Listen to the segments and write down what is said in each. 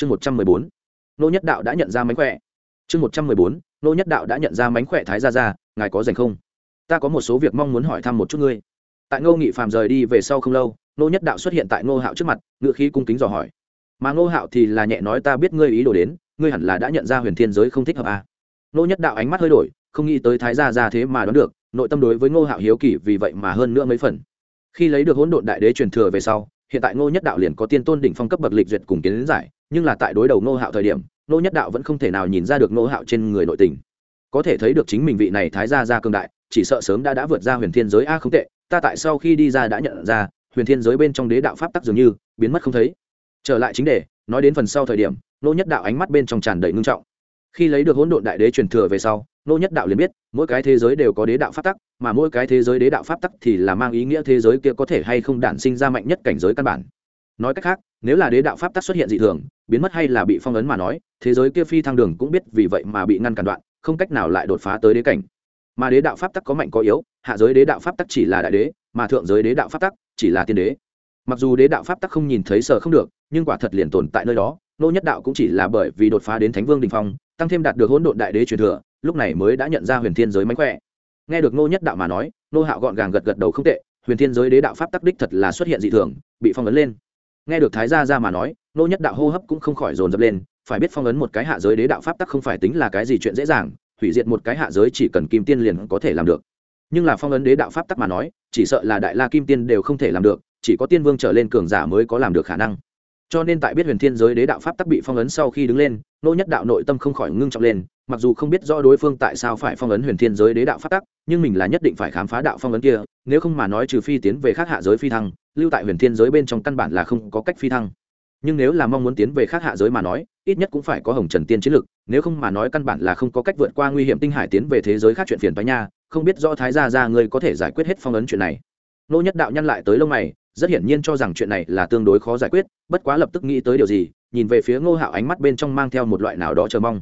chương một trăm mười bốn, nô nhất đạo đã nhận ra mánh khỏe. Chương một trăm mười bốn, nô nhất đạo đã nhận ra mánh khỏe thái ra ra ngài có dành không? Ta có một số việc mong muốn hỏi thăm một chút ngươi. Tại ngô nghị phàm rời đi về sau không lâu, nô nhất đạo xuất hiện tại ngô hạo trước mặt, ngựa khí cung kính dò hỏi. Mà ngô hạo thì là nhẹ nói ta biết ngươi ý đồ đến, ngươi hẳn là đã nhận ra huyền thiên giới không thích hợp à. nô nhất đạo ánh mắt hơi đổi, không nghĩ tới thái gia ra thế mà đoán được, nội tâm đối với ngô hạo hiếu kỳ vì vậy mà hơn nữa mấy phần. Khi lấy được hỗn độn đại đế truyền thừa về sau, hiện tại ngô nhất đạo liền có tiên tôn đỉnh phong cấp bậc lịch duyệt cùng kiến giải nhưng là tại đối đầu ngô hạo thời điểm, ngô nhất đạo vẫn không thể nào nhìn ra được ngô hạo trên người nội tình. Có thể thấy được chính mình vị này thái gia ra cương đại, chỉ sợ sớm đã đã vượt ra huyền thiên giới a không tệ, ta tại sau khi đi ra đã nhận ra, huyền thiên giới bên trong đế đạo pháp tắc dường như biến mất không thấy. Trở lại chính đề, nói đến phần sau thời điểm nô nhất đạo ánh mắt bên trong tràn đầy ngưng trọng. Khi lấy được hỗn độn đại đế truyền thừa về sau nô nhất đạo liền biết, mỗi cái thế giới đều có đế đạo pháp tắc, mà mỗi cái thế giới đế đạo pháp tắc thì là mang ý nghĩa thế giới kia có thể hay không đản sinh ra mạnh nhất cảnh giới căn bản. Nói cách khác, nếu là đế đạo pháp tắc xuất hiện dị thường biến mất hay là bị phong ấn mà nói, thế giới kia phi thăng đường cũng biết vì vậy mà bị ngăn cản đoạn, không cách nào lại đột phá tới đế cảnh. Mà đế đạo pháp tắc có mạnh có yếu, hạ giới đế đạo pháp tắc chỉ là đại đế, mà thượng giới đế đạo pháp tắc chỉ là tiên đế. Mặc dù đế đạo pháp tắc không nhìn thấy sợ không được, nhưng quả thật liền tồn tại nơi đó, nô nhất đạo cũng chỉ là bởi vì đột phá đến thánh vương đình phong, tăng thêm đạt được hỗn độn đại đế truyền thừa, lúc này mới đã nhận ra huyền thiên giới mánh khỏe. Nghe được nô nhất đạo mà nói, nô hạo gọn gàng gật gật đầu không tệ, huyền thiên giới đế đạo pháp tắc đích thật là xuất hiện dị thường, bị phong ấn lên nghe được thái gia ra mà nói, nô nhất đạo hô hấp cũng không khỏi dồn dập lên, phải biết phong ấn một cái hạ giới đế đạo pháp tắc không phải tính là cái gì chuyện dễ dàng, hủy diệt một cái hạ giới chỉ cần kim tiên liền có thể làm được. Nhưng là phong ấn đế đạo pháp tắc mà nói, chỉ sợ là đại la kim tiên đều không thể làm được, chỉ có tiên vương trở lên cường giả mới có làm được khả năng. Cho nên tại biết huyền thiên giới đế đạo pháp tắc bị phong ấn sau khi đứng lên, nô nhất đạo nội tâm không khỏi ngưng trọng lên, mặc dù không biết rõ đối phương tại sao phải phong ấn huyền thiên giới đế đạo pháp tắc, nhưng mình là nhất định phải khám phá đạo phong ấn kia, nếu không mà nói trừ phi tiến về khác hạ giới phi thăng lưu tại huyền thiên giới bên trong căn bản là không có cách phi thăng. Nhưng nếu là mong muốn tiến về khác hạ giới mà nói, ít nhất cũng phải có hồng trần tiên chiến lực, nếu không mà nói căn bản là không có cách vượt qua nguy hiểm tinh hải tiến về thế giới khác chuyện phiền phái nha, không biết rõ thái gia ra ngươi có thể giải quyết hết phong ấn chuyện này. Nô nhất đạo nhăn lại tới lông mày, rất hiển nhiên cho rằng chuyện này là tương đối khó giải quyết, bất quá lập tức nghĩ tới điều gì, nhìn về phía ngô hạo ánh mắt bên trong mang theo một loại nào đó chờ mong.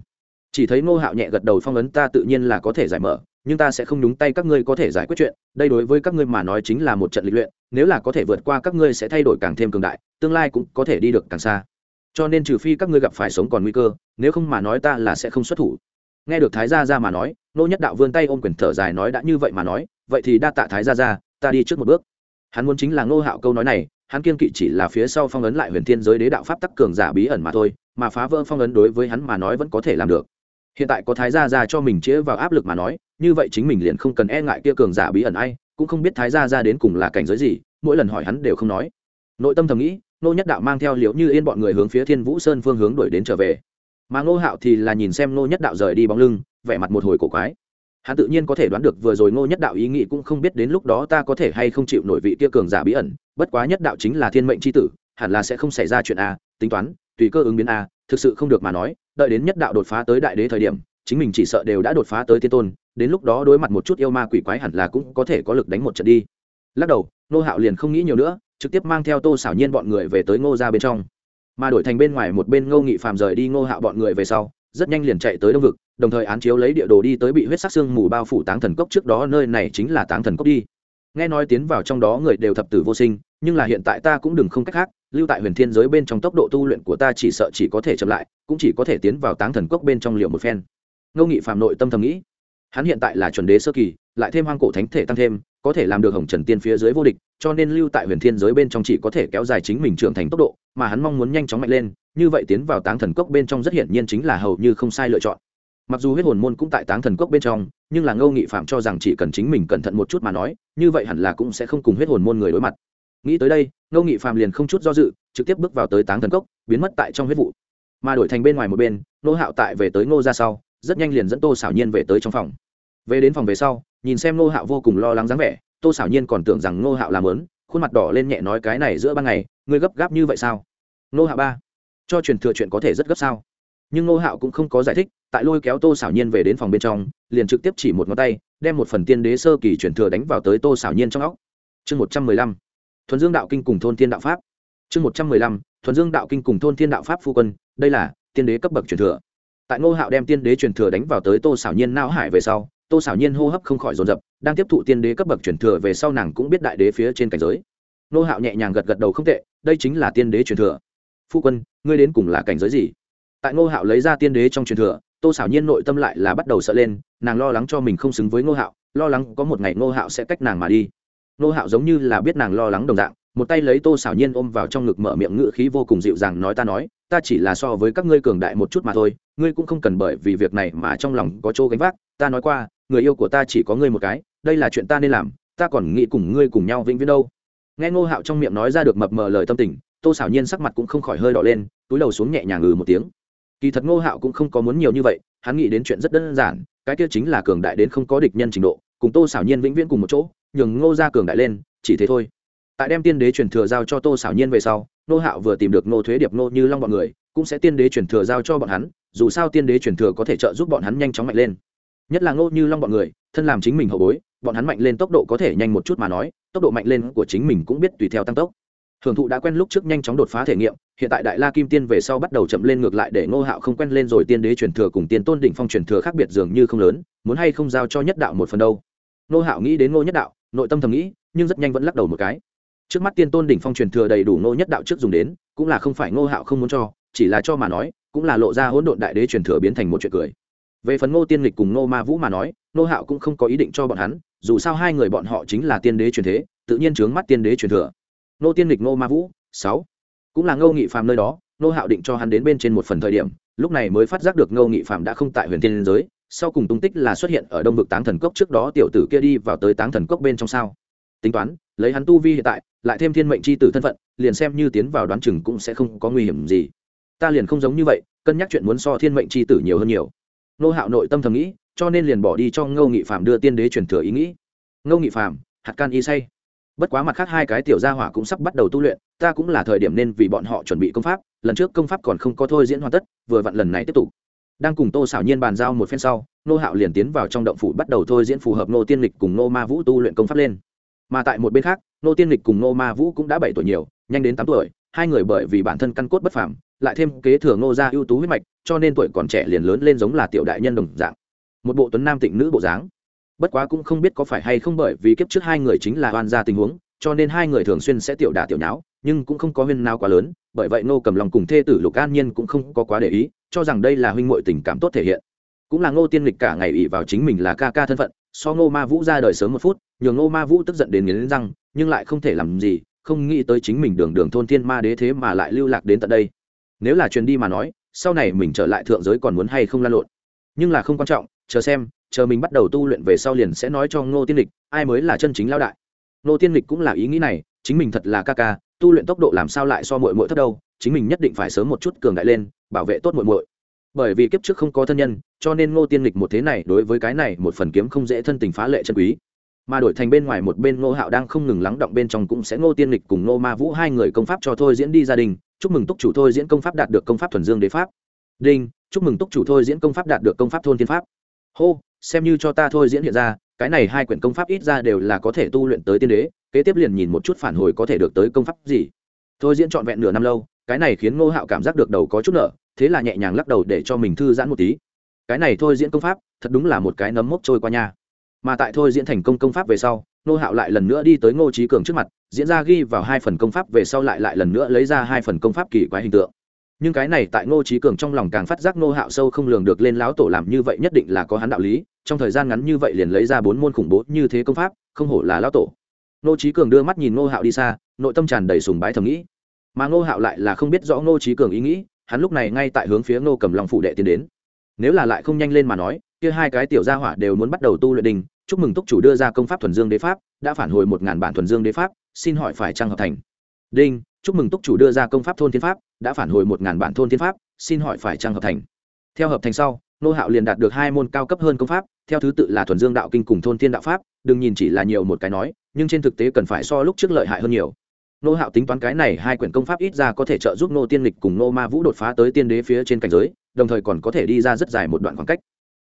Chỉ thấy ngô hạo nhẹ gật đầu phong ấn ta tự nhiên là có thể giải mở nhưng ta sẽ không nhúng tay các ngươi có thể giải quyết chuyện, đây đối với các ngươi mà nói chính là một trận lịch luyện, nếu là có thể vượt qua các ngươi sẽ thay đổi càng thêm cường đại, tương lai cũng có thể đi được càng xa. Cho nên trừ phi các ngươi gặp phải sống còn nguy cơ, nếu không mà nói ta là sẽ không xuất thủ. Nghe được thái gia ra mà nói, nô nhất đạo vươn tay ôm quyền thở dài nói đã như vậy mà nói, vậy thì đa tạ thái gia ra ta đi trước một bước. Hắn muốn chính là ngô hạo câu nói này, hắn kiên kỵ chỉ là phía sau phong ấn lại huyền thiên giới đế đạo pháp tắc cường giả bí ẩn mà thôi, mà phá vỡ phong ấn đối với hắn mà nói vẫn có thể làm được. Hiện tại có thái gia ra cho mình chĩa vào áp lực mà nói như vậy chính mình liền không cần e ngại kia cường giả bí ẩn ai, cũng không biết thái gia ra đến cùng là cảnh giới gì, mỗi lần hỏi hắn đều không nói. Nội tâm thầm nghĩ nô nhất đạo mang theo liệu như yên bọn người hướng phía thiên vũ sơn phương hướng đuổi đến trở về. Mà ngô hạo thì là nhìn xem nô nhất đạo rời đi bóng lưng, vẻ mặt một hồi cổ quái. Hắn tự nhiên có thể đoán được vừa rồi ngô nhất đạo ý nghĩ cũng không biết đến lúc đó ta có thể hay không chịu nổi vị kia cường giả bí ẩn, bất quá nhất đạo chính là thiên mệnh c h i tử, hẳn là sẽ không xảy ra chuyện a, tính toán, tùy cơ ứng biến a, thực sự không được mà nói, đợi đến nhất đạo đột phá tới đại đế thời điểm, chính mình chỉ sợ đều đã đột phá tới tiên tôn đến lúc đó đối mặt một chút yêu ma quỷ quái hẳn là cũng có thể có lực đánh một trận đi. Lắc đầu nô hạo liền không nghĩ nhiều nữa, trực tiếp mang theo tô xảo nhiên bọn người về tới ngô ra bên trong. Mà đổi thành bên ngoài một bên ngô nghị phàm rời đi ngô hạo bọn người về sau, rất nhanh liền chạy tới đông vực, đồng thời án chiếu lấy địa đồ đi tới bị huyết sắc xương mù bao phủ táng thần cốc trước đó, nơi này chính là táng thần cốc đi. Nghe nói tiến vào trong đó người đều thập tử vô sinh, nhưng là hiện tại ta cũng đừng không cách khác, lưu tại huyền thiên giới bên trong tốc độ tu luyện của ta chỉ sợ chỉ có thể chậm lại, cũng chỉ có thể tiến vào táng thần cốc bên trong liều một phen. Ngô nghị phạm nội tâm thầm nghĩ hắn hiện tại là chuẩn đế sơ kỳ, lại thêm hoang cổ thánh thể tăng thêm, có thể làm được hồng trần tiên phía dưới vô địch, cho nên lưu tại huyền thiên giới bên trong chỉ có thể kéo dài chính mình trưởng thành tốc độ, mà hắn mong muốn nhanh chóng mạnh lên, như vậy tiến vào táng thần cốc bên trong rất hiển nhiên chính là hầu như không sai lựa chọn. Mặc dù huyết hồn môn cũng tại táng thần cốc bên trong, nhưng là ngô nghị phạm cho rằng chỉ cần chính mình cẩn thận một chút mà nói, như vậy hẳn là cũng sẽ không cùng huyết hồn môn người đối mặt. Nghĩ tới đây, ngô nghị phạm liền không chút do dự, trực tiếp bước vào tới táng thần cốc, biến mất tại trong huyết vụ. Mà đổi thành bên ngoài một bên nô hạo tại về tới ngô ra sau, rất nhanh liền dẫn tô xảo nhiên về tới trong phòng về đến phòng về sau, nhìn xem nô hạo vô cùng lo lắng dáng vẻ, tô xảo nhiên còn tưởng rằng nô hạo làm lớn, khuôn mặt đỏ lên nhẹ nói cái này giữa ban ngày, ngươi gấp gáp như vậy sao? Nô hạo ba, cho truyền thừa chuyện có thể rất gấp sao? Nhưng nô hạo cũng không có giải thích, tại lôi kéo tô xảo nhiên về đến phòng bên trong, liền trực tiếp chỉ một ngón tay, đem một phần tiên đế sơ kỳ truyền thừa đánh vào tới tô xảo nhiên trong óc. Chương một trăm mười lăm, thuần dương đạo kinh cùng thôn tiên đạo pháp. Chương một trăm mười lăm, thuần dương đạo kinh cùng thôn tiên đạo pháp phu quân, đây là tiên đế cấp bậc truyền thừa. Tại ngô hạo đem tiên đế truyền thừa đánh vào tới tô xảo nhiên não hải về sau tô xảo nhiên hô hấp không khỏi dồn dập, đang tiếp thụ tiên đế cấp bậc truyền thừa về sau nàng cũng biết đại đế phía trên cảnh giới. Ngô hạo nhẹ nhàng gật gật đầu không tệ, đây chính là tiên đế truyền thừa. Phu quân, ngươi đến cùng là cảnh giới gì? Tại ngô hạo lấy ra tiên đế trong truyền thừa, tô xảo nhiên nội tâm lại là bắt đầu sợ lên, nàng lo lắng cho mình không xứng với ngô hạo, lo lắng có một ngày ngô hạo sẽ cách nàng mà đi. Ngô hạo giống như là biết nàng lo lắng đồng dạng, một tay lấy tô xảo nhiên ôm vào trong ngực mở miệng ngự khí vô cùng dịu dàng nói ta nói, ta chỉ là so với các ngươi cường đại một chút mà thôi, ngươi cũng không cần bởi vì việc này mà trong lòng có chỗ gánh vác, ta nói qua người yêu của ta chỉ có ngươi một cái, đây là chuyện ta nên làm, ta còn nghĩ cùng ngươi cùng nhau vĩnh viễn đâu. Nghe ngô hạo trong miệng nói ra được mập mờ lời tâm tình, tô xảo nhiên sắc mặt cũng không khỏi hơi đỏ lên, túi đầu xuống nhẹ nhàng ngừ một tiếng. Kỳ thật ngô hạo cũng không có muốn nhiều như vậy, hắn nghĩ đến chuyện rất đơn giản, cái kia chính là cường đại đến không có địch nhân trình độ, cùng tô xảo nhiên vĩnh viễn cùng một chỗ, nhường ngô ra cường đại lên, chỉ thế thôi. Tại đem tiên đế truyền thừa giao cho tô xảo nhiên về sau, ngô hạo vừa tìm được ngô thuế điệp, ngô như long bọn người, cũng sẽ tiên đế truyền thừa giao cho bọn hắn, dù sao tiên đế truyền thừa có thể trợ giúp bọn hắn nhanh chóng mạnh lên nhất là ngô như long bọn người, thân làm chính mình hậu bối, bọn hắn mạnh lên tốc độ có thể nhanh một chút mà nói, tốc độ mạnh lên của chính mình cũng biết tùy theo tăng tốc. Hưởng thụ đã quen lúc trước nhanh chóng đột phá thể nghiệm, hiện tại đại la kim tiên về sau bắt đầu chậm lên ngược lại để ngô hạo không quen lên rồi, tiên đế truyền thừa cùng tiên tôn đỉnh phong truyền thừa khác biệt dường như không lớn, muốn hay không giao cho nhất đạo một phần đâu. Ngô hạo nghĩ đến ngô nhất đạo, nội tâm thầm nghĩ, nhưng rất nhanh vẫn lắc đầu một cái. Trước mắt tiên tôn đỉnh phong truyền thừa đầy đủ ngô nhất đạo trước dùng đến, cũng là không phải ngô hạo không muốn cho, chỉ là cho mà nói, cũng là lộ ra hỗn độn đại đế truyền thừa biến thành một chuyện cười về phần ngô tiên lịch cùng ngô ma vũ mà nói, ngô hạo cũng không có ý định cho bọn hắn, dù sao hai người bọn họ chính là tiên đế truyền thế, tự nhiên trướng mắt tiên đế truyền thừa. Ngô tiên lịch ngô ma vũ, sáu. Cũng là ngô nghị phàm nơi đó, ngô hạo định cho hắn đến bên trên một phần thời điểm, lúc này mới phát giác được ngô nghị phàm đã không tại huyền tiên giới, sau cùng tung tích là xuất hiện ở đông vực táng thần cốc trước đó tiểu tử kia đi vào tới táng thần cốc bên trong sao. Tính toán, lấy hắn tu vi hiện tại, lại thêm thiên mệnh c h i tử thân phận, liền xem như tiến vào đoán chừng cũng sẽ không có nguy hiểm gì. Ta liền không giống như vậy, cân nhắc chuyện muốn so thiên mệnh c h i tử nhiều hơn nhiều nô hạo nội tâm thầm nghĩ, cho nên liền bỏ đi cho ngô nghị phạm đưa tiên đế truyền thừa ý nghĩ. Ngô nghị phạm hạt can y say. Bất quá mặt khác hai cái tiểu gia hỏa cũng sắp bắt đầu tu luyện, ta cũng là thời điểm nên vì bọn họ chuẩn bị công pháp, lần trước công pháp còn không có thôi diễn hoàn tất, vừa vặn lần này tiếp tục. Đang cùng tô xảo nhiên bàn giao một phen sau, nô hạo liền tiến vào trong động phủ bắt đầu thôi diễn phù hợp nô tiên lịch cùng nô ma vũ tu luyện công pháp lên. Mà tại một bên khác, nô tiên lịch cùng nô ma vũ cũng đã bảy tuổi nhiều, nhanh đến tám tuổi, hai người bởi vì bản thân căn cốt bất phàm lại thêm kế thừa Ngô gia ưu tú huyết mạch, cho nên tuổi còn trẻ liền lớn lên giống là tiểu đại nhân đồng dạng. Một bộ tuấn nam tịnh nữ bộ dáng. Bất quá cũng không biết có phải hay không bởi vì kiếp trước hai người chính là oan gia tình huống, cho nên hai người thường xuyên sẽ tiểu đả tiểu nháo, nhưng cũng không có huyên nào quá lớn, bởi vậy Ngô cầm lòng cùng thê tử lục an nhiên cũng không có quá để ý, cho rằng đây là huynh muội tình cảm tốt thể hiện. Cũng là ngô tiên lịch cả ngày ỉ vào chính mình là ca ca thân phận, so ngô ma vũ ra đời sớm một phút, nhường ngô ma vũ tức giận đến nghiến răng, nhưng lại không thể làm gì, không nghĩ tới chính mình đường đường thôn thiên ma đế thế mà lại lưu lạc đến tận đây nếu là truyền đi mà nói, sau này mình trở lại thượng giới còn muốn hay không lan lộn. Nhưng là không quan trọng, chờ xem, chờ mình bắt đầu tu luyện về sau liền sẽ nói cho ngô tiên lịch, ai mới là chân chính lao đại. Ngô tiên lịch cũng là ý nghĩ này, chính mình thật là ca ca, tu luyện tốc độ làm sao lại so mội mội thấp đâu, chính mình nhất định phải sớm một chút cường đại lên, bảo vệ tốt mội mội bởi vì kiếp trước không có thân nhân, cho nên ngô tiên lịch một thế này đối với cái này một phần kiếm không dễ thân tình phá lệ chân quý. Mà đổi thành bên ngoài một bên ngô hạo đang không ngừng lắng động bên trong cũng sẽ ngô tiên lịch cùng ngô ma vũ hai người công pháp cho thôi diễn đi gia đình chúc mừng túc chủ thôi diễn công pháp đạt được công pháp thuần dương đế pháp. Đinh, chúc mừng túc chủ thôi diễn công pháp đạt được công pháp thôn thiên pháp. Hô, xem như cho ta thôi diễn hiện ra, cái này hai quyển công pháp ít ra đều là có thể tu luyện tới tiên đế, kế tiếp liền nhìn một chút phản hồi có thể được tới công pháp gì. Thôi diễn trọn vẹn nửa năm lâu, cái này khiến ngô hạo cảm giác được đầu có chút nợ, thế là nhẹ nhàng lắc đầu để cho mình thư giãn một tí. Cái này thôi diễn công pháp, thật đúng là một cái nấm mốc trôi qua nha mà tại thôi diễn thành công công pháp về sau, ngô hạo lại lần nữa đi tới ngô trí cường trước mặt, diễn ra ghi vào hai phần công pháp về sau lại lại lần nữa lấy ra hai phần công pháp kỳ quái hình tượng. Nhưng cái này tại ngô trí cường trong lòng càng phát giác ngô hạo sâu không lường được lên lão tổ làm như vậy nhất định là có hắn đạo lý, trong thời gian ngắn như vậy liền lấy ra bốn môn khủng bố như thế công pháp, không hổ là lão tổ. Ngô trí cường đưa mắt nhìn ngô hạo đi xa, nội tâm tràn đầy sùng bái thầm nghĩ. Mà ngô hạo lại là không biết rõ ngô trí cường ý nghĩ, hắn lúc này ngay tại hướng phía ngô cầm lòng phụ đệ tiến đến. Nếu là lại không nhanh lên mà nói, kia hai cái tiểu gia hỏa đều muốn bắt đầu tu luyện đình chúc mừng túc chủ đưa ra công pháp thuần dương đế pháp, đã phản hồi một ngàn bản thuần dương đế pháp, xin hỏi phải trang hợp thành? Đinh, chúc mừng túc chủ đưa ra công pháp thôn thiên pháp, đã phản hồi một ngàn bản thôn thiên pháp, xin hỏi phải trang hợp thành? Theo hợp thành sau, nô hạo liền đạt được hai môn cao cấp hơn công pháp, theo thứ tự là thuần dương đạo kinh cùng thôn thiên đạo pháp, đừng nhìn chỉ là nhiều một cái nói, nhưng trên thực tế cần phải so lúc trước lợi hại hơn nhiều. Nô hạo tính toán cái này hai quyển công pháp ít ra có thể trợ giúp nô tiên lịch cùng nô ma vũ đột phá tới tiên đế phía trên cảnh giới, đồng thời còn có thể đi ra rất dài một đoạn khoảng cách.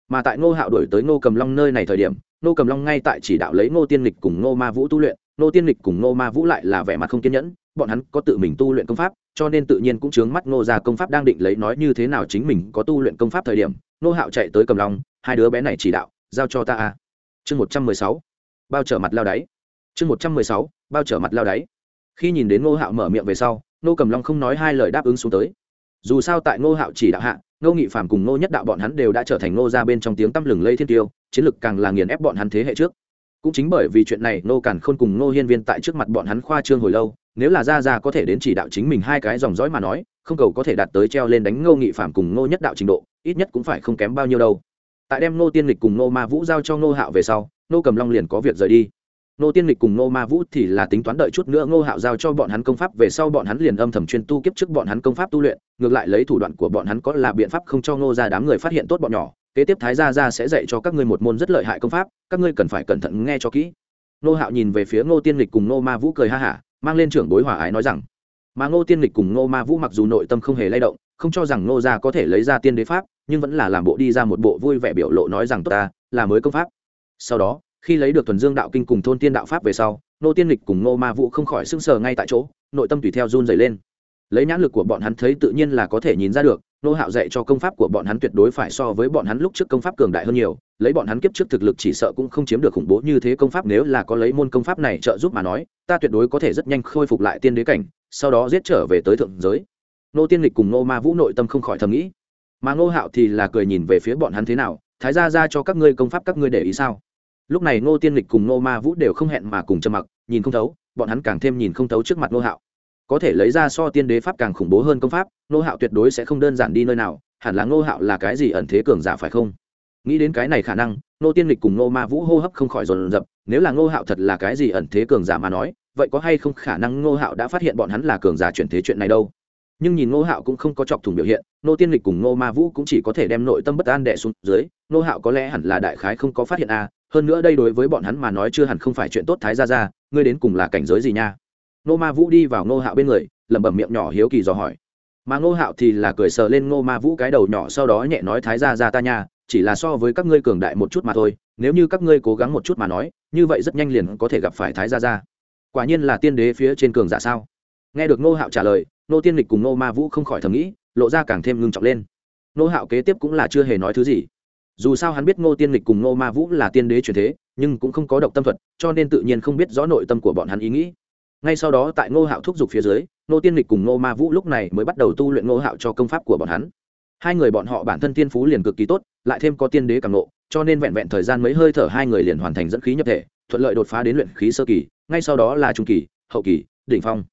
Mà tại nô hạo đổi tới nô cầm long nơi này thời điểm nô cầm long ngay tại chỉ đạo lấy nô tiên lịch cùng nô ma vũ tu luyện nô tiên lịch cùng nô ma vũ lại là vẻ mặt không kiên nhẫn, bọn hắn có tự mình tu luyện công pháp, cho nên tự nhiên cũng chướng mắt nô ra công pháp đang định lấy nói như thế nào chính mình có tu luyện công pháp thời điểm nô hạo chạy tới cầm long, hai đứa bé này chỉ đạo, giao cho ta a. Chương một trăm mười sáu, bao trở mặt lao đáy. Chương một trăm mười sáu, bao trở mặt lao đáy. Khi nhìn đến ngô hạo mở miệng về sau nô cầm long không nói hai lời đáp ứng xuống tới. Dù sao tại ngô hạo chỉ đạo hạ ngô nghị phàm cùng ngô nhất đạo bọn hắn đều đã trở thành ngô ra bên trong tiếng tăm lừng lây thiên tiêu, chiến lực càng là nghiền ép bọn hắn thế hệ trước. Cũng chính bởi vì chuyện này, Ngô càn khôn cùng ngô hiên viên tại trước mặt bọn hắn khoa trương hồi lâu, nếu là ra ra có thể đến chỉ đạo chính mình hai cái dòng dõi mà nói, không cầu có thể đạt tới treo lên đánh ngô nghị phạm cùng ngô nhất đạo trình độ, ít nhất cũng phải không kém bao nhiêu đâu. Tại đem ngô tiên lịch cùng ngô ma vũ giao cho ngô hạo về sau, ngô cầm long liền có việc rời đi ngô tiên lịch cùng ngô ma vũ thì là tính toán đợi chút nữa ngô hạo giao cho bọn hắn công pháp, về sau bọn hắn liền âm thầm chuyên tu kiếp trước bọn hắn công pháp tu luyện, ngược lại lấy thủ đoạn của bọn hắn có là biện pháp không cho ngô ra đám người phát hiện tốt bọn nhỏ, kế tiếp thái gia gia sẽ dạy cho các ngươi một môn rất lợi hại công pháp, các ngươi cần phải cẩn thận nghe cho kỹ. Ngô hạo nhìn về phía ngô tiên lịch cùng ngô ma vũ cười ha hả, mang lên trưởng bối hòa ái nói rằng, mà ngô tiên lịch cùng ngô ma vũ mặc dù nội tâm không hề lay động, không cho rằng ngô gia có thể lấy ra tiên đế pháp, nhưng vẫn là làm bộ đi ra một bộ vui vẻ biểu lộ nói rằng, tốt ta, là mới công pháp. Sau đó khi lấy được thuần dương đạo kinh cùng thôn tiên đạo pháp về sau Nô tiên lịch cùng ngô ma vũ không khỏi sưng sờ ngay tại chỗ, nội tâm tùy theo run dày lên. Lấy nhãn lực của bọn hắn thấy tự nhiên là có thể nhìn ra được nô hạo dạy cho công pháp của bọn hắn tuyệt đối phải so với bọn hắn lúc trước công pháp cường đại hơn nhiều, lấy bọn hắn kiếp trước thực lực chỉ sợ cũng không chiếm được khủng bố như thế công pháp nếu là có lấy môn công pháp này trợ giúp mà nói, ta tuyệt đối có thể rất nhanh khôi phục lại tiên đế cảnh, sau đó giết trở về tới thượng giới. Nô tiên lịch cùng nô ma vũ nội tâm không khỏi thầm nghĩ. Mà ngô hạo thì là cười nhìn về phía bọn hắn thế nào, thái ra ra cho các ngươi công pháp các ngươi để ý sao? Lúc này ngô tiên lịch cùng ngô ma vũ đều không hẹn mà cùng trầm mặc, nhìn không thấu, bọn hắn càng thêm nhìn không thấu trước mặt ngô hạo có thể lấy ra so tiên đế pháp càng khủng bố hơn công pháp, Ngô hạo tuyệt đối sẽ không đơn giản đi nơi nào, hẳn là Ngô hạo là cái gì ẩn thế cường giả phải không nghĩ đến cái này khả năng, Ngô tiên lịch cùng Ngô ma vũ hô hấp không khỏi dồn dập, nếu là Ngô hạo thật là cái gì ẩn thế cường giả mà nói, vậy có hay không khả năng Ngô hạo đã phát hiện bọn hắn là cường giả chuyển thế chuyện này đâu nhưng nhìn Ngô hạo cũng không có chọc thủng biểu hiện, Ngô tiên lịch cùng Ngô ma vũ cũng chỉ có thể đem nội tâm bất an đẻ xuống dưới, Ngô hạo có lẽ hẳn là đại khái không có phát hiện a à hơn nữa đây đối với bọn hắn mà nói chưa hẳn không phải chuyện tốt thái ra ra ngươi đến cùng là cảnh giới gì nha? Nô ma vũ đi vào nô hạo bên người, lẩm bẩm miệng nhỏ hiếu kỳ dò hỏi. Mà ngô hạo thì là cười sờ lên ngô ma vũ cái đầu nhỏ sau đó nhẹ nói thái ra ra ta nha, chỉ là so với các ngươi cường đại một chút mà thôi, nếu như các ngươi cố gắng một chút mà nói, như vậy rất nhanh liền có thể gặp phải thái ra ra quả nhiên là tiên đế phía trên cường giả sao? Nghe được ngô hạo trả lời nô tiên lịch cùng ngô ma vũ không khỏi thầm nghĩ, lộ ra càng thêm ngưng trọng lên. Nô hạo kế tiếp cũng là chưa hề nói thứ gì dù sao hắn biết ngô tiên lịch cùng ngô ma vũ là tiên đế truyền thế, nhưng cũng không có độc tâm thuật, cho nên tự nhiên không biết rõ nội tâm của bọn hắn ý nghĩ. Ngay sau đó tại ngô hạo thúc giục phía dưới, ngô tiên lịch cùng ngô ma vũ lúc này mới bắt đầu tu luyện ngô hạo cho công pháp của bọn hắn. Hai người bọn họ bản thân tiên phú liền cực kỳ tốt, lại thêm có tiên đế càng nộ cho nên vẹn vẹn thời gian mấy hơi thở hai người liền hoàn thành dẫn khí nhập thể, thuận lợi đột phá đến luyện khí sơ kỳ, ngay sau đó là trung kỳ, hậu kỳ, đỉnh phong.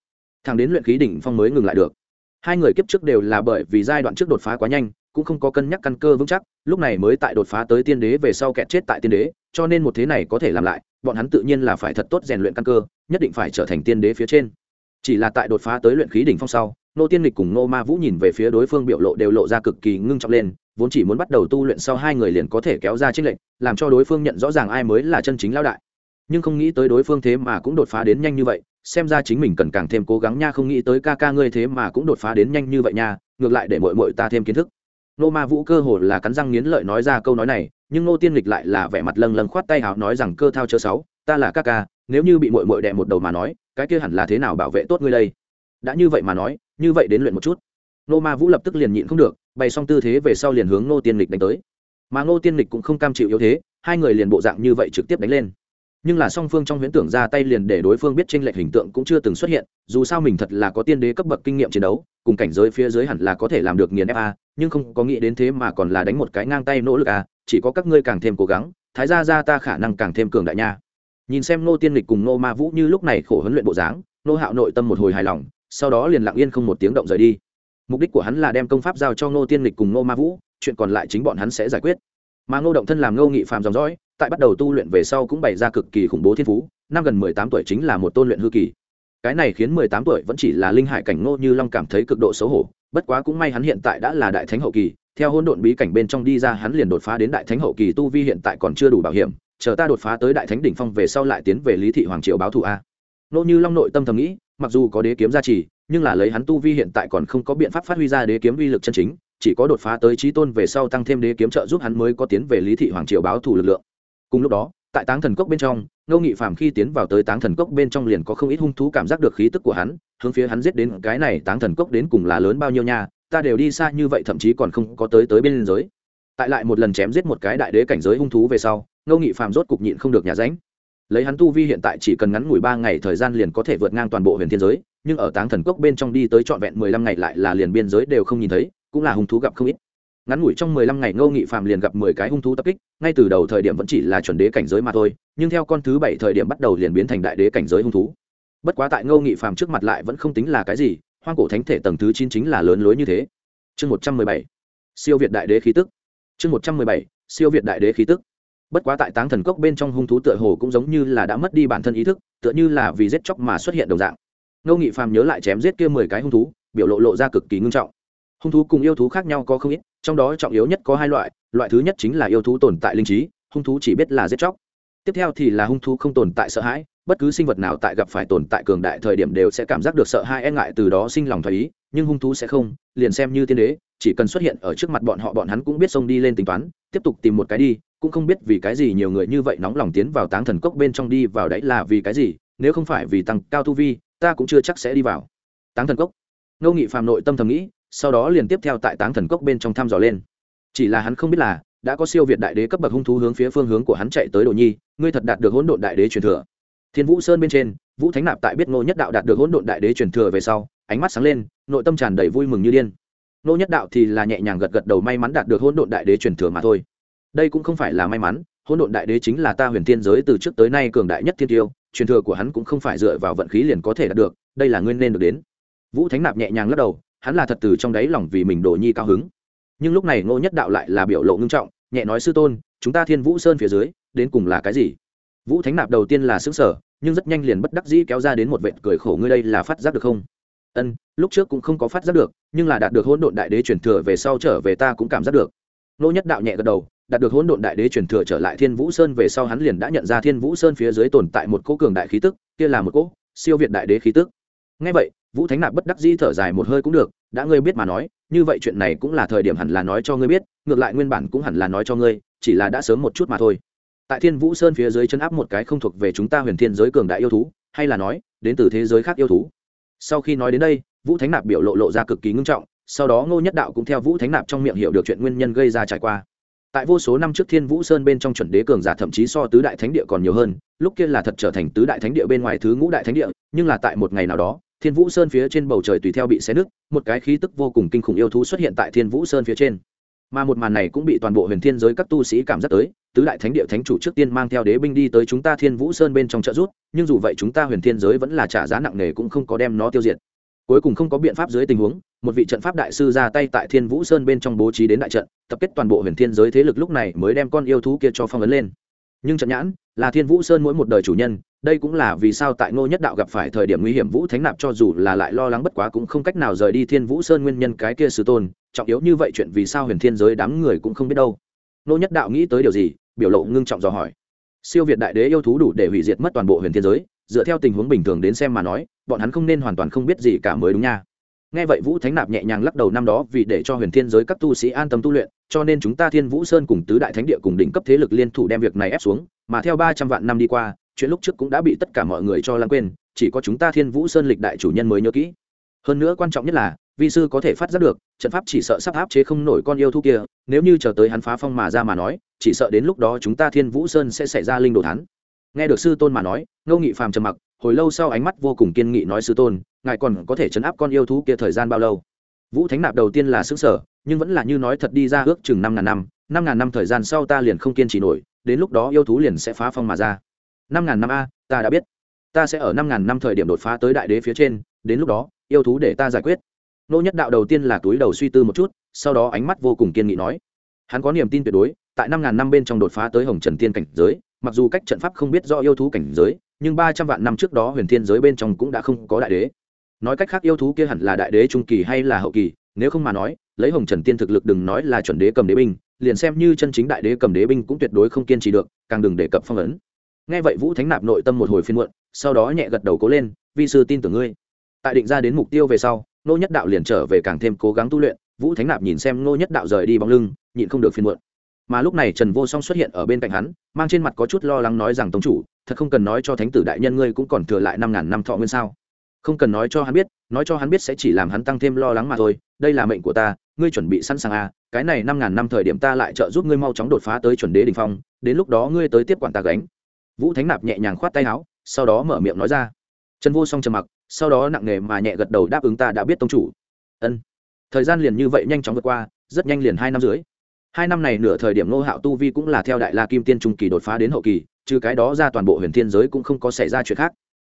Thẳng đến luyện khí đỉnh phong mới ngừng lại được. Hai người kiếp trước đều là bởi vì giai đoạn trước đột phá quá nhanh cũng không có cân nhắc căn cơ vững chắc, lúc này mới tại đột phá tới tiên đế về sau kẹt chết tại tiên đế, cho nên một thế này có thể làm lại, bọn hắn tự nhiên là phải thật tốt rèn luyện căn cơ, nhất định phải trở thành tiên đế phía trên. Chỉ là tại đột phá tới luyện khí đỉnh phong sau, nô tiên lịch cùng nô ma vũ nhìn về phía đối phương biểu lộ đều lộ ra cực kỳ ngưng trọng lên, vốn chỉ muốn bắt đầu tu luyện sau hai người liền có thể kéo ra trích lệnh, làm cho đối phương nhận rõ ràng ai mới là chân chính lao đại. Nhưng không nghĩ tới đối phương thế mà cũng đột phá đến nhanh như vậy, xem ra chính mình cần càng thêm cố gắng nha, không nghĩ tới ca ca ngươi thế mà cũng đột phá đến nhanh như vậy nha, ngược lại để mội mội ta thêm kiến thức nô ma vũ cơ hồ là cắn răng nghiến lợi nói ra câu nói này, nhưng nô tiên lịch lại là vẻ mặt lâng lâng khoát tay hào nói rằng, cơ thao chớ sáu, ta là ca ca, nếu như bị mội mội đẹ một đầu mà nói, cái kia hẳn là thế nào bảo vệ tốt ngươi đây? Đã như vậy mà nói, như vậy đến luyện một chút. Nô ma vũ lập tức liền nhịn không được, bày xong tư thế về sau liền hướng nô tiên lịch đánh tới. Mà nô tiên lịch cũng không cam chịu yếu thế, hai người liền bộ dạng như vậy trực tiếp đánh lên. Nhưng là song phương trong huyễn tưởng ra tay liền để đối phương biết tranh lệch hình tượng cũng chưa từng xuất hiện, dù sao mình thật là có tiên đế cấp bậc kinh nghiệm chiến đấu, cùng cảnh giới phía dưới hẳn là có thể làm được nghiền fa nhưng không có nghĩ đến thế mà còn là đánh một cái ngang tay nỗ lực à chỉ có các ngươi càng thêm cố gắng, thái ra ra ta khả năng càng thêm cường đại nha. Nhìn xem nô tiên lịch cùng nô ma vũ như lúc này khổ huấn luyện bộ dáng nô hạo nội tâm một hồi hài lòng, sau đó liền lặng yên không một tiếng động rời đi. Mục đích của hắn là đem công pháp giao cho nô tiên lịch cùng nô ma vũ, chuyện còn lại chính bọn hắn sẽ giải quyết. Mà ngô động thân làm ngô nghị phàm dòng dõi, tại bắt đầu tu luyện về sau cũng bày ra cực kỳ khủng bố thiên phú, năm gần mười tám tuổi chính là một tôn luyện hư kỳ. Cái này khiến mười tám tuổi vẫn chỉ là linh hải cảnh ngô như long cảm thấy cực độ xấu hổ bất quá cũng may hắn hiện tại đã là đại thánh hậu kỳ, theo hôn độn bí cảnh bên trong đi ra hắn liền đột phá đến đại thánh hậu kỳ tu vi hiện tại còn chưa đủ bảo hiểm, chờ ta đột phá tới đại thánh đỉnh phong về sau lại tiến về lý thị hoàng triều báo thù a. Nô như long nội tâm thầm nghĩ, mặc dù có đế kiếm gia trì, nhưng là lấy hắn tu vi hiện tại còn không có biện pháp phát huy ra đế kiếm uy lực chân chính, chỉ có đột phá tới trí tôn về sau tăng thêm đế kiếm trợ giúp hắn mới có tiến về lý thị hoàng triều báo thù lực lượng. Cùng lúc đó tại táng thần cốc bên trong, ngô nghị Phạm khi tiến vào tới táng thần cốc bên trong liền có không ít hung thú cảm giác được khí tức của hắn, hướng phía hắn giết đến, cái này táng thần cốc đến cùng là lớn bao nhiêu nha, ta đều đi xa như vậy thậm chí còn không có tới tới bên liên giới. Tại lại một lần chém giết một cái đại đế cảnh giới hung thú về sau, ngô nghị Phạm rốt cục nhịn không được nhà ránh. Lấy hắn tu vi hiện tại chỉ cần ngắn ngủi ba ngày thời gian liền có thể vượt ngang toàn bộ huyền thiên giới, nhưng ở táng thần cốc bên trong đi tới trọn vẹn mười lăm ngày lại là liền biên giới đều không nhìn thấy, cũng là hung thú gặp không ít ngắn ngủi trong mười lăm ngày ngô nghị phạm liền gặp mười cái hung thú tập kích, ngay từ đầu thời điểm vẫn chỉ là chuẩn đế cảnh giới mà thôi, nhưng theo con thứ bảy thời điểm bắt đầu liền biến thành đại đế cảnh giới hung thú. Bất quá tại ngô nghị phạm trước mặt lại vẫn không tính là cái gì, hoang cổ thánh thể tầng thứ chín chính là lớn lối như thế. Chương một trăm mười bảy, siêu việt đại đế khí tức. Chương một trăm mười bảy, siêu việt đại đế khí tức. Bất quá tại táng thần cốc bên trong hung thú tựa hồ cũng giống như là đã mất đi bản thân ý thức, tựa như là vì giết chóc mà xuất hiện đồng dạng. Ngô nghị phàm nhớ lại chém giết kia mười cái hung thú, biểu lộ lộ ra cực kỳ ngưng trọng. Hung thú cùng yêu thú khác nhau có không ít trong đó trọng yếu nhất có hai loại loại thứ nhất chính là yêu thú tồn tại linh trí, hung thú chỉ biết là giết chóc. Tiếp theo thì là hung thú không tồn tại sợ hãi, bất cứ sinh vật nào tại gặp phải tồn tại cường đại thời điểm đều sẽ cảm giác được sợ hãi e ngại từ đó sinh lòng thoái ý, nhưng hung thú sẽ không, liền xem như tiên đế, chỉ cần xuất hiện ở trước mặt bọn họ bọn hắn cũng biết xông đi lên tính toán, tiếp tục tìm một cái đi, cũng không biết vì cái gì nhiều người như vậy nóng lòng tiến vào táng thần cốc bên trong đi vào đấy là vì cái gì, nếu không phải vì tăng cao tu vi, ta cũng chưa chắc sẽ đi vào. Táng thần cốc. Ngô nghị phàm nội tâm thầm nghĩ sau đó liền tiếp theo tại táng thần cốc bên trong thăm dò lên. Chỉ là hắn không biết là, đã có siêu việt đại đế cấp bậc hung thú hướng phía phương hướng của hắn chạy tới đồ nhi, ngươi thật đạt được hỗn độn đại đế truyền thừa. Thiên vũ sơn bên trên, vũ thánh nạp tại biết ngô nhất đạo đạt được hỗn độn đại đế truyền thừa về sau, ánh mắt sáng lên, nội tâm tràn đầy vui mừng như điên. Ngô nhất đạo thì là nhẹ nhàng gật gật đầu may mắn đạt được hỗn độn đại đế truyền thừa mà thôi. Đây cũng không phải là may mắn, hỗn độn đại đế chính là ta huyền thiên giới từ trước tới nay cường đại nhất thiên tiêu, truyền thừa của hắn cũng không phải dựa vào vận khí liền có thể đạt được, đây là nguyên nên được đến. Vũ thánh nạp nhẹ nhàng lắc đầu hắn là thật từ trong đáy lòng vì mình đồ nhi cao hứng. Nhưng lúc này ngô nhất đạo lại là biểu lộ ngưng trọng, nhẹ nói sư tôn, chúng ta thiên vũ sơn phía dưới, đến cùng là cái gì? Vũ thánh nạp đầu tiên là xứng sở nhưng rất nhanh liền bất đắc dĩ kéo ra đến một vệt cười khổ, ngươi đây là phát giác được không? Ân, lúc trước cũng không có phát giác được, nhưng là đạt được hỗn độn đại đế truyền thừa về sau trở về ta cũng cảm giác được. Nô nhất đạo nhẹ gật đầu, đạt được hỗn độn đại đế truyền thừa trở lại thiên vũ sơn về sau hắn liền đã nhận ra thiên vũ sơn phía dưới tồn tại một cỗ cường đại khí tức, kia là một cỗ siêu việt đại đế khí tức. Ngay vậy vũ thánh nạp bất đắc dĩ thở dài một hơi cũng được, đã ngươi biết mà nói, như vậy chuyện này cũng là thời điểm hẳn là nói cho ngươi biết, ngược lại nguyên bản cũng hẳn là nói cho ngươi, chỉ là đã sớm một chút mà thôi. Tại thiên vũ sơn phía dưới chân áp một cái không thuộc về chúng ta huyền thiên giới cường đại yêu thú, hay là nói, đến từ thế giới khác yêu thú. Sau khi nói đến đây, vũ thánh nạp biểu lộ lộ ra cực kỳ ngưng trọng, sau đó ngô nhất đạo cũng theo vũ thánh nạp trong miệng hiểu được chuyện nguyên nhân gây ra trải qua. Tại vô số năm trước thiên vũ sơn bên trong chuẩn đế cường giả thậm chí so tứ đại thánh địa còn nhiều hơn, lúc kia là thật trở thành tứ đại thánh địa bên ngoài thứ ngũ đại thánh địa, nhưng là tại một ngày nào đó thiên vũ sơn phía trên bầu trời tùy theo bị xé nứt, một cái khí tức vô cùng kinh khủng yêu thú xuất hiện tại thiên vũ sơn phía trên. Mà một màn này cũng bị toàn bộ huyền thiên giới các tu sĩ cảm giác tới, tứ đại thánh địa thánh chủ trước tiên mang theo đế binh đi tới chúng ta thiên vũ sơn bên trong trợ rút nhưng dù vậy chúng ta huyền thiên giới vẫn là trả giá nặng nề cũng không có đem nó tiêu diệt. Cuối cùng không có biện pháp dưới tình huống, một vị trận pháp đại sư ra tay tại thiên vũ sơn bên trong bố trí đến đại trận, tập kết toàn bộ huyền thiên giới thế lực lúc này mới đem con yêu thú kia cho phong ấn lên nhưng trận nhãn là thiên vũ sơn mỗi một đời chủ nhân, đây cũng là vì sao tại ngô nhất đạo gặp phải thời điểm nguy hiểm vũ thánh nạp cho dù là lại lo lắng bất quá cũng không cách nào rời đi thiên vũ sơn nguyên nhân cái kia sư tôn, trọng yếu như vậy chuyện vì sao huyền thiên giới đám người cũng không biết đâu. Ngô nhất đạo nghĩ tới điều gì, biểu lộ ngưng trọng dò hỏi. Siêu việt đại đế yêu thú đủ để hủy diệt mất toàn bộ huyền thiên giới, dựa theo tình huống bình thường đến xem mà nói, bọn hắn không nên hoàn toàn không biết gì cả mới đúng nha nghe vậy vũ thánh nạp nhẹ nhàng lắc đầu năm đó vì để cho huyền thiên giới các tu sĩ an tâm tu luyện, cho nên chúng ta thiên vũ sơn cùng tứ đại thánh địa cùng đỉnh cấp thế lực liên thủ đem việc này ép xuống, mà theo ba trăm vạn năm đi qua, chuyện lúc trước cũng đã bị tất cả mọi người cho lãng quên, chỉ có chúng ta thiên vũ sơn lịch đại chủ nhân mới nhớ kỹ. Hơn nữa quan trọng nhất là, vi sư có thể phát giác được, trận pháp chỉ sợ sắp áp chế không nổi con yêu thú kia, nếu như chờ tới hắn phá phong mà ra mà nói, chỉ sợ đến lúc đó chúng ta thiên vũ sơn sẽ xảy ra linh đồ thắn nghe được sư tôn mà nói, ngô nghị phàm trầm mặc hồi lâu sau ánh mắt vô cùng kiên nghị nói sư tôn, ngài còn có thể chấn áp con yêu thú kia thời gian bao lâu? Vũ thánh nạp đầu tiên là xứng sở nhưng vẫn là như nói thật đi ra ước chừng năm ngàn năm năm ngàn năm thời gian sau ta liền không kiên trì nổi, đến lúc đó yêu thú liền sẽ phá phong mà ra. Năm ngàn năm a, ta đã biết. Ta sẽ ở năm ngàn năm thời điểm đột phá tới đại đế phía trên, đến lúc đó, yêu thú để ta giải quyết. Nô nhất đạo đầu tiên là túi đầu suy tư một chút, sau đó ánh mắt vô cùng kiên nghị nói. Hắn có niềm tin tuyệt đối, tại năm ngàn năm bên trong đột phá tới hồng trần tiên cảnh giới, mặc dù cách trận pháp không biết do yêu thú cảnh giới nhưng ba trăm vạn năm trước đó huyền thiên giới bên trong cũng đã không có đại đế. Nói cách khác yêu thú kia hẳn là đại đế trung kỳ hay là hậu kỳ, nếu không mà nói, lấy hồng trần tiên thực lực đừng nói là chuẩn đế cầm đế binh, liền xem như chân chính đại đế cầm đế binh cũng tuyệt đối không kiên trì được, càng đừng đề cập phong ấn. Nghe vậy vũ thánh nạp nội tâm một hồi phiên muộn, sau đó nhẹ gật đầu cố lên, vi sư tin tưởng ngươi. Tại định ra đến mục tiêu về sau nô nhất đạo liền trở về càng thêm cố gắng tu luyện, vũ thánh nạp nhìn xem nô nhất đạo rời đi bóng lưng, nhịn không được phiên muộn mà lúc này trần vô song xuất hiện ở bên cạnh hắn, mang trên mặt có chút lo lắng nói rằng tông chủ, thật không cần nói cho thánh tử đại nhân ngươi cũng còn thừa lại năm ngàn năm thọ nguyên sao? Không cần nói cho hắn biết, nói cho hắn biết sẽ chỉ làm hắn tăng thêm lo lắng mà thôi, đây là mệnh của ta, ngươi chuẩn bị sẵn sàng à cái này năm ngàn năm thời điểm ta lại trợ giúp ngươi mau chóng đột phá tới chuẩn đế đình phong, đến lúc đó ngươi tới tiếp quản ta gánh. Vũ thánh nạp nhẹ nhàng khoát tay áo, sau đó mở miệng nói ra. Trần vô song trầm mặc, sau đó nặng nề mà nhẹ gật đầu đáp ứng ta đã biết tông chủ. Ân. Thời gian liền như vậy nhanh chóng vượt qua, rất nhanh liền hai năm dưới hai năm này nửa thời điểm nô hạo tu vi cũng là theo đại la kim tiên trung kỳ đột phá đến hậu kỳ, trừ cái đó ra toàn bộ huyền thiên giới cũng không có xảy ra chuyện khác.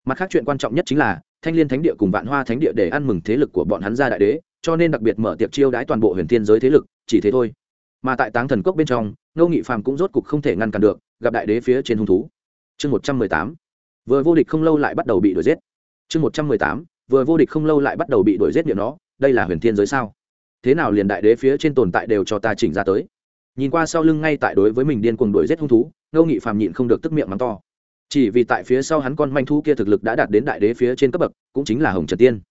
Mặt khác chuyện quan trọng nhất chính là, thanh liên thánh địa cùng vạn hoa thánh địa để ăn mừng thế lực của bọn hắn ra đại đế, cho nên đặc biệt mở tiệc chiêu đãi toàn bộ huyền thiên giới thế lực, chỉ thế thôi. Mà tại táng thần cốc bên trong, ngô nghị phàm cũng rốt cục không thể ngăn cản được, gặp đại đế phía trên hung thú. Chương một trăm mười tám. Vừa vô địch không lâu lại bắt đầu bị đuổi giết. Chương một trăm mười tám. Vừa vô địch không lâu lại bắt đầu bị đuổi giết điện nó, đây là huyền thiên giới sao? Thế nào liền đại đế phía trên tồn tại đều cho ta chỉnh ra tới. Nhìn qua sau lưng ngay tại đối với mình điên cuồng đuổi giết hung thú, ngô nghị phàm nhịn không được tức miệng mắng to. Chỉ vì tại phía sau hắn con manh thú kia thực lực đã đạt đến đại đế phía trên cấp bậc, cũng chính là hồng trần tiên.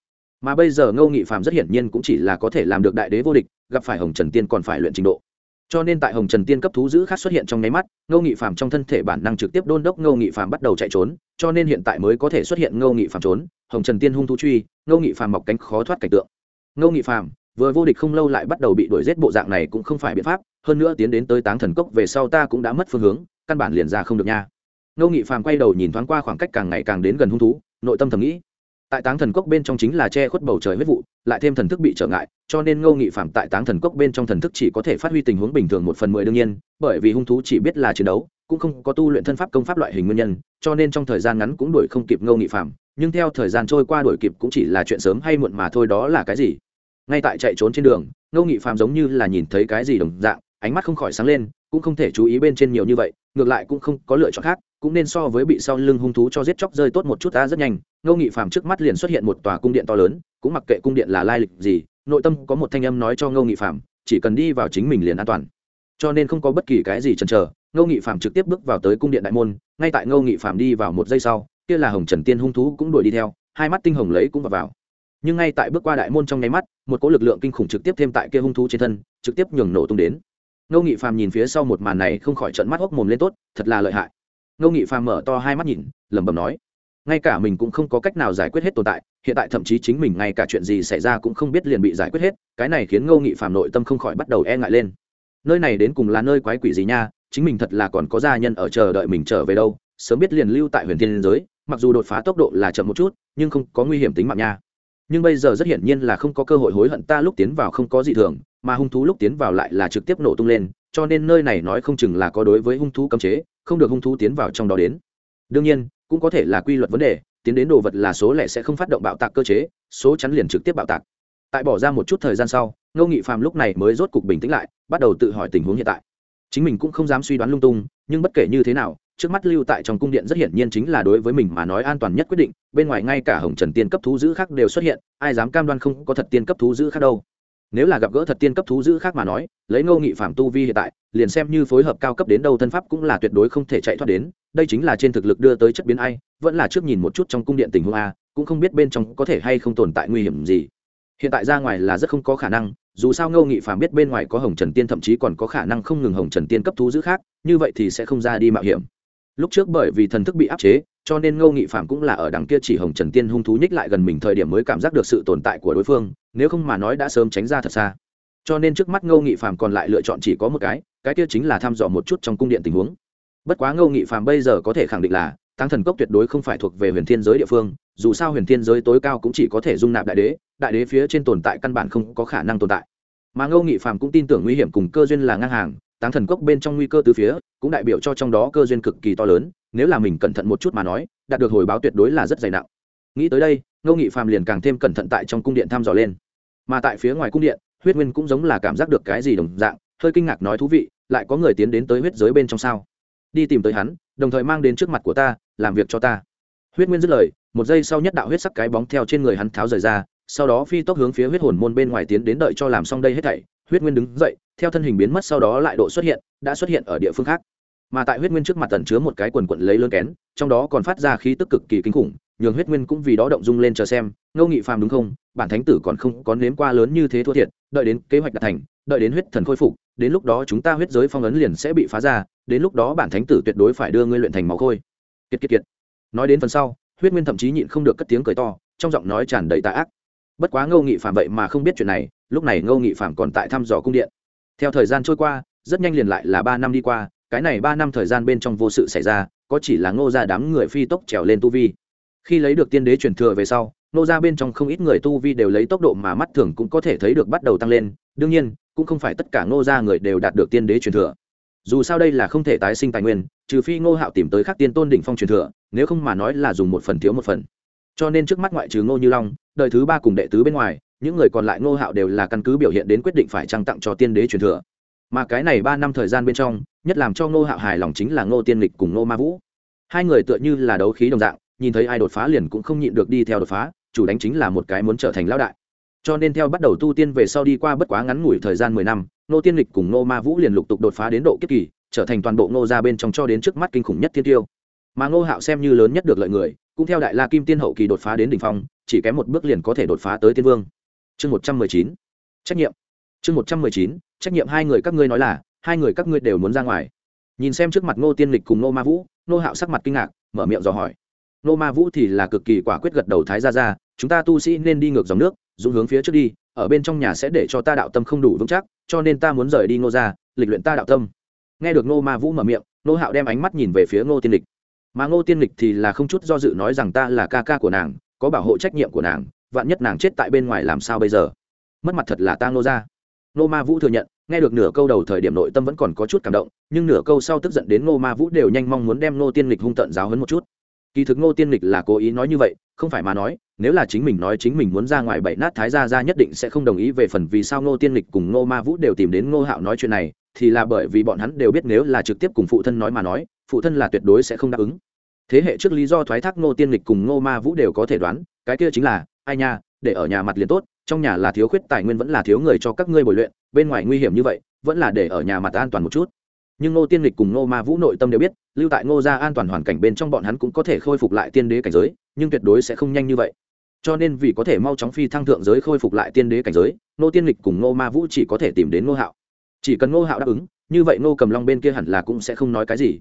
Mà bây giờ ngô nghị phàm rất hiển nhiên cũng chỉ là có thể làm được đại đế vô địch, gặp phải hồng trần tiên còn phải luyện trình độ. Cho nên tại hồng trần tiên cấp thú giữ khác xuất hiện trong nháy mắt, ngô nghị phàm trong thân thể bản năng trực tiếp đôn đốc ngô nghị phàm bắt đầu chạy trốn, cho nên hiện tại mới có thể xuất hiện ngô nghị phàm trốn, hồng trần tiên hung thú truy, ngô nghị phàm mọc cánh khó thoát cảnh tượng. Ngô nghị phàm vừa vô địch không lâu lại bắt đầu bị đuổi giết bộ dạng này cũng không phải biện pháp, hơn nữa tiến đến tới táng thần cốc về sau ta cũng đã mất phương hướng, căn bản liền ra không được nha. Ngô nghị phàm quay đầu nhìn thoáng qua khoảng cách càng ngày càng đến gần hung thú, nội tâm thầm nghĩ, tại táng thần cốc bên trong chính là che khuất bầu trời huyết vụ, lại thêm thần thức bị trở ngại, cho nên ngô nghị phạm tại táng thần cốc bên trong thần thức chỉ có thể phát huy tình huống bình thường một phần mười đương nhiên, bởi vì hung thú chỉ biết là chiến đấu, cũng không có tu luyện thân pháp công pháp loại hình nguyên nhân, cho nên trong thời gian ngắn cũng đuổi không kịp ngô nghị phạm nhưng theo thời gian trôi qua đuổi kịp cũng chỉ là chuyện sớm hay muộn mà thôi, đó là cái gì? Ngay tại chạy trốn trên đường ngô nghị phạm giống như là nhìn thấy cái gì đồng dạng ánh mắt không khỏi sáng lên cũng không thể chú ý bên trên nhiều như vậy ngược lại cũng không có lựa chọn khác cũng nên so với bị sau lưng hung thú cho giết chóc rơi tốt một chút ta rất nhanh ngô nghị phàm trước mắt liền xuất hiện một tòa cung điện to lớn cũng mặc kệ cung điện là lai lịch gì nội tâm có một thanh âm nói cho ngô nghị phàm chỉ cần đi vào chính mình liền an toàn cho nên không có bất kỳ cái gì chần chờ ngô nghị phàm trực tiếp bước vào tới cung điện đại môn ngay tại ngô nghị phàm đi vào một giây sau kia là hồng trần tiên hung thú cũng đuổi đi theo hai mắt tinh hồng lấy cũng vào, vào nhưng ngay tại bước qua đại môn trong nháy mắt, một cỗ lực lượng kinh khủng trực tiếp thêm tại kia hung thú trên thân, trực tiếp nhường nổ tung đến. Ngô nghị phàm nhìn phía sau một màn này không khỏi trận mắt hốc mồm lên tốt, thật là lợi hại. Ngô nghị phàm mở to hai mắt nhìn, lẩm bẩm nói, ngay cả mình cũng không có cách nào giải quyết hết tồn tại, hiện tại thậm chí chính mình ngay cả chuyện gì xảy ra cũng không biết liền bị giải quyết hết, cái này khiến ngô nghị phàm nội tâm không khỏi bắt đầu e ngại lên. Nơi này đến cùng là nơi quái quỷ gì nha, chính mình thật là còn có gia nhân ở chờ đợi mình trở về đâu, sớm biết liền lưu tại huyền thiên giới, mặc dù đột phá tốc độ là chậm một chút, nhưng không có nguy hiểm tính mạng nha nhưng bây giờ rất hiển nhiên là không có cơ hội hối hận ta lúc tiến vào không có gì thường, mà hung thú lúc tiến vào lại là trực tiếp nổ tung lên, cho nên nơi này nói không chừng là có đối với hung thú cấm chế, không được hung thú tiến vào trong đó đến. Đương nhiên, cũng có thể là quy luật vấn đề, tiến đến đồ vật là số lẻ sẽ không phát động bạo tạc cơ chế, số chắn liền trực tiếp bạo tạc. Tại bỏ ra một chút thời gian sau, ngô nghị phàm lúc này mới rốt cục bình tĩnh lại, bắt đầu tự hỏi tình huống hiện tại. Chính mình cũng không dám suy đoán lung tung, nhưng bất kể như thế nào trước mắt lưu tại trong cung điện rất hiển nhiên chính là đối với mình mà nói an toàn nhất quyết định, bên ngoài ngay cả hồng trần tiên cấp thú giữ khác đều xuất hiện, ai dám cam đoan không có thật tiên cấp thú giữ khác đâu. Nếu là gặp gỡ thật tiên cấp thú giữ khác mà nói, lấy ngô nghị phạm tu vi hiện tại, liền xem như phối hợp cao cấp đến đâu thân pháp cũng là tuyệt đối không thể chạy thoát đến, đây chính là trên thực lực đưa tới chất biến ai, vẫn là trước nhìn một chút trong cung điện tình huống a, cũng không biết bên trong có thể hay không tồn tại nguy hiểm gì. Hiện tại ra ngoài là rất không có khả năng, dù sao ngô nghị phạm biết bên ngoài có hồng trần tiên thậm chí còn có khả năng không ngừng hồng trần tiên cấp thú giữ khác, như vậy thì sẽ không ra đi mạo hiểm lúc trước bởi vì thần thức bị áp chế, cho nên ngô nghị phạm cũng là ở đằng kia chỉ hồng trần tiên hung thú nhích lại gần mình thời điểm mới cảm giác được sự tồn tại của đối phương, nếu không mà nói đã sớm tránh ra thật xa. Cho nên trước mắt ngô nghị phạm còn lại lựa chọn chỉ có một cái cái kia chính là thăm dò một chút trong cung điện tình huống. Bất quá ngô nghị phạm bây giờ có thể khẳng định là tăng thần cốc tuyệt đối không phải thuộc về huyền thiên giới địa phương, dù sao huyền thiên giới tối cao cũng chỉ có thể dung nạp đại đế đại đế phía trên tồn tại căn bản không có khả năng tồn tại. Mà ngô nghị phạm cũng tin tưởng nguy hiểm cùng cơ duyên là ngang hàng táng thần cốc bên trong nguy cơ từ phía, cũng đại biểu cho trong đó cơ duyên cực kỳ to lớn, nếu là mình cẩn thận một chút mà nói, đạt được hồi báo tuyệt đối là rất dày nặng. Nghĩ tới đây, ngô nghị phàm liền càng thêm cẩn thận tại trong cung điện thăm dò lên. Mà tại phía ngoài cung điện, huyết nguyên cũng giống là cảm giác được cái gì đồng dạng, hơi kinh ngạc nói thú vị, lại có người tiến đến tới huyết giới bên trong sao? Đi tìm tới hắn, đồng thời mang đến trước mặt của ta, làm việc cho ta. Huyết nguyên dứt lời, một giây sau nhất đạo huyết sắc cái bóng theo trên người hắn tháo rời ra sau đó phi tốc hướng phía huyết hồn môn bên ngoài tiến đến đợi cho làm xong đây hết thảy, huyết nguyên đứng dậy, theo thân hình biến mất sau đó lại độ xuất hiện, đã xuất hiện ở địa phương khác. Mà tại huyết nguyên trước mặt tẩn chứa một cái quần quận lấy lớn kén, trong đó còn phát ra khí tức cực kỳ kinh khủng, nhường huyết nguyên cũng vì đó động dung lên chờ xem, ngô nghị phàm đúng không? Bản thánh tử còn không có nếm qua lớn như thế thua thiệt, đợi đến kế hoạch đạt thành, đợi đến huyết thần khôi phục, đến lúc đó chúng ta huyết giới phong ấn liền sẽ bị phá ra, đến lúc đó bản thánh tử tuyệt đối phải đưa ngươi luyện thành máu khôi. Kiệt kiệt kiệt. Nói đến phần sau, huyết nguyên thậm chí nhịn không được cất tiếng cười to, trong giọng nói tràn đầy tà ác bất quá ngô nghị phạm vậy mà không biết chuyện này, lúc này ngô nghị phạm còn tại thăm dò cung điện. Theo thời gian trôi qua, rất nhanh liền lại là ba năm đi qua, cái này ba năm thời gian bên trong vô sự xảy ra, có chỉ là ngô gia đám người phi tốc trèo lên tu vi. Khi lấy được tiên đế truyền thừa về sau, ngô gia bên trong không ít người tu vi đều lấy tốc độ mà mắt thường cũng có thể thấy được bắt đầu tăng lên, đương nhiên, cũng không phải tất cả ngô gia người đều đạt được tiên đế truyền thừa. Dù sao đây là không thể tái sinh tài nguyên, trừ phi ngô hạo tìm tới khắc tiên tôn đỉnh phong truyền thừa, nếu không mà nói là dùng một phần thiếu một phần. Cho nên trước mắt ngoại trừ ngô như long đời thứ ba cùng đệ tứ bên ngoài, những người còn lại ngô hạo đều là căn cứ biểu hiện đến quyết định phải trăng tặng cho tiên đế truyền thừa. Mà cái này ba năm thời gian bên trong, nhất làm cho ngô hạo hài lòng chính là ngô tiên lịch cùng ngô ma vũ. Hai người tựa như là đấu khí đồng dạng, nhìn thấy ai đột phá liền cũng không nhịn được đi theo đột phá, chủ đánh chính là một cái muốn trở thành lão đại. Cho nên theo bắt đầu tu tiên về sau đi qua bất quá ngắn ngủi thời gian mười năm, ngô tiên lịch cùng ngô ma vũ liền lục tục đột phá đến độ kiếp kỳ, trở thành toàn bộ ngô ra bên trong cho đến trước mắt kinh khủng nhất thiên tiêu. Mà ngô hạo xem như lớn nhất được lợi người, cũng theo đại la kim tiên hậu kỳ đột phá đến đ ỉ n h phong chỉ kém một bước liền có thể đột phá tới tiên vương. Chương một trăm mười chín. Trách nhiệm. Chương một trăm mười chín. Trách nhiệm hai người các ngươi nói là, hai người các ngươi đều muốn ra ngoài. Nhìn xem trước mặt ngô tiên lịch cùng ngô ma vũ, ngô hạo sắc mặt kinh ngạc, mở miệng dò hỏi. Ngô ma vũ thì là cực kỳ quả quyết gật đầu thái ra ra, chúng ta tu sĩ nên đi ngược dòng nước, dũng hướng phía trước đi, ở bên trong nhà sẽ để cho ta đạo tâm không đủ vững chắc, cho nên ta muốn rời đi ngô ra lịch luyện ta đạo tâm. Nghe được ngô ma vũ mở miệng, ngô hạo đem ánh mắt nhìn về phía ngô tiên lịch. Mà ngô tiên lịch thì là không chút do dự nói rằng ta là ca ca của nàng có bảo hộ trách nhiệm của nàng, vạn nhất nàng chết tại bên ngoài làm sao bây giờ? Mất mặt thật là ta ngô ra. Ngô ma vũ thừa nhận, nghe được nửa câu đầu thời điểm nội tâm vẫn còn có chút cảm động, nhưng nửa câu sau tức giận đến ngô ma vũ đều nhanh mong muốn đem ngô tiên lịch hung tận giáo hấn một chút. Kỳ thực ngô tiên lịch là cố ý nói như vậy, không phải mà nói, nếu là chính mình nói chính mình muốn ra ngoài bảy nát thái gia ra nhất định sẽ không đồng ý về phần vì sao ngô tiên lịch cùng ngô ma vũ đều tìm đến ngô hạo nói chuyện này, thì là bởi vì bọn hắn đều biết nếu là trực tiếp cùng phụ thân nói mà nói, phụ thân là tuyệt đối sẽ không đáp ứng thế hệ trước lý do thoái thác ngô tiên lịch cùng ngô ma vũ đều có thể đoán, cái kia chính là, ai nha, để ở nhà mặt liền tốt, trong nhà là thiếu khuyết tài nguyên vẫn là thiếu người cho các ngươi bồi luyện, bên ngoài nguy hiểm như vậy, vẫn là để ở nhà mặt an toàn một chút. Nhưng ngô tiên lịch cùng ngô ma vũ nội tâm đều biết, lưu tại ngô gia an toàn hoàn cảnh bên trong bọn hắn cũng có thể khôi phục lại tiên đế cảnh giới, nhưng tuyệt đối sẽ không nhanh như vậy. Cho nên vì có thể mau chóng phi thăng thượng giới khôi phục lại tiên đế cảnh giới, ngô tiên lịch cùng ngô ma vũ chỉ có thể tìm đến ngô hạo. Chỉ cần ngô hạo đáp ứng, như vậy ngô cầm long bên kia hẳn là cũng sẽ không nói cái gì.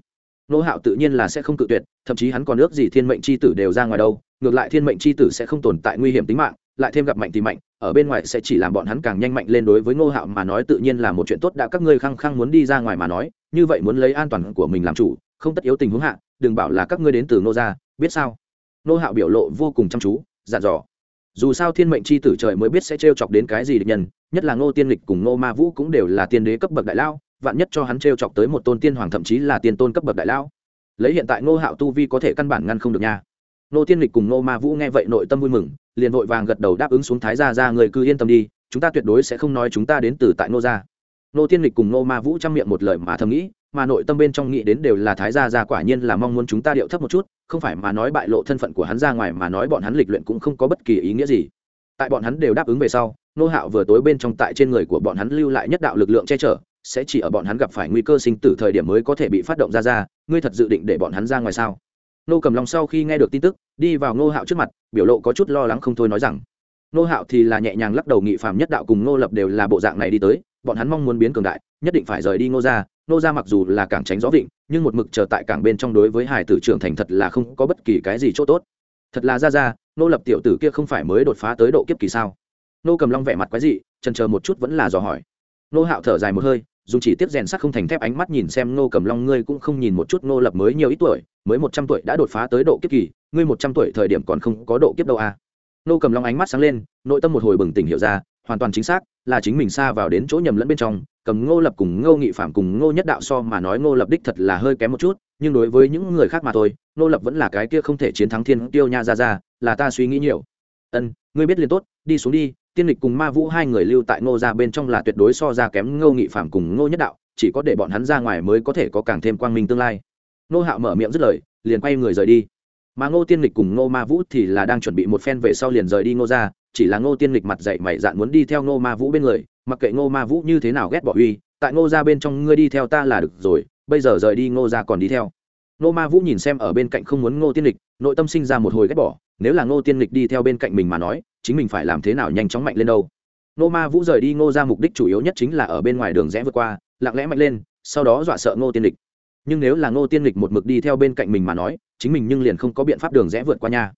Nô hạo tự nhiên là sẽ không cự tuyệt, thậm chí hắn còn ước gì thiên mệnh c h i tử đều ra ngoài đâu, ngược lại thiên mệnh c h i tử sẽ không tồn tại nguy hiểm tính mạng, lại thêm gặp mạnh thì mạnh, ở bên ngoài sẽ chỉ làm bọn hắn càng nhanh mạnh lên đối với ngô hạo mà nói tự nhiên là một chuyện tốt đã các ngươi khăng khăng muốn đi ra ngoài mà nói, như vậy muốn lấy an toàn của mình làm chủ, không tất yếu tình huống hạ, đừng bảo là các ngươi đến từ ngô gia, biết sao? Ngô hạo biểu lộ vô cùng chăm chú, dặn dò. Dù sao thiên mệnh c h i tử trời mới biết sẽ t r e o chọc đến cái gì địch nhân, nhất là ngô tiên lịch cùng ngô ma vũ cũng đều là tiên đế cấp bậc đại lao vạn nhất cho hắn t r e o chọc tới một tôn tiên hoàng thậm chí là tiên tôn cấp bậc đại lão, lấy hiện tại ngô hạo tu vi có thể căn bản ngăn không được nha. Ngô tiên lịch cùng ngô ma vũ nghe vậy nội tâm vui mừng liền vội vàng gật đầu đáp ứng xuống thái gia ra người cứ yên tâm đi chúng ta tuyệt đối sẽ không nói chúng ta đến từ tại ngô gia. Ngô tiên lịch cùng ngô ma vũ chăm miệng một lời mà thầm nghĩ mà nội tâm bên trong nghĩ đến đều là thái gia gia quả nhiên là mong muốn chúng ta điệu thấp một chút không phải mà nói bại lộ thân phận của hắn ra ngoài mà nói bọn hắn lịch luyện cũng không có bất kỳ ý nghĩa gì. Tại bọn hắn đều đáp ứng về sau nô hạo vừa tối bên trong tại trên người của bọn hắn lưu lại nhất đạo lực lượng che chở sẽ chỉ ở bọn hắn gặp phải nguy cơ sinh tử thời điểm mới có thể bị phát động ra ra, ngươi thật dự định để bọn hắn ra ngoài sao? Nô cầm lòng sau khi nghe được tin tức, đi vào nô hạo trước mặt, biểu lộ có chút lo lắng không thôi nói rằng nô hạo thì là nhẹ nhàng lắc đầu nghị phạm nhất đạo cùng nô lập đều là bộ dạng này đi tới, bọn hắn mong muốn biến cường đại, nhất định phải rời đi nô ra nô ra mặc dù là cảng tránh gió vịnh, nhưng một mực chờ tại cảng bên trong đối với hải tử trưởng thành thật là không có bất kỳ cái gì chỗ tốt. Thật là ra ra nô lập tiểu tử kia không phải mới đột phá tới độ kiếp kỳ sao? Nô cầm long vẻ mặt quái dị trần chờ một chút vẫn là dò hỏi. Nô hạo thở dài một hơi dùng chỉ tiếp rèn sắt không thành thép ánh mắt nhìn xem Ngô cầm long, ngươi cũng không nhìn một chút Ngô lập mới nhiều ít tuổi, mới một trăm tuổi đã đột phá tới độ kiếp kỳ, ngươi một trăm tuổi thời điểm còn không có độ kiếp đâu à. Ngô cầm long ánh mắt sáng lên, nội tâm một hồi bừng tỉnh hiểu ra, hoàn toàn chính xác, là chính mình xa vào đến chỗ nhầm lẫn bên trong, cầm ngô lập cùng ngô nghị phạm cùng ngô nhất đạo so mà nói ngô lập đích thật là hơi kém một chút, nhưng đối với những người khác mà thôi, ngô lập vẫn là cái kia không thể chiến thắng thiên tiêu nha ra ra, là ta suy nghĩ nhiều ân, ngươi biết liền tốt, đi xuống đi tiên lịch cùng ma vũ hai người lưu tại ngô ra bên trong là tuyệt đối so ra kém ngô nghị phạm cùng ngô nhất đạo, chỉ có để bọn hắn ra ngoài mới có thể có càng thêm quang minh tương lai. Ngô hạo mở miệng dứt lời, liền quay người rời đi. Mà ngô tiên lịch cùng ngô ma vũ thì là đang chuẩn bị một phen về sau liền rời đi ngô ra chỉ là ngô tiên lịch mặt dậy mày dạn muốn đi theo ngô ma vũ bên người, mặc kệ ngô ma vũ như thế nào ghét bỏ uy, tại ngô ra bên trong ngươi đi theo ta là được rồi, bây giờ rời đi ngô ra còn đi theo. Ngô ma vũ nhìn xem ở bên cạnh không muốn ngô tiên lịch, nội tâm sinh ra một hồi ghét bỏ, nếu là ngô tiên lịch đi theo bên cạnh mình mà nói chính mình phải làm thế nào nhanh chóng mạnh lên đâu. Nô ma vũ rời đi, ngô ra mục đích chủ yếu nhất chính là ở bên ngoài đường rẽ vượt qua, lặng lẽ mạnh lên, sau đó dọa sợ ngô tiên lịch. Nhưng nếu là ngô tiên lịch một mực đi theo bên cạnh mình mà nói, chính mình nhưng liền không có biện pháp đường rẽ vượt qua nhà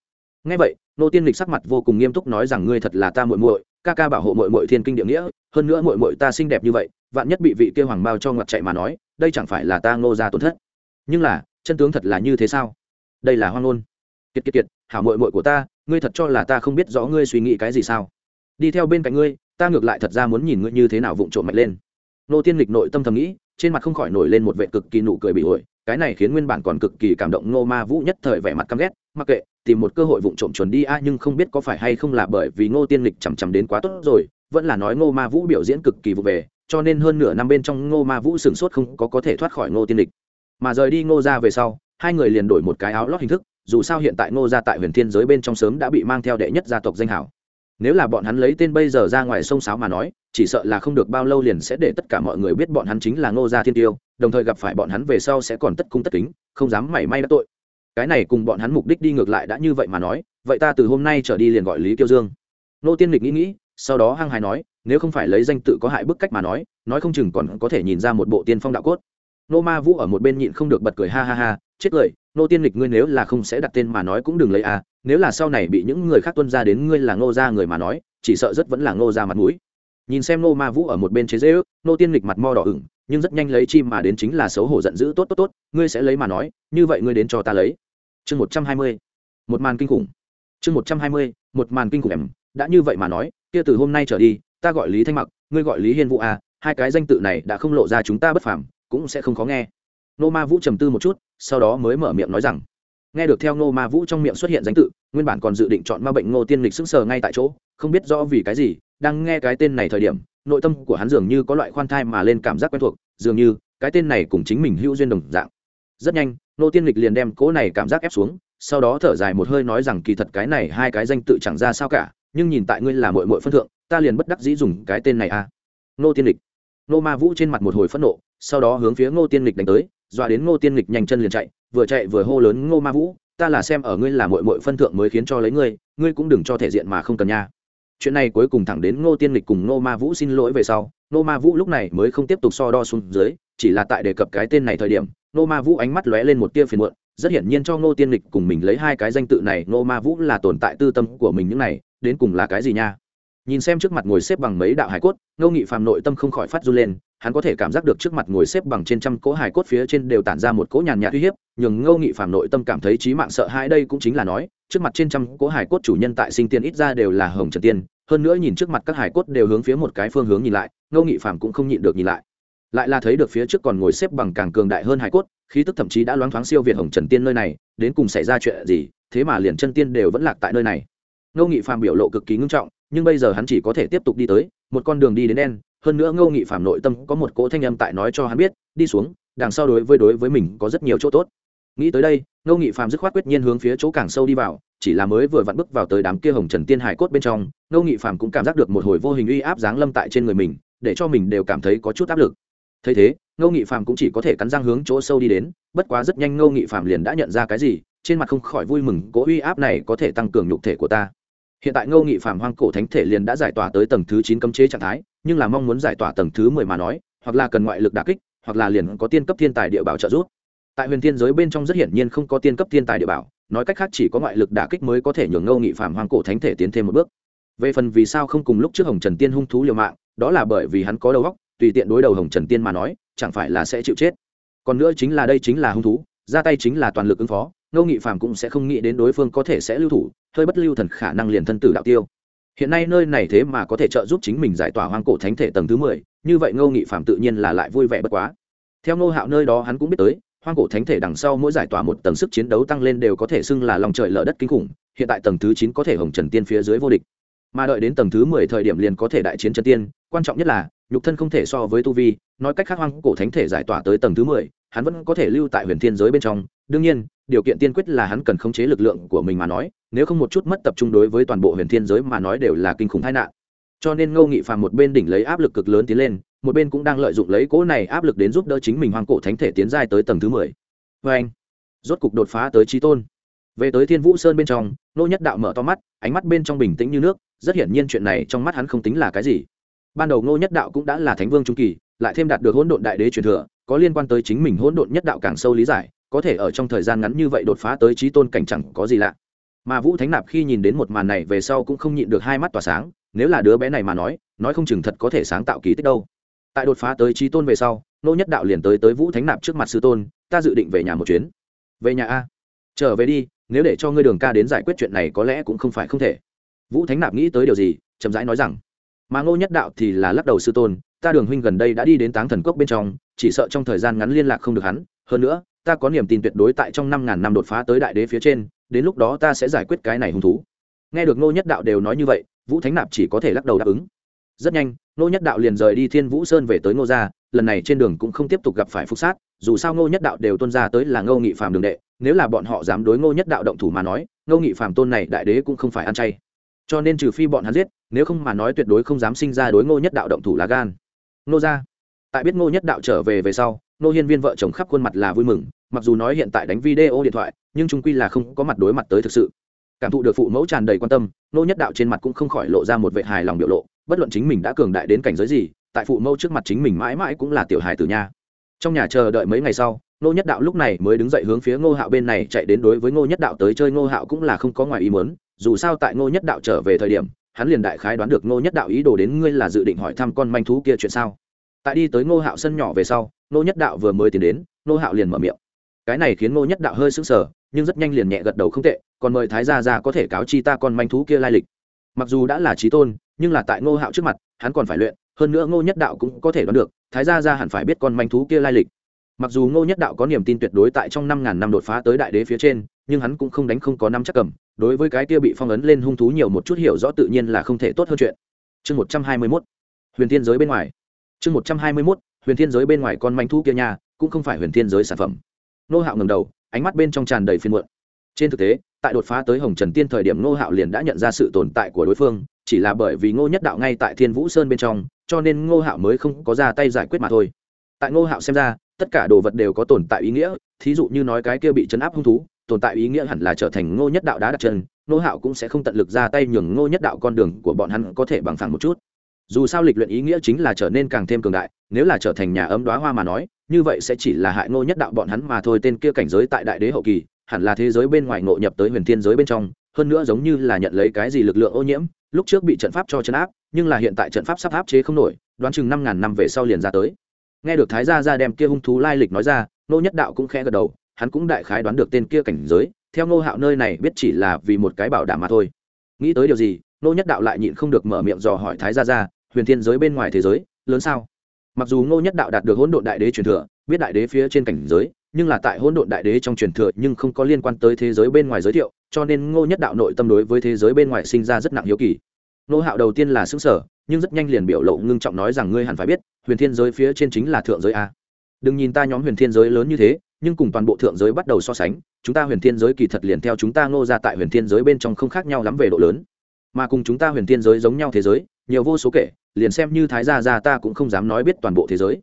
ngay vậy, ngô tiên lịch sắc mặt vô cùng nghiêm túc nói rằng, ngươi thật là ta muội muội, ca ca bảo hộ muội muội thiên kinh địa nghĩa, hơn nữa muội muội ta xinh đẹp như vậy, vạn nhất bị vị kia hoàng bao cho ngặt chạy mà nói, đây chẳng phải là ta ngô ra tổn thất. Nhưng là, chân tướng thật là như thế sao? Đây là hoang ngôn kiệt kiệt kiệt, hảo mội mội của ta, ngươi thật cho là ta không biết rõ ngươi suy nghĩ cái gì sao? Đi theo bên cạnh ngươi, ta ngược lại thật ra muốn nhìn ngươi như thế nào vụng trộm mạnh lên. Nô tiên lịch nội tâm thầm nghĩ, trên mặt không khỏi nổi lên một vệ cực kỳ nụ cười bị ổi cái này khiến nguyên bản còn cực kỳ cảm động ngô ma vũ nhất thời vẻ mặt căm ghét, mặc kệ, tìm một cơ hội vụng trộm chuẩn đi a, nhưng không biết có phải hay không là bởi vì ngô tiên lịch chằm chằm đến quá tốt rồi, vẫn là nói ngô ma vũ biểu diễn cực kỳ vụ về, cho nên hơn nửa năm bên trong ngô ma vũ sửng sốt không có có thể thoát khỏi ngô tiên lịch. Mà rời đi ngô ra về sau, hai người liền đổi một cái áo lót hình thức dù sao hiện tại ngô gia tại huyền thiên giới bên trong sớm đã bị mang theo đệ nhất gia tộc danh hảo. Nếu là bọn hắn lấy tên bây giờ ra ngoài sông sáo mà nói, chỉ sợ là không được bao lâu liền sẽ để tất cả mọi người biết bọn hắn chính là ngô gia thiên tiêu, đồng thời gặp phải bọn hắn về sau sẽ còn tất cung tất kính, không dám mảy may đắc tội. Cái này cùng bọn hắn mục đích đi ngược lại đã như vậy mà nói, vậy ta từ hôm nay trở đi liền gọi lý kiêu dương. Nô tiên lịch nghĩ nghĩ, sau đó hăng hài nói, nếu không phải lấy danh tự có hại bức cách mà nói nói không chừng còn có thể nhìn ra một bộ tiên phong đạo cốt nô ma vũ ở một bên nhịn không được bật cười, ha ha ha, chết cười nô tiên lịch ngươi nếu là không sẽ đặt tên mà nói cũng đừng lấy à nếu là sau này bị những người khác tuân ra đến ngươi là ngô gia người mà nói, chỉ sợ rất vẫn là ngô gia mặt mũi. Nhìn xem nô ma vũ ở một bên chế dễ ước, nô tiên lịch mặt mo đỏ ửng, nhưng rất nhanh lấy chim mà đến chính là xấu hổ giận dữ, tốt tốt tốt, ngươi sẽ lấy mà nói, như vậy ngươi đến cho ta lấy. Chương một trăm hai mươi, một màn kinh khủng. Chương một trăm hai mươi, một màn kinh khủng. Em đã như vậy mà nói, kia từ hôm nay trở đi, ta gọi lý thanh mặc, ngươi gọi lý hiên vũ à hai cái danh tự này đã không lộ ra chúng ta bất phàm cũng sẽ không khó nghe. Nô ma vũ trầm tư một chút, sau đó mới mở miệng nói rằng, nghe được theo nô ma vũ trong miệng xuất hiện danh tự, nguyên bản còn dự định chọn ma bệnh ngô tiên lịch sững sờ ngay tại chỗ, không biết rõ vì cái gì, đang nghe cái tên này thời điểm, nội tâm của hắn dường như có loại khoan thai mà lên cảm giác quen thuộc, dường như cái tên này cùng chính mình hữu duyên đồng dạng. Rất nhanh nô tiên lịch liền đem cỗ này cảm giác ép xuống, sau đó thở dài một hơi nói rằng, kỳ thật cái này hai cái danh tự chẳng ra sao cả, nhưng nhìn tại ngươi là mội mội phân thượng, ta liền bất đắc dĩ dùng cái tên này à. Nô tiên lịch nô ma vũ trên mặt một hồi phẫn nộ, sau đó hướng phía ngô tiên lịch đánh tới, dọa đến ngô tiên lịch nhanh chân liền chạy, vừa chạy vừa hô lớn, ngô ma vũ, ta là xem ở ngươi là mội mội phân thượng mới khiến cho lấy ngươi ngươi cũng đừng cho thể diện mà không cần nha. Chuyện này cuối cùng thẳng đến ngô tiên lịch cùng ngô ma vũ xin lỗi về sau, ngô ma vũ lúc này mới không tiếp tục so đo xuống dưới, chỉ là tại đề cập cái tên này thời điểm, ngô ma vũ ánh mắt lóe lên một tia phiền muộn, rất hiển nhiên cho ngô tiên lịch cùng mình lấy hai cái danh tự này, ngô ma vũ là tồn tại tư tâm của mình những này, đến cùng là cái gì nha? Nhìn xem trước mặt ngồi xếp bằng mấy đạo hải cốt, ngô nghị phàm nội tâm không khỏi phát run lên, hắn có thể cảm giác được trước mặt ngồi xếp bằng trên trăm cỗ hải cốt phía trên đều tản ra một cỗ nhàn nhạt uy hiếp nhưng ngô nghị phàm nội tâm cảm thấy trí mạng sợ hãi đây cũng chính là nói, trước mặt trên trăm cỗ hải cốt chủ nhân tại sinh tiên ít ra đều là hồng trần tiên, hơn nữa nhìn trước mặt các hải cốt đều hướng phía một cái phương hướng nhìn lại, ngô nghị phàm cũng không nhịn được nhìn lại. Lại là thấy được phía trước còn ngồi xếp bằng càng cường đại hơn hải cốt, khí tức thậm chí đã loáng thoáng siêu việt hồng trần tiên nơi này, đến cùng xảy ra chuyện gì, thế mà liền chân tiên đều vẫn lạc tại nơi này. Ngô nghị phàm biểu lộ cực kỳ ngưng trọng nhưng bây giờ hắn chỉ có thể tiếp tục đi tới, một con đường đi đến đen. Hơn nữa ngô nghị Phạm nội tâm có một cỗ thanh âm tại nói cho hắn biết, đi xuống, đằng sau đối với đối với mình có rất nhiều chỗ tốt. Nghĩ tới đây, ngô nghị Phạm dứt khoát quyết nhiên hướng phía chỗ càng sâu đi vào, chỉ là mới vừa vặn bước vào tới đám kia hồng trần tiên hải cốt bên trong, ngô nghị Phạm cũng cảm giác được một hồi vô hình uy áp giáng lâm tại trên người mình, để cho mình đều cảm thấy có chút áp lực. Thấy thế, ngô nghị Phạm cũng chỉ có thể cắn răng hướng chỗ sâu đi đến, bất quá rất nhanh ngô nghị Phạm liền đã nhận ra cái gì, trên mặt không khỏi vui mừng, cỗ uy áp này có thể tăng cường nhục thể của ta hiện tại ngô nghị Phạm hoang cổ thánh thể liền đã giải tỏa tới tầng thứ chín cấm chế trạng thái, nhưng là mong muốn giải tỏa tầng thứ mười mà nói, hoặc là cần ngoại lực đà kích, hoặc là liền có tiên cấp thiên tài địa bảo trợ giúp. Tại huyền thiên giới bên trong rất hiển nhiên không có tiên cấp thiên tài địa bảo, nói cách khác chỉ có ngoại lực đả kích mới có thể nhường ngô nghị Phạm hoang cổ thánh thể tiến thêm một bước. Về phần vì sao không cùng lúc trước hồng trần tiên hung thú liều mạng, đó là bởi vì hắn có đầu óc, tùy tiện đối đầu hồng trần tiên mà nói, chẳng phải là sẽ chịu chết. Còn nữa chính là đây chính là hung thú, ra tay chính là toàn lực ứng phó, ngô nghị Phạm cũng sẽ không nghĩ đến đối phương có thể sẽ lưu thủ hơi bất lưu thần khả năng liền thân tử đạo tiêu. Hiện nay nơi này thế mà có thể trợ giúp chính mình giải tỏa hoang cổ thánh thể tầng thứ mười, như vậy ngô nghị phàm tự nhiên là lại vui vẻ bất quá. Theo ngô hạo nơi đó hắn cũng biết tới, hoang cổ thánh thể đằng sau mỗi giải tỏa một tầng sức chiến đấu tăng lên đều có thể xưng là lòng trời lở đất kinh khủng, hiện tại tầng thứ chín có thể hồng trần tiên phía dưới vô địch. Mà đợi đến tầng thứ mười thời điểm liền có thể đại chiến chân tiên, quan trọng nhất là, nhục thân không thể so với tu vi, nói cách khác hoang cổ thánh thể giải tỏa tới tầng thứ mười, hắn vẫn có thể lưu tại huyền thiên giới bên trong. Đương nhiên điều kiện tiên quyết là hắn cần khống chế lực lượng của mình mà nói, nếu không một chút mất tập trung đối với toàn bộ huyền thiên giới mà nói đều là kinh khủng tai nạn. Cho nên ngô nghị phàm một bên đỉnh lấy áp lực cực lớn tiến lên, một bên cũng đang lợi dụng lấy cỗ này áp lực đến giúp đỡ chính mình hoang cổ thánh thể tiến giai tới tầng thứ mười. Vê anh, rốt cục đột phá tới trí tôn. Về tới thiên vũ sơn bên trong nô nhất đạo mở to mắt, ánh mắt bên trong bình tĩnh như nước, rất hiển nhiên chuyện này trong mắt hắn không tính là cái gì. Ban đầu ngô nhất đạo cũng đã là thánh vương trung kỳ, lại thêm đạt được hỗn độn đại đế truyền thừa, có liên quan tới chính mình hỗn độn nhất đạo càng sâu lý giải có thể ở trong thời gian ngắn như vậy đột phá tới trí tôn cảnh chẳng có gì lạ. Mà vũ thánh nạp khi nhìn đến một màn này về sau cũng không nhịn được hai mắt tỏa sáng, nếu là đứa bé này mà nói nói không chừng thật có thể sáng tạo kỳ tích đâu. Tại đột phá tới trí tôn về sau, nô nhất đạo liền tới tới vũ thánh nạp trước mặt sư tôn, ta dự định về nhà một chuyến. Về nhà a? Trở về đi, nếu để cho ngươi đường ca đến giải quyết chuyện này có lẽ cũng không phải không thể. Vũ thánh nạp nghĩ tới điều gì, chậm rãi nói rằng, mà ngô nhất đạo thì là lắc đầu sư tôn, ta đường huynh gần đây đã đi đến táng thần cốc bên trong, chỉ sợ trong thời gian ngắn liên lạc không được hắn, hơn nữa ta có niềm tin tuyệt đối tại trong năm ngàn năm đột phá tới đại đế phía trên, đến lúc đó ta sẽ giải quyết cái này hung thú. Nghe được ngô nhất đạo đều nói như vậy, vũ thánh nạp chỉ có thể lắc đầu đáp ứng. Rất nhanh, ngô nhất đạo liền rời đi thiên vũ sơn về tới ngô gia, lần này trên đường cũng không tiếp tục gặp phải phục sát, dù sao ngô nhất đạo đều tuân ra tới là ngô nghị phàm đường đệ, nếu là bọn họ dám đối ngô nhất đạo động thủ mà nói, ngô nghị phàm tôn này đại đế cũng không phải ăn chay. Cho nên trừ phi bọn hắn giết, nếu không mà nói tuyệt đối không dám sinh ra đối ngô nhất đạo động thủ lá gan. Ngô gia. Tại biết ngô nhất đạo trở về về sau Nô hiên viên vợ chồng khắp khuôn mặt là vui mừng, mặc dù nói hiện tại đánh video điện thoại, nhưng chúng quy là không có mặt đối mặt tới thực sự. Cảm thụ được phụ mẫu tràn đầy quan tâm, Nô nhất đạo trên mặt cũng không khỏi lộ ra một vệ hài lòng biểu lộ, bất luận chính mình đã cường đại đến cảnh giới gì, tại phụ mẫu trước mặt chính mình mãi mãi cũng là tiểu hài tử nha. Trong nhà chờ đợi mấy ngày sau, Nô nhất đạo lúc này mới đứng dậy hướng phía ngô hạo bên này chạy đến đối với ngô nhất đạo tới chơi, ngô hạo cũng là không có ngoài ý muốn, dù sao tại ngô nhất đạo trở về thời điểm, hắn liền đại khái đoán được ngô nhất đạo ý đồ đến ngươi là dự định hỏi thăm con manh thú kia chuyện sao. Tại đi tới ngô hạo sân nhỏ về sau Nô nhất đạo vừa mới tiến đến Nô hạo liền mở miệng. Cái này khiến Nô nhất đạo hơi sững sờ, nhưng rất nhanh liền nhẹ gật đầu không tệ, còn mời thái gia ra có thể cáo chi ta con manh thú kia lai lịch. Mặc dù đã là trí tôn, nhưng là tại ngô hạo trước mặt, hắn còn phải luyện, hơn nữa ngô nhất đạo cũng có thể đoán được, thái gia ra hẳn phải biết con manh thú kia lai lịch. Mặc dù ngô nhất đạo có niềm tin tuyệt đối tại trong năm ngàn năm đột phá tới đại đế phía trên, nhưng hắn cũng không đánh không có năm chắc cầm, đối với cái kia bị phong ấn lên hung thú nhiều một chút hiểu rõ tự nhiên là không thể tốt hơn chuyện. Chương một trăm hai mươi mốt. Huyền thiên giới bên ngoài. Chương một trăm hai mươi mốt huyền thiên giới bên ngoài con manh thú kia nhà cũng không phải huyền thiên giới sản phẩm. Nô hạo ngầm đầu, ánh mắt bên trong tràn đầy phiên muộn. Trên thực tế, tại đột phá tới hồng trần tiên thời điểm ngô hạo liền đã nhận ra sự tồn tại của đối phương, chỉ là bởi vì ngô nhất đạo ngay tại thiên vũ sơn bên trong, cho nên ngô hạo mới không có ra tay giải quyết mà thôi. Tại ngô hạo xem ra, tất cả đồ vật đều có tồn tại ý nghĩa, thí dụ như nói cái kia bị chấn áp hung thú, tồn tại ý nghĩa hẳn là trở thành ngô nhất đạo đá đặt chân, ngô hạo cũng sẽ không tận lực ra tay nhường ngô nhất đạo con đường của bọn hắn có thể bằng phẳng một chút dù sao lịch luyện ý nghĩa chính là trở nên càng thêm cường đại, nếu là trở thành nhà ấm đoá hoa mà nói, như vậy sẽ chỉ là hại ngô nhất đạo bọn hắn mà thôi. Tên kia cảnh giới tại đại đế hậu kỳ, hẳn là thế giới bên ngoài ngộ nhập tới huyền thiên giới bên trong, hơn nữa giống như là nhận lấy cái gì lực lượng ô nhiễm, lúc trước bị trận pháp cho chấn áp, nhưng là hiện tại trận pháp sắp áp chế không nổi, đoán chừng năm ngàn năm về sau liền ra tới. Nghe được thái gia ra đem kia hung thú lai lịch nói ra, Ngô nhất đạo cũng khẽ gật đầu, hắn cũng đại khái đoán được tên kia cảnh giới, theo ngô hạo nơi này biết chỉ là vì một cái bảo đảm mà thôi. Nghĩ tới điều gì nô nhất đạo lại nhịn không được mở miệng dò hỏi thái gia Gia, huyền thiên giới bên ngoài thế giới lớn sao? Mặc dù ngô nhất đạo đạt được hỗn độn đại đế truyền thừa biết đại đế phía trên cảnh giới nhưng là tại hỗn độn đại đế trong truyền thừa nhưng không có liên quan tới thế giới bên ngoài giới thiệu cho nên ngô nhất đạo nội tâm đối với thế giới bên ngoài sinh ra rất nặng hiếu kỳ. Nô hạo đầu tiên là xứng sở nhưng rất nhanh liền biểu lộ ngưng trọng nói rằng ngươi hẳn phải biết huyền thiên giới phía trên chính là thượng giới a. Đừng nhìn ta nhóm huyền thiên giới lớn như thế nhưng cùng toàn bộ thượng giới bắt đầu so sánh chúng ta huyền thiên giới kỳ thật liền theo chúng ta ngô ra tại huyền thiên giới bên trong không khác nhau lắm về độ lớn mà cùng chúng ta huyền thiên giới giống nhau thế giới, nhiều vô số kể, liền xem như thái gia gia ta cũng không dám nói biết toàn bộ thế giới.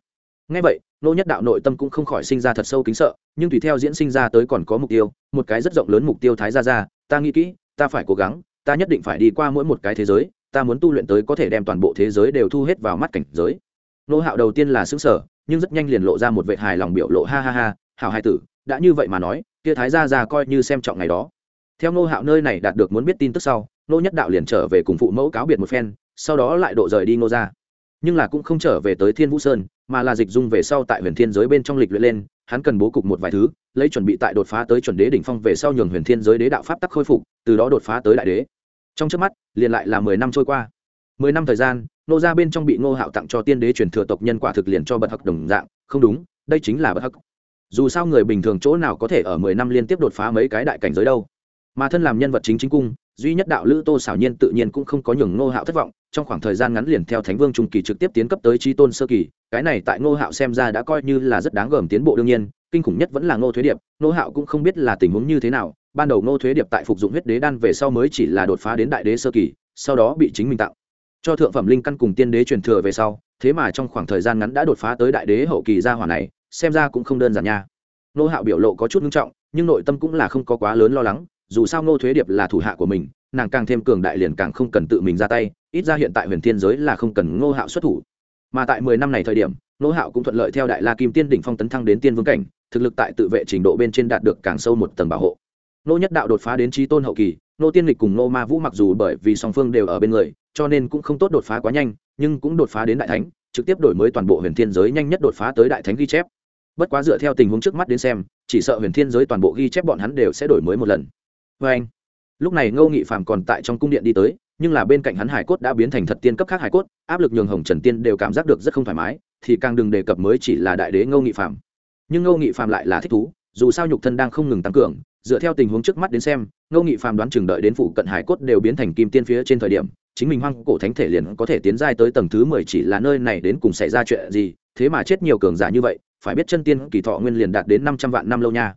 Ngay vậy, nô nhất đạo nội tâm cũng không khỏi sinh ra thật sâu kính sợ, nhưng tùy theo diễn sinh ra tới còn có mục tiêu, một cái rất rộng lớn mục tiêu thái gia gia, ta nghĩ kỹ, ta phải cố gắng, ta nhất định phải đi qua mỗi một cái thế giới, ta muốn tu luyện tới có thể đem toàn bộ thế giới đều thu hết vào mắt cảnh giới. Nô hạo đầu tiên là xứng sở nhưng rất nhanh liền lộ ra một vệ hài lòng biểu lộ, ha ha ha, hảo hai tử, đã như vậy mà nói, kia thái gia gia coi như xem trọng ngày đó. Theo nô hạo nơi này đạt được muốn biết tin tức sau nô nhất đạo liền trở về cùng phụ mẫu cáo biệt một phen, sau đó lại độ rời đi nô ra nhưng là cũng không trở về tới thiên vũ sơn, mà là dịch dung về sau tại huyền thiên giới bên trong lịch luyện lên, hắn cần bố cục một vài thứ, lấy chuẩn bị tại đột phá tới chuẩn đế đỉnh phong về sau nhường huyền thiên giới đế đạo pháp tắc khôi phục, từ đó đột phá tới đại đế. Trong trước mắt, liền lại là mười năm trôi qua. Mười năm thời gian nô ra bên trong bị ngô hạo tặng cho tiên đế truyền thừa tộc nhân quả thực liền cho bậc hắc đồng dạng, không đúng, đây chính là bậc hắc. Dù sao người bình thường chỗ nào có thể ở mười năm liên tiếp đột phá mấy cái đại cảnh giới đâu. Mà thân làm nhân vật chính chính cung duy nhất đạo lữ tô xảo nhiên tự nhiên cũng không có nhường ngô hạo thất vọng, trong khoảng thời gian ngắn liền theo thánh vương trung kỳ trực tiếp tiến cấp tới tri tôn sơ kỳ, cái này tại ngô hạo xem ra đã coi như là rất đáng gờm tiến bộ đương nhiên, kinh khủng nhất vẫn là ngô thuế điệp, ngô hạo cũng không biết là tình huống như thế nào, ban đầu ngô thuế điệp tại phục dụng huyết đế đan về sau mới chỉ là đột phá đến đại đế sơ kỳ, sau đó bị chính mình tạo cho thượng phẩm linh căn cùng tiên đế truyền thừa về sau, thế mà trong khoảng thời gian ngắn đã đột phá tới đại đế hậu kỳ gia hỏa này, xem ra cũng không đơn giản nha. Ngô hạo biểu lộ có chút nghiêm trọng, nhưng nội tâm cũng là không có quá lớn lo lắng dù sao ngô thuế điệp là thủ hạ của mình, nàng càng thêm cường đại liền càng không cần tự mình ra tay, ít ra hiện tại huyền thiên giới là không cần ngô hạo xuất thủ. Mà tại mười năm này thời điểm, ngô hạo cũng thuận lợi theo đại la kim tiên đỉnh phong tấn thăng đến tiên vương cảnh, thực lực tại tự vệ trình độ bên trên đạt được càng sâu một tầng bảo hộ. Ngô nhất đạo đột phá đến trí tôn hậu kỳ, ngô tiên lịch cùng ngô ma vũ mặc dù bởi vì song phương đều ở bên người, cho nên cũng không tốt đột phá quá nhanh, nhưng cũng đột phá đến đại thánh, trực tiếp đổi mới toàn bộ huyền thiên giới nhanh nhất đột phá tới đại thánh ghi chép. Bất quá dựa theo tình huống trước mắt đến xem, chỉ sợ huyền thiên giới toàn bộ ghi chép bọn hắn đều sẽ đổi mới một lần vê anh. Lúc này ngô nghị phàm còn tại trong cung điện đi tới, nhưng là bên cạnh hắn hải cốt đã biến thành thật tiên cấp khác hải cốt, áp lực nhường hồng trần tiên đều cảm giác được rất không thoải mái, thì càng đừng đề cập mới chỉ là đại đế ngô nghị phàm. Nhưng ngô nghị phàm lại là thích thú, dù sao nhục thân đang không ngừng tăng cường, dựa theo tình huống trước mắt đến xem, ngô nghị phàm đoán chừng đợi đến phụ cận hải cốt đều biến thành kim tiên phía trên thời điểm, chính mình hoang cổ thánh thể liền có thể tiến giai tới tầng thứ mười chỉ là nơi này đến cùng xảy ra chuyện gì, thế mà chết nhiều cường giả như vậy, phải biết chân tiên kỳ thọ nguyên liền đạt đến năm trăm vạn năm lâu nha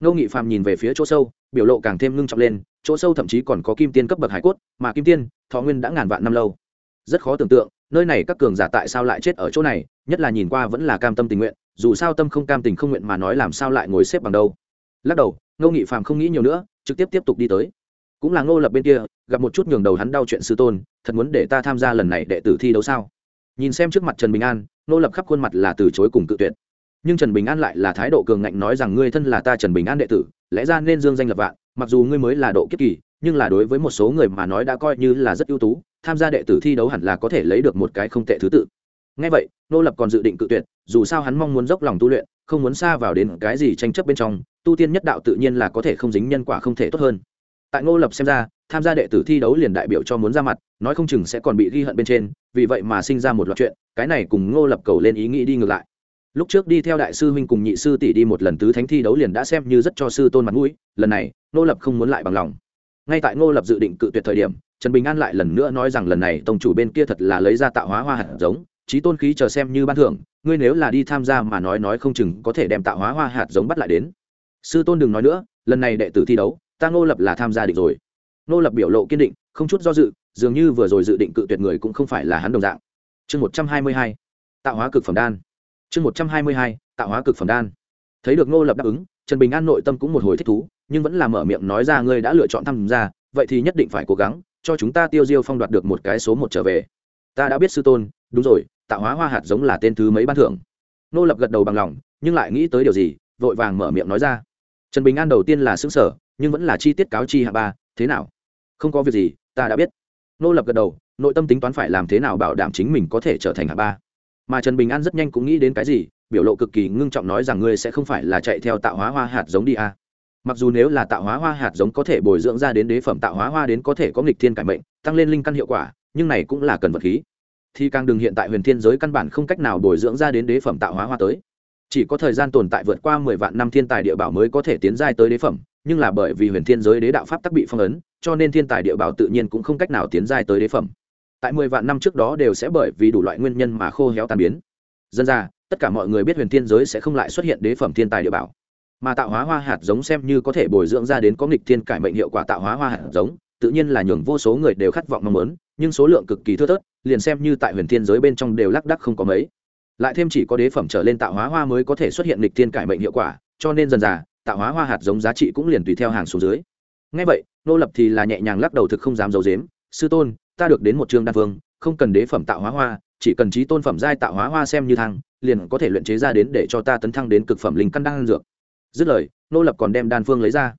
ngô nghị phàm nhìn về phía chỗ sâu, biểu lộ càng thêm ngưng trọng lên, chỗ sâu thậm chí còn có kim tiên cấp bậc hải cốt, mà kim tiên, thọ nguyên đã ngàn vạn năm lâu. Rất khó tưởng tượng, nơi này các cường giả tại sao lại chết ở chỗ này, nhất là nhìn qua vẫn là cam tâm tình nguyện, dù sao tâm không cam tình không nguyện mà nói làm sao lại ngồi xếp bằng đâu. Lắc đầu, ngô nghị phàm không nghĩ nhiều nữa, trực tiếp tiếp tục đi tới. Cũng là ngô lập bên kia, gặp một chút nhường đầu hắn đau chuyện sư tôn, thật muốn để ta tham gia lần này đệ tử thi đấu sao? Nhìn xem trước mặt trần bình an, ngô lập khắp khuôn mặt là từ chối cùng cự tuyệt nhưng trần bình an lại là thái độ cường ngạnh nói rằng ngươi thân là ta trần bình an đệ tử, lẽ ra nên dương danh lập vạn, mặc dù ngươi mới là độ kiếp kỳ, nhưng là đối với một số người mà nói đã coi như là rất ưu tú, tham gia đệ tử thi đấu hẳn là có thể lấy được một cái không tệ thứ tự. Ngay vậy, nô lập còn dự định cự tuyệt, dù sao hắn mong muốn dốc lòng tu luyện, không muốn xa vào đến cái gì tranh chấp bên trong, tu tiên nhất đạo tự nhiên là có thể không dính nhân quả không thể tốt hơn. Tại ngô lập xem ra, tham gia đệ tử thi đấu liền đại biểu cho muốn ra mặt, nói không chừng sẽ còn bị ghi hận bên trên, vì vậy mà sinh ra một loạt chuyện, cái này cùng ngô lập cầu lên ý nghĩ đi ngược lại lúc trước đi theo đại sư huynh cùng nhị sư tỷ đi một lần tứ thánh thi đấu liền đã xem như rất cho sư tôn mặt mũi, lần này, ngô lập không muốn lại bằng lòng. Ngay tại ngô lập dự định cự tuyệt thời điểm, trần bình an lại lần nữa nói rằng lần này tông chủ bên kia thật là lấy ra tạo hóa hoa hạt giống trí tôn khí chờ xem như ban thưởng, ngươi nếu là đi tham gia mà nói nói không chừng có thể đem tạo hóa hoa hạt giống bắt lại đến. Sư tôn đừng nói nữa, lần này đệ tử thi đấu, ta ngô lập là tham gia địch rồi. Ngô lập biểu lộ kiên định, không chút do dự, dường như vừa rồi dự định cự tuyệt người cũng không phải là hắn đồng dạng. Chương một trăm hai mươi hai, tạo hóa cực phẩm đan chương một trăm hai mươi hai, tạo hóa cực phẩm đan. Thấy được ngô lập đáp ứng, trần bình an nội tâm cũng một hồi thích thú, nhưng vẫn là mở miệng nói ra ngươi đã lựa chọn tham gia, vậy thì nhất định phải cố gắng, cho chúng ta tiêu diêu phong đoạt được một cái số một trở về. Ta đã biết sư tôn, đúng rồi, tạo hóa hoa hạt giống là tên thứ mấy ban thưởng. Nô lập gật đầu bằng lòng, nhưng lại nghĩ tới điều gì, vội vàng mở miệng nói ra. Trần bình an đầu tiên là xứng sở nhưng vẫn là chi tiết cáo chi hạ ba, thế nào? Không có việc gì, ta đã biết. Nô lập gật đầu, nội tâm tính toán phải làm thế nào bảo đảm chính mình có thể trở thành hạ ba mà trần bình an rất nhanh cũng nghĩ đến cái gì, biểu lộ cực kỳ ngưng trọng nói rằng ngươi sẽ không phải là chạy theo tạo hóa hoa hạt giống đi à. mặc dù nếu là tạo hóa hoa hạt giống có thể bồi dưỡng ra đến đế phẩm tạo hóa hoa đến có thể có nghịch thiên cải mệnh, tăng lên linh căn hiệu quả, nhưng này cũng là cần vật khí. Thì càng đừng hiện tại huyền thiên giới căn bản không cách nào bồi dưỡng ra đến đế phẩm tạo hóa hoa tới. Chỉ có thời gian tồn tại vượt qua mười vạn năm thiên tài địa bảo mới có thể tiến giai tới đế phẩm, nhưng là bởi vì huyền thiên giới đế đạo pháp tắc bị phong ấn, cho nên thiên tài địa bảo tự nhiên cũng không cách nào tiến giai tới đế phẩm tại mười vạn năm trước đó đều sẽ bởi vì đủ loại nguyên nhân mà khô héo tàn biến. Dân ra, tất cả mọi người biết huyền thiên giới sẽ không lại xuất hiện đế phẩm thiên tài địa bảo. Mà tạo hóa hoa hạt giống xem như có thể bồi dưỡng ra đến có nghịch thiên cải mệnh hiệu quả tạo hóa hoa hạt giống, tự nhiên là nhường vô số người đều khát vọng mong muốn, nhưng số lượng cực kỳ thưa thớt, liền xem như tại huyền thiên giới bên trong đều lác đắc không có mấy. Lại thêm chỉ có đế phẩm trở lên tạo hóa hoa mới có thể xuất hiện lịch thiên cải mệnh hiệu quả, cho nên dần dà tạo hóa hoa hạt giống giá trị cũng liền tùy theo hàng số dưới. Ngay vậy, nô lập thì là nhẹ nhàng lắc đầu thực không dám giấu dếm sư tôn, ta được đến một trường đan phương không cần đế phẩm tạo hóa hoa, chỉ cần trí tôn phẩm giai tạo hóa hoa xem như thăng, liền có thể luyện chế ra đến để cho ta tấn thăng đến cực phẩm linh căn đan dược. Dứt lời, nô lập còn đem đan phương lấy ra.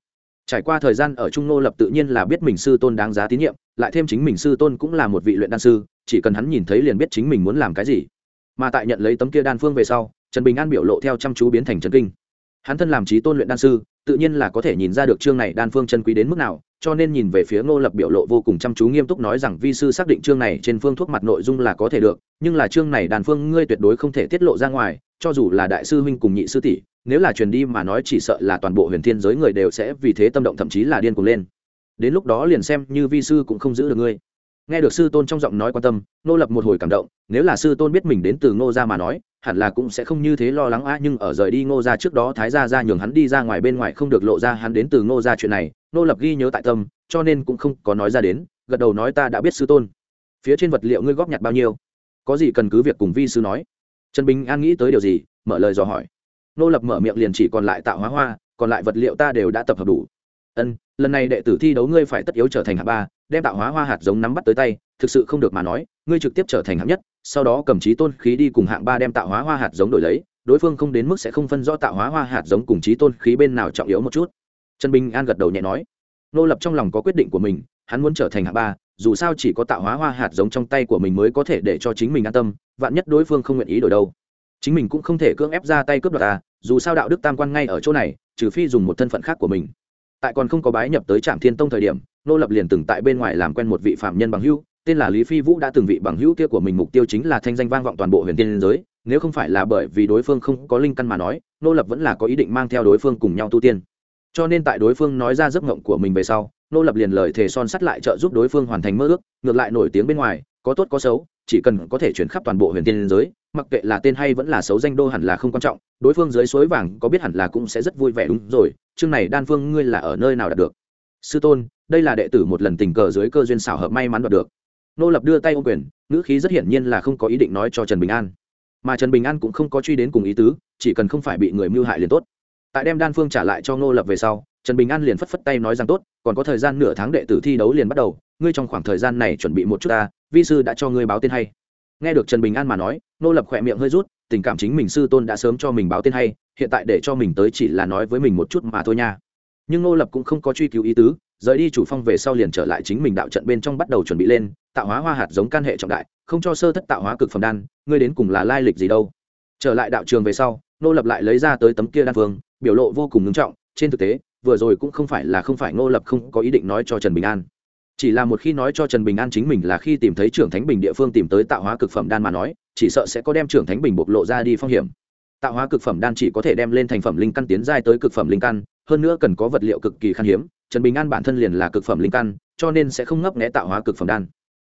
Trải qua thời gian ở trung nô lập tự nhiên là biết mình sư tôn đáng giá tín nhiệm, lại thêm chính mình sư tôn cũng là một vị luyện đan sư, chỉ cần hắn nhìn thấy liền biết chính mình muốn làm cái gì. Mà tại nhận lấy tấm kia đan phương về sau, trần bình an biểu lộ theo chăm chú biến thành trần kinh. Hắn thân làm trí tôn luyện đan sư, tự nhiên là có thể nhìn ra được chương này đan phương chân quý đến mức nào cho nên nhìn về phía ngô lập biểu lộ vô cùng chăm chú nghiêm túc nói rằng, vi sư xác định chương này trên phương thuốc mặt nội dung là có thể được, nhưng là chương này đàn phương ngươi tuyệt đối không thể tiết lộ ra ngoài, cho dù là đại sư huynh cùng nhị sư tỷ, nếu là truyền đi mà nói chỉ sợ là toàn bộ huyền thiên giới người đều sẽ vì thế tâm động thậm chí là điên cuồng lên. Đến lúc đó liền xem như vi sư cũng không giữ được ngươi nghe được sư tôn trong giọng nói quan tâm nô lập một hồi cảm động, nếu là sư tôn biết mình đến từ ngô gia mà nói, hẳn là cũng sẽ không như thế lo lắng a nhưng ở rời đi ngô gia trước đó thái gia ra nhường hắn đi ra ngoài bên ngoài không được lộ ra hắn đến từ ngô gia chuyện này nô lập ghi nhớ tại tâm, cho nên cũng không có nói ra đến, gật đầu nói ta đã biết sư tôn. Phía trên vật liệu ngươi góp nhặt bao nhiêu? Có gì cần cứ việc cùng vi sư nói. Trần bình an nghĩ tới điều gì, mở lời dò hỏi. Nô lập mở miệng liền chỉ còn lại tạo hóa hoa, còn lại vật liệu ta đều đã tập hợp đủ. Ân, lần này đệ tử thi đấu ngươi phải tất yếu trở thành hạng ba đem tạo hóa hoa hạt giống nắm bắt tới tay, thực sự không được mà nói, ngươi trực tiếp trở thành hạng nhất, sau đó cầm trí tôn khí đi cùng hạng ba đem tạo hóa hoa hạt giống đổi lấy, đối phương không đến mức sẽ không phân rõ tạo hóa hoa hạt giống cùng trí tôn khí bên nào trọng yếu một chút. Trần bình an gật đầu nhẹ nói, nô lập trong lòng có quyết định của mình, hắn muốn trở thành hạng ba, dù sao chỉ có tạo hóa hoa hạt giống trong tay của mình mới có thể để cho chính mình an tâm, vạn nhất đối phương không nguyện ý đổi đâu. Chính mình cũng không thể cưỡng ép ra tay cướp đoạt à dù sao đạo đức tam quan ngay ở chỗ này, trừ phi dùng một thân phận khác của mình tại còn không có bái nhập tới trạm thiên tông thời điểm, nô lập liền từng tại bên ngoài làm quen một vị phạm nhân bằng hữu, tên là lý phi vũ đã từng vị bằng hữu kia của mình mục tiêu chính là thanh danh vang vọng toàn bộ huyền tiên giới, nếu không phải là bởi vì đối phương không có linh căn mà nói, nô lập vẫn là có ý định mang theo đối phương cùng nhau tu tiên. Cho nên tại đối phương nói ra giấc ngộng của mình về sau, nô lập liền lời thề son sắt lại trợ giúp đối phương hoàn thành mơ ước, ngược lại nổi tiếng bên ngoài, có tốt có xấu chỉ cần có thể chuyển khắp toàn bộ huyền tiên giới, mặc kệ là tên hay vẫn là xấu danh đô hẳn là không quan trọng, đối phương dưới suối vàng có biết hẳn là cũng sẽ rất vui vẻ đúng rồi, chương này đan phương ngươi là ở nơi nào đạt được? Sư tôn, đây là đệ tử một lần tình cờ dưới cơ duyên xảo hợp may mắn đoạt được. Nô lập đưa tay ô quyền, ngữ khí rất hiển nhiên là không có ý định nói cho trần bình an. Mà trần bình an cũng không có truy đến cùng ý tứ, chỉ cần không phải bị người mưu hại liền tốt. Tại đem đan phương trả lại cho nô lập về sau, trần bình an liền phất phất tay nói rằng tốt, còn có thời gian nửa tháng đệ tử thi đấu liền bắt đầu, ngươi trong khoảng thời gian này chuẩn bị một chút ta vi sư đã cho ngươi báo tên hay. Nghe được trần bình an mà nói, nô lập khỏe miệng hơi rút, tình cảm chính mình sư tôn đã sớm cho mình báo tên hay, hiện tại để cho mình tới chỉ là nói với mình một chút mà thôi nha. Nhưng nô lập cũng không có truy cứu ý tứ, rời đi chủ phong về sau liền trở lại chính mình đạo trận bên trong bắt đầu chuẩn bị lên, tạo hóa hoa hạt giống can hệ trọng đại, không cho sơ thất tạo hóa cực phẩm đan, ngươi đến cùng là lai lịch gì đâu. Trở lại đạo trường về sau, nô lập lại lấy ra tới tấm kia đan phương biểu lộ vô cùng ngưng trọng, trên thực tế, vừa rồi cũng không phải là không phải nô lập không có ý định nói cho trần bình an chỉ là một khi nói cho trần bình an chính mình là khi tìm thấy trưởng thánh bình địa phương tìm tới tạo hóa cực phẩm đan mà nói, chỉ sợ sẽ có đem trưởng thánh bình bộc lộ ra đi phong hiểm. Tạo hóa cực phẩm đan chỉ có thể đem lên thành phẩm linh căn tiến giai tới cực phẩm linh căn, hơn nữa cần có vật liệu cực kỳ khan hiếm, trần bình an bản thân liền là cực phẩm linh căn, cho nên sẽ không ngấp nghẽ tạo hóa cực phẩm đan.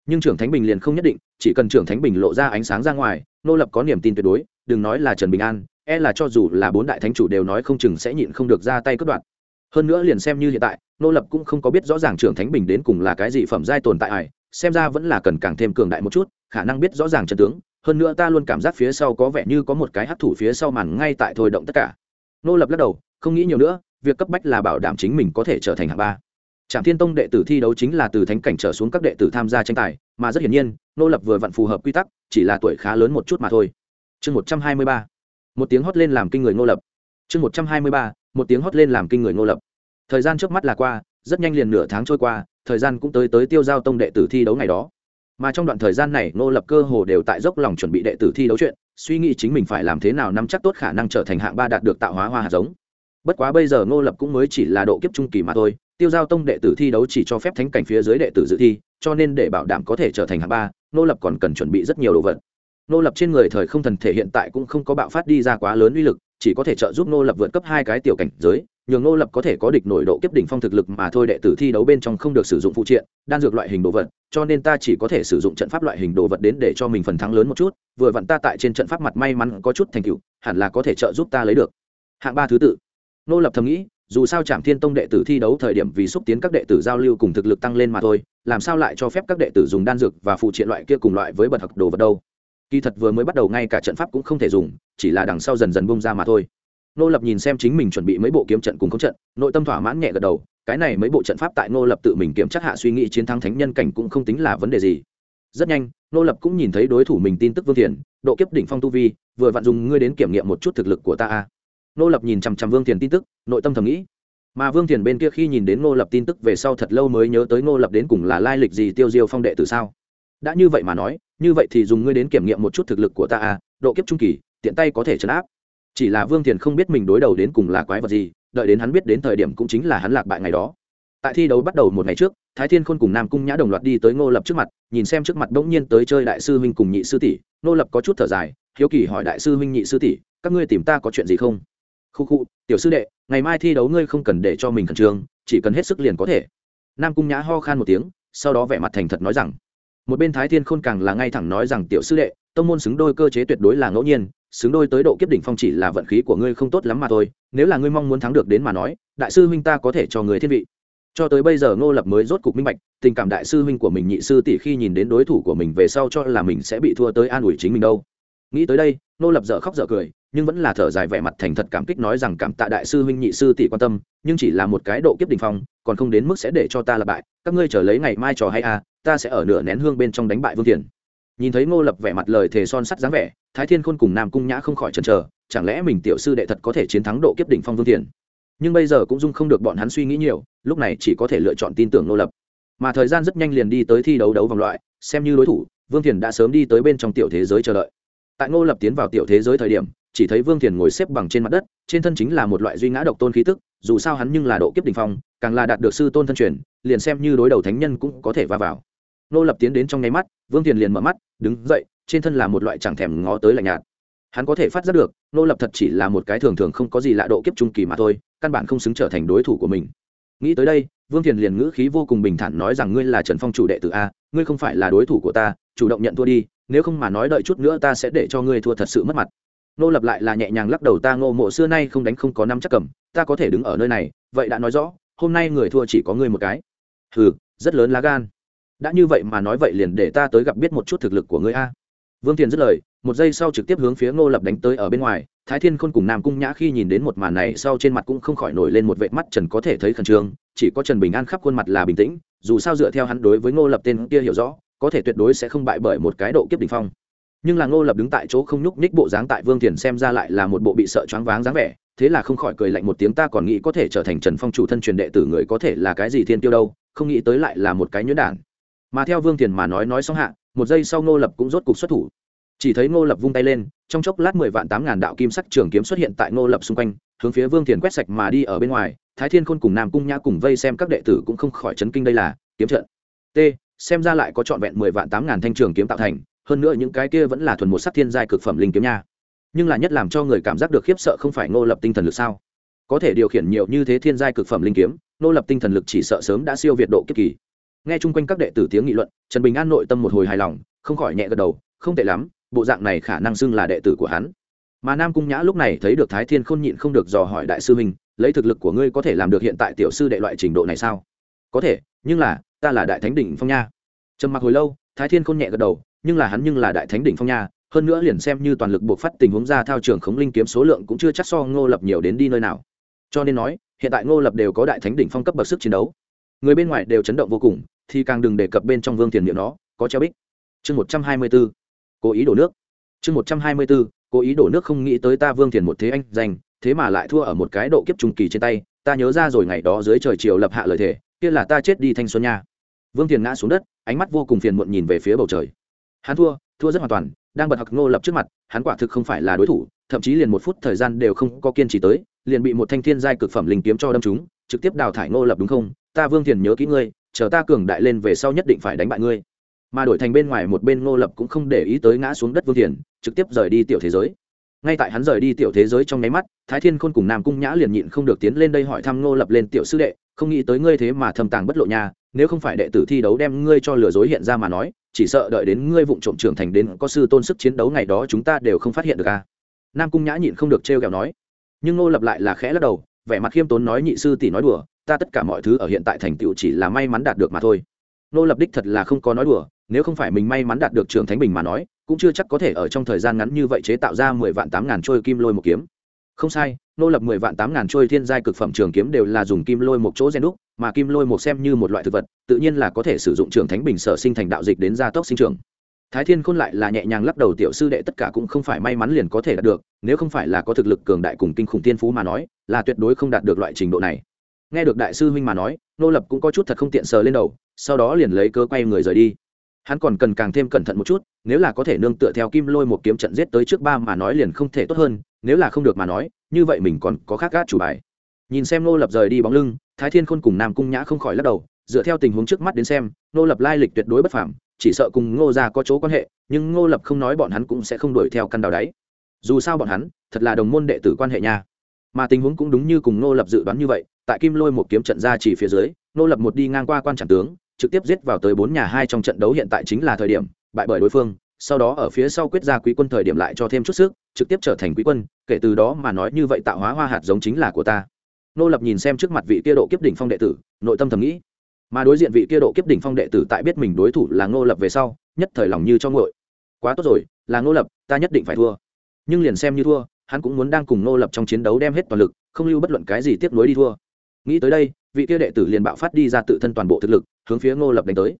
Nhưng trưởng thánh bình liền không nhất định, chỉ cần trưởng thánh bình lộ ra ánh sáng ra ngoài, nô lập có niềm tin tuyệt đối, đừng nói là trần bình an e là cho dù là bốn đại thánh chủ đều nói không chừng sẽ nhịn không được ra tay cất đoạn hơn nữa liền xem như hiện tại nô lập cũng không có biết rõ ràng trưởng thánh bình đến cùng là cái gì phẩm giai tồn tại ải xem ra vẫn là cần càng thêm cường đại một chút, khả năng biết rõ ràng trận tướng. Hơn nữa ta luôn cảm giác phía sau có vẻ như có một cái hấp thủ phía sau màn ngay tại thôi động tất cả. Nô lập lắc đầu, không nghĩ nhiều nữa, việc cấp bách là bảo đảm chính mình có thể trở thành hạng ba. Trạm thiên tông đệ tử thi đấu chính là từ thánh cảnh trở xuống các đệ tử tham gia tranh tài, mà rất hiển nhiên, nô lập vừa vặn phù hợp quy tắc, chỉ là tuổi khá lớn một chút mà thôi. Chương một trăm hai mươi ba. Một tiếng hót lên làm kinh người nô lập. Chương một trăm hai mươi ba. Một tiếng hót lên làm kinh người nô lập thời gian trước mắt là qua, rất nhanh liền nửa tháng trôi qua, thời gian cũng tới tới tiêu giao tông đệ tử thi đấu ngày đó. Mà trong đoạn thời gian này nô lập cơ hồ đều tại dốc lòng chuẩn bị đệ tử thi đấu chuyện, suy nghĩ chính mình phải làm thế nào nắm chắc tốt khả năng trở thành hạng ba đạt được tạo hóa hoa hạt giống. Bất quá bây giờ nô lập cũng mới chỉ là độ kiếp trung kỳ mà thôi, tiêu giao tông đệ tử thi đấu chỉ cho phép thánh cảnh phía dưới đệ tử dự thi, cho nên để bảo đảm có thể trở thành hạng ba nô lập còn cần chuẩn bị rất nhiều đồ vật. Nô lập trên người thời không thần thể hiện tại cũng không có bạo phát đi ra quá lớn uy lực, chỉ có thể trợ giúp nô lập vượt cấp hai cái tiểu cảnh giới nhường ngô lập có thể có địch nổi độ kiếp đỉnh phong thực lực mà thôi đệ tử thi đấu bên trong không được sử dụng phụ triện, đan dược loại hình đồ vật, cho nên ta chỉ có thể sử dụng trận pháp loại hình đồ vật đến để cho mình phần thắng lớn một chút, vừa vặn ta tại trên trận pháp mặt may mắn có chút thành tựu, hẳn là có thể trợ giúp ta lấy được. Hạng ba thứ tự. Nô lập thầm nghĩ, dù sao trạm thiên tông đệ tử thi đấu thời điểm vì xúc tiến các đệ tử giao lưu cùng thực lực tăng lên mà thôi, làm sao lại cho phép các đệ tử dùng đan dược và phụ triện loại kia cùng loại với bật học đồ vật đâu? Kỳ thật vừa mới bắt đầu ngay cả trận pháp cũng không thể dùng, chỉ là đằng sau dần dần bung ra mà thôi nô lập nhìn xem chính mình chuẩn bị mấy bộ kiếm trận cùng không trận, nội tâm thỏa mãn nhẹ gật đầu, cái này mấy bộ trận pháp tại nô lập tự mình kiểm chắc hạ suy nghĩ chiến thắng thánh nhân cảnh cũng không tính là vấn đề gì. Rất nhanh nô lập cũng nhìn thấy đối thủ mình tin tức vương thiền, độ kiếp đỉnh phong tu vi, vừa vặn dùng ngươi đến kiểm nghiệm một chút thực lực của ta a. Nô lập nhìn chằm chằm vương thiền tin tức, nội tâm thầm nghĩ. Mà vương thiền bên kia khi nhìn đến nô lập tin tức về sau thật lâu mới nhớ tới nô lập đến cùng là lai lịch gì tiêu diêu phong đệ từ sao? Đã như vậy mà nói, như vậy thì dùng ngươi đến kiểm nghiệm một chút thực lực của ta độ kiếp trung kỳ, tiện tay có thể chấn áp chỉ là vương thiền không biết mình đối đầu đến cùng là quái vật gì, đợi đến hắn biết đến thời điểm cũng chính là hắn lạc bại ngày đó. Tại thi đấu bắt đầu một ngày trước, thái thiên khôn cùng nam cung nhã đồng loạt đi tới ngô lập trước mặt, nhìn xem trước mặt bỗng nhiên tới chơi đại sư huynh cùng nhị sư tỷ. Ngô lập có chút thở dài, hiếu kỳ hỏi đại sư huynh nhị sư tỷ, các ngươi tìm ta có chuyện gì không? Khu khu, tiểu sư đệ, ngày mai thi đấu ngươi không cần để cho mình khẩn trương, chỉ cần hết sức liền có thể. Nam cung nhã ho khan một tiếng, sau đó vẻ mặt thành thật nói rằng, một bên thái thiên khôn càng là ngay thẳng nói rằng, tiểu sư đệ, tông môn xứng đôi cơ chế tuyệt đối là ngẫu nhiên xứng đôi tới độ kiếp đỉnh phong chỉ là vận khí của ngươi không tốt lắm mà thôi, nếu là ngươi mong muốn thắng được đến mà nói, đại sư huynh ta có thể cho người thiên vị. Cho tới bây giờ ngô lập mới rốt cục minh bạch, tình cảm đại sư huynh của mình nhị sư tỷ khi nhìn đến đối thủ của mình về sau cho là mình sẽ bị thua tới an ủi chính mình đâu. Nghĩ tới đây, ngô lập dở khóc dở cười, nhưng vẫn là thở dài vẻ mặt thành thật cảm kích nói rằng cảm tạ đại sư huynh nhị sư tỷ quan tâm, nhưng chỉ là một cái độ kiếp đỉnh phong, còn không đến mức sẽ để cho ta là bại, các ngươi chờ lấy ngày mai trò hay à ta sẽ ở nửa nén hương bên trong đánh bại vương thiền nhìn thấy ngô lập vẻ mặt lời thề son sắt dáng vẻ, thái thiên khôn cùng nam cung nhã không khỏi chần chờ, chẳng lẽ mình tiểu sư đệ thật có thể chiến thắng độ kiếp đỉnh phong vương thiền nhưng bây giờ cũng dung không được bọn hắn suy nghĩ nhiều, lúc này chỉ có thể lựa chọn tin tưởng ngô lập. Mà thời gian rất nhanh liền đi tới thi đấu đấu vòng loại, xem như đối thủ, vương thiền đã sớm đi tới bên trong tiểu thế giới chờ đợi. Tại ngô lập tiến vào tiểu thế giới thời điểm, chỉ thấy vương thiền ngồi xếp bằng trên mặt đất, trên thân chính là một loại duy ngã độc tôn khí tức, dù sao hắn nhưng là độ kiếp đình phong, càng là đạt được sư tôn thân truyền, liền xem như đối đầu thánh nhân cũng có thể va vào nô lập tiến đến trong nháy mắt, vương thiền liền mở mắt, đứng dậy, trên thân là một loại chẳng thèm ngó tới lạnh nhạt. Hắn có thể phát giác được, nô lập thật chỉ là một cái thường thường không có gì lạ độ kiếp trung kỳ mà thôi, căn bản không xứng trở thành đối thủ của mình. Nghĩ tới đây, vương thiền liền ngữ khí vô cùng bình thản nói rằng ngươi là trần phong chủ đệ tử a, ngươi không phải là đối thủ của ta, chủ động nhận thua đi, nếu không mà nói đợi chút nữa ta sẽ để cho ngươi thua thật sự mất mặt. Nô lập lại là nhẹ nhàng lắc đầu ta ngô mộ xưa nay không đánh không có năm chắc cầm, ta có thể đứng ở nơi này, vậy đã nói rõ, hôm nay người thua chỉ có ngươi một cái. Hừ, rất lớn lá gan đã như vậy mà nói vậy liền để ta tới gặp biết một chút thực lực của ngươi a. Vương thiền dứt lời, một giây sau trực tiếp hướng phía ngô lập đánh tới ở bên ngoài, thái thiên khôn cùng nam cung nhã khi nhìn đến một màn này sau trên mặt cũng không khỏi nổi lên một vệ mắt trần có thể thấy khẩn trương, chỉ có trần bình an khắp khuôn mặt là bình tĩnh, dù sao dựa theo hắn đối với ngô lập tên kia hiểu rõ, có thể tuyệt đối sẽ không bại bởi một cái độ kiếp đ ỉ n h phong. Nhưng là ngô lập đứng tại chỗ không nhúc ních bộ dáng tại vương thiền xem ra lại là một bộ bị sợ choáng váng dáng vẻ, thế là không khỏi cười lạnh một tiếng, ta còn nghĩ có thể trở thành trần phong chủ thân truyền đệ tử người có thể là cái gì thiên tiêu đâu, không nghĩ tới lại là một cái nhuyễn đản mà theo vương thiền mà nói nói xong hạ, một giây sau ngô lập cũng rốt cục xuất thủ. Chỉ thấy ngô lập vung tay lên, trong chốc lát mười vạn tám ngàn đạo kim sắc trường kiếm xuất hiện tại ngô lập xung quanh, hướng phía vương thiền quét sạch mà đi ở bên ngoài. Thái thiên khôn cùng nam cung nhã cùng vây xem các đệ tử cũng không khỏi chấn kinh đây là kiếm trận. T, xem ra lại có trọn vẹn mười vạn tám ngàn thanh trường kiếm tạo thành, hơn nữa những cái kia vẫn là thuần một sắc thiên giai cực phẩm linh kiếm nha. Nhưng là nhất làm cho người cảm giác được khiếp sợ không phải ngô lập tinh thần lực sao? Có thể điều khiển nhiều như thế thiên giai cực phẩm linh kiếm, ngô lập tinh thần lực chỉ sợ sớm đã siêu việt độ kiếp kỳ nghe chung quanh các đệ tử tiếng nghị luận trần bình an nội tâm một hồi hài lòng không khỏi nhẹ gật đầu không tệ lắm bộ dạng này khả năng xưng là đệ tử của hắn. Mà nam cung nhã lúc này thấy được thái thiên khôn nhịn không được dò hỏi đại sư mình, lấy thực lực của ngươi có thể làm được hiện tại tiểu sư đệ loại trình độ này sao? Có thể nhưng là ta là đại thánh đỉnh phong nha. Trầm mặc hồi lâu thái thiên khôn nhẹ gật đầu nhưng là hắn nhưng là đại thánh đỉnh phong nha hơn nữa liền xem như toàn lực buộc phát tình huống ra thao trường khống linh kiếm số lượng cũng chưa chắc so ngô lập nhiều đến đi nơi nào. Cho nên nói hiện tại ngô lập đều có đại thánh đỉnh phong cấp bậc sức chiến đấu. Người bên ngoài đều chấn động vô cùng thì càng đừng đề cập bên trong vương tiền miệng nó, có treo bích. Chương một trăm hai mươi b ố cố ý đổ nước. Chương một trăm hai mươi b ố cố ý đổ nước không nghĩ tới ta vương tiền một thế anh danh, thế mà lại thua ở một cái độ kiếp trung kỳ trên tay, ta nhớ ra rồi ngày đó dưới trời chiều lập hạ lời thề, kia là ta chết đi thanh xuân nha. Vương tiền ngã xuống đất, ánh mắt vô cùng phiền muộn nhìn về phía bầu trời. Hắn thua thua rất hoàn toàn, đang bật hặc ngô lập trước mặt, hắn quả thực không phải là đối thủ, thậm chí liền một phút thời gian đều không có kiên trì tới, liền bị một thanh thiên giai cực phẩm linh kiếm cho đâm chúng trực tiếp đào thải ngô lập đúng không? Ta vương thiền nhớ kỹ ngươi chờ ta cường đại lên về sau nhất định phải đánh bại ngươi. Mà đổi thành bên ngoài một bên ngô lập cũng không để ý tới ngã xuống đất vương thiền, trực tiếp rời đi tiểu thế giới. Ngay tại hắn rời đi tiểu thế giới trong nháy mắt, thái thiên khôn cùng nam cung nhã liền nhịn không được tiến lên đây hỏi thăm ngô lập lên tiểu sư đệ, không nghĩ tới ngươi thế mà thâm tàng bất lộ nhà nếu không phải đệ tử thi đấu đem ngươi cho lừa dối hiện ra mà nói, chỉ sợ đợi đến ngươi vụng trộm trưởng thành đến có sư tôn sức chiến đấu ngày đó chúng ta đều không phát hiện được a à. nam cung nhã nhịn không được trêu kẹo nói. Nhưng ngô lập lại là khẽ lắc đầu, vẻ mặt khiêm tốn nói nhị sư tỷ nói đùa ta tất cả mọi thứ ở hiện tại thành tựu chỉ là may mắn đạt được mà thôi. Nô lập đích thật là không có nói đùa, nếu không phải mình may mắn đạt được trường thánh bình mà nói, cũng chưa chắc có thể ở trong thời gian ngắn như vậy chế tạo ra mười vạn tám ngàn trôi kim lôi một kiếm. Không sai, nô lập mười vạn tám ngàn trôi thiên giai cực phẩm trường kiếm đều là dùng kim lôi một chỗ gen đúc, mà kim lôi một xem như một loại thực vật, tự nhiên là có thể sử dụng trường thánh bình sở sinh thành đạo dịch đến gia tốc sinh trưởng. Thái thiên khôn lại là nhẹ nhàng lắc đầu, tiểu sư đệ tất cả cũng không phải may mắn liền có thể đạt được, nếu không phải là có thực lực cường đại cùng kinh khủng thiên phú mà nói, là tuyệt đối không đạt được loại trình độ này nghe được đại sư huynh mà nói, nô lập cũng có chút thật không tiện sờ lên đầu, sau đó liền lấy cơ quay người rời đi. Hắn còn cần càng thêm cẩn thận một chút, nếu là có thể nương tựa theo kim lôi một kiếm trận giết tới trước ba mà nói liền không thể tốt hơn, nếu là không được mà nói, như vậy mình còn có khác gác chủ bài. Nhìn xem nô lập rời đi bóng lưng, thái thiên khôn cùng nam cung nhã không khỏi lắc đầu, dựa theo tình huống trước mắt đến xem, nô lập lai lịch tuyệt đối bất phạm chỉ sợ cùng ngô ra có chỗ quan hệ, nhưng ngô lập không nói bọn hắn cũng sẽ không đuổi theo căn đào đáy. Dù sao bọn hắn, thật là đồng môn đệ tử quan hệ nha. Mà tình huống cũng đúng như cùng ngô lập dự đoán như vậy tại kim lôi một kiếm trận ra chỉ phía dưới, nô lập một đi ngang qua quan trạng tướng, trực tiếp giết vào tới bốn nhà hai trong trận đấu hiện tại chính là thời điểm, bại bởi đối phương, sau đó ở phía sau quyết ra quý quân thời điểm lại cho thêm chút sức, trực tiếp trở thành quý quân, kể từ đó mà nói như vậy tạo hóa hoa hạt giống chính là của ta. Nô lập nhìn xem trước mặt vị kia độ kiếp đỉnh phong đệ tử, nội tâm thầm nghĩ. Mà đối diện vị kia độ kiếp đỉnh phong đệ tử tại biết mình đối thủ là nô lập về sau, nhất thời lòng như cho ngội quá tốt rồi, là nô lập, ta nhất định phải thua. Nhưng liền xem như thua, hắn cũng muốn đang cùng nô lập trong chiến đấu đem hết toàn lực, không lưu bất luận cái gì tiếp nối đi thua nghĩ tới đây, vị kia đệ tử liền bạo phát đi ra tự thân toàn bộ thực lực, hướng phía ngô lập đánh tới.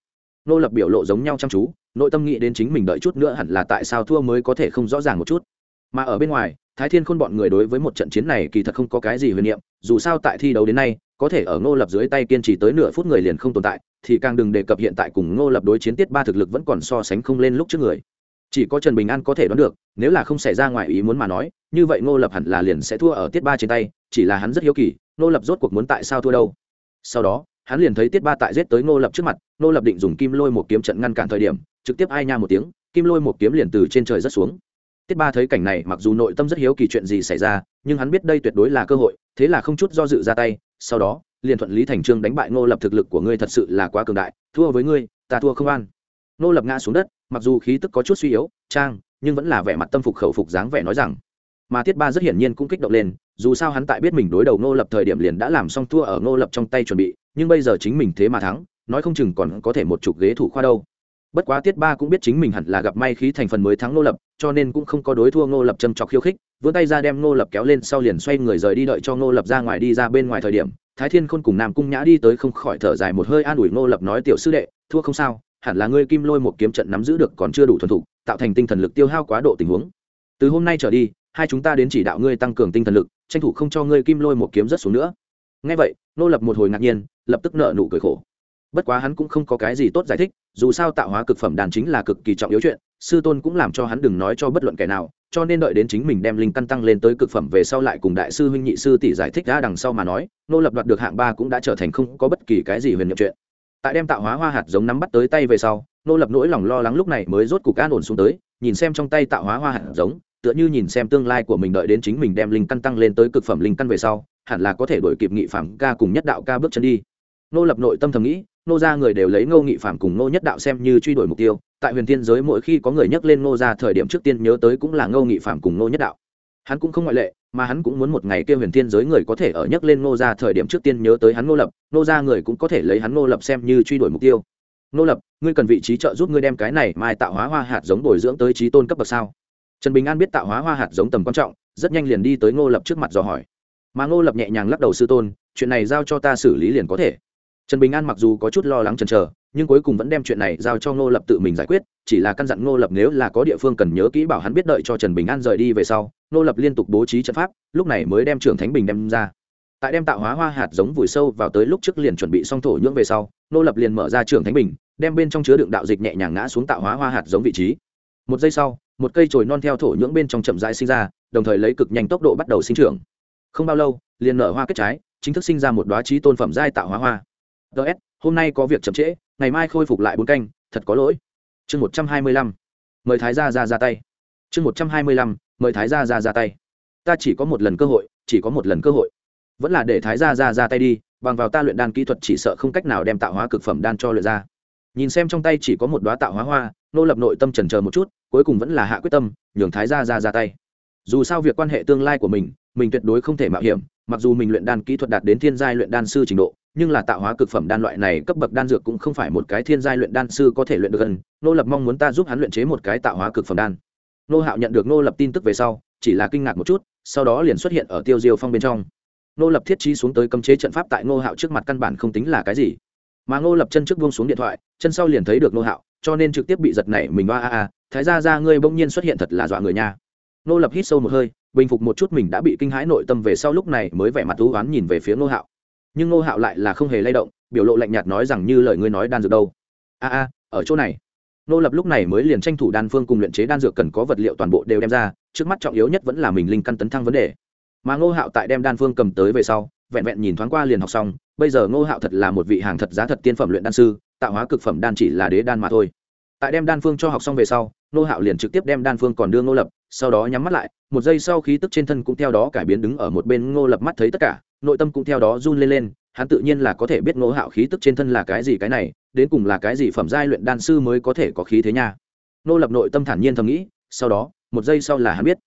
Ngô lập biểu lộ giống nhau chăm chú, nội tâm nghĩ đến chính mình đợi chút nữa hẳn là tại sao thua mới có thể không rõ ràng một chút. Mà ở bên ngoài, thái thiên khôn bọn người đối với một trận chiến này kỳ thật không có cái gì huyền niệm, dù sao tại thi đấu đến nay, có thể ở ngô lập dưới tay kiên trì tới nửa phút người liền không tồn tại, thì càng đừng đề cập hiện tại cùng ngô lập đối chiến tiết ba thực lực vẫn còn so sánh không lên lúc trước người. Chỉ có trần bình an có thể đoán được, nếu là không xảy ra ngoài ý muốn mà nói, như vậy ngô lập hẳn là liền sẽ thua ở tiết ba trên tay, chỉ là hắn rất hiếu kỳ Nô lập rốt cuộc muốn tại sao thua đâu? Sau đó, hắn liền thấy tiết ba tại giết tới Nô lập trước mặt Nô lập định dùng kim lôi một kiếm trận ngăn cản thời điểm, trực tiếp ai nha một tiếng, kim lôi một kiếm liền từ trên trời rất xuống. Tiết ba thấy cảnh này, mặc dù nội tâm rất hiếu kỳ chuyện gì xảy ra, nhưng hắn biết đây tuyệt đối là cơ hội, thế là không chút do dự ra tay, sau đó, liền thuận lý thành trương đánh bại Nô lập thực lực của ngươi thật sự là quá cường đại, thua với ngươi, ta thua không an. Nô lập ngã xuống đất, mặc dù khí tức có chút suy yếu, trang, nhưng vẫn là vẻ mặt tâm phục khẩu phục dáng vẻ nói rằng. Mà tiết ba rất hiển nhiên cũng kích động lên dù sao hắn tại biết mình đối đầu ngô lập thời điểm liền đã làm xong thua ở ngô lập trong tay chuẩn bị, nhưng bây giờ chính mình thế mà thắng, nói không chừng còn có thể một chục ghế thủ khoa đâu. Bất quá tiết ba cũng biết chính mình hẳn là gặp may khí thành phần mới thắng ngô lập, cho nên cũng không có đối thua ngô lập châm trọc khiêu khích, vươn tay ra đem ngô lập kéo lên sau liền xoay người rời đi đợi cho ngô lập ra ngoài đi ra bên ngoài thời điểm, thái thiên khôn cùng nam cung nhã đi tới không khỏi thở dài một hơi an ủi ngô lập nói, tiểu sư đệ, thua không sao, hẳn là ngươi kim lôi một kiếm trận nắm giữ được còn chưa đủ thuần thục, tạo thành tinh thần lực tiêu hao quá độ tình huống. Từ hôm nay trở đi hai chúng ta đến chỉ đạo ngươi tăng cường tinh thần lực, tranh thủ không cho ngươi kim lôi một kiếm rất xuống nữa. Ngay vậy, nô lập một hồi ngạc nhiên, lập tức nợ nụ cười khổ. Bất quá hắn cũng không có cái gì tốt giải thích, dù sao tạo hóa cực phẩm đàn chính là cực kỳ trọng yếu chuyện, sư tôn cũng làm cho hắn đừng nói cho bất luận kẻ nào, cho nên đợi đến chính mình đem linh căn tăng lên tới cực phẩm về sau lại cùng đại sư huynh nhị sư tỷ giải thích ra đằng sau mà nói, nô lập đoạt được hạng ba cũng đã trở thành không có bất kỳ cái gì huyền nhiệm chuyện. Tại đem tạo hóa hoa hạt giống nắm bắt tới tay về sau, nô lập nỗi lòng lo lắng lúc này mới rốt cục an ổn xuống tới, nhìn xem trong tay tạo hóa hoa hạt giống tựa như nhìn xem tương lai của mình đợi đến chính mình đem linh căn tăng lên tới cực phẩm linh căn về sau, hẳn là có thể đổi kịp nghị phạm ca cùng nhất đạo ca bước chân đi. Nô lập nội tâm thầm nghĩ, nô ra người đều lấy ngô nghị phạm cùng nô nhất đạo xem như truy đuổi mục tiêu, tại huyền thiên giới mỗi khi có người nhắc lên nô ra thời điểm trước tiên nhớ tới cũng là ngô nghị phạm cùng nô nhất đạo. Hắn cũng không ngoại lệ, mà hắn cũng muốn một ngày kêu huyền thiên giới người có thể ở nhắc lên nô ra thời điểm trước tiên nhớ tới hắn nô lập, nô ra người cũng có thể lấy hắn nô lập xem như truy đuổi mục tiêu. Nô lập, ngươi cần vị trí trợ giúp ngươi đem cái này mai tạo hóa hoa hạt giống bồi dưỡng tới trí tôn cấp bậc sao? Trần bình an biết tạo hóa hoa hạt giống tầm quan trọng, rất nhanh liền đi tới ngô lập trước mặt dò hỏi. Mà ngô lập nhẹ nhàng lắc đầu sư tôn, chuyện này giao cho ta xử lý liền có thể. Trần bình an mặc dù có chút lo lắng chần chờ, nhưng cuối cùng vẫn đem chuyện này giao cho ngô lập tự mình giải quyết, chỉ là căn dặn ngô lập nếu là có địa phương cần nhớ kỹ bảo hắn biết đợi cho trần bình an rời đi về sau, ngô lập liên tục bố trí trận pháp, lúc này mới đem trưởng thánh bình đem ra. Tại đem tạo hóa hoa hạt giống vùi sâu vào tới lúc trước liền chuẩn bị xong thổ nhưỡng về sau, ngô lập liền mở ra trưởng thánh bình, đem bên trong chứa đựng đạo dịch nhẹ nhàng ngã xuống tạo hóa hoa hạt giống vị trí. Một giây sau một cây chồi non theo thổ nhưỡng bên trong chậm rãi sinh ra, đồng thời lấy cực nhanh tốc độ bắt đầu sinh trưởng. Không bao lâu, liền nở hoa kết trái, chính thức sinh ra một đoá trí tôn phẩm giai tạo hóa hoa. Ts hôm nay có việc chậm trễ, ngày mai khôi phục lại bốn canh, thật có lỗi. Chương một trăm hai mươi lăm, mời thái gia ra ra tay. Chương một trăm hai mươi lăm, mời thái gia ra ra tay. Ta chỉ có một lần cơ hội, chỉ có một lần cơ hội. Vẫn là để thái gia ra ra tay đi, bằng vào ta luyện đan kỹ thuật chỉ sợ không cách nào đem tạo hóa cực phẩm đan cho luyện ra. Nhìn xem trong tay chỉ có một đoá tạo hóa hoa nô lập nội tâm trần chờ một chút, cuối cùng vẫn là hạ quyết tâm, nhường thái gia ra ra tay. Dù sao việc quan hệ tương lai của mình mình tuyệt đối không thể mạo hiểm, mặc dù mình luyện đan kỹ thuật đạt đến thiên giai luyện đan sư trình độ, nhưng là tạo hóa cực phẩm đan loại này cấp bậc đan dược cũng không phải một cái thiên giai luyện đan sư có thể luyện được gần. Nô lập mong muốn ta giúp hắn luyện chế một cái tạo hóa cực phẩm đan. Nô hạo nhận được nô lập tin tức về sau, chỉ là kinh ngạc một chút, sau đó liền xuất hiện ở tiêu diêu phong bên trong. Nô lập thiết trí xuống tới cấm chế trận pháp tại nô hạo trước mặt căn bản không tính là cái gì. Mà nô lập chân trước buông xuống điện thoại, chân sau liền thấy được nô hạo cho nên trực tiếp bị giật nảy mình oa a a, thái ra ra ngươi bỗng nhiên xuất hiện thật là dọa người nha. Nô lập hít sâu một hơi, bình phục một chút mình đã bị kinh hãi nội tâm về sau lúc này mới vẻ mặt thú oán nhìn về phía nô hạo. Nhưng nô hạo lại là không hề lay động, biểu lộ lạnh nhạt nói rằng như lời ngươi nói đan dược đâu. A a, ở chỗ này. Nô lập lúc này mới liền tranh thủ đan phương cùng luyện chế đan dược cần có vật liệu toàn bộ đều đem ra, trước mắt trọng yếu nhất vẫn là mình linh căn tấn thăng vấn đề. Mà ngô hạo tại đem đan phương cầm tới về sau, vẹn vẹn nhìn thoáng qua liền học xong, bây giờ ngô hạo thật là một vị hàng thật giá thật tiên phẩm luyện đan sư tạo hóa cực phẩm đan chỉ là đế đan mà thôi. Tại đem đan phương cho học xong về sau, nô hạo liền trực tiếp đem đan phương còn đưa ngô lập, sau đó nhắm mắt lại, một giây sau khí tức trên thân cũng theo đó cải biến đứng ở một bên ngô lập mắt thấy tất cả, nội tâm cũng theo đó run lên lên, hắn tự nhiên là có thể biết ngô hạo khí tức trên thân là cái gì cái này, đến cùng là cái gì phẩm giai luyện đan sư mới có thể có khí thế nha. Ngô lập nội tâm thản nhiên thầm nghĩ, sau đó, một giây sau là hắn biết.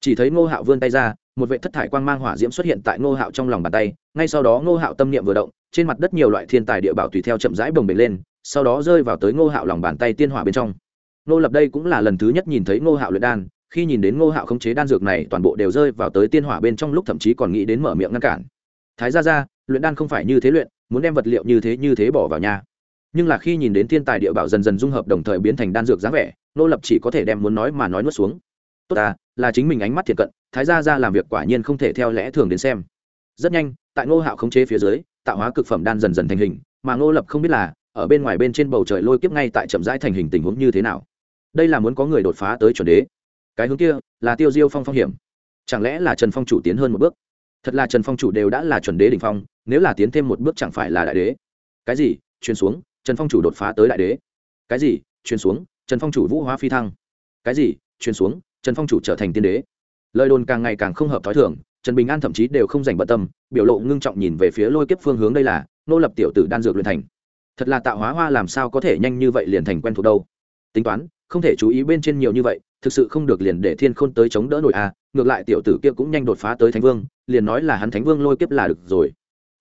Chỉ thấy ngô hạo vươn tay ra, một vệ thất thải quang mang hỏa diễm xuất hiện tại ngô hạo trong lòng bàn tay, ngay sau đó ngô hạo tâm niệm vừa động trên mặt đất nhiều loại thiên tài địa bảo tùy theo chậm rãi bồng bềnh lên, sau đó rơi vào tới ngô hạo lòng bàn tay tiên hỏa bên trong. Ngô lập đây cũng là lần thứ nhất nhìn thấy ngô hạo luyện đan, khi nhìn đến ngô hạo khống chế đan dược này, toàn bộ đều rơi vào tới tiên hỏa bên trong lúc thậm chí còn nghĩ đến mở miệng ngăn cản. Thái ra ra luyện đan không phải như thế luyện, muốn đem vật liệu như thế như thế bỏ vào nhà. Nhưng là khi nhìn đến thiên tài địa bảo dần dần dung hợp đồng thời biến thành đan dược dáng vẻ, Ngô lập chỉ có thể đem muốn nói mà nói nuốt xuống. Tốt ta, là chính mình ánh mắt thiệt cận, thái ra ra làm việc quả nhiên không thể theo lẽ thường đến xem. Rất nhanh, tại ngô hạo khống chế phía dưới tạo hóa cực phẩm đan dần dần thành hình, mà ngô lập không biết là, ở bên ngoài bên trên bầu trời lôi kiếp ngay tại chậm rãi thành hình tình huống như thế nào. Đây là muốn có người đột phá tới chuẩn đế. Cái hướng kia, là tiêu diêu phong phong hiểm. Chẳng lẽ là trần phong chủ tiến hơn một bước? Thật là trần phong chủ đều đã là chuẩn đế đ ỉ n h phong, nếu là tiến thêm một bước chẳng phải là đại đế. Cái gì? Truyền xuống, trần phong chủ đột phá tới đại đế. Cái gì? Truyền xuống, trần phong chủ vũ hóa phi thăng. Cái gì? Truyền xuống, trần phong chủ trở thành tiên đế. Lời đồn càng ngày càng không hợp t h ó i thường trần bình an thậm chí đều không dành bận tâm biểu lộ ngưng trọng nhìn về phía lôi kiếp phương hướng đây là nô lập tiểu tử đan dược luyện thành. Thật là tạo hóa hoa làm sao có thể nhanh như vậy liền thành quen thuộc đâu. Tính toán không thể chú ý bên trên nhiều như vậy thực sự không được liền để thiên khôn tới chống đỡ nổi a à, ngược lại tiểu tử kia cũng nhanh đột phá tới thánh vương liền nói là hắn thánh vương lôi kiếp là được rồi.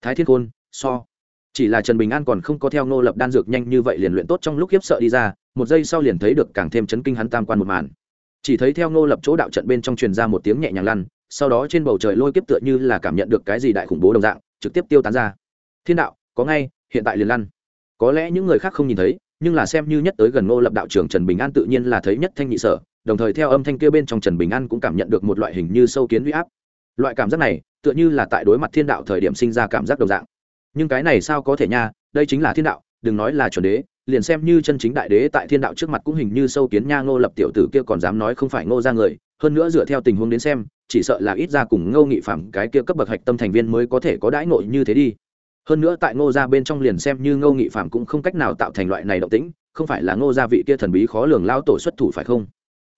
Thái thiên khôn so. Chỉ là trần bình an còn không có theo Nô lập đan dược nhanh như vậy liền luyện tốt trong lúc khiếp sợ đi ra một giây sau liền thấy được càng thêm chấn kinh hắn tam quan một màn. Chỉ thấy theo Nô lập chỗ đạo trận bên trong truyền ra một tiếng nhẹ nhàng lăn sau đó trên bầu trời lôi kiếp tựa như là cảm nhận được cái gì đại khủng bố đồng dạng, trực tiếp tiêu tán ra. Thiên đạo, có ngay, hiện tại liền lăn. Có lẽ những người khác không nhìn thấy, nhưng là xem như nhất tới gần ngô lập đạo trưởng trần bình an tự nhiên là thấy nhất thanh nhị sở, đồng thời theo âm thanh kia bên trong trần bình an cũng cảm nhận được một loại hình như sâu kiến huy áp. Loại cảm giác này, tựa như là tại đối mặt thiên đạo thời điểm sinh ra cảm giác đồng dạng. Nhưng cái này sao có thể nha, đây chính là thiên đạo, đừng nói là chuẩn đế, liền xem như chân chính đại đế tại thiên đạo trước mặt cũng hình như sâu kiến nha ngô lập tiểu tử kia còn dám nói không phải ngô ra người hơn nữa dựa theo tình huống đến xem, chỉ sợ là ít ra cùng ngô nghị phạm cái kia cấp bậc hạch tâm thành viên mới có thể có đãi nội như thế đi. Hơn nữa tại ngô gia bên trong liền xem như ngô nghị phạm cũng không cách nào tạo thành loại này động tĩnh, không phải là ngô gia vị kia thần bí khó lường lao tổ xuất thủ phải không?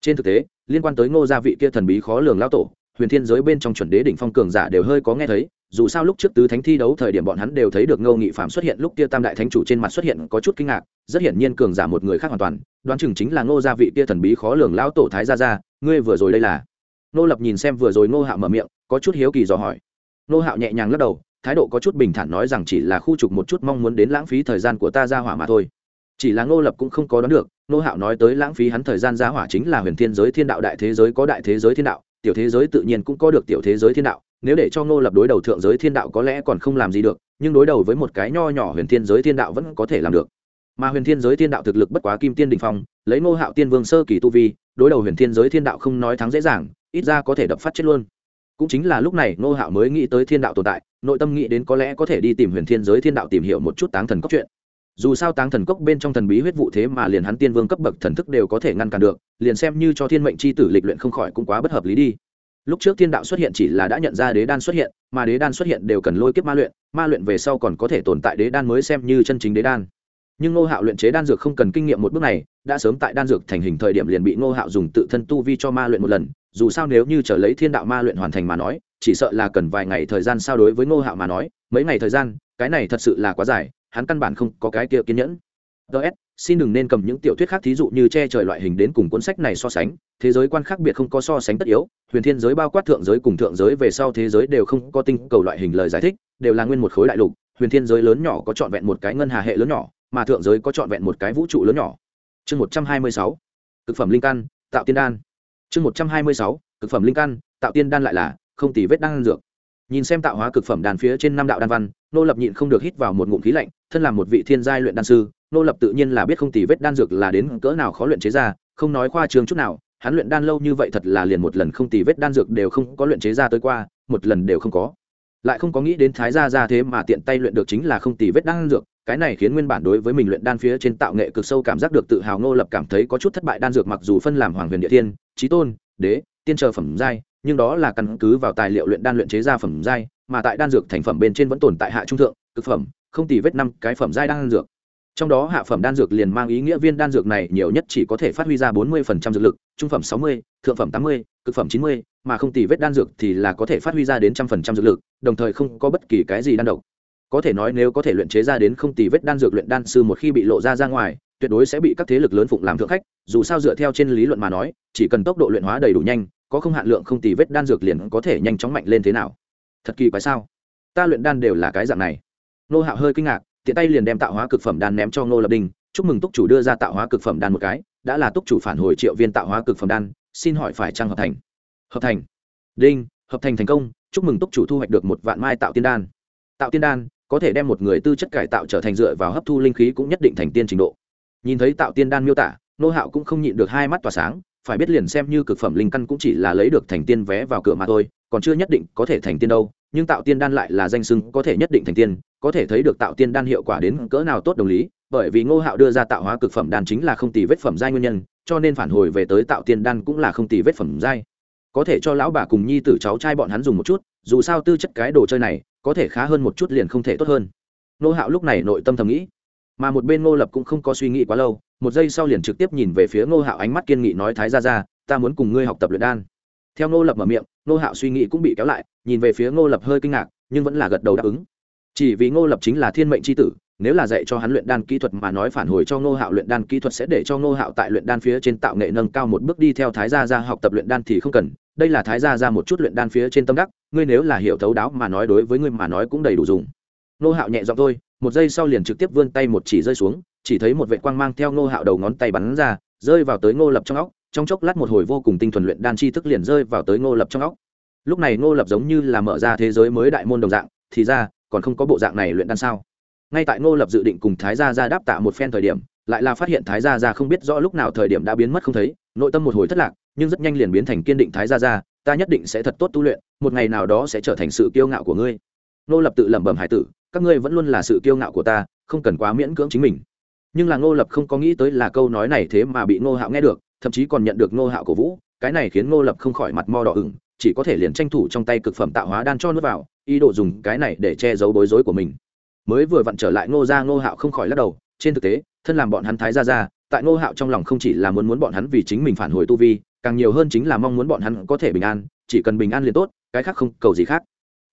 Trên thực tế, liên quan tới ngô gia vị kia thần bí khó lường lao tổ huyền thiên giới bên trong chuẩn đế đỉnh phong cường giả đều hơi có nghe thấy, dù sao lúc trước tứ thánh thi đấu thời điểm bọn hắn đều thấy được ngô nghị phạm xuất hiện, lúc kia tam đại thánh chủ trên mặt xuất hiện có chút kinh ngạc, rất hiển nhiên cường giả một người khác hoàn toàn, đoán chừng chính là ngô gia vị kia thần bí khó lường Lão tổ thái gia gia, ngươi vừa rồi đây là? Ngô lập nhìn xem vừa rồi ngô hạo mở miệng, có chút hiếu kỳ dò hỏi. Ngô hạo nhẹ nhàng lắc đầu, thái độ có chút bình thản nói rằng chỉ là khu trục một chút mong muốn đến lãng phí thời gian của ta ra hỏa mà thôi. Chỉ là ngô lập cũng không có đoán được, ngô hạo nói tới lãng phí hắn thời gian ra hỏa chính là huyền thiên giới thiên đạo đại thế giới có đại thế giới thiên đạo tiểu thế giới tự nhiên cũng có được tiểu thế giới thiên đạo, nếu để cho ngô lập đối đầu thượng giới thiên đạo có lẽ còn không làm gì được, nhưng đối đầu với một cái nho nhỏ huyền thiên giới thiên đạo vẫn có thể làm được. Mà huyền thiên giới thiên đạo thực lực bất quá kim tiên đình phong, lấy ngô hạo tiên vương sơ kỳ tu vi, đối đầu huyền thiên giới thiên đạo không nói thắng dễ dàng, ít ra có thể đập phát chết luôn. Cũng chính là lúc này ngô hạo mới nghĩ tới thiên đạo tồn tại, nội tâm nghĩ đến có lẽ có thể đi tìm huyền thiên giới thiên đạo tìm hiểu một chút táng thần cốc chuyện dù sao táng thần cốc bên trong thần bí huyết vụ thế mà liền hắn tiên vương cấp bậc thần thức đều có thể ngăn cản được, liền xem như cho thiên mệnh c h i tử lịch luyện không khỏi cũng quá bất hợp lý đi. Lúc trước thiên đạo xuất hiện chỉ là đã nhận ra đế đan xuất hiện, mà đế đan xuất hiện đều cần lôi kiếp ma luyện ma luyện về sau còn có thể tồn tại đế đan mới xem như chân chính đế đan. Nhưng ngô hạo luyện chế đan dược không cần kinh nghiệm một bước này, đã sớm tại đan dược thành hình thời điểm liền bị ngô hạo dùng tự thân tu vi cho ma luyện một lần, dù sao nếu như trở lấy thiên đạo ma luyện hoàn thành mà nói, chỉ sợ là cần vài ngày thời gian sao đối với ngô hạo mà nói, mấy ngày thời gian, cái này thật sự là quá dài hắn căn bản không có cái kia kiên nhẫn. Ts xin đừng nên cầm những tiểu thuyết khác thí dụ như che trời loại hình đến cùng cuốn sách này so sánh. Thế giới quan khác biệt không có so sánh tất yếu. Huyền thiên giới bao quát thượng giới cùng thượng giới về sau thế giới đều không có tinh cầu loại hình lời giải thích, đều là nguyên một khối đại lục. Huyền thiên giới lớn nhỏ có trọn vẹn một cái ngân hà hệ lớn nhỏ, mà thượng giới có trọn vẹn một cái vũ trụ lớn nhỏ. Chương một trăm hai mươi sáu thực phẩm linh căn, tạo tiên đan. Chương một trăm hai mươi sáu thực phẩm linh căn, tạo tiên đan lại là không tỷ vết đan dược. Nhìn xem tạo hóa cực phẩm đan phía trên năm đạo đan văn nô lập nhịn không được hít vào một ngụm khí lạnh, thân là một vị thiên giai luyện đan sư, nô lập tự nhiên là biết không tỉ vết đan dược là đến cỡ nào khó luyện chế ra, không nói khoa trường chút nào, hắn luyện đan lâu như vậy thật là liền một lần không tỉ vết đan dược đều không có luyện chế ra tới qua, một lần đều không có. Lại không có nghĩ đến thái gia ra thế mà tiện tay luyện được chính là không tỉ vết đan dược, cái này khiến nguyên bản đối với mình luyện đan phía trên tạo nghệ cực sâu cảm giác được tự hào nô lập cảm thấy có chút thất bại đan dược mặc dù phân làm hoàng huyền địa thiên trí tôn, đế, tiên chờ phẩm giai nhưng đó là căn cứ vào tài liệu luyện đan luyện chế ra phẩm giai, mà tại đan dược thành phẩm bên trên vẫn tồn tại hạ trung thượng, cực phẩm, không tỉ vết năm cái phẩm giai đan dược. Trong đó hạ phẩm đan dược liền mang ý nghĩa viên đan dược này nhiều nhất chỉ có thể phát huy ra bốn mươi dược lực, trung phẩm sáu mươi, thượng phẩm tám mươi, cực phẩm chín mươi, mà không tỉ vết đan dược thì là có thể phát huy ra đến trăm phần trăm dược lực, đồng thời không có bất kỳ cái gì đan độc. Có thể nói nếu có thể luyện chế ra đến không tỉ vết đan dược luyện đan sư một khi bị lộ ra ra ngoài, tuyệt đối sẽ bị các thế lực lớn phụng làm thượng khách, dù sao dựa theo trên lý luận mà nói, chỉ cần tốc độ luyện hóa đầy đủ nhanh có không hạn lượng không tì vết đan dược liền có thể nhanh chóng mạnh lên thế nào? Thật kỳ quái sao? Ta luyện đan đều là cái dạng này. Nô hạo hơi kinh ngạc, tiện tay liền đem tạo hóa cực phẩm đan ném cho ngô lập đình, chúc mừng túc chủ đưa ra tạo hóa cực phẩm đan một cái, đã là túc chủ phản hồi triệu viên tạo hóa cực phẩm đan, xin hỏi phải trăng hợp thành? Hợp thành. Đinh, hợp thành thành công, chúc mừng túc chủ thu hoạch được một vạn mai tạo tiên đan. Tạo tiên đan, có thể đem một người tư chất cải tạo trở thành dựa vào hấp thu linh khí cũng nhất định thành tiên trình độ. Nhìn thấy tạo tiên đan miêu tả, nô hạo cũng không nhịn được hai mắt tỏa sáng phải biết liền xem như cực phẩm linh căn cũng chỉ là lấy được thành tiên vé vào cửa mà thôi, còn chưa nhất định có thể thành tiên đâu, nhưng tạo tiên đan lại là danh sưng có thể nhất định thành tiên, có thể thấy được tạo tiên đan hiệu quả đến cỡ nào tốt đồng lý, bởi vì ngô hạo đưa ra tạo hóa cực phẩm đan chính là không tỷ vết phẩm giai nguyên nhân, cho nên phản hồi về tới tạo tiên đan cũng là không tỷ vết phẩm giai. Có thể cho lão bà cùng nhi tử cháu trai bọn hắn dùng một chút, dù sao tư chất cái đồ chơi này, có thể khá hơn một chút liền không thể tốt hơn. Ngô hạo lúc này nội tâm thầm nghĩ mà một bên ngô lập cũng không có suy nghĩ quá lâu, một giây sau liền trực tiếp nhìn về phía ngô hạo ánh mắt kiên nghị nói, thái ra ra ta muốn cùng ngươi học tập luyện đan. Theo ngô lập mở miệng, ngô hạo suy nghĩ cũng bị kéo lại, nhìn về phía ngô lập hơi kinh ngạc, nhưng vẫn là gật đầu đáp ứng. Chỉ vì ngô lập chính là thiên mệnh c h i tử, nếu là dạy cho hắn luyện đan kỹ thuật mà nói phản hồi cho ngô hạo luyện đan kỹ thuật sẽ để cho ngô hạo tại luyện đan phía trên tạo nghệ nâng cao một bước đi theo thái gia ra học tập luyện đan thì không cần. Đây là thái gia ra một chút luyện đan phía trên tâm đắc, ngươi nếu là hiểu thấu đáo mà nói đối với ngươi mà nói cũng đầy đủ dùng. Ngô hạo nhẹ giọng thôi một giây sau liền trực tiếp vươn tay một chỉ rơi xuống, chỉ thấy một vệ quang mang theo ngô hạo đầu ngón tay bắn ra, rơi vào tới ngô lập trong óc, trong chốc lát một hồi vô cùng tinh thuần luyện đan chi thức liền rơi vào tới ngô lập trong óc. Lúc này ngô lập giống như là mở ra thế giới mới đại môn đồng dạng, thì ra, còn không có bộ dạng này luyện đan sao? Ngay tại ngô lập dự định cùng thái gia ra đáp tạ một phen thời điểm, lại là phát hiện thái gia ra không biết rõ lúc nào thời điểm đã biến mất không thấy, nội tâm một hồi thất lạc, nhưng rất nhanh liền biến thành kiên định thái gia ra ta nhất định sẽ thật tốt tu luyện, một ngày nào đó sẽ trở thành sự kiêu ngạo của ngươi. Ngô lập tự lẩm bẩm hải tử các ngươi vẫn luôn là sự kiêu ngạo của ta, không cần quá miễn cưỡng chính mình. Nhưng là ngô lập không có nghĩ tới là câu nói này thế mà bị ngô hạo nghe được, thậm chí còn nhận được ngô hạo cổ vũ, cái này khiến ngô lập không khỏi mặt mo đỏ ửng, chỉ có thể liền tranh thủ trong tay cực phẩm tạo hóa đan cho nước vào, ý đồ dùng cái này để che giấu bối rối của mình. Mới vừa vặn trở lại ngô gia, ngô hạo không khỏi lắc đầu, trên thực tế, thân làm bọn hắn thái gia ra tại ngô hạo trong lòng không chỉ là muốn muốn bọn hắn vì chính mình phản hồi tu vi, càng nhiều hơn chính là mong muốn bọn hắn có thể bình an, chỉ cần bình an liền tốt, cái khác không cầu gì khác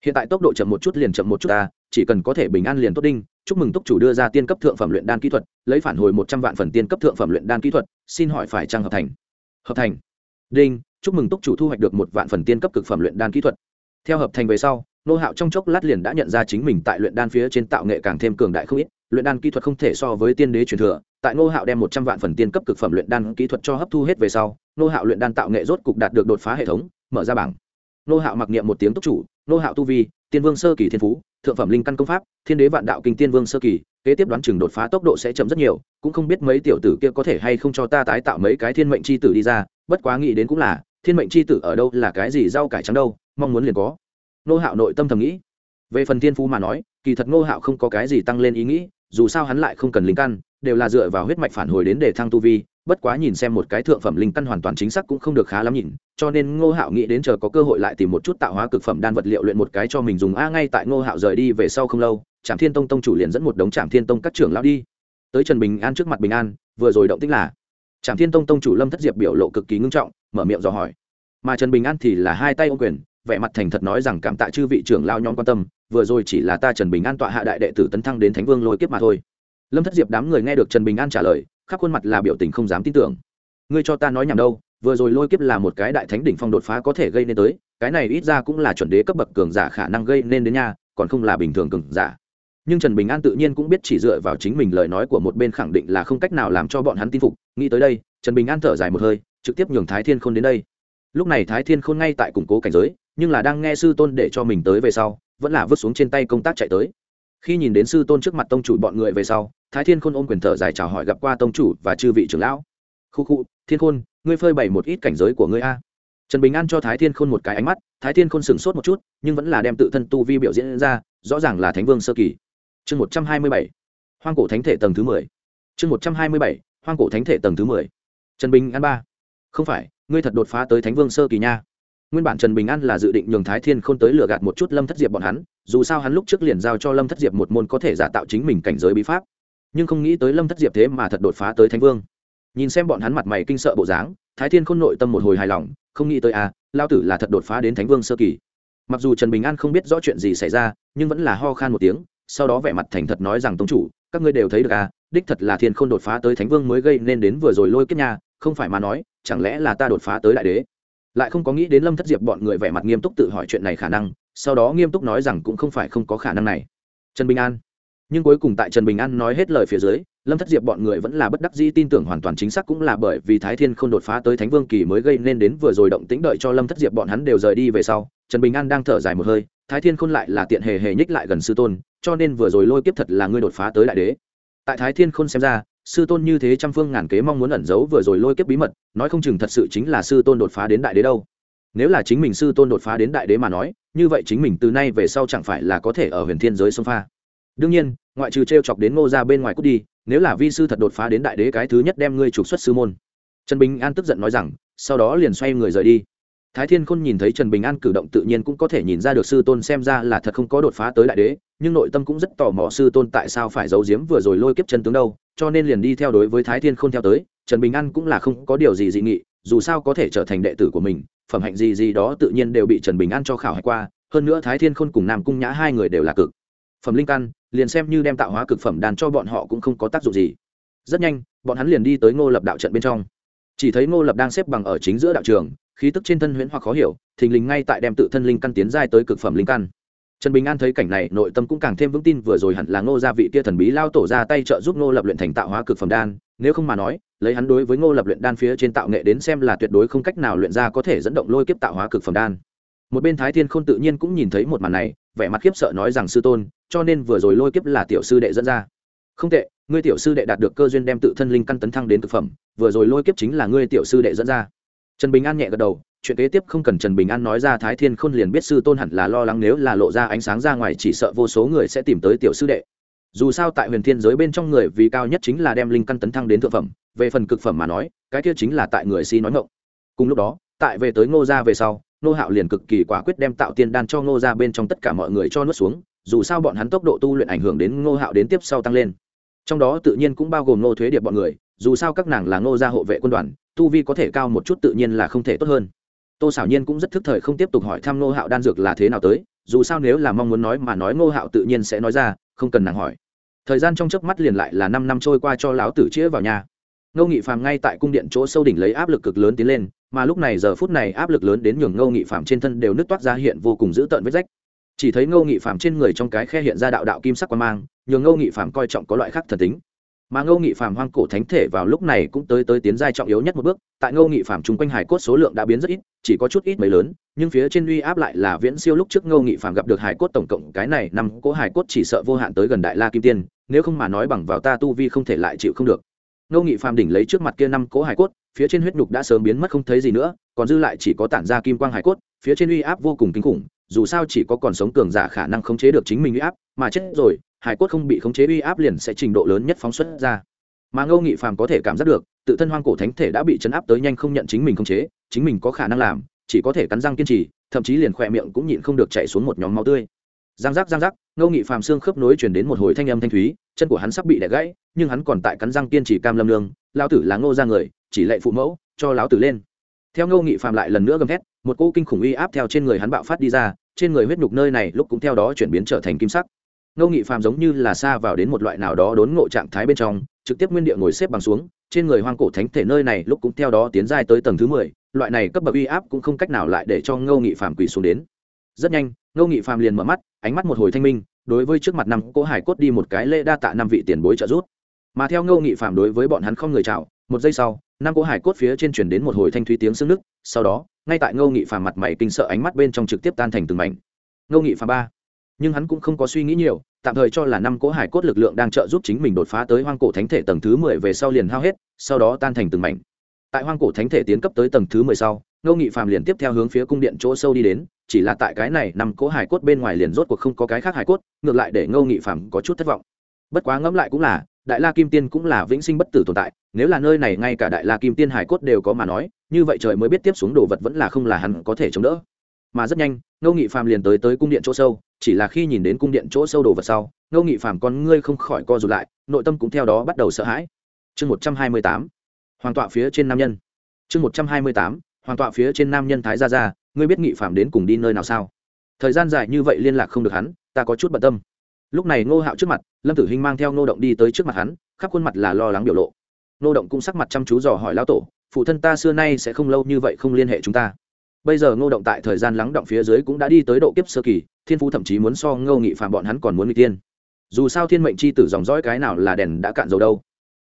hiện tại tốc độ chậm một chút liền chậm một chút ta, chỉ cần có thể bình an liền tốt đinh. Chúc mừng túc chủ đưa ra tiên cấp thượng phẩm luyện đan kỹ thuật, lấy phản hồi một trăm vạn phần tiên cấp thượng phẩm luyện đan kỹ thuật, xin hỏi phải trăng hợp thành? Hợp thành. Đinh, chúc mừng túc chủ thu hoạch được một vạn phần tiên cấp cực phẩm luyện đan kỹ thuật. Theo hợp thành về sau, nô hạo trong chốc lát liền đã nhận ra chính mình tại luyện đan phía trên tạo nghệ càng thêm cường đại không ít, luyện đan kỹ thuật không thể so với tiên đế truyền thừa. Tại nô hạo đem một trăm vạn phần tiên cấp cực phẩm luyện đan kỹ thuật cho hấp thu hết về sau, nô hạo luyện đan tạo nghệ rốt cục đạt được đột phá hệ thống, mở ra bảng. Nô hạo mặc niệm một tiếng túc chủ nô hạo tu vi, tiên vương sơ kỳ thiên phú, thượng phẩm linh căn công pháp, thiên đế vạn đạo kinh tiên vương sơ kỳ, kế tiếp đoán chừng đột phá tốc độ sẽ chậm rất nhiều, cũng không biết mấy tiểu tử kia có thể hay không cho ta tái tạo mấy cái thiên mệnh c h i tử đi ra, bất quá nghĩ đến cũng là, thiên mệnh c h i tử ở đâu, là cái gì rau cải trắng đâu, mong muốn liền có. Nô hạo nội tâm thầm nghĩ. Về phần thiên phú mà nói, kỳ thật nô hạo không có cái gì tăng lên ý nghĩ, dù sao hắn lại không cần linh căn, đều là dựa vào huyết mạch phản hồi đến để thăng tu vi bất quá nhìn xem một cái thượng phẩm linh căn hoàn toàn chính xác cũng không được khá lắm nhìn, cho nên ngô hạo nghĩ đến chờ có cơ hội lại tìm một chút tạo hóa cực phẩm đan vật liệu luyện một cái cho mình dùng. A, ngay tại ngô hạo rời đi về sau không lâu trạm thiên tông tông chủ liền dẫn một đống trạm thiên tông các trưởng lao đi. Tới trần bình an trước mặt bình an, vừa rồi động tích là trạm thiên tông tông chủ lâm thất diệp biểu lộ cực kỳ ngưng trọng, mở miệng dò hỏi. Mà trần bình an thì là hai tay ô quyền, vẻ mặt thành thật nói rằng cảm tạ chư vị trưởng lao nhóm quan tâm, vừa rồi chỉ là ta trần bình an tọa hạ đại đệ tử tấn thăng đến thánh vương lôi kiếp mà thôi. Lâm thất diệp đám người nghe được trần bình an trả lời khắp khuôn mặt là biểu tình không dám tin tưởng. Ngươi cho ta nói nhảm đâu, vừa rồi lôi kiếp là một cái đại thánh đỉnh phong đột phá có thể gây nên tới, cái này ít ra cũng là chuẩn đế cấp bậc cường giả khả năng gây nên đến nha, còn không là bình thường cường giả. Nhưng trần bình an tự nhiên cũng biết chỉ dựa vào chính mình lời nói của một bên khẳng định là không cách nào làm cho bọn hắn tin phục. Nghĩ tới đây, trần bình an thở dài một hơi, trực tiếp nhường thái thiên khôn đến đây. Lúc này thái thiên khôn ngay tại củng cố cảnh giới, nhưng là đang nghe sư tôn để cho mình tới về sau, vẫn là vứt xuống trên tay công tác chạy tới khi nhìn đến sư tôn trước mặt tông chủ bọn người về sau, thái thiên khôn ôm quyền thở dài chào hỏi gặp qua tông chủ và chư vị trưởng lão. Khu khu, thiên khôn, ngươi phơi bày một ít cảnh giới của ngươi a. Trần bình an cho thái thiên khôn một cái ánh mắt, thái thiên khôn sửng sốt một chút, nhưng vẫn là đem tự thân tu vi biểu diễn ra, rõ ràng là thánh vương sơ kỳ. Chương một trăm hai mươi bảy, hoang cổ thánh thể tầng thứ mười. Chương một trăm hai mươi bảy, hoang cổ thánh thể tầng thứ mười. Trần bình an ba, không phải, ngươi thật đột phá tới thánh vương sơ kỳ nha nguyên bản trần bình an là dự định nhường thái thiên k h ô n tới lừa gạt một chút lâm thất diệp bọn hắn, dù sao hắn lúc trước liền giao cho lâm thất diệp một môn có thể giả tạo chính mình cảnh giới bí pháp. Nhưng không nghĩ tới lâm thất diệp thế mà thật đột phá tới thánh vương. Nhìn xem bọn hắn mặt mày kinh sợ bộ dáng, thái thiên khôn nội tâm một hồi hài lòng, không nghĩ tới à lao tử là thật đột phá đến thánh vương sơ kỳ. Mặc dù trần bình an không biết rõ chuyện gì xảy ra, nhưng vẫn là ho khan một tiếng, sau đó vẻ mặt thành thật nói rằng, tông chủ, các ngươi đều thấy được à đích thật là thiên khôn đột phá tới thánh vương mới gây nên đến vừa rồi lôi kiếp nhà không phải mà nói, chẳng lẽ là ta đột phá tới đại đế? Lại không có nghĩ đến lâm thất diệp bọn người vẻ mặt nghiêm túc tự hỏi chuyện này khả năng, sau đó nghiêm túc nói rằng cũng không phải không có khả năng này. Trần bình an. Nhưng cuối cùng tại trần bình an nói hết lời phía dưới, lâm thất diệp bọn người vẫn là bất đắc dĩ tin tưởng hoàn toàn chính xác cũng là bởi vì thái thiên không đột phá tới thánh vương kỳ mới gây nên đến vừa rồi động tĩnh đợi cho lâm thất diệp bọn hắn đều rời đi về sau, trần bình an đang thở dài một hơi, thái thiên khôn lại là tiện hề hề nhích lại gần sư tôn, cho nên vừa rồi lôi kiếp thật là ngươi đột phá tới đại đế. Tại thái thiên khôn xem ra sư tôn như thế trăm phương ngàn kế mong muốn ẩn giấu vừa rồi lôi kiếp bí mật, nói không chừng thật sự chính là sư tôn đột phá đến đại đế đâu. Nếu là chính mình sư tôn đột phá đến đại đế mà nói, như vậy chính mình từ nay về sau chẳng phải là có thể ở huyền thiên giới sông pha. Đương nhiên, ngoại trừ t r e o chọc đến ngô ra bên ngoài cút đi, nếu là vi sư thật đột phá đến đại đế cái thứ nhất đem ngươi trục xuất sư môn. Trần bình an tức giận nói rằng, sau đó liền xoay người rời đi. Thái thiên khôn nhìn thấy trần bình an cử động tự nhiên cũng có thể nhìn ra được sư tôn xem ra là thật không có đột phá tới đại đế, nhưng nội tâm cũng rất tò mò sư tôn tại sao phải giấu giếm vừa rồi lôi kiếp chân tướng đâu cho nên liền đi theo đối với thái thiên khôn theo tới, trần bình an cũng là không có điều gì dị nghị, dù sao có thể trở thành đệ tử của mình, phẩm hạnh gì gì đó tự nhiên đều bị trần bình an cho khảo hạch qua, hơn nữa thái thiên khôn cùng nam cung nhã hai người đều là cực phẩm linh căn, liền xem như đem tạo hóa cực phẩm đàn cho bọn họ cũng không có tác dụng gì. Rất nhanh, bọn hắn liền đi tới ngô lập đạo trận bên trong. Chỉ thấy ngô lập đang xếp bằng ở chính giữa đạo trường, khí tức trên thân huyễn hoặc khó hiểu, thình lình ngay tại đem tự thân linh căn tiến giai tới cực phẩm linh căn trần bình an thấy cảnh này, nội tâm cũng càng thêm vững tin, vừa rồi hẳn là ngô gia vị kia thần bí lao tổ ra tay trợ giúp ngô lập luyện thành tạo hóa cực phẩm đan, nếu không mà nói, lấy hắn đối với ngô lập luyện đan phía trên tạo nghệ đến xem là tuyệt đối không cách nào luyện ra có thể dẫn động lôi kiếp tạo hóa cực phẩm đan. Một bên thái thiên k h ô n tự nhiên cũng nhìn thấy một màn này, vẻ mặt khiếp sợ nói rằng sư tôn, cho nên vừa rồi lôi kiếp là tiểu sư đệ dẫn ra. Không tệ, ngươi tiểu sư đệ đạt được cơ duyên đem tự thân linh căn tấn thăng đến thực phẩm, vừa rồi lôi kiếp chính là ngươi tiểu sư đệ dẫn ra. Trần bình an nhẹ gật đầu chuyện kế tiếp không cần trần bình an nói ra, thái thiên khôn liền biết sư tôn hẳn là lo lắng nếu là lộ ra ánh sáng ra ngoài, chỉ sợ vô số người sẽ tìm tới tiểu sư đệ. Dù sao tại huyền thiên giới bên trong người vì cao nhất chính là đem linh căn tấn thăng đến thượng phẩm, về phần cực phẩm mà nói, cái kia chính là tại người si nói ngộng cùng lúc đó, tại về tới ngô gia về sau, ngô hạo liền cực kỳ quả quyết đem tạo tiên đan cho ngô gia bên trong tất cả mọi người cho nuốt xuống, dù sao bọn hắn tốc độ tu luyện ảnh hưởng đến ngô hạo đến tiếp sau tăng lên. Trong đó tự nhiên cũng bao gồm ngô thuế điệp bọn người, dù sao các nàng là ngô gia hộ vệ quân đoàn, tu vi có thể cao một chút tự nhiên là không thể tốt hơn tô xảo nhiên cũng rất thức thời không tiếp tục hỏi thăm ngô hạo đan dược là thế nào tới, dù sao nếu là mong muốn nói mà nói ngô hạo tự nhiên sẽ nói ra, không cần nàng hỏi. Thời gian trong chớp mắt liền lại là năm năm trôi qua cho lão tử chĩa vào nhà. Ngô nghị phàm ngay tại cung điện chỗ sâu đỉnh lấy áp lực cực lớn tiến lên, mà lúc này giờ phút này áp lực lớn đến nhường ngô nghị phàm trên thân đều nứt toát ra hiện vô cùng dữ tợn vết rách. Chỉ thấy ngô nghị phàm trên người trong cái khe hiện ra đạo đạo kim sắc quan mang, nhường ngô nghị phàm coi trọng có loại khác thần tính mà ngô nghị phàm hoang cổ thánh thể vào lúc này cũng tới tới tiến giai trọng yếu nhất một bước. Tại ngô nghị phàm chung quanh hải cốt số lượng đã biến rất ít, chỉ có chút ít mấy lớn, nhưng phía trên uy áp lại là viễn siêu lúc trước ngô nghị phàm gặp được hải cốt tổng cộng cái này năm cỗ hải cốt chỉ sợ vô hạn tới gần đại la kim tiên, nếu không mà nói bằng vào ta tu vi không thể lại chịu không được. Ngô nghị phàm đỉnh lấy trước mặt kia năm cỗ hải cốt, phía trên huyết nhục đã sớm biến mất không thấy gì nữa, còn dư lại chỉ có tản ra kim quang hải cốt, phía trên uy áp vô cùng kinh khủng, dù sao chỉ có còn sống cường giả khả năng khống chế được chính mình uy áp, mà chết rồi hải cốt không bị khống chế uy áp liền sẽ trình độ lớn nhất phóng xuất ra. Mà ngô nghị phàm có thể cảm giác được, tự thân hoang cổ thánh thể đã bị chấn áp tới nhanh không nhận chính mình khống chế, chính mình có khả năng làm, chỉ có thể cắn răng kiên trì, thậm chí liền khỏe miệng cũng nhịn không được chạy xuống một nhóm máu tươi. Giang giác giang giác, ngô nghị phàm xương khớp nối chuyển đến một hồi thanh âm thanh thúy, chân của hắn sắp bị đẻ gãy, nhưng hắn còn tại cắn răng kiên trì cam lâm lương lao tử là ngô ra người, chỉ lệ phụ mẫu, cho lão tử lên. Theo ngô nghị phàm lại lần nữa gầm thét, một cỗ kinh khủng uy áp theo trên người hắn bạo phát đi ra, trên người huyết nhục nơi này lúc cũng theo đó chuyển biến trở thành kim sắc ngô nghị phàm giống như là xa vào đến một loại nào đó đốn ngộ trạng thái bên trong, trực tiếp nguyên địa ngồi xếp bằng xuống, trên người hoang cổ thánh thể nơi này lúc cũng theo đó tiến giai tới tầng thứ mười, loại này cấp bậc uy áp cũng không cách nào lại để cho ngô nghị phàm quỳ xuống đến. Rất nhanh, ngô nghị phàm liền mở mắt, ánh mắt một hồi thanh minh, đối với trước mặt năm cô hải cốt đi một cái lễ đa tạ năm vị tiền bối trợ giúp. Mà theo ngô nghị phàm đối với bọn hắn không người chào, một giây sau, năm cô hải cốt phía trên chuyển đến một hồi thanh thúy tiếng sưng nức, sau đó, ngay tại ngô nghị phàm mặt mày kinh sợ ánh mắt bên trong trực tiếp tan thành từng mảnh. Ngô nghị phàm ba, nhưng hắn cũng không có suy nghĩ nhiều tạm thời cho là năm cỗ hải cốt lực lượng đang trợ giúp chính mình đột phá tới hoang cổ thánh thể tầng thứ mười về sau liền hao hết, sau đó tan thành từng mảnh. Tại hoang cổ thánh thể tiến cấp tới tầng thứ mười sau, ngô nghị phàm liền tiếp theo hướng phía cung điện chỗ sâu đi đến, chỉ là tại cái này năm cỗ hải cốt bên ngoài liền rốt cuộc không có cái khác hải cốt, ngược lại để ngô nghị phàm có chút thất vọng. Bất quá ngẫm lại cũng là, đại la kim tiên cũng là vĩnh sinh bất tử tồn tại, nếu là nơi này ngay cả đại la kim tiên hải cốt đều có mà nói, như vậy trời mới biết tiếp xuống đồ vật vẫn là không là hắn có thể chống đỡ. Mà rất nhanh, ngô nghị phàm liền tới tới cung điện chỗ sâu chỉ là khi nhìn đến cung điện chỗ sâu đồ vật sau, ngô nghị phàm con ngươi không khỏi co rụt lại, nội tâm cũng theo đó bắt đầu sợ hãi. Chương một trăm hai mươi tám, hoàng tọa phía trên nam nhân. Chương một trăm hai mươi tám, hoàng tọa phía trên nam nhân thái gia gia, ngươi biết nghị phàm đến cùng đi nơi nào sao? Thời gian dài như vậy liên lạc không được hắn, ta có chút bận tâm. Lúc này ngô hạo trước mặt, lâm tử hinh mang theo ngô động đi tới trước mặt hắn, khắp khuôn mặt là lo lắng biểu lộ. Ngô động cũng sắc mặt chăm chú dò hỏi lão tổ, phụ thân ta xưa nay sẽ không lâu như vậy không liên hệ chúng ta bây giờ ngô động tại thời gian lắng động phía dưới cũng đã đi tới độ kiếp sơ kỳ, thiên phú thậm chí muốn so ngô nghị phạm bọn hắn còn muốn n g tiên. Dù sao thiên mệnh c h i tử dòng dõi cái nào là đèn đã cạn dầu đâu.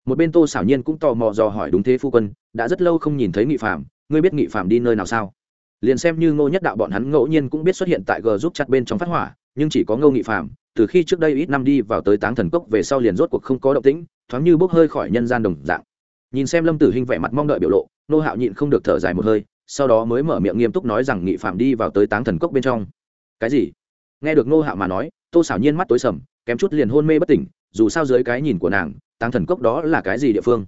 Một bên tô xảo nhiên cũng tò mò dò hỏi đúng thế phu quân, đã rất lâu không nhìn thấy nghị phạm ngươi biết nghị phạm đi nơi nào sao? Liền xem như ngô nhất đạo bọn hắn ngẫu nhiên cũng biết xuất hiện tại g giúp chặt bên trong phát hỏa, nhưng chỉ có ngô nghị phạm từ khi trước đây ít năm đi vào tới táng thần cốc về sau liền rốt cuộc không có động tĩnh, thoáng như bốc hơi khỏi nhân gian đồng dạng. Nhìn xem lâm tử hình vẻ mặt mong đợi biểu lộ nô hạo nhịn không được thở dài một hơi sau đó mới mở miệng nghiêm túc nói rằng nghị phạm đi vào tới táng thần cốc bên trong. Cái gì? Nghe được nô hạo mà nói, tô xảo nhiên mắt tối sầm, kém chút liền hôn mê bất tỉnh, dù sao dưới cái nhìn của nàng, táng thần cốc đó là cái gì địa phương?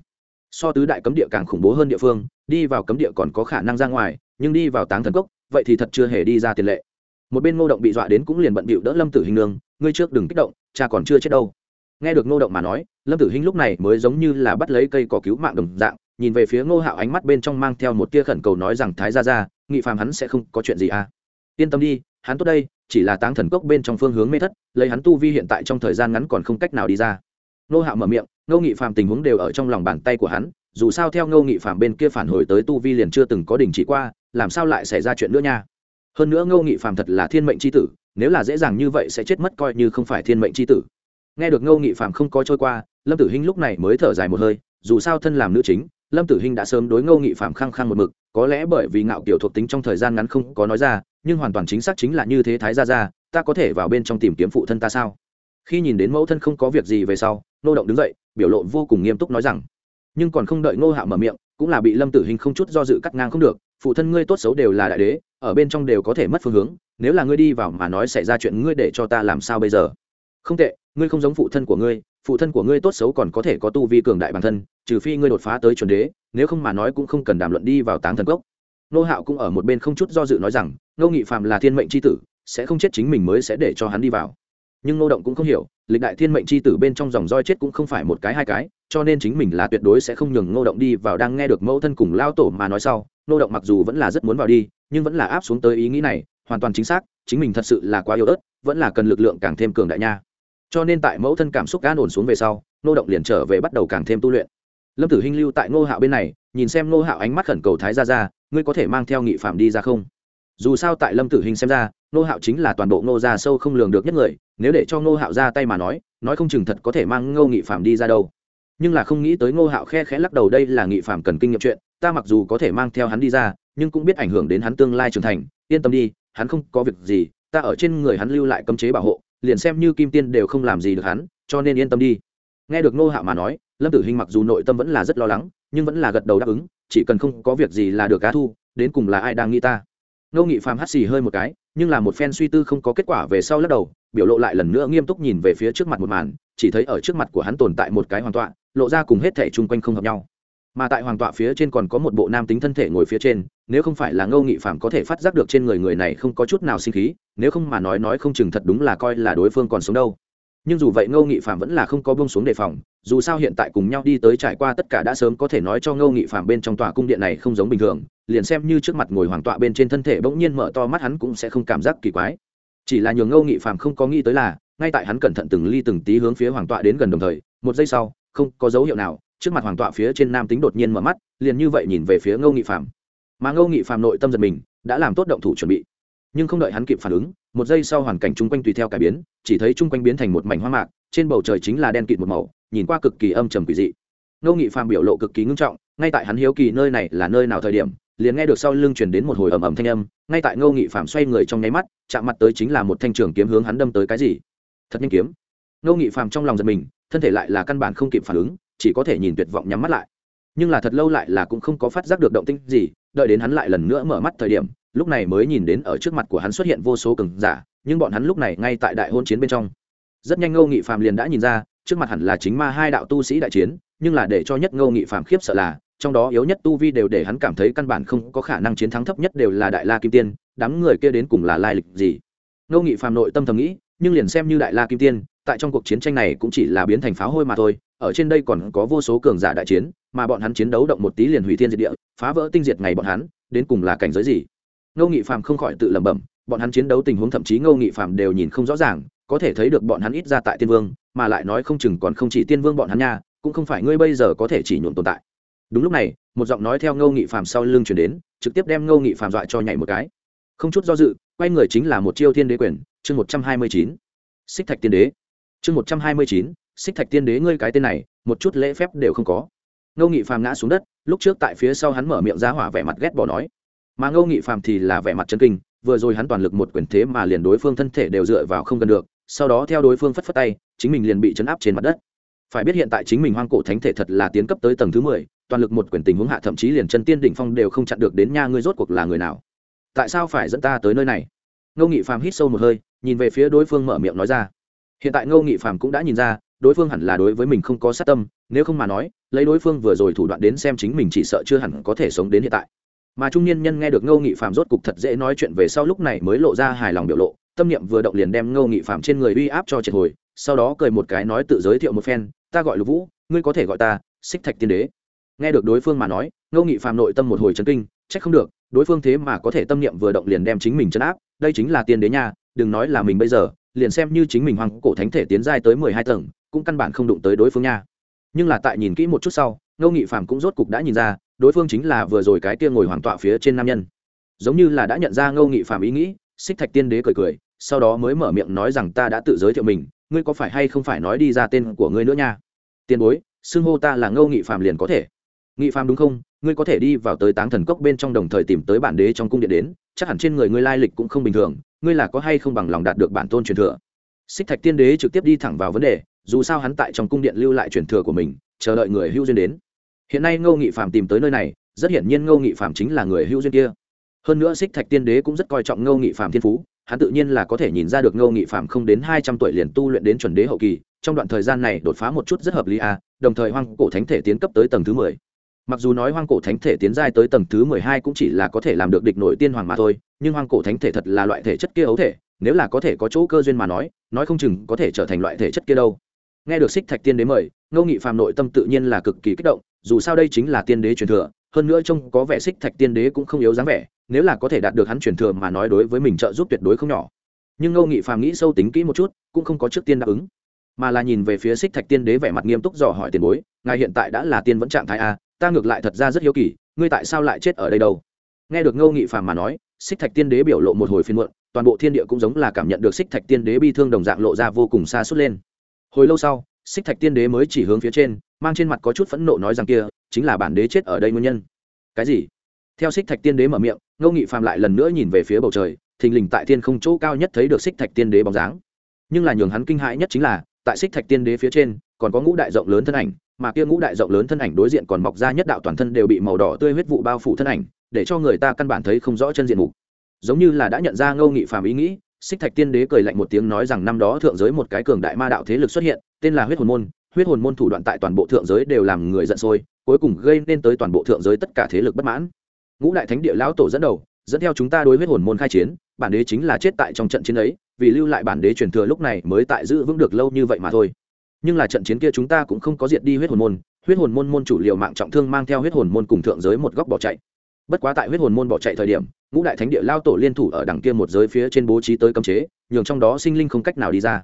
So tứ đại cấm địa càng khủng bố hơn địa phương, đi vào cấm địa còn có khả năng ra ngoài, nhưng đi vào táng thần cốc, vậy thì thật chưa hề đi ra tiền lệ. Một bên ngô động bị dọa đến cũng liền bận bịu đỡ lâm tử hình nương, ngươi trước đừng kích động, cha còn chưa chết đâu. Nghe được ngô động mà nói, lâm tử hinh lúc này mới giống như là bắt lấy cây cỏ cứu mạng đồng dạng nhìn về phía ngô hạo ánh mắt bên trong mang theo một tia khẩn cầu nói rằng, thái ra ra nghị phàm hắn sẽ không có chuyện gì à? Yên tâm đi, hắn tốt đây, chỉ là táng thần cốc bên trong phương hướng mê thất, lấy hắn tu vi hiện tại trong thời gian ngắn còn không cách nào đi ra. Ngô hạo mở miệng, ngô nghị phàm tình huống đều ở trong lòng bàn tay của hắn, dù sao theo ngô nghị phàm bên kia phản hồi tới tu vi liền chưa từng có đình chỉ qua, làm sao lại xảy ra chuyện nữa nha? Hơn nữa ngô nghị phàm thật là thiên mệnh c h i tử, nếu là dễ dàng như vậy sẽ chết mất coi như không phải thiên mệnh c h i tử. Nghe được ngô nghị phàm không có trôi qua, lâm tử hinh lúc này mới thở dài một hơi, dù sao thân làm nữ chính lâm tử hinh đã sớm đối ngô nghị Phạm khăng khăng một mực, có lẽ bởi vì ngạo kiểu thuộc tính trong thời gian ngắn không có nói ra, nhưng hoàn toàn chính xác chính là như thế thái ra ra ta có thể vào bên trong tìm kiếm phụ thân ta sao? Khi nhìn đến mẫu thân không có việc gì về sau nô động đứng dậy, biểu lộ vô cùng nghiêm túc nói rằng, nhưng còn không đợi ngô hạ mở miệng, cũng là bị lâm tử hình không chút do dự cắt ngang không được, phụ thân ngươi tốt xấu đều là đại đế, ở bên trong đều có thể mất phương hướng, nếu là ngươi đi vào mà nói xảy ra chuyện ngươi để cho ta làm sao bây giờ? Không tệ, ngươi không giống phụ thân của ngươi, phụ thân của ngươi tốt xấu còn có thể có tu vi cường đại bản thân, trừ phi ngươi đột phá tới chuẩn đế, nếu không mà nói cũng không cần đàm luận đi vào táng thần cốc. Nô hạo cũng ở một bên không chút do dự nói rằng nô nghị phạm là thiên mệnh c h i tử, sẽ không chết chính mình mới sẽ để cho hắn đi vào. Nhưng nô động cũng không hiểu, lịch đại thiên mệnh c h i tử bên trong dòng roi chết cũng không phải một cái hai cái, cho nên chính mình là tuyệt đối sẽ không nhường nô động đi vào đang nghe được mẫu thân cùng lao tổ mà nói sau nô động mặc dù vẫn là rất muốn vào đi, nhưng vẫn là áp xuống tới ý nghĩ này, hoàn toàn chính xác, chính mình thật sự là quá yếu ớt, vẫn là cần lực lượng càng thêm cường đại nha cho nên tại mẫu thân cảm xúc gan ổn xuống về sau nô động liền trở về bắt đầu càng thêm tu luyện. Lâm tử hinh lưu tại ngô hạo bên này, nhìn xem ngô hạo ánh mắt khẩn cầu thái ra ra ngươi có thể mang theo nghị phạm đi ra không? Dù sao tại lâm tử hinh xem ra, ngô hạo chính là toàn bộ ngô gia sâu không lường được nhất người, nếu để cho ngô hạo ra tay mà nói nói không chừng thật có thể mang ngô nghị phạm đi ra đâu. Nhưng là không nghĩ tới ngô hạo khe khẽ lắc đầu, đây là nghị phạm cần kinh nghiệm chuyện, ta mặc dù có thể mang theo hắn đi ra, nhưng cũng biết ảnh hưởng đến hắn tương lai trưởng thành. Yên tâm đi, hắn không có việc gì, ta ở trên người hắn lưu lại cấm chế bảo hộ liền xem như kim tiên đều không làm gì được hắn, cho nên yên tâm đi. Nghe được ngô hạo mà nói, lâm tử hình mặc dù nội tâm vẫn là rất lo lắng, nhưng vẫn là gật đầu đáp ứng, chỉ cần không có việc gì là được cá thu, đến cùng là ai đang nghĩ ta? Ngô nghị phàm hắt xì hơi một cái, nhưng là một phen suy tư không có kết quả về sau lắc đầu, biểu lộ lại lần nữa nghiêm túc nhìn về phía trước mặt một màn, chỉ thấy ở trước mặt của hắn tồn tại một cái hoàn toàn lộ ra cùng hết thể chung quanh không hợp nhau mà tại hoàng tọa phía trên còn có một bộ nam tính thân thể ngồi phía trên, nếu không phải là ngô nghị phạm có thể phát giác được trên người người này không có chút nào sinh khí, nếu không mà nói nói không chừng thật đúng là coi là đối phương còn sống đâu. Nhưng dù vậy ngô nghị phạm vẫn là không có bông xuống đề phòng, dù sao hiện tại cùng nhau đi tới trải qua tất cả đã sớm có thể nói cho ngô nghị phạm bên trong tòa cung điện này không giống bình thường, liền xem như trước mặt ngồi hoàng tọa bên trên thân thể bỗng nhiên mở to mắt hắn cũng sẽ không cảm giác kỳ quái. Chỉ là nhường ngô nghị phạm không có nghĩ tới là, ngay tại hắn cẩn thận từng ly từng tí hướng phía hoàng tọa đến gần đồng thời, một giây sau, không có dấu hiệu nào trước mặt hoàng tọa phía trên nam tính đột nhiên mở mắt, liền như vậy nhìn về phía ngô nghị phạm mà ngô nghị phạm nội tâm giật mình, đã làm tốt động thủ chuẩn bị. Nhưng không đợi hắn kịp phản ứng, một giây sau hoàn cảnh chung quanh tùy theo cải biến, chỉ thấy chung quanh biến thành một mảnh hoa mạc, trên bầu trời chính là đen kịt một màu, nhìn qua cực kỳ âm trầm quỷ dị. Ngô nghị phạm biểu lộ cực kỳ ngưng trọng, ngay tại hắn hiếu kỳ nơi này là nơi nào thời điểm, liền nghe được sau lưng chuyển đến một hồi ầm ầm thanh âm, ngay tại ngô nghị phạm xoay người trong nháy mắt, chạm mặt tới chính là một thanh trường kiếm hướng hắn đâm tới cái gì? Thật nhanh kiếm. Ngô nghị phạm trong lòng giật mình, thân thể lại là căn bản không kịp phản ứng chỉ có thể nhìn tuyệt vọng nhắm mắt lại. Nhưng là thật lâu lại là cũng không có phát giác được động tĩnh gì, đợi đến hắn lại lần nữa mở mắt thời điểm, lúc này mới nhìn đến ở trước mặt của hắn xuất hiện vô số cường giả, nhưng bọn hắn lúc này ngay tại đại hôn chiến bên trong. Rất nhanh ngô nghị phạm liền đã nhìn ra, trước mặt hẳn là chính ma hai đạo tu sĩ đại chiến, nhưng là để cho nhất ngô nghị phạm khiếp sợ là, trong đó yếu nhất tu vi đều để hắn cảm thấy căn bản không có khả năng chiến thắng thấp nhất đều là đại la kim tiên, đám người kia đến cùng là lai lịch gì? Ngô nghị phạm nội tâm thầm nghĩ, nhưng liền xem như đại la kim tiên tại trong cuộc chiến tranh này cũng chỉ là biến thành pháo hôi mà thôi, ở trên đây còn có vô số cường giả đại chiến, mà bọn hắn chiến đấu động một tí liền hủy thiên diệt địa, phá vỡ tinh diệt ngày bọn hắn, đến cùng là cảnh giới gì? Ngô nghị phạm không khỏi tự lẩm bẩm, bọn hắn chiến đấu tình huống thậm chí ngô nghị phạm đều nhìn không rõ ràng, có thể thấy được bọn hắn ít ra tại tiên vương, mà lại nói không chừng còn không chỉ tiên vương bọn hắn nha, cũng không phải ngươi bây giờ có thể chỉ nhuộm tồn tại. Đúng lúc này, một giọng nói theo ngô nghị phạm sau lưng chuyển đến, trực tiếp đem ngô nghị phạm dọa cho nhảy một cái. Không chút do dự, quay người chính là một chiêu thiên đế quyền, chương một trăm hai mươi chín. Xích thạch tiên đế chương một trăm hai mươi chín, xích thạch tiên đế ngươi cái tên này, một chút lễ phép đều không có. Ngô nghị phàm ngã xuống đất, lúc trước tại phía sau hắn mở miệng ra hỏa vẻ mặt ghét bỏ nói. Mà ngô nghị phàm thì là vẻ mặt chân kinh, vừa rồi hắn toàn lực một quyền thế mà liền đối phương thân thể đều dựa vào không gần được, sau đó theo đối phương phất phất tay, chính mình liền bị chấn áp trên mặt đất. Phải biết hiện tại chính mình hoang cổ thánh thể thật là tiến cấp tới tầng thứ mười, toàn lực một quyền tình huống hạ thậm chí liền chân tiên đỉnh phong đều không chặn được đến nha ngươi rốt cuộc là người nào. Tại sao phải dẫn ta tới nơi này? Ngô nghị phàm hít sâu một hơi, nhìn về phía đối phương mở miệng nói ra hiện tại ngô nghị Phạm cũng đã nhìn ra, đối phương hẳn là đối với mình không có sát tâm, nếu không mà nói, lấy đối phương vừa rồi thủ đoạn đến xem chính mình chỉ sợ chưa hẳn có thể sống đến hiện tại. Mà trung niên nhân nghe được ngô nghị phạm rốt cục thật dễ nói chuyện về sau lúc này mới lộ ra hài lòng biểu lộ, tâm niệm vừa động liền đem ngô nghị phạm trên người uy áp cho triệt hồi, sau đó cười một cái nói tự giới thiệu một phen, ta gọi lục vũ, ngươi có thể gọi ta xích thạch tiên đế. Nghe được đối phương mà nói, ngô nghị phạm nội tâm một hồi chấn kinh, trách không được, đối phương thế mà có thể tâm niệm vừa động liền đem chính mình chấn áp, đây chính là tiên đế nha, đừng nói là mình bây giờ liền xem như chính mình hoàng cổ thánh thể tiến giai tới mười hai tầng, cũng căn bản không đụng tới đối phương nha. Nhưng là tại nhìn kỹ một chút sau, ngô nghị phạm cũng rốt cục đã nhìn ra, đối phương chính là vừa rồi cái kia ngồi hoàng tọa phía trên nam nhân. Giống như là đã nhận ra ngô nghị phạm ý nghĩ, xích thạch tiên đế cười cười, sau đó mới mở miệng nói rằng ta đã tự giới thiệu mình, ngươi có phải hay không phải nói đi ra tên của ngươi nữa nha? Tiền bối, xưng hô ta là ngô nghị phạm liền có thể. Nghị phạm đúng không? Ngươi có thể đi vào tới táng thần cốc bên trong đồng thời tìm tới bản đế trong cung điện đến chắc hẳn trên người ngươi lai lịch cũng không bình thường, ngươi là có hay không bằng lòng đạt được bản tôn truyền thừa? Xích thạch tiên đế trực tiếp đi thẳng vào vấn đề, dù sao hắn tại trong cung điện lưu lại truyền thừa của mình, chờ đợi người hữu duyên đến. Hiện nay ngô nghị phạm tìm tới nơi này, rất hiển nhiên ngô nghị phạm chính là người hữu duyên kia. Hơn nữa xích thạch tiên đế cũng rất coi trọng ngô nghị phạm thiên phú, hắn tự nhiên là có thể nhìn ra được ngô nghị phạm không đến hai trăm tuổi liền tu luyện đến chuẩn đế hậu kỳ, trong đoạn thời gian này đột phá một chút rất hợp lý a đồng thời hoang cổ thánh thể tiến cấp tới tầng thứ mười mặc dù nói hoang cổ thánh thể tiến giai tới tầng thứ mười hai cũng chỉ là có thể làm được địch nội tiên hoàng mà thôi, nhưng hoang cổ thánh thể thật là loại thể chất kia ấu thể, nếu là có thể có chỗ cơ duyên mà nói nói không chừng có thể trở thành loại thể chất kia đâu. Nghe được xích thạch tiên đế mời, ngô nghị phàm nội tâm tự nhiên là cực kỳ kích động, dù sao đây chính là tiên đế truyền thừa, hơn nữa trông có vẻ xích thạch tiên đế cũng không yếu dáng vẻ, nếu là có thể đạt được hắn truyền thừa mà nói đối với mình trợ giúp tuyệt đối không nhỏ. Nhưng ngô nghị phàm nghĩ sâu tính kỹ một chút, cũng không có trước tiên đáp ứng, mà là nhìn về phía xích thạch tiên đế vẻ mặt nghiêm túc dò hỏi tiền bối, ngài hiện tại đã là tiên vẫn trạng thái a? Ta ngược lại thật ra rất hiếu kỳ, ngươi tại sao lại chết ở đây đâu? Nghe được ngô nghị phàm mà nói, xích thạch tiên đế biểu lộ một hồi phiên muộn, toàn bộ thiên địa cũng giống là cảm nhận được xích thạch tiên đế bi thương đồng dạng lộ ra vô cùng xa suốt lên. Hồi lâu sau, xích thạch tiên đế mới chỉ hướng phía trên, mang trên mặt có chút phẫn nộ nói rằng kia, chính là bản đế chết ở đây nguyên nhân. Cái gì? Theo xích thạch tiên đế mở miệng, ngô nghị phàm lại lần nữa nhìn về phía bầu trời, thình lình tại thiên không chỗ cao nhất thấy được xích thạch tiên đế bóng dáng. Nhưng là nhường hắn kinh hãi nhất chính là, tại xích thạch tiên đế phía trên còn có ngũ đại rộng lớn thân ảnh, mà kia ngũ đại rộng lớn thân ảnh đối diện còn mọc ra nhất đạo toàn thân đều bị màu đỏ tươi huyết vụ bao phủ thân ảnh, để cho người ta căn bản thấy không rõ chân diện mục. Giống như là đã nhận ra ngô nghị phàm ý nghĩ, xích thạch tiên đế cười lạnh một tiếng nói rằng năm đó thượng giới một cái cường đại ma đạo thế lực xuất hiện, tên là huyết hồn môn, huyết hồn môn thủ đoạn tại toàn bộ thượng giới đều làm người giận sôi, cuối cùng gây nên tới toàn bộ thượng giới tất cả thế lực bất mãn. Ngũ đại thánh địa lão tổ dẫn đầu, dẫn theo chúng ta đối huyết hồn môn khai chiến, bản đế chính là chết tại trong trận chiến ấy, vì lưu lại bản đế truyền thừa lúc này mới tại giữ vững được lâu như vậy mà thôi nhưng là trận chiến kia chúng ta cũng không có diệt đi huyết hồn môn, huyết hồn môn môn chủ liều mạng trọng thương mang theo huyết hồn môn cùng thượng giới một góc bỏ chạy. Bất quá tại huyết hồn môn bỏ chạy thời điểm, ngũ đại thánh địa lao tổ liên thủ ở đằng kia một giới phía trên bố trí tới cấm chế, nhường trong đó sinh linh không cách nào đi ra.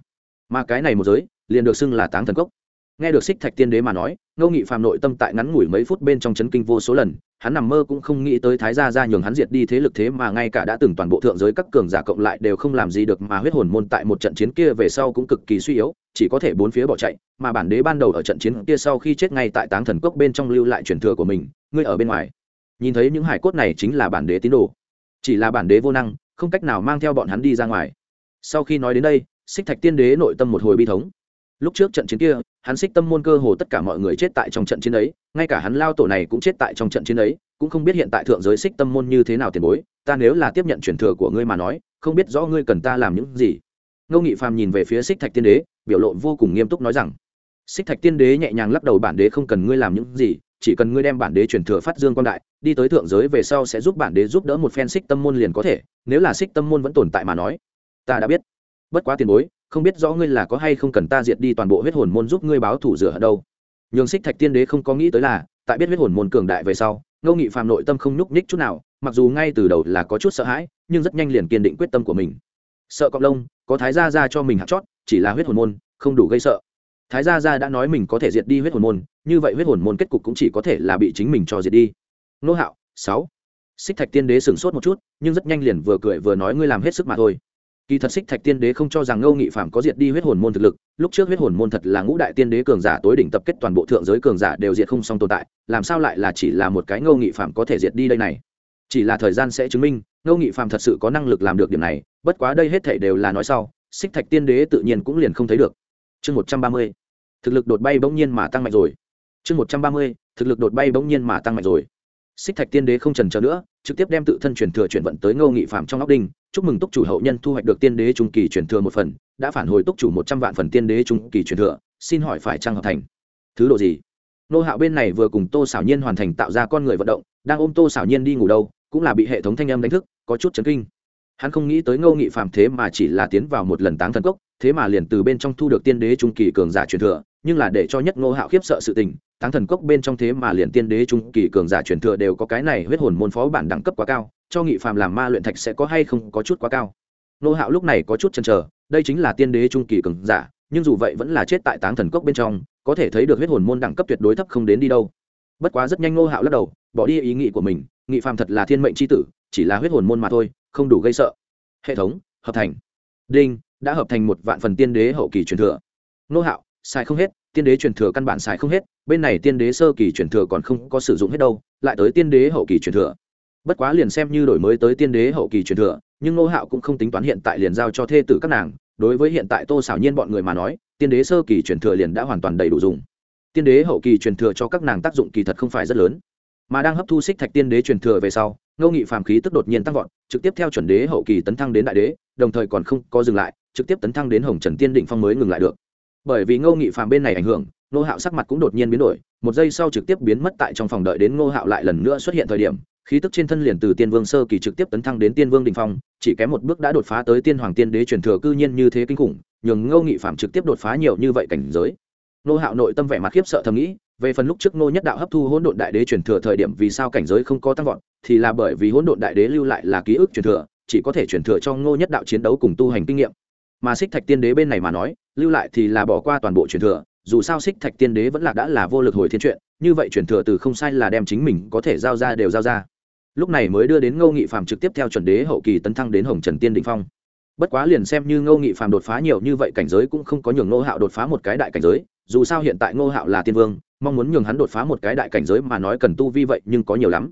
Mà cái này một giới, liền được xưng là táng thần cốc. Nghe được xích thạch tiên đế mà nói ngô nghị phàm nội tâm tại ngắn ngủi mấy phút bên trong chấn kinh vô số lần, hắn nằm mơ cũng không nghĩ tới thái gia ra nhường hắn diệt đi thế lực thế mà ngay cả đã từng toàn bộ thượng giới các cường giả cộng lại đều không làm gì được mà huyết hồn môn tại một trận chiến kia về sau cũng cực kỳ suy yếu, chỉ có thể bốn phía bỏ chạy, mà bản đế ban đầu ở trận chiến kia sau khi chết ngay tại táng thần cốc bên trong lưu lại truyền thừa của mình, ngươi ở bên ngoài. Nhìn thấy những hải cốt này chính là bản đế tín đồ. Chỉ là bản đế vô năng, không cách nào mang theo bọn hắn đi ra ngoài. Sau khi nói đến đây, xích thạch tiên đế nội tâm một hồi bi thống lúc trước trận chiến kia, hắn xích tâm môn cơ hồ tất cả mọi người chết tại trong trận chiến ấy, ngay cả hắn lao tổ này cũng chết tại trong trận chiến ấy, cũng không biết hiện tại thượng giới xích tâm môn như thế nào tiền bối, ta nếu là tiếp nhận truyền thừa của ngươi mà nói, không biết rõ ngươi cần ta làm những gì. Ngô nghị phàm nhìn về phía xích thạch tiên đế, biểu lộ vô cùng nghiêm túc nói rằng, xích thạch tiên đế nhẹ nhàng lắc đầu, bản đế không cần ngươi làm những gì, chỉ cần ngươi đem bản đế truyền thừa phát dương quan đại, đi tới thượng giới về sau sẽ giúp bản đế giúp đỡ một phen xích tâm môn liền có thể, nếu là xích tâm môn vẫn tồn tại mà nói, ta đã biết. Bất quá tiền bối không biết rõ ngươi là có hay không cần ta diệt đi toàn bộ huyết hồn môn giúp ngươi báo thủ rửa ở đâu. Nhường xích thạch tiên đế không có nghĩ tới là, tại biết huyết hồn môn cường đại về sau, ngô nghị phạm nội tâm không nhúc nhích chút nào, mặc dù ngay từ đầu là có chút sợ hãi, nhưng rất nhanh liền kiên định quyết tâm của mình. Sợ cọp lông, có thái gia ra cho mình hạt chót, chỉ là huyết hồn môn, không đủ gây sợ. Thái gia ra đã nói mình có thể diệt đi huyết hồn môn, như vậy huyết hồn môn kết cục cũng chỉ có thể là bị chính mình cho diệt đi. Nô hạo, sáu. Xích thạch tiên đế sửng sốt một chút, nhưng rất nhanh liền vừa cười vừa nói ngươi làm hết sức mà thôi kỳ thật xích thạch tiên đế không cho rằng ngô nghị phạm có diệt đi huyết hồn môn thực lực, lúc trước huyết hồn môn thật là ngũ đại tiên đế cường giả tối đỉnh tập kết toàn bộ thượng giới cường giả đều diệt không xong tồn tại, làm sao lại là chỉ là một cái ngô nghị phạm có thể diệt đi đây này? Chỉ là thời gian sẽ chứng minh, ngô nghị phạm thật sự có năng lực làm được điểm này, bất quá đây hết thể đều là nói sau xích thạch tiên đế tự nhiên cũng liền không thấy được. Chương một trăm ba mươi, thực lực đột bay bỗng nhiên mà tăng mạnh rồi. Chương một trăm ba mươi, thực lực đột bay bỗng nhiên mà tăng mạnh rồi xích thạch tiên đế không trần trờ nữa, trực tiếp đem tự thân truyền thừa chuyển vận tới ngô nghị phạm trong óc đinh. Chúc mừng túc chủ hậu nhân thu hoạch được tiên đế trung kỳ truyền thừa một phần, đã phản hồi túc chủ một trăm vạn phần tiên đế trung kỳ truyền thừa, xin hỏi phải trang hợp thành? Thứ độ gì? Nô hạo bên này vừa cùng tô xảo nhiên hoàn thành tạo ra con người vận động, đang ôm tô xảo nhiên đi ngủ đâu, cũng là bị hệ thống thanh âm đánh thức, có chút chấn kinh. Hắn không nghĩ tới ngô nghị Phạm thế mà chỉ là tiến vào một lần táng thần cốc, thế mà liền từ bên trong thu được tiên đế trung kỳ cường giả truyền thừa nhưng là để cho nhất ngô hạo khiếp sợ sự tình, táng thần cốc bên trong thế mà liền tiên đế trung kỳ cường giả truyền thừa đều có cái này huyết hồn môn phó bản đẳng cấp quá cao, cho nghị phàm làm ma luyện thạch sẽ có hay không có chút quá cao. Ngô hạo lúc này có chút chần chờ, đây chính là tiên đế trung kỳ cường giả, nhưng dù vậy vẫn là chết tại táng thần cốc bên trong, có thể thấy được huyết hồn môn đẳng cấp tuyệt đối thấp không đến đi đâu. Bất quá rất nhanh ngô hạo lắc đầu, bỏ đi ý nghĩ của mình, nghị phàm thật là thiên mệnh c h i tử, chỉ là huyết hồn môn mà thôi, không đủ gây sợ. Hệ thống, hợp thành. Đinh, đã hợp thành một vạn phần tiên đế hậu kỳ truyền thừa. Ngô hạo xài không hết, tiên đế truyền thừa căn bản xài không hết, bên này tiên đế sơ kỳ truyền thừa còn không có sử dụng hết đâu, lại tới tiên đế hậu kỳ truyền thừa. Bất quá liền xem như đổi mới tới tiên đế hậu kỳ truyền thừa, nhưng ngô hạo cũng không tính toán hiện tại liền giao cho thê tử các nàng, đối với hiện tại tô xảo nhiên bọn người mà nói, tiên đế sơ kỳ truyền thừa liền đã hoàn toàn đầy đủ dùng. Tiên đế hậu kỳ truyền thừa cho các nàng tác dụng kỳ thật không phải rất lớn. Mà đang hấp thu xích thạch tiên đế truyền thừa về sau, ngô nghị phàm khí tức đột nhiên tăng vọt, trực tiếp theo chuẩn đế hậu kỳ tấn thăng đến đại đế, đồng thời còn không có dừng lại, trực tiếp tấn thăng đến hồng trần tiên định phong mới ngừng lại được bởi vì ngô nghị phàm bên này ảnh hưởng, ngô hạo sắc mặt cũng đột nhiên biến đổi, một giây sau trực tiếp biến mất tại trong phòng đợi đến ngô hạo lại lần nữa xuất hiện thời điểm, khí tức trên thân liền từ tiên vương sơ kỳ trực tiếp tấn thăng đến tiên vương đình phong, chỉ kém một bước đã đột phá tới tiên hoàng tiên đế truyền thừa cư nhiên như thế kinh khủng, nhường ngô nghị phạm trực tiếp đột phá nhiều như vậy cảnh giới. Ngô hạo nội tâm vẻ mặt khiếp sợ thầm nghĩ, về phần lúc trước ngô nhất đạo hấp thu hỗn độn đại đế truyền thừa thời điểm vì sao cảnh giới không có tăng vọt, thì là bởi vì hỗn độn đại đế lưu lại là ký ức truyền thừa, chỉ có thể truyền thừa cho ngô nhất đạo chiến đấu cùng tu hành kinh nghiệm mà xích thạch tiên đế bên này mà nói, lưu lại thì là bỏ qua toàn bộ truyền thừa, dù sao xích thạch tiên đế vẫn là đã là vô lực hồi thiên truyện như vậy truyền thừa từ không sai là đem chính mình có thể giao ra đều giao ra. Lúc này mới đưa đến ngô nghị phàm trực tiếp theo chuẩn đế hậu kỳ tấn thăng đến hồng trần tiên định phong. Bất quá liền xem như ngô nghị phàm đột phá nhiều như vậy cảnh giới cũng không có nhường ngô hạo đột phá một cái đại cảnh giới, dù sao hiện tại ngô hạo là tiên vương, mong muốn nhường hắn đột phá một cái đại cảnh giới mà nói cần tu vi vậy nhưng có nhiều lắm.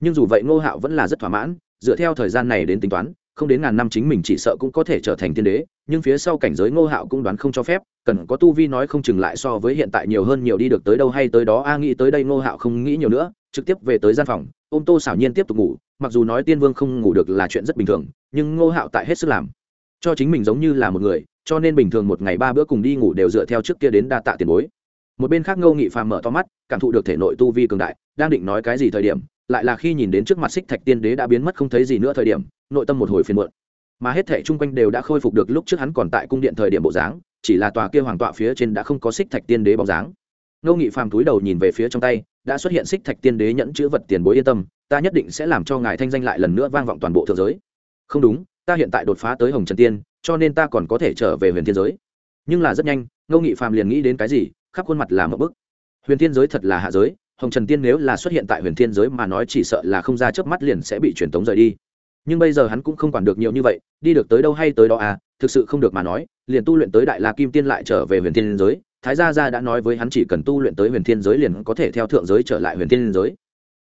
Nhưng dù vậy ngô hạo vẫn là rất thỏa mãn, dựa theo thời gian này đến tính toán, không đến ngàn năm chính mình chỉ sợ cũng có thể trở thành tiên đế nhưng phía sau cảnh giới ngô hạo cũng đoán không cho phép, cần có tu vi nói không chừng lại so với hiện tại nhiều hơn nhiều đi được tới đâu hay tới đó. A nghĩ tới đây ngô hạo không nghĩ nhiều nữa, trực tiếp về tới gian phòng, ôm tô xảo nhiên tiếp tục ngủ, mặc dù nói tiên vương không ngủ được là chuyện rất bình thường, nhưng ngô hạo tại hết sức làm. Cho chính mình giống như là một người, cho nên bình thường một ngày ba bữa cùng đi ngủ đều dựa theo trước kia đến đa tạ tiền bối. Một bên khác ngô nghị phàm mở to mắt, cảm thụ được thể nội tu vi cường đại, đang định nói cái gì thời điểm, lại là khi nhìn đến trước mặt xích thạch tiên đế đã biến mất không thấy gì nữa thời điểm, nội tâm một hồi phiền muộn mà hết thảy chung quanh đều đã khôi phục được lúc trước hắn còn tại cung điện thời điểm bộ dáng, chỉ là tòa kia hoàng tọa phía trên đã không có xích thạch tiên đế bóng dáng. Ngô nghị phàm túi đầu nhìn về phía trong tay, đã xuất hiện xích thạch tiên đế nhẫn chữ vật tiền bối yên tâm, ta nhất định sẽ làm cho ngài thanh danh lại lần nữa vang vọng toàn bộ thượng giới. Không đúng, ta hiện tại đột phá tới hồng trần tiên, cho nên ta còn có thể trở về huyền thiên giới. Nhưng là rất nhanh, ngô nghị phàm liền nghĩ đến cái gì, khắp khuôn mặt là một bức. Huyền thiên giới thật là hạ giới, hồng trần tiên nếu là xuất hiện tại huyền thiên giới mà nói chỉ sợ là không ra trước mắt liền sẽ bị truyền tống rời đi nhưng bây giờ hắn cũng không quản được nhiều như vậy, đi được tới đâu hay tới đó à thực sự không được mà nói, liền tu luyện tới đại la kim tiên lại trở về huyền thiên giới, thái gia gia đã nói với hắn chỉ cần tu luyện tới huyền thiên giới liền có thể theo thượng giới trở lại huyền thiên giới.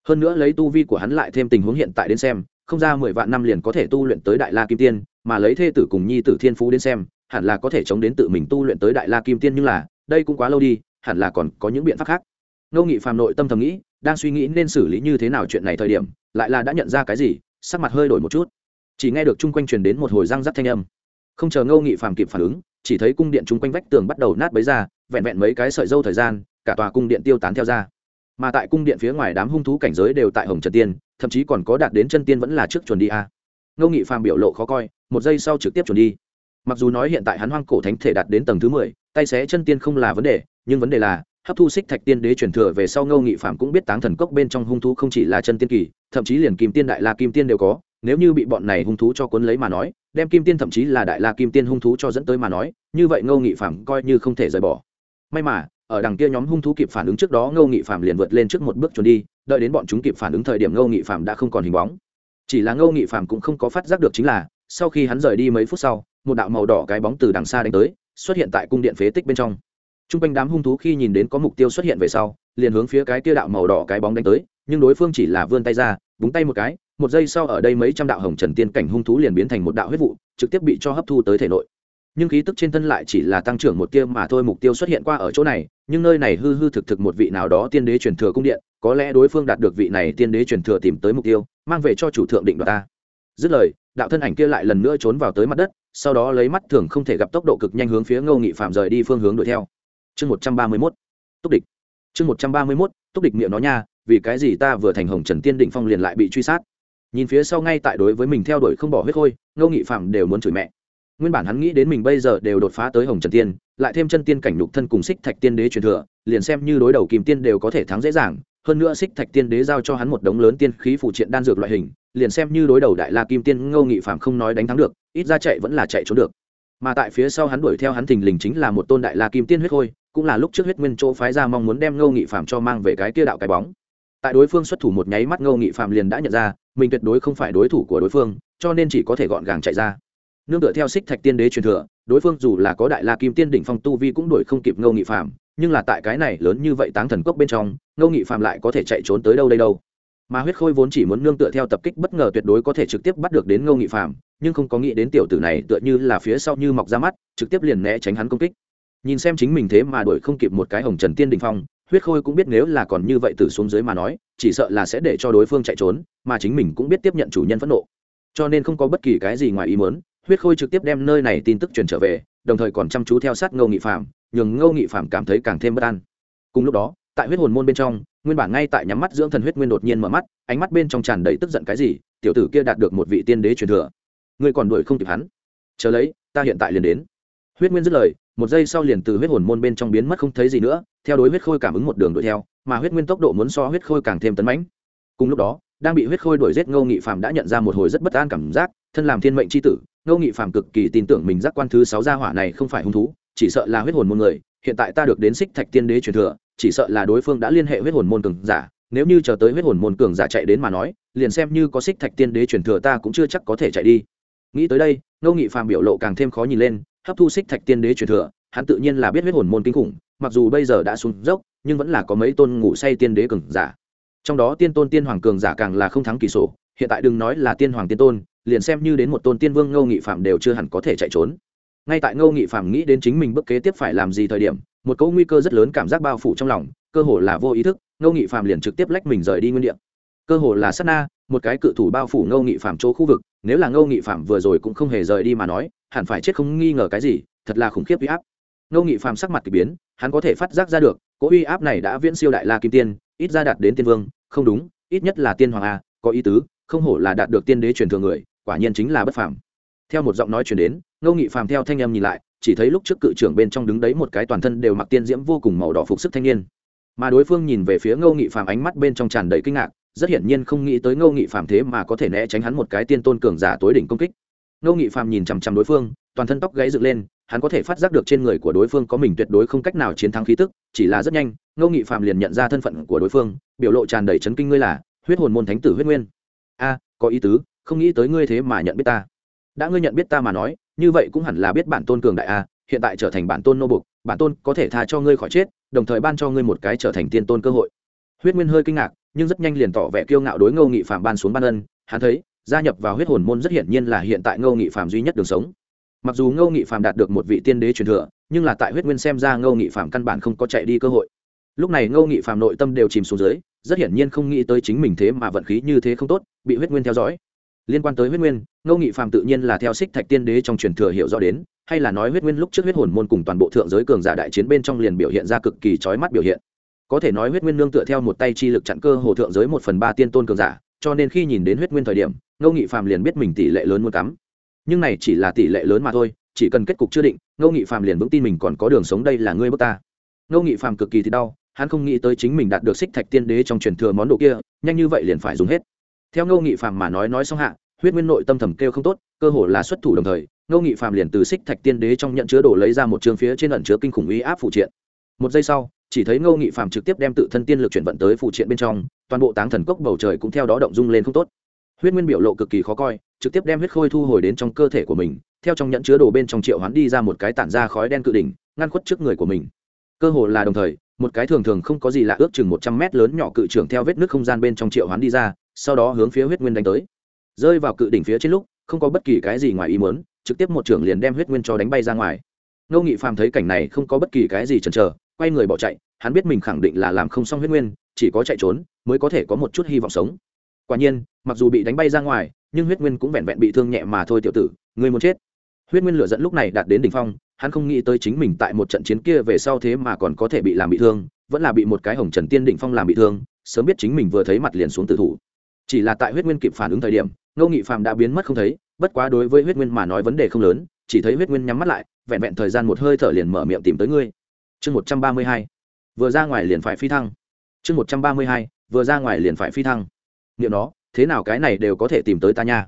Hơn nữa lấy tu vi của hắn lại thêm tình huống hiện tại đến xem, không ra mười vạn năm liền có thể tu luyện tới đại la kim tiên, mà lấy thê tử cùng nhi tử thiên phú đến xem, hẳn là có thể chống đến tự mình tu luyện tới đại la kim tiên nhưng là, đây cũng quá lâu đi, hẳn là còn có những biện pháp khác. Ngô nghị phàm nội tâm thầm nghĩ, đang suy nghĩ nên xử lý như thế nào chuyện này thời điểm, lại là đã nhận ra cái gì sắc mặt hơi đổi một chút. Chỉ nghe được chung quanh truyền đến một hồi răng rắc thanh âm. Không chờ ngô nghị phàm kịp phản ứng, chỉ thấy cung điện chung quanh vách tường bắt đầu nát bấy ra, vẹn vẹn mấy cái sợi dâu thời gian, cả tòa cung điện tiêu tán theo ra. Mà tại cung điện phía ngoài đám hung thú cảnh giới đều tại hồng trần tiên, thậm chí còn có đạt đến chân tiên vẫn là trước chuẩn đi a. Ngô nghị phàm biểu lộ khó coi, một giây sau trực tiếp chuẩn đi. Mặc dù nói hiện tại hắn hoang cổ thánh thể đạt đến tầng thứ mười, tay xé chân tiên không là vấn đề, nhưng vấn đề là hấp thu xích thạch tiên đế truyền thừa về sau ngô nghị phạm cũng biết táng thần cốc bên trong hung thú không chỉ là chân tiên kỳ, thậm chí liền kim tiên, đại la kim tiên đều có. Nếu như bị bọn này hung thú cho cuốn lấy mà nói, đem kim tiên thậm chí là đại la kim tiên hung thú cho dẫn tới mà nói, như vậy ngô nghị phạm coi như không thể rời bỏ. May mà, ở đằng kia nhóm hung thú kịp phản ứng trước đó, ngô nghị phạm liền vượt lên trước một bước trốn đi, đợi đến bọn chúng kịp phản ứng thời điểm ngô nghị phạm đã không còn hình bóng. Chỉ là ngô nghị phạm cũng không có phát giác được chính là, sau khi hắn rời đi mấy phút sau, một đạo màu đỏ cái bóng từ đằng xa đánh tới, xuất hiện tại cung điện phế tích bên trong t r u n g quanh đám hung thú khi nhìn đến có mục tiêu xuất hiện về sau, liền hướng phía cái kia đạo màu đỏ cái bóng đánh tới, nhưng đối phương chỉ là vươn tay ra, búng tay một cái, một giây sau ở đây mấy trăm đạo hồng trần tiên cảnh hung thú liền biến thành một đạo huyết vụ, trực tiếp bị cho hấp thu tới thể nội. Nhưng khí tức trên thân lại chỉ là tăng trưởng một tia mà thôi, mục tiêu xuất hiện qua ở chỗ này, nhưng nơi này hư hư thực thực một vị nào đó tiên đế truyền thừa cung điện, có lẽ đối phương đạt được vị này tiên đế truyền thừa tìm tới mục tiêu, mang về cho chủ thượng định đoạt ta. Dứt lời, đạo thân ảnh kia lại lần nữa trốn vào tới mặt đất, sau đó lấy mắt thường không thể gặp tốc độ cực nhanh hướng phía ngô nghị phạm rời đi phương hướng đuổi theo chương một trăm ba mươi mốt, túc địch. Chương một trăm ba mươi mốt, túc địch miệng nó nha, vì cái gì ta vừa thành hồng trần tiên định phong liền lại bị truy sát? Nhìn phía sau ngay tại đối với mình theo đuổi không bỏ huyết khôi, ngô nghị phạm đều muốn chửi mẹ. Nguyên bản hắn nghĩ đến mình bây giờ đều đột phá tới hồng trần tiên, lại thêm chân tiên cảnh nhục thân cùng xích thạch tiên đế truyền thừa, liền xem như đối đầu kìm tiên đều có thể thắng dễ dàng. Hơn nữa xích thạch tiên đế giao cho hắn một đống lớn tiên khí phụ triện đan dược loại hình, liền xem như đối đầu đại la kim tiên, ngô nghị phạm không nói đánh thắng được, ít ra chạy vẫn là chạy trốn được. Mà tại phía sau hắn đuổi theo hắn thình lình chính là một tôn đại la kim tiên huyết khôi cũng là lúc trước huyết nguyên chỗ phái ra mong muốn đem ngô nghị phạm cho mang về cái kia đạo cái bóng. Tại đối phương xuất thủ một nháy mắt, ngô nghị phạm liền đã nhận ra, mình tuyệt đối không phải đối thủ của đối phương, cho nên chỉ có thể gọn gàng chạy ra. Nương tựa theo xích thạch tiên đế truyền thừa, đối phương dù là có đại la kim tiên đỉnh phong tu vi cũng đuổi không kịp ngô nghị phạm nhưng là tại cái này lớn như vậy táng thần cốc bên trong, ngô nghị phạm lại có thể chạy trốn tới đâu đây đâu. Mà huyết khôi vốn chỉ muốn nương tựa theo tập kích bất ngờ tuyệt đối có thể trực tiếp bắt được đến ngô nghị phạm nhưng không có nghĩ đến tiểu tử này tựa như là phía sau như mọc ra mắt, trực tiếp liền né tránh hắn công kích nhìn xem chính mình thế mà đuổi không kịp một cái hồng trần tiên đình phong, huyết khôi cũng biết nếu là còn như vậy từ xuống dưới mà nói, chỉ sợ là sẽ để cho đối phương chạy trốn, mà chính mình cũng biết tiếp nhận chủ nhân phẫn nộ. Cho nên không có bất kỳ cái gì ngoài ý muốn, huyết khôi trực tiếp đem nơi này tin tức truyền trở về, đồng thời còn chăm chú theo sát ngô nghị phạm nhường ngô nghị phạm cảm thấy càng thêm bất an. Cùng lúc đó, tại huyết hồn môn bên trong, nguyên bản ngay tại nhắm mắt dưỡng thần huyết nguyên đột nhiên mở mắt, ánh mắt bên trong tràn đầy tức giận cái gì, tiểu tử kia đạt được một vị tiên đế truyền thừa. Ngươi còn đuổi không kịp hắn. Chờ lấy, ta hiện tại liền đến huyết nguyên dứt lời, một giây sau liền từ huyết hồn môn bên trong biến mất không thấy gì nữa, theo đối huyết khôi cảm ứng một đường đuổi theo, mà huyết nguyên tốc độ muốn so huyết khôi càng thêm tấn mãnh. Cùng lúc đó, đang bị huyết khôi đuổi giết ngô nghị phạm đã nhận ra một hồi rất bất an cảm giác, thân làm thiên mệnh c h i tử, ngô nghị phạm cực kỳ tin tưởng mình giác quan thứ sáu gia hỏa này không phải hung thú, chỉ sợ là huyết hồn môn người, hiện tại ta được đến xích thạch tiên đế truyền thừa, chỉ sợ là đối phương đã liên hệ huyết hồn môn cường giả, nếu như chờ tới huyết hồn môn cường giả chạy đến mà nói, liền xem như có xích thạch tiên đế truyền thừa ta cũng chưa chắc có thể chạy đi. Nghĩ tới đây, ngô nghị Phạm biểu lộ càng thêm khó nhìn lên hấp thu xích thạch tiên đế truyền thừa, hắn tự nhiên là biết huyết hồn môn kinh khủng, mặc dù bây giờ đã xuống dốc, nhưng vẫn là có mấy tôn ngủ say tiên đế cường giả. Trong đó tiên tôn tiên hoàng cường giả càng là không thắng kỳ sổ, hiện tại đừng nói là tiên hoàng tiên tôn, liền xem như đến một tôn tiên vương ngô nghị phạm đều chưa hẳn có thể chạy trốn. Ngay tại ngô nghị phạm nghĩ đến chính mình bước kế tiếp phải làm gì thời điểm, một cỗ nguy cơ rất lớn cảm giác bao phủ trong lòng, cơ hồ là vô ý thức, ngô nghị phạm liền trực tiếp lách mình rời đi nguyên đ ị a cơ hồ là sát na, một cái cự thủ bao phủ ngô nghị phạm chỗ khu vực, nếu là ngô nghị phạm vừa rồi cũng không hề rời đi mà nói hẳn phải chết không nghi ngờ cái gì, thật là khủng khiếp uy áp. Ngô nghị phàm sắc mặt k ỳ biến, hắn có thể phát giác ra được, cỗ uy áp này đã viễn siêu đại la kim tiên, ít ra đạt đến tiên vương, không đúng, ít nhất là tiên hoàng a, có ý tứ, không hổ là đạt được tiên đế truyền thừa người, quả nhiên chính là bất phàm. Theo một giọng nói chuyển đến, ngô nghị phàm theo thanh em nhìn lại, chỉ thấy lúc trước cự trưởng bên trong đứng đấy một cái toàn thân đều mặc tiên diễm vô cùng màu đỏ phục sức thanh niên. Mà đối phương nhìn về phía ngô nghị phàm ánh mắt bên trong tràn đầy kinh ngạc, rất hiển nhiên không nghĩ tới ngô nghị phàm thế mà có thể né tránh hắn một cái tiên tôn cường giả tối đỉnh công kích ngô nghị phàm nhìn chằm chằm đối phương, toàn thân tóc gáy dựng lên, hắn có thể phát giác được trên người của đối phương có mình tuyệt đối không cách nào chiến thắng khí tức, chỉ là rất nhanh, ngô nghị phàm liền nhận ra thân phận của đối phương, biểu lộ tràn đầy chấn kinh ngươi là huyết hồn môn thánh tử huyết nguyên. A, có ý tứ, không nghĩ tới ngươi thế mà nhận biết ta. Đã ngươi nhận biết ta mà nói, như vậy cũng hẳn là biết bản tôn cường đại a, hiện tại trở thành bản tôn nô bục, bản tôn có thể tha cho ngươi khỏi chết, đồng thời ban cho ngươi một cái trở thành tiên tôn cơ hội. Huyết nguyên hơi kinh ngạc, nhưng rất nhanh liền tỏ vẻ kiêu ngạo đối ngô nghị phạm ban xuống ban ân, hắn thấy gia nhập vào huyết hồn môn rất hiển nhiên là hiện tại ngô nghị phạm duy nhất đường sống. Mặc dù ngô nghị phạm đạt được một vị tiên đế truyền thừa, nhưng là tại huyết nguyên xem ra ngô nghị phạm căn bản không có chạy đi cơ hội. Lúc này ngô nghị phạm nội tâm đều chìm xuống dưới, rất hiển nhiên không nghĩ tới chính mình thế mà vận khí như thế không tốt, bị huyết nguyên theo dõi. Liên quan tới huyết nguyên, ngô nghị phạm tự nhiên là theo xích thạch tiên đế trong truyền thừa hiểu rõ đến, hay là nói huyết nguyên lúc trước huyết hồn môn cùng toàn bộ thượng giới cường giả đại chiến bên trong liền biểu hiện ra cực kỳ trói mắt biểu hiện. Có thể nói huyết nguyên nương tựa theo một tay chi lực chặn cơ hồ thượng giới một phần ba tiên tôn cường giả cho nên khi nhìn đến huyết nguyên thời điểm, ngô nghị phạm liền biết mình tỷ lệ lớn muốn cắm. Nhưng này chỉ là tỷ lệ lớn mà thôi, chỉ cần kết cục chưa định, ngô nghị phạm liền vững tin mình còn có đường sống đây là ngươi bước ta. Ngô nghị phạm cực kỳ thì đau, hắn không nghĩ tới chính mình đạt được xích thạch tiên đế trong truyền thừa món đồ kia, nhanh như vậy liền phải dùng hết. Theo ngô nghị phạm mà nói nói xong hạ, huyết nguyên nội tâm thầm kêu không tốt, cơ hồ là xuất thủ đồng thời, ngô nghị phạm liền từ xích thạch tiên đế trong nhận chứa đồ lấy ra một trường phía trên ẩn chứa kinh khủng uy áp phụ triện. Một giây sau, chỉ thấy ngô nghị phạm trực tiếp đem tự thân tiên lực chuyển vận tới phụ triện bên trong toàn bộ táng thần cốc bầu trời cũng theo đó động dung lên không tốt. Huyết nguyên biểu lộ cực kỳ khó coi, trực tiếp đem huyết khôi thu hồi đến trong cơ thể của mình, theo trong nhẫn chứa đồ bên trong triệu hoán đi ra một cái tản ra khói đen cự đỉnh, ngăn khuất trước người của mình. Cơ hồ là đồng thời, một cái thường thường không có gì lạ ước chừng một trăm mét lớn nhỏ cự trưởng theo vết nước không gian bên trong triệu hoán đi ra, sau đó hướng phía huyết nguyên đánh tới. Rơi vào cự đỉnh phía trên lúc, không có bất kỳ cái gì ngoài ý muốn, trực tiếp một trưởng liền đem huyết nguyên cho đánh bay ra ngoài. Ngô nghị phàm thấy cảnh này không có bất kỳ cái gì chần chờ, quay người bỏ chạy, hắn biết mình khẳng định là làm không xong huyết nguyên chỉ có chạy trốn mới có thể có một chút hy vọng sống. Quả nhiên, mặc dù bị đánh bay ra ngoài, nhưng huyết nguyên cũng vẹn vẹn bị thương nhẹ mà thôi tiểu tử người muốn chết. Huyết nguyên lửa dẫn lúc này đạt đến đỉnh phong, hắn không nghĩ tới chính mình tại một trận chiến kia về sau thế mà còn có thể bị làm bị thương, vẫn là bị một cái hồng trần tiên đỉnh phong làm bị thương, sớm biết chính mình vừa thấy mặt liền xuống tử thủ. Chỉ là tại huyết nguyên kịp phản ứng thời điểm, ngô nghị phạm đã biến mất không thấy, bất quá đối với huyết nguyên mà nói vấn đề không lớn, chỉ thấy huyết nguyên nhắm mắt lại, vẹn vẹn thời gian một hơi thở liền mở miệng tìm tới ngươi. Chương một trăm ba mươi hai, vừa ra ngoài liền phải phi thăng chương một trăm ba mươi hai, vừa ra ngoài liền phải phi thăng. Niệm nó, thế nào cái này đều có thể tìm tới ta nha.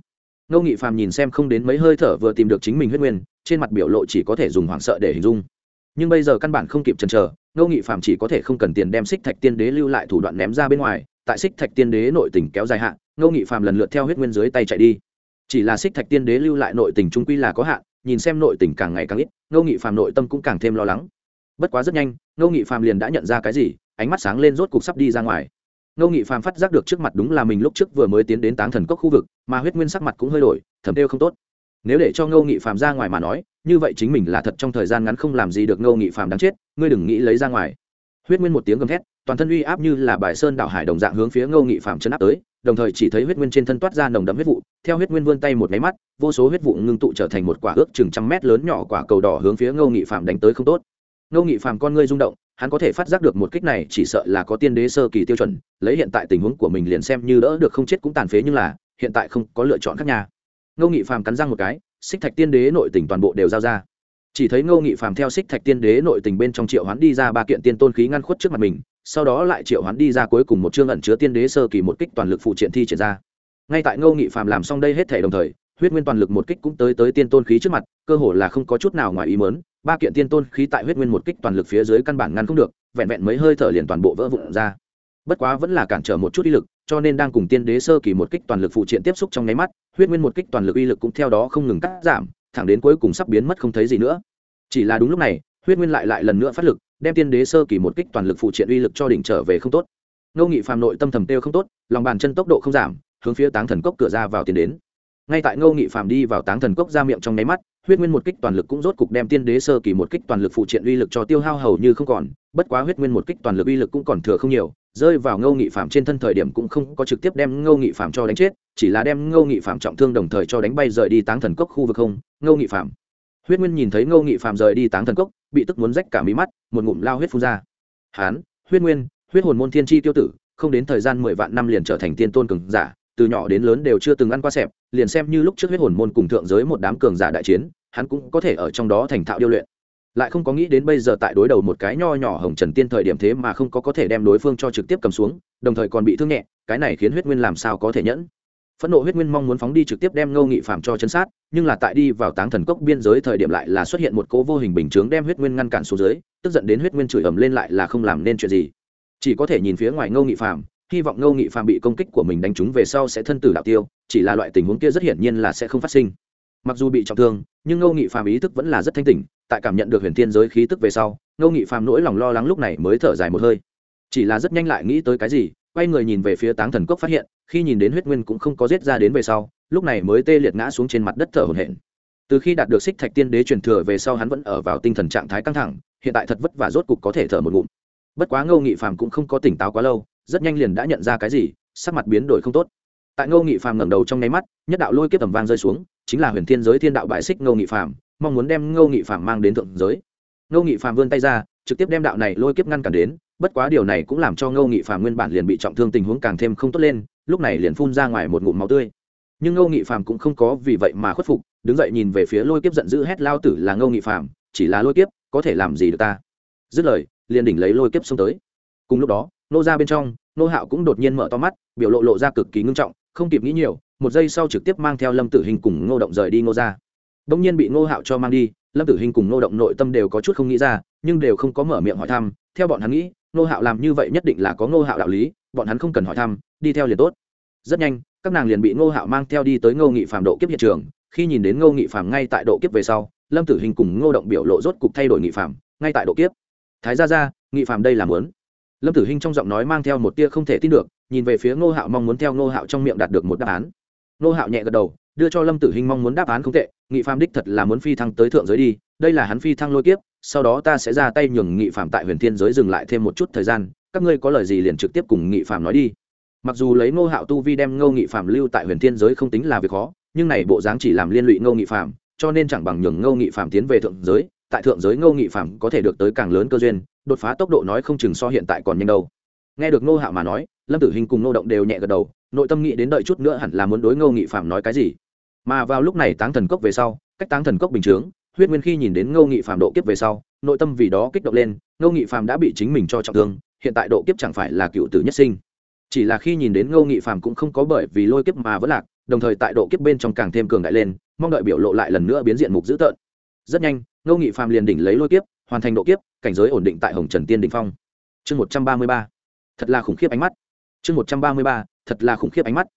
Ngô nghị phàm nhìn xem không đến mấy hơi thở vừa tìm được chính mình huyết nguyên, trên mặt biểu lộ chỉ có thể dùng hoảng sợ để hình dung. Nhưng bây giờ căn bản không kịp chần chờ, ngô nghị phàm chỉ có thể không cần tiền đem xích thạch tiên đế lưu lại thủ đoạn ném ra bên ngoài, tại xích thạch tiên đế nội tình kéo dài hạn, ngô nghị phàm lần lượt theo huyết nguyên dưới tay chạy đi. Chỉ là xích thạch tiên đế lưu lại nội tình trung quy là có hạn, nhìn xem nội tình càng ngày càng ít, ngô nghị phàm nội tâm cũng càng thêm lo lắng. Bất quá rất nhanh, ngô nghị phàm liền đã nhận ra cái gì ánh mắt sáng lên rốt cục sắp đi ra ngoài. Ngô nghị phàm phát giác được trước mặt đúng là mình lúc trước vừa mới tiến đến táng thần cốc khu vực, mà huyết nguyên sắc mặt cũng hơi đổi, thầm têu không tốt. Nếu để cho ngô nghị phàm ra ngoài mà nói, như vậy chính mình là thật trong thời gian ngắn không làm gì được ngô nghị phàm đáng chết, ngươi đừng nghĩ lấy ra ngoài. Huyết nguyên một tiếng gầm thét, toàn thân uy áp như là bài sơn đảo hải đồng dạng hướng phía ngô nghị phàm chấn áp tới, đồng thời chỉ thấy huyết nguyên trên thân toát ra nồng đậm huyết vụ, theo huyết nguyên vươn tay một máy mắt, vô số huyết vụ ngưng tụ trở thành một quả ước chừng trăm mét lớn nhỏ quả cầu đỏ hướng phía ngô nghị phàm đánh tới không tốt. Ngô nghị phàm con ngươi rung động hắn có thể phát giác được một kích này chỉ sợ là có tiên đế sơ kỳ tiêu chuẩn, lấy hiện tại tình huống của mình liền xem như đỡ được không chết cũng tàn phế nhưng là, hiện tại không có lựa chọn khác nhà ngô nghị phàm cắn răng một cái, xích thạch tiên đế nội tình toàn bộ đều giao ra. Chỉ thấy ngô nghị phàm theo xích thạch tiên đế nội tình bên trong triệu hoán đi ra ba kiện tiên tôn khí ngăn khuất trước mặt mình, sau đó lại triệu hoán đi ra cuối cùng một chương ẩn chứa tiên đế sơ kỳ một kích toàn lực phụ triện thi triển ra. Ngay tại ngô nghị phàm làm xong đây hết thể đồng thời, huyết nguyên toàn lực một kích cũng tới tới tiên tôn khí trước mặt, cơ hồ là không có chút nào ngoài ý mớn ba kiện tiên tôn khí tại huyết nguyên một kích toàn lực phía dưới căn bản ngăn không được, vẹn vẹn mấy hơi thở liền toàn bộ vỡ vụn ra. Bất quá vẫn là cản trở một chút uy lực, cho nên đang cùng tiên đế sơ kỳ một kích toàn lực phụ triện tiếp xúc trong nháy mắt, huyết nguyên một kích toàn lực uy lực cũng theo đó không ngừng cắt giảm, thẳng đến cuối cùng sắp biến mất không thấy gì nữa. Chỉ là đúng lúc này, huyết nguyên lại lại lần nữa phát lực, đem tiên đế sơ kỳ một kích toàn lực phụ triện uy lực cho đỉnh trở về không tốt. Ngô nghị phàm nội tâm thầm têu không tốt, lòng bàn chân tốc độ không giảm, hướng phía táng thần cốc cửa ra vào tiến đến ngay tại ngô nghị phàm đi vào táng thần cốc ra miệng trong nháy mắt, huyết nguyên một kích toàn lực cũng rốt cục đem tiên đế sơ kỳ một kích toàn lực phụ triện uy lực cho tiêu hao hầu như không còn, bất quá huyết nguyên một kích toàn lực uy lực cũng còn thừa không nhiều, rơi vào ngô nghị phạm trên thân thời điểm cũng không có trực tiếp đem ngô nghị phạm cho đánh chết, chỉ là đem ngô nghị phạm trọng thương đồng thời cho đánh bay rời đi táng thần cốc khu vực không, ngô nghị phạm huyết nguyên nhìn thấy ngô nghị phạm rời đi táng thần cốc, bị tức muốn rách cả mí mắt, một ngụm lao huyết phun ra. Hán, huyết nguyên, huyết hồn môn thiên tri tiêu tử, không đến thời gian mười vạn năm liền trở thành tiên tôn cường giả, từ nhỏ đến lớn đều chưa từng ăn qua xẹp liền xem như lúc trước huyết hồn môn cùng thượng giới một đám cường giả đại chiến, hắn cũng có thể ở trong đó thành thạo điêu luyện. Lại không có nghĩ đến bây giờ tại đối đầu một cái nho nhỏ hồng trần tiên thời điểm thế mà không có có thể đem đối phương cho trực tiếp cầm xuống, đồng thời còn bị thương nhẹ, cái này khiến huyết nguyên làm sao có thể nhẫn. Phẫn nộ huyết nguyên mong muốn phóng đi trực tiếp đem ngô nghị phạm cho chân sát, nhưng là tại đi vào táng thần cốc biên giới thời điểm lại là xuất hiện một cố vô hình bình chướng đem huyết nguyên ngăn cản xuống dưới, tức giận đến huyết nguyên chửi ầm lên lại là không làm nên chuyện gì. Chỉ có thể nhìn phía ngoài ngô nghị phạm hy vọng ngô nghị phạm bị công kích của mình đánh trúng về sau sẽ thân tử đạo tiêu, chỉ là loại tình huống kia rất hiển nhiên là sẽ không phát sinh. Mặc dù bị trọng thương, nhưng ngô nghị phàm ý thức vẫn là rất thanh tỉnh, tại cảm nhận được huyền thiên giới khí tức về sau, ngô nghị phàm nỗi lòng lo lắng lúc này mới thở dài một hơi. Chỉ là rất nhanh lại nghĩ tới cái gì, quay người nhìn về phía táng thần cốc phát hiện, khi nhìn đến huyết nguyên cũng không có giết ra đến về sau, lúc này mới tê liệt ngã xuống trên mặt đất thở hổn hển. Từ khi đạt được xích thạch tiên đế truyền thừa về sau hắn vẫn ở vào tinh thần trạng thái căng thẳng, hiện tại thật vất vả rốt cục có thể thở một ngụm. Bất quá ngô nghị phàm cũng không có tỉnh táo quá lâu rất nhanh liền đã nhận ra cái gì, sắc mặt biến đổi không tốt. Tại ngô nghị phàm ngẩng đầu trong nháy mắt, nhất đạo lôi kiếp tầm vang rơi xuống, chính là huyền thiên giới thiên đạo bại xích ngô nghị phàm, mong muốn đem ngô nghị phàm mang đến thượng giới. Ngô nghị phàm vươn tay ra, trực tiếp đem đạo này lôi kiếp ngăn cản đến, bất quá điều này cũng làm cho ngô nghị phàm nguyên bản liền bị trọng thương tình huống càng thêm không tốt lên, lúc này liền phun ra ngoài một ngụm máu tươi. Nhưng ngô nghị phàm cũng không có vì vậy mà khuất phục, đứng dậy nhìn về phía lôi kiếp giận dữ hét lao tử là ngô nghị phàm, chỉ là lôi kiếp, có thể làm gì được ta? Dứt lời, liền đỉnh lấy lôi kiếp xông tới. Cùng lúc đó nô ra bên trong, nô hạo cũng đột nhiên mở to mắt, biểu lộ lộ ra cực kỳ ngưng trọng, không kịp nghĩ nhiều, một giây sau trực tiếp mang theo lâm tử hình cùng ngô động rời đi ngô ra. Đông nhiên bị ngô hạo cho mang đi, lâm tử hình cùng ngô động nội tâm đều có chút không nghĩ ra, nhưng đều không có mở miệng hỏi thăm, theo bọn hắn nghĩ, ngô hạo làm như vậy nhất định là có ngô hạo đạo lý, bọn hắn không cần hỏi thăm, đi theo liền tốt. Rất nhanh, các nàng liền bị ngô hạo mang theo đi tới ngô nghị phạm độ kiếp hiện trường, khi nhìn đến ngô nghị phạm ngay tại độ kiếp về sau, lâm tử hình cùng ngô động biểu lộ rốt cục thay đổi nghị phạm ngay tại độ kiếp. Thái ra ra nghị phạm đây là muốn lâm tử hinh trong giọng nói mang theo một tia không thể tin được, nhìn về phía ngô hạo mong muốn theo ngô hạo trong miệng đạt được một đáp án. Ngô hạo nhẹ gật đầu, đưa cho lâm tử hinh mong muốn đáp án không tệ, nghị phạm đích thật là muốn phi thăng tới thượng giới đi, đây là hắn phi thăng lôi kiếp, sau đó ta sẽ ra tay nhường nghị phạm tại huyền thiên giới dừng lại thêm một chút thời gian, các ngươi có lời gì liền trực tiếp cùng nghị phạm nói đi. Mặc dù lấy ngô hạo tu vi đem ngô nghị phạm lưu tại huyền thiên giới không tính là việc khó, nhưng này bộ dáng chỉ làm liên lụy ngô nghị phạm cho nên chẳng bằng nhường ngô nghị phạm tiến về thượng giới, tại thượng giới ngô nghị phạm có thể được tới càng lớn cơ duyên đột phá tốc độ nói không chừng so hiện tại còn nhanh đâu. Nghe được ngô hạo mà nói, lâm tử hình cùng ngô động đều nhẹ gật đầu, nội tâm nghĩ đến đợi chút nữa hẳn là muốn đối ngô nghị phạm nói cái gì. Mà vào lúc này táng thần cốc về sau, cách táng thần cốc bình chướng, huyết nguyên khi nhìn đến ngô nghị phạm độ kiếp về sau, nội tâm vì đó kích động lên, ngô nghị phạm đã bị chính mình cho trọng thương, hiện tại độ kiếp chẳng phải là cựu tử nhất sinh. Chỉ là khi nhìn đến ngô nghị phạm cũng không có bởi vì lôi kiếp mà vẫn lạc, đồng thời tại độ kiếp bên trong càng thêm cường đại lên, mong đợi biểu lộ lại lần nữa biến diện mục dữ tợn. Rất nhanh, ngô nghị phạm liền đỉnh lấy lôi kiếp hoàn thành độ kiếp, cảnh giới ổn định tại hồng trần tiên đình phong. Chương một trăm ba mươi ba, thật là khủng khiếp ánh mắt. Chương một trăm ba mươi ba, thật là khủng khiếp ánh mắt.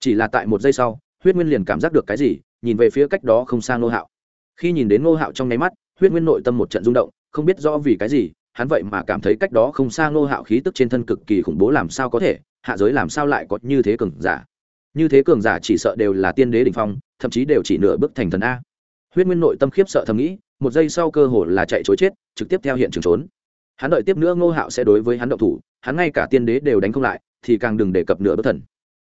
Chỉ là tại một giây sau, huyết nguyên liền cảm giác được cái gì, nhìn về phía cách đó không xa ngô hạo. Khi nhìn đến ngô hạo trong nháy mắt, huyết nguyên nội tâm một trận rung động, không biết rõ vì cái gì, hắn vậy mà cảm thấy cách đó không xa ngô hạo khí tức trên thân cực kỳ khủng bố làm sao có thể, hạ giới làm sao lại có như thế cường giả. Như thế cường giả chỉ sợ đều là tiên đế đ ỉ n h phong, thậm chí đều chỉ nửa bước thành thần a. Huyết nguyên nội tâm khiếp sợ thầm nghĩ một giây sau cơ hồ là chạy chối chết, trực tiếp theo hiện trường trốn. Hắn đợi tiếp nữa ngô hạo sẽ đối với hắn động thủ, hắn ngay cả tiên đế đều đánh không lại, thì càng đừng đề cập nửa bất thần.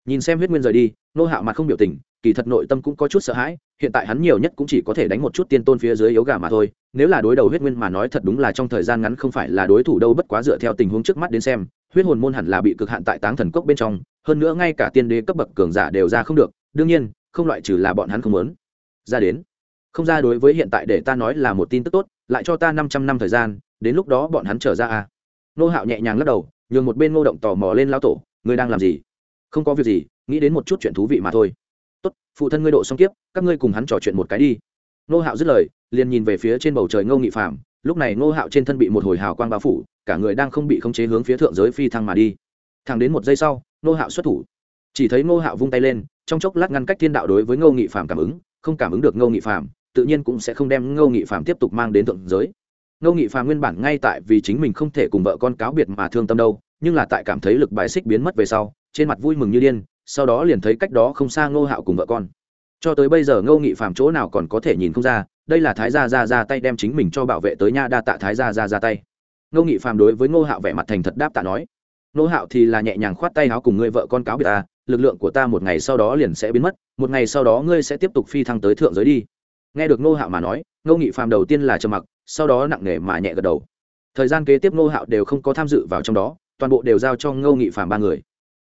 Nhìn xem huyết nguyên rời đi, ngô hạo mặt không biểu tình, kỳ thật nội tâm cũng có chút sợ hãi, hiện tại hắn nhiều nhất cũng chỉ có thể đánh một chút tiên tôn phía dưới yếu gà mà thôi, nếu là đối đầu huyết nguyên mà nói thật đúng là trong thời gian ngắn không phải là đối thủ đâu, bất quá dựa theo tình huống trước mắt đến xem, huyết hồn môn hẳn là bị cực hạn tại táng thần cốc bên trong, hơn nữa ngay cả tiên đế cấp bậc cường giả đều ra không được, đương nhiên, không loại trừ là bọn hắn không muốn. Ra đến không ra đối với hiện tại để ta nói là một tin tức tốt, lại cho ta năm trăm năm thời gian, đến lúc đó bọn hắn trở ra à. Nô hạo nhẹ nhàng lắc đầu, nhường một bên ngô động tò mò lên lao tổ, ngươi đang làm gì? Không có việc gì, nghĩ đến một chút chuyện thú vị mà thôi. Tốt, phụ thân ngươi độ xong kiếp, các ngươi cùng hắn trò chuyện một cái đi. Nô hạo dứt lời, liền nhìn về phía trên bầu trời ngô nghị phạm lúc này ngô hạo trên thân bị một hồi hào quang bao phủ, cả người đang không bị khống chế hướng phía thượng giới phi thăng mà đi. Thẳng đến một giây sau, ngô hạo xuất thủ. Chỉ thấy ngô hạo vung tay lên, trong chốc lát ngăn cách thiên đạo đối với ngô nghị phạm cảm ứng, không cảm ứng được ngô nghị phạm tự nhiên cũng sẽ không đem ngô nghị phạm tiếp tục mang đến thượng giới. Ngô nghị phạm nguyên bản ngay tại vì chính mình không thể cùng vợ con cáo biệt mà thương tâm đâu, nhưng là tại cảm thấy lực bài xích biến mất về sau, trên mặt vui mừng như điên, sau đó liền thấy cách đó không xa ngô hạo cùng vợ con. Cho tới bây giờ ngô nghị phạm chỗ nào còn có thể nhìn không ra, đây là thái gia ra ra tay đem chính mình cho bảo vệ tới nha đa tạ thái gia ra ra tay. Ngô nghị phạm đối với ngô hạo vẻ mặt thành thật đáp tạ nói, ngô hạo thì là nhẹ nhàng khoát tay áo cùng ngươi vợ con cáo biệt ta, lực lượng của ta một ngày sau đó liền sẽ biến mất, một ngày sau đó ngươi sẽ tiếp tục phi thăng tới thượng giới đi nghe được ngô hạo mà nói, ngô nghị phạm đầu tiên là trầm mặc, sau đó nặng nề mà nhẹ gật đầu. Thời gian kế tiếp ngô hạo đều không có tham dự vào trong đó, toàn bộ đều giao cho ngô nghị phạm ba người.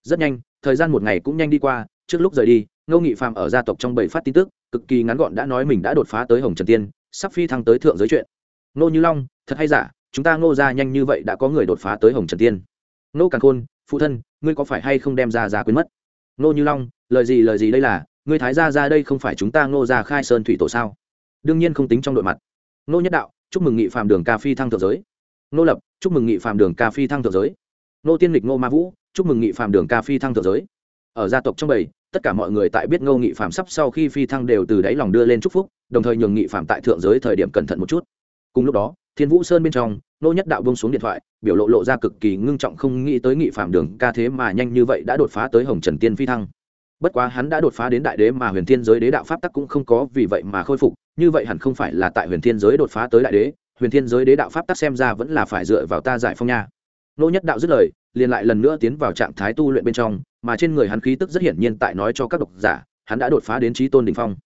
Rất nhanh, thời gian một ngày cũng nhanh đi qua, trước lúc rời đi, ngô nghị phạm ở gia tộc trong bảy phát tin tức, cực kỳ ngắn gọn đã nói mình đã đột phá tới hồng trần tiên, sắp phi thăng tới thượng giới chuyện. Ngô như long, thật hay giả, chúng ta ngô ra nhanh như vậy đã có người đột phá tới hồng trần tiên. Ngô càng khôn, phụ thân, ngươi có phải hay không đem ra ra quên mất? Ngô như long, lời gì lời gì đây là? Ngươi thái gia ra đây không phải chúng ta ngô ra khai sơn thủy tổ sao? Đương nhiên không tính trong đội mặt. Ngô nhất đạo, chúc mừng nghị phạm đường ca phi thăng thượng giới. Ngô lập, chúc mừng nghị phạm đường ca phi thăng thượng giới. Ngô tiên lịch, ngô ma vũ, chúc mừng nghị phạm đường ca phi thăng thượng giới. Ở gia tộc trong bầy, tất cả mọi người tại biết ngô nghị phạm sắp sau khi phi thăng đều từ đáy lòng đưa lên chúc phúc, đồng thời nhường nghị phạm tại thượng giới thời điểm cẩn thận một chút. Cùng lúc đó, thiên vũ sơn bên trong nô nhất đạo bông xuống điện thoại, biểu lộ lộ ra cực kỳ ngưng trọng không nghĩ tới nghị phạm đường ca thế mà nhanh như vậy đã đột phá tới hồng trần tiên phi thăng bất quá hắn đã đột phá đến đại đế mà huyền thiên giới đế đạo pháp tắc cũng không có vì vậy mà khôi phục, như vậy hẳn không phải là tại huyền thiên giới đột phá tới đại đế, huyền thiên giới đế đạo pháp tắc xem ra vẫn là phải dựa vào ta giải phong nha. Nô nhất đạo dứt lời, liền lại lần nữa tiến vào trạng thái tu luyện bên trong, mà trên người hắn khí tức rất hiển nhiên tại nói cho các độc giả, hắn đã đột phá đến trí tôn đình phong.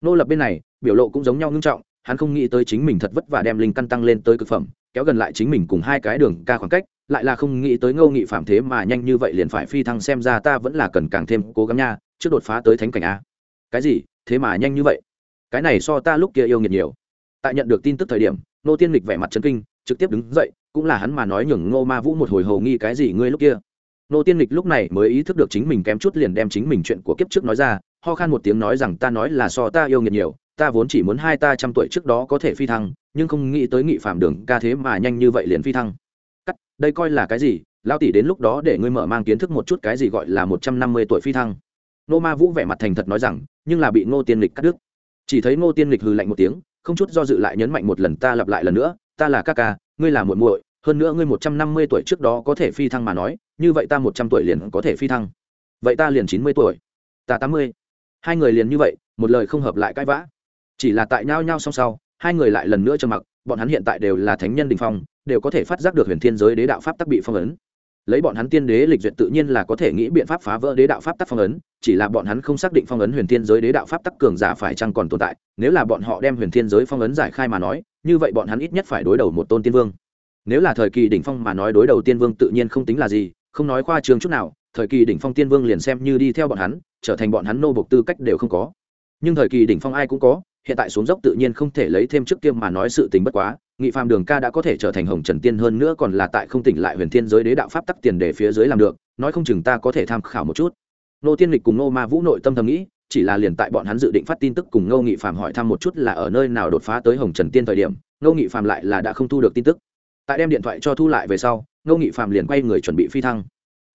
Nô lập bên này, biểu lộ cũng giống nhau ngưng trọng, hắn không nghĩ tới chính mình thật vất vả đem linh căn tăng lên tới cực phẩm, kéo gần lại chính mình cùng hai cái đường ca khoảng cách, lại là không nghĩ tới ngô nghị phạm thế mà nhanh như vậy liền phải phi thăng xem ra ta vẫn là cần càng thêm cố gắng nha trước đột phá tới thánh cảnh a. Cái gì? Thế mà nhanh như vậy? Cái này so ta lúc kia yêu nghiệt nhiều. Tại nhận được tin tức thời điểm nô tiên lịch vẻ mặt chân kinh, trực tiếp đứng dậy, cũng là hắn mà nói nhường ngô ma vũ một hồi hầu nghi cái gì ngươi lúc kia. Nô tiên lịch lúc này mới ý thức được chính mình kém chút liền đem chính mình chuyện của kiếp trước nói ra, ho khan một tiếng nói rằng ta nói là so ta yêu nghiệt nhiều, ta vốn chỉ muốn hai ta trăm tuổi trước đó có thể phi thăng, nhưng không nghĩ tới nghị phạm đường ca thế mà nhanh như vậy liền phi thăng. Cắt, đây coi là cái gì? Lao tỷ đến lúc đó để ngươi mở mang kiến thức một chút cái gì gọi là một trăm năm mươi tuổi phi thăng nô ma vũ vẻ mặt thành thật nói rằng, nhưng là bị ngô tiên lịch cắt đứt. Chỉ thấy ngô tiên lịch hừ lạnh một tiếng, không chút do dự lại nhấn mạnh một lần, ta lặp lại lần nữa, ta là ca ca, ngươi là muội muội, hơn nữa ngươi một trăm năm mươi tuổi trước đó có thể phi thăng mà nói, như vậy ta một trăm tuổi liền có thể phi thăng. Vậy ta liền chín mươi tuổi. Ta tám mươi. Hai người liền như vậy, một lời không hợp lại cãi vã. Chỉ là tại nhau nhau song sau, hai người lại lần nữa trầm mặc, bọn hắn hiện tại đều là thánh nhân đình phong, đều có thể phát giác được huyền thiên giới đế đạo pháp tắc bị phong ấn lấy bọn hắn tiên đế lịch duyệt tự nhiên là có thể nghĩ biện pháp phá vỡ đế đạo pháp tắc phong ấn, chỉ là bọn hắn không xác định phong ấn huyền thiên giới đế đạo pháp tắc cường giả phải chăng còn tồn tại, nếu là bọn họ đem huyền thiên giới phong ấn giải khai mà nói, như vậy bọn hắn ít nhất phải đối đầu một tôn tiên vương. Nếu là thời kỳ đỉnh phong mà nói đối đầu tiên vương tự nhiên không tính là gì, không nói khoa trường chút nào, thời kỳ đỉnh phong tiên vương liền xem như đi theo bọn hắn, trở thành bọn hắn nô bộc tư cách đều không có. Nhưng thời kỳ đỉnh phong ai cũng có hiện tại xuống dốc tự nhiên không thể lấy thêm trước kia mà nói sự tình bất quá, nghị phạm đường ca đã có thể trở thành hồng trần tiên hơn nữa còn là tại không tỉnh lại huyền thiên giới đế đạo pháp tắc tiền để phía dưới làm được, nói không chừng ta có thể tham khảo một chút. Nô tiên lịch cùng nô ma vũ nội tâm thầm nghĩ, chỉ là liền tại bọn hắn dự định phát tin tức cùng ngô nghị phạm hỏi thăm một chút là ở nơi nào đột phá tới hồng trần tiên thời điểm, ngô nghị phạm lại là đã không thu được tin tức. Tại đem điện thoại cho thu lại về sau, ngô nghị phạm liền quay người chuẩn bị phi thăng.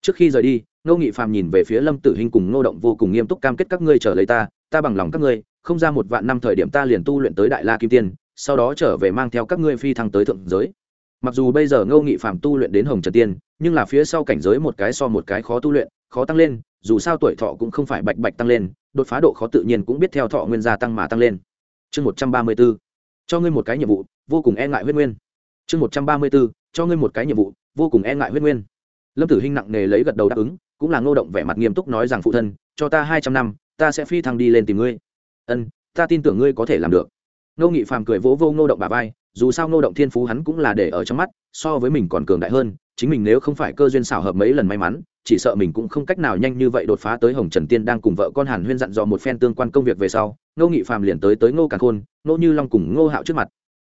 Trước khi rời đi, ngô nghị phạm nhìn về phía lâm tử hình cùng ngô động vô cùng nghiêm túc cam kết các ngươi chờ lấy ta ta bằng lòng các ngươi không ra một vạn năm thời điểm ta liền tu luyện tới đại la kim tiên, sau đó trở về mang theo các ngươi phi thăng tới thượng giới. Mặc dù bây giờ ngô nghị phạm tu luyện đến hồng trần tiên, nhưng là phía sau cảnh giới một cái so một cái khó tu luyện, khó tăng lên, dù sao tuổi thọ cũng không phải bạch bạch tăng lên, đột phá độ khó tự nhiên cũng biết theo thọ nguyên gia tăng mà tăng lên. Chương một trăm ba mươi b ố cho ngươi một cái nhiệm vụ, vô cùng e ngại huyết nguyên. Chương một trăm ba mươi b ố cho ngươi một cái nhiệm vụ, vô cùng e ngại huyết nguyên. Lâm tử hinh nặng nề lấy gật đầu đáp ứng, cũng là ngô động vẻ mặt nghiêm túc nói rằng, phụ thân, cho ta hai trăm năm, ta sẽ phi thăng đi lên tìm ngươi ân, ta tin tưởng ngươi có thể làm được. Ngô nghị phàm cười vỗ vô ngô động bà vai, dù sao ngô động thiên phú hắn cũng là để ở trong mắt, so với mình còn cường đại hơn, chính mình nếu không phải cơ duyên xảo hợp mấy lần may mắn, chỉ sợ mình cũng không cách nào nhanh như vậy đột phá tới hồng trần tiên đang cùng vợ con hàn huyên dặn dò một phen tương quan công việc về sau, ngô nghị phàm liền tới tới ngô càng khôn, ngô như long cùng ngô hạo trước mặt.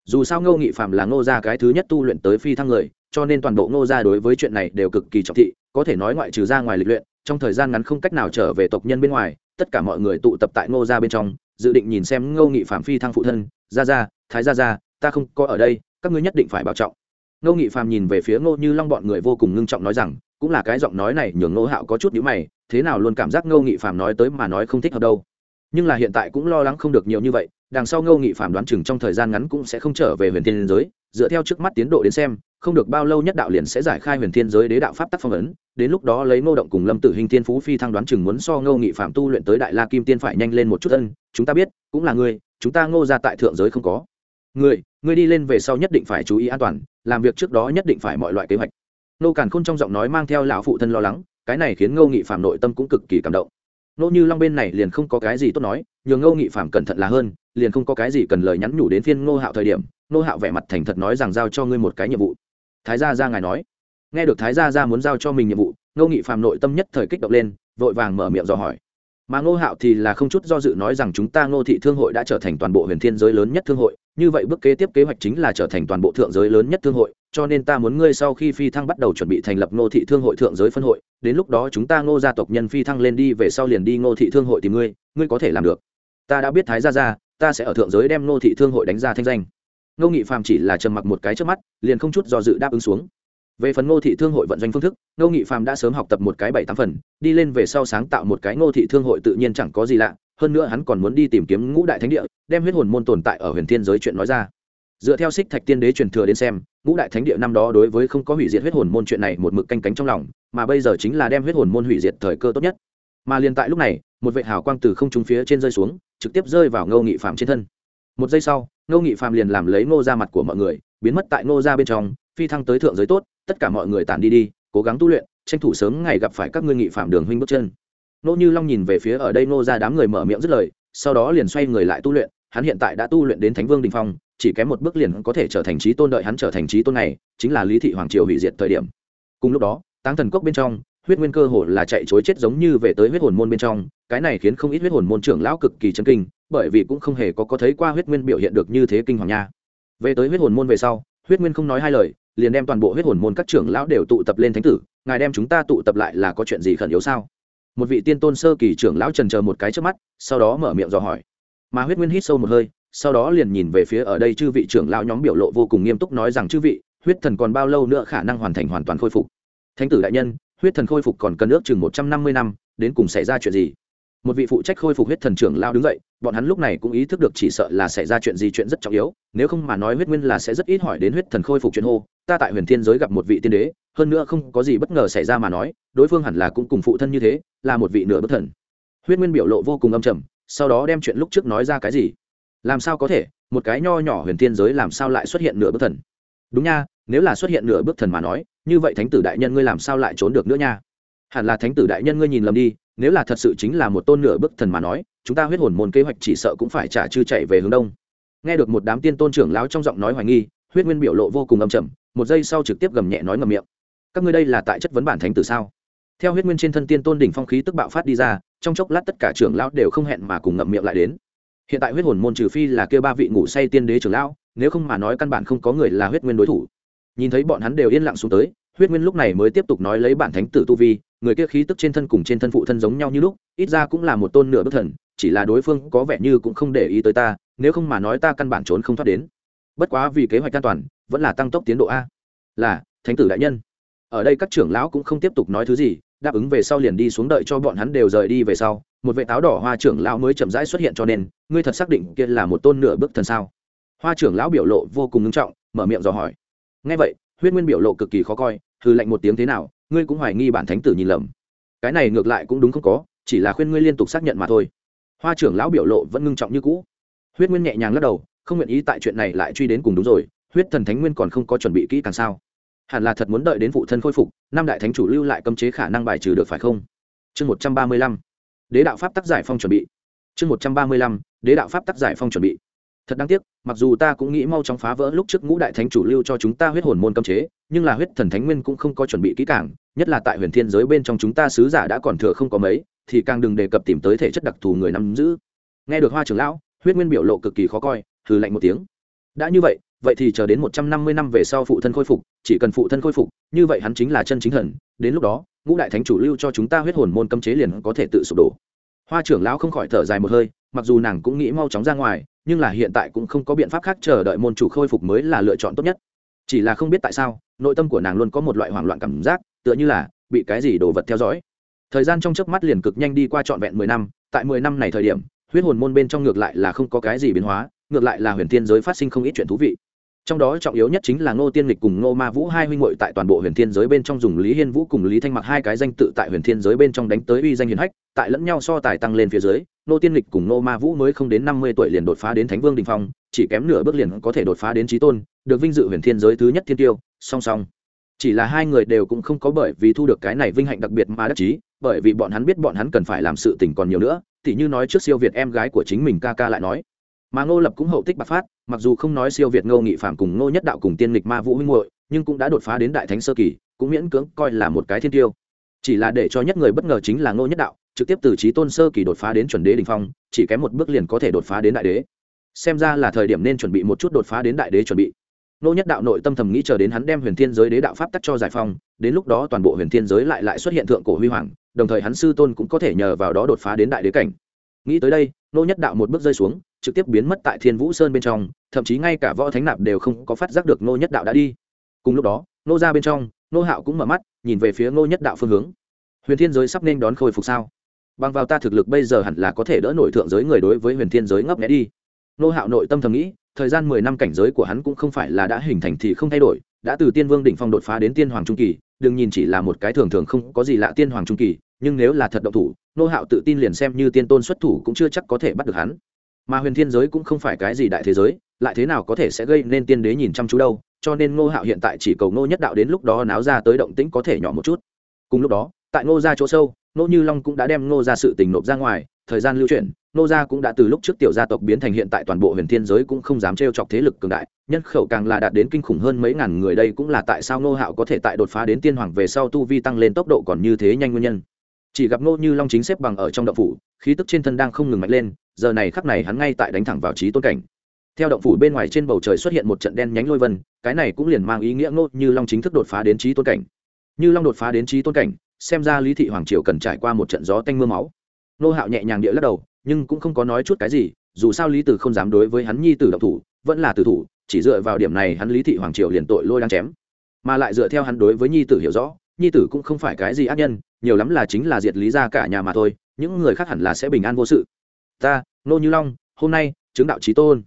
Dù sao ngô nghị phàm là ngô gia cái thứ nhất tu luyện tới phi thăng người, cho nên toàn bộ ngô gia đối với chuyện này đều cực kỳ trọng thị, có thể nói ngoại trừ ra ngoài lịch luyện trong thời gian ngắn không cách nào trở về tộc nhân bên ngoài, tất cả mọi người tụ tập tại ngô gia bên trong, dự định nhìn xem ngô nghị Phạm phi thăng phụ thân. Gia gia, thái gia gia, ta không có ở đây, các ngươi nhất định phải bảo trọng. Ngô nghị Phạm nhìn về phía ngô như long bọn người vô cùng ngưng trọng nói rằng, cũng là cái giọng nói này nhường ngô hạo có chút nhữ mày, thế nào luôn cảm giác ngô nghị Phạm nói tới mà nói không thích hợp đâu. Nhưng là hiện tại cũng lo lắng không được nhiều như vậy, đằng sau ngô nghị Phạm đoán chừng trong thời gian ngắn cũng sẽ không trở về huyền thiên giới dựa theo trước mắt tiến độ đến xem, không được bao lâu nhất đạo liền sẽ giải khai huyền thiên giới đế đạo pháp tắc phong ấn, đến lúc đó lấy ngô động cùng lâm tử hình thiên phú phi thăng đoán chừng muốn so ngô nghị phạm tu luyện tới đại la kim tiên phải nhanh lên một chút ân chúng ta biết, cũng là ngươi, chúng ta ngô ra tại thượng giới không có. Người người đi lên về sau nhất định phải chú ý an toàn, làm việc trước đó nhất định phải mọi loại kế hoạch. Nô càn khôn trong giọng nói mang theo lão phụ thân lo lắng, cái này khiến ngô nghị phạm nội tâm cũng cực kỳ cảm động. Nô như long bên này liền không có cái gì tốt nói nhường ngô nghị phạm cẩn thận là hơn, liền không có cái gì cần lời nhắn nhủ đến phiên ngô hạo thời điểm Nô hạo vẻ mặt thành thật nói rằng giao cho ngươi một cái nhiệm vụ. Thái gia ra ngài nói. Nghe được thái gia ra muốn giao cho mình nhiệm vụ, ngô nghị phạm nội tâm nhất thời kích động lên, vội vàng mở miệng dò hỏi. Mà ngô hạo thì là không chút do dự nói rằng chúng ta ngô thị thương hội đã trở thành toàn bộ huyền thiên giới lớn nhất thương hội, như vậy bước kế tiếp kế hoạch chính là trở thành toàn bộ thượng giới lớn nhất thương hội, cho nên ta muốn ngươi sau khi phi thăng bắt đầu chuẩn bị thành lập ngô thị thương hội thượng giới phân hội, đến lúc đó chúng ta ngô gia tộc nhân phi thăng lên đi về sau liền đi ngô thị thương hội tìm ngươi ngươi có thể làm được. Ta đã biết thái gia ra ta sẽ ở thượng giới đem ngô thị thương hội đánh ra thanh danh ngô nghị phàm chỉ là trầm mặc một cái trước mắt, liền không chút do dự đáp ứng xuống. Về phần ngô thị thương hội vận doanh phương thức, ngô nghị phàm đã sớm học tập một cái bảy tám phần, đi lên về sau sáng tạo một cái ngô thị thương hội tự nhiên chẳng có gì lạ, hơn nữa hắn còn muốn đi tìm kiếm ngũ đại thánh địa, đem huyết hồn môn tồn tại ở huyền thiên giới chuyện nói ra. Dựa theo xích thạch tiên đế truyền thừa đến xem, ngũ đại thánh địa năm đó đối với không có hủy diệt huyết hồn môn chuyện này một mực canh cánh trong lòng, mà bây giờ chính là đem huyết hồn môn hủy diệt thời cơ tốt nhất. Mà liền tại lúc này, một vệ hào quang từ không trung phía trên rơi xuống, trực tiếp rơi vào ngô nghị phạm trên thân. Một giây sau ngô nghị phàm liền làm lấy ngô ra mặt của mọi người, biến mất tại ngô ra bên trong, phi thăng tới thượng giới tốt, tất cả mọi người tản đi đi, cố gắng tu luyện, tranh thủ sớm ngày gặp phải các ngươi nghị phạm đường huynh bước chân. Nô như long nhìn về phía ở đây nô ra đám người mở miệng dứt lời, sau đó liền xoay người lại tu luyện, hắn hiện tại đã tu luyện đến thánh vương đình phong, chỉ kém một bước liền có thể trở thành trí tôn đợi hắn trở thành trí tôn này, chính là lý thị hoàng triều hủy diệt thời điểm. Cùng lúc đó, táng thần cốc bên trong huyết nguyên cơ hồ là chạy chối chết giống như về tới huyết hồn môn bên trong, cái này khiến không ít huyết hồn môn trưởng lão cực kỳ chấn kinh, bởi vì cũng không hề có có thấy qua huyết nguyên biểu hiện được như thế kinh hoàng nha. Về tới huyết hồn môn về sau, huyết nguyên không nói hai lời, liền đem toàn bộ huyết hồn môn các trưởng lão đều tụ tập lên thánh tử, ngài đem chúng ta tụ tập lại là có chuyện gì khẩn yếu sao? Một vị tiên tôn sơ kỳ trưởng lão trần chờ một cái trước mắt, sau đó mở miệng dò hỏi. Mà huyết nguyên hít sâu một hơi, sau đó liền nhìn về phía ở đây chư vị trưởng lão nhóm biểu lộ vô cùng nghiêm túc nói rằng, chư vị, huyết thần còn bao lâu nữa khả năng hoàn thành hoàn toàn khôi phục? Thánh tử đại nhân huyết thần khôi phục còn cần ước chừng một trăm năm mươi năm, đến cùng xảy ra chuyện gì? Một vị phụ trách khôi phục huyết thần trưởng lao đứng dậy, bọn hắn lúc này cũng ý thức được chỉ sợ là xảy ra chuyện gì chuyện rất trọng yếu, nếu không mà nói huyết nguyên là sẽ rất ít hỏi đến huyết thần khôi phục chuyện hô. Ta tại huyền thiên giới gặp một vị tiên đế, hơn nữa không có gì bất ngờ xảy ra mà nói, đối phương hẳn là cũng cùng phụ thân như thế, là một vị nửa bất thần. Huyết nguyên biểu lộ vô cùng âm trầm, sau đó đem chuyện lúc trước nói ra cái gì? Làm sao có thể? Một cái nho nhỏ huyền thiên giới làm sao lại xuất hiện nửa bất thần? Đúng nha, nếu là xuất hiện nửa bước thần mà nói như vậy thánh tử đại nhân ngươi làm sao lại trốn được nữa nha? Hẳn là thánh tử đại nhân ngươi nhìn lầm đi, nếu là thật sự chính là một tôn nửa bức thần mà nói, chúng ta huyết hồn môn kế hoạch chỉ sợ cũng phải trả chư chạy về hướng đông. Nghe được một đám tiên tôn trưởng lão trong giọng nói hoài nghi, huyết nguyên biểu lộ vô cùng âm trầm, một giây sau trực tiếp gầm nhẹ nói ngầm miệng. Các ngươi đây là tại chất vấn bản thánh tử sao? Theo huyết nguyên trên thân tiên tôn đỉnh phong khí tức bạo phát đi ra, trong chốc lát tất cả trưởng lão đều không hẹn mà cùng ngậm miệng lại đến. Hiện tại huyết hồn môn trừ phi là kêu ba vị ngủ say tiên đế trưởng lão, nếu không mà nói căn bản không có người là huyết nguyên đối thủ nhìn thấy bọn hắn đều yên lặng xuống tới, huyết nguyên lúc này mới tiếp tục nói lấy bản thánh tử tu vi, người kia khí tức trên thân cùng trên thân phụ thân giống nhau như lúc, ít ra cũng là một tôn nửa bất thần, chỉ là đối phương có vẻ như cũng không để ý tới ta, nếu không mà nói ta căn bản trốn không thoát đến. Bất quá vì kế hoạch an toàn, vẫn là tăng tốc tiến độ a. Là, thánh tử đại nhân. Ở đây các trưởng lão cũng không tiếp tục nói thứ gì, đáp ứng về sau liền đi xuống đợi cho bọn hắn đều rời đi về sau, một vệ táo đỏ hoa trưởng lão mới chậm rãi xuất hiện cho nên, ngươi thật xác định kia là một tôn nửa bước thần sao? Hoa trưởng lão biểu lộ vô cùng ngưng trọng, mở miệng dò hỏi ngay vậy, huyết nguyên biểu lộ cực kỳ khó coi hư lạnh một tiếng thế nào, ngươi cũng hoài nghi bản thánh tử nhìn lầm. Cái này ngược lại cũng đúng không có, chỉ là khuyên ngươi liên tục xác nhận mà thôi. Hoa trưởng lão biểu lộ vẫn ngưng trọng như cũ. Huyết nguyên nhẹ nhàng lắc đầu, không nguyện ý tại chuyện này lại truy đến cùng đúng rồi, huyết thần thánh nguyên còn không có chuẩn bị kỹ càng sao? Hẳn là thật muốn đợi đến phụ thân khôi phục, năm đại thánh chủ lưu lại cấm chế khả năng bài trừ được phải không? Chương một trăm ba mươi lăm. Đế đạo pháp tác giải phong chuẩn bị. Chương một trăm ba mươi lăm. Đế đạo pháp tác giải phong chuẩn bị thật đáng tiếc, mặc dù ta cũng nghĩ mau chóng phá vỡ lúc trước ngũ đại thánh chủ lưu cho chúng ta huyết hồn môn cấm chế, nhưng là huyết thần thánh nguyên cũng không có chuẩn bị kỹ càng, nhất là tại huyền thiên giới bên trong chúng ta sứ giả đã còn thừa không có mấy, thì càng đừng đề cập tìm tới thể chất đặc thù người nắm giữ. Nghe được hoa trưởng lão, huyết nguyên biểu lộ cực kỳ khó coi, hừ lạnh một tiếng. Đã như vậy vậy thì chờ đến một trăm năm mươi năm về sau phụ thân khôi phục, chỉ cần phụ thân khôi phục, như vậy hắn chính là chân chính thần đến lúc đó, ngũ đại thánh chủ lưu cho chúng ta huyết hồn môn cấm chế liền có thể tự sụp đổ. Hoa trưởng lão không khỏi thở dài một hơi, mặc dù nàng cũng nghĩ mau chóng ra ngoài nhưng là hiện tại cũng không có biện pháp khác chờ đợi môn chủ khôi phục mới là lựa chọn tốt nhất. Chỉ là không biết tại sao, nội tâm của nàng luôn có một loại hoảng loạn cảm giác, tựa như là bị cái gì đồ vật theo dõi. Thời gian trong chớp mắt liền cực nhanh đi qua trọn vẹn mười năm, tại mười năm này thời điểm, huyết hồn môn bên trong ngược lại là không có cái gì biến hóa, ngược lại là huyền thiên giới phát sinh không ít chuyện thú vị. Trong đó trọng yếu nhất chính là ngô tiên lịch cùng ngô ma vũ hai huynh hội tại toàn bộ huyền thiên giới bên trong dùng lý hiên vũ cùng lý thanh mặc hai cái danh tự tại huyền thiên giới bên trong đánh tới uy danh huyền hách, tại lẫn nhau so tài tăng lên phía dưới Nô tiên lịch cùng Nô ma vũ mới không đến năm mươi tuổi liền đột phá đến thánh vương đình phong, chỉ kém nửa bước liền có thể đột phá đến trí tôn, được vinh dự huyền thiên giới thứ nhất thiên tiêu, song song. Chỉ là hai người đều cũng không có bởi vì thu được cái này vinh hạnh đặc biệt mà đắc chí, bởi vì bọn hắn biết bọn hắn cần phải làm sự tình còn nhiều nữa, tỉ như nói trước siêu việt em gái của chính mình ca ca lại nói. Mà ngô lập cũng hậu tích bạc phát, mặc dù không nói siêu việt ngô nghị phạm cùng ngô nhất đạo cùng tiên lịch ma vũ huynh hội nhưng cũng đã đột phá đến đại thánh sơ kỳ, cũng miễn cưỡng coi là một cái thiên tiêu. Chỉ là để cho nhất người bất ngờ chính là ngô nhất đạo trực tiếp từ trí tôn sơ kỳ đột phá đến chuẩn đế đình phong, chỉ kém một bước liền có thể đột phá đến đại đế. Xem ra là thời điểm nên chuẩn bị một chút đột phá đến đại đế chuẩn bị. Nô nhất đạo nội tâm thầm nghĩ chờ đến hắn đem huyền thiên giới đế đạo pháp tắc cho giải phong đến lúc đó toàn bộ huyền thiên giới lại lại xuất hiện thượng cổ huy hoàng, đồng thời hắn sư tôn cũng có thể nhờ vào đó đột phá đến đại đế cảnh. Nghĩ tới đây, nô nhất đạo một bước rơi xuống, trực tiếp biến mất tại thiên vũ sơn bên trong, thậm chí ngay cả võ thánh nạp đều không có phát giác được nô nhất đạo đã đi. Cùng lúc đó, nô ra bên trong, nô hạo cũng mở mắt, nhìn về phía nô nhất đạo phương hướng. Huyền thiên giới sắp nên đón khôi phục sao? Bằng vào ta thực lực bây giờ hẳn là có thể đỡ nổi thượng giới người đối với huyền thiên giới ngấp nghẽ đi. Nô hạo nội tâm thầm nghĩ, thời gian mười năm cảnh giới của hắn cũng không phải là đã hình thành thì không thay đổi, đã từ tiên vương đỉnh phong đột phá đến tiên hoàng trung kỳ, đừng nhìn chỉ là một cái thường thường không có gì lạ tiên hoàng trung kỳ, nhưng nếu là thật động thủ, nô hạo tự tin liền xem như tiên tôn xuất thủ cũng chưa chắc có thể bắt được hắn. Mà huyền thiên giới cũng không phải cái gì đại thế giới, lại thế nào có thể sẽ gây nên tiên đế nhìn chăm chú đâu, cho nên ngô hạo hiện tại chỉ cầu ngô nhất đạo đến lúc đó náo ra tới động tĩnh có thể nhỏ một chút. Cùng lúc đó, tại ngô ra chỗ sâu nô như long cũng đã đem Nô ra sự tình nộp ra ngoài, thời gian lưu chuyển Nô gia cũng đã từ lúc trước tiểu gia tộc biến thành hiện tại toàn bộ huyền thiên giới cũng không dám trêu chọc thế lực cường đại, nhân khẩu càng là đạt đến kinh khủng hơn mấy ngàn người đây cũng là tại sao Nô hạo có thể tại đột phá đến tiên hoàng về sau tu vi tăng lên tốc độ còn như thế nhanh nguyên nhân. Chỉ gặp nô như long chính xếp bằng ở trong động phủ, khí tức trên thân đang không ngừng mạnh lên, giờ này khắc này hắn ngay tại đánh thẳng vào trí tôn cảnh. Theo động phủ bên ngoài trên bầu trời xuất hiện một trận đen nhánh lôi vân, cái này cũng liền mang ý nghĩa nô như long chính thức đột phá đến trí tôn cảnh. Như long đột phá đến trí tôn cảnh xem ra lý thị hoàng triều cần trải qua một trận gió tanh m ư a máu. Nô hạo nhẹ nhàng địa lắc đầu, nhưng cũng không có nói chút cái gì, dù sao lý tử không dám đối với hắn nhi tử độc thủ, vẫn là tử thủ, chỉ dựa vào điểm này hắn lý thị hoàng triều liền tội lôi đang chém. Mà lại dựa theo hắn đối với nhi tử hiểu rõ, nhi tử cũng không phải cái gì ác nhân, nhiều lắm là chính là diệt lý ra cả nhà mà thôi, những người khác hẳn là sẽ bình an vô sự. Ta, nô như long, hôm nay, chứng đạo trí tôn.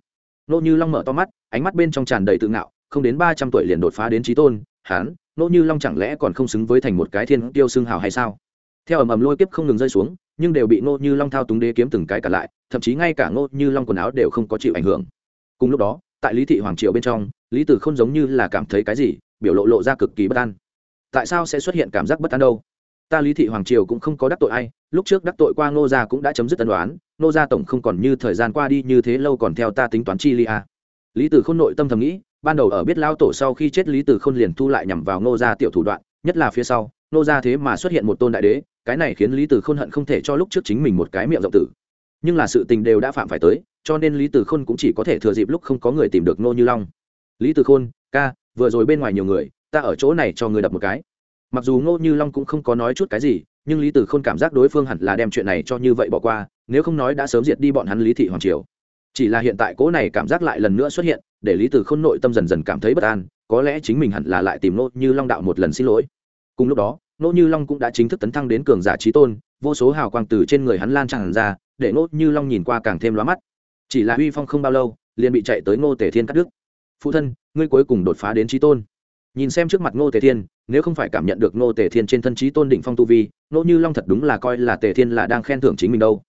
Nô như long mở to mắt, ánh mắt bên trong tràn đầy tự ngạo, không đến ba trăm tuổi liền đột phá đến trí tôn hán nô như long chẳng lẽ còn không xứng với thành một cái thiên tiêu xương hào hay sao? Theo ầm ầm lôi kiếp không ngừng rơi xuống, nhưng đều bị nô như long thao túng đế kiếm từng cái cả lại, thậm chí ngay cả nô như long quần áo đều không có chịu ảnh hưởng. Cùng lúc đó, tại lý thị hoàng triều bên trong, lý tử không giống như là cảm thấy cái gì, biểu lộ lộ ra cực kỳ bất an. Tại sao sẽ xuất hiện cảm giác bất an đâu? Ta lý thị hoàng triều cũng không có đắc tội ai, lúc trước đắc tội qua ngô gia cũng đã chấm dứt tân đoán nô gia tổng không còn như thời gian qua đi như thế lâu còn theo ta tính toán chi li a à. lý tử khôn nội tâm thầm nghĩ ban đầu ở biết lao tổ sau khi chết lý từ khôn liền thu lại nhằm vào nô gia tiểu thủ đoạn, nhất là phía sau nô gia thế mà xuất hiện một tôn đại đế, cái này khiến lý từ khôn hận không thể cho lúc trước chính mình một cái miệng rộng tử. Nhưng là sự tình đều đã phạm phải tới, cho nên lý từ khôn cũng chỉ có thể thừa dịp lúc không có người tìm được nô như long. Lý từ khôn, ca, vừa rồi bên ngoài nhiều người, ta ở chỗ này cho người đập một cái. Mặc dù ngô như long cũng không có nói chút cái gì, nhưng lý từ khôn cảm giác đối phương hẳn là đem chuyện này cho như vậy bỏ qua, nếu không nói đã sớm diệt đi bọn hắn lý thị hoàng triều. Chỉ là hiện tại cỗ này cảm giác lại lần nữa xuất hiện để lý Từ khôn nội tâm dần dần cảm thấy bất an, có lẽ chính mình hẳn là lại tìm nô như long đạo một lần xin lỗi. Cùng lúc đó, nô như long cũng đã chính thức tấn thăng đến cường giả trí tôn, vô số hào quang từ trên người hắn lan tràn ra, để nô như long nhìn qua càng thêm lóa mắt. Chỉ là uy phong không bao lâu, liền bị chạy tới ngô tể thiên cắt đứt. Phụ thân, ngươi cuối cùng đột phá đến trí tôn. Nhìn xem trước mặt ngô tề thiên, nếu không phải cảm nhận được ngô tề thiên trên thân trí tôn đỉnh phong tu vi, nô như long thật đúng là coi là tề thiên là đang khen thưởng chính mình đâu.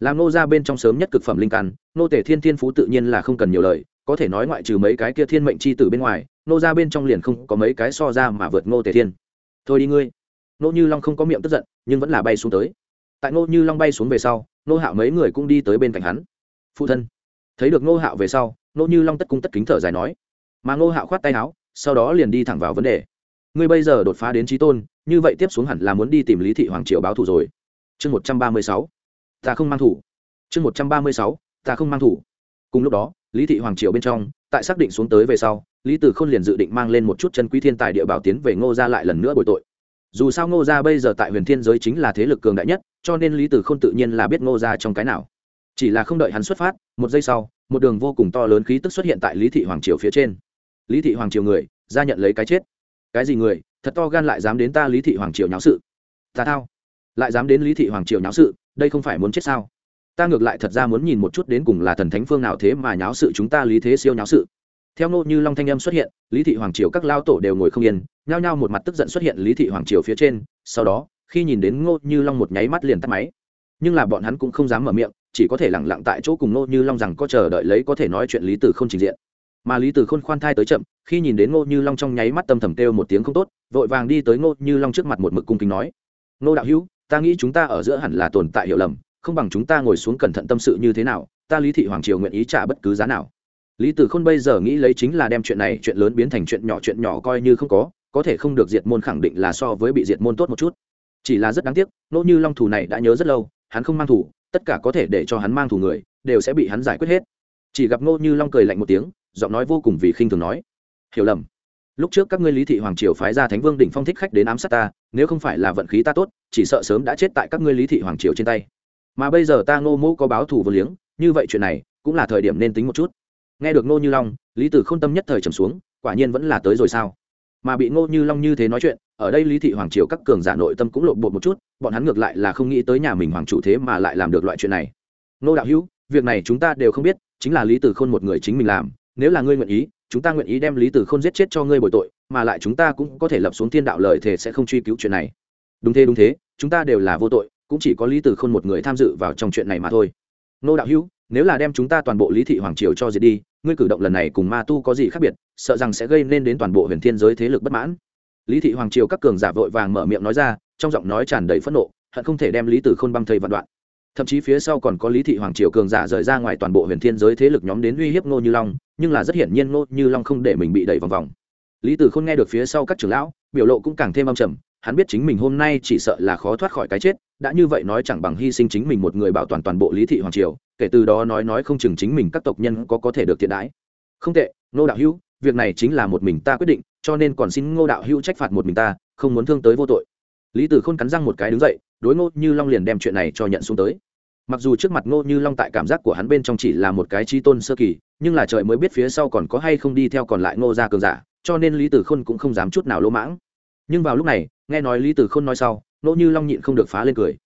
Làm ngô ra bên trong sớm nhất cực phẩm linh căn, ngô tề thiên thiên phú tự nhiên là không cần nhiều lời có thể nói ngoại trừ mấy cái kia thiên mệnh c h i tử bên ngoài, nô ra bên trong liền không có mấy cái so ra mà vượt ngô tề thiên. Thôi đi ngươi. Nô như long không có miệng tức giận, nhưng vẫn là bay xuống tới. Tại ngô như long bay xuống về sau Nô hạo mấy người cũng đi tới bên cạnh hắn. Phụ thân. Thấy được ngô hạo về sau Nô như long tất cung tất kính thở dài nói. Mà ngô hạo khoát tay áo, sau đó liền đi thẳng vào vấn đề. Ngươi bây giờ đột phá đến trí tôn, như vậy tiếp xuống hẳn là muốn đi tìm lý thị hoàng triều báo thù rồi. Chương một trăm ba mươi sáu. Ta không mang thủ. Chương một trăm ba mươi sáu. Ta không mang thủ cùng lúc đó, lý thị hoàng triều bên trong, tại xác định xuống tới về sau, lý tử khôn liền dự định mang lên một chút chân quý thiên tài địa bảo tiến về ngô gia lại lần nữa bồi tội. Dù sao ngô gia bây giờ tại huyền thiên giới chính là thế lực cường đại nhất, cho nên lý tử khôn tự nhiên là biết ngô gia trong cái nào. Chỉ là không đợi hắn xuất phát, một giây sau, một đường vô cùng to lớn khí tức xuất hiện tại lý thị hoàng triều phía trên. Lý thị hoàng triều người, ra nhận lấy cái chết. Cái gì người? Thật to gan lại dám đến ta lý thị hoàng triều nháo sự. Ta thao. Lại dám đến lý thị hoàng triều nháo sự, đây không phải muốn chết sao? Ta ngược lại thật ra muốn nhìn một chút đến cùng là thần thánh phương nào thế mà nháo sự chúng ta lý thế siêu nháo sự. Theo nô như long thanh âm xuất hiện, lý thị hoàng triều các lao tổ đều ngồi không yên, nhao nhao một mặt tức giận xuất hiện lý thị hoàng triều phía trên, sau đó, khi nhìn đến ngô như long một nháy mắt liền tắt máy. Nhưng là bọn hắn cũng không dám mở miệng, chỉ có thể lẳng lặng tại chỗ cùng ngô như long rằng có chờ đợi lấy có thể nói chuyện lý tử không trình diện. Mà lý tử khôn khoan thai tới chậm, khi nhìn đến ngô như long trong nháy mắt tâm thầm kêu một tiếng không tốt, vội vàng đi tới ngô như long trước mặt một mực cung kính nói. Ngô đạo hữu, ta nghĩ chúng ta ở giữa hẳn là tồn tại hiểu lầm không bằng chúng ta ngồi xuống cẩn thận tâm sự như thế nào, ta lý thị hoàng triều nguyện ý trả bất cứ giá nào. Lý tử khôn bây giờ nghĩ lấy chính là đem chuyện này, chuyện lớn biến thành chuyện nhỏ chuyện nhỏ coi như không có có thể không được diệt môn khẳng định là so với bị diệt môn tốt một chút. Chỉ là rất đáng tiếc nỗ như long thủ này đã nhớ rất lâu, hắn không mang thủ, tất cả có thể để cho hắn mang thủ người, đều sẽ bị hắn giải quyết hết. Chỉ gặp nỗ như long cười lạnh một tiếng, giọng nói vô cùng vì khinh thường nói, hiểu lầm. Lúc trước các ngươi lý thị hoàng triều phái ra thánh vương đỉnh phong thích khách đến ám sát ta, nếu không phải là vận khí ta tốt, chỉ sợ sớm đã chết tại các ngươi lý thị hoàng triều trên tay mà bây giờ ta ngô mô có báo thù vô liếng, như vậy chuyện này cũng là thời điểm nên tính một chút. Nghe được ngô như long, lý tử k h ô n tâm nhất thời trầm xuống, quả nhiên vẫn là tới rồi sao? Mà bị ngô như long như thế nói chuyện, ở đây lý thị hoàng triều các cường giả nội tâm cũng lộn bột một chút, bọn hắn ngược lại là không nghĩ tới nhà mình hoàng chủ thế mà lại làm được loại chuyện này. Ngô đạo hữu, việc này chúng ta đều không biết, chính là lý tử khôn một người chính mình làm, nếu là ngươi nguyện ý, chúng ta nguyện ý đem lý tử khôn giết chết cho ngươi bồi tội, mà lại chúng ta cũng có thể lập xuống thiên đạo lời thề sẽ không truy cứu chuyện này. Đúng thế đúng thế, chúng ta đều là vô tội cũng chỉ có lý tử khôn một người tham dự vào trong chuyện này mà thôi. Nô đạo hữu, nếu là đem chúng ta toàn bộ lý thị hoàng triều cho diệt đi, ngươi cử động lần này cùng ma tu có gì khác biệt, sợ rằng sẽ gây nên đến toàn bộ huyền thiên giới thế lực bất mãn. Lý thị hoàng triều các cường giả vội vàng mở miệng nói ra, trong giọng nói tràn đầy phẫn nộ, hận không thể đem lý tử khôn băng thây vạn đoạn. Thậm chí phía sau còn có lý thị hoàng triều cường giả rời ra ngoài toàn bộ huyền thiên giới thế lực nhóm đến uy hiếp ngô như long, nhưng là rất hiển nhiên ngô như long không để mình bị đẩy vòng vòng. Lý tử khôn nghe được phía sau các trưởng lão, biểu lộ cũng càng thêm âm trầm hắn biết chính mình hôm nay chỉ sợ là khó thoát khỏi cái chết, đã như vậy nói chẳng bằng hy sinh chính mình một người bảo toàn toàn bộ lý thị hoàng triều, kể từ đó nói nói không chừng chính mình các tộc nhân có có thể được thiện đãi. Không tệ, ngô đạo hữu, việc này chính là một mình ta quyết định, cho nên còn xin ngô đạo hữu trách phạt một mình ta, không muốn thương tới vô tội. Lý tử khôn cắn răng một cái đứng dậy, đối ngô như long liền đem chuyện này cho nhận xuống tới. Mặc dù trước mặt ngô như long tại cảm giác của hắn bên trong chỉ là một cái trí tôn sơ kỳ, nhưng là trời mới biết phía sau còn có hay không đi theo còn lại ngô gia cường giả, cho nên lý tử khôn cũng không dám chút nào lỗ mãng nhưng vào lúc này, nghe nói lý tử khôn nói sau Nô như long nhịn không được phá lên cười.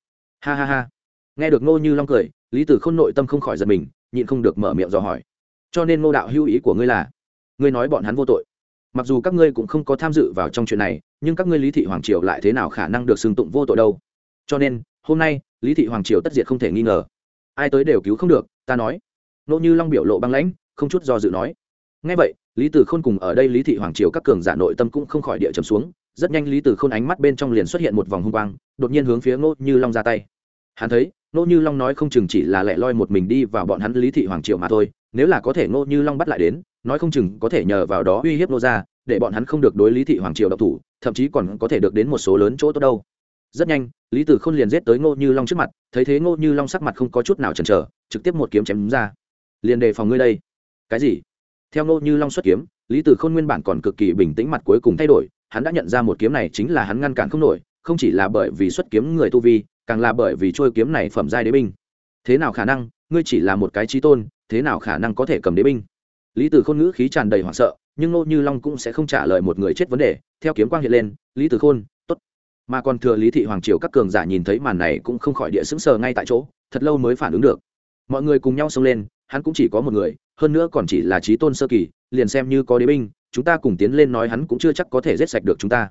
Ha ha ha. Nghe được Nô như long cười, lý tử khôn nội tâm không khỏi giật mình, nhịn không được mở miệng dò hỏi. Cho nên ngô đạo hữu ý của ngươi là, ngươi nói bọn hắn vô tội. Mặc dù các ngươi cũng không có tham dự vào trong chuyện này, nhưng các ngươi lý thị hoàng triều lại thế nào khả năng được xưng tụng vô tội đâu? Cho nên, hôm nay, lý thị hoàng triều tất diệt không thể nghi ngờ. Ai tới đều cứu không được, ta nói. Nỗ như long biểu lộ băng lãnh, không chút do dự nói. Ngay vậy lý tử khôn cùng ở đây lý thị hoàng triều các cường giả nội tâm cũng không khỏi địa trầm xuống, rất nhanh lý tử khôn ánh mắt bên trong liền xuất hiện một vòng hung quang, đột nhiên hướng phía ngô như long ra tay. Hắn thấy nô như long nói không chừng chỉ là lẻ loi một mình đi vào bọn hắn lý thị hoàng triều mà thôi, nếu là có thể nô như long bắt lại đến, nói không chừng có thể nhờ vào đó uy hiếp nô ra để bọn hắn không được đối lý thị hoàng triều độc thủ, thậm chí còn có thể được đến một số lớn chỗ tốt đâu. Rất nhanh, lý tử khôn liền giết tới ngô như long trước mặt, thấy thế ngô như long sắc mặt không có chút nào chần chờ, trực tiếp một kiếm chém đúng ra. Liền đề phòng ngươi đây. Cái gì? Theo nô như long xuất kiếm, lý tử khôn nguyên bản còn cực kỳ bình tĩnh mặt cuối cùng thay đổi, hắn đã nhận ra một kiếm này chính là hắn ngăn cản không nổi, không chỉ là bởi vì xuất kiếm người tu vi, càng là bởi vì trôi kiếm này phẩm giai đế binh. Thế nào khả năng, ngươi chỉ là một cái trí tôn, thế nào khả năng có thể cầm đế binh? Lý tử khôn ngữ khí tràn đầy hoảng sợ, nhưng nô như long cũng sẽ không trả lời một người chết vấn đề. Theo kiếm quang hiện lên, lý tử khôn t ố t mà còn thừa lý thị hoàng triều các cường giả nhìn thấy màn này cũng không khỏi địa sững sờ ngay tại chỗ, thật lâu mới phản ứng được. Mọi người cùng nhau xông lên, hắn cũng chỉ có một người hơn nữa còn chỉ là trí tôn sơ kỳ, liền xem như có đế binh, chúng ta cùng tiến lên nói hắn cũng chưa chắc có thể giết sạch được chúng ta.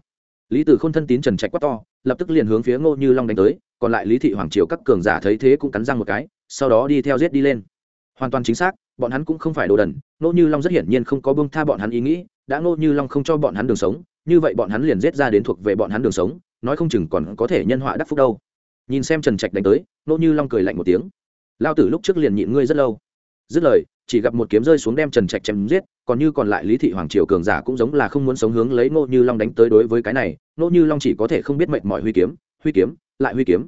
Lý tử k h ô n thân tín trần trạch quát to, lập tức liền hướng phía ngô như long đánh tới, còn lại lý thị hoàng triều các cường giả thấy thế cũng cắn răng một cái, sau đó đi theo giết đi lên. Hoàn toàn chính xác, bọn hắn cũng không phải đồ đần, ngô như long rất hiển nhiên không có bông tha bọn hắn ý nghĩ, đã ngô như long không cho bọn hắn đường sống, như vậy bọn hắn liền giết ra đến thuộc về bọn hắn đường sống, nói không chừng còn có thể nhân họa đắc phúc đâu. Nhìn xem trần trạch đánh tới, ngô như long cười lạnh một tiếng. Lao tử lúc trước liền nhịn ngươi rất lâu. Dứt lời chỉ gặp một kiếm rơi xuống đem trần trạch chém giết, còn như còn lại lý thị hoàng triều cường giả cũng giống là không muốn sống hướng lấy Ngô như long đánh tới đối với cái này, Ngô như long chỉ có thể không biết mệnh mọi huy kiếm huy kiếm, lại huy kiếm.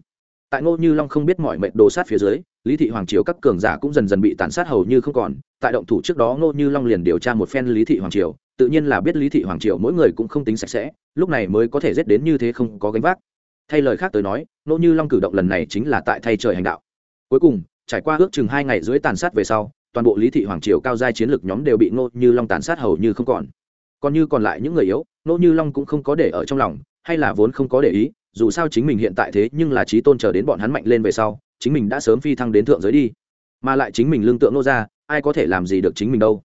Tại Ngô như long không biết mọi mệnh đồ sát phía dưới, lý thị hoàng triều các cường giả cũng dần dần bị tàn sát hầu như không còn. Tại động thủ trước đó, Ngô như long liền điều tra một phen lý thị hoàng triều, tự nhiên là biết lý thị hoàng triều mỗi người cũng không tính sạch sẽ, lúc này mới có thể giết đến như thế không có gánh vác. Thay lời khác tới nói, Ngô như long cử động lần này chính là tại thay trời hành đạo. Cuối cùng, trải qua ước chừng hai ngày dưới tàn sát về sau toàn bộ lý thị hoàng triều cao giai chiến lược nhóm đều bị ngô như long tàn sát hầu như không còn. Còn như còn lại những người yếu, ngô như long cũng không có để ở trong lòng, hay là vốn không có để ý, dù sao chính mình hiện tại thế nhưng là trí tôn chờ đến bọn hắn mạnh lên về sau, chính mình đã sớm phi thăng đến thượng giới đi. Mà lại chính mình lương tượng nô ra ai có thể làm gì được chính mình đâu.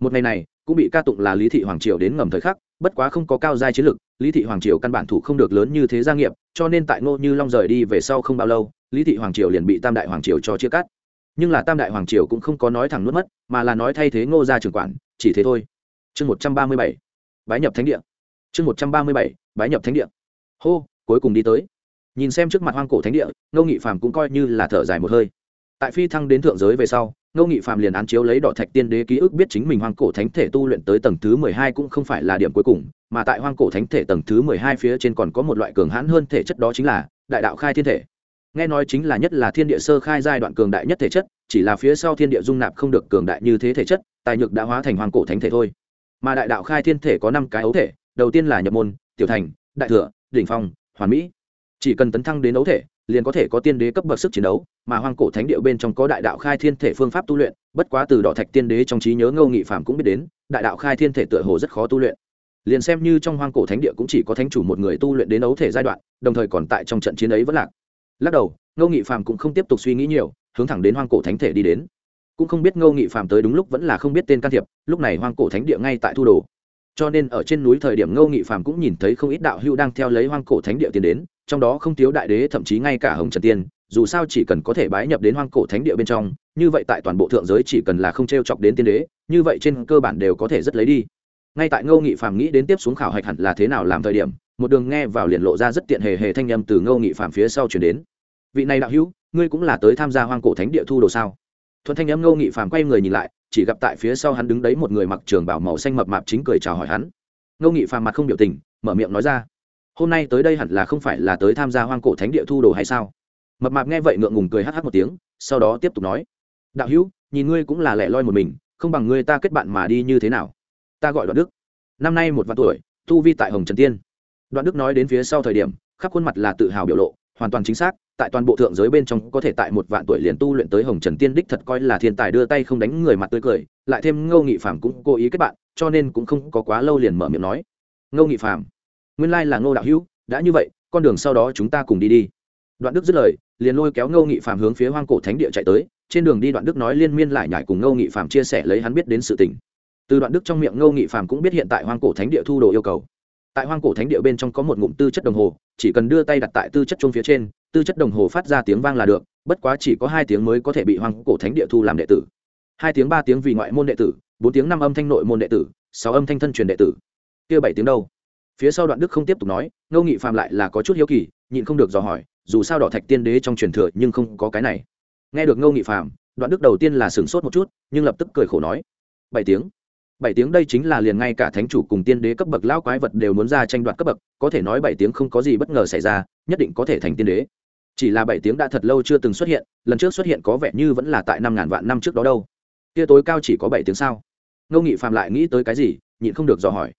Một ngày này, cũng bị ca tụng là lý thị hoàng triều đến ngầm thời khắc, bất quá không có cao giai chiến lực lý thị hoàng triều căn bản thủ không được lớn như thế gia nghiệp, cho nên tại ngô như long rời đi về sau không bao lâu, lý thị hoàng triều liền bị tam đại hoàng triều cho chia cắt nhưng là tam đại hoàng triều cũng không có nói thẳng nuốt mất, mà là nói thay thế ngô gia trưởng quản, chỉ thế thôi. Chương một trăm ba mươi bảy, bái nhập thánh địa. Chương một trăm ba mươi bảy, bái nhập thánh địa. Hô, cuối cùng đi tới. Nhìn xem trước mặt hoang cổ thánh địa, ngô nghị phàm cũng coi như là thở dài một hơi. Tại phi thăng đến thượng giới về sau, ngô nghị phạm liền án chiếu lấy đỏ thạch tiên đế ký ức biết chính mình hoang cổ thánh thể tu luyện tới tầng thứ mười hai cũng không phải là điểm cuối cùng, mà tại hoang cổ thánh thể tầng thứ mười hai phía trên còn có một loại cường hãn hơn thể chất đó chính là đại đạo khai thiên thể nghe nói chính là nhất là thiên địa sơ khai giai đoạn cường đại nhất thể chất, chỉ là phía sau thiên địa dung nạp không được cường đại như thế thể chất, tài nhược đã hóa thành hoàng cổ thánh thể thôi. Mà đại đạo khai thiên thể có năm cái ấu thể, đầu tiên là nhập môn, tiểu thành, đại thừa, đỉnh phong, hoàn mỹ. Chỉ cần tấn thăng đến ấu thể, liền có thể có tiên đế cấp bậc sức chiến đấu, mà hoang cổ thánh địa bên trong có đại đạo khai thiên thể phương pháp tu luyện, bất quá từ đỏ thạch tiên đế trong trí nhớ ngâu nghị phạm cũng biết đến, đại đạo khai thiên thể tựa hồ rất khó tu luyện. Liền xem như trong hoang cổ thánh địa cũng chỉ có thánh chủ một người tu luyện đến ấu thể giai đoạn, đồng thời còn tại trong trận chiến ấy vẫn lạc lắc đầu, ngô nghị phạm cũng không tiếp tục suy nghĩ nhiều, hướng thẳng đến hoang cổ thánh thể đi đến. Cũng không biết ngô nghị phạm tới đúng lúc vẫn là không biết tên can thiệp, lúc này hoang cổ thánh địa ngay tại thu đồ. Cho nên ở trên núi thời điểm ngô nghị phạm cũng nhìn thấy không ít đạo hưu đang theo lấy hoang cổ thánh địa tiến đến, trong đó không thiếu đại đế, thậm chí ngay cả hồng trần tiên, dù sao chỉ cần có thể bái nhập đến hoang cổ thánh địa bên trong, như vậy tại toàn bộ thượng giới chỉ cần là không t r e o chọc đến tiên đế, như vậy trên cơ bản đều có thể rất lấy đi. Ngay tại ngô nghị Phạm nghĩ đến tiếp xuống khảo hạch hẳn là thế nào làm thời điểm một đường nghe vào liền lộ ra rất tiện hề hề thanh â m từ ngô nghị Phạm phía sau chuyển đến. Vị này đạo hữu, ngươi cũng là tới tham gia hoang cổ thánh địa thu đồ sao? Thuận thanh â m ngô nghị Phạm quay người nhìn lại, chỉ gặp tại phía sau hắn đứng đấy một người mặc trường bảo màu xanh mập mạp chính cười chào hỏi hắn. Ngô nghị Phạm mặt không biểu tình, mở miệng nói ra, hôm nay tới đây hẳn là không phải là tới tham gia hoang cổ thánh địa thu đồ hay sao? Mập mạp nghe vậy ngượng ngùng cười hh một tiếng, sau đó tiếp tục nói, đạo hữu, nhìn ngươi cũng là lẻ loi một mình, không bằng ngươi ta kết bạn mà đi như thế nào? Ta gọi đoạn đức, năm nay một vạn tuổi, tu vi tại hồng trần tiên đoạn đức nói đến phía sau thời điểm, khắp khuôn mặt là tự hào biểu lộ, hoàn toàn chính xác, tại toàn bộ thượng giới bên trong có thể tại một vạn tuổi liền tu luyện tới hồng trần tiên đích thật coi là thiên tài đưa tay không đánh người mặt tươi cười, lại thêm ngô nghị phạm cũng cố ý kết bạn, cho nên cũng không có quá lâu liền mở miệng nói. Ngô nghị phạm nguyên lai là ngô đạo hữu, đã như vậy, con đường sau đó chúng ta cùng đi đi. Đoạn đức dứt lời, liền lôi kéo ngô nghị phạm hướng phía hoang cổ thánh địa chạy tới, trên đường đi đoạn đức nói liên miên lại nhải cùng ngô nghị phạm chia sẻ lấy hắn biết đến sự tình. Từ đoạn đức trong miệng ngô nghị phạm cũng biết hiện tại hoang cổ thánh địa thu đồ yêu cầu tại hoang cổ thánh địa bên trong có một ngụm tư chất đồng hồ, chỉ cần đưa tay đặt tại tư chất chung phía trên, tư chất đồng hồ phát ra tiếng vang là được, bất quá chỉ có hai tiếng mới có thể bị hoang cổ thánh địa thu làm đệ tử. Hai tiếng, ba tiếng vì ngoại môn đệ tử, bốn tiếng, năm âm thanh nội môn đệ tử, sáu âm thanh thân truyền đệ tử. Kia bảy tiếng đâu? Phía sau đoạn đức không tiếp tục nói, ngô nghị phạm lại là có chút hiếu kỳ, nhịn không được dò hỏi, dù sao đỏ thạch tiên đế trong truyền thừa nhưng không có cái này. Nghe được ngô nghị phạm đoạn đức đầu tiên là sửng sốt một chút, nhưng lập tức cười khổ nói, bảy tiếng bảy tiếng đây chính là liền ngay cả thánh chủ cùng tiên đế cấp bậc lao quái vật đều muốn ra tranh đoạt cấp bậc, có thể nói bảy tiếng không có gì bất ngờ xảy ra, nhất định có thể thành tiên đế. Chỉ là bảy tiếng đã thật lâu chưa từng xuất hiện, lần trước xuất hiện có vẻ như vẫn là tại năm ngàn vạn năm trước đó đâu. Kia tối cao chỉ có bảy tiếng sao? Ngô nghị phạm lại nghĩ tới cái gì, nhịn không được dò hỏi.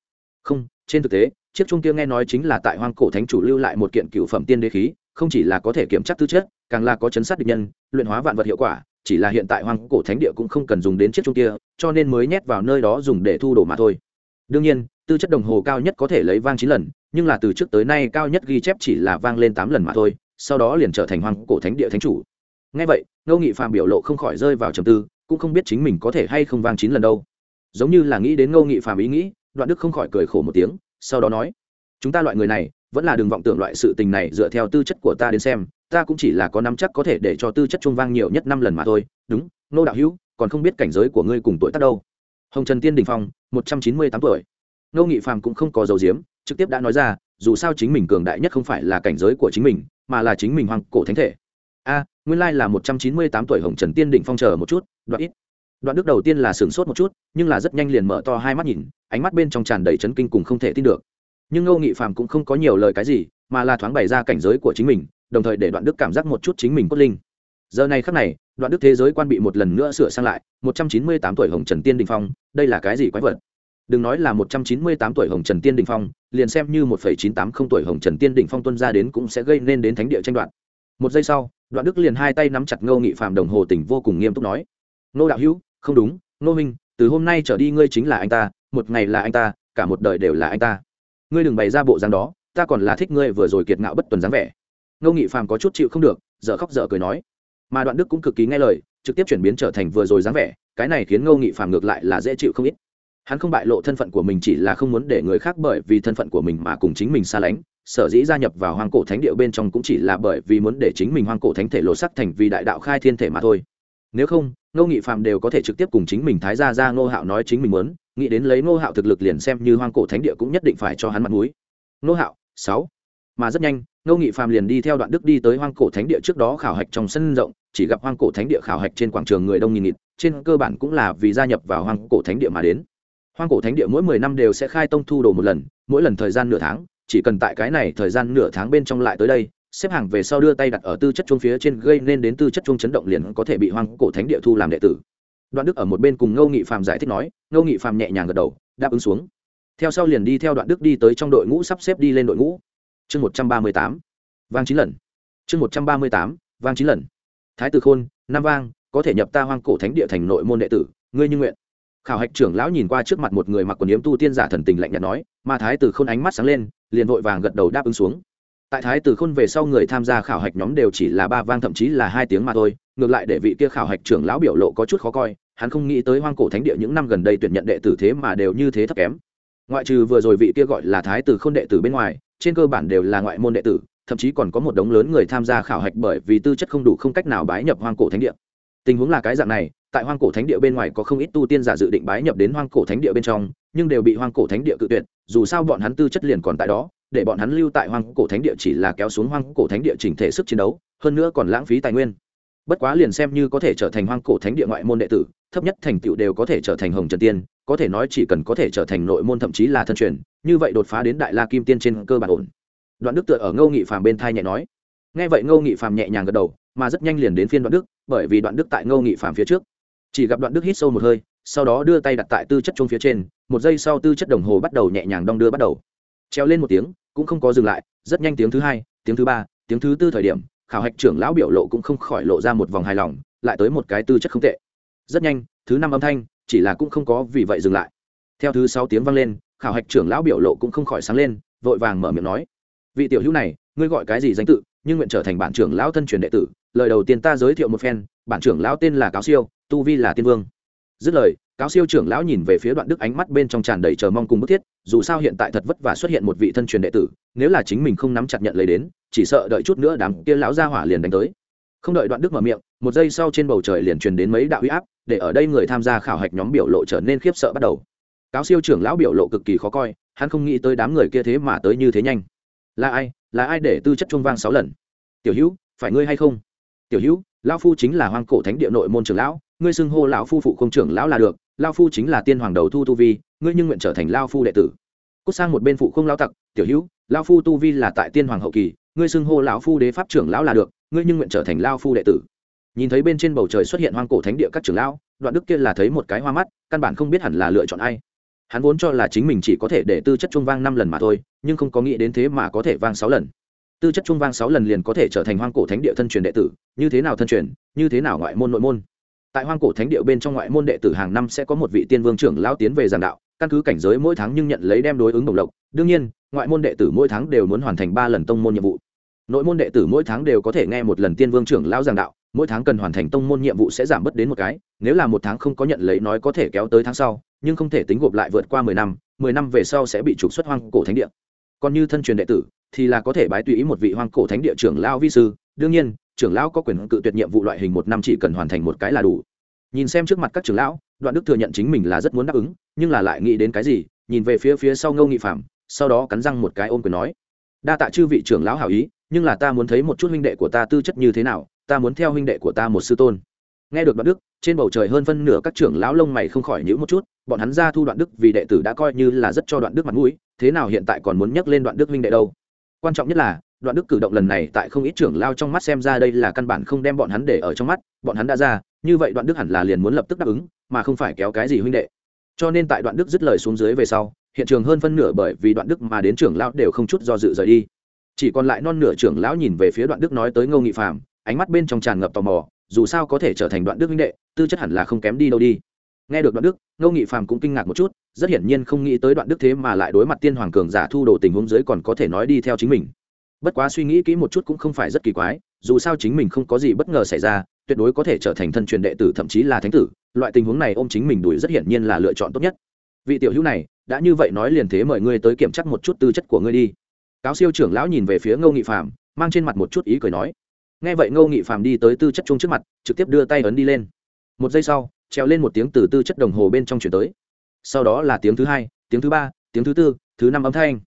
Không, trên thực tế, chiếc Trung kia nghe nói chính là tại hoang cổ thánh chủ lưu lại một kiện cựu phẩm tiên đế khí, không chỉ là có thể kiểm tra tư chất, càng là có chấn sát địch nhân, luyện hóa vạn vật hiệu quả chỉ là hiện tại hoang cổ thánh địa cũng không cần dùng đến chiếc chung kia, cho nên mới nhét vào nơi đó dùng để thu đồ mà thôi. Đương nhiên, tư chất đồng hồ cao nhất có thể lấy vang chín lần, nhưng là từ trước tới nay cao nhất ghi chép chỉ là vang lên tám lần mà thôi, sau đó liền trở thành hoang cổ thánh địa thánh chủ. Ngay vậy, ngô nghị phạm biểu lộ không khỏi rơi vào trầm tư, cũng không biết chính mình có thể hay không vang chín lần đâu. Giống như là nghĩ đến ngô nghị phạm ý nghĩ, đoạn đức không khỏi cười khổ một tiếng, sau đó nói, chúng ta loại người này, vẫn là đừng vọng tưởng loại sự tình này dựa theo tư chất của ta đến xem ta cũng chỉ là có nắm chắc có thể để cho tư chất trung vang nhiều nhất năm lần mà thôi. Đúng nô đạo hữu, còn không biết cảnh giới của ngươi cùng tuổi tác đâu. Hồng trần tiên đình phong, một trăm chín mươi tám tuổi. Nô nghị phàm cũng không có dấu diếm, trực tiếp đã nói ra, dù sao chính mình cường đại nhất không phải là cảnh giới của chính mình, mà là chính mình hoàng cổ thánh thể. A, nguyên lai là một trăm chín mươi tám tuổi hồng trần tiên Đình phong chờ một chút, đoạn ít. Đoạn đức đầu tiên là sửng sốt một chút, nhưng là rất nhanh liền mở to hai mắt nhìn, ánh mắt bên trong tràn đầy chấn kinh cùng không thể tin được. Nhưng ngô nghị phàm cũng không có nhiều lời cái gì, mà là thoáng bày ra cảnh giới của chính mình đồng thời để đoạn đức cảm giác một chút chính mình cốt linh. Giờ này khắc này, đoạn đức thế giới quan bị một lần nữa sửa sang lại, một trăm chín mươi tám tuổi hồng trần tiên đình phong, đây là cái gì quái vật? Đừng nói là một trăm chín mươi tám tuổi hồng trần tiên đình phong, liền xem như một phẩy chín tám không tuổi hồng trần tiên đình phong tuân ra đến cũng sẽ gây nên đến thánh địa tranh đoạn một giây sau, đoạn đức liền hai tay nắm chặt ngô nghị phạm đồng hồ tỉnh vô cùng nghiêm túc nói, ngô đạo hữu, không đúng, ngô minh từ hôm nay trở đi ngươi chính là anh ta, một ngày là anh ta, cả một đời đều là anh ta. Ngươi đừng bày ra bộ dáng đó, ta còn là thích ngươi vừa rồi kiệt ngạo bất tuần dáng vẻ ngô nghị phàm có chút chịu không được, dở khóc dở cười nói. Mà đoạn đức cũng cực kỳ nghe lời, trực tiếp chuyển biến trở thành vừa rồi dáng vẻ, cái này khiến ngô nghị phàm ngược lại là dễ chịu không ít. Hắn không bại lộ thân phận của mình chỉ là không muốn để người khác bởi vì thân phận của mình mà cùng chính mình xa lánh, sở dĩ gia nhập vào hoang cổ thánh địa bên trong cũng chỉ là bởi vì muốn để chính mình hoang cổ thánh thể lộ sắc thành vì đại đạo khai thiên thể mà thôi. Nếu không, ngô nghị phàm đều có thể trực tiếp cùng chính mình thái gia ra ngô hạo nói chính mình muốn, nghĩ đến lấy ngô hạo thực lực liền xem như hoang cổ thánh địa cũng nhất định phải cho hắn mặt mũi. Ngô hạo, sáu mà rất nhanh, ngô nghị phàm liền đi theo đoạn đức đi tới hoang cổ thánh địa trước đó khảo hạch trong sân rộng, chỉ gặp hoang cổ thánh địa khảo hạch trên quảng trường người đông nghìn nghịt, trên cơ bản cũng là vì gia nhập vào hoang cổ thánh địa mà đến. Hoang cổ thánh địa mỗi mười năm đều sẽ khai tông thu đồ một lần, mỗi lần thời gian nửa tháng, chỉ cần tại cái này thời gian nửa tháng bên trong lại tới đây, xếp hàng về sau đưa tay đặt ở tư chất chuông phía trên gây nên đến tư chất chuông chấn động liền có thể bị hoang cổ thánh địa thu làm đệ tử. Đoạn đức ở một bên cùng ngô nghị phạm giải thích nói, ngô nghị phạm nhẹ nhàng gật đầu, đáp ứng xuống. Theo sau liền đi theo đoạn đức đi tới trong đội ngũ sắp xếp đi lên đội ngũ chương một trăm ba mươi tám, vang chín lần. Chương một trăm ba mươi tám, vang chín lần. Thái tử khôn, nam vang, có thể nhập ta hoang cổ thánh địa thành nội môn đệ tử, ngươi như nguyện. Khảo hạch trưởng lão nhìn qua trước mặt một người mặc quần yếm tu tiên giả thần tình lạnh nhạt nói, mà thái tử khôn ánh mắt sáng lên, liền vội vàng gật đầu đáp ứng xuống. Tại thái tử khôn về sau người tham gia khảo hạch nhóm đều chỉ là ba vang thậm chí là hai tiếng mà thôi, ngược lại để vị kia khảo hạch trưởng lão biểu lộ có chút khó coi, hắn không nghĩ tới hoang cổ thánh địa những năm gần đây tuyển nhận đệ tử thế mà đều như thế thấp kém ngoại trừ vừa rồi vị kia gọi là thái tử không đệ tử bên ngoài, trên cơ bản đều là ngoại môn đệ tử, thậm chí còn có một đống lớn người tham gia khảo hạch bởi vì tư chất không đủ không cách nào bái nhập hoang cổ thánh địa. Tình huống là cái dạng này, tại hoang cổ thánh địa bên ngoài có không ít tu tiên giả dự định bái nhập đến hoang cổ thánh địa bên trong, nhưng đều bị hoang cổ thánh địa cự tuyệt, dù sao bọn hắn tư chất liền còn tại đó, để bọn hắn lưu tại hoang cổ thánh địa chỉ là kéo xuống hoang cổ thánh địa chỉnh thể sức chiến đấu, hơn nữa còn lãng phí tài nguyên. Bất quá liền xem như có thể trở thành hoang cổ thánh địa ngoại môn đệ tử thấp nhất thành tựu đều có thể trở thành hồng trần tiên, có thể nói chỉ cần có thể trở thành nội môn thậm chí là thân truyền, như vậy đột phá đến đại la kim tiên trên cơ bản ổn. Đoạn đức tựa ở ngô nghị phàm bên thai nhẹ nói. Nghe vậy ngô nghị phàm nhẹ nhàng gật đầu, mà rất nhanh liền đến phiên đoạn đức, bởi vì đoạn đức tại ngô nghị phàm phía trước. Chỉ gặp đoạn đức hít sâu một hơi, sau đó đưa tay đặt tại tư chất chung phía trên, một giây sau tư chất đồng hồ bắt đầu nhẹ nhàng đong đưa bắt đầu. Treo lên một tiếng, cũng không có dừng lại, rất nhanh tiếng thứ hai, tiếng thứ ba, tiếng thứ tư thời điểm, khảo hạch trưởng lão biểu lộ cũng không khỏi lộ ra một vòng hài lòng, lại tới một cái tư chất không tệ rất nhanh, thứ năm âm thanh, chỉ là cũng không có vì vậy dừng lại. Theo thứ sáu tiếng vang lên, khảo hạch trưởng lão biểu lộ cũng không khỏi sáng lên, vội vàng mở miệng nói, vị tiểu hữu này, ngươi gọi cái gì danh tự, nhưng nguyện trở thành bản trưởng lão thân truyền đệ tử, lời đầu tiên ta giới thiệu một phen, bản trưởng lão tên là cáo siêu, tu vi là tiên vương. Dứt lời, cáo siêu trưởng lão nhìn về phía đoạn đức ánh mắt bên trong tràn đầy chờ mong cùng bức thiết, dù sao hiện tại thật vất vả xuất hiện một vị thân truyền đệ tử, nếu là chính mình không nắm chặt nhận lấy đến, chỉ sợ đợi chút nữa đám kia lão gia hỏa liền đánh tới không đợi đoạn đức mở miệng, một giây sau trên bầu trời liền truyền đến mấy đạo huy áp, để ở đây người tham gia khảo hạch nhóm biểu lộ trở nên khiếp sợ bắt đầu. Cáo siêu trưởng lão biểu lộ cực kỳ khó coi, hắn không nghĩ tới đám người kia thế mà tới như thế nhanh. Là ai? Là ai để tư chất trung vang sáu lần? Tiểu hữu, phải ngươi hay không? Tiểu hữu, lão phu chính là hoang cổ thánh địa nội môn trưởng lão, ngươi xưng hô lão phu phụ không trưởng lão là được, lão phu chính là tiên hoàng đầu thu tu vi, ngươi nhưng nguyện trở thành lão phu đệ tử. Cút sang một bên phụ không lão tặc, tiểu hữu, lão phu tu vi là tại tiên hoàng hậu kỳ, ngươi xưng hô lão phu đế pháp trưởng lão là được ngươi nhưng nguyện trở thành lão phu đệ tử. Nhìn thấy bên trên bầu trời xuất hiện hoang cổ thánh địa các trưởng lão, đoạn đức kia là thấy một cái hoa mắt, căn bản không biết hẳn là lựa chọn ai. Hắn vốn cho là chính mình chỉ có thể để tư chất trung vang năm lần mà thôi, nhưng không có nghĩ đến thế mà có thể vang sáu lần. Tư chất trung vang sáu lần liền có thể trở thành hoang cổ thánh địa thân truyền đệ tử, như thế nào thân truyền, như thế nào ngoại môn nội môn. Tại hoang cổ thánh địa bên trong ngoại môn đệ tử hàng năm sẽ có một vị tiên vương trưởng lao tiến về giảng đạo, căn cứ cảnh giới mỗi tháng nhưng nhận lấy đem đối ứng đồng lộc. Đương nhiên, ngoại môn đệ tử mỗi tháng đều muốn hoàn thành ba lần tông môn nhiệm vụ nội môn đệ tử mỗi tháng đều có thể nghe một lần tiên vương trưởng lao giảng đạo, mỗi tháng cần hoàn thành tông môn nhiệm vụ sẽ giảm bớt đến một cái, nếu là một tháng không có nhận lấy nói có thể kéo tới tháng sau, nhưng không thể tính gộp lại vượt qua mười năm mười năm về sau sẽ bị trục xuất hoang cổ thánh địa. Còn như thân truyền đệ tử, thì là có thể bái tùy ý một vị hoang cổ thánh địa trưởng lao vi sư. Đương nhiên, trưởng lão có quyền cự tuyệt nhiệm vụ loại hình một năm chỉ cần hoàn thành một cái là đủ. Nhìn xem trước mặt các trưởng lão, đoạn đức thừa nhận chính mình là rất muốn đáp ứng, nhưng là lại nghĩ đến cái gì, nhìn về phía phía sau ngâu nghị phạm sau đó cắn răng một cái ôm quyền nói, đa tạ chư vị trưởng lão hảo ý nhưng là ta muốn thấy một chút huynh đệ của ta tư chất như thế nào, ta muốn theo huynh đệ của ta một sư tôn. Nghe được đoạn đức, trên bầu trời hơn phân nửa các trưởng lão lông mày không khỏi nhữ một chút, bọn hắn ra thu đoạn đức vì đệ tử đã coi như là rất cho đoạn đức mặt mũi, thế nào hiện tại còn muốn nhắc lên đoạn đức huynh đệ đâu? Quan trọng nhất là, đoạn đức cử động lần này tại không ít trưởng lao trong mắt xem ra đây là căn bản không đem bọn hắn để ở trong mắt, bọn hắn đã ra, như vậy đoạn đức hẳn là liền muốn lập tức đáp ứng, mà không phải kéo cái gì huynh đệ. Cho nên tại đoạn đức dứt lời xuống dưới về sau, hiện trường hơn phân nửa bởi vì đoạn đức mà đến trưởng lao đều không chút do dự rời đi chỉ còn lại non nửa trưởng lão nhìn về phía đoạn đức nói tới ngô nghị phạm ánh mắt bên trong tràn ngập tò mò, dù sao có thể trở thành đoạn đức huynh đệ, tư chất hẳn là không kém đi đâu đi. Nghe được đoạn đức, ngô nghị phàm cũng kinh ngạc một chút, rất hiển nhiên không nghĩ tới đoạn đức thế mà lại đối mặt tiên hoàng cường giả thu đồ tình huống dưới còn có thể nói đi theo chính mình. Bất quá suy nghĩ kỹ một chút cũng không phải rất kỳ quái, dù sao chính mình không có gì bất ngờ xảy ra, tuyệt đối có thể trở thành thân truyền đệ tử thậm chí là thánh tử, loại tình huống này ôm chính mình đuổi rất hiển nhiên là lựa chọn tốt nhất. Vị tiểu hữu này, đã như vậy nói liền thế mời ngươi tới kiểm tra một chút tư chất của ngươi đi cáo siêu trưởng lão nhìn về phía ngô nghị Phạm, mang trên mặt một chút ý cười nói. Nghe vậy ngô nghị Phạm đi tới tư chất chung trước mặt trực tiếp đưa tay ấn đi lên. Một giây sau treo lên một tiếng từ tư chất đồng hồ bên trong chuyển tới. Sau đó là tiếng thứ hai tiếng thứ ba tiếng thứ tư thứ năm âm thanh.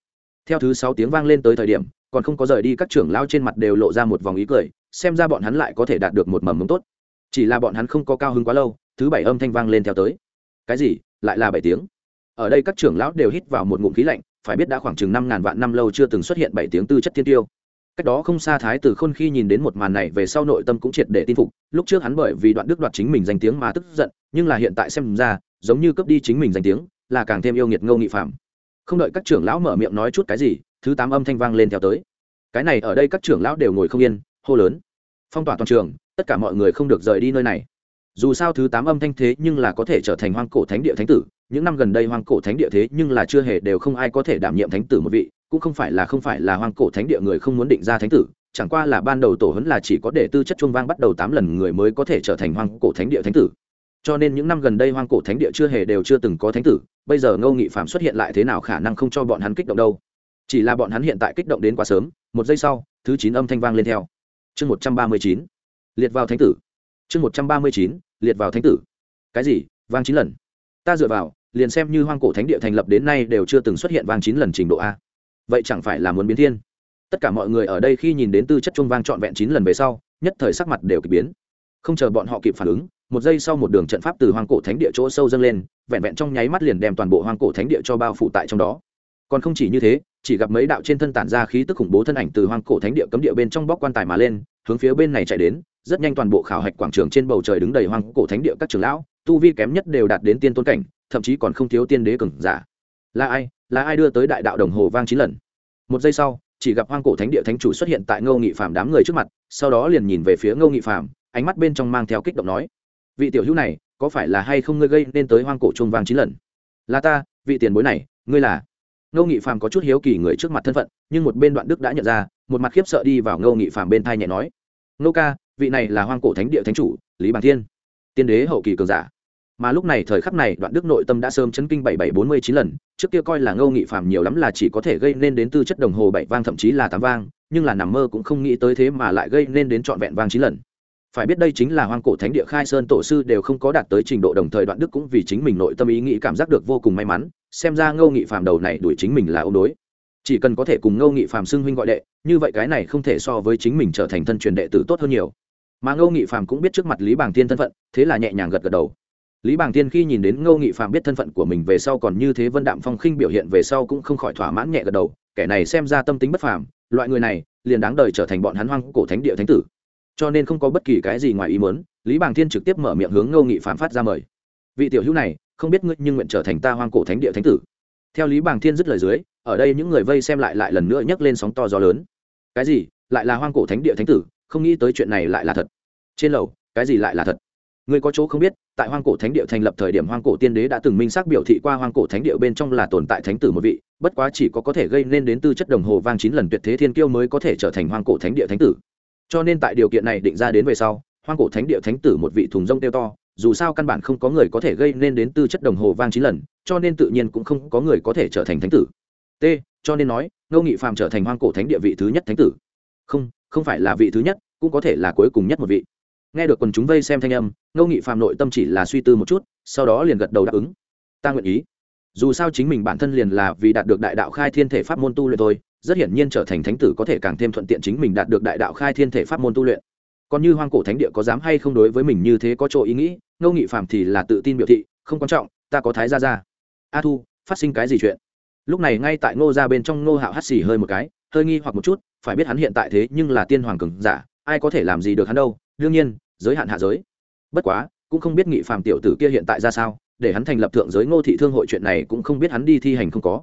Theo thứ sáu tiếng vang lên tới thời điểm còn không có rời đi các trưởng lao trên mặt đều lộ ra một vòng ý cười xem ra bọn hắn lại có thể đạt được một mầm mống tốt. Chỉ là bọn hắn không có cao hứng quá lâu thứ bảy âm thanh vang lên theo tới. Cái gì? Lại là bảy tiếng. Ở đây các trưởng lão đều hít vào một ngụm khí lạnh phải biết đã khoảng chừng năm ngàn vạn năm lâu chưa từng xuất hiện bảy tiếng tư chất thiên tiêu. Cách đó không xa thái tử khôn khi nhìn đến một màn này về sau nội tâm cũng triệt để tin phục. Lúc trước hắn bởi vì đoạn đức đoạt chính mình danh tiếng mà tức giận, nhưng là hiện tại xem ra, giống như cướp đi chính mình danh tiếng, là càng thêm yêu nghiệt ngâu nghị phạm. Không đợi các trưởng lão mở miệng nói chút cái gì, thứ tám âm thanh vang lên theo tới. Cái này ở đây các trưởng lão đều ngồi không yên, hô lớn. Phong tỏa toàn trường, tất cả mọi người không được rời đi nơi này dù sao thứ tám âm thanh thế nhưng là có thể trở thành hoang cổ thánh địa thánh tử, những năm gần đây hoang cổ thánh địa thế nhưng là chưa hề đều không ai có thể đảm nhiệm thánh tử một vị, cũng không phải là không phải là hoang cổ thánh địa người không muốn định ra thánh tử, chẳng qua là ban đầu tổ hấn là chỉ có để tư chất chuông vang bắt đầu tám lần người mới có thể trở thành hoang cổ thánh địa thánh tử. Cho nên những năm gần đây hoang cổ thánh địa chưa hề đều chưa từng có thánh tử, bây giờ ngô nghị phạm xuất hiện lại thế nào khả năng không cho bọn hắn kích động đâu. Chỉ là bọn hắn hiện tại kích động đến quá sớm, một giây sau, thứ chín âm thanh vang lên theo. Chương một trăm ba mươi chín, liệt vào thánh tử chương một trăm ba mươi chín, liệt vào thánh tử. Cái gì? Vang chín lần. Ta dựa vào, liền xem như hoang cổ thánh địa thành lập đến nay đều chưa từng xuất hiện vang chín lần trình độ a. Vậy chẳng phải là muốn biến thiên? Tất cả mọi người ở đây khi nhìn đến tư chất chuông vang trọn vẹn chín lần về sau, nhất thời sắc mặt đều k biến. Không chờ bọn họ kịp phản ứng, một giây sau một đường trận pháp từ hoang cổ thánh địa chỗ sâu dâng lên, vẹn vẹn trong nháy mắt liền đem toàn bộ hoang cổ thánh địa cho bao phủ tại trong đó. Còn không chỉ như thế, chỉ gặp mấy đạo trên thân tản ra khí tức khủng bố thân ảnh từ hoang cổ thánh địa cấm địa bên trong bóc quan tài mà lên, hướng phía bên này chạy đến rất nhanh toàn bộ khảo hạch quảng trường trên bầu trời đứng đầy hoang cổ thánh địa các trường lão, tu vi kém nhất đều đạt đến tiên tôn cảnh, thậm chí còn không thiếu tiên đế cường giả. Là ai? Là ai đưa tới đại đạo đồng hồ vang chín lần? Một giây sau, chỉ gặp hoang cổ thánh địa thánh chủ xuất hiện tại ngô nghị phạm đám người trước mặt, sau đó liền nhìn về phía ngô nghị phạm ánh mắt bên trong mang theo kích động nói, vị tiểu hữu này, có phải là hay không ngươi gây nên tới hoang cổ chuông vang chín lần? Là ta, vị tiền bối này, ngươi là? Ngô nghị phạm có chút hiếu kỳ người trước mặt thân phận, nhưng một bên đoạn đức đã nhận ra, một mặt khiếp sợ đi vào ngô nghị phạm bên thai nhẹ nói, ngô ca vị này là hoang cổ thánh địa thánh chủ, lý bản thiên, tiên đế hậu kỳ cường giả. Mà lúc này thời khắc này, đoạn đức nội tâm đã sớm chấn kinh bảy bảy bốn mươi chín lần, trước kia coi là ngô nghị phạm nhiều lắm là chỉ có thể gây nên đến tư chất đồng hồ bảy vang thậm chí là tám vang, nhưng là nằm mơ cũng không nghĩ tới thế mà lại gây nên đến trọn vẹn vang chín lần. Phải biết đây chính là hoang cổ thánh địa khai sơn tổ sư đều không có đạt tới trình độ đồng thời đoạn đức cũng vì chính mình nội tâm ý nghĩ cảm giác được vô cùng may mắn, xem ra ngô nghị phạm đầu này đuổi chính mình là ông đối. Chỉ cần có thể cùng ngô nghị phàm xưng huynh gọi đệ, như vậy cái này không thể so với chính mình trở thành thân truyền đệ tử tốt hơn nhiều mà ngô nghị Phạm cũng biết trước mặt lý bàng tiên thân phận thế là nhẹ nhàng gật gật đầu lý bàng tiên khi nhìn đến ngô nghị Phạm biết thân phận của mình về sau còn như thế vân đạm phong khinh biểu hiện về sau cũng không khỏi thỏa mãn nhẹ gật đầu kẻ này xem ra tâm tính bất phàm loại người này liền đáng đời trở thành bọn hắn hoang cổ thánh địa thánh tử cho nên không có bất kỳ cái gì ngoài ý muốn, lý bàng thiên trực tiếp mở miệng hướng ngô nghị Phạm phát ra mời vị tiểu hữu này không biết ngươi nhưng nguyện trở thành ta hoang cổ thánh địa thánh tử theo lý bàng thiên dứt lời dưới ở đây những người vây xem lại lại lần nữa nhấc lên sóng to gió lớn cái gì lại là hoang cổ thánh địa thánh tử không nghĩ tới chuyện này lại là thật. Trên lầu, cái gì lại là thật? Ngươi có chỗ không biết, tại hoang cổ thánh địa thành lập thời điểm hoang cổ tiên đế đã từng minh xác biểu thị qua hoang cổ thánh địa bên trong là tồn tại thánh tử một vị, bất quá chỉ có có thể gây nên đến tư chất đồng hồ vang chín lần tuyệt thế thiên kiêu mới có thể trở thành hoang cổ thánh địa thánh tử. Cho nên tại điều kiện này định ra đến về sau, hoang cổ thánh địa thánh tử một vị thùng rông tiêu to, dù sao căn bản không có người có thể gây nên đến tư chất đồng hồ vang chín lần, cho nên tự nhiên cũng không có người có thể trở thành thánh tử. T, cho nên nói, ngô nghị phàm trở thành hoang cổ thánh địa vị thứ nhất thánh tử. Không không phải là vị thứ nhất, cũng có thể là cuối cùng nhất một vị. Nghe được quần chúng vây xem thanh âm, ngô nghị Phạm nội tâm chỉ là suy tư một chút, sau đó liền gật đầu đáp ứng. Ta nguyện ý. Dù sao chính mình bản thân liền là vì đạt được đại đạo khai thiên thể pháp môn tu luyện thôi, rất hiển nhiên trở thành thánh tử có thể càng thêm thuận tiện chính mình đạt được đại đạo khai thiên thể pháp môn tu luyện. Còn như hoang cổ thánh địa có dám hay không đối với mình như thế có chỗ ý nghĩ, ngô nghị Phạm thì là tự tin biểu thị, không quan trọng, ta có thái gia ra a thu, phát sinh cái gì chuyện? Lúc này ngay tại ngô ra bên trong ngô hạo hắt xì hơi một cái hơi nghi hoặc một chút, phải biết hắn hiện tại thế nhưng là tiên hoàng cường giả, ai có thể làm gì được hắn đâu, đương nhiên, giới hạn hạ giới. Bất quá, cũng không biết nghị phàm tiểu tử kia hiện tại ra sao, để hắn thành lập thượng giới ngô thị thương hội chuyện này cũng không biết hắn đi thi hành không có.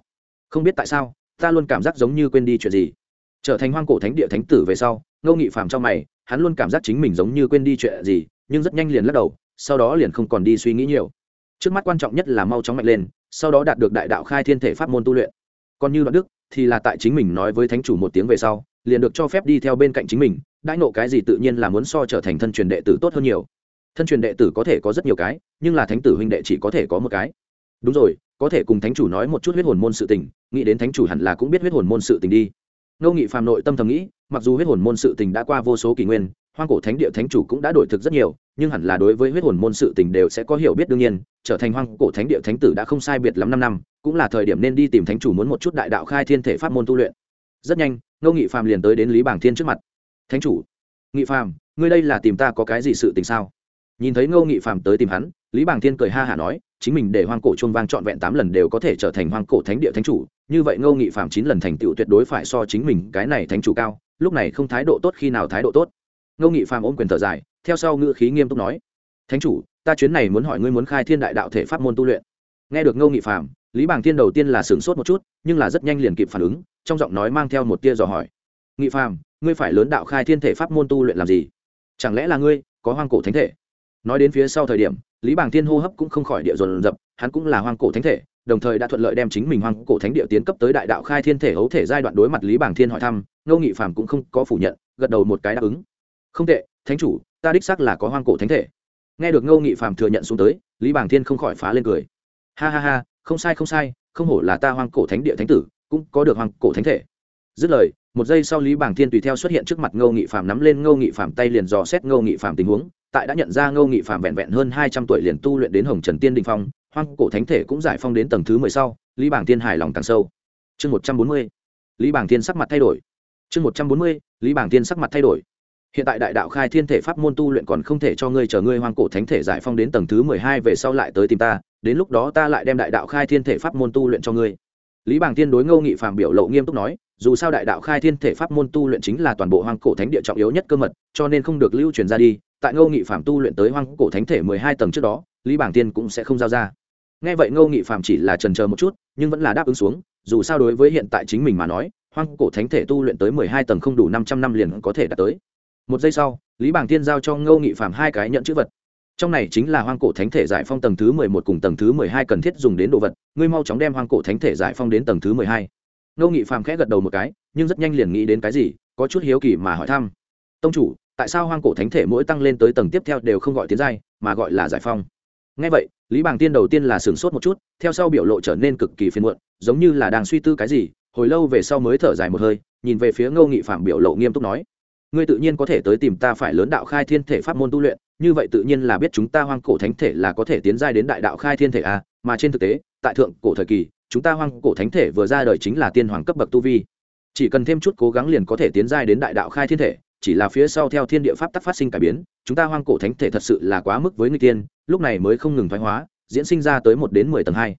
Không biết tại sao, ta luôn cảm giác giống như quên đi chuyện gì. Trở thành hoang cổ thánh địa thánh tử về sau, ngô nghị phàm trong mày, hắn luôn cảm giác chính mình giống như quên đi chuyện gì, nhưng rất nhanh liền lắc đầu, sau đó liền không còn đi suy nghĩ nhiều. Trước mắt quan trọng nhất là mau chóng mạnh lên, sau đó đạt được đại đạo khai thiên thể pháp môn tu luyện còn như đoạn đức, thì là tại chính mình nói với thánh chủ một tiếng về sau, liền được cho phép đi theo bên cạnh chính mình, đãi nộ cái gì tự nhiên là muốn so trở thành thân truyền đệ tử tốt hơn nhiều. Thân truyền đệ tử có thể có rất nhiều cái, nhưng là thánh tử huynh đệ chỉ có thể có một cái. Đúng rồi, có thể cùng thánh chủ nói một chút huyết hồn môn sự tình, nghĩ đến thánh chủ hẳn là cũng biết huyết hồn môn sự tình đi. Ngô nghị phàm nội tâm thầm nghĩ, mặc dù huyết hồn môn sự tình đã qua vô số kỷ nguyên, hoang cổ thánh địa thánh chủ cũng đã đổi thực rất nhiều, nhưng hẳn là đối với huyết hồn môn sự tình đều sẽ có hiểu biết đương nhiên, trở thành hoang cổ thánh địa thánh tử đã không sai biệt lắm năm năm cũng là thời điểm nên đi tìm thánh chủ muốn một chút đại đạo khai thiên thể pháp môn tu luyện. Rất nhanh, ngô nghị phàm liền tới đến lý bảng thiên trước mặt. Thánh chủ, nghị phàm, ngươi đây là tìm ta có cái gì sự tình sao? Nhìn thấy ngô nghị phàm tới tìm hắn, lý bảng thiên cười ha hả nói, chính mình để hoang cổ chuông vang trọn vẹn tám lần đều có thể trở thành hoang cổ thánh địa thánh chủ, như vậy ngô nghị phàm chín lần thành tựu tuyệt đối phải so chính mình cái này thánh chủ cao, lúc này không thái độ tốt khi nào thái độ tốt. Ngô nghị phàm ôm quyền thở dài, theo sau ngữ khí nghiêm túc nói, thánh chủ, ta chuyến này muốn hỏi ngươi muốn khai thiên đại đạo thể pháp môn tu luyện. Nghe được ngô nghị phàm lý Bàng thiên đầu tiên là sửng sốt một chút, nhưng là rất nhanh liền kịp phản ứng, trong giọng nói mang theo một tia dò hỏi. Nghị phạm ngươi phải lớn đạo khai thiên thể pháp môn tu luyện làm gì? Chẳng lẽ là ngươi có hoang cổ thánh thể? Nói đến phía sau thời điểm, lý Bàng thiên hô hấp cũng không khỏi địa dồn dập, hắn cũng là hoang cổ thánh thể, đồng thời đã thuận lợi đem chính mình hoang cổ thánh địa tiến cấp tới đại đạo khai thiên thể hấu thể giai đoạn đối mặt lý Bàng thiên hỏi thăm, ngô nghị phàm cũng không có phủ nhận, gật đầu một cái đáp ứng. Không tệ, thánh chủ, ta đích xác là có hoang cổ thánh thể. Nghe được ngô nghị phàm thừa nhận xuống tới, lý Bàng thiên không khỏi phá lên cười. Ha ha ha không sai không sai, không hổ là ta hoang cổ thánh địa thánh tử, cũng có được hoang cổ thánh thể. Dứt lời, một giây sau lý bảng thiên tùy theo xuất hiện trước mặt ngô nghị phạm nắm lên ngô nghị phạm tay liền dò xét ngô nghị phạm tình huống, tại đã nhận ra ngô nghị phạm vẹn vẹn hơn hai trăm tuổi liền tu luyện đến hồng trần tiên đình phong, hoang cổ thánh thể cũng giải phong đến tầng thứ mười sau, lý bảng thiên hài lòng càng sâu. Chương một trăm bốn mươi, lý bảng thiên sắc mặt thay đổi. Chương một trăm bốn mươi, lý bảng thiên sắc mặt thay đổi hiện tại đại đạo khai thiên thể pháp môn tu luyện còn không thể cho ngươi chờ ngươi hoang cổ thánh thể giải phong đến tầng thứ mười hai về sau lại tới tìm ta, đến lúc đó ta lại đem đại đạo khai thiên thể pháp môn tu luyện cho ngươi. Lý bảng tiên đối ngô nghị phàm biểu lộ nghiêm túc nói, dù sao đại đạo khai thiên thể pháp môn tu luyện chính là toàn bộ hoang cổ thánh địa trọng yếu nhất cơ mật, cho nên không được lưu truyền ra đi, tại ngô nghị phạm tu luyện tới hoang cổ thánh thể mười hai tầng trước đó, lý bảng tiên cũng sẽ không giao ra. Nghe vậy ngô nghị phạm chỉ là trần chờ một chút, nhưng vẫn là đáp ứng xuống, dù sao đối với hiện tại chính mình mà nói, hoang cổ thánh thể tu luyện tới mười hai tầng không đủ năm trăm năm liền có thể đạt tới một giây sau, lý bảng Thiên giao cho ngô nghị phạm hai cái nhận chữ vật. Trong này chính là hoang cổ thánh thể giải phong tầng thứ mười một cùng tầng thứ mười hai cần thiết dùng đến đồ vật, ngươi mau chóng đem hoang cổ thánh thể giải phong đến tầng thứ mười hai. Ngô nghị phạm khẽ gật đầu một cái, nhưng rất nhanh liền nghĩ đến cái gì, có chút hiếu kỳ mà hỏi thăm. Tông chủ, tại sao hoang cổ thánh thể mỗi tăng lên tới tầng tiếp theo đều không gọi tiến giai, mà gọi là giải phong? Ngay vậy, lý bàng tiên đầu tiên là sửng sốt một chút, theo sau biểu lộ trở nên cực kỳ phiền muộn, giống như là đang suy tư cái gì, hồi lâu về sau mới thở dài một hơi, nhìn về phía ngô nghị phạm biểu lộ nghiêm túc nói ngươi tự nhiên có thể tới tìm ta phải lớn đạo khai thiên thể pháp môn tu luyện, như vậy tự nhiên là biết chúng ta hoang cổ thánh thể là có thể tiến giai đến đại đạo khai thiên thể a mà trên thực tế, tại thượng cổ thời kỳ, chúng ta hoang cổ thánh thể vừa ra đời chính là tiên hoàng cấp bậc tu vi. Chỉ cần thêm chút cố gắng liền có thể tiến giai đến đại đạo khai thiên thể, chỉ là phía sau theo thiên địa pháp tắc phát sinh cải biến, chúng ta hoang cổ thánh thể thật sự là quá mức với người tiên, lúc này mới không ngừng thoái hóa, diễn sinh ra tới một đến mười tầng hai.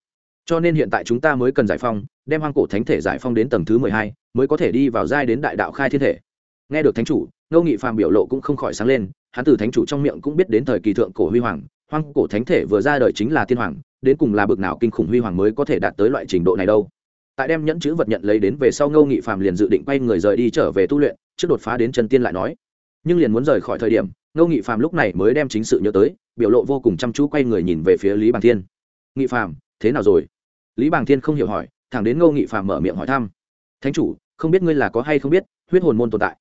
Cho nên hiện tại chúng ta mới cần giải phong đem hoang cổ thánh thể giải phong đến tầng thứ mười hai, mới có thể đi vào giai đến đại đạo khai thiên thể nghe được thánh chủ, ngô nghị phàm biểu lộ cũng không khỏi sáng lên, hắn từ thánh chủ trong miệng cũng biết đến thời kỳ thượng cổ huy hoàng, hoang cổ thánh thể vừa ra đời chính là thiên hoàng, đến cùng là bực nào kinh khủng huy hoàng mới có thể đạt tới loại trình độ này đâu. Tại đem nhẫn chữ vật nhận lấy đến về sau, ngô nghị phàm liền dự định quay người rời đi trở về tu luyện, trước đột phá đến chân tiên lại nói. Nhưng liền muốn rời khỏi thời điểm, ngô nghị phàm lúc này mới đem chính sự nhớ tới, biểu lộ vô cùng chăm chú quay người nhìn về phía lý bàng thiên. Nghị phàm, thế nào rồi? Lý bàng thiên không hiểu hỏi, thẳng đến ngô nghị phàm mở miệng hỏi thăm. Thánh chủ, không biết ngươi là có hay không biết, huyết hồn môn tồn tại?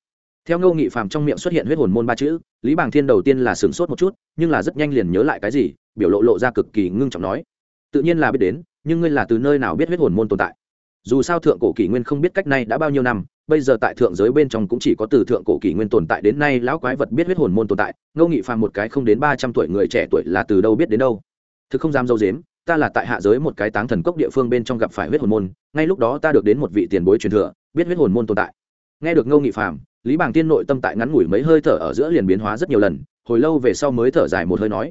Theo ngô nghị phàm trong miệng xuất hiện huyết hồn môn ba chữ, lý bàng thiên đầu tiên là sửng sốt một chút, nhưng là rất nhanh liền nhớ lại cái gì, biểu lộ lộ ra cực kỳ ngưng trọng nói. Tự nhiên là biết đến, nhưng ngươi là từ nơi nào biết huyết hồn môn tồn tại? Dù sao thượng cổ kỷ nguyên không biết cách này đã bao nhiêu năm, bây giờ tại thượng giới bên trong cũng chỉ có từ thượng cổ kỷ nguyên tồn tại đến nay lão quái vật biết huyết hồn môn tồn tại, ngô nghị phàm một cái không đến ba trăm tuổi người trẻ tuổi là từ đâu biết đến đâu? Thứ không dám dâu dếm, ta là tại hạ giới một cái táng thần cốc địa phương bên trong gặp phải huyết hồn môn, ngay lúc đó ta được đến một vị tiền bối truyền thừa, biết huyết hồn môn tồn tại. Nghe được ngô nghị phàm lý bàng tiên nội tâm tại ngắn ngủi mấy hơi thở ở giữa liền biến hóa rất nhiều lần, hồi lâu về sau mới thở dài một hơi nói,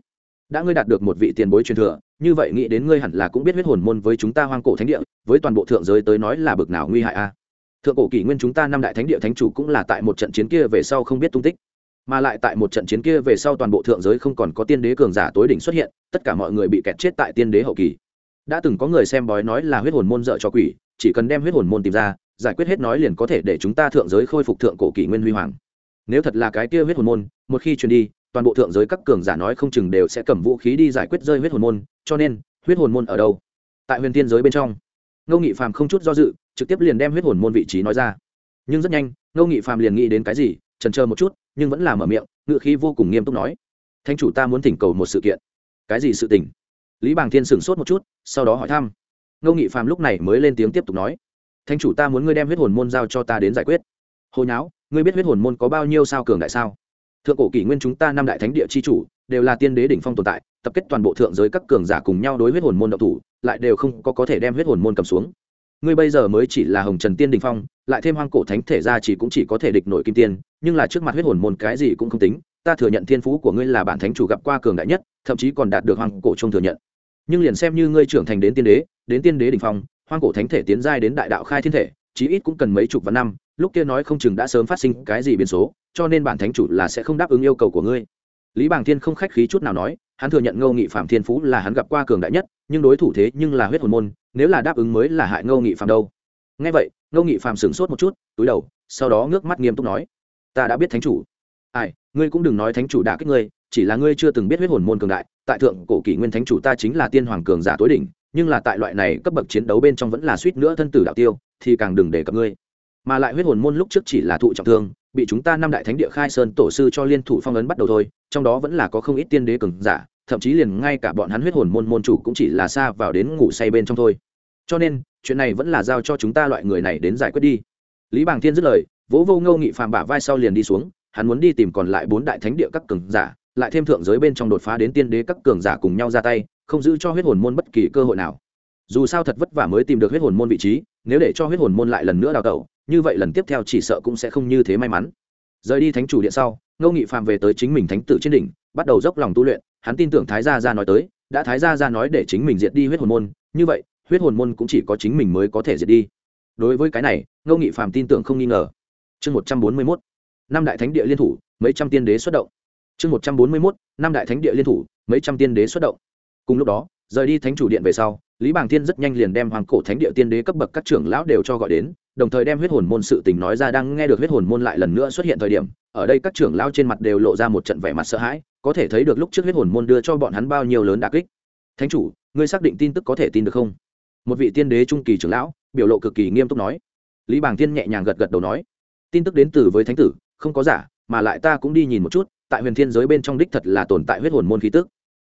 đã ngươi đạt được một vị tiền bối truyền thừa, như vậy nghĩ đến ngươi hẳn là cũng biết huyết hồn môn với chúng ta hoang cổ thánh địa, với toàn bộ thượng giới tới nói là bực nào nguy hại a. Thượng cổ kỷ nguyên chúng ta năm đại thánh địa thánh chủ cũng là tại một trận chiến kia về sau không biết tung tích, mà lại tại một trận chiến kia về sau toàn bộ thượng giới không còn có tiên đế cường giả tối đỉnh xuất hiện, tất cả mọi người bị kẹt chết tại tiên đế hậu kỳ. Đã từng có người xem bói nói là huyết hồn môn dợ cho quỷ, chỉ cần đem huyết hồn môn tìm ra giải quyết hết nói liền có thể để chúng ta thượng giới khôi phục thượng cổ kỷ nguyên huy hoàng. Nếu thật là cái kia huyết hồn môn, một khi truyền đi, toàn bộ thượng giới các cường giả nói không chừng đều sẽ cầm vũ khí đi giải quyết rơi huyết hồn môn, cho nên, huyết hồn môn ở đâu? Tại huyền tiên giới bên trong. Ngô nghị phàm không chút do dự, trực tiếp liền đem huyết hồn môn vị trí nói ra. Nhưng rất nhanh, ngô nghị phàm liền nghĩ đến cái gì, trần chờ một chút, nhưng vẫn là mở miệng ngự khí vô cùng nghiêm túc nói. Thanh chủ ta muốn thỉnh cầu một sự kiện. Cái gì sự tình? Lý bàng thiên sửng sốt một chút, sau đó hỏi thăm. Ngô nghị phàm lúc này mới lên tiếng tiếp tục nói thanh chủ ta muốn ngươi đem huyết hồn môn giao cho ta đến giải quyết. Hồi nháo, ngươi biết huyết hồn môn có bao nhiêu sao cường đại sao? Thượng cổ kỷ nguyên chúng ta năm đại thánh địa chi chủ, đều là tiên đế đỉnh phong tồn tại, tập kết toàn bộ thượng giới các cường giả cùng nhau đối huyết hồn môn độc thủ, lại đều không có có thể đem huyết hồn môn cầm xuống. Ngươi bây giờ mới chỉ là hồng trần tiên đỉnh phong, lại thêm hoang cổ thánh thể ra chỉ cũng chỉ có thể địch nổi kim tiên, nhưng là trước mặt huyết hồn môn cái gì cũng không tính, ta thừa nhận thiên phú của ngươi là bản thánh chủ gặp qua cường đại nhất, thậm chí còn đạt được hoang cổ trông thừa nhận. Nhưng liền xem như ngươi trưởng thành đến tiên đế, đến tiên đế đỉnh phong hoang cổ thánh thể tiến giai đến đại đạo khai thiên thể, chí ít cũng cần mấy chục vạn năm, lúc kia nói không chừng đã sớm phát sinh cái gì biến số, cho nên bản thánh chủ là sẽ không đáp ứng yêu cầu của ngươi. Lý bàng thiên không khách khí chút nào nói, hắn thừa nhận ngô nghị phạm thiên phú là hắn gặp qua cường đại nhất, nhưng đối thủ thế nhưng là huyết hồn môn, nếu là đáp ứng mới là hại ngô nghị phạm đâu. Ngay vậy, ngô nghị phạm sửng sốt một chút, túi đầu, sau đó ngước mắt nghiêm túc nói, ta đã biết thánh chủ. Ai, ngươi cũng đừng nói thánh chủ đã kích ngươi, chỉ là ngươi chưa từng biết huyết hồn môn cường đại, tại thượng cổ kỷ nguyên thánh chủ ta chính là tiên hoàng cường giả tối đỉnh nhưng là tại loại này cấp bậc chiến đấu bên trong vẫn là suýt nữa thân tử đạo tiêu, thì càng đừng để cập ngươi. Mà lại huyết hồn môn lúc trước chỉ là thụ trọng thương, bị chúng ta năm đại thánh địa khai sơn tổ sư cho liên thủ phong ấn bắt đầu thôi, trong đó vẫn là có không ít tiên đế cường giả, thậm chí liền ngay cả bọn hắn huyết hồn môn môn chủ cũng chỉ là xa vào đến ngủ say bên trong thôi. Cho nên, chuyện này vẫn là giao cho chúng ta loại người này đến giải quyết đi. Lý bàng thiên dứt lời, vỗ vô ngâu nghị phàm bả vai sau liền đi xuống, hắn muốn đi tìm còn lại bốn đại thánh địa các cường giả, lại thêm thượng giới bên trong đột phá đến tiên đế các cường giả cùng nhau ra tay không giữ cho huyết hồn môn bất kỳ cơ hội nào. Dù sao thật vất vả mới tìm được huyết hồn môn vị trí, nếu để cho huyết hồn môn lại lần nữa đào tẩu, như vậy lần tiếp theo chỉ sợ cũng sẽ không như thế may mắn. Rời đi thánh chủ điện sau, ngô nghị phạm về tới chính mình thánh tử trên đỉnh, bắt đầu dốc lòng tu luyện, hắn tin tưởng thái gia ra nói tới, đã thái gia ra nói để chính mình diệt đi huyết hồn môn, như vậy, huyết hồn môn cũng chỉ có chính mình mới có thể diệt đi. Đối với cái này, ngô nghị phạm tin tưởng không nghi ngờ. Chương một trăm bốn mươi mốt, năm đại thánh địa liên thủ, mấy trăm tiên đế xuất động. Chương một trăm bốn mươi mốt, năm đại thánh địa liên thủ, mấy trăm tiên đế xuất động cùng lúc đó, rời đi thánh chủ điện về sau, lý bàng thiên rất nhanh liền đem hoàng cổ thánh địa tiên đế cấp bậc các trưởng lão đều cho gọi đến, đồng thời đem huyết hồn môn sự tình nói ra. Đang nghe được huyết hồn môn lại lần nữa xuất hiện thời điểm, ở đây các trưởng lão trên mặt đều lộ ra một trận vẻ mặt sợ hãi, có thể thấy được lúc trước huyết hồn môn đưa cho bọn hắn bao nhiêu lớn đà kích. Thánh chủ, ngươi xác định tin tức có thể tin được không? Một vị tiên đế trung kỳ trưởng lão, biểu lộ cực kỳ nghiêm túc nói. Lý bàng thiên nhẹ nhàng gật gật đầu nói, tin tức đến từ với thánh tử, không có giả, mà lại ta cũng đi nhìn một chút, tại huyền thiên giới bên trong đích thật là tồn tại huyết hồn môn khí tức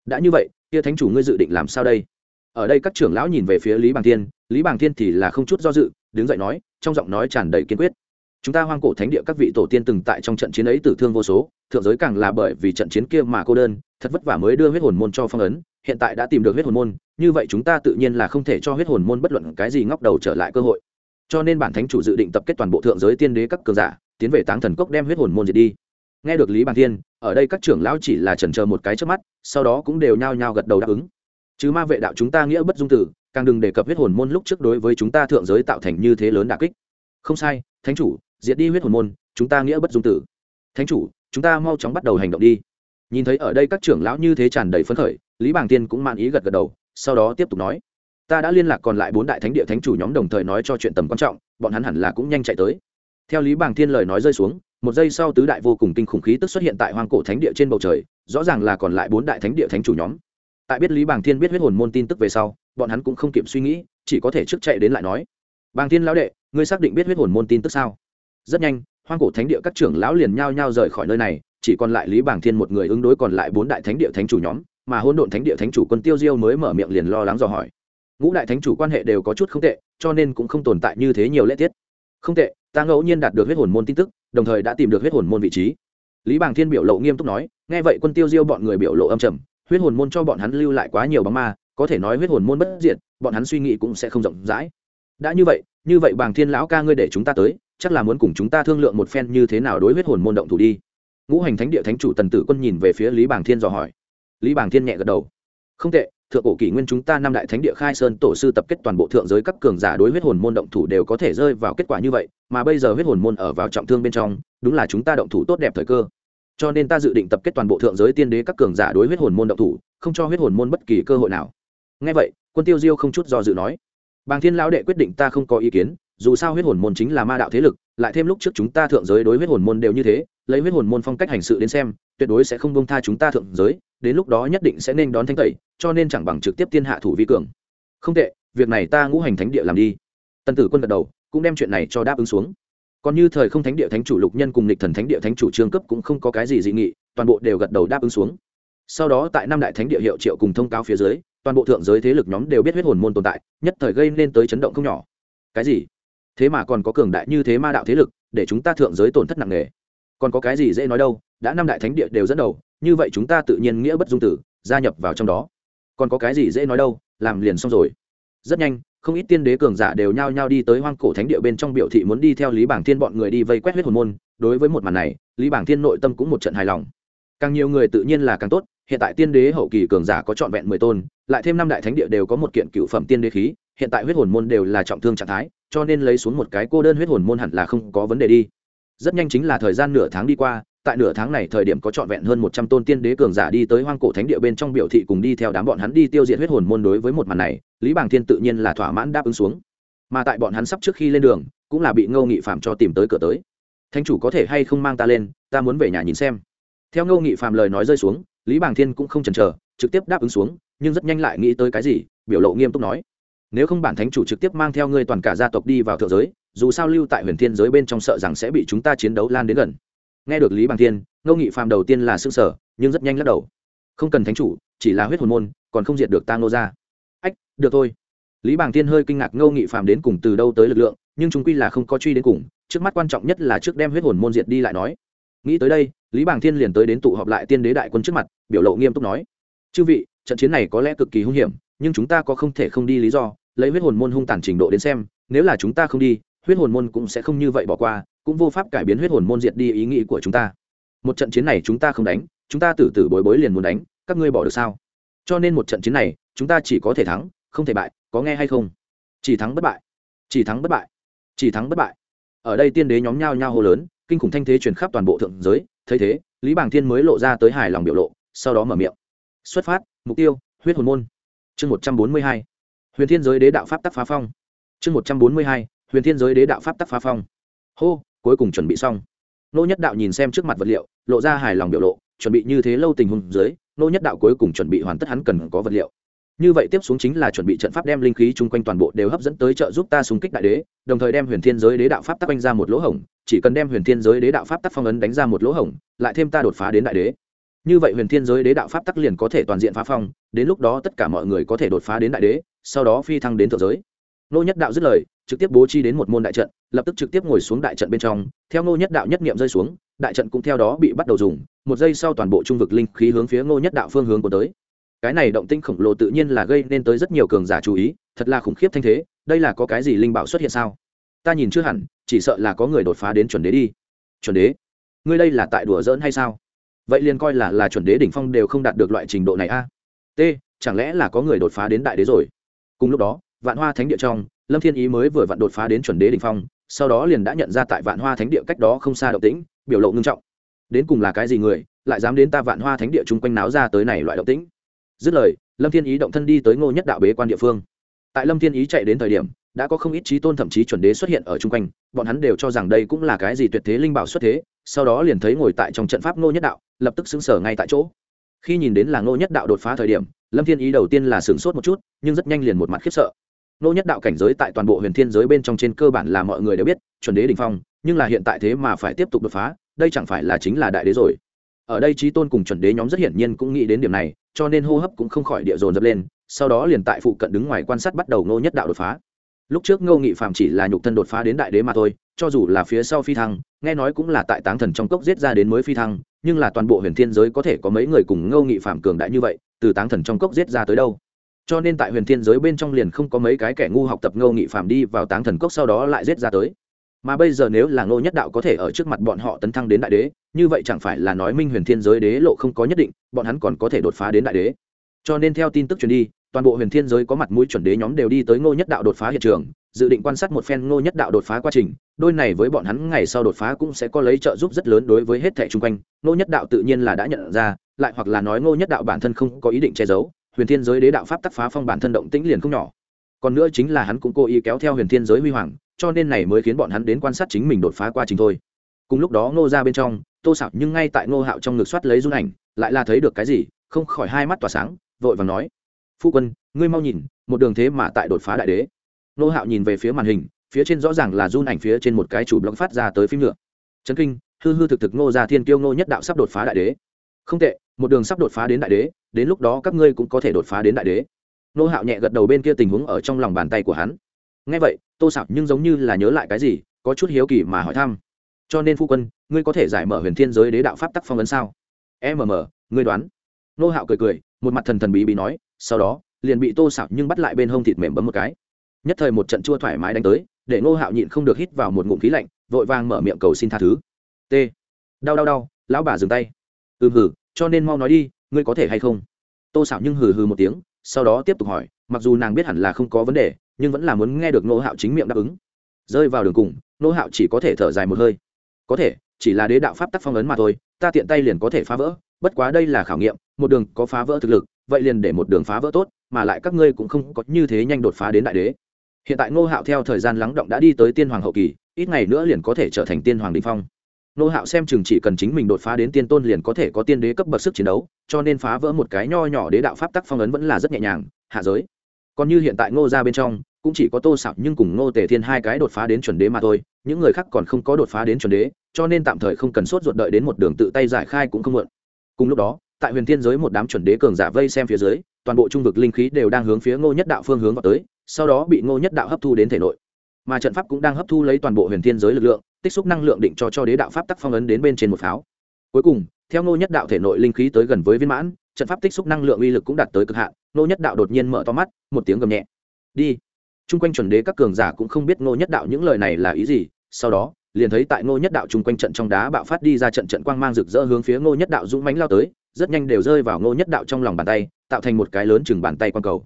đã như vậy, kia thánh chủ ngươi dự định làm sao đây? Ở đây các trưởng lão nhìn về phía lý bàng thiên, lý bàng thiên thì là không chút do dự, đứng dậy nói, trong giọng nói tràn đầy kiên quyết. Chúng ta hoang cổ thánh địa các vị tổ tiên từng tại trong trận chiến ấy tử thương vô số, thượng giới càng là bởi vì trận chiến kia mà cô đơn, thật vất vả mới đưa huyết hồn môn cho phong ấn, hiện tại đã tìm được huyết hồn môn, như vậy chúng ta tự nhiên là không thể cho huyết hồn môn bất luận cái gì ngóc đầu trở lại cơ hội. Cho nên bản thánh chủ dự định tập kết toàn bộ thượng giới tiên đế các cường giả, tiến về táng thần cốc đem huyết hồn môn diệt đi. Nghe được lý bàn thiên ở đây các trưởng lão chỉ là chần chờ một cái trước mắt, sau đó cũng đều nhao nhao gật đầu đáp ứng. Chứ ma vệ đạo chúng ta nghĩa bất dung tử, càng đừng đề cập huyết hồn môn lúc trước đối với chúng ta thượng giới tạo thành như thế lớn đà kích. Không sai, thánh chủ, diệt đi huyết hồn môn, chúng ta nghĩa bất dung tử. Thánh chủ, chúng ta mau chóng bắt đầu hành động đi. Nhìn thấy ở đây các trưởng lão như thế tràn đầy phấn khởi, lý bàng tiên cũng man ý gật gật đầu, sau đó tiếp tục nói. Ta đã liên lạc còn lại bốn đại thánh địa thánh chủ nhóm đồng thời nói cho chuyện tầm quan trọng, bọn hắn hẳn là cũng nhanh chạy tới. Theo lý bàng thiên lời nói rơi xuống một giây sau tứ đại vô cùng kinh khủng khí tức xuất hiện tại hoang cổ thánh địa trên bầu trời, rõ ràng là còn lại bốn đại thánh địa thánh chủ nhóm. Tại biết lý bàng thiên biết huyết hồn môn tin tức về sau, bọn hắn cũng không kịp suy nghĩ, chỉ có thể trước chạy đến lại nói. Bàng thiên lão đệ, ngươi xác định biết huyết hồn môn tin tức sao? Rất nhanh, hoang cổ thánh địa các trưởng lão liền nhao nhao rời khỏi nơi này, chỉ còn lại lý bàng thiên một người ứng đối còn lại bốn đại thánh địa thánh chủ nhóm, mà hôn độn thánh địa thánh chủ quân tiêu diêu mới mở miệng liền lo lắng dò hỏi. Ngũ đại thánh chủ quan hệ đều có chút không tệ, cho nên cũng không tồn tại như thế nhiều lễ tiết không tệ, ta ngẫu nhiên đạt được huyết hồn môn tin tức, đồng thời đã tìm được huyết hồn môn vị trí. Lý bàng thiên biểu lộ nghiêm túc nói, nghe vậy quân tiêu diêu bọn người biểu lộ âm trầm, huyết hồn môn cho bọn hắn lưu lại quá nhiều bóng ma, có thể nói huyết hồn môn bất diệt, bọn hắn suy nghĩ cũng sẽ không rộng rãi. Đã như vậy như vậy bàng thiên lão ca ngươi để chúng ta tới, chắc là muốn cùng chúng ta thương lượng một phen như thế nào đối huyết hồn môn động thủ đi. Ngũ hành thánh địa thánh chủ tần tử quân nhìn về phía lý bàng thiên dò hỏi. Lý bàng thiên nhẹ gật đầu. Không tệ thượng cổ kỷ nguyên chúng ta năm đại thánh địa khai sơn tổ sư tập kết toàn bộ thượng giới các cường giả đối huyết hồn môn động thủ đều có thể rơi vào kết quả như vậy, mà bây giờ huyết hồn môn ở vào trọng thương bên trong, đúng là chúng ta động thủ tốt đẹp thời cơ. Cho nên ta dự định tập kết toàn bộ thượng giới tiên đế các cường giả đối huyết hồn môn động thủ, không cho huyết hồn môn bất kỳ cơ hội nào. Ngay vậy, quân tiêu diêu không chút do dự nói, bàng thiên lão đệ quyết định ta không có ý kiến, dù sao huyết hồn môn chính là ma đạo thế lực, lại thêm lúc trước chúng ta thượng giới đối huyết hồn môn đều như thế, lấy huyết hồn môn phong cách hành sự đến xem, tuyệt đối sẽ không bông tha chúng ta thượng giới đến lúc đó nhất định sẽ nên đón thanh tẩy, cho nên chẳng bằng trực tiếp tiên hạ thủ vi cường. Không tệ, việc này ta ngũ hành thánh địa làm đi. Tần tử quân gật đầu, cũng đem chuyện này cho đáp ứng xuống. Còn như thời không thánh địa thánh chủ lục nhân cùng lịch thần thánh địa thánh chủ trương cấp cũng không có cái gì dị nghị, toàn bộ đều gật đầu đáp ứng xuống. Sau đó tại năm đại thánh địa hiệu triệu cùng thông cáo phía dưới, toàn bộ thượng giới thế lực nhóm đều biết huyết hồn môn tồn tại, nhất thời gây nên tới chấn động không nhỏ. Cái gì? Thế mà còn có cường đại như thế ma đạo thế lực, để chúng ta thượng giới tổn thất nặng nề. Còn có cái gì dễ nói đâu, đã năm đại thánh địa đều dẫn đầu như vậy chúng ta tự nhiên nghĩa bất dung tử, gia nhập vào trong đó. Còn có cái gì dễ nói đâu, làm liền xong rồi. Rất nhanh, không ít tiên đế cường giả đều nhao nhao đi tới hoang cổ thánh địa bên trong biểu thị muốn đi theo lý bảng thiên bọn người đi vây quét huyết hồn môn. Đối với một màn này, lý bảng thiên nội tâm cũng một trận hài lòng. Càng nhiều người tự nhiên là càng tốt, hiện tại tiên đế hậu kỳ cường giả có trọn vẹn mười tôn, lại thêm năm đại thánh địa đều có một kiện cựu phẩm tiên đế khí, hiện tại huyết hồn môn đều là trọng thương trạng thái, cho nên lấy xuống một cái cô đơn huyết hồn môn hẳn là không có vấn đề đi. Rất nhanh chính là thời gian nửa tháng đi qua tại nửa tháng này thời điểm có trọn vẹn hơn một trăm tôn tiên đế cường giả đi tới hoang cổ thánh địa bên trong biểu thị cùng đi theo đám bọn hắn đi tiêu diệt huyết hồn môn đối với một màn này, lý bàng thiên tự nhiên là thỏa mãn đáp ứng xuống. Mà tại bọn hắn sắp trước khi lên đường, cũng là bị ngô nghị phạm cho tìm tới cửa tới. Thánh chủ có thể hay không mang ta lên, ta muốn về nhà nhìn xem. Theo ngô nghị phạm lời nói rơi xuống, lý bàng thiên cũng không chần chờ, trực tiếp đáp ứng xuống, nhưng rất nhanh lại nghĩ tới cái gì, biểu lộ nghiêm túc nói, nếu không bản thánh chủ trực tiếp mang theo ngươi toàn cả gia tộc đi vào thượng giới, dù sao lưu tại huyền thiên giới bên trong sợ rằng sẽ bị chúng ta chiến đấu lan đến gần nghe được lý bằng thiên, ngô nghị phàm đầu tiên là s ư ơ n g sở nhưng rất nhanh lắc đầu. Không cần thánh chủ, chỉ là huyết hồn môn, còn không diệt được ta ngô ra ách, được thôi. Lý bằng thiên hơi kinh ngạc ngô nghị phàm đến cùng từ đâu tới lực lượng, nhưng chúng quy là không có truy đến cùng, trước mắt quan trọng nhất là trước đem huyết hồn môn diệt đi lại nói. Nghĩ tới đây, lý bằng thiên liền tới đến tụ họp lại tiên đế đại quân trước mặt, biểu lộ nghiêm túc nói. Chư vị, trận chiến này có lẽ cực kỳ hung hiểm, nhưng chúng ta có không thể không đi lý do, lấy huyết hồn môn hung tàn trình độ đến xem, nếu là chúng ta không đi, huyết hồn môn cũng sẽ không như vậy bỏ qua cũng vô pháp cải biến huyết hồn môn diệt đi ý nghĩ của chúng ta. Một trận chiến này chúng ta không đánh, chúng ta tử tử bối bối liền muốn đánh, các ngươi bỏ được sao? Cho nên một trận chiến này, chúng ta chỉ có thể thắng, không thể bại, có nghe hay không? Chỉ thắng bất bại. Chỉ thắng bất bại. Chỉ thắng bất bại. Ở đây tiên đế nhóm nhao nhao hô lớn, kinh khủng thanh thế truyền khắp toàn bộ thượng giới, thấy thế, lý bàng thiên mới lộ ra tới hài lòng biểu lộ, sau đó mở miệng. Xuất phát, mục tiêu, huyết hồn môn. Chương một trăm bốn mươi hai. Huyền thiên giới đế đạo pháp tắc phá phong. Chương một trăm bốn mươi hai. Huyền thiên giới đế đạo pháp tắc phá phong. Hô cuối cùng chuẩn bị xong. Nô nhất đạo nhìn xem trước mặt vật liệu, lộ ra hài lòng biểu lộ, chuẩn bị như thế lâu tình huống dưới, nô nhất đạo cuối cùng chuẩn bị hoàn tất hắn cần có vật liệu. Như vậy tiếp xuống chính là chuẩn bị trận pháp đem linh khí chung quanh toàn bộ đều hấp dẫn tới trợ giúp ta xung kích đại đế, đồng thời đem huyền thiên giới đế đạo pháp tắc quanh ra một lỗ hổng, chỉ cần đem huyền thiên giới đế đạo pháp tắc phong ấn đánh ra một lỗ hổng, lại thêm ta đột phá đến đại đế. Như vậy huyền thiên giới đế đạo pháp tắc liền có thể toàn diện phá phong, đến lúc đó tất cả mọi người có thể đột phá đến đại đế, sau đó phi thăng đến thượng giới nô nhất đạo dứt lời, trực tiếp bố trí đến một môn đại trận, lập tức trực tiếp ngồi xuống đại trận bên trong. Theo nô nhất đạo nhất niệm rơi xuống, đại trận cũng theo đó bị bắt đầu dùng. Một giây sau toàn bộ trung vực linh khí hướng phía ngô nhất đạo phương hướng của tới. Cái này động tinh khổng lồ tự nhiên là gây nên tới rất nhiều cường giả chú ý, thật là khủng khiếp thanh thế, đây là có cái gì linh bảo xuất hiện sao? Ta nhìn chưa hẳn, chỉ sợ là có người đột phá đến chuẩn đế đi. Chuẩn đế? Ngươi đây là tại đùa giỡn hay sao? Vậy liền coi là là chuẩn đế đỉnh phong đều không đạt được loại trình độ này a. T, chẳng lẽ là có người đột phá đến đại đế rồi? Cùng lúc đó vạn hoa thánh địa trong, lâm thiên ý mới vừa vặn đột phá đến chuẩn đế đỉnh phong, sau đó liền đã nhận ra tại vạn hoa thánh địa cách đó không xa động tĩnh, biểu lộ ngưng trọng. Đến cùng là cái gì người, lại dám đến ta vạn hoa thánh địa chung quanh náo ra tới này loại động tĩnh? Dứt lời, lâm thiên ý động thân đi tới ngô nhất đạo bế quan địa phương. Tại lâm thiên ý chạy đến thời điểm, đã có không ít trí tôn thậm chí chuẩn đế xuất hiện ở chung quanh, bọn hắn đều cho rằng đây cũng là cái gì tuyệt thế linh bảo xuất thế, sau đó liền thấy ngồi tại trong trận pháp ngô nhất đạo, lập tức xứng sở ngay tại chỗ. Khi nhìn đến là ngô nhất đạo đột phá thời điểm, lâm thiên ý đầu tiên là sửng sốt một chút, nhưng rất nhanh liền một mặt khiếp sợ. Nô nhất đạo cảnh giới tại toàn bộ huyền thiên giới bên trong trên cơ bản là mọi người đều biết, chuẩn đế đỉnh phong, nhưng là hiện tại thế mà phải tiếp tục đột phá, đây chẳng phải là chính là đại đế rồi. Ở đây trí tôn cùng chuẩn đế nhóm rất hiển nhiên cũng nghĩ đến điểm này, cho nên hô hấp cũng không khỏi địa dồn dập lên, sau đó liền tại phụ cận đứng ngoài quan sát bắt đầu nô nhất đạo đột phá. Lúc trước ngô nghị phạm chỉ là nhục thân đột phá đến đại đế mà thôi, cho dù là phía sau phi thăng, nghe nói cũng là tại táng thần trong cốc giết ra đến mới phi thăng, nhưng là toàn bộ huyền thiên giới có thể có mấy người cùng ngô nghị phạm cường đại như vậy, từ táng thần trong cốc giết ra tới đâu? Cho nên tại huyền thiên giới bên trong liền không có mấy cái kẻ ngu học tập ngô nghị phạm đi vào táng thần cốc sau đó lại giết ra tới. Mà bây giờ nếu là ngô nhất đạo có thể ở trước mặt bọn họ tấn thăng đến đại đế, như vậy chẳng phải là nói minh huyền thiên giới đế lộ không có nhất định, bọn hắn còn có thể đột phá đến đại đế. Cho nên theo tin tức truyền đi, toàn bộ huyền thiên giới có mặt mũi chuẩn đế nhóm đều đi tới ngô nhất đạo đột phá hiện trường, dự định quan sát một phen ngô nhất đạo đột phá quá trình, đôi này với bọn hắn ngày sau đột phá cũng sẽ có lấy trợ giúp rất lớn đối với hết thẻ chung quanh. Ngô nhất đạo tự nhiên là đã nhận ra, lại hoặc là nói ngô nhất đạo bản thân không có ý định che giấu huyền thiên giới đế đạo pháp tắc phá phong bản thân động tĩnh liền không nhỏ. Còn nữa chính là hắn cũng cố ý kéo theo huyền thiên giới huy hoàng, cho nên này mới khiến bọn hắn đến quan sát chính mình đột phá quá trình thôi. Cùng lúc đó ngô ra bên trong, tô xảo nhưng ngay tại ngô hạo trong ngực soát lấy run ảnh, lại là thấy được cái gì, không khỏi hai mắt tỏa sáng, vội vàng nói, phu quân, ngươi mau nhìn, một đường thế mà tại đột phá đại đế. Ngô hạo nhìn về phía màn hình, phía trên rõ ràng là run ảnh phía trên một cái chủ blog phát ra tới phim nữa. Trấn kinh, hư hư thực thực ngô gia thiên kiêu ngô nhất đạo sắp đột phá đại đế không tệ, một đường sắp đột phá đến đại đế, đến lúc đó các ngươi cũng có thể đột phá đến đại đế. Nô hạo nhẹ gật đầu bên kia tình huống ở trong lòng bàn tay của hắn. Nghe vậy, tô sạo nhưng giống như là nhớ lại cái gì, có chút hiếu kỳ mà hỏi thăm. Cho nên phu quân, ngươi có thể giải mở huyền thiên giới đế đạo pháp tắc phong ấn sao? Mm ngươi đoán. Nô hạo cười cười, một mặt thần thần bí bí nói, sau đó, liền bị tô sạo nhưng bắt lại bên hông thịt mềm bấm một cái. Nhất thời một trận chua thoải mái đánh tới, để nô hạo nhịn không được hít vào một ngụm khí lạnh, vội vàng mở miệng cầu xin tha thứ. T. Đau đau đau, lão bà dừng tay ừ hừ, cho nên mau nói đi, ngươi có thể hay không? Tô sạo nhưng hừ hừ một tiếng, sau đó tiếp tục hỏi, mặc dù nàng biết hẳn là không có vấn đề, nhưng vẫn là muốn nghe được nô hạo chính miệng đáp ứng. Rơi vào đường cùng nô hạo chỉ có thể thở dài một hơi. Có thể, chỉ là đế đạo pháp tắc phong ấn mà thôi, ta tiện tay liền có thể phá vỡ, bất quá đây là khảo nghiệm, một đường có phá vỡ thực lực, vậy liền để một đường phá vỡ tốt, mà lại các ngươi cũng không có như thế nhanh đột phá đến đại đế. Hiện tại ngô hạo theo thời gian lắng động đã đi tới tiên hoàng hậu kỳ, ít ngày nữa liền có thể trở thành tiên hoàng đình phong nô hạo xem chừng chỉ cần chính mình đột phá đến tiên tôn liền có thể có tiên đế cấp bậc sức chiến đấu, cho nên phá vỡ một cái nho nhỏ đế đạo pháp tắc phong ấn vẫn là rất nhẹ nhàng, hạ giới. Còn như hiện tại ngô ra bên trong, cũng chỉ có tô xảo nhưng cùng ngô tề thiên hai cái đột phá đến chuẩn đế mà thôi, những người khác còn không có đột phá đến chuẩn đế, cho nên tạm thời không cần sốt ruột đợi đến một đường tự tay giải khai cũng không muộn. Cùng lúc đó, tại huyền thiên giới một đám chuẩn đế cường giả vây xem phía dưới, toàn bộ trung vực linh khí đều đang hướng phía ngô nhất đạo phương hướng vào tới, sau đó bị ngô nhất đạo hấp thu đến thể nội. Mà trận pháp cũng đang hấp thu lấy toàn bộ huyền thiên giới lực lượng tích xúc năng lượng định cho cho đế đạo pháp tắc phong ấn đến bên trên một pháo. Cuối cùng, theo ngô nhất đạo thể nội linh khí tới gần với viên mãn, trận pháp tích xúc năng lượng uy lực cũng đạt tới cực hạn, ngô nhất đạo đột nhiên mở to mắt, một tiếng gầm nhẹ. Đi. Chung quanh chuẩn đế các cường giả cũng không biết ngô nhất đạo những lời này là ý gì, sau đó, liền thấy tại ngô nhất đạo chung quanh trận trong đá bạo phát đi ra trận trận quang mang rực rỡ hướng phía ngô nhất đạo dũng mánh lao tới, rất nhanh đều rơi vào ngô nhất đạo trong lòng bàn tay, tạo thành một cái lớn chừng bàn tay quang cầu.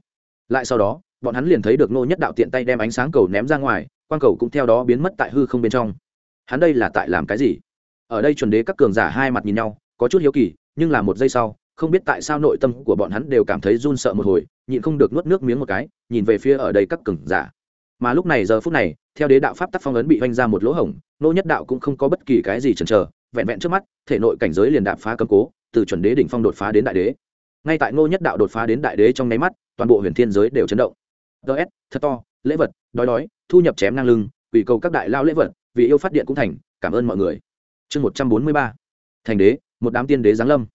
Lại sau đó, bọn hắn liền thấy được ngô nhất đạo tiện tay đem ánh sáng cầu ném ra ngoài, quang cầu cũng theo đó biến mất tại hư không bên trong hắn đây là tại làm cái gì? Ở đây chuẩn đế các cường giả hai mặt nhìn nhau, có chút hiếu kỳ, nhưng là một giây sau, không biết tại sao nội tâm của bọn hắn đều cảm thấy run sợ một hồi, nhịn không được nuốt nước miếng một cái, nhìn về phía ở đây các cường giả. Mà lúc này giờ phút này, theo đế đạo pháp tắc phong ấn bị oanh ra một lỗ hổng, nô nhất đạo cũng không có bất kỳ cái gì chần chờ, vẹn vẹn trước mắt, thể nội cảnh giới liền đạp phá cấm cố, từ chuẩn đế đỉnh phong đột phá đến đại đế. Ngay tại ngô nhất đạo đột phá đến đại đế trong nháy mắt, toàn bộ huyền thiên giới đều chấn động. Ts thật to, lễ vật, đói đói, thu nhập chém ngang lưng ủy cầu các đại lao lễ vật vì yêu phát điện cũng thành, cảm ơn mọi người. Chương một trăm bốn mươi ba, thành đế, một đám tiên đế giáng lâm.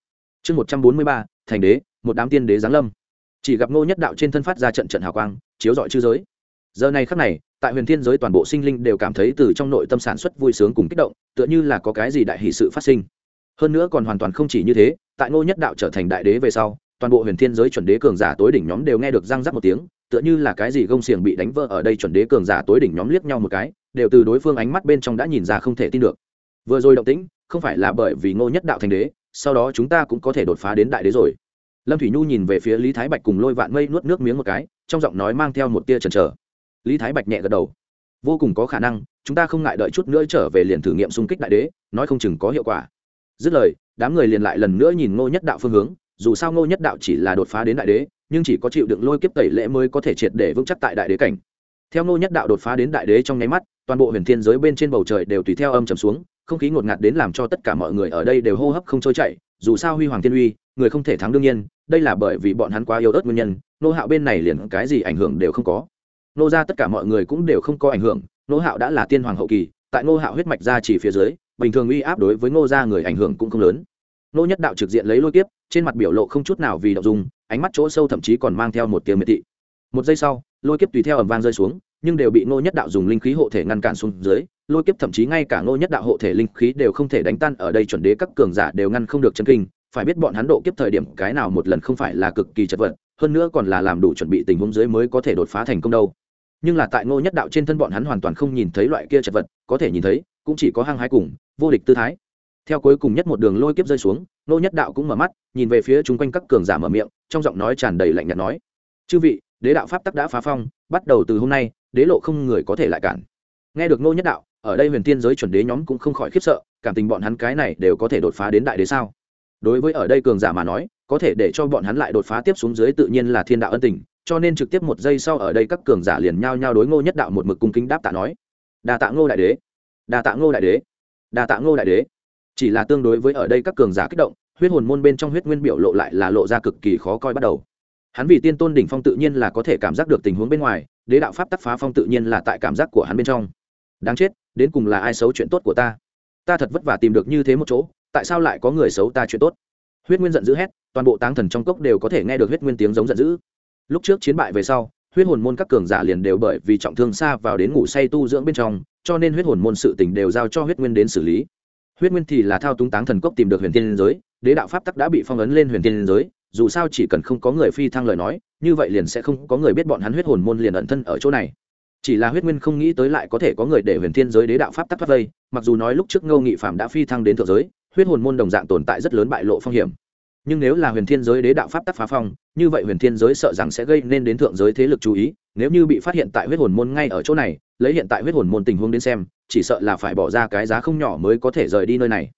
Chương một trăm bốn mươi ba, thành đế, một đám tiên đế giáng lâm. Chỉ gặp ngô nhất đạo trên thân phát ra trận trận hào quang, chiếu dọi chư giới. Giờ này khắc này, tại huyền thiên giới toàn bộ sinh linh đều cảm thấy từ trong nội tâm sản xuất vui sướng cùng kích động, tựa như là có cái gì đại hỷ sự phát sinh. Hơn nữa còn hoàn toàn không chỉ như thế, tại ngô nhất đạo trở thành đại đế về sau, toàn bộ huyền thiên giới chuẩn đế cường giả tối đỉnh nhóm đều nghe được răng rắc một tiếng, tựa như là cái gì gông xiềng bị đánh vỡ ở đây chuẩn đế cường giả tối đỉnh nhóm liếc nhau một cái đều từ đối phương ánh mắt bên trong đã nhìn ra không thể tin được. Vừa rồi động tĩnh, không phải là bởi vì ngô nhất đạo thành đế, sau đó chúng ta cũng có thể đột phá đến đại đế rồi. Lâm thủy nhu nhìn về phía lý thái bạch cùng lôi vạn mây nuốt nước miếng một cái, trong giọng nói mang theo một tia chần chờ. Lý thái bạch nhẹ gật đầu. Vô cùng có khả năng, chúng ta không ngại đợi chút nữa trở về liền thử nghiệm xung kích đại đế, nói không chừng có hiệu quả. Dứt lời, đám người liền lại lần nữa nhìn ngô nhất đạo phương hướng, dù sao ngô nhất đạo chỉ là đột phá đến đại đế, nhưng chỉ có chịu đựng lôi kiếp tẩy lễ mới có thể triệt để vững chắc tại đại đế cảnh theo ngô nhất đạo đột phá đến đại đế trong nháy mắt, toàn bộ huyền thiên giới bên trên bầu trời đều tùy theo âm trầm xuống, không khí ngột ngạt đến làm cho tất cả mọi người ở đây đều hô hấp không trôi chảy, dù sao huy hoàng thiên uy, người không thể thắng đương nhiên, đây là bởi vì bọn hắn quá yêu ớt nguyên nhân nô hạo bên này liền cái gì ảnh hưởng đều không có. Nô ra tất cả mọi người cũng đều không có ảnh hưởng nô hạo đã là tiên hoàng hậu kỳ, tại ngô hạo huyết mạch ra chỉ phía dưới, bình thường uy áp đối với ngô gia người ảnh hưởng cũng không lớn. Nô nhất đạo trực diện lấy lôi kiếp, trên mặt biểu lộ không chút nào vì động dung, ánh mắt chỗ sâu thậm chí còn mang theo một tiếng miệt thị một giây sau, lôi kiếp tùy theo ẩm vang rơi xuống, nhưng đều bị Ngô nhất đạo dùng linh khí hộ thể ngăn cản xuống dưới, lôi kiếp thậm chí ngay cả Ngô nhất đạo hộ thể linh khí đều không thể đánh tan, ở đây chuẩn đế các cường giả đều ngăn không được chân kinh, phải biết bọn hắn độ kiếp thời điểm cái nào một lần không phải là cực kỳ chật vật, hơn nữa còn là làm đủ chuẩn bị tình huống dưới mới có thể đột phá thành công đâu. Nhưng là tại ngô nhất đạo trên thân bọn hắn hoàn toàn không nhìn thấy loại kia chật vật, có thể nhìn thấy, cũng chỉ có hăng hái cùng, vô địch tư thái. Theo cuối cùng nhất một đường lôi kiếp rơi xuống, ngô nhất đạo cũng mở mắt, nhìn về phía chung quanh các cường giả mở miệng, trong giọng nói tràn đầy lạnh nhạt nói, chư vị đế đạo pháp tắc đã phá phong, bắt đầu từ hôm nay, đế lộ không người có thể lại cản. Nghe được ngô nhất đạo, ở đây huyền tiên giới chuẩn đế nhóm cũng không khỏi khiếp sợ, cảm tình bọn hắn cái này đều có thể đột phá đến đại đế sao? Đối với ở đây cường giả mà nói, có thể để cho bọn hắn lại đột phá tiếp xuống dưới tự nhiên là thiên đạo ân tình, cho nên trực tiếp một giây sau ở đây các cường giả liền nhao nhao đối ngô nhất đạo một mực cung kính đáp tạ nói. Đà tạ ngô đại đế. Đà tạ ngô đại đế. Đà tạ ngô đại đế. Chỉ là tương đối với ở đây các cường giả kích động, huyết hồn môn bên trong huyết nguyên biểu lộ lại là lộ ra cực kỳ khó coi bắt đầu hắn vì tiên tôn đỉnh phong tự nhiên là có thể cảm giác được tình huống bên ngoài, đế đạo pháp tắc phá phong tự nhiên là tại cảm giác của hắn bên trong. Đáng chết, đến cùng là ai xấu chuyện tốt của ta? Ta thật vất vả tìm được như thế một chỗ, tại sao lại có người xấu ta chuyện tốt? Huyết nguyên giận dữ hét, toàn bộ táng thần trong cốc đều có thể nghe được huyết nguyên tiếng giống giận dữ. Lúc trước chiến bại về sau, huyết hồn môn các cường giả liền đều bởi vì trọng thương xa vào đến ngủ say tu dưỡng bên trong, cho nên huyết hồn môn sự tỉnh đều giao cho huyết nguyên đến xử lý. Huyết nguyên thì là thao túng táng thần cốc tìm được huyền thiên giới, đế đạo pháp tắc đã bị phong ấn lên huyền thiên giới dù sao chỉ cần không có người phi thăng lời nói, như vậy liền sẽ không có người biết bọn hắn huyết hồn môn liền ẩn thân ở chỗ này. Chỉ là huyết nguyên không nghĩ tới lại có thể có người để huyền thiên giới đế đạo pháp tắc thoát vây, mặc dù nói lúc trước ngô nghị phạm đã phi thăng đến thượng giới, huyết hồn môn đồng dạng tồn tại rất lớn bại lộ phong hiểm. Nhưng nếu là huyền thiên giới đế đạo pháp tắc phá phong, như vậy huyền thiên giới sợ rằng sẽ gây nên đến thượng giới thế lực chú ý, nếu như bị phát hiện tại huyết hồn môn ngay ở chỗ này, lấy hiện tại huyết hồn môn tình huống đến xem, chỉ sợ là phải bỏ ra cái giá không nhỏ mới có thể rời đi nơi này.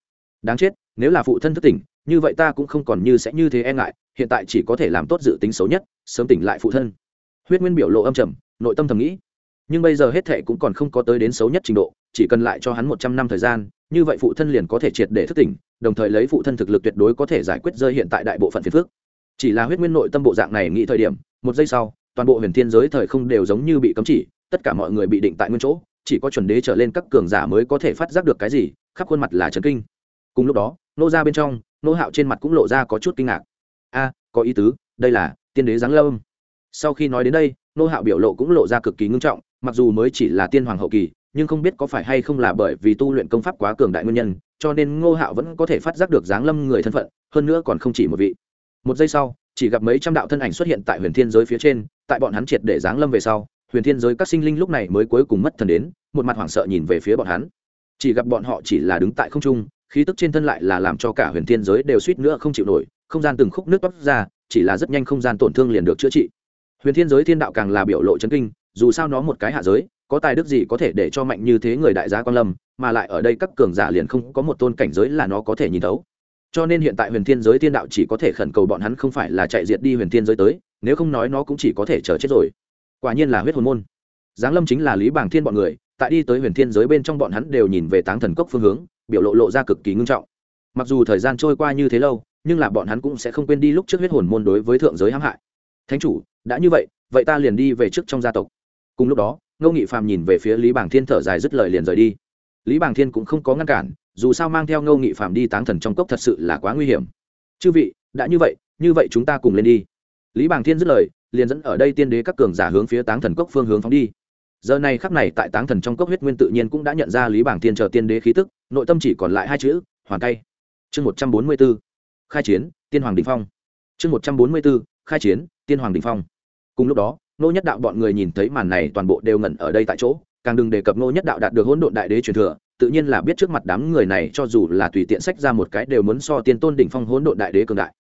Đáng chết, nếu là phụ thân thức tỉnh, như vậy ta cũng không còn như sẽ như thế e ngại hiện tại chỉ có thể làm tốt dự tính xấu nhất, sớm tỉnh lại phụ thân. Huyết nguyên biểu lộ âm trầm, nội tâm thầm nghĩ. Nhưng bây giờ hết thệ cũng còn không có tới đến xấu nhất trình độ, chỉ cần lại cho hắn một trăm năm thời gian, như vậy phụ thân liền có thể triệt để thức tỉnh, đồng thời lấy phụ thân thực lực tuyệt đối có thể giải quyết rơi hiện tại đại bộ phận phiền phước chỉ là huyết nguyên nội tâm bộ dạng này nghĩ thời điểm, một giây sau, toàn bộ huyền thiên giới thời không đều giống như bị cấm chỉ, tất cả mọi người bị định tại nguyên chỗ, chỉ có chuẩn đế trở lên các cường giả mới có thể phát giác được cái gì, khắp khuôn mặt là trấn kinh. Cùng lúc đó, nô ra bên trong, nô hạo trên mặt cũng lộ ra có chút kinh ngạc a, có ý tứ, đây là tiên đế giáng lâm. Sau khi nói đến đây, nô hạo biểu lộ cũng lộ ra cực kỳ ngưng trọng, mặc dù mới chỉ là tiên hoàng hậu kỳ, nhưng không biết có phải hay không là bởi vì tu luyện công pháp quá cường đại nguyên nhân, cho nên ngô hạo vẫn có thể phát giác được giáng lâm người thân phận, hơn nữa còn không chỉ một vị. Một giây sau, chỉ gặp mấy trăm đạo thân ảnh xuất hiện tại huyền thiên giới phía trên, tại bọn hắn triệt để giáng lâm về sau, huyền thiên giới các sinh linh lúc này mới cuối cùng mất thần đến, một mặt hoảng sợ nhìn về phía bọn hắn. Chỉ gặp bọn họ chỉ là đứng tại không trung, khí tức trên thân lại là làm cho cả huyền thiên giới đều suýt nữa không chịu nổi không gian từng khúc nước toát ra, chỉ là rất nhanh không gian tổn thương liền được chữa trị. Huyền thiên giới thiên đạo càng là biểu lộ chấn kinh, dù sao nó một cái hạ giới, có tài đức gì có thể để cho mạnh như thế người đại gia quan lâm, mà lại ở đây các cường giả liền không có một tôn cảnh giới là nó có thể nhìn thấu. Cho nên hiện tại huyền thiên giới thiên đạo chỉ có thể khẩn cầu bọn hắn không phải là chạy diệt đi huyền thiên giới tới, nếu không nói nó cũng chỉ có thể chờ chết rồi. Quả nhiên là huyết hồn môn. Giáng lâm chính là lý bảng thiên bọn người, tại đi tới huyền thiên giới bên trong bọn hắn đều nhìn về táng thần cốc phương hướng, biểu lộ lộ ra cực kỳ ngưng trọng. Mặc dù thời gian trôi qua như thế lâu nhưng là bọn hắn cũng sẽ không quên đi lúc trước huyết hồn môn đối với thượng giới hãm hại. Thánh chủ, đã như vậy vậy ta liền đi về trước trong gia tộc. Cùng lúc đó, ngô nghị phàm nhìn về phía lý bảng thiên thở dài dứt lời liền rời đi. Lý bảng thiên cũng không có ngăn cản, dù sao mang theo ngô nghị phàm đi táng thần trong cốc thật sự là quá nguy hiểm. Chư vị, đã như vậy như vậy chúng ta cùng lên đi. Lý bảng thiên dứt lời, liền dẫn ở đây tiên đế các cường giả hướng phía táng thần cốc phương hướng phóng đi. Giờ này khắc này tại táng thần trong cốc huyết nguyên tự nhiên cũng đã nhận ra lý bảng thiên chờ tiên đế khí tức, nội tâm chỉ còn lại hai chữ, hoàn cay chương một trăm bốn mươi bốn khai chiến, tiên hoàng đình phong. Chương một trăm bốn mươi b ố khai chiến, tiên hoàng đình phong. Cùng lúc đó nô nhất đạo bọn người nhìn thấy màn này toàn bộ đều ngẩn ở đây tại chỗ, càng đừng đề cập nô nhất đạo đạt được hỗn độn đại đế truyền thừa, tự nhiên là biết trước mặt đám người này cho dù là tùy tiện sách ra một cái đều muốn so tiên tôn đỉnh phong hỗn độn đại đế cường đại.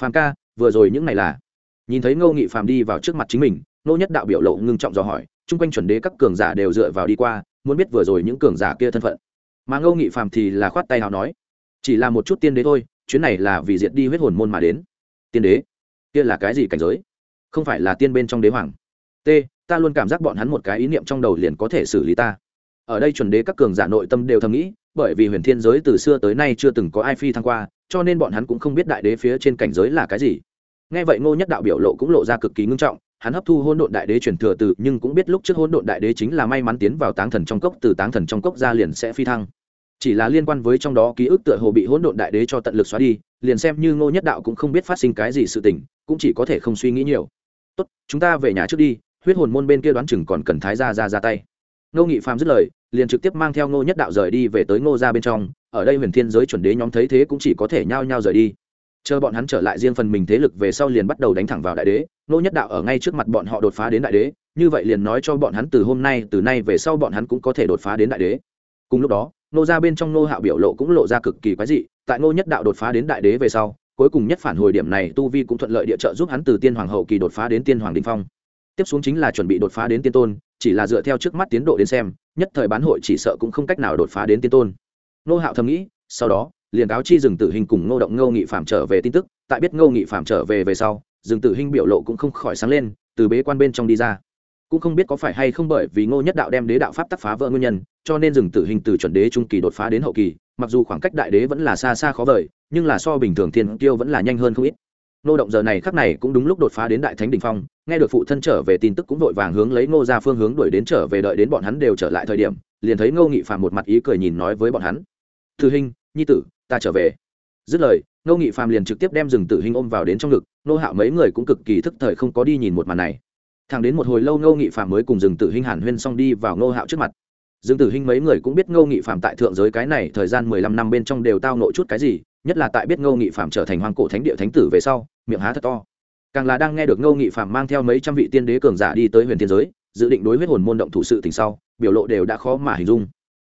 Phàm ca, vừa rồi những này là? Nhìn thấy ngô nghị phàm đi vào trước mặt chính mình nô nhất đạo biểu lộ ngưng trọng dò hỏi, chung quanh chuẩn đế các cường giả đều dựa vào đi qua, muốn biết vừa rồi những cường giả kia thân phận. Mà ngô nghị phàm thì là khoát tay hào nói, chỉ là một chút tiên đế thôi chuyến này là vì diệt đi huyết hồn môn mà đến. Tiên đế, kia là cái gì cảnh giới? Không phải là tiên bên trong đế hoàng. T, ta luôn cảm giác bọn hắn một cái ý niệm trong đầu liền có thể xử lý ta. Ở đây chuẩn đế các cường giả nội tâm đều thầm nghĩ, bởi vì huyền thiên giới từ xưa tới nay chưa từng có ai phi thăng qua, cho nên bọn hắn cũng không biết đại đế phía trên cảnh giới là cái gì. Nghe vậy ngô nhất đạo biểu lộ cũng lộ ra cực kỳ ngưng trọng, hắn hấp thu hôn độn đại đế truyền thừa từ, nhưng cũng biết lúc trước hôn độn đại đế chính là may mắn tiến vào táng thần trong cốc, từ táng thần trong cốc ra liền sẽ phi thăng chỉ là liên quan với trong đó ký ức tựa hồ bị hỗn độn đại đế cho tận lực xóa đi, liền xem như ngô nhất đạo cũng không biết phát sinh cái gì sự tình, cũng chỉ có thể không suy nghĩ nhiều. Tốt, chúng ta về nhà trước đi, huyết hồn môn bên kia đoán chừng còn cần thái ra ra ra tay. Ngô nghị phàm dứt lời, liền trực tiếp mang theo ngô nhất đạo rời đi về tới ngô ra bên trong, ở đây huyền thiên giới chuẩn đế nhóm thấy thế cũng chỉ có thể nhao nhao rời đi. Chờ bọn hắn trở lại riêng phần mình thế lực về sau liền bắt đầu đánh thẳng vào đại đế, ngô nhất đạo ở ngay trước mặt bọn họ đột phá đến đại đế, như vậy liền nói cho bọn hắn từ hôm nay, từ nay về sau bọn hắn cũng có thể đột phá đến đại đế. Cùng lúc đó nô ra bên trong nô hạo biểu lộ cũng lộ ra cực kỳ quái dị, tại nô nhất đạo đột phá đến đại đế về sau, cuối cùng nhất phản hồi điểm này tu vi cũng thuận lợi địa trợ giúp hắn từ tiên hoàng hậu kỳ đột phá đến tiên hoàng đình phong. Tiếp xuống chính là chuẩn bị đột phá đến tiên tôn, chỉ là dựa theo trước mắt tiến độ đến xem, nhất thời bán hội chỉ sợ cũng không cách nào đột phá đến tiên tôn. Nô hạo thầm nghĩ, sau đó, liền cáo chi dừng tử hình cùng ngô động ngô nghị phạm trở về tin tức, tại biết ngô nghị phạm trở về về sau, dừng tử hình biểu lộ cũng không khỏi sáng lên, từ bế quan bên trong đi ra cũng không biết có phải hay không bởi vì ngô nhất đạo đem đế đạo pháp tắc phá vỡ nguyên nhân, cho nên dừng tử hình từ chuẩn đế trung kỳ đột phá đến hậu kỳ, mặc dù khoảng cách đại đế vẫn là xa xa khó vời, nhưng là so bình thường thiên kiêu vẫn là nhanh hơn không ít. Nô động giờ này khắc này cũng đúng lúc đột phá đến đại thánh đình phong, nghe được phụ thân trở về tin tức cũng vội vàng hướng lấy ngô ra phương hướng đuổi đến trở về đợi đến bọn hắn đều trở lại thời điểm, liền thấy ngô nghị phàm một mặt ý cười nhìn nói với bọn hắn. Tử hình, nhi tử, ta trở về. Dứt lời, ngô nghị phàm liền trực tiếp đem rừng tử hình ôm vào đến trong ngực nô hạo mấy người cũng cực kỳ thức thời không có đi nhìn một màn này thẳng đến một hồi lâu ngô nghị phạm mới cùng rừng tử hinh hàn huyên xong đi vào ngô hạo trước mặt. Rừng tử hinh mấy người cũng biết ngô nghị phạm tại thượng giới cái này thời gian mười lăm năm bên trong đều tao nội chút cái gì, nhất là tại biết ngô nghị phạm trở thành hoàng cổ thánh địa thánh tử về sau, miệng há thật to. Càng là đang nghe được ngô nghị phạm mang theo mấy trăm vị tiên đế cường giả đi tới huyền Thiên giới, dự định đối huyết hồn môn động thủ sự tình sau, biểu lộ đều đã khó mà hình dung.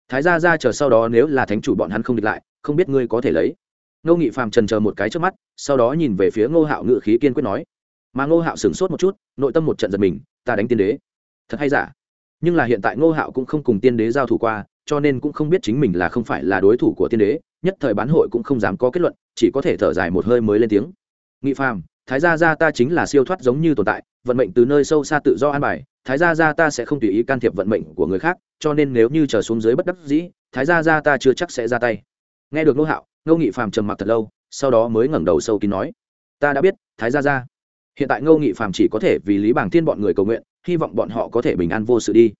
Thái gia ra chờ sau đó nếu là thánh chủ bọn hắn không địch lại, không biết ngươi có thể lấy. Ngô nghị phạm trần chờ một cái trước mắt, sau đó nhìn về phía ngô hạo ngự khí kiên quyết nói mà ngô hạo sửng sốt một chút, nội tâm một trận giật mình, ta đánh tiên đế. Thật hay giả? Nhưng là hiện tại ngô hạo cũng không cùng tiên đế giao thủ qua, cho nên cũng không biết chính mình là không phải là đối thủ của tiên đế, nhất thời bán hội cũng không dám có kết luận, chỉ có thể thở dài một hơi mới lên tiếng. Nghị phàm, thái gia gia ta chính là siêu thoát giống như tồn tại, vận mệnh từ nơi sâu xa tự do an bài, thái gia gia ta sẽ không tùy ý can thiệp vận mệnh của người khác, cho nên nếu như trở xuống dưới bất đắc dĩ, thái gia gia ta chưa chắc sẽ ra tay. Nghe được ngô hạo, ngô nghị phàm trầm mặc thật lâu, sau đó mới ngẩng đầu sâu kín nói, ta đã biết, thái gia gia hiện tại ngô nghị phàm chỉ có thể vì lý bảng thiên bọn người cầu nguyện, hy vọng bọn họ có thể bình an vô sự đi.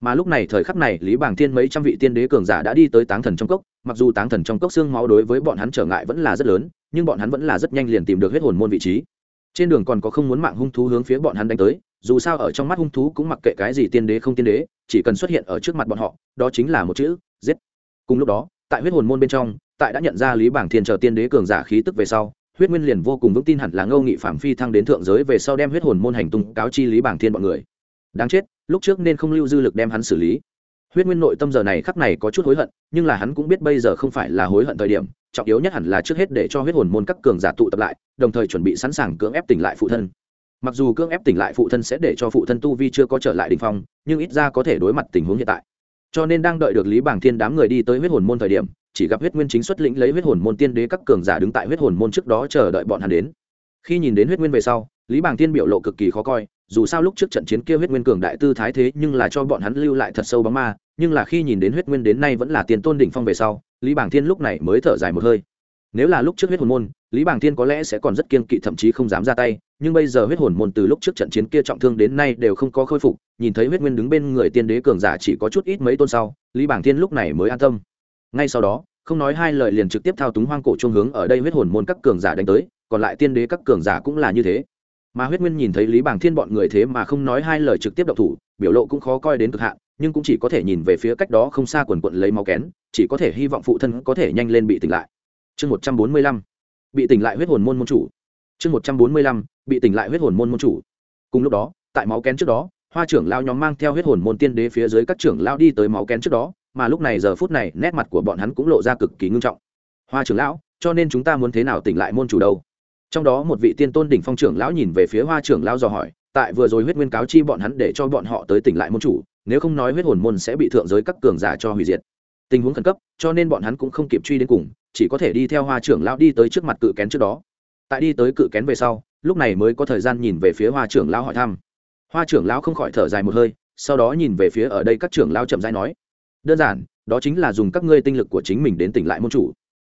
Mà lúc này thời khắc này, lý bảng thiên mấy trăm vị tiên đế cường giả đã đi tới táng thần trong cốc, mặc dù táng thần trong cốc xương máu đối với bọn hắn trở ngại vẫn là rất lớn, nhưng bọn hắn vẫn là rất nhanh liền tìm được huyết hồn môn vị trí. Trên đường còn có không muốn mạng hung thú hướng phía bọn hắn đánh tới, dù sao ở trong mắt hung thú cũng mặc kệ cái gì tiên đế không tiên đế, chỉ cần xuất hiện ở trước mặt bọn họ, đó chính là một chữ, giết. Cùng lúc đó, tại huyết hồn môn bên trong, tại đã nhận ra lý bảng thiên chờ tiên đế cường giả khí tức về sau huyết nguyên liền vô cùng vững tin hẳn là ngâu nghị phạm phi thăng đến thượng giới về sau đem huyết hồn môn hành tung cáo chi lý bảng thiên bọn người. Đáng chết, lúc trước nên không lưu dư lực đem hắn xử lý. Huyết nguyên nội tâm giờ này khắc này có chút hối hận, nhưng là hắn cũng biết bây giờ không phải là hối hận thời điểm, trọng yếu nhất hẳn là trước hết để cho huyết hồn môn các cường giả tụ tập lại, đồng thời chuẩn bị sẵn sàng cưỡng ép tỉnh lại phụ thân. Mặc dù cưỡng ép tỉnh lại phụ thân sẽ để cho phụ thân tu vi chưa có trở lại đình phong, nhưng ít ra có thể đối mặt tình huống hiện tại. Cho nên đang đợi được lý bảng thiên đám người đi tới huyết hồn môn thời điểm chỉ gặp huyết nguyên chính xuất lĩnh lấy huyết hồn môn tiên đế các cường giả đứng tại huyết hồn môn trước đó chờ đợi bọn hắn đến. Khi nhìn đến huyết nguyên về sau, lý bàng tiên biểu lộ cực kỳ khó coi, dù sao lúc trước trận chiến kia huyết nguyên cường đại tư thái thế nhưng là cho bọn hắn lưu lại thật sâu bóng ma, nhưng là khi nhìn đến huyết nguyên đến nay vẫn là tiền tôn đỉnh phong về sau, lý bàng thiên lúc này mới thở dài một hơi. Nếu là lúc trước huyết hồn môn, lý bàng thiên có lẽ sẽ còn rất kiên kỵ thậm chí không dám ra tay, nhưng bây giờ huyết hồn môn từ lúc trước trận chiến kia trọng thương đến nay đều không có khôi phục, nhìn thấy huyết nguyên đứng bên người tiên đế cường giả chỉ có chút ít mấy tôn sau, lý bàng thiên lúc này mới an tâm ngay sau đó, không nói hai lời liền trực tiếp thao túng hoang cổ trung hướng ở đây huyết hồn môn các cường giả đánh tới, còn lại tiên đế các cường giả cũng là như thế. Mà huyết nguyên nhìn thấy lý bảng thiên bọn người thế mà không nói hai lời trực tiếp độc thủ, biểu lộ cũng khó coi đến cực hạn, nhưng cũng chỉ có thể nhìn về phía cách đó không xa quần quận lấy máu kén, chỉ có thể hy vọng phụ thân có thể nhanh lên bị tỉnh lại. Chương một trăm bốn mươi lăm, bị tỉnh lại huyết hồn môn môn chủ. Chương một trăm bốn mươi lăm, bị tỉnh lại huyết hồn môn môn chủ. Cùng lúc đó, tại máu kén trước đó, hoa trưởng lao nhóm mang theo huyết hồn môn tiên đế phía dưới các trưởng lao đi tới máu kén trước đó mà lúc này giờ phút này, nét mặt của bọn hắn cũng lộ ra cực kỳ ngưng trọng. Hoa trưởng lão, cho nên chúng ta muốn thế nào tỉnh lại môn chủ đâu? Trong đó một vị tiên tôn đỉnh phong trưởng lão nhìn về phía hoa trưởng lão dò hỏi, tại vừa rồi huyết nguyên cáo chi bọn hắn để cho bọn họ tới tỉnh lại môn chủ, nếu không nói huyết hồn môn sẽ bị thượng giới các cường giả cho hủy diệt. Tình huống khẩn cấp, cho nên bọn hắn cũng không kịp truy đến cùng, chỉ có thể đi theo hoa trưởng lão đi tới trước mặt cự kén trước đó. Tại đi tới cự kén về sau, lúc này mới có thời gian nhìn về phía hoa trưởng lão hỏi thăm. Hoa trưởng lão không khỏi thở dài một hơi, sau đó nhìn về phía ở đây các trưởng lão chậm rãi nói đơn giản, đó chính là dùng các ngươi tinh lực của chính mình đến tỉnh lại môn chủ.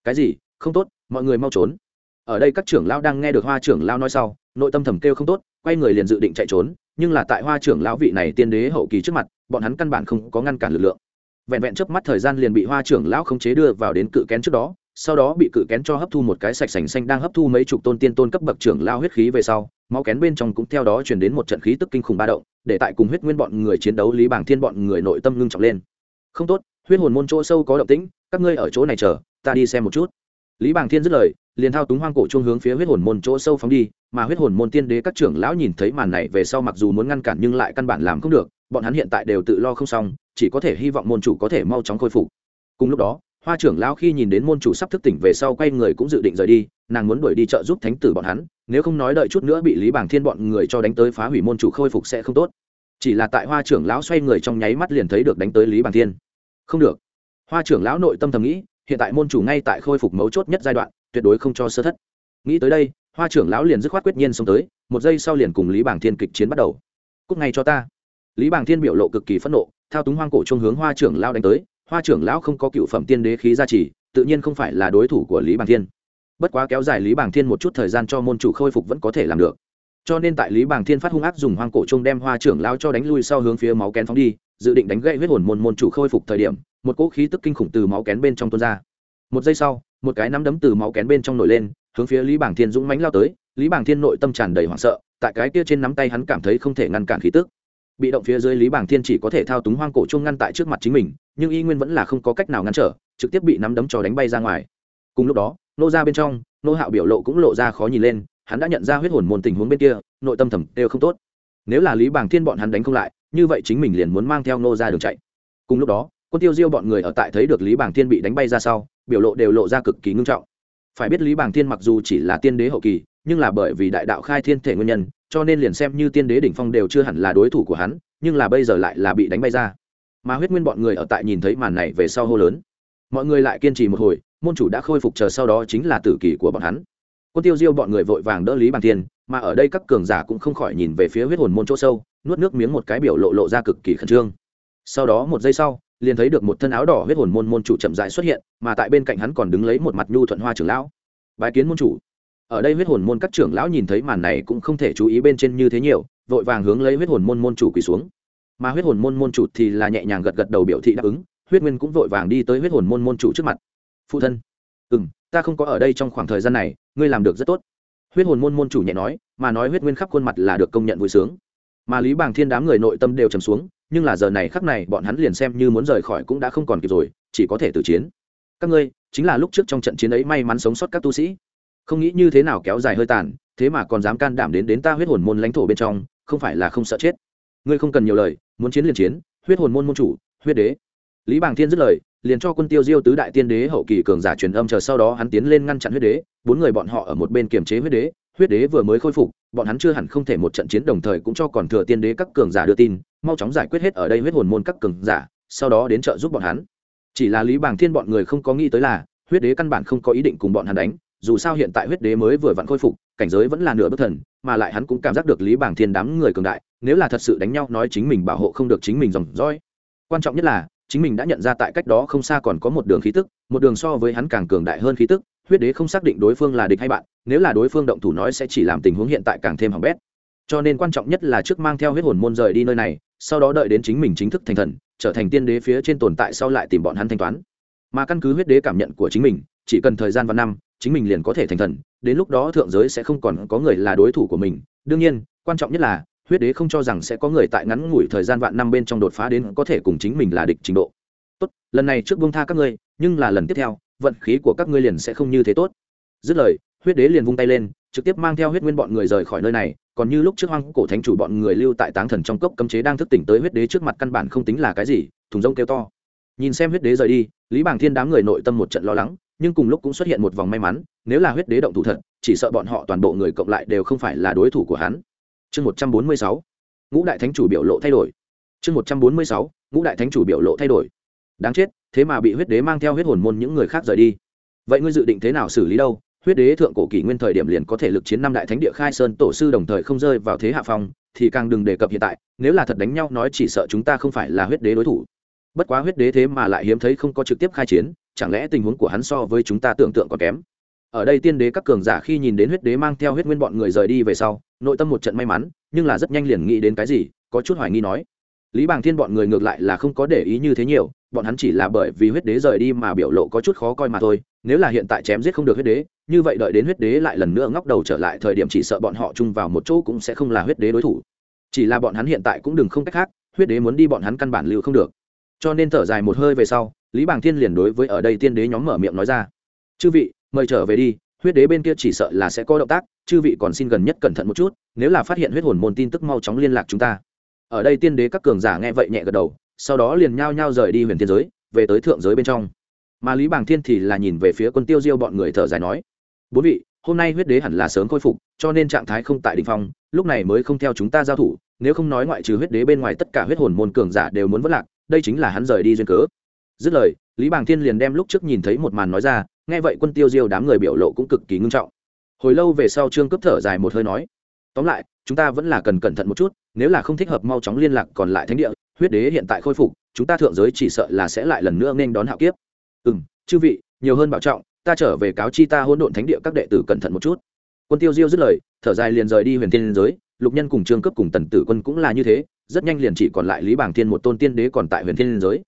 Cái gì? Không tốt, mọi người mau trốn. Ở đây các trưởng lão đang nghe được hoa trưởng lão nói sau, nội tâm thầm kêu không tốt, quay người liền dự định chạy trốn, nhưng là tại hoa trưởng lão vị này tiên đế hậu kỳ trước mặt, bọn hắn căn bản không có ngăn cản lực lượng. Vẹn vẹn trước mắt thời gian liền bị hoa trưởng lão không chế đưa vào đến cự kén trước đó, sau đó bị cự kén cho hấp thu một cái sạch sành xanh đang hấp thu mấy chục tôn tiên tôn cấp bậc trưởng lao huyết khí về sau, máu kén bên trong cũng theo đó chuyển đến một trận khí tức kinh khủng ba động, để tại cùng huyết nguyên bọn người chiến đấu lý bảng thiên bọn người nội tâm ngưng trọng lên không tốt, huyết hồn môn chỗ sâu có động tĩnh, các ngươi ở chỗ này chờ, ta đi xem một chút. Lý bàng thiên dứt lời, liền thao túng hoang cổ chuông hướng phía huyết hồn môn chỗ sâu phóng đi, mà huyết hồn môn tiên đế các trưởng lão nhìn thấy màn này về sau mặc dù muốn ngăn cản nhưng lại căn bản làm không được, bọn hắn hiện tại đều tự lo không xong, chỉ có thể hy vọng môn chủ có thể mau chóng khôi phục. Cùng lúc đó, hoa trưởng lão khi nhìn đến môn chủ sắp thức tỉnh về sau quay người cũng dự định rời đi, nàng muốn đuổi đi trợ giúp thánh tử bọn hắn, nếu không nói đợi chút nữa bị lý bàng thiên bọn người cho đánh tới phá hủy môn chủ khôi phục sẽ không tốt. Chỉ là tại hoa trưởng lão xoay người trong nháy mắt liền thấy được đánh tới lý bàng thiên không được. Hoa trưởng lão nội tâm thầm nghĩ, hiện tại môn chủ ngay tại khôi phục mấu chốt nhất giai đoạn, tuyệt đối không cho sơ thất. Nghĩ tới đây, hoa trưởng lão liền dứt khoát quyết nhiên xông tới, một giây sau liền cùng lý bảng thiên kịch chiến bắt đầu. Cúc ngay cho ta. Lý bảng thiên biểu lộ cực kỳ phẫn nộ, thao túng hoang cổ trung hướng hoa trưởng lão đánh tới, hoa trưởng lão không có cựu phẩm tiên đế khí gia trì, tự nhiên không phải là đối thủ của lý bảng thiên. Bất quá kéo dài lý bảng thiên một chút thời gian cho môn chủ khôi phục vẫn có thể làm được. Cho nên tại lý bảng thiên phát hung ác dùng hoang cổ trung đem hoa trưởng lão cho đánh lui sau hướng phía máu kén phóng đi dự định đánh gãy huyết hồn môn môn chủ khôi phục thời điểm, một cỗ khí tức kinh khủng từ máu kén bên trong tuôn ra. Một giây sau, một cái nắm đấm từ máu kén bên trong nổi lên, hướng phía lý bảng thiên dũng mánh lao tới. Lý bảng thiên nội tâm tràn đầy hoảng sợ, tại cái kia trên nắm tay hắn cảm thấy không thể ngăn cản khí tức. Bị động phía dưới lý bảng thiên chỉ có thể thao túng hoang cổ chung ngăn tại trước mặt chính mình, nhưng y nguyên vẫn là không có cách nào ngăn trở, trực tiếp bị nắm đấm cho đánh bay ra ngoài. Cùng lúc đó, nô ra bên trong, nô hạo biểu lộ cũng lộ ra khó nhìn lên, hắn đã nhận ra huyết hồn môn tình huống bên kia, nội tâm thầm đều không tốt. Nếu là lý bảng thiên bọn hắn đánh không lại như vậy chính mình liền muốn mang theo nô ra đường chạy. Cùng lúc đó, quân tiêu diêu bọn người ở tại thấy được lý bảng thiên bị đánh bay ra sau, biểu lộ đều lộ ra cực kỳ ngưng trọng. Phải biết lý bảng thiên mặc dù chỉ là tiên đế hậu kỳ, nhưng là bởi vì đại đạo khai thiên thể nguyên nhân, cho nên liền xem như tiên đế đỉnh phong đều chưa hẳn là đối thủ của hắn, nhưng là bây giờ lại là bị đánh bay ra. Mà huyết nguyên bọn người ở tại nhìn thấy màn này về sau hô lớn. Mọi người lại kiên trì một hồi, môn chủ đã khôi phục chờ sau đó chính là tử kỳ của bọn hắn. Quân tiêu diêu bọn người vội vàng đỡ lý bảng thiên mà ở đây các cường giả cũng không khỏi nhìn về phía huyết hồn môn chỗ sâu, nuốt nước miếng một cái biểu lộ lộ ra cực kỳ khẩn trương. Sau đó một giây sau, liền thấy được một thân áo đỏ huyết hồn môn môn chủ chậm rãi xuất hiện, mà tại bên cạnh hắn còn đứng lấy một mặt nhu thuận hoa trưởng lão. Bài kiến môn chủ. Ở đây huyết hồn môn các trưởng lão nhìn thấy màn này cũng không thể chú ý bên trên như thế nhiều, vội vàng hướng lấy huyết hồn môn môn chủ quỳ xuống. Mà huyết hồn môn môn chủ thì là nhẹ nhàng gật gật đầu biểu thị đáp ứng, huyết nguyên cũng vội vàng đi tới huyết hồn môn môn chủ trước mặt. Phụ thân. Ừ m ta không có ở đây trong khoảng thời gian này, ngươi làm được rất tốt huyết hồn môn môn chủ nhẹ nói, mà nói huyết nguyên khắp khuôn mặt là được công nhận vui sướng. Mà lý bàng thiên đám người nội tâm đều trầm xuống, nhưng là giờ này khắc này bọn hắn liền xem như muốn rời khỏi cũng đã không còn kịp rồi, chỉ có thể tử chiến. Các ngươi, chính là lúc trước trong trận chiến ấy may mắn sống sót các tu sĩ. Không nghĩ như thế nào kéo dài hơi tàn, thế mà còn dám can đảm đến đến ta huyết hồn môn lãnh thổ bên trong, không phải là không sợ chết. Ngươi không cần nhiều lời, muốn chiến liền chiến, huyết hồn môn môn chủ, huyết đế. Lý bàng thiên dứt lời liền cho quân tiêu diêu tứ đại tiên đế hậu kỳ cường giả truyền âm chờ sau đó hắn tiến lên ngăn chặn huyết đế, bốn người bọn họ ở một bên kiềm chế huyết đế huyết đế vừa mới khôi phục, bọn hắn chưa hẳn không thể một trận chiến đồng thời cũng cho còn thừa tiên đế các cường giả đưa tin, mau chóng giải quyết hết ở đây huyết hồn môn các cường giả, sau đó đến trợ giúp bọn hắn. Chỉ là lý bàng thiên bọn người không có nghĩ tới là, huyết đế căn bản không có ý định cùng bọn hắn đánh, dù sao hiện tại huyết đế mới vừa vặn khôi phục, cảnh giới vẫn là nửa bất thần, mà lại hắn cũng cảm giác được lý bàng thiên đám người cường đại, nếu là thật sự đánh nhau nói chính mình bảo hộ không được chính mình dòng dõi. Quan trọng nhất là chính mình đã nhận ra tại cách đó không xa còn có một đường khí tức, một đường so với hắn càng cường đại hơn khí tức, huyết đế không xác định đối phương là địch hay bạn, nếu là đối phương động thủ nói sẽ chỉ làm tình huống hiện tại càng thêm hỏng bét. Cho nên quan trọng nhất là trước mang theo huyết hồn môn rời đi nơi này, sau đó đợi đến chính mình chính thức thành thần, trở thành tiên đế phía trên tồn tại sau lại tìm bọn hắn thanh toán. Mà căn cứ huyết đế cảm nhận của chính mình, chỉ cần thời gian và năm, chính mình liền có thể thành thần, đến lúc đó thượng giới sẽ không còn có người là đối thủ của mình. Đương nhiên, quan trọng nhất là huyết đế không cho rằng sẽ có người tại ngắn ngủi thời gian vạn năm bên trong đột phá đến có thể cùng chính mình là địch trình độ. Tốt, lần này trước buông tha các ngươi, nhưng là lần tiếp theo, vận khí của các ngươi liền sẽ không như thế tốt. Dứt lời, huyết đế liền vung tay lên, trực tiếp mang theo huyết nguyên bọn người rời khỏi nơi này, còn như lúc trước hoang cổ thánh chủ bọn người lưu tại táng thần trong cốc cấm chế đang thức tỉnh tới huyết đế trước mặt căn bản không tính là cái gì, thùng rông kêu to. Nhìn xem huyết đế rời đi, lý bàng thiên đám người nội tâm một trận lo lắng, nhưng cùng lúc cũng xuất hiện một vòng may mắn, nếu là huyết đế động thủ thật, chỉ sợ bọn họ toàn bộ người cộng lại đều không phải là đối thủ của hắn chương một trăm bốn mươi sáu, ngũ đại thánh chủ biểu lộ thay đổi. Chương một trăm bốn mươi sáu, ngũ đại thánh chủ biểu lộ thay đổi. Đáng chết, thế mà bị huyết đế mang theo huyết hồn môn những người khác rời đi. Vậy ngươi dự định thế nào xử lý đâu? Huyết đế thượng cổ kỷ nguyên thời điểm liền có thể lực chiến năm đại thánh địa khai sơn tổ sư đồng thời không rơi vào thế hạ phong, thì càng đừng đề cập hiện tại, nếu là thật đánh nhau nói chỉ sợ chúng ta không phải là huyết đế đối thủ. Bất quá huyết đế thế mà lại hiếm thấy không có trực tiếp khai chiến, chẳng lẽ tình huống của hắn so với chúng ta tưởng tượng còn kém? Ở đây tiên đế các cường giả khi nhìn đến huyết đế mang theo huyết nguyên bọn người rời đi về sau, nội tâm một trận may mắn, nhưng là rất nhanh liền nghĩ đến cái gì, có chút hoài nghi nói. Lý bàng thiên bọn người ngược lại là không có để ý như thế nhiều, bọn hắn chỉ là bởi vì huyết đế rời đi mà biểu lộ có chút khó coi mà thôi, nếu là hiện tại chém giết không được huyết đế, như vậy đợi đến huyết đế lại lần nữa ngóc đầu trở lại thời điểm chỉ sợ bọn họ chung vào một chỗ cũng sẽ không là huyết đế đối thủ. Chỉ là bọn hắn hiện tại cũng đừng không cách khác, huyết đế muốn đi bọn hắn căn bản lưu không được. Cho nên thở dài một hơi về sau, lý bàng thiên liền đối với ở đây tiên đế nhóm mở miệng nói ra. Chư vị mời trở về đi, huyết đế bên kia chỉ sợ là sẽ có động tác, chư vị còn xin gần nhất cẩn thận một chút, nếu là phát hiện huyết hồn môn tin tức mau chóng liên lạc chúng ta. Ở đây tiên đế các cường giả nghe vậy nhẹ gật đầu, sau đó liền nhao nhao rời đi huyền thiên giới, về tới thượng giới bên trong. Mà lý bàng thiên thì là nhìn về phía quân tiêu diêu bọn người thở dài nói, bốn vị, hôm nay huyết đế hẳn là sớm khôi phục, cho nên trạng thái không tại đ ỉ n h phong, lúc này mới không theo chúng ta giao thủ, nếu không nói ngoại trừ huyết đế bên ngoài tất cả huyết hồn môn cường giả đều muốn vất lạc, đây chính là hắn rời đi duyên cớ. Dứt lời, lý bàng thiên liền đem lúc trước nhìn thấy một màn nói ra nghe vậy quân tiêu diêu đám người biểu lộ cũng cực kỳ ngưng trọng. Hồi lâu về sau trương cướp thở dài một hơi nói, tóm lại, chúng ta vẫn là cần cẩn thận một chút, nếu là không thích hợp mau chóng liên lạc còn lại thánh địa, huyết đế hiện tại khôi phục, chúng ta thượng giới chỉ sợ là sẽ lại lần nữa nên đón hạo kiếp. Ừ m chư vị, nhiều hơn bảo trọng, ta trở về cáo chi ta hỗn độn thánh địa các đệ tử cẩn thận một chút. Quân tiêu diêu dứt lời, thở dài liền rời đi huyền thiên giới, lục nhân cùng trương cấp cùng tần tử quân cũng là như thế, rất nhanh liền chỉ còn lại lý bảng thiên một tôn tiên đế còn tại huyền thiên giới.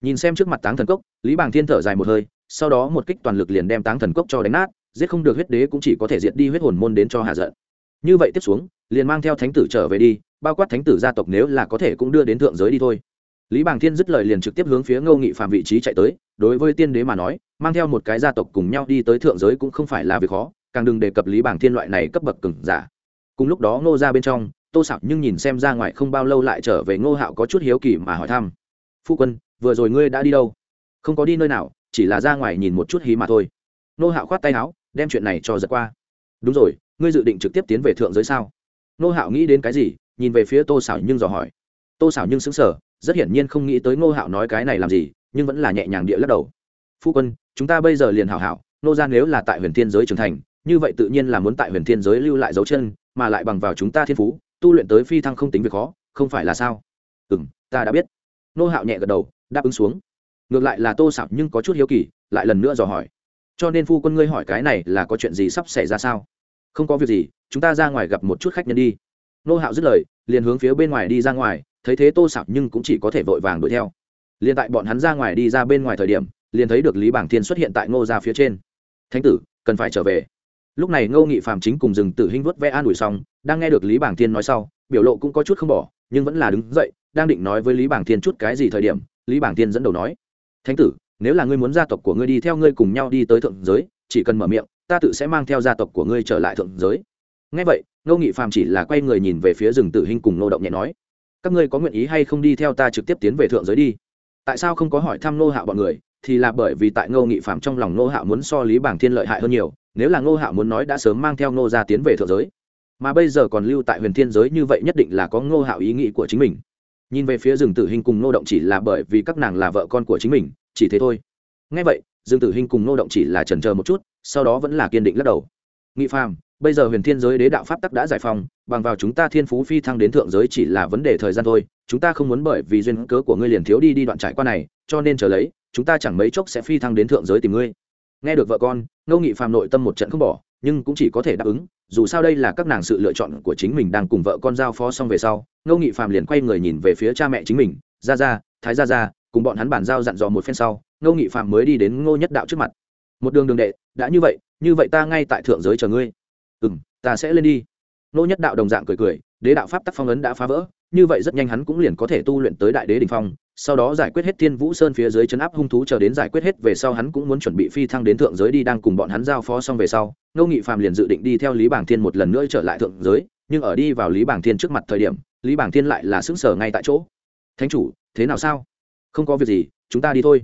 Nhìn xem trước mặt táng thần cốc, lý bảng thiên thở dài một hơi sau đó một kích toàn lực liền đem táng thần cốc cho đánh nát, giết không được huyết đế cũng chỉ có thể diệt đi huyết hồn môn đến cho hạ giận. Như vậy tiếp xuống, liền mang theo thánh tử trở về đi, bao quát thánh tử gia tộc nếu là có thể cũng đưa đến thượng giới đi thôi. Lý bàng thiên dứt lời liền trực tiếp hướng phía ngô nghị phạm vị trí chạy tới, đối với tiên đế mà nói, mang theo một cái gia tộc cùng nhau đi tới thượng giới cũng không phải là việc khó, càng đừng đề cập lý bàng thiên loại này cấp bậc cừng giả. Cùng lúc đó ngô ra bên trong, tô sạc nhưng nhìn xem ra ngoài không bao lâu lại trở về ngô hạo có chút hiếu kỳ mà hỏi thăm. Phu quân, vừa rồi ngươi đã đi đâu? Không có đi nơi nào chỉ là ra ngoài nhìn một chút hí mà thôi. Nô hạo khoát tay áo, đem chuyện này cho giật qua. Đúng rồi, ngươi dự định trực tiếp tiến về thượng giới sao? Nô hạo nghĩ đến cái gì, nhìn về phía tô xảo nhưng dò hỏi. Tô xảo nhưng xứng sở rất hiển nhiên không nghĩ tới ngô hạo nói cái này làm gì, nhưng vẫn là nhẹ nhàng địa lắc đầu. Phu quân, chúng ta bây giờ liền hảo hảo, nô ra nếu là tại huyền thiên giới trưởng thành, như vậy tự nhiên là muốn tại huyền thiên giới lưu lại dấu chân, mà lại bằng vào chúng ta thiên phú, tu luyện tới phi thăng không tính việc khó, không phải là sao? Ừ m ta đã biết. Nô hạo nhẹ gật đầu, đáp ứng xuống ngược lại là tô sạp nhưng có chút hiếu kỳ, lại lần nữa dò hỏi. Cho nên phu quân ngươi hỏi cái này là có chuyện gì sắp xảy ra sao? Không có việc gì, chúng ta ra ngoài gặp một chút khách nhân đi. Nô hạo dứt lời, liền hướng phía bên ngoài đi ra ngoài, thấy thế tô sạp nhưng cũng chỉ có thể vội vàng đuổi theo. Liền tại bọn hắn ra ngoài đi ra bên ngoài thời điểm, liền thấy được lý bảng thiên xuất hiện tại ngô ra phía trên. Thánh tử, cần phải trở về. Lúc này ngô nghị phạm chính cùng rừng tử hinh vớt vẽ an ủi xong, đang nghe được lý bảng thiên nói sau, biểu lộ cũng có chút không bỏ, nhưng vẫn là đứng dậy, đang định nói với lý bảng thiên chút cái gì thời điểm, lý bảng thiên dẫn đầu nói thánh tử, nếu là ngươi muốn gia tộc của ngươi đi theo ngươi cùng nhau đi tới thượng giới, chỉ cần mở miệng, ta tự sẽ mang theo gia tộc của ngươi trở lại thượng giới. Ngay vậy, ngô nghị phàm chỉ là quay người nhìn về phía rừng tử hình cùng nô động nhẹ nói, các ngươi có nguyện ý hay không đi theo ta trực tiếp tiến về thượng giới đi? Tại sao không có hỏi thăm nô hạo bọn người, thì là bởi vì tại ngô nghị phàm trong lòng nô hạo muốn so lý bảng thiên lợi hại hơn nhiều, nếu là ngô hạo muốn nói đã sớm mang theo nô ra tiến về thượng giới, mà bây giờ còn lưu tại huyền thiên giới như vậy nhất định là có ngô hạo ý nghĩ của chính mình nhìn về phía rừng tử hình cùng nô động chỉ là bởi vì các nàng là vợ con của chính mình, chỉ thế thôi. Ngay vậy rừng tử hình cùng nô động chỉ là trần chờ một chút, sau đó vẫn là kiên định lắc đầu. Nghị phàm, bây giờ huyền thiên giới đế đạo pháp tắc đã giải phóng, bằng vào chúng ta thiên phú phi thăng đến thượng giới chỉ là vấn đề thời gian thôi, chúng ta không muốn bởi vì duyên cớ của ngươi liền thiếu đi đi đoạn trải qua này, cho nên chờ lấy, chúng ta chẳng mấy chốc sẽ phi thăng đến thượng giới tìm ngươi. Nghe được vợ con, ngô nghị phàm nội tâm một trận không bỏ nhưng cũng chỉ có thể đáp ứng, dù sao đây là các nàng sự lựa chọn của chính mình đang cùng vợ con giao phó xong về sau, ngô nghị phàm liền quay người nhìn về phía cha mẹ chính mình ra ra thái ra ra cùng bọn hắn bàn giao dặn dò một phen sau, ngô nghị phàm mới đi đến ngô nhất đạo trước mặt. Một đường đường đệ, đã như vậy như vậy ta ngay tại thượng giới chờ ngươi. Ừ m ta sẽ lên đi. Ngô nhất đạo đồng dạng cười cười đế đạo pháp tắc phong ấn đã phá vỡ, như vậy rất nhanh hắn cũng liền có thể tu luyện tới đại đế đ ỉ n h phong, sau đó giải quyết hết thiên vũ sơn phía dưới chấn áp hung thú chờ đến giải quyết hết về sau hắn cũng muốn chuẩn bị phi thăng đến thượng giới đi đang cùng bọn hắn giao phó xong về sau, ngô nghị phạm liền dự định đi theo lý bảng thiên một lần nữa trở lại thượng giới, nhưng ở đi vào lý bảng thiên trước mặt thời điểm, lý bảng thiên lại là xứng sở ngay tại chỗ. Thánh chủ, thế nào sao? Không có việc gì, chúng ta đi thôi.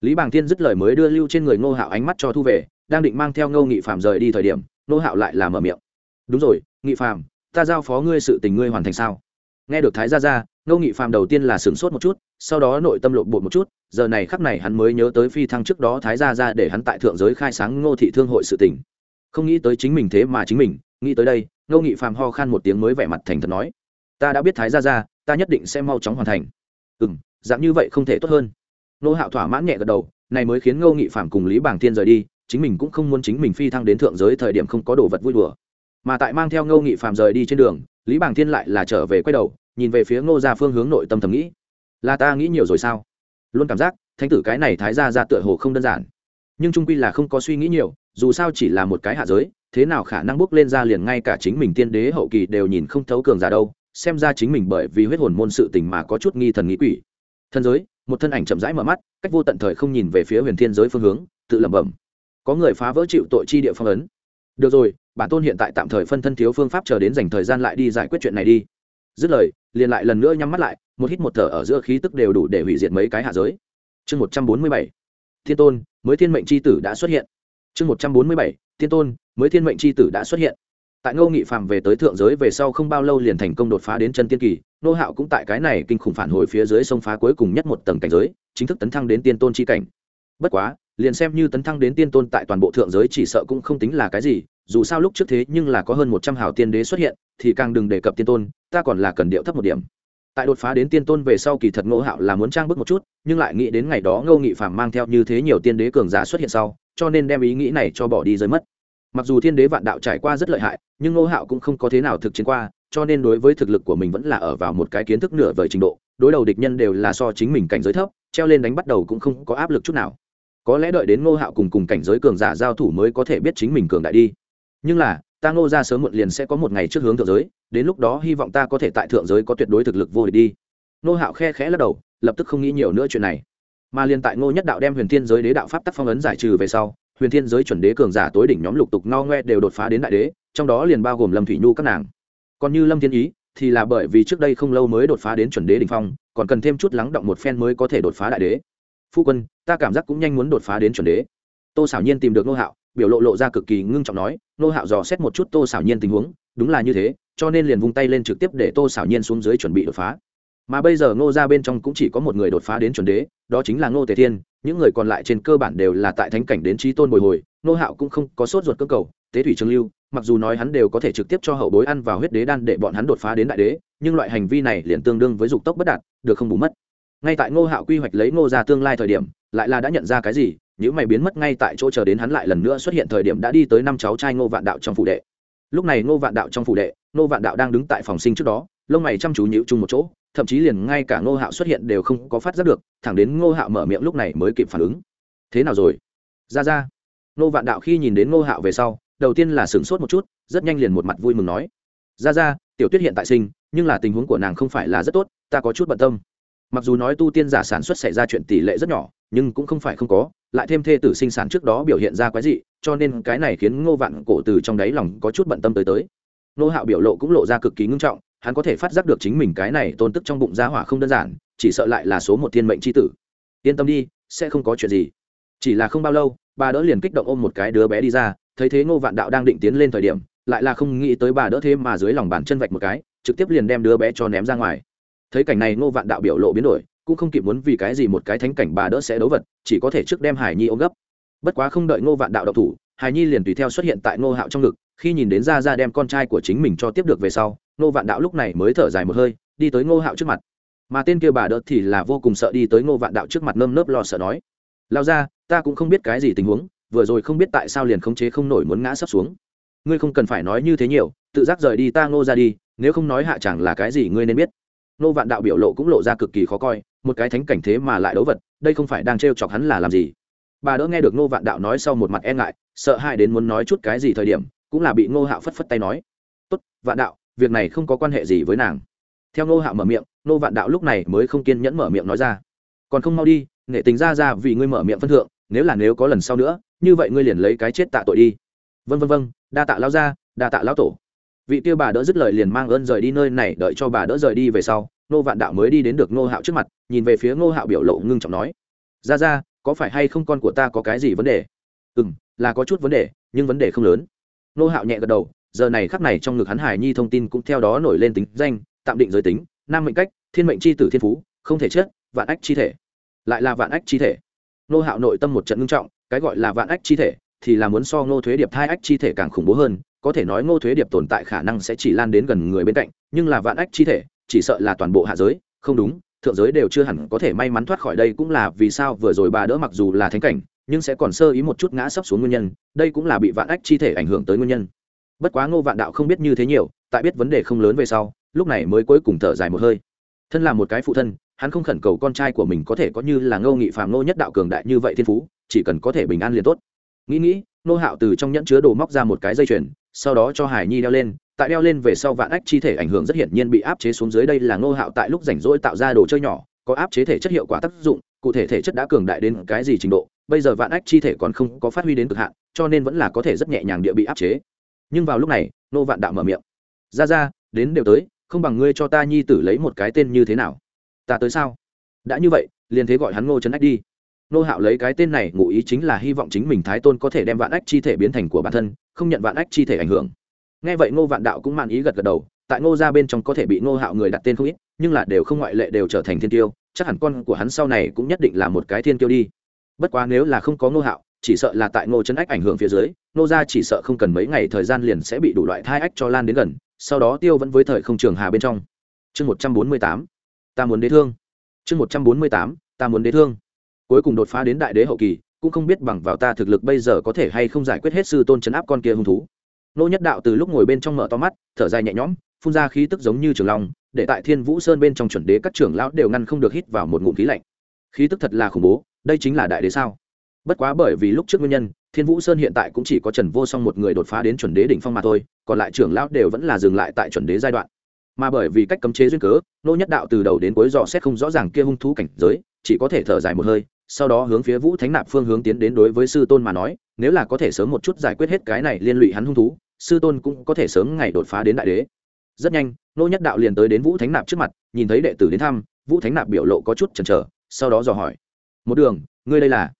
Lý bảng thiên dứt lời mới đưa lưu trên người ngô hạo ánh mắt cho thu về, đang định mang theo ngô nghị phạm rời đi thời điểm, ngô hạo lại là mở miệng. Đúng rồi, nghị phạm ta giao phó ngươi sự tình ngươi hoàn thành sao? Nghe được thái gia ra ngô nghị phạm đầu tiên là sửng sốt một chút, sau đó nội tâm lộn bột một chút, giờ này khắc này hắn mới nhớ tới phi thăng trước đó thái gia ra để hắn tại thượng giới khai sáng ngô thị thương hội sự tình. Không nghĩ tới chính mình thế mà chính mình, nghĩ tới đây, ngô nghị phạm ho khan một tiếng mới vẻ mặt thành thật nói, ta đã biết thái gia ra ta nhất định sẽ mau chóng hoàn thành. Ừ m dạng như vậy không thể tốt hơn. Nô hạo thỏa mãn nhẹ gật đầu, này mới khiến ngô nghị phạm cùng lý bảng thiên rời đi, chính mình cũng không muốn chính mình phi thăng đến thượng giới thời điểm không có đồ vật vui đùa mà tại mang theo ngô nghị phạm rời đi trên đường, lý bảng thiên lại là trở về quay đầu, nhìn về phía ngô ra phương hướng nội tâm thầm nghĩ. Là ta nghĩ nhiều rồi sao? Luôn cảm giác, thánh tử cái này thái ra ra tựa hồ không đơn giản. Nhưng trung quy là không có suy nghĩ nhiều, dù sao chỉ là một cái hạ giới, thế nào khả năng bước lên ra liền ngay cả chính mình tiên đế hậu kỳ đều nhìn không thấu cường giả đâu, xem ra chính mình bởi vì huyết hồn môn sự tình mà có chút nghi thần nghĩ quỷ. Thân giới, một thân ảnh chậm rãi mở mắt, cách vô tận thời không nhìn về phía huyền thiên giới phương hướng, tự lẩm bẩm. Có người phá vỡ chịu tội chi địa phong ấn. Được rồi bản tôn hiện tại tạm thời phân thân thiếu phương pháp chờ đến dành thời gian lại đi giải quyết chuyện này đi. Dứt lời, liền lại lần nữa nhắm mắt lại, một hít một thở ở giữa khí tức đều đủ để hủy diệt mấy cái hạ giới. Chương một trăm bốn mươi bảy, thiên tôn, mới thiên mệnh c h i tử đã xuất hiện. Chương một trăm bốn mươi bảy, thiên tôn, mới thiên mệnh c h i tử đã xuất hiện. Tại ngô nghị phạm về tới thượng giới về sau không bao lâu liền thành công đột phá đến chân tiên kỳ, nô hạo cũng tại cái này kinh khủng phản hồi phía dưới sông phá cuối cùng nhất một tầng cảnh giới, chính thức tấn thăng đến tiên tôn chi cảnh. Bất quá, liền xem như tấn thăng đến tiên tôn tại toàn bộ thượng giới chỉ sợ cũng không tính là cái gì dù sao lúc trước thế nhưng là có hơn một trăm hào tiên đế xuất hiện, thì càng đừng đề cập tiên tôn, ta còn là cần điệu thấp một điểm. Tại đột phá đến tiên tôn về sau kỳ thật ngô hạo là muốn trang bức một chút, nhưng lại nghĩ đến ngày đó ngô nghị phạm mang theo như thế nhiều tiên đế cường giả xuất hiện sau, cho nên đem ý nghĩ này cho bỏ đi rơi mất. Mặc dù thiên đế vạn đạo trải qua rất lợi hại, nhưng ngô hạo cũng không có thế nào thực chiến qua, cho nên đối với thực lực của mình vẫn là ở vào một cái kiến thức nửa vời trình độ, đối đầu địch nhân đều là so chính mình cảnh giới thấp, treo lên đánh bắt đầu cũng không có áp lực chút nào. Có lẽ đợi đến ngô hạo cùng cùng cảnh giới cường giả giao thủ mới có thể biết chính mình cường đại đi nhưng là, ta ngô ra sớm muộn liền sẽ có một ngày trước hướng thượng giới, đến lúc đó hy vọng ta có thể tại thượng giới có tuyệt đối thực lực vô địch đi. Nô hạo khe khẽ lắc đầu, lập tức không nghĩ nhiều nữa chuyện này. Mà liền tại ngô nhất đạo đem huyền thiên giới đế đạo pháp tắc phong ấn giải trừ về sau, huyền thiên giới chuẩn đế cường giả tối đỉnh nhóm lục tục no ngoe đều đột phá đến đại đế, trong đó liền bao gồm lâm thủy nhu các nàng. Còn như lâm thiên ý, thì là bởi vì trước đây không lâu mới đột phá đến chuẩn đế đ ỉ n h phong, còn cần thêm chút lắng động một phen mới có thể đột phá đại đế. Phu quân, ta cảm giác cũng nhanh muốn đột phá đến chuẩn đế. Tô xảo nhiên tìm được nô hạo biểu lộ lộ ra cực kỳ ngưng trọng nói, nô hạo dò xét một chút tô xảo nhiên tình huống, đúng là như thế, cho nên liền vung tay lên trực tiếp để tô xảo nhiên xuống dưới chuẩn bị đột phá. Mà bây giờ ngô ra bên trong cũng chỉ có một người đột phá đến chuẩn đế, đó chính là ngô tề thiên, những người còn lại trên cơ bản đều là tại thánh cảnh đến trí tôn bồi hồi, ngô hạo cũng không có sốt ruột cơ cầu, tế thủy trương lưu, mặc dù nói hắn đều có thể trực tiếp cho hậu bối ăn vào huyết đế đan để bọn hắn đột phá đến đại đế, nhưng loại hành vi này liền tương đương với dục tốc bất đạt, được không bù mất. Ngay tại ngô hạo quy hoạch lấy ngô ra tương lai thời điểm, lại là đã nhận ra cái gì những mày biến mất ngay tại chỗ chờ đến hắn lại lần nữa xuất hiện thời điểm đã đi tới năm cháu trai ngô vạn đạo trong phủ đệ. Lúc này ngô vạn đạo trong phủ đệ, ngô vạn đạo đang đứng tại phòng sinh trước đó, lông mày chăm chú nhịu chung một chỗ, thậm chí liền ngay cả ngô hạo xuất hiện đều không có phát giác được, thẳng đến ngô hạo mở miệng lúc này mới kịp phản ứng. Thế nào rồi? Ra ra. Ngô vạn đạo khi nhìn đến ngô hạo về sau, đầu tiên là sửng sốt một chút, rất nhanh liền một mặt vui mừng nói, ra ra, tiểu tuyết hiện tại sinh, nhưng là tình huống của nàng không phải là rất tốt, ta có chút bận tâm mặc dù nói tu tiên giả sản xuất xảy ra chuyện tỷ lệ rất nhỏ, nhưng cũng không phải không có, lại thêm thê tử sinh sản trước đó biểu hiện ra quái dị, cho nên cái này khiến ngô vạn cổ từ trong đáy lòng có chút bận tâm tới tới. Ngô hạo biểu lộ cũng lộ ra cực kỳ ngưng trọng, hắn có thể phát giác được chính mình cái này tôn tức trong bụng gia hỏa không đơn giản, chỉ sợ lại là số một thiên mệnh c h i tử. Yên tâm đi, sẽ không có chuyện gì. Chỉ là không bao lâu, bà đỡ liền kích động ôm một cái đứa bé đi ra, thấy thế ngô vạn đạo đang định tiến lên thời điểm, lại là không nghĩ tới bà đỡ thế mà dưới lòng bàn chân vạch một cái, trực tiếp liền đem đứa bé cho ném ra ngoài thấy cảnh này ngô vạn đạo biểu lộ biến đổi, cũng không kịp muốn vì cái gì một cái thánh cảnh bà đỡ sẽ đấu vật, chỉ có thể trước đem hải nhi ôm gấp. Bất quá không đợi ngô vạn đạo độc thủ, hải nhi liền tùy theo xuất hiện tại ngô hạo trong ngực, khi nhìn đến ra ra đem con trai của chính mình cho tiếp được về sau, ngô vạn đạo lúc này mới thở dài một hơi, đi tới ngô hạo trước mặt. Mà tên kia bà đỡ thì là vô cùng sợ đi tới ngô vạn đạo trước mặt nơm nớp lo sợ nói lao ra ta cũng không biết cái gì tình huống, vừa rồi không biết tại sao liền khống chế không nổi muốn ngã sắp xuống. Ngươi không cần phải nói như thế nhiều, tự giác rời đi ta ngô ra đi, nếu không nói hạ chẳng là cái gì ngươi nên biết. Nô vạn đạo biểu lộ cũng lộ ra cực kỳ khó coi, một cái thánh cảnh thế mà lại đấu vật, đây không phải đang trêu chọc hắn là làm gì? Bà đỡ nghe được Nô vạn đạo nói sau một mặt e ngại, sợ hãi đến muốn nói chút cái gì thời điểm, cũng là bị ngô hạo phất phất tay nói, tốt, vạn đạo, việc này không có quan hệ gì với nàng. Theo ngô hạo mở miệng, nô vạn đạo lúc này mới không kiên nhẫn mở miệng nói ra, còn không mau đi, nghệ tính ra ra vì ngươi mở miệng phân thượng, nếu là nếu có lần sau nữa, như vậy ngươi liền lấy cái chết tạ tội đi. Vân vân vân đa tạ lao ra đa tạ lao tổ vị kia bà đỡ dứt lời liền mang ơn rời đi nơi này, đợi cho bà đỡ rời đi về sau nô vạn đạo mới đi đến được nô hạo trước mặt, nhìn về phía nô hạo biểu lộ ngưng trọng nói, ra ra, có phải hay không con của ta có cái gì vấn đề? Ừ m là có chút vấn đề, nhưng vấn đề không lớn. Nô hạo nhẹ gật đầu, giờ này khắc này trong ngực hắn hải nhi thông tin cũng theo đó nổi lên tính danh, tạm định giới tính, nam mệnh cách, thiên mệnh c h i tử thiên phú, không thể chết, vạn ách chi thể. Lại là vạn ách chi thể. Nô hạo nội tâm một trận ngưng trọng, cái gọi là vạn ách chi thể thì là muốn so ngô thuế điệp thai ách chi thể càng khủng bố hơn có thể nói ngô thuế điệp tồn tại khả năng sẽ chỉ lan đến gần người bên cạnh, nhưng là vạn ách chi thể, chỉ sợ là toàn bộ hạ giới, không đúng, thượng giới đều chưa hẳn có thể may mắn thoát khỏi đây cũng là vì sao vừa rồi bà đỡ mặc dù là thánh cảnh, nhưng sẽ còn sơ ý một chút ngã sấp xuống nguyên nhân, đây cũng là bị vạn ách chi thể ảnh hưởng tới nguyên nhân. Bất quá ngô vạn đạo không biết như thế nhiều, tại biết vấn đề không lớn về sau, lúc này mới cuối cùng thở dài một hơi. Thân là một cái phụ thân, hắn không khẩn cầu con trai của mình có thể có như là ngô nghị phàm ngô nhất đạo cường đại như vậy thiên phú, chỉ cần có thể bình an liền tốt. Nghĩ nghĩ nô hạo từ trong nhẫn chứa đồ móc ra một cái dây chuyền sau đó cho hải nhi đeo lên, tại đeo lên về sau vạn ách chi thể ảnh hưởng rất hiển nhiên bị áp chế xuống dưới đây là nô hạo tại lúc rảnh rỗi tạo ra đồ chơi nhỏ, có áp chế thể chất hiệu quả tác dụng, cụ thể thể chất đã cường đại đến cái gì trình độ, bây giờ vạn ách chi thể còn không có phát huy đến cực hạn, cho nên vẫn là có thể rất nhẹ nhàng địa bị áp chế. Nhưng vào lúc này nô vạn đạo mở miệng. Ra ra, đến đều tới, không bằng ngươi cho ta nhi tử lấy một cái tên như thế nào? Ta tới sao? Đã như vậy, liền thế gọi hắn ngô trấn ách đi nô hạo lấy cái tên này ngụ ý chính là hy vọng chính mình thái tôn có thể đem vạn ách chi thể biến thành của bản thân, không nhận vạn ách chi thể ảnh hưởng. Nghe vậy ngô vạn đạo cũng mạn ý gật gật đầu, tại ngô ra bên trong có thể bị ngô hạo người đặt tên không ít, nhưng là đều không ngoại lệ đều trở thành thiên tiêu, chắc hẳn con của hắn sau này cũng nhất định là một cái thiên tiêu đi. Bất quá nếu là không có ngô hạo, chỉ sợ là tại ngô chân ách ảnh hưởng phía dưới, ngô ra chỉ sợ không cần mấy ngày thời gian liền sẽ bị đủ loại thai ách cho lan đến gần, sau đó tiêu vẫn với thời không trường hà bên trong. Chương một trăm bốn mươi tám, ta muốn đế thương. Chương một trăm bốn mươi tám, ta muốn đế thương cuối cùng đột phá đến đại đế hậu kỳ, cũng không biết bằng vào ta thực lực bây giờ có thể hay không giải quyết hết sư tôn chấn áp con kia hung thú. Nô nhất đạo từ lúc ngồi bên trong mở to mắt, thở dài nhẹ nhõm, phun ra khí tức giống như trường long, để tại thiên vũ sơn bên trong chuẩn đế các trưởng lão đều ngăn không được hít vào một ngụm khí lạnh. Khí tức thật là khủng bố, đây chính là đại đế sao? Bất quá bởi vì lúc trước nguyên nhân, thiên vũ sơn hiện tại cũng chỉ có trần vô song một người đột phá đến chuẩn đế đỉnh phong mà thôi, còn lại trưởng lão đều vẫn là dừng lại tại chuẩn đế giai đoạn. Mà bởi vì cách cấm chế duyên cớ, nô nhất đạo từ đầu đến cuối dò xét không rõ ràng kia hung thú cảnh giới, chỉ có thể thở dài một hơi sau đó hướng phía vũ thánh nạp phương hướng tiến đến đối với sư tôn mà nói, nếu là có thể sớm một chút giải quyết hết cái này liên lụy hắn hung thú, sư tôn cũng có thể sớm ngày đột phá đến đại đế. Rất nhanh, nô nhất đạo liền tới đến vũ thánh nạp trước mặt, nhìn thấy đệ tử đến thăm, vũ thánh nạp biểu lộ có chút chần chờ, sau đó dò hỏi. Một đường, ngươi đây là?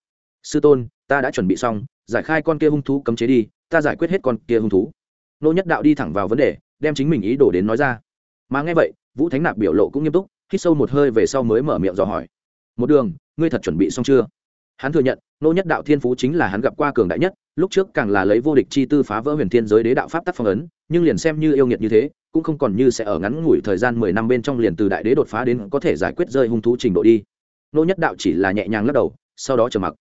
Sư tôn, ta đã chuẩn bị xong, giải khai con kia hung thú cấm chế đi, ta giải quyết hết con kia hung thú. Nô nhất đạo đi thẳng vào vấn đề, đem chính mình ý đồ đến nói ra. Mà nghe vậy, vũ thánh nạp biểu lộ cũng nghiêm túc, hít sâu một hơi về sau mới mở miệng dò hỏi. Một đường ngươi thật chuẩn bị xong chưa? Hắn thừa nhận, nô nhất đạo thiên phú chính là hắn gặp qua cường đại nhất, lúc trước càng là lấy vô địch chi tư phá vỡ huyền thiên giới đế đạo pháp tắc phong ấn, nhưng liền xem như yêu nghiệt như thế, cũng không còn như sẽ ở ngắn ngủi thời gian mười năm bên trong liền từ đại đế đột phá đến có thể giải quyết rơi hung thú trình độ đi. Nô nhất đạo chỉ là nhẹ nhàng lắc đầu, sau đó trở mặc.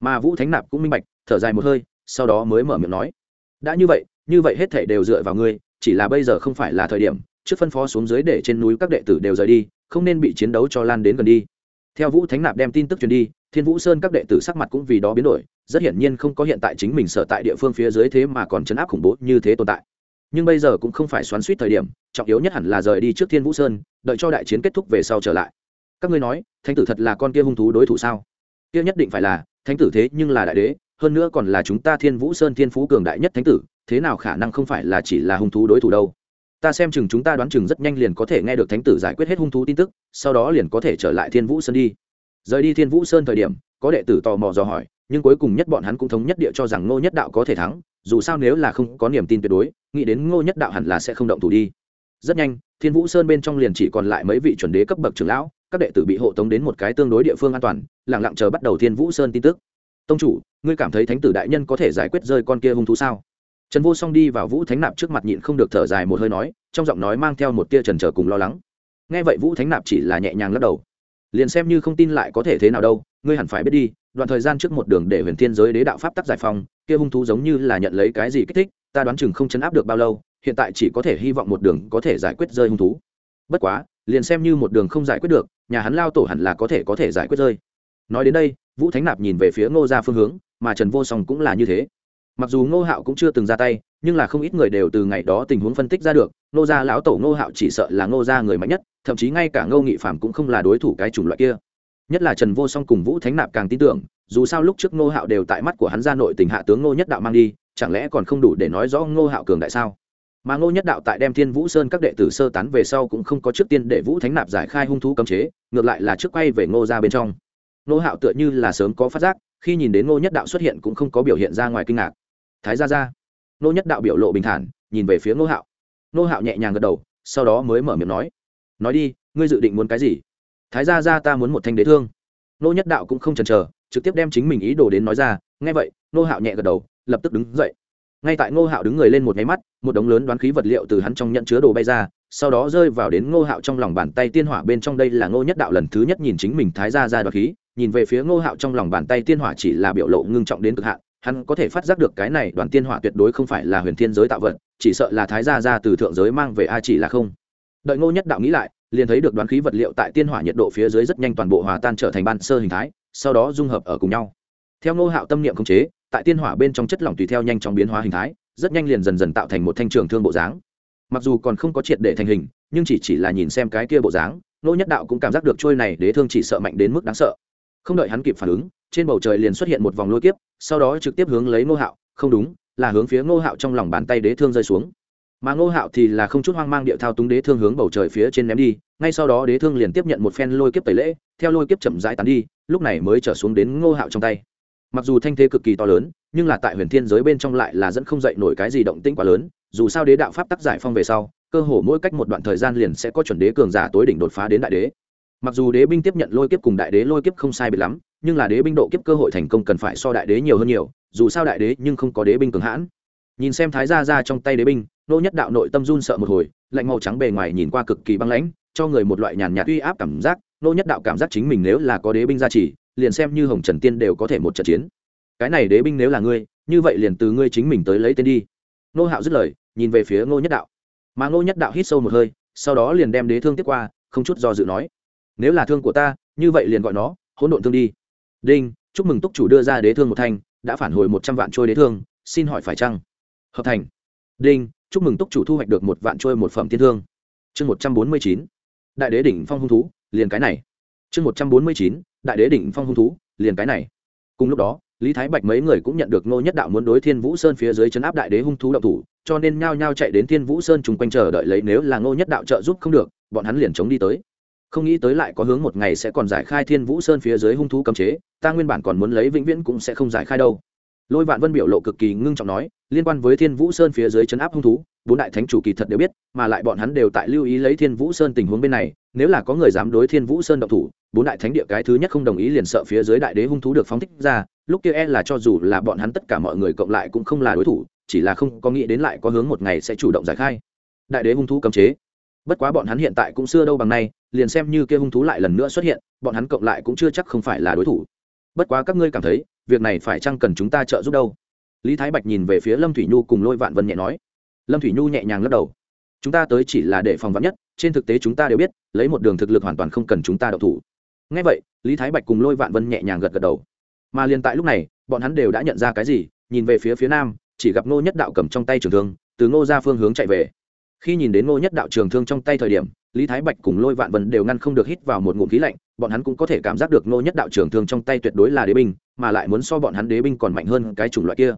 Mà vũ thánh nạp cũng minh bạch, thở dài một hơi, sau đó mới mở miệng nói, đã như vậy như vậy hết thể đều dựa vào ngươi, chỉ là bây giờ không phải là thời điểm, trước phân phó xuống dưới để trên núi các đệ tử đều rời đi, không nên bị chiến đấu cho lan đến gần đi theo vũ thánh nạp đem tin tức truyền đi, thiên vũ sơn các đệ tử sắc mặt cũng vì đó biến đổi, rất hiển nhiên không có hiện tại chính mình sở tại địa phương phía dưới thế mà còn chấn áp khủng bố như thế tồn tại. Nhưng bây giờ cũng không phải xoắn suýt thời điểm, trọng yếu nhất hẳn là rời đi trước thiên vũ sơn, đợi cho đại chiến kết thúc về sau trở lại. Các ngươi nói, thánh tử thật là con kia hung thú đối thủ sao? Kia nhất định phải là, thánh tử thế nhưng là đại đế, hơn nữa còn là chúng ta thiên vũ sơn thiên phú cường đại nhất thánh tử, thế nào khả năng không phải là chỉ là hung thú đối thủ đâu? Ta xem chừng chúng ta đoán chừng rất nhanh liền có thể nghe được thánh tử giải quyết hết hung thú tin tức, sau đó liền có thể trở lại thiên vũ sơn đi. Rời đi thiên vũ sơn thời điểm, có đệ tử tò mò dò hỏi, nhưng cuối cùng nhất bọn hắn cũng thống nhất địa cho rằng ngô nhất đạo có thể thắng, dù sao nếu là không có niềm tin tuyệt đối, nghĩ đến ngô nhất đạo hẳn là sẽ không động thủ đi. Rất nhanh, thiên vũ sơn bên trong liền chỉ còn lại mấy vị chuẩn đế cấp bậc trưởng lão, các đệ tử bị hộ tống đến một cái tương đối địa phương an toàn lẳng lặng chờ bắt đầu thiên vũ sơn tin tức. Tông chủ, ngươi cảm thấy thánh tử đại nhân có thể giải quyết rơi con kia hung thú sao? Trần vô song đi vào vũ thánh nạp trước mặt nhịn không được thở dài một hơi nói, trong giọng nói mang theo một tia trần trở cùng lo lắng. Nghe vậy vũ thánh nạp chỉ là nhẹ nhàng lắc đầu. Liền xem như không tin lại có thể thế nào đâu, ngươi hẳn phải biết đi, đoạn thời gian trước một đường để huyền thiên giới đế đạo pháp tắc giải phong kia hung thú giống như là nhận lấy cái gì kích thích, ta đoán chừng không chấn áp được bao lâu, hiện tại chỉ có thể hy vọng một đường có thể giải quyết rơi hung thú. Bất quá, liền xem như một đường không giải quyết được, nhà hắn lao tổ hẳn là có thể có thể giải quyết rơi. Nói đến đây, vũ thánh nạp nhìn về phía ngô ra phương hướng, mà trần vô song cũng là như thế mặc dù ngô hạo cũng chưa từng ra tay, nhưng là không ít người đều từ ngày đó tình huống phân tích ra được, ngô gia lão tổ ngô hạo chỉ sợ là ngô gia người mạnh nhất, thậm chí ngay cả ngô nghị phạm cũng không là đối thủ cái chủng loại kia. Nhất là trần vô song cùng vũ thánh nạp càng tin tưởng, dù sao lúc trước ngô hạo đều tại mắt của hắn ra nội tình hạ tướng ngô nhất đạo mang đi, chẳng lẽ còn không đủ để nói rõ ngô hạo cường đại sao? Mà ngô nhất đạo tại đem thiên vũ sơn các đệ tử sơ tán về sau cũng không có trước tiên để vũ thánh nạp giải khai hung thú cấm chế, ngược lại là trước quay về ngô ra bên trong. Ngô hạo tựa như là sớm có phát giác, khi nhìn đến ngô nhất đạo xuất hiện cũng không có biểu hiện ra ngoài kinh ngạc thái ra ra nô nhất đạo biểu lộ bình thản, nhìn về phía nô hạo. Nô hạo nhẹ nhàng gật đầu, sau đó mới mở miệng nói. Nói đi, ngươi dự định muốn cái gì? Thái ra ra ta muốn một thanh đế thương. Nô nhất đạo cũng không chần chờ, trực tiếp đem chính mình ý đồ đến nói ra. Nghe vậy nô hạo nhẹ gật đầu, lập tức đứng dậy. Ngay tại ngô hạo đứng người lên một nháy mắt, một đống lớn đoán khí vật liệu từ hắn trong nhận chứa đồ bay ra, sau đó rơi vào đến ngô hạo trong lòng bàn tay tiên hỏa bên trong. Đây là ngô nhất đạo lần thứ nhất nhìn chính mình thái ra ra đoán khí, nhìn về phía ngô hạo trong lòng bàn tay tiên hỏa chỉ là biểu lộ ngưng trọng đến cực hạn hắn có thể phát giác được cái này đoàn tiên hỏa tuyệt đối không phải là huyền thiên giới tạo vật, chỉ sợ là thái gia ra từ thượng giới mang về a chỉ là không. Đợi ngô nhất đạo nghĩ lại, liền thấy được đoán khí vật liệu tại tiên hỏa nhiệt độ phía dưới rất nhanh toàn bộ hòa tan trở thành ban sơ hình thái, sau đó dung hợp ở cùng nhau. Theo ngô hạo tâm niệm khống chế, tại tiên hỏa bên trong chất lỏng tùy theo nhanh chóng biến hóa hình thái, rất nhanh liền dần dần tạo thành một thanh trường thương bộ dáng. Mặc dù còn không có triệt để thành hình, nhưng chỉ chỉ là nhìn xem cái kia bộ dáng, Ngô nhất đạo cũng cảm giác được trôi này đế thương chỉ sợ mạnh đến mức đáng sợ. Không đợi hắn kịp phản ứng, trên bầu trời liền xuất hiện một vòng lôi kiếp sau đó trực tiếp hướng lấy ngô hạo, không đúng, là hướng phía ngô hạo trong lòng bàn tay đế thương rơi xuống. Mà ngô hạo thì là không chút hoang mang điệu thao túng đế thương hướng bầu trời phía trên ném đi, ngay sau đó đế thương liền tiếp nhận một phen lôi kiếp tẩy lễ, theo lôi kiếp chậm rãi tán đi, lúc này mới trở xuống đến ngô hạo trong tay. Mặc dù thanh thế cực kỳ to lớn, nhưng là tại huyền thiên giới bên trong lại là dẫn không dậy nổi cái gì động tĩnh quá lớn, dù sao đế đạo pháp tắc giải phong về sau, cơ hồ mỗi cách một đoạn thời gian liền sẽ có chuẩn đế cường giả tối đỉnh đột phá đến đại đế. Mặc dù đế binh tiếp nhận lôi kiếp cùng đại đế lôi kiếp không sai biệt lắm nhưng là đế binh độ kiếp cơ hội thành công cần phải so đại đế nhiều hơn nhiều, dù sao đại đế nhưng không có đế binh cường hãn. Nhìn xem thái gia ra trong tay đế binh, nô nhất đạo nội tâm run sợ một hồi, lạnh màu trắng bề ngoài nhìn qua cực kỳ băng lãnh, cho người một loại nhàn nhạt uy áp cảm giác, nô nhất đạo cảm giác chính mình nếu là có đế binh gia trì, liền xem như hồng trần tiên đều có thể một trận chiến. Cái này đế binh nếu là ngươi, như vậy liền từ ngươi chính mình tới lấy tên đi. Nô hạo dứt lời, nhìn về phía ngô nhất đạo. Mà ngô nhất đạo hít sâu một hơi, sau đó liền đem đế thương tiếp qua, không chút do dự nói, nếu là thương của ta, như vậy liền gọi nó, hỗn độn thương đi đinh, chúc mừng túc chủ đưa ra đế thương một thanh, đã phản hồi một trăm vạn trôi đế thương, xin hỏi phải chăng? Hợp thành. Đinh, chúc mừng túc chủ thu hoạch được một vạn trôi một phẩm tiên thương. Chương một trăm bốn mươi chín. Đại đế đỉnh phong hung thú, liền cái này. Chương một trăm bốn mươi chín. Đại đế đỉnh phong hung thú, liền cái này. Cùng lúc đó, lý thái bạch mấy người cũng nhận được ngô nhất đạo muốn đối thiên vũ sơn phía dưới chấn áp đại đế hung thú động thủ, cho nên nhao nhao chạy đến thiên vũ sơn chung quanh chờ đợi lấy nếu là ngô nhất đạo trợ giúp không được, bọn hắn liền chống đi tới không nghĩ tới lại có hướng một ngày sẽ còn giải khai thiên vũ sơn phía dưới hung thú cấm chế, ta nguyên bản còn muốn lấy vĩnh viễn cũng sẽ không giải khai đâu. Lôi vạn vân biểu lộ cực kỳ ngưng trọng nói, liên quan với thiên vũ sơn phía dưới chấn áp hung thú, bốn đại thánh chủ kỳ thật đều biết, mà lại bọn hắn đều tại lưu ý lấy thiên vũ sơn tình huống bên này, nếu là có người dám đối thiên vũ sơn động thủ, bốn đại thánh địa cái thứ nhất không đồng ý liền sợ phía dưới đại đế hung thú được phóng thích ra, lúc kia e là cho dù là bọn hắn tất cả mọi người cộng lại cũng không là đối thủ, chỉ là không có nghĩ đến lại có hướng một ngày sẽ chủ động giải khai đại đế hung thú cấm chế. Bất quá bọn hắn hiện tại cũng xưa đâu bằng nay liền xem như kia hung thú lại lần nữa xuất hiện, bọn hắn cộng lại cũng chưa chắc không phải là đối thủ. Bất quá các ngươi cảm thấy, việc này phải chăng cần chúng ta trợ giúp đâu? Lý thái bạch nhìn về phía lâm thủy nhu cùng lôi vạn vân nhẹ nói. Lâm thủy nhu nhẹ nhàng lắc đầu. Chúng ta tới chỉ là để phòng vắn nhất, trên thực tế chúng ta đều biết, lấy một đường thực lực hoàn toàn không cần chúng ta đậu thủ. Ngay vậy, lý thái bạch cùng lôi vạn vân nhẹ nhàng gật gật đầu. Mà liền tại lúc này, bọn hắn đều đã nhận ra cái gì, nhìn về phía phía nam, chỉ gặp ngô nhất đạo cầm trong tay trường thương, từ ngô ra phương hướng chạy về. Khi nhìn đến ngô nhất đạo trường thương trong tay thời điểm lý thái bạch cùng lôi vạn vân đều ngăn không được hít vào một ngụm khí lạnh, bọn hắn cũng có thể cảm giác được nô nhất đạo trưởng thương trong tay tuyệt đối là đế binh, mà lại muốn so bọn hắn đế binh còn mạnh hơn cái chủng loại kia.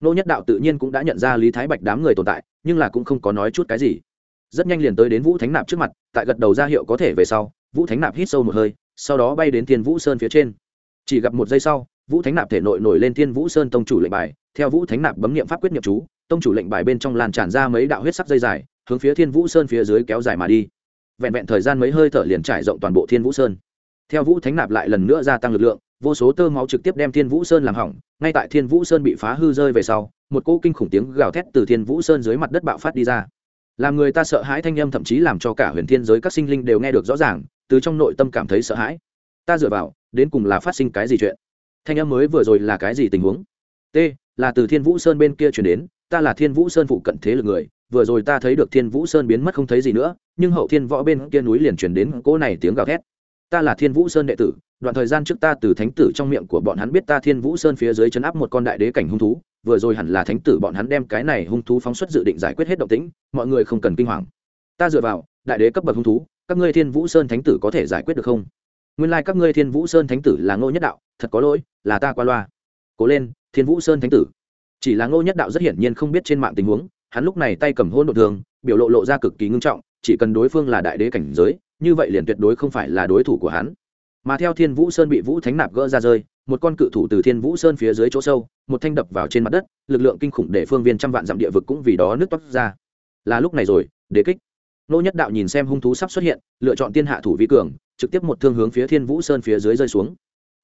Nô nhất đạo tự nhiên cũng đã nhận ra lý thái bạch đám người tồn tại, nhưng là cũng không có nói chút cái gì. Rất nhanh liền tới đến vũ thánh nạp trước mặt, tại gật đầu ra hiệu có thể về sau, vũ thánh nạp hít sâu một hơi, sau đó bay đến thiên vũ sơn phía trên. Chỉ gặp một giây sau, vũ thánh nạp thể nội nổi lên thiên vũ sơn tông chủ lệnh bài, theo vũ thánh nạp bấm nghiệm pháp quyết nghiệm chú, tông chủ lệnh bài bên trong làn tràn ra mấy đạo huyết sắc dây dài, hướng phía thiên vũ sơn phía dưới kéo dài mà đi vẹn vẹn thời gian mấy hơi thở liền trải rộng toàn bộ thiên vũ sơn. Theo vũ thánh nạp lại lần nữa gia tăng lực lượng, vô số tơ máu trực tiếp đem thiên vũ sơn làm hỏng, ngay tại thiên vũ sơn bị phá hư rơi về sau, một cỗ kinh khủng tiếng gào thét từ thiên vũ sơn dưới mặt đất bạo phát đi ra. Làm người ta sợ hãi thanh âm thậm chí làm cho cả huyền thiên giới các sinh linh đều nghe được rõ ràng, từ trong nội tâm cảm thấy sợ hãi. Ta dựa vào, đến cùng là phát sinh cái gì chuyện? Thanh âm mới vừa rồi là cái gì tình huống? T, là từ thiên vũ sơn bên kia chuyển đến, ta là thiên vũ sơn phụ cận thế lực người vừa rồi ta thấy được thiên vũ sơn biến mất không thấy gì nữa, nhưng hậu thiên võ bên kia núi liền chuyển đến cỗ này tiếng gào thét. Ta là thiên vũ sơn đệ tử, đoạn thời gian trước ta từ thánh tử trong miệng của bọn hắn biết ta thiên vũ sơn phía dưới chấn áp một con đại đế cảnh hung thú, vừa rồi hẳn là thánh tử bọn hắn đem cái này hung thú phóng xuất dự định giải quyết hết động tĩnh, mọi người không cần kinh hoàng. Ta dựa vào, đại đế cấp bậc hung thú, các ngươi thiên vũ sơn thánh tử có thể giải quyết được không? Nguyên lai các ngươi thiên vũ sơn thánh tử là ngô nhất đạo, thật có lỗi, là ta qua loa. Cố lên, thiên vũ sơn thánh tử. Chỉ là ngô nhất đạo rất hiển nhiên không biết trên mạng tình huống hắn lúc này tay cầm hôn đột thương, biểu lộ lộ ra cực kỳ ngưng trọng, chỉ cần đối phương là đại đế cảnh giới, như vậy liền tuyệt đối không phải là đối thủ của hắn. Mà theo thiên vũ sơn bị vũ thánh nạp gỡ ra rơi, một con cự thủ từ thiên vũ sơn phía dưới chỗ sâu, một thanh đập vào trên mặt đất, lực lượng kinh khủng để phương viên trăm vạn dặm địa vực cũng vì đó nước toát ra. Là lúc này rồi, đế kích. Nô nhất đạo nhìn xem hung thú sắp xuất hiện, lựa chọn tiên hạ thủ vi cường, trực tiếp một thương hướng phía thiên vũ sơn phía dưới rơi xuống.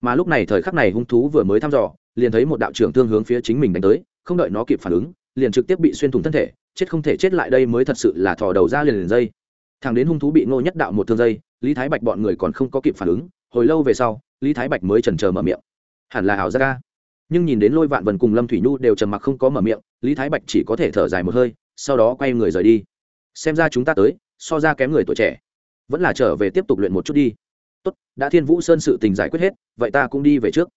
Mà lúc này thời khắc này hung thú vừa mới thăm dò, liền thấy một đạo trưởng thương hướng phía chính mình đánh tới, không đợi nó kịp phản ứng liền trực tiếp bị xuyên thủng thân thể, chết không thể chết lại đây mới thật sự là thò đầu ra liền liền dây. Thằng đến hung thú bị ngô nhất đạo một thương dây, lý thái bạch bọn người còn không có kịp phản ứng, hồi lâu về sau, lý thái bạch mới chần chờ mở miệng. Hẳn là ảo giác. ca nhưng nhìn đến lôi vạn vần cùng lâm thủy nhu đều trầm mặc không có mở miệng, lý thái bạch chỉ có thể thở dài một hơi, sau đó quay người rời đi. Xem ra chúng ta tới, so ra kém người tuổi trẻ. Vẫn là trở về tiếp tục luyện một chút đi. Tốt, đã thiên vũ sơn sự tình giải quyết hết, vậy ta cũng đi về trước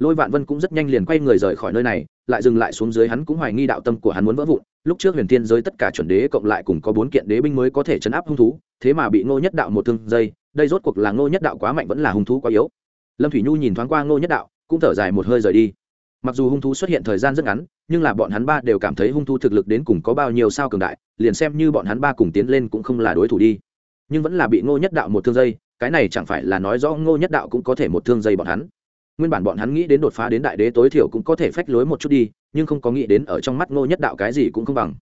lôi vạn vân cũng rất nhanh liền quay người rời khỏi nơi này, lại dừng lại xuống dưới hắn cũng hoài nghi đạo tâm của hắn muốn vỡ vụn. Lúc trước huyền thiên giới tất cả chuẩn đế cộng lại cùng có bốn kiện đế binh mới có thể chấn áp hung thú, thế mà bị ngô nhất đạo một thương dây, đây rốt cuộc là ngô nhất đạo quá mạnh vẫn là hung thú quá yếu. Lâm thủy nhu nhìn thoáng qua ngô nhất đạo, cũng thở dài một hơi rời đi. Mặc dù hung thú xuất hiện thời gian rất ngắn, nhưng là bọn hắn ba đều cảm thấy hung thú thực lực đến cùng có bao nhiêu sao cường đại, liền xem như bọn hắn ba cùng tiến lên cũng không là đối thủ đi. Nhưng vẫn là bị ngô nhất đạo một thương dây, cái này chẳng phải là nói rõ ngô nhất đạo cũng có thể một thương dây bọn hắn nguyên bản bọn hắn nghĩ đến đột phá đến đại đế tối thiểu cũng có thể phách lối một chút đi, nhưng không có nghĩ đến ở trong mắt ngô nhất đạo cái gì cũng không bằng.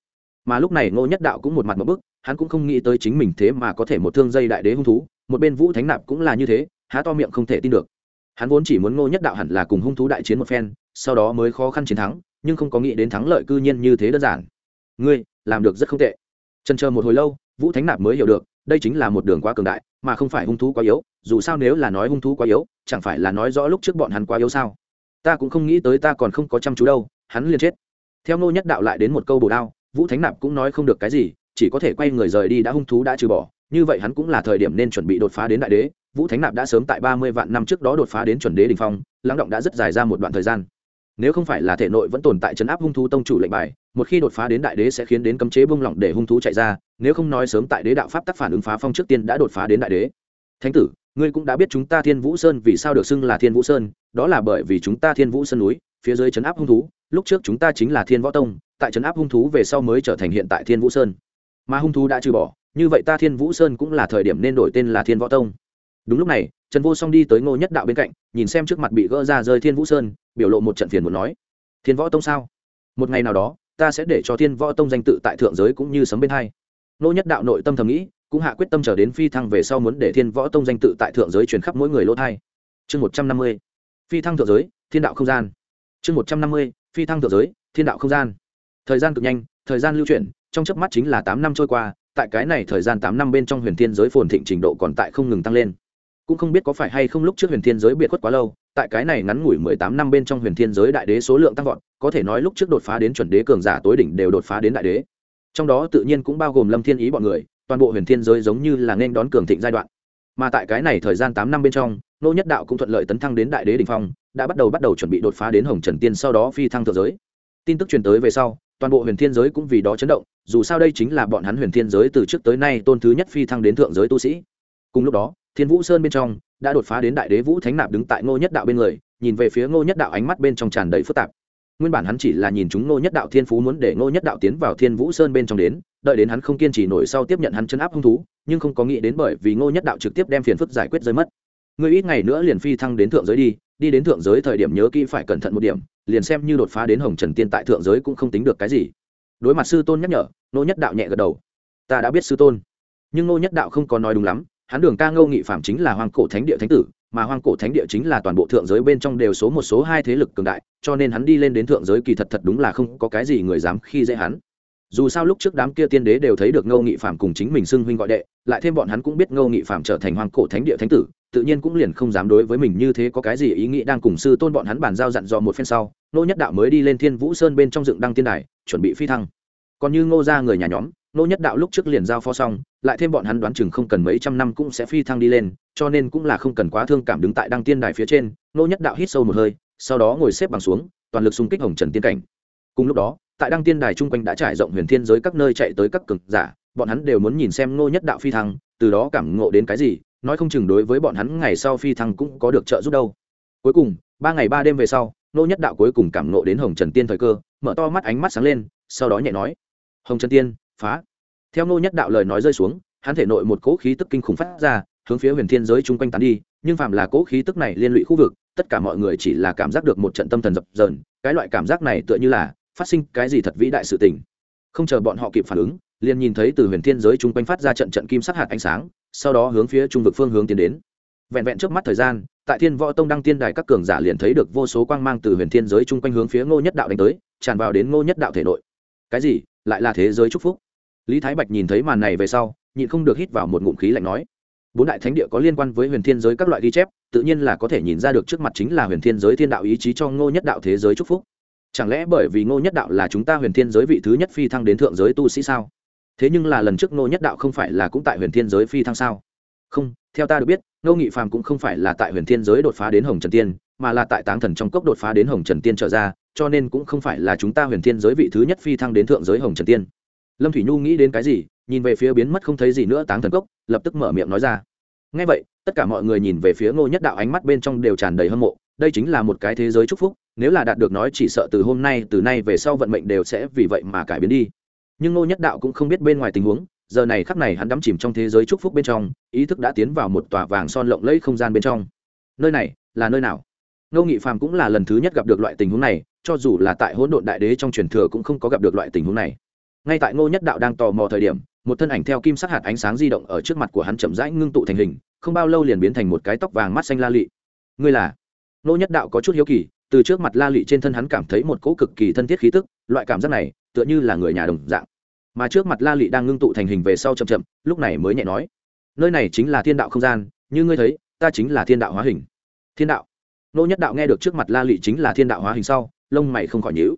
Mà lúc này ngô nhất đạo cũng một mặt một bức, hắn cũng không nghĩ tới chính mình thế mà có thể một thương dây đại đế hung thú, một bên vũ thánh nạp cũng là như thế, há to miệng không thể tin được. Hắn vốn chỉ muốn ngô nhất đạo hẳn là cùng hung thú đại chiến một phen, sau đó mới khó khăn chiến thắng, nhưng không có nghĩ đến thắng lợi cư nhiên như thế đơn giản. Ngươi, làm được rất không tệ. Trần chờ một hồi lâu, vũ thánh nạp mới hiểu được, đây chính là một đường quá cường đại mà không phải hung thú quá yếu, dù sao nếu là nói hung thú quá yếu, chẳng phải là nói rõ lúc trước bọn hắn quá yếu sao? Ta cũng không nghĩ tới ta còn không có chăm chú đâu, hắn liền chết. Theo nô nhất đạo lại đến một câu bổ đao, vũ thánh nạp cũng nói không được cái gì, chỉ có thể quay người rời đi đã hung thú đã trừ bỏ, như vậy hắn cũng là thời điểm nên chuẩn bị đột phá đến đại đế. Vũ thánh nạp đã sớm tại ba mươi vạn năm trước đó đột phá đến chuẩn đế đình phong, lắng động đã rất dài ra một đoạn thời gian. Nếu không phải là thể nội vẫn tồn tại chấn áp hung thú tông chủ lệnh bài một khi đột phá đến đại đế sẽ khiến đến cấm chế bung lỏng để hung thú chạy ra, nếu không nói sớm tại đế đạo pháp tác phản ứng phá phong trước tiên đã đột phá đến đại đế. Thánh tử, ngươi cũng đã biết chúng ta thiên vũ sơn vì sao được xưng là thiên vũ sơn, đó là bởi vì chúng ta thiên vũ sơn núi, phía dưới chấn áp hung thú, lúc trước chúng ta chính là thiên võ tông, tại chấn áp hung thú về sau mới trở thành hiện tại thiên vũ sơn. Mà hung thú đã trừ bỏ, như vậy ta thiên vũ sơn cũng là thời điểm nên đổi tên là thiên võ tông. Đúng lúc này, trần vô song đi tới ngô nhất đạo bên cạnh, nhìn xem trước mặt bị gỡ ra rơi thiên vũ sơn, biểu lộ một trận phiền muốn nói, thiên võ tông sao? Một ngày nào đó ta sẽ để cho thiên võ tông danh tự tại thượng giới cũng như sấm bên hai. Nô nhất đạo nội tâm thầm nghĩ, cũng hạ quyết tâm trở đến phi thăng về sau muốn để thiên võ tông danh tự tại thượng giới truyền khắp mỗi người lỗ thai. Chương một trăm năm mươi, phi thăng thượng giới, thiên đạo không gian. Chương một trăm năm mươi, phi thăng thượng giới, thiên đạo không gian. Thời gian cực nhanh, thời gian lưu chuyển, trong chớp mắt chính là tám năm trôi qua, tại cái này thời gian tám năm bên trong huyền thiên giới phồn thịnh trình độ còn tại không ngừng tăng lên cũng không biết có phải hay không lúc trước huyền thiên giới biệt khuất quá lâu, tại cái này ngắn ngủi mười tám năm bên trong huyền thiên giới đại đế số lượng tăng vọt, có thể nói lúc trước đột phá đến chuẩn đế cường giả tối đỉnh đều đột phá đến đại đế. Trong đó tự nhiên cũng bao gồm lâm thiên ý bọn người, toàn bộ huyền thiên giới giống như là nên đón cường thịnh giai đoạn. Mà tại cái này thời gian tám năm bên trong, nô nhất đạo cũng thuận lợi tấn thăng đến đại đế đ ỉ n h phong, đã bắt đầu bắt đầu chuẩn bị đột phá đến hồng trần tiên sau đó phi thăng thượng giới. Tin tức truyền tới về sau, toàn bộ huyền thiên giới cũng vì đó chấn động, dù sao đây chính là bọn hắn huyền thiên giới từ trước tới nay tôn thứ nhất phi thăng đến thượng giới tu sĩ. Cùng lúc đó thiên vũ sơn bên trong đã đột phá đến đại đế vũ thánh nạp đứng tại ngô nhất đạo bên người, nhìn về phía ngô nhất đạo ánh mắt bên trong tràn đầy phức tạp. Nguyên bản hắn chỉ là nhìn chúng ngô nhất đạo thiên phú muốn để ngô nhất đạo tiến vào thiên vũ sơn bên trong đến, đợi đến hắn không kiên trì nổi sau tiếp nhận hắn chấn áp hung thú, nhưng không có nghĩ đến bởi vì ngô nhất đạo trực tiếp đem phiền phức giải quyết rơi mất. Ngươi ít ngày nữa liền phi thăng đến thượng giới đi đi đến thượng giới thời điểm nhớ kỹ phải cẩn thận một điểm, liền xem như đột phá đến hồng trần tiên tại thượng giới cũng không tính được cái gì. Đối mặt sư tôn nhắc nhở, ngô nhất đạo nhẹ gật đầu. Ta đã biết sư tôn. Nhưng ngô nhất đạo không có nói đúng lắm hắn đường ca ngô nghị phạm chính là hoàng cổ thánh địa thánh tử, mà hoang cổ thánh địa chính là toàn bộ thượng giới bên trong đều số một số hai thế lực cường đại, cho nên hắn đi lên đến thượng giới kỳ thật thật đúng là không có cái gì người dám khi dễ hắn. Dù sao lúc trước đám kia tiên đế đều thấy được ngô nghị phạm cùng chính mình xưng huynh gọi đệ, lại thêm bọn hắn cũng biết ngô nghị phạm trở thành hoang cổ thánh địa thánh tử, tự nhiên cũng liền không dám đối với mình như thế có cái gì ý nghĩ đang cùng sư tôn bọn hắn bàn giao dặn dò một phen sau, nô nhất đạo mới đi lên thiên vũ sơn bên trong dựng đăng tiên đài, chuẩn bị phi thăng. Còn như ngô ra người nhà nhóm, nô nhất đạo lúc trước liền giao phó xong lại thêm bọn hắn đoán chừng không cần mấy trăm năm cũng sẽ phi thăng đi lên, cho nên cũng là không cần quá thương cảm đứng tại đăng tiên đài phía trên, nô nhất đạo hít sâu một hơi, sau đó ngồi xếp bằng xuống, toàn lực xung kích hồng trần tiên cảnh. Cùng lúc đó, tại đăng tiên đài chung quanh đã trải rộng huyền thiên giới các nơi chạy tới các cực giả, bọn hắn đều muốn nhìn xem ngô nhất đạo phi thăng, từ đó cảm ngộ đến cái gì, nói không chừng đối với bọn hắn ngày sau phi thăng cũng có được trợ giúp đâu. Cuối cùng, ba ngày ba đêm về sau ngô nhất đạo cuối cùng cảm ngộ đến hồng trần tiên thời cơ, mở to mắt ánh mắt sáng lên, sau đó nhẹ nói, hồng trần tiên, phá theo ngô nhất đạo lời nói rơi xuống, hắn thể nội một cỗ khí tức kinh khủng phát ra, hướng phía huyền thiên giới chung quanh tán đi, nhưng phàm là cỗ khí tức này liên lụy khu vực, tất cả mọi người chỉ là cảm giác được một trận tâm thần dập dờn, cái loại cảm giác này tựa như là phát sinh cái gì thật vĩ đại sự tình. Không chờ bọn họ kịp phản ứng, liền nhìn thấy từ huyền thiên giới chung quanh phát ra trận trận kim sắc hạt ánh sáng, sau đó hướng phía trung vực phương hướng tiến đến. Vẹn vẹn trước mắt thời gian, tại thiên võ tông đăng tiên đài các cường giả liền thấy được vô số quang mang từ huyền thiên giới chung quanh hướng phía ngô nhất đạo đánh tới, tràn vào đến ngô nhất đạo thể nội. Cái gì? Lại là thế giới chúc phúc lý thái bạch nhìn thấy màn này về sau, nhịn không được hít vào một ngụm khí lạnh nói, bốn đại thánh địa có liên quan với huyền thiên giới các loại ghi chép, tự nhiên là có thể nhìn ra được trước mặt chính là huyền thiên giới thiên đạo ý chí cho ngô nhất đạo thế giới chúc phúc. Chẳng lẽ bởi vì ngô nhất đạo là chúng ta huyền thiên giới vị thứ nhất phi thăng đến thượng giới tu sĩ sao? Thế nhưng là lần trước ngô nhất đạo không phải là cũng tại huyền thiên giới phi thăng sao? Không, theo ta được biết, ngô nghị phàm cũng không phải là tại huyền thiên giới đột phá đến hồng trần tiên, mà là tại táng thần trong cốc đột phá đến hồng trần tiên trở ra, cho nên cũng không phải là chúng ta huyền thiên giới vị thứ nhất phi thăng đến thượng giới hồng trần tiên lâm thủy nhu nghĩ đến cái gì, nhìn về phía biến mất không thấy gì nữa táng thần cốc, lập tức mở miệng nói ra. Ngay vậy, tất cả mọi người nhìn về phía ngô nhất đạo ánh mắt bên trong đều tràn đầy hâm mộ, đây chính là một cái thế giới chúc phúc, nếu là đạt được nói chỉ sợ từ hôm nay, từ nay về sau vận mệnh đều sẽ vì vậy mà cải biến đi. Nhưng ngô nhất đạo cũng không biết bên ngoài tình huống, giờ này khắc này hắn đắm chìm trong thế giới chúc phúc bên trong, ý thức đã tiến vào một tòa vàng son lộng lẫy không gian bên trong. Nơi này là nơi nào? Ngô nghị phàm cũng là lần thứ nhất gặp được loại tình huống này, cho dù là tại hỗn độn đại đế trong truyền thừa cũng không có gặp được loại tình huống này ngay tại ngô nhất đạo đang tò mò thời điểm, một thân ảnh theo kim sắc hạt ánh sáng di động ở trước mặt của hắn chậm rãi ngưng tụ thành hình, không bao lâu liền biến thành một cái tóc vàng mắt xanh la lị. Ngươi là? Ngô nhất đạo có chút hiếu kỳ, từ trước mặt la lị trên thân hắn cảm thấy một cỗ cực kỳ thân thiết khí tức, loại cảm giác này, tựa như là người nhà đồng dạng. Mà trước mặt la lị đang ngưng tụ thành hình về sau chậm chậm, lúc này mới nhẹ nói, nơi này chính là thiên đạo không gian, như ngươi thấy, ta chính là thiên đạo hóa hình. Thiên đạo? Nô nhất đạo nghe được trước mặt la lị chính là thiên đạo hóa hình sau, lông mày không khỏi nhíu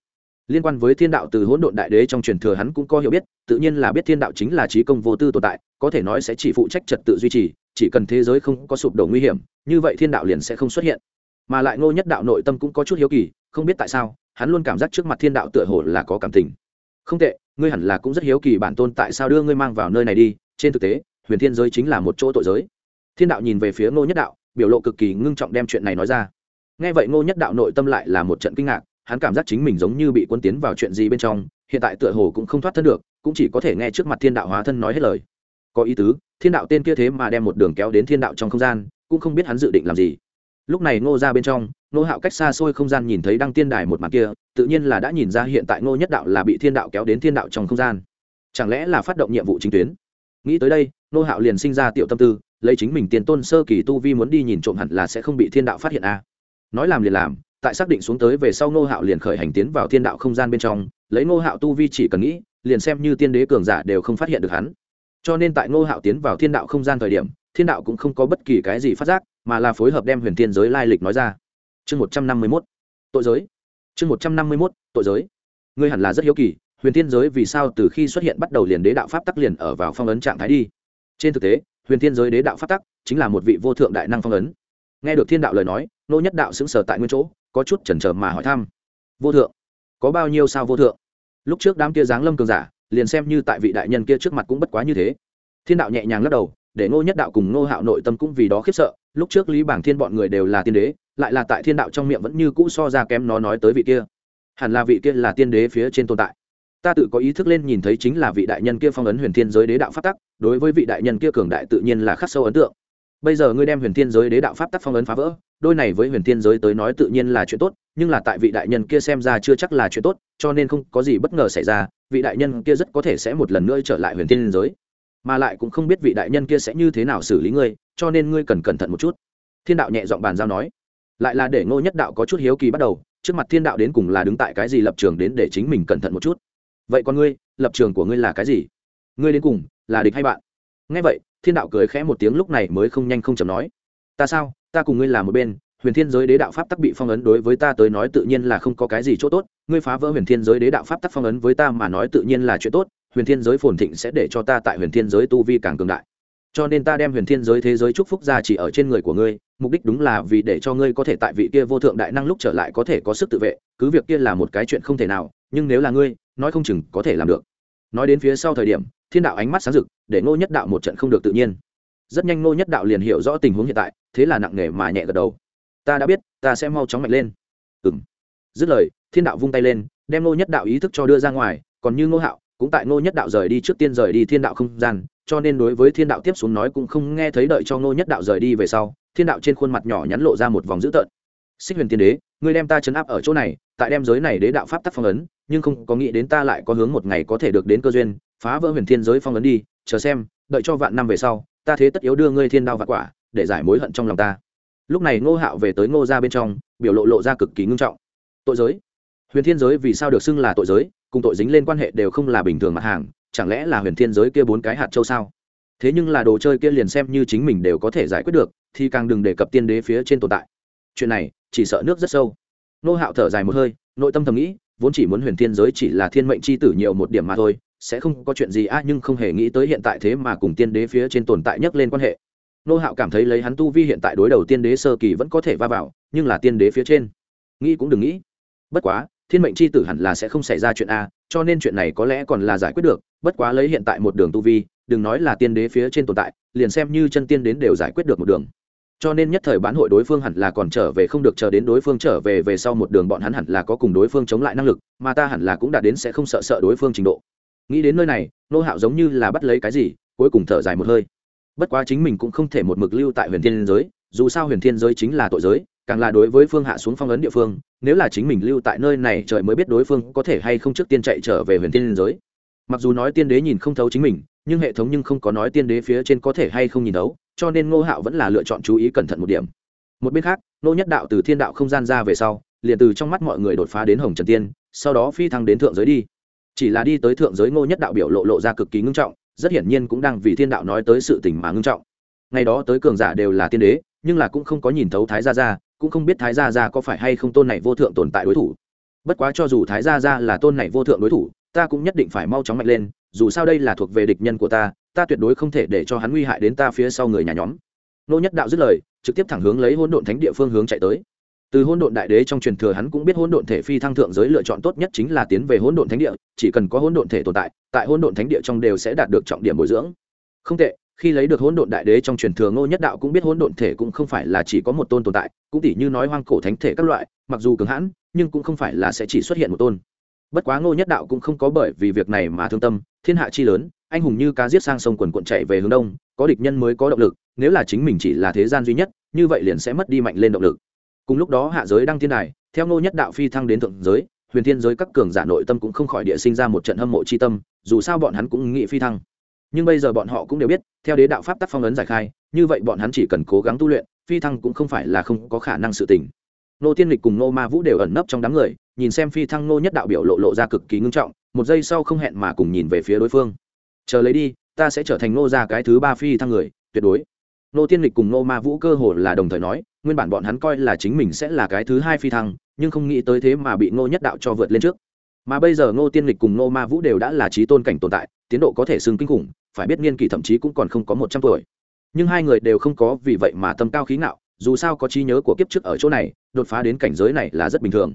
liên quan với thiên đạo từ hỗn độn đại đế trong truyền thừa hắn cũng có hiểu biết, tự nhiên là biết thiên đạo chính là trí công vô tư tồn tại, có thể nói sẽ chỉ phụ trách trật tự duy trì, chỉ cần thế giới không có sụp đổ nguy hiểm, như vậy thiên đạo liền sẽ không xuất hiện. Mà lại ngô nhất đạo nội tâm cũng có chút hiếu kỳ, không biết tại sao, hắn luôn cảm giác trước mặt thiên đạo tựa hồ là có cảm tình. Không tệ, ngươi hẳn là cũng rất hiếu kỳ bản tôn tại sao đưa ngươi mang vào nơi này đi, trên thực tế, huyền thiên giới chính là một chỗ tội giới. Thiên đạo nhìn về phía ngô nhất đạo, biểu lộ cực kỳ ngưng trọng đem chuyện này nói ra. Nghe vậy ngô nhất đạo nội tâm lại là một trận kinh ngạc hắn cảm giác chính mình giống như bị quân tiến vào chuyện gì bên trong, hiện tại tựa hồ cũng không thoát thân được, cũng chỉ có thể nghe trước mặt thiên đạo hóa thân nói hết lời. Có ý tứ, thiên đạo tên kia thế mà đem một đường kéo đến thiên đạo trong không gian, cũng không biết hắn dự định làm gì. Lúc này ngô ra bên trong, ngô hạo cách xa xôi không gian nhìn thấy đăng tiên đài một mặt kia, tự nhiên là đã nhìn ra hiện tại ngô nhất đạo là bị thiên đạo kéo đến thiên đạo trong không gian. Chẳng lẽ là phát động nhiệm vụ chính tuyến? Nghĩ tới đây, ngô hạo liền sinh ra tiểu tâm tư, lấy chính mình tiền tôn sơ kỳ tu vi muốn đi nhìn trộm hẳn là sẽ không bị thiên đạo phát hiện à. nói làm liền làm tại xác định xuống tới về sau ngô hạo liền khởi hành tiến vào thiên đạo không gian bên trong, lấy ngô hạo tu vi chỉ cần nghĩ, liền xem như tiên đế cường giả đều không phát hiện được hắn. Cho nên tại ngô hạo tiến vào thiên đạo không gian thời điểm, thiên đạo cũng không có bất kỳ cái gì phát giác, mà là phối hợp đem huyền thiên giới lai lịch nói ra. Chương một trăm năm mươi mốt, tội giới. Chương một trăm năm mươi mốt, tội giới. Ngươi hẳn là rất hiếu kỳ, huyền thiên giới vì sao từ khi xuất hiện bắt đầu liền đế đạo pháp tắc liền ở vào phong ấn trạng thái đi? Trên thực tế, huyền thiên giới đế đạo pháp tắc chính là một vị vô thượng đại năng phong ấn. Nghe được thiên đạo lời nói nô nhất đạo xứng sở tại nguyên chỗ có chút chần chờ mà hỏi thăm. Vô thượng, có bao nhiêu sao vô thượng? Lúc trước đám kia giáng lâm cường giả, liền xem như tại vị đại nhân kia trước mặt cũng bất quá như thế. Thiên đạo nhẹ nhàng lắc đầu, để ngô nhất đạo cùng ngô hạo nội tâm cũng vì đó khiếp sợ. Lúc trước lý bảng thiên bọn người đều là tiên đế, lại là tại thiên đạo trong miệng vẫn như cũ so ra kém nó nói tới vị kia. Hẳn là vị kia là tiên đế phía trên tồn tại. Ta tự có ý thức lên nhìn thấy chính là vị đại nhân kia phong ấn huyền thiên giới đế đạo pháp tắc, đối với vị đại nhân kia cường đại tự nhiên là khắc sâu ấn tượng bây giờ ngươi đem huyền thiên giới đế đạo pháp tắc phong ấn phá vỡ, đôi này với huyền thiên giới tới nói tự nhiên là chuyện tốt, nhưng là tại vị đại nhân kia xem ra chưa chắc là chuyện tốt, cho nên không có gì bất ngờ xảy ra, vị đại nhân kia rất có thể sẽ một lần nữa trở lại huyền thiên giới. Mà lại cũng không biết vị đại nhân kia sẽ như thế nào xử lý ngươi, cho nên ngươi cần cẩn thận một chút. Thiên đạo nhẹ giọng bàn giao nói. Lại là để ngô nhất đạo có chút hiếu kỳ bắt đầu, trước mặt thiên đạo đến cùng là đứng tại cái gì lập trường đến để chính mình cẩn thận một chút. Vậy còn ngươi, lập trường của ngươi là cái gì? Ngươi đến cùng là địch hay bạn? Ngay vậy thiên đạo cười khẽ một tiếng lúc này mới không nhanh không chậm nói. Ta sao? Ta cùng ngươi là một bên, huyền thiên giới đế đạo pháp tắc bị phong ấn đối với ta tới nói tự nhiên là không có cái gì chỗ tốt, ngươi phá vỡ huyền thiên giới đế đạo pháp tắc phong ấn với ta mà nói tự nhiên là chuyện tốt, huyền thiên giới phồn thịnh sẽ để cho ta tại huyền thiên giới tu vi càng cường đại. Cho nên ta đem huyền thiên giới thế giới chúc phúc ra chỉ ở trên người của ngươi, mục đích đúng là vì để cho ngươi có thể tại vị kia vô thượng đại năng lúc trở lại có thể có sức tự vệ, cứ việc kia là một cái chuyện không thể nào, nhưng nếu là ngươi, nói không chừng có thể làm được. Nói đến phía sau thời điểm thiên đạo ánh mắt sáng rực, để ngô nhất đạo một trận không được tự nhiên. Rất nhanh ngô nhất đạo liền hiểu rõ tình huống hiện tại, thế là nặng nề mà nhẹ gật đầu. Ta đã biết, ta sẽ mau chóng mạnh lên. Ừ m dứt lời, thiên đạo vung tay lên, đem ngô nhất đạo ý thức cho đưa ra ngoài, còn như ngô hạo, cũng tại ngô nhất đạo rời đi trước tiên rời đi thiên đạo không gian, cho nên đối với thiên đạo tiếp xuống nói cũng không nghe thấy đợi cho ngô nhất đạo rời đi về sau, thiên đạo trên khuôn mặt nhỏ nhắn lộ ra một vòng dữ tợn. Xích huyền tiên đế, ngươi đem ta chấn áp ở chỗ này, tại đem giới này đế đạo pháp tắc phong ấn, nhưng không có nghĩ đến ta lại có hướng một ngày có thể được đến cơ duyên phá vỡ huyền thiên giới phong ấn đi, chờ xem, đợi cho vạn năm về sau, ta thế tất yếu đưa ngươi thiên đao và quả, để giải mối hận trong lòng ta. Lúc này ngô hạo về tới ngô ra bên trong, biểu lộ lộ ra cực kỳ ngưng trọng. Tội giới? Huyền thiên giới vì sao được xưng là tội giới, cùng tội dính lên quan hệ đều không là bình thường mặt hàng, chẳng lẽ là huyền thiên giới kia bốn cái hạt châu sao? Thế nhưng là đồ chơi kia liền xem như chính mình đều có thể giải quyết được, thì càng đừng đề cập tiên đế phía trên tồn tại. Chuyện này, chỉ sợ nước rất sâu. Nô hạo thở dài một hơi, nội tâm thầm nghĩ, vốn chỉ muốn huyền thiên giới chỉ là thiên mệnh c h i tử nhiều một điểm mà thôi sẽ không có chuyện gì, a, nhưng không hề nghĩ tới hiện tại thế mà cùng tiên đế phía trên tồn tại nhắc lên quan hệ. Nô hạo cảm thấy lấy hắn tu vi hiện tại đối đầu tiên đế sơ kỳ vẫn có thể va vào, nhưng là tiên đế phía trên. Nghĩ cũng đừng nghĩ. Bất quá, thiên mệnh c h i tử hẳn là sẽ không xảy ra chuyện a, cho nên chuyện này có lẽ còn là giải quyết được, bất quá lấy hiện tại một đường tu vi, đừng nói là tiên đế phía trên tồn tại, liền xem như chân tiên đến đều giải quyết được một đường. Cho nên nhất thời bán hội đối phương hẳn là còn trở về không được chờ đến đối phương trở về về sau một đường bọn hắn hẳn là có cùng đối phương chống lại năng lực, mà ta hẳn là cũng đã đến sẽ không sợ sợ đối phương trình độ nghĩ đến nơi này, nô hạo giống như là bắt lấy cái gì, cuối cùng thở dài một hơi. Bất quá chính mình cũng không thể một mực lưu tại huyền thiên giới, dù sao huyền thiên giới chính là tội giới, càng là đối với phương hạ xuống phong ấn địa phương, nếu là chính mình lưu tại nơi này, trời mới biết đối phương có thể hay không trước tiên chạy trở về huyền thiên giới. Mặc dù nói tiên đế nhìn không thấu chính mình, nhưng hệ thống nhưng không có nói tiên đế phía trên có thể hay không nhìn thấu, cho nên ngô hạo vẫn là lựa chọn chú ý cẩn thận một điểm. Một bên khác, nô nhất đạo từ thiên đạo không gian ra về sau, liền từ trong mắt mọi người đột phá đến hồng trần tiên, sau đó phi thăng đến thượng giới đi chỉ là đi tới thượng giới ngô nhất đạo biểu lộ lộ ra cực kỳ ngưng trọng, rất hiển nhiên cũng đang vì thiên đạo nói tới sự tình mà ngưng trọng. Ngày đó tới cường giả đều là tiên đế, nhưng là cũng không có nhìn thấu thái gia gia, cũng không biết thái gia gia có phải hay không tôn này vô thượng tồn tại đối thủ. Bất quá cho dù thái gia gia là tôn này vô thượng đối thủ, ta cũng nhất định phải mau chóng mạnh lên, dù sao đây là thuộc về địch nhân của ta ta tuyệt đối không thể để cho hắn nguy hại đến ta phía sau người nhà nhóm. Nô nhất đạo dứt lời, trực tiếp thẳng hướng lấy hỗn độn thánh địa phương hướng chạy tới từ hỗn độn đại đế trong truyền thừa hắn cũng biết hỗn độn thể phi thăng thượng giới lựa chọn tốt nhất chính là tiến về hỗn độn thánh địa, chỉ cần có hỗn độn thể tồn tại tại hỗn độn thánh địa trong đều sẽ đạt được trọng điểm bồi dưỡng. Không tệ, khi lấy được hỗn độn đại đế trong truyền thừa ngô nhất đạo cũng biết hỗn độn thể cũng không phải là chỉ có một tôn tồn tại, cũng tỷ như nói hoang cổ thánh thể các loại, mặc dù cường hãn, nhưng cũng không phải là sẽ chỉ xuất hiện một tôn. Bất quá ngô nhất đạo cũng không có bởi vì việc này mà thương tâm, thiên hạ chi lớn, anh hùng như cá giết sang sông quần quận chạy về hướng đông, có địch nhân mới có động lực, nếu là chính mình chỉ là thế gian duy nhất, như vậy liền sẽ mất đi mạnh lên động lực cùng lúc đó hạ giới đăng thiên đài, theo ngô nhất đạo phi thăng đến thượng giới, huyền thiên giới các cường giả nội tâm cũng không khỏi địa sinh ra một trận hâm mộ c h i tâm, dù sao bọn hắn cũng nghĩ phi thăng. Nhưng bây giờ bọn họ cũng đều biết, theo đế đạo pháp tắc phong ấn giải khai, như vậy bọn hắn chỉ cần cố gắng tu luyện, phi thăng cũng không phải là không có khả năng sự tình. Nô tiên lịch cùng nô ma vũ đều ẩn nấp trong đám người, nhìn xem phi thăng nô nhất đạo biểu lộ lộ ra cực kỳ ngưng trọng, một giây sau không hẹn mà cùng nhìn về phía đối phương. Chờ lấy đi, ta sẽ trở thành nô ra cái thứ ba phi thăng người, tuyệt đối. Nô tiên lịch cùng nô ma vũ cơ hồ là đồng thời nói nguyên bản bọn hắn coi là chính mình sẽ là cái thứ hai phi thăng, nhưng không nghĩ tới thế mà bị Ngô nhất đạo cho vượt lên trước. Mà bây giờ Ngô tiên lịch cùng Ngô ma vũ đều đã là trí tôn cảnh tồn tại, tiến độ có thể xưng kinh khủng, phải biết niên kỷ thậm chí cũng còn không có một trăm tuổi. Nhưng hai người đều không có vì vậy mà tâm cao khí ngạo, dù sao có trí nhớ của kiếp trước ở chỗ này, đột phá đến cảnh giới này là rất bình thường.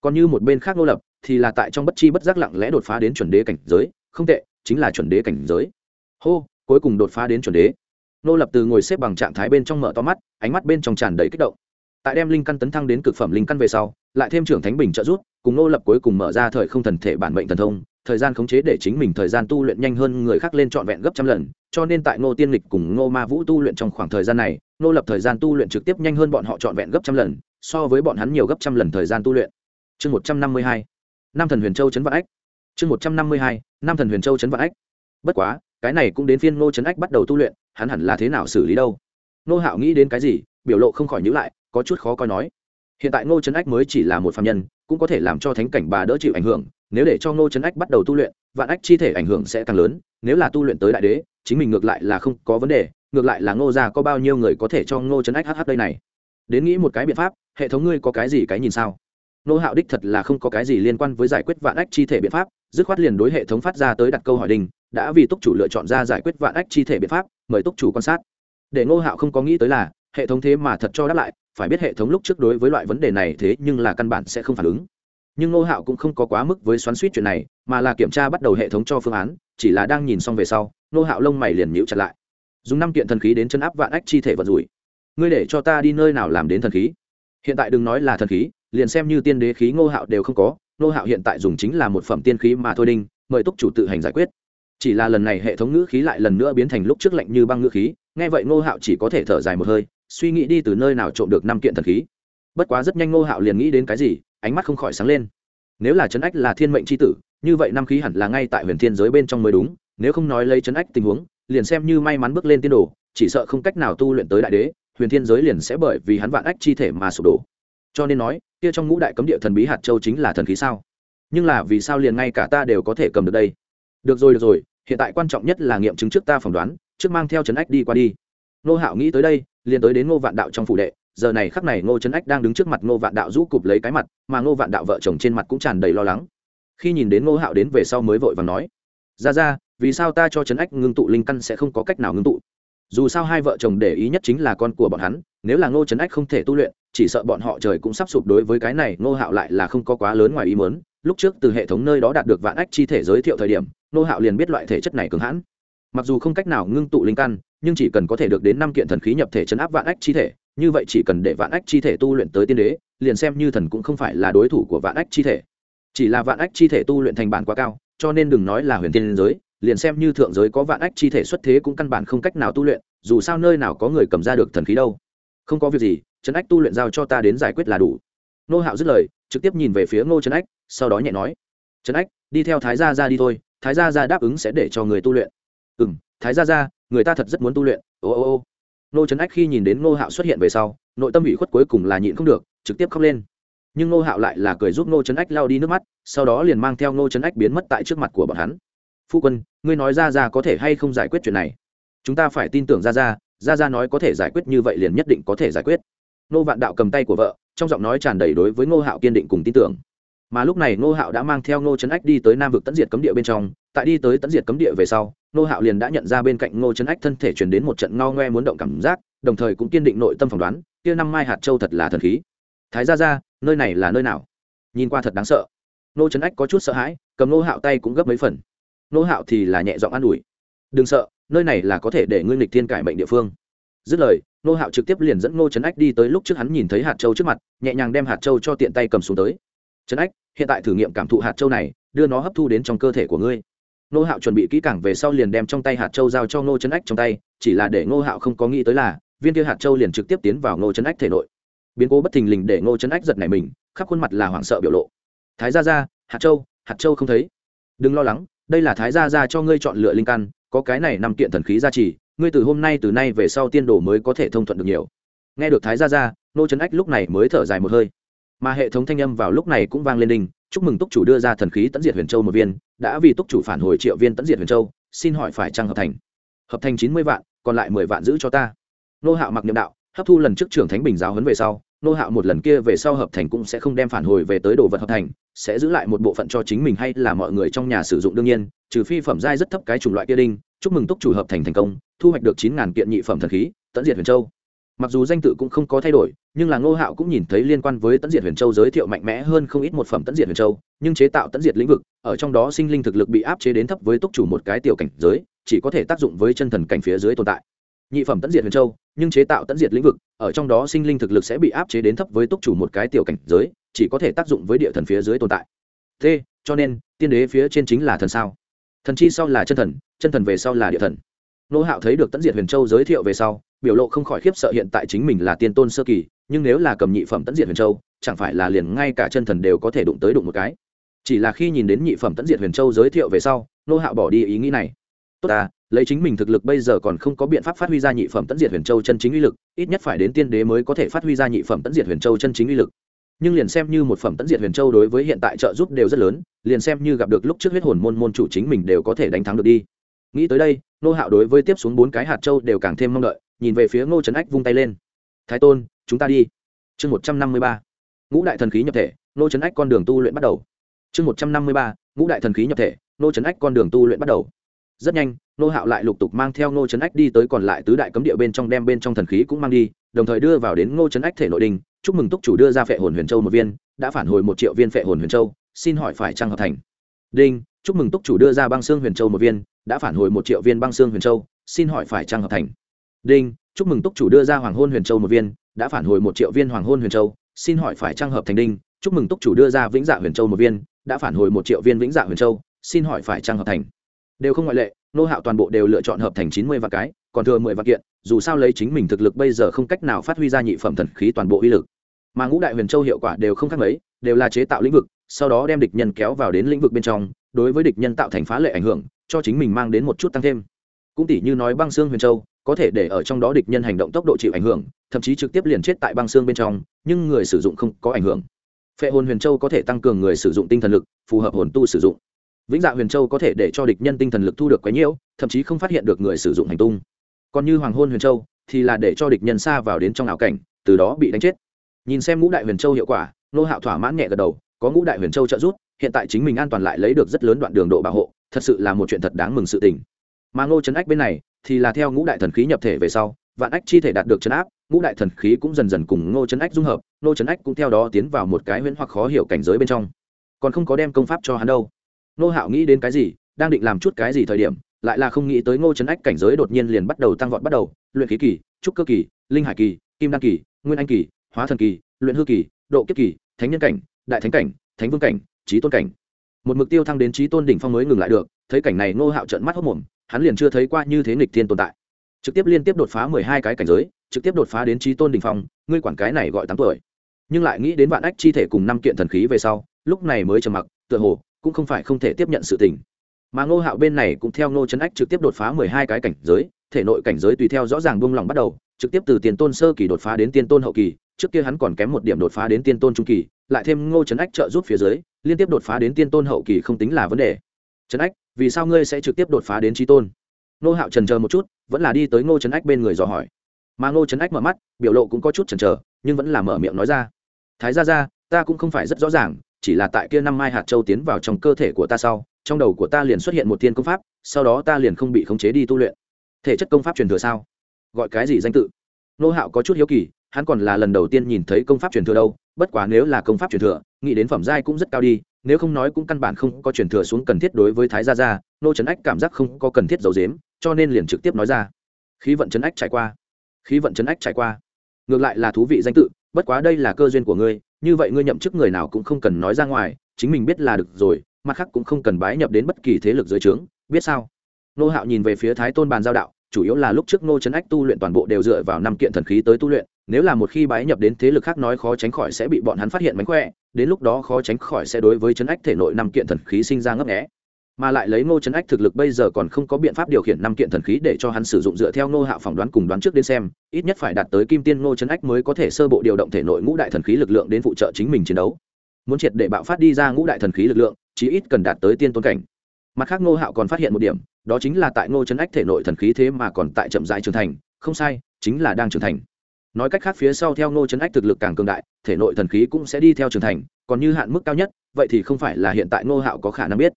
Còn như một bên khác Ngô lập, thì là tại trong bất chi bất giác lặng lẽ đột phá đến chuẩn đế cảnh giới, không tệ, chính là chuẩn đế cảnh giới. Hô, cuối cùng đột phá đến chuẩn đế nô lập từ ngồi xếp bằng trạng thái bên trong mở to mắt, ánh mắt bên trong tràn đầy kích động. Tại đem linh căn tấn thăng đến cực phẩm linh căn về sau, lại thêm trưởng thánh bình trợ giúp, cùng nô lập cuối cùng mở ra thời không thần thể bản mệnh thần thông, thời gian khống chế để chính mình thời gian tu luyện nhanh hơn người khác lên trọn vẹn gấp trăm lần, cho nên tại ngô tiên lịch cùng ngô ma vũ tu luyện trong khoảng thời gian này, nô lập thời gian tu luyện trực tiếp nhanh hơn bọn họ trọn vẹn gấp trăm lần, so với bọn hắn nhiều gấp trăm lần thời gian tu luyện. Chương một trăm năm mươi hai năm thần huyền châu trấn vạn ách. Chương một trăm năm mươi hai năm thần huyền châu trấn vạn ách. Bất quá, cái này cũng đến phiên ngô trấn ách bắt đầu tu luyện hắn hẳn là thế nào xử lý đâu? Nô hạo nghĩ đến cái gì, biểu lộ không khỏi nhữ lại, có chút khó coi nói. Hiện tại ngô trấn ách mới chỉ là một phạm nhân, cũng có thể làm cho thánh cảnh bà đỡ chịu ảnh hưởng, nếu để cho ngô trấn ách bắt đầu tu luyện, vạn ách chi thể ảnh hưởng sẽ càng lớn, nếu là tu luyện tới đại đế, chính mình ngược lại là không có vấn đề, ngược lại là ngô gia có bao nhiêu người có thể cho ngô trấn ách hh đây này? Đến nghĩ một cái biện pháp, hệ thống ngươi có cái gì cái nhìn sao? Nô hạo đích thật là không có cái gì liên quan với giải quyết vạn ách chi thể biện pháp, dứt khoát liền đối hệ thống phát ra tới đặt câu hỏi đình, đã vì túc chủ lựa chọn ra giải quyết vạn ách chi thể biện pháp mời túc chủ quan sát. Để ngô hạo không có nghĩ tới là, hệ thống thế mà thật cho đáp lại, phải biết hệ thống lúc trước đối với loại vấn đề này thế nhưng là căn bản sẽ không phản ứng. Nhưng ngô hạo cũng không có quá mức với xoắn suýt chuyện này, mà là kiểm tra bắt đầu hệ thống cho phương án, chỉ là đang nhìn xong về sau, ngô hạo lông mày liền nhíu chặt lại. Dùng năm kiện thần khí đến chân áp vạn ách chi thể vật rủi. Ngươi để cho ta đi nơi nào làm đến thần khí? Hiện tại đừng nói là thần khí, liền xem như tiên đế khí ngô hạo đều không có, ngô hạo hiện tại dùng chính là một phẩm tiên khí mà thôi đinh, mời túc chủ tự hành giải quyết chỉ là lần này hệ thống ngữ khí lại lần nữa biến thành lúc trước lạnh như băng ngữ khí, nghe vậy ngô hạo chỉ có thể thở dài một hơi, suy nghĩ đi từ nơi nào trộm được năm kiện thần khí. Bất quá rất nhanh ngô hạo liền nghĩ đến cái gì, ánh mắt không khỏi sáng lên. Nếu là trấn ách là thiên mệnh c h i tử, như vậy năm khí hẳn là ngay tại huyền thiên giới bên trong mới đúng, nếu không nói lấy trấn ách tình huống, liền xem như may mắn bước lên tiên đồ, chỉ sợ không cách nào tu luyện tới đại đế, huyền thiên giới liền sẽ bởi vì hắn vạn ách chi thể mà sụp đổ. Cho nên nói, kia trong ngũ đại cấm địa thần bí hạt châu chính là thần khí sao? Nhưng là vì sao liền ngay cả ta đều có thể cầm được đây? Được rồi được rồi hiện tại quan trọng nhất là nghiệm chứng trước ta phỏng đoán, trước mang theo trấn ách đi qua đi. Nô hạo nghĩ tới đây, liền tới đến ngô vạn đạo trong phủ đệ. Giờ này khắc này ngô trấn ách đang đứng trước mặt ngô vạn đạo rũ cụp lấy cái mặt, mà ngô vạn đạo vợ chồng trên mặt cũng tràn đầy lo lắng. Khi nhìn đến ngô hạo đến về sau mới vội và nói, ra ra, vì sao ta cho trấn ách ngưng tụ linh căn sẽ không có cách nào ngưng tụ? Dù sao hai vợ chồng để ý nhất chính là con của bọn hắn, nếu là ngô trấn ách không thể tu luyện, chỉ sợ bọn họ trời cũng sắp sụp đối với cái này, ngô hạo lại là không có quá lớn ngoài ý mớn lúc trước từ hệ thống nơi đó đạt được vạn ách chi thể giới thiệu thời điểm Nô hạo liền biết loại thể chất này cường hãn. Mặc dù không cách nào ngưng tụ linh căn, nhưng chỉ cần có thể được đến năm kiện thần khí nhập thể chấn áp vạn ách chi thể, như vậy chỉ cần để vạn ách chi thể tu luyện tới tiên đế, liền xem như thần cũng không phải là đối thủ của vạn ách chi thể. Chỉ là vạn ách chi thể tu luyện thành bản quá cao, cho nên đừng nói là huyền tiên giới, liền xem như thượng giới có vạn ách chi thể xuất thế cũng căn bản không cách nào tu luyện, dù sao nơi nào có người cầm ra được thần khí đâu. Không có việc gì, trấn ách tu luyện giao cho ta đến giải quyết là đủ. Nô hạo dứt lời, trực tiếp nhìn về phía ngô trấn ách, sau đó nhẹ nói, trấn ách, đi theo thái gia ra đi thôi thái gia gia đáp ứng sẽ để cho người tu luyện. Ừ m thái gia gia, người ta thật rất muốn tu luyện. Ô ô ô. Nô trấn ách khi nhìn đến ngô hạo xuất hiện về sau nội tâm ủy khuất cuối cùng là nhịn không được trực tiếp khóc lên. Nhưng ngô hạo lại là cười giúp ngô trấn ách lao đi nước mắt sau đó liền mang theo ngô trấn ách biến mất tại trước mặt của bọn hắn. Phu quân ngươi nói ra ra có thể hay không giải quyết chuyện này? Chúng ta phải tin tưởng ra ra ra ra nói có thể giải quyết như vậy liền nhất định có thể giải quyết. Ngô vạn đạo cầm tay của vợ trong giọng nói tràn đầy đối với ngô hạo kiên định cùng tin tưởng mà lúc này ngô hạo đã mang theo ngô trấn ách đi tới nam vực tấn diệt cấm địa bên trong. Tại đi tới tấn diệt cấm địa về sau, ngô hạo liền đã nhận ra bên cạnh ngô trấn ách thân thể chuyển đến một trận ngao ngoe muốn động cảm giác, đồng thời cũng kiên định nội tâm phỏng đoán, kia năm mai hạt châu thật là thần khí. Thái ra ra nơi này là nơi nào? Nhìn qua thật đáng sợ. Ngô trấn ách có chút sợ hãi, cầm ngô hạo tay cũng gấp mấy phần. Ngô hạo thì là nhẹ giọng an ủi. Đừng sợ, nơi này là có thể để ngươi lịch thiên cải mệnh địa phương. Dứt lời, ngô hạo trực tiếp liền dẫn ngô trấn ách đi tới lúc trước hắn nhìn thấy hạt châu trước mặt, nhẹ nhàng đem hạt châu cho tiện tay cầm xuống tới. Trấn ách hiện tại thử nghiệm cảm thụ hạt châu này đưa nó hấp thu đến trong cơ thể của ngươi. Nô hạo chuẩn bị kỹ càng về sau liền đem trong tay hạt châu giao cho ngô trấn ách trong tay chỉ là để ngô hạo không có nghĩ tới là viên kia hạt châu liền trực tiếp tiến vào ngô trấn ách thể nội. Biến cố bất thình lình để ngô trấn ách giật nảy mình khắp khuôn mặt là hoảng sợ biểu lộ. Thái gia gia, hạt châu hạt châu không thấy. Đừng lo lắng đây là thái gia gia cho ngươi chọn lựa linh căn có cái này nằm kiện thần khí gia trì ngươi từ hôm nay từ nay về sau tiên đồ mới có thể thông thuận được nhiều. Nghe được thái gia gia, ngô trấn ách lúc này mới thở dài một hơi mà hệ thống thanh âm vào lúc này cũng vang lên đình chúc mừng túc chủ đưa ra thần khí tẫn diệt huyền châu một viên. Đã vì túc chủ phản hồi triệu viên tẫn diệt huyền châu, xin hỏi phải trăng hợp thành? Hợp thành chín mươi vạn, còn lại mười vạn giữ cho ta. Nô hạo mặc niệm đạo, hấp thu lần trước trưởng thánh bình giáo huấn về sau, nô hạo một lần kia về sau hợp thành cũng sẽ không đem phản hồi về tới đồ vật hợp thành, sẽ giữ lại một bộ phận cho chính mình hay là mọi người trong nhà sử dụng đương nhiên, trừ phi phẩm giai rất thấp cái chủng loại kia đinh. Chúc mừng túc chủ hợp thành thành công, thu hoạch được chín ngàn kiện nhị phẩm thần khí tẫn diệt huyền châu mặc dù danh tự cũng không có thay đổi, nhưng là ngô hạo cũng nhìn thấy liên quan với tẫn diệt huyền châu giới thiệu mạnh mẽ hơn không ít một phẩm tẫn diệt huyền châu, nhưng chế tạo tẫn diệt lĩnh vực, ở trong đó sinh linh thực lực bị áp chế đến thấp với túc chủ một cái tiểu cảnh giới, chỉ có thể tác dụng với chân thần cảnh phía dưới tồn tại. Nhị phẩm tẫn diệt huyền châu, nhưng chế tạo tẫn diệt lĩnh vực, ở trong đó sinh linh thực lực sẽ bị áp chế đến thấp với túc chủ một cái tiểu cảnh giới, chỉ có thể tác dụng với địa thần phía dưới tồn tại. T cho nên, tiên đế phía trên chính là thần sao? Thần chi sau là chân thần chân thần về sau là địa thần. Nô hạo thấy được tẫn diệt huyền châu giới thiệu về sau biểu lộ không khỏi khiếp sợ hiện tại chính mình là tiên tôn sơ kỳ, nhưng nếu là cầm nhị phẩm tẫn diệt huyền châu, chẳng phải là liền ngay cả chân thần đều có thể đụng tới đụng một cái. Chỉ là khi nhìn đến nhị phẩm tẫn diệt huyền châu giới thiệu về sau, nô hạo bỏ đi ý nghĩ này. Tốt ta, lấy chính mình thực lực bây giờ còn không có biện pháp phát huy ra nhị phẩm tẫn diệt huyền châu chân chính uy lực, ít nhất phải đến tiên đế mới có thể phát huy ra nhị phẩm tẫn diệt huyền châu chân chính uy lực. Nhưng liền xem như một phẩm tẫn diệt huyền châu đối với hiện tại trợ giúp đều rất lớn, liền xem như gặp được lúc trước huyết hồn môn môn chủ chính mình đều có thể đánh thắng được đi. Nghĩ tới đây, nô hạo đối với tiếp xuống bốn cái hạt châu đều càng thêm mong đợi nhìn về phía ngô trấn ách vung tay lên. Thái tôn, chúng ta đi. Chương một trăm năm mươi ba. Ngũ đại thần khí nhập thể, ngô trấn ách con đường tu luyện bắt đầu. Chương một trăm năm mươi ba, ngũ đại thần khí nhập thể, ngô trấn ách con đường tu luyện bắt đầu. Rất nhanh, Ngô hạo lại lục tục mang theo ngô trấn ách đi tới còn lại tứ đại cấm địa bên trong đem bên trong thần khí cũng mang đi, đồng thời đưa vào đến ngô trấn ách thể nội đình. Chúc mừng túc chủ đưa ra phệ hồn huyền châu một viên, đã phản hồi một triệu viên phệ hồn huyền châu, xin hỏi phải trăng hợp thành? Đinh, chúc mừng túc chủ đưa ra băng xương huyền châu một viên, đã phản hồi một triệu viên băng xương huyền châu, xin hỏi phải trăng hợp thành? Đinh, chúc mừng túc chủ đưa ra hoàng hôn huyền châu một viên, đã phản hồi một triệu viên hoàng hôn huyền châu, xin hỏi phải trang hợp thành đinh, chúc mừng túc chủ đưa ra vĩnh dạ huyền châu một viên, đã phản hồi một triệu viên vĩnh dạ huyền châu, xin hỏi phải trang hợp thành. Đều không ngoại lệ, nô hạo toàn bộ đều lựa chọn hợp thành chín mươi vạn cái, còn thừa mười vạn kiện, dù sao lấy chính mình thực lực bây giờ không cách nào phát huy ra nhị phẩm thần khí toàn bộ uy lực. Mà ngũ đại huyền châu hiệu quả đều không khác mấy, đều là chế tạo lĩnh vực, sau đó đem địch nhân kéo vào đến lĩnh vực bên trong, đối với địch nhân tạo thành phá lệ ảnh hưởng, cho chính mình mang đến một chút tăng thêm. Cũng tỷ như nói băng xương huyền châu có thể để ở trong đó địch nhân hành động tốc độ chịu ảnh hưởng, thậm chí trực tiếp liền chết tại băng xương bên trong, nhưng người sử dụng không có ảnh hưởng. Phệ hồn huyền châu có thể tăng cường người sử dụng tinh thần lực, phù hợp hồn tu sử dụng. Vĩnh dạ huyền châu có thể để cho địch nhân tinh thần lực thu được quấy nhiễu, thậm chí không phát hiện được người sử dụng hành tung. Còn như hoàng hôn huyền châu, thì là để cho địch nhân xa vào đến trong ảo cảnh, từ đó bị đánh chết. Nhìn xem ngũ đại huyền châu hiệu quả, nô hạo thỏa mãn nhẹ gật đầu, có ngũ đại huyền châu trợ giúp, hiện tại chính mình an toàn lại lấy được rất lớn đoạn đường độ bảo hộ, thật sự là một chuyện thật đáng mừng sự tình. Mà ngô trấn ách bên này thì là theo ngũ đại thần khí nhập thể về sau, vạn ách chi thể đạt được chấn áp, ngũ đại thần khí cũng dần dần cùng ngô chấn ách dung hợp, ngô chấn ách cũng theo đó tiến vào một cái huyễn hoặc khó hiểu cảnh giới bên trong. Còn không có đem công pháp cho hắn đâu. Ngô hạo nghĩ đến cái gì, đang định làm chút cái gì thời điểm, lại là không nghĩ tới ngô chấn ách cảnh giới đột nhiên liền bắt đầu tăng vọt bắt đầu, luyện khí kỳ, trúc cơ kỳ, linh hải kỳ, kim đăng kỳ, nguyên anh kỳ, hóa thần kỳ, luyện hư kỳ, độ kiếp kỳ, thánh nhân cảnh, đại thánh cảnh, thánh vương cảnh trí tôn cảnh. Một mục tiêu thăng đến trí tôn đỉnh phong mới ngừng lại được, thấy cảnh này ngô hạo trợn mắt hốc mồm hắn liền chưa thấy qua như thế nghịch thiên tồn tại. Trực tiếp liên tiếp đột phá mười hai cái cảnh giới, trực tiếp đột phá đến trí tôn đỉnh phong, ngươi quản cái này gọi tám tuổi. Nhưng lại nghĩ đến vạn ách chi thể cùng năm kiện thần khí về sau, lúc này mới trầm mặc, tựa hồ cũng không phải không thể tiếp nhận sự tình. Mà ngô hạo bên này cũng theo ngô trấn ách trực tiếp đột phá mười hai cái cảnh giới, thể nội cảnh giới tùy theo rõ ràng buông lỏng bắt đầu, trực tiếp từ tiền tôn sơ kỳ đột phá đến tiên tôn hậu kỳ, trước kia hắn còn kém một điểm đột phá đến tiên tôn trung kỳ, lại thêm ngô trấn ách trợ giúp phía dưới, liên tiếp đột phá đến tiên tôn hậu kỳ không tính là vấn đề. Trấn ách vì sao ngươi sẽ trực tiếp đột phá đến trí tôn? Nô hạo trần chờ một chút, vẫn là đi tới ngô trấn ách bên người dò hỏi. Mà ngô trấn ách mở mắt, biểu lộ cũng có chút chần chờ, nhưng vẫn là mở miệng nói ra. Thái ra ra ta cũng không phải rất rõ ràng, chỉ là tại kia năm mai hạt châu tiến vào trong cơ thể của ta sau, trong đầu của ta liền xuất hiện một thiên công pháp, sau đó ta liền không bị khống chế đi tu luyện. Thể chất công pháp truyền thừa sao? Gọi cái gì danh tự? Nô hạo có chút hiếu kỳ, hắn còn là lần đầu tiên nhìn thấy công pháp truyền thừa đâu, bất quá nếu là công pháp truyền thừa, nghĩ đến phẩm giai cũng rất cao đi nếu không nói cũng căn bản không có truyền thừa xuống cần thiết đối với thái gia gia, nô trấn ách cảm giác không có cần thiết giấu dếm cho nên liền trực tiếp nói ra. Khí vận trấn ách trải qua. Khí vận trấn ách trải qua. Ngược lại là thú vị danh tự, bất quá đây là cơ duyên của ngươi, như vậy ngươi nhậm chức người nào cũng không cần nói ra ngoài, chính mình biết là được rồi, mặt khác cũng không cần bái nhập đến bất kỳ thế lực dưới trướng, biết sao? Nô hạo nhìn về phía thái tôn bàn giao đạo chủ yếu là lúc trước Ngô trấn ách tu luyện toàn bộ đều dựa vào năm kiện thần khí tới tu luyện, nếu là một khi bái nhập đến thế lực khác nói khó tránh khỏi sẽ bị bọn hắn phát hiện mánh khỏe, đến lúc đó khó tránh khỏi sẽ đối với trấn ách thể nội năm kiện thần khí sinh ra ngấp nghẽ mà lại lấy ngô trấn ách thực lực bây giờ còn không có biện pháp điều khiển năm kiện thần khí để cho hắn sử dụng dựa theo ngô hạo phỏng đoán cùng đoán trước đến xem, ít nhất phải đạt tới kim tiên ngô trấn ách mới có thể sơ bộ điều động thể nội ngũ đại thần khí lực lượng đến phụ trợ chính mình chiến đấu. Muốn triệt để bạo phát đi ra ngũ đại thần khí lực lượng, chí ít cần đạt tới tiên tôn cảnh. Mặt khác ngô hạo còn phát hiện một điểm đó chính là tại ngô trấn ách thể nội thần khí thế mà còn tại chậm dại trưởng thành, không sai, chính là đang trưởng thành. Nói cách khác phía sau theo ngô trấn ách thực lực càng cường đại, thể nội thần khí cũng sẽ đi theo trưởng thành, còn như hạn mức cao nhất, vậy thì không phải là hiện tại ngô hạo có khả năng biết.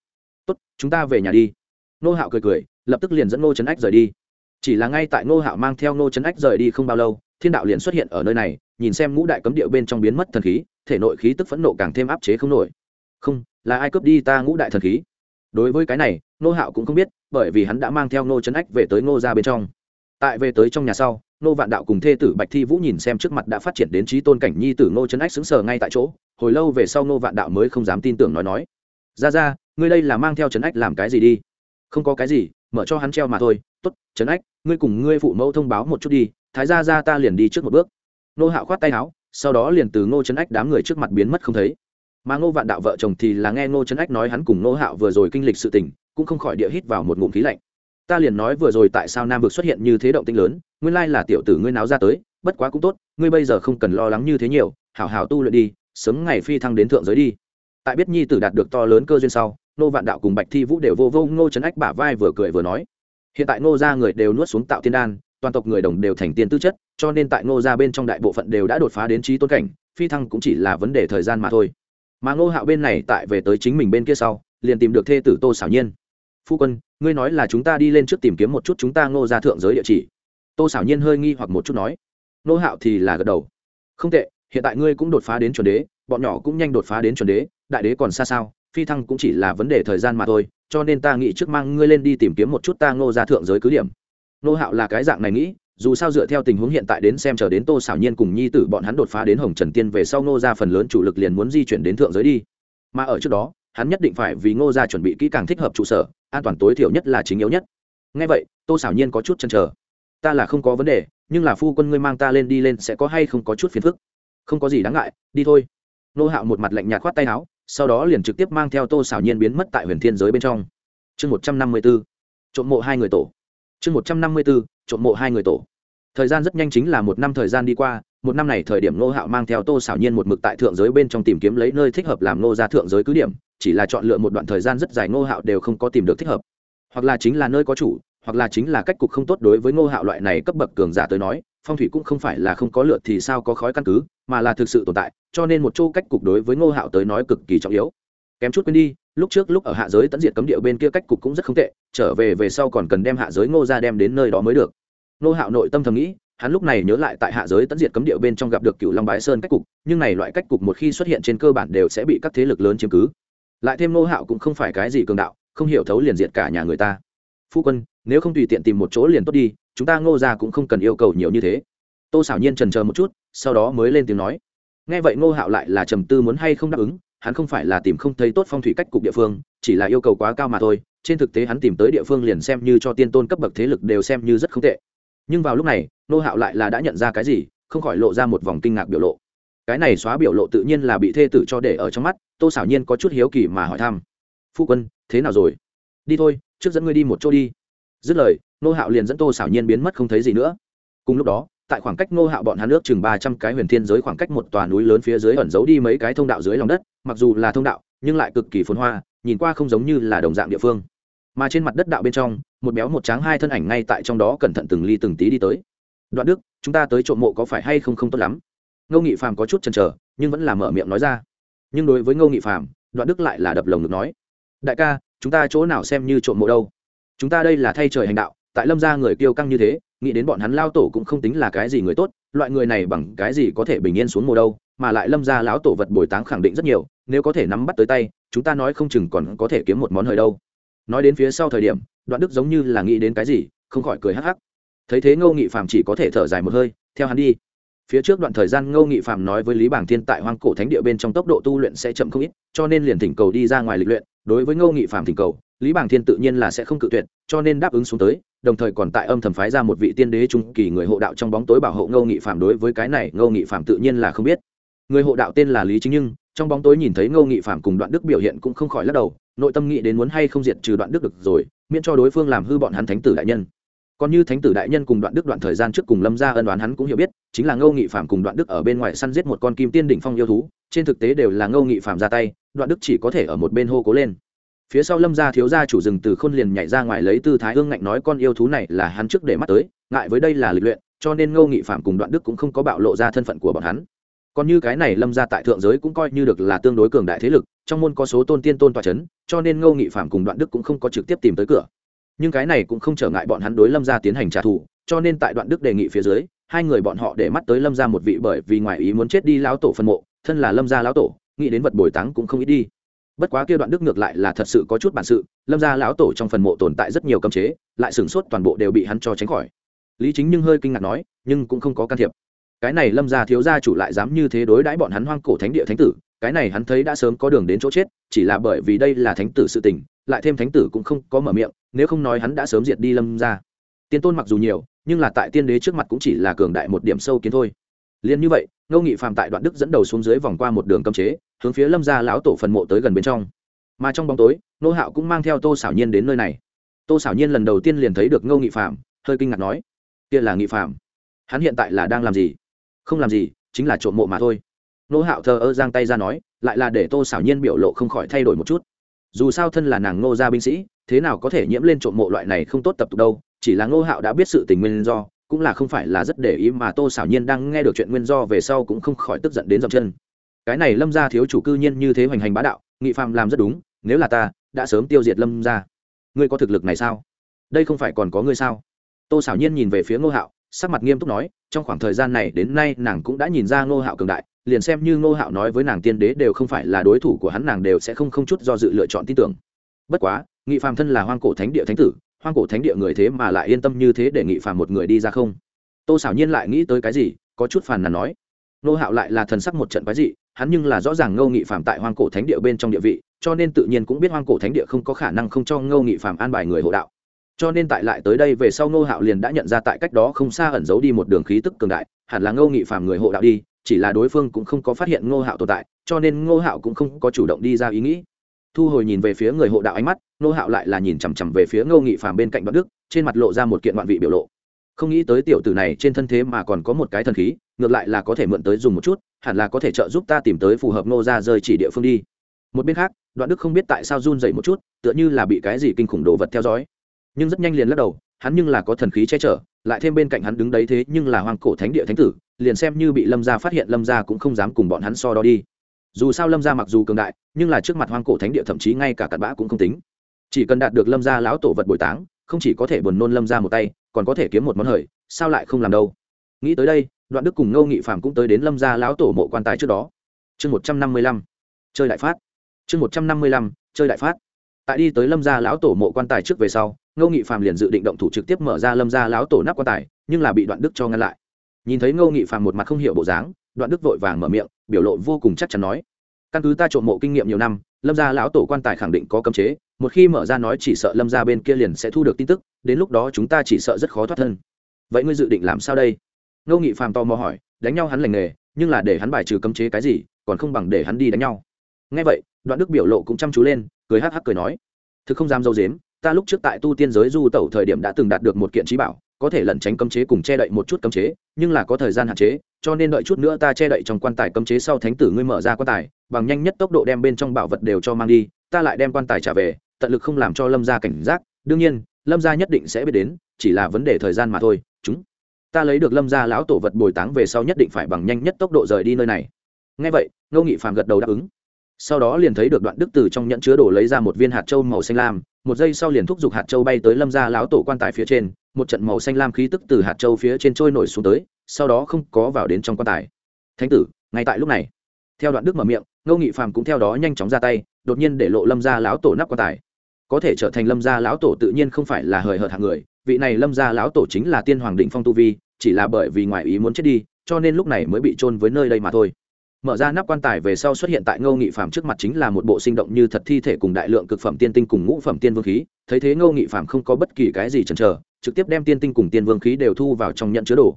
Tốt, chúng ta về nhà đi. Ngô hạo cười cười, lập tức liền dẫn ngô trấn ách rời đi. Chỉ là ngay tại ngô hạo mang theo ngô trấn ách rời đi không bao lâu, thiên đạo liền xuất hiện ở nơi này, nhìn xem ngũ đại cấm điệu bên trong biến mất thần khí, thể nội khí tức phẫn nộ càng thêm áp chế không nổi. Không, là ai cướp đi ta ngũ đại thần khí? Đối với cái này nô hạo cũng không biết, bởi vì hắn đã mang theo nô trấn ách về tới nô ra bên trong. Tại về tới trong nhà sau nô vạn đạo cùng thê tử bạch thi vũ nhìn xem trước mặt đã phát triển đến trí tôn cảnh nhi tử nô trấn ách xứng sờ ngay tại chỗ, hồi lâu về sau nô vạn đạo mới không dám tin tưởng nói nói. Ra ra, ngươi đây là mang theo trấn ách làm cái gì đi? Không có cái gì, mở cho hắn treo mà thôi. T ố t trấn ách, ngươi cùng ngươi phụ mẫu thông báo một chút đi, thái ra ra ta liền đi trước một bước. Nô hạo khoát tay áo, sau đó liền từ ngô trấn ách đám người trước mặt biến mất không thấy mà ngô vạn đạo vợ chồng thì là nghe ngô trấn ách nói hắn cùng ngô hạo vừa rồi kinh lịch sự tình, cũng không khỏi địa hít vào một ngụm khí lạnh. Ta liền nói vừa rồi tại sao nam vực xuất hiện như thế động tinh lớn, nguyên lai là tiểu tử ngươi náo ra tới, bất quá cũng tốt, ngươi bây giờ không cần lo lắng như thế nhiều, hảo hảo tu luyện đi, sớm ngày phi thăng đến thượng giới đi. Tại biết nhi tử đạt được to lớn cơ duyên sau nô vạn đạo cùng bạch thi vũ đều vô vô ngô trấn ách bả vai vừa cười vừa nói. Hiện tại ngô gia người đều nuốt xuống tạo tiên đan, toàn tộc người đồng đều thành tiên tư chất, cho nên tại ngô gia bên trong đại bộ phận đều đã đột phá đến trí tôn cảnh, phi thăng cũng chỉ là vấn đề thời gian mà thôi mà ngô hạo bên này tại về tới chính mình bên kia sau, liền tìm được thê tử tô xảo nhiên. Phu quân, ngươi nói là chúng ta đi lên trước tìm kiếm một chút chúng ta ngô ra thượng giới địa chỉ. Tô xảo nhiên hơi nghi hoặc một chút nói. Ngô hạo thì là gật đầu. Không tệ, hiện tại ngươi cũng đột phá đến chuẩn đế, bọn nhỏ cũng nhanh đột phá đến chuẩn đế, đại đế còn xa sao, phi thăng cũng chỉ là vấn đề thời gian mà thôi, cho nên ta nghĩ trước mang ngươi lên đi tìm kiếm một chút ta ngô ra thượng giới cứ điểm. Ngô hạo là cái dạng này nghĩ dù sao dựa theo tình huống hiện tại đến xem chờ đến tô xảo nhiên cùng nhi tử bọn hắn đột phá đến hồng trần tiên về sau ngô ra phần lớn chủ lực liền muốn di chuyển đến thượng giới đi. Mà ở trước đó, hắn nhất định phải vì ngô ra chuẩn bị kỹ càng thích hợp trụ sở, an toàn tối thiểu nhất là chính yếu nhất. Ngay vậy, tô xảo nhiên có chút chăn trở ta là không có vấn đề, nhưng là phu quân ngươi mang ta lên đi lên sẽ có hay không có chút phiền phức? Không có gì đáng ngại, đi thôi. Nô hạo một mặt lạnh nhạt khoát tay áo, sau đó liền trực tiếp mang theo tô xảo nhiên biến mất tại huyền thiên giới bên trong. Chương một trăm năm mươi b ố trộm mộ hai người tổ. Chương một trăm năm mươi b ố trộm mộ hai người tổ thời gian rất nhanh chính là một năm thời gian đi qua, một năm này thời điểm nô hạo mang theo tô xảo nhiên một mực tại thượng giới bên trong tìm kiếm lấy nơi thích hợp làm nô ra thượng giới cứ điểm, chỉ là chọn lựa một đoạn thời gian rất dài nô hạo đều không có tìm được thích hợp. Hoặc là chính là nơi có chủ, hoặc là chính là cách cục không tốt đối với ngô hạo loại này cấp bậc cường giả tới nói, phong thủy cũng không phải là không có lượt thì sao có khói căn cứ, mà là thực sự tồn tại, cho nên một chỗ cách cục đối với ngô hạo tới nói cực kỳ trọng yếu. Kém chút quên đi, lúc trước lúc ở hạ giới tận diệt cấm điệu bên kia cách cục cũng rất không tệ, trở về về sau còn cần đem hạ giới ngô ra đem đến nơi đó mới được. Nô hạo nội tâm thầm nghĩ, hắn lúc này nhớ lại tại hạ giới tận diệt cấm địa bên trong gặp được cựu long bái sơn cách cục, nhưng này loại cách cục một khi xuất hiện trên cơ bản đều sẽ bị các thế lực lớn chiếm cứ. Lại thêm Nô hạo cũng không phải cái gì cường đạo, không hiểu thấu liền diệt cả nhà người ta. Phu quân, nếu không tùy tiện tìm một chỗ liền tốt đi, chúng ta ngô ra cũng không cần yêu cầu nhiều như thế. Tô xảo nhiên trần chờ một chút, sau đó mới lên tiếng nói. Nghe vậy ngô hạo lại là trầm tư muốn hay không đáp ứng, hắn không phải là tìm không thấy tốt phong thủy cách cục địa phương, chỉ là yêu cầu quá cao mà thôi, trên thực tế hắn tìm tới địa phương liền xem như cho tiên tôn cấp bậc thế lực đều xem như rất không tệ nhưng vào lúc này ngô hạo lại là đã nhận ra cái gì, không khỏi lộ ra một vòng kinh ngạc biểu lộ. Cái này xóa biểu lộ tự nhiên là bị thê tử cho để ở trong mắt, tô xảo nhiên có chút hiếu kỳ mà hỏi thăm. Phu quân, thế nào rồi? Đi thôi, trước dẫn ngươi đi một chỗ đi. Dứt lời, nô hạo liền dẫn tô xảo nhiên biến mất không thấy gì nữa. Cùng lúc đó, tại khoảng cách nô hạo bọn hắn nước chừng ba trăm cái huyền thiên giới khoảng cách một tòa núi lớn phía dưới ẩn giấu đi mấy cái thông đạo dưới lòng đất, mặc dù là thông đạo, nhưng lại cực kỳ phồn hoa, nhìn qua không giống như là đồng dạng địa phương. Mà trên mặt đất đạo bên trong một béo một tráng hai thân ảnh ngay tại trong đó cẩn thận từng ly từng tí đi tới. Đoạn đức, chúng ta tới trộm mộ có phải hay không không tốt lắm? Ngô nghị phàm có chút chần chờ, nhưng vẫn là mở miệng nói ra. Nhưng đối với ngô nghị phàm, đoạn đức lại là đập lồng ngực nói, đại ca, chúng ta chỗ nào xem như trộm mộ đâu? Chúng ta đây là thay trời hành đạo, tại lâm gia người kiêu căng như thế, nghĩ đến bọn hắn lao tổ cũng không tính là cái gì người tốt, loại người này bằng cái gì có thể bình yên xuống mộ đâu, mà lại lâm gia lão tổ vật bồi táng khẳng định rất nhiều, nếu có thể nắm bắt tới tay, chúng ta nói không chừng còn có thể kiếm một món hời đâu. Nói đến phía sau thời điểm đoạn đức giống như là nghĩ đến cái gì, không khỏi cười hắc hắc. Thấy thế ngô nghị phạm chỉ có thể thở dài một hơi, theo hắn đi. Phía trước đoạn thời gian ngô nghị phạm nói với lý bảng thiên tại hoang cổ thánh địa bên trong tốc độ tu luyện sẽ chậm không ít, cho nên liền thỉnh cầu đi ra ngoài lịch luyện. Đối với ngô nghị phạm thỉnh cầu, lý bảng thiên tự nhiên là sẽ không cự tuyệt, cho nên đáp ứng xuống tới, đồng thời còn tại âm thầm phái ra một vị tiên đế trung kỳ người hộ đạo trong bóng tối bảo hộ ngô nghị phạm đối với cái này ngô nghị phạm tự nhiên là không biết. Người hộ đạo tên là lý chính nhưng, trong bóng tối nhìn thấy ngô nghị phạm cùng đoạn đức biểu hiện cũng không khỏi lắc đầu, nội tâm nghĩ đến muốn hay không diệt trừ đoạn đức được rồi miễn cho đối phương làm hư bọn hắn thánh tử đại nhân. Còn như thánh tử đại nhân cùng đoạn đức đoạn thời gian trước cùng lâm gia ân đoán hắn cũng hiểu biết, chính là ngô nghị phạm cùng đoạn đức ở bên ngoài săn giết một con kim tiên đỉnh phong yêu thú, trên thực tế đều là ngô nghị phạm ra tay, đoạn đức chỉ có thể ở một bên hô cố lên. Phía sau lâm gia thiếu gia chủ rừng từ khôn liền nhảy ra ngoài lấy tư thái hương ngạnh nói con yêu thú này là hắn trước để mắt tới, ngại với đây là lịch luyện, cho nên ngô nghị phạm cùng đoạn đức cũng không có bạo lộ ra thân phận của bọn hắn còn như cái này lâm gia tại thượng giới cũng coi như được là tương đối cường đại thế lực, trong môn có số tôn tiên tôn tòa c h ấ n cho nên ngô nghị phạm cùng đoạn đức cũng không có trực tiếp tìm tới cửa. Nhưng cái này cũng không trở ngại bọn hắn đối lâm gia tiến hành trả thù, cho nên tại đoạn đức đề nghị phía dưới, hai người bọn họ để mắt tới lâm gia một vị bởi vì ngoài ý muốn chết đi lão tổ phân mộ, thân là lâm gia lão tổ, nghĩ đến vật bồi táng cũng không ít đi. Bất quá kia đoạn đức ngược lại là thật sự có chút bản sự, lâm gia lão tổ trong phần mộ tồn tại rất nhiều cấm chế, lại sửng sốt toàn bộ đều bị hắn cho tránh khỏi. Lý chính nhưng hơi kinh ngạc nói, nhưng cũng không có can thiệp cái này lâm gia thiếu gia chủ lại dám như thế đối đãi bọn hắn hoang cổ thánh địa thánh tử, cái này hắn thấy đã sớm có đường đến chỗ chết, chỉ là bởi vì đây là thánh tử sự tình, lại thêm thánh tử cũng không có mở miệng, nếu không nói hắn đã sớm diệt đi lâm gia. Tiên tôn mặc dù nhiều, nhưng là tại tiên đế trước mặt cũng chỉ là cường đại một điểm sâu kiến thôi. Liền như vậy, ngô nghị phàm tại đoạn đức dẫn đầu xuống dưới vòng qua một đường cấm chế, hướng phía lâm gia lão tổ phần mộ tới gần bên trong. Mà trong bóng tối nô hạo cũng mang theo tô xảo nhiên đến nơi này. Tô xảo nhiên lần đầu tiên liền thấy được ngô nghị phạm hơi kinh ngạc nói, kia là nghị phạm hắn hiện tại là đang làm gì? Không làm gì, chính là trộm mộ mà thôi. Nô hạo thờ ơ giang tay ra nói, lại là để tô xảo nhiên biểu lộ không khỏi thay đổi một chút. Dù sao thân là nàng ngô gia binh sĩ, thế nào có thể nhiễm lên trộm mộ loại này không tốt tập tục đâu, chỉ là ngô hạo đã biết sự tình nguyên do, cũng là không phải là rất để ý mà tô xảo nhiên đang nghe được chuyện nguyên do về sau cũng không khỏi tức giận đến dậm chân. Cái này lâm gia thiếu chủ cư nhiên như thế hoành hành bá đạo, nghị phạm làm rất đúng, nếu là ta, đã sớm tiêu diệt lâm gia. Ngươi có thực lực này sao? Đây không phải còn có ngươi sao? Tô xảo nhiên nhìn về phía ngô hạo, sắc mặt nghiêm túc nói trong khoảng thời gian này đến nay nàng cũng đã nhìn ra ngô hạo cường đại, liền xem như ngô hạo nói với nàng tiên đế đều không phải là đối thủ của hắn nàng đều sẽ không không chút do dự lựa chọn tin tưởng. Bất quá, nghị phàm thân là hoang cổ thánh địa thánh tử, hoang cổ thánh địa người thế mà lại yên tâm như thế để nghị phàm một người đi ra không? Tô xảo nhiên lại nghĩ tới cái gì, có chút phàn nàn nói. Ngô hạo lại là thần sắc một trận quái dị, hắn nhưng là rõ ràng ngô nghị phàm tại hoang cổ thánh địa bên trong địa vị, cho nên tự nhiên cũng biết hoang cổ thánh địa không có khả năng không cho ngô nghị phàm an bài người hộ đạo cho nên tại lại tới đây về sau ngô hạo liền đã nhận ra tại cách đó không xa ẩn giấu đi một đường khí tức cường đại, hẳn là ngô nghị phàm người hộ đạo đi, chỉ là đối phương cũng không có phát hiện ngô hạo tồn tại, cho nên ngô hạo cũng không có chủ động đi ra ý nghĩ. Thu hồi nhìn về phía người hộ đạo ánh mắt, ngô hạo lại là nhìn chằm chằm về phía ngô nghị phàm bên cạnh đoạn đức, trên mặt lộ ra một kiện đoạn vị biểu lộ. Không nghĩ tới tiểu tử này trên thân thế mà còn có một cái thần khí, ngược lại là có thể mượn tới dùng một chút, hẳn là có thể trợ giúp ta tìm tới phù hợp ngô ra rơi chỉ địa phương đi. Một bên khác, đoạn đức không biết tại sao run dậy một chút, tựa như là bị cái gì kinh khủng đồ vật theo dõi nhưng rất nhanh liền lắc đầu, hắn nhưng là có thần khí che chở, lại thêm bên cạnh hắn đứng đấy thế nhưng là hoàng cổ thánh địa thánh tử, liền xem như bị lâm gia phát hiện, lâm gia cũng không dám cùng bọn hắn so đo đi. Dù sao lâm gia mặc dù cường đại, nhưng là trước mặt hoàng cổ thánh địa thậm chí ngay cả cặn bã cũng không tính. Chỉ cần đạt được lâm gia lão tổ vật bồi táng, không chỉ có thể buồn nôn lâm gia một tay, còn có thể kiếm một món hời, sao lại không làm đâu? Nghĩ tới đây, đoạn đức cùng ngô nghị phạm cũng tới đến lâm gia lão tổ mộ quan tài trước đó. Chương một trăm năm mươi lăm, chơi đại phát. Chương một trăm năm mươi lăm, chơi đại phát. Tại đi tới lâm gia lão tổ mộ quan tài trước về sau ngô nghị Phàm liền dự định động thủ trực tiếp mở ra lâm gia lão tổ nắp quan tài, nhưng là bị đoạn đức cho ngăn lại. Nhìn thấy ngô nghị Phàm một mặt không hiểu bộ dáng, đoạn đức vội vàng mở miệng, biểu lộ vô cùng chắc chắn nói, căn cứ ta trộm mộ kinh nghiệm nhiều năm, lâm gia lão tổ quan tài khẳng định có cấm chế, một khi mở ra nói chỉ sợ lâm gia bên kia liền sẽ thu được tin tức, đến lúc đó chúng ta chỉ sợ rất khó thoát thân. Vậy ngươi dự định làm sao đây? Ngô nghị phàm to mò hỏi, đánh nhau hắn lành nghề, nhưng là để hắn bài trừ cấm chế cái gì, còn không bằng để hắn đi đánh nhau. Ngay vậy, đoạn đức biểu lộ cũng chăm chú lên, cười hắc hắc cười nói, thực không dám dâu dếm ta lúc trước tại tu tiên giới du tẩu thời điểm đã từng đạt được một kiện trí bảo, có thể lẩn tránh cấm chế cùng che đậy một chút cấm chế, nhưng là có thời gian hạn chế, cho nên đợi chút nữa ta che đậy trong quan tài cấm chế sau thánh tử ngươi mở ra quan tài, bằng nhanh nhất tốc độ đem bên trong bảo vật đều cho mang đi, ta lại đem quan tài trả về, tận lực không làm cho lâm gia cảnh giác. Đương nhiên, lâm gia nhất định sẽ biết đến, chỉ là vấn đề thời gian mà thôi, chúng ta lấy được lâm gia lão tổ vật bồi táng về sau nhất định phải bằng nhanh nhất tốc độ rời đi nơi này. Ngay vậy, ngô nghị phàm gật đầu đáp ứng. Sau đó liền thấy được đoạn đức từ trong nhẫn chứa đổ lấy ra một viên hạt châu màu xanh lam một giây sau liền thúc giục hạt châu bay tới lâm gia lão tổ quan tài phía trên, một trận màu xanh lam khí tức từ hạt châu phía trên trôi nổi xuống tới, sau đó không có vào đến trong quan tài. Thánh tử, ngay tại lúc này. Theo đoạn đức mở miệng, ngô nghị phàm cũng theo đó nhanh chóng ra tay, đột nhiên để lộ lâm gia lão tổ nắp quan tài. Có thể trở thành lâm gia lão tổ tự nhiên không phải là hời hợt hạng người, vị này lâm gia lão tổ chính là tiên hoàng định phong tu vi, chỉ là bởi vì ngoại ý muốn chết đi, cho nên lúc này mới bị trôn với nơi đây mà thôi mở ra nắp quan tài về sau xuất hiện tại ngô nghị phạm trước mặt chính là một bộ sinh động như thật thi thể cùng đại lượng cực phẩm tiên tinh cùng ngũ phẩm tiên vương khí. Thấy thế, ngô nghị phạm không có bất kỳ cái gì chần chờ, trực tiếp đem tiên tinh cùng tiên vương khí đều thu vào trong nhận chứa đồ.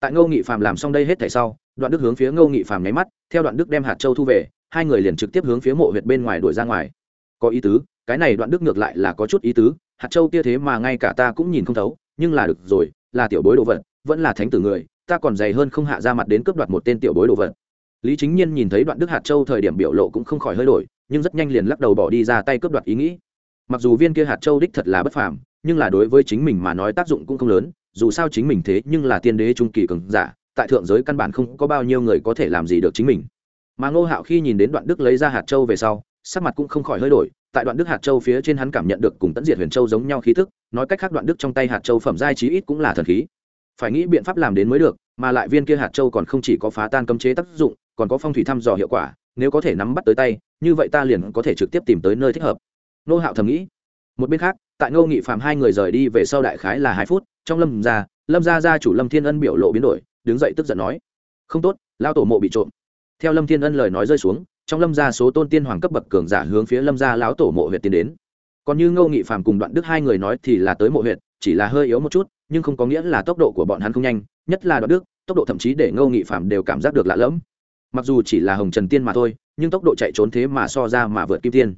Tại ngô nghị phạm làm xong đây hết thảy sau, đoạn đức hướng phía ngô nghị phạm nháy mắt, theo đoạn đức đem hạt châu thu về, hai người liền trực tiếp hướng phía mộ huyệt bên ngoài đuổi ra ngoài. Có ý tứ, cái này đoạn đức ngược lại là có chút ý tứ, hạt châu kia thế mà ngay cả ta cũng nhìn không thấu, nhưng là được rồi, là tiểu bối đồ vật, vẫn là thánh tử người, ta còn dày hơn không hạ ra mặt đến cướp đoạt một tên tiểu bối đồ vật lý chính nhiên nhìn thấy đoạn đức hạt châu thời điểm biểu lộ cũng không khỏi hơi đổi, nhưng rất nhanh liền lắc đầu bỏ đi ra tay cướp đoạt ý nghĩ. Mặc dù viên kia hạt châu đích thật là bất phàm, nhưng là đối với chính mình mà nói tác dụng cũng không lớn, dù sao chính mình thế nhưng là tiên đế trung kỳ cường giả, tại thượng giới căn bản không có bao nhiêu người có thể làm gì được chính mình. Mà ngô hạo khi nhìn đến đoạn đức lấy ra hạt châu về sau, sắc mặt cũng không khỏi hơi đổi, tại đoạn đức hạt châu phía trên hắn cảm nhận được cùng tẫn diệt huyền châu giống nhau khí thức nói cách khác đoạn đức trong tay hạt châu phẩm giai trí ít cũng là thần khí phải nghĩ biện pháp làm đến mới được, mà lại viên kia hạt châu còn không chỉ có phá tan cấm chế tác dụng, còn có phong thủy thăm dò hiệu quả, nếu có thể nắm bắt tới tay, như vậy ta liền có thể trực tiếp tìm tới nơi thích hợp. Nô hạo thầm nghĩ. Một bên khác, tại ngô nghị phạm hai người rời đi về sau đại khái là hai phút, trong lâm gia lâm gia gia chủ lâm thiên ân biểu lộ biến đổi, đứng dậy tức giận nói, không tốt lao tổ mộ bị trộm. Theo lâm thiên ân lời nói rơi xuống, trong lâm gia số tôn tiên hoàng cấp bậc cường giả hướng phía lâm gia lão tổ mộ huyện tiến đến. Còn như ngô nghị phạm cùng đoạn đức hai người nói thì là tới mộ huyện chỉ là hơi yếu một chút, nhưng không có nghĩa là tốc độ của bọn hắn không nhanh, nhất là đoạn đức, tốc độ thậm chí để ngô nghị phạm đều cảm giác được lạ lẫm. Mặc dù chỉ là hồng trần tiên mà thôi, nhưng tốc độ chạy trốn thế mà so ra mà vượt kim tiên.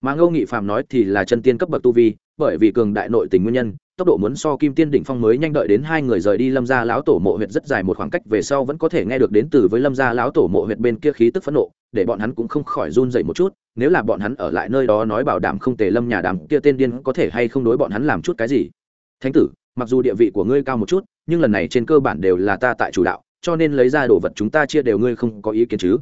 Mà ngô nghị phạm nói thì là chân tiên cấp bậc tu vi, bởi vì cường đại nội tình nguyên nhân, tốc độ muốn so kim tiên đỉnh phong mới nhanh đợi đến hai người rời đi lâm gia lão tổ mộ huyệt rất dài một khoảng cách về sau vẫn có thể nghe được đến từ với lâm gia lão tổ mộ huyệt bên kia khí tức phẫn nộ, để bọn hắn cũng không khỏi run dậy một chút, nếu là bọn hắn ở lại nơi đó nói bảo đảm không tề lâm nhà đàm, kia tên điên có thể hay không đối bọn hắn làm chút cái gì thánh tử, mặc dù địa vị của ngươi cao một chút, nhưng lần này trên cơ bản đều là ta tại chủ đạo, cho nên lấy ra đồ vật chúng ta chia đều ngươi không có ý kiến chứ.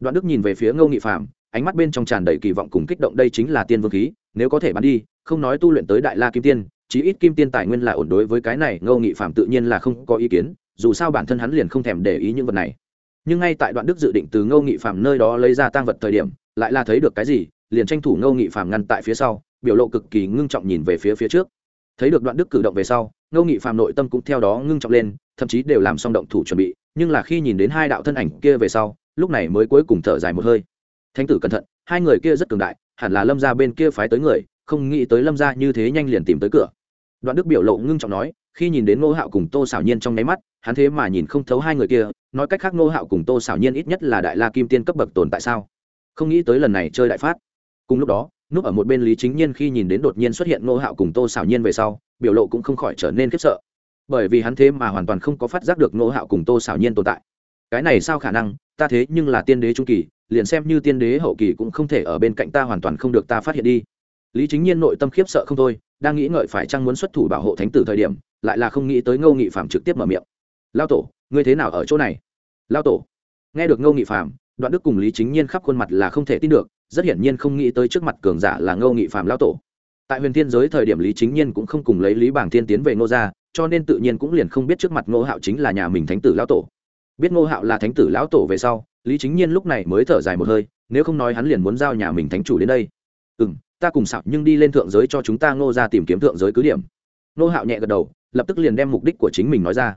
Đoạn đức nhìn về phía ngô nghị phạm ánh mắt bên trong tràn đầy kỳ vọng cùng kích động đây chính là tiên vương khí, nếu có thể bán đi, không nói tu luyện tới đại la kim tiên, chí ít kim tiên tài nguyên là ổn đối với cái này, ngô nghị phạm tự nhiên là không có ý kiến, dù sao bản thân hắn liền không thèm để ý những vật này. Nhưng ngay tại đoạn đức dự định từ ngô nghị phạm nơi đó lấy ra tang vật thời điểm, lại là thấy được cái gì, liền tranh thủ ngô nghị phạm ngăn tại phía sau, biểu lộ cực kỳ ngưng trọng nhìn về phía phía trước thấy được đoạn đức cử động về sau, ngô nghị phạm nội tâm cũng theo đó ngưng trọng lên, thậm chí đều làm xong động thủ chuẩn bị, nhưng là khi nhìn đến hai đạo thân ảnh kia về sau, lúc này mới cuối cùng thở dài một hơi. Thánh tử cẩn thận, hai người kia rất cường đại, hẳn là lâm ra bên kia phái tới người, không nghĩ tới lâm ra như thế nhanh liền tìm tới cửa. Đoạn đức biểu lộ ngưng trọng nói, khi nhìn đến ngô hạo cùng tô xảo nhiên trong nháy mắt, hắn thế mà nhìn không thấu hai người kia, nói cách khác ngô hạo cùng tô xảo nhiên ít nhất là đại la kim tiên cấp bậc tồn tại sao? Không nghĩ tới lần này chơi đại phát. Cùng lúc đó núp ở một bên lý chính nhiên khi nhìn đến đột nhiên xuất hiện ngô hạo cùng tô xảo nhiên về sau, biểu lộ cũng không khỏi trở nên khiếp sợ. Bởi vì hắn thế mà hoàn toàn không có phát giác được ngô hạo cùng tô xảo nhiên tồn tại. Cái này sao khả năng, ta thế nhưng là tiên đế trung kỳ, liền xem như tiên đế hậu kỳ cũng không thể ở bên cạnh ta hoàn toàn không được ta phát hiện đi. Lý chính nhiên nội tâm khiếp sợ không thôi, đang nghĩ ngợi phải chăng muốn xuất thủ bảo hộ thánh tử thời điểm, lại là không nghĩ tới ngô nghị phạm trực tiếp mở miệng. Lao tổ, ngươi thế nào ở chỗ này? Lao tổ, nghe được ngô nghị phạm đoạn đức cùng lý chính nhiên khắp khuôn mặt là không thể tin được rất hiển nhiên không nghĩ tới trước mặt cường giả là ngô nghị phạm lão tổ. Tại huyền thiên giới thời điểm lý chính nhiên cũng không cùng lấy lý bảng thiên tiến về ngô gia, cho nên tự nhiên cũng liền không biết trước mặt ngô hạo chính là nhà mình thánh tử lão tổ. Biết ngô hạo là thánh tử lão tổ về sau, lý chính nhiên lúc này mới thở dài một hơi, nếu không nói hắn liền muốn giao nhà mình thánh chủ đến đây. Ừ m ta cùng sạo nhưng đi lên thượng giới cho chúng ta ngô ra tìm kiếm thượng giới cứ điểm. Ngô hạo nhẹ gật đầu, lập tức liền đem mục đích của chính mình nói ra.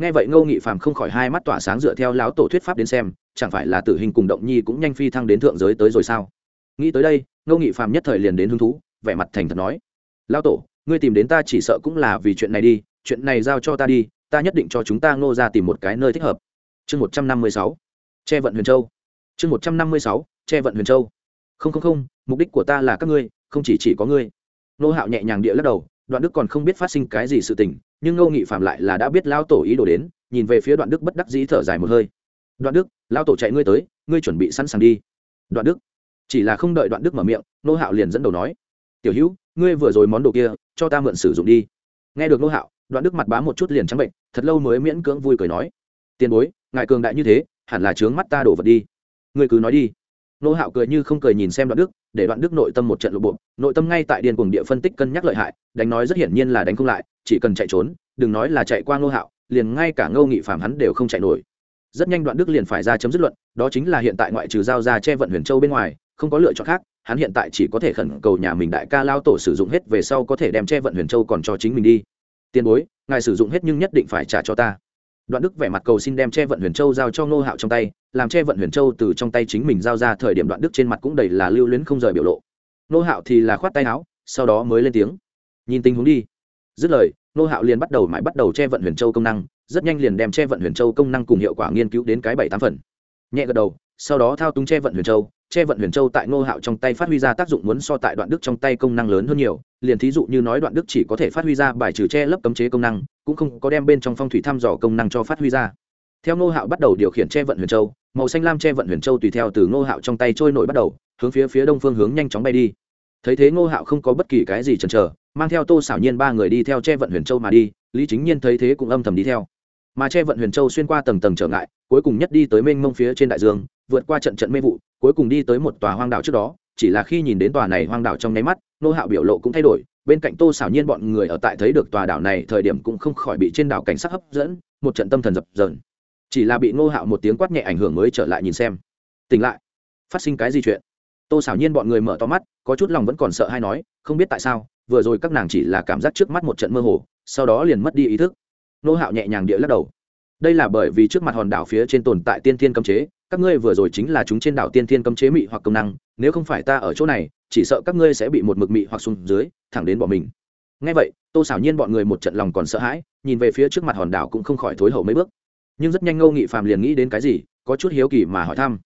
Nghe vậy ngô nghị phàm không khỏi hai mắt tỏa sáng dựa theo lão tổ thuyết pháp đến xem, chẳng phải là tử hình cùng động nhi cũng nhanh phi thăng đến thượng giới tới rồi sao? Nghĩ tới đây, ngô nghị phàm nhất thời liền đến hứng thú, vẻ mặt thành thật nói. Lao tổ, ngươi tìm đến ta chỉ sợ cũng là vì chuyện này đi, chuyện này giao cho ta đi, ta nhất định cho chúng ta ngô ra tìm một cái nơi thích hợp. Chương một trăm năm mươi sáu, che vận huyền châu. Chương một trăm năm mươi sáu, che vận huyền châu. Không không không, mục đích của ta là các ngươi, không chỉ chỉ có ngươi. Nô hạo nhẹ nhàng địa lắc đầu, đoạn đức còn không biết phát sinh cái gì sự tình, nhưng ngô nghị phạm lại là đã biết lao tổ ý đồ đến, nhìn về phía đoạn đức bất đắc dĩ thở dài một hơi. Đoạn đức lao tổ chạy ngươi tới, ngươi chuẩn bị sẵn sàng đi. Đoạn đức chỉ là không đợi đoạn đức mở miệng, nô hạo liền dẫn đầu nói, tiểu hữu, ngươi vừa rồi món đồ kia, cho ta mượn sử dụng đi. Nghe được nô hạo, đoạn đức mặt bám một chút liền trắng bệnh, thật lâu mới miễn cưỡng vui cười nói, tiền bối, ngài cường đại như thế, hẳn là trướng mắt ta đổ vật đi. Ngươi cứ nói đi. Nô hạo cười như không cười nhìn xem đoạn đức, để đoạn đức nội tâm một trận lộ bộ, nội tâm ngay tại điền cuồng địa phân tích cân nhắc lợi hại, đánh nói rất hiển nhiên là đánh không lại, chỉ cần chạy trốn, đừng nói là chạy qua nô hạo, liền ngay cả ngô nghị phạm hắn đều không chạy nổi. Rất nhanh đoạn đức liền phải ra chấm dứt luận, đó chính là hiện tại ngoại trừ giao ra che vận huyền châu bên ngoài không có lựa chọn khác, hắn hiện tại chỉ có thể khẩn cầu nhà mình đại ca lao tổ sử dụng hết về sau có thể đem che vận huyền châu còn cho chính mình đi. Tiền bối, ngài sử dụng hết nhưng nhất định phải trả cho ta. Đoạn đức vẻ mặt cầu xin đem che vận huyền châu giao cho ngô hạo trong tay, làm che vận huyền châu từ trong tay chính mình giao ra thời điểm đoạn đức trên mặt cũng đầy là lưu luyến không rời biểu lộ. Ngô hạo thì là khoát tay áo, sau đó mới lên tiếng. Nhìn tình huống đi. Dứt lời, ngô hạo liền bắt đầu mãi bắt đầu che vận huyền châu công năng, rất nhanh liền đem che vận huyền châu công năng cùng hiệu quả nghiên cứu đến cái bảy tám phần. Nhẹ gật đầu, sau đó thao túng che vận huyền châu che vận huyền châu tại ngô hạo trong tay phát huy ra tác dụng muốn so tại đoạn đức trong tay công năng lớn hơn nhiều, liền thí dụ như nói đoạn đức chỉ có thể phát huy ra bài trừ che lấp cấm chế công năng, cũng không có đem bên trong phong thủy thăm dò công năng cho phát huy ra. Theo ngô hạo bắt đầu điều khiển che vận huyền châu, màu xanh lam che vận huyền châu tùy theo từ ngô hạo trong tay trôi nổi bắt đầu, hướng phía phía đông phương hướng nhanh chóng bay đi. Thấy thế ngô hạo không có bất kỳ cái gì chần chờ, mang theo tô xảo nhiên ba người đi theo che vận huyền châu mà đi, lý chính nhiên thấy thế cũng âm thầm đi theo. Mà che vận huyền châu xuyên qua tầng tầng trở ngại, cuối cùng nhất đi tới mênh mông phía trên đại dương, vượt qua trận trận mê vụ cuối cùng đi tới một tòa hoang đảo trước đó, chỉ là khi nhìn đến tòa này hoang đảo trong nháy mắt, nô hạo biểu lộ cũng thay đổi, bên cạnh tô xảo nhiên bọn người ở tại thấy được tòa đảo này thời điểm cũng không khỏi bị trên đảo cảnh sắc hấp dẫn, một trận tâm thần dập dờn. Chỉ là bị nô hạo một tiếng quát nhẹ ảnh hưởng mới trở lại nhìn xem. Tỉnh lại. Phát sinh cái gì chuyện? Tô xảo nhiên bọn người mở to mắt, có chút lòng vẫn còn sợ hay nói, không biết tại sao, vừa rồi các nàng chỉ là cảm giác trước mắt một trận mơ hồ, sau đó liền mất đi ý thức. Nô hạo nhẹ nhàng địa lắc đầu. Đây là bởi vì trước mặt hòn đảo phía trên tồn tại tiên thiên cấm chế các ngươi vừa rồi chính là chúng trên đảo tiên thiên cấm chế mị hoặc công năng, nếu không phải ta ở chỗ này, chỉ sợ các ngươi sẽ bị một mực mị hoặc xuống dưới, thẳng đến bỏ mình. Ngay vậy, tô xảo nhiên bọn người một trận lòng còn sợ hãi, nhìn về phía trước mặt hòn đảo cũng không khỏi thối hậu mấy bước. Nhưng rất nhanh ngô nghị phàm liền nghĩ đến cái gì, có chút hiếu kỳ mà hỏi thăm.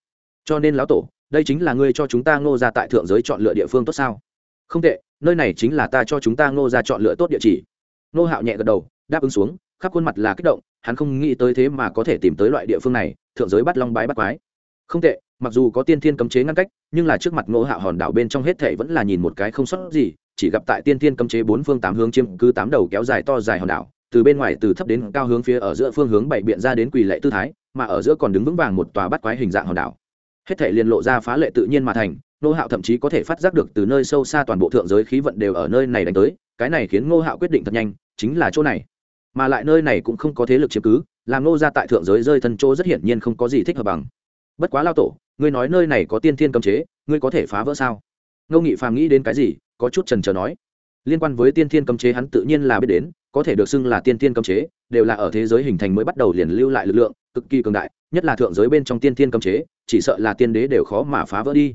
Cho nên lão tổ, đây chính là ngươi cho chúng ta ngô ra tại thượng giới chọn lựa địa phương tốt sao? Không tệ, nơi này chính là ta cho chúng ta ngô ra chọn lựa tốt địa chỉ. Ngô hạo nhẹ gật đầu, đáp ứng xuống khắp khuôn mặt là kích động, hắn không nghĩ tới thế mà có thể tìm tới loại địa phương này, thượng giới bắt long bái bắt quái. Không tệ, mặc dù có tiên thiên cấm chế ngăn cách, nhưng là trước mặt ngô hạo hòn đảo bên trong hết thể vẫn là nhìn một cái không sót gì, chỉ gặp tại tiên thiên cấm chế bốn phương tám hướng chiếm cứ tám đầu kéo dài to dài hòn đảo, từ bên ngoài từ thấp đến cao hướng phía ở giữa phương hướng bảy biện ra đến quỳ lệ tư thái, mà ở giữa còn đứng vững vàng một tòa bắt quái hình dạng hòn đảo. Hết thể liền lộ ra phá lệ tự nhiên mà thành, ngô hạo thậm chí có thể phát giác được từ nơi sâu xa toàn bộ thượng giới khí vận đều ở nơi này đánh tới, cái này khiến ngô hạo quyết định thật nhanh, chính là chỗ này mà lại nơi này cũng không có thế lực chiếm cứ, làm nô ra tại thượng giới rơi thân chỗ rất hiển nhiên không có gì thích hợp bằng. Bất quá lao tổ, ngươi nói nơi này có tiên thiên cấm chế, ngươi có thể phá vỡ sao? Ngô nghị phàm nghĩ đến cái gì, có chút trần trờ nói. Liên quan với tiên thiên cấm chế hắn tự nhiên là biết đến, có thể được xưng là tiên thiên cấm chế, đều là ở thế giới hình thành mới bắt đầu liền lưu lại lực lượng, cực kỳ cường đại, nhất là thượng giới bên trong tiên thiên cấm chế, chỉ sợ là tiên đế đều khó mà phá vỡ đi.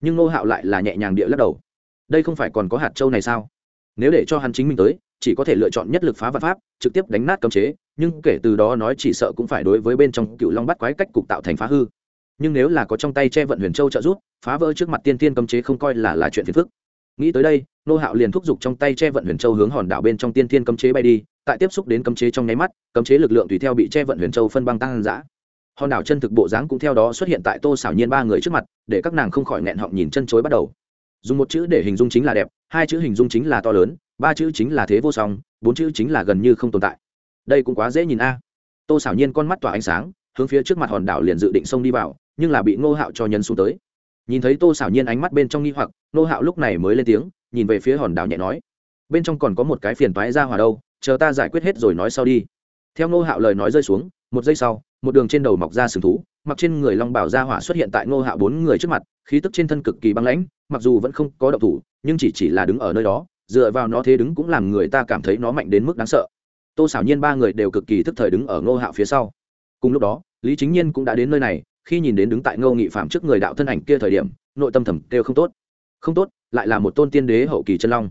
Nhưng nô hạo lại là nhẹ nhàng địa lắc đầu. Đây không phải còn có hạt châu này sao? Nếu để cho hắn chính mình tới chỉ có thể lựa chọn nhất lực phá vật pháp, trực tiếp đánh nát cấm chế, nhưng kể từ đó nói chỉ sợ cũng phải đối với bên trong cựu long bắt quái cách cục tạo thành phá hư. Nhưng nếu là có trong tay che vận huyền châu trợ giúp, phá vỡ trước mặt tiên tiên cấm chế không coi là là chuyện phiền phức. Nghĩ tới đây, nô hạo liền thúc giục trong tay che vận huyền châu hướng hòn đảo bên trong tiên tiên cấm chế bay đi, tại tiếp xúc đến cấm chế trong nháy mắt, cấm chế lực lượng tùy theo bị che vận huyền châu phân băng tăng giã hòn đảo chân thực bộ dáng cũng theo đó xuất hiện tại tô xảo nhiên ba người trước mặt, để các nàng không khỏi nghẹn họng nhìn chân chối bắt đầu. Dùng một chữ để hình dung chính là đẹp, hai chữ hình dung chính là to lớn ba chữ chính là thế vô song, bốn chữ chính là gần như không tồn tại. Đây cũng quá dễ nhìn a. Tô xảo nhiên con mắt tỏa ánh sáng, hướng phía trước mặt hòn đảo liền dự định xông đi vào, nhưng là bị ngô hạo cho nhân xuống tới. Nhìn thấy tô xảo nhiên ánh mắt bên trong nghi hoặc, ngô hạo lúc này mới lên tiếng, nhìn về phía hòn đảo nhẹ nói. Bên trong còn có một cái phiền toái ra hòa đâu, chờ ta giải quyết hết rồi nói sau đi. Theo ngô hạo lời nói rơi xuống, một giây sau, một đường trên đầu mọc ra sừng thú, mặc trên người long bảo ra hỏa xuất hiện tại ngô hạo bốn người trước mặt, khí tức trên thân cực kỳ băng lãnh, mặc dù vẫn không có động thủ, nhưng chỉ chỉ là đứng ở nơi đó dựa vào nó thế đứng cũng làm người ta cảm thấy nó mạnh đến mức đáng sợ. Tô xảo nhiên ba người đều cực kỳ thức thời đứng ở ngô hạo phía sau. Cùng lúc đó, lý chính nhiên cũng đã đến nơi này, khi nhìn đến đứng tại ngô nghị phạm trước người đạo thân ảnh kia thời điểm, nội tâm thầm kêu không tốt. Không tốt, lại là một tôn tiên đế hậu kỳ chân long.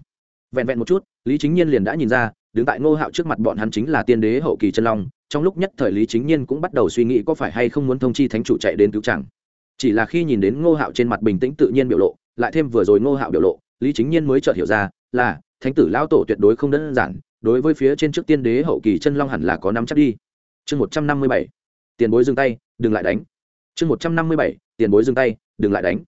Vẹn vẹn một chút, lý chính nhiên liền đã nhìn ra, đứng tại ngô hạo trước mặt bọn hắn chính là tiên đế hậu kỳ chân long. Trong lúc nhất thời lý chính nhiên cũng bắt đầu suy nghĩ có phải hay không muốn thông chi thánh chủ chạy đến cứu chẳng chỉ là khi nhìn đến ngô hạo trên mặt bình tĩnh tự nhiên biểu lộ, lại thêm vừa rồi ngô hạo biểu lộ, lý chính nhiên mới chợt hiểu ra là, thánh tử lao tổ tuyệt đối không đơn giản, đối với phía trên trước tiên đế hậu kỳ chân long hẳn là có nắm chắc đi. Chương một trăm năm mươi bảy, tiền bối dừng tay, đừng lại đánh. Chương một trăm năm mươi bảy, tiền bối dừng tay, đừng lại đánh.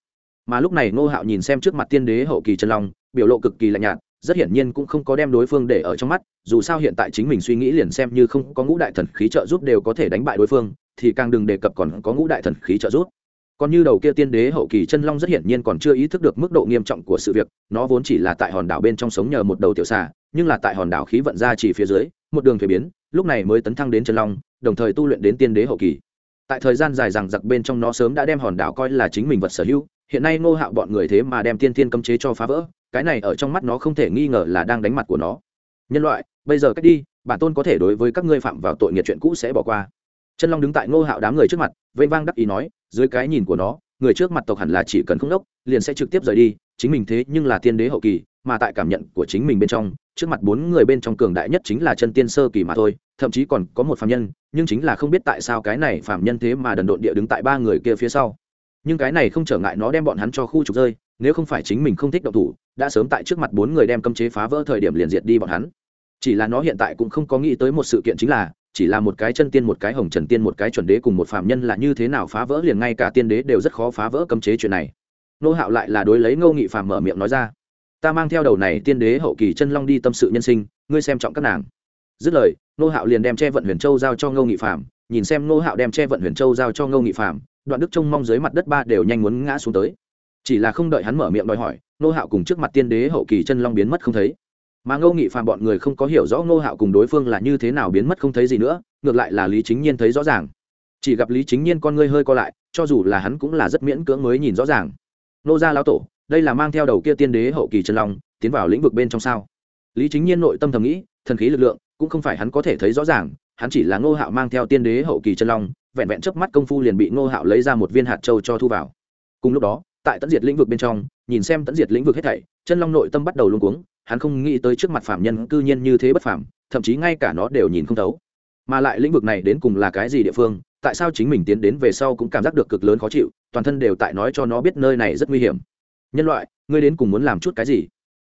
Mà lúc này ngô hạo nhìn xem trước mặt tiên đế hậu kỳ chân long, biểu lộ cực kỳ lạnh nhạt, rất hiển nhiên cũng không có đem đối phương để ở trong mắt, dù sao hiện tại chính mình suy nghĩ liền xem như không có ngũ đại thần khí trợ giúp đều có thể đánh bại đối phương, thì càng đừng đề cập còn có ngũ đại thần khí trợ giúp còn như đầu kia tiên đế hậu kỳ chân long rất hiển nhiên còn chưa ý thức được mức độ nghiêm trọng của sự việc, nó vốn chỉ là tại hòn đảo bên trong sống nhờ một đầu tiểu xà, nhưng là tại hòn đảo khí vận ra chỉ phía dưới, một đường thuế biến, lúc này mới tấn thăng đến chân long, đồng thời tu luyện đến tiên đế hậu kỳ. Tại thời gian dài rằng giặc bên trong nó sớm đã đem hòn đảo coi là chính mình vật sở hữu, hiện nay ngô hạo bọn người thế mà đem tiên tiên cấm chế cho phá vỡ, cái này ở trong mắt nó không thể nghi ngờ là đang đánh mặt của nó. Nhân loại, bây giờ cách đi, bản tôn có thể đối với các ngươi phạm vào tội nghiệt chuyện cũ sẽ bỏ qua chân long đứng tại ngô hạo đám người trước mặt, vênh vang đắc ý nói, dưới cái nhìn của nó, người trước mặt tộc hẳn là chỉ cần không đốc, liền sẽ trực tiếp rời đi, chính mình thế nhưng là tiên đế hậu kỳ, mà tại cảm nhận của chính mình bên trong, trước mặt bốn người bên trong cường đại nhất chính là chân tiên sơ kỳ mà thôi, thậm chí còn có một phạm nhân, nhưng chính là không biết tại sao cái này phạm nhân thế mà đần độn địa đứng tại ba người kia phía sau. Nhưng cái này không trở ngại nó đem bọn hắn cho khu trục rơi, nếu không phải chính mình không thích động thủ, đã sớm tại trước mặt bốn người đem cấm chế phá vỡ thời điểm liền diệt đi bọn hắn. Chỉ là nó hiện tại cũng không có nghĩ tới một sự kiện chính là chỉ là một cái chân tiên, một cái hồng trần tiên, một cái chuẩn đế cùng một phạm nhân là như thế nào phá vỡ liền ngay cả tiên đế đều rất khó phá vỡ cấm chế chuyện này. Nô hạo lại là đối lấy ngô nghị phàm mở miệng nói ra, ta mang theo đầu này tiên đế hậu kỳ chân long đi tâm sự nhân sinh, ngươi xem trọng các nàng. Dứt lời, nô hạo liền đem che vận huyền châu giao cho ngô nghị phàm, nhìn xem nô hạo đem che vận huyền châu giao cho ngô nghị phàm, đoạn đức trông mong dưới mặt đất ba đều nhanh muốn ngã xuống tới. Chỉ là không đợi hắn mở miệng đòi hỏi, nô hạo cùng trước mặt tiên đế hậu kỳ chân long biến mất không thấy mà ngô nghị phàm bọn người không có hiểu rõ ngô hạo cùng đối phương là như thế nào biến mất không thấy gì nữa, ngược lại là lý chính nhiên thấy rõ ràng. Chỉ gặp lý chính nhiên con ngươi hơi co lại, cho dù là hắn cũng là rất miễn cưỡng mới nhìn rõ ràng. Nô gia lão tổ, đây là mang theo đầu kia tiên đế hậu kỳ chân long, tiến vào lĩnh vực bên trong sao? Lý chính nhiên nội tâm thầm nghĩ, thần khí lực lượng cũng không phải hắn có thể thấy rõ ràng, hắn chỉ là ngô hạo mang theo tiên đế hậu kỳ chân long, vẹn vẹn chớp mắt công phu liền bị ngô hạo lấy ra một viên hạt châu cho thu vào. Cùng lúc đó, tại tận diệt lĩnh vực bên trong, nhìn xem tận diệt lĩnh vực hết thảy, chân long nội tâm bắt đầu luôn cuống hắn không nghĩ tới trước mặt phạm nhân cư nhiên như thế bất phàm, thậm chí ngay cả nó đều nhìn không thấu. Mà lại lĩnh vực này đến cùng là cái gì địa phương, tại sao chính mình tiến đến về sau cũng cảm giác được cực lớn khó chịu, toàn thân đều tại nói cho nó biết nơi này rất nguy hiểm. Nhân loại, ngươi đến cùng muốn làm chút cái gì?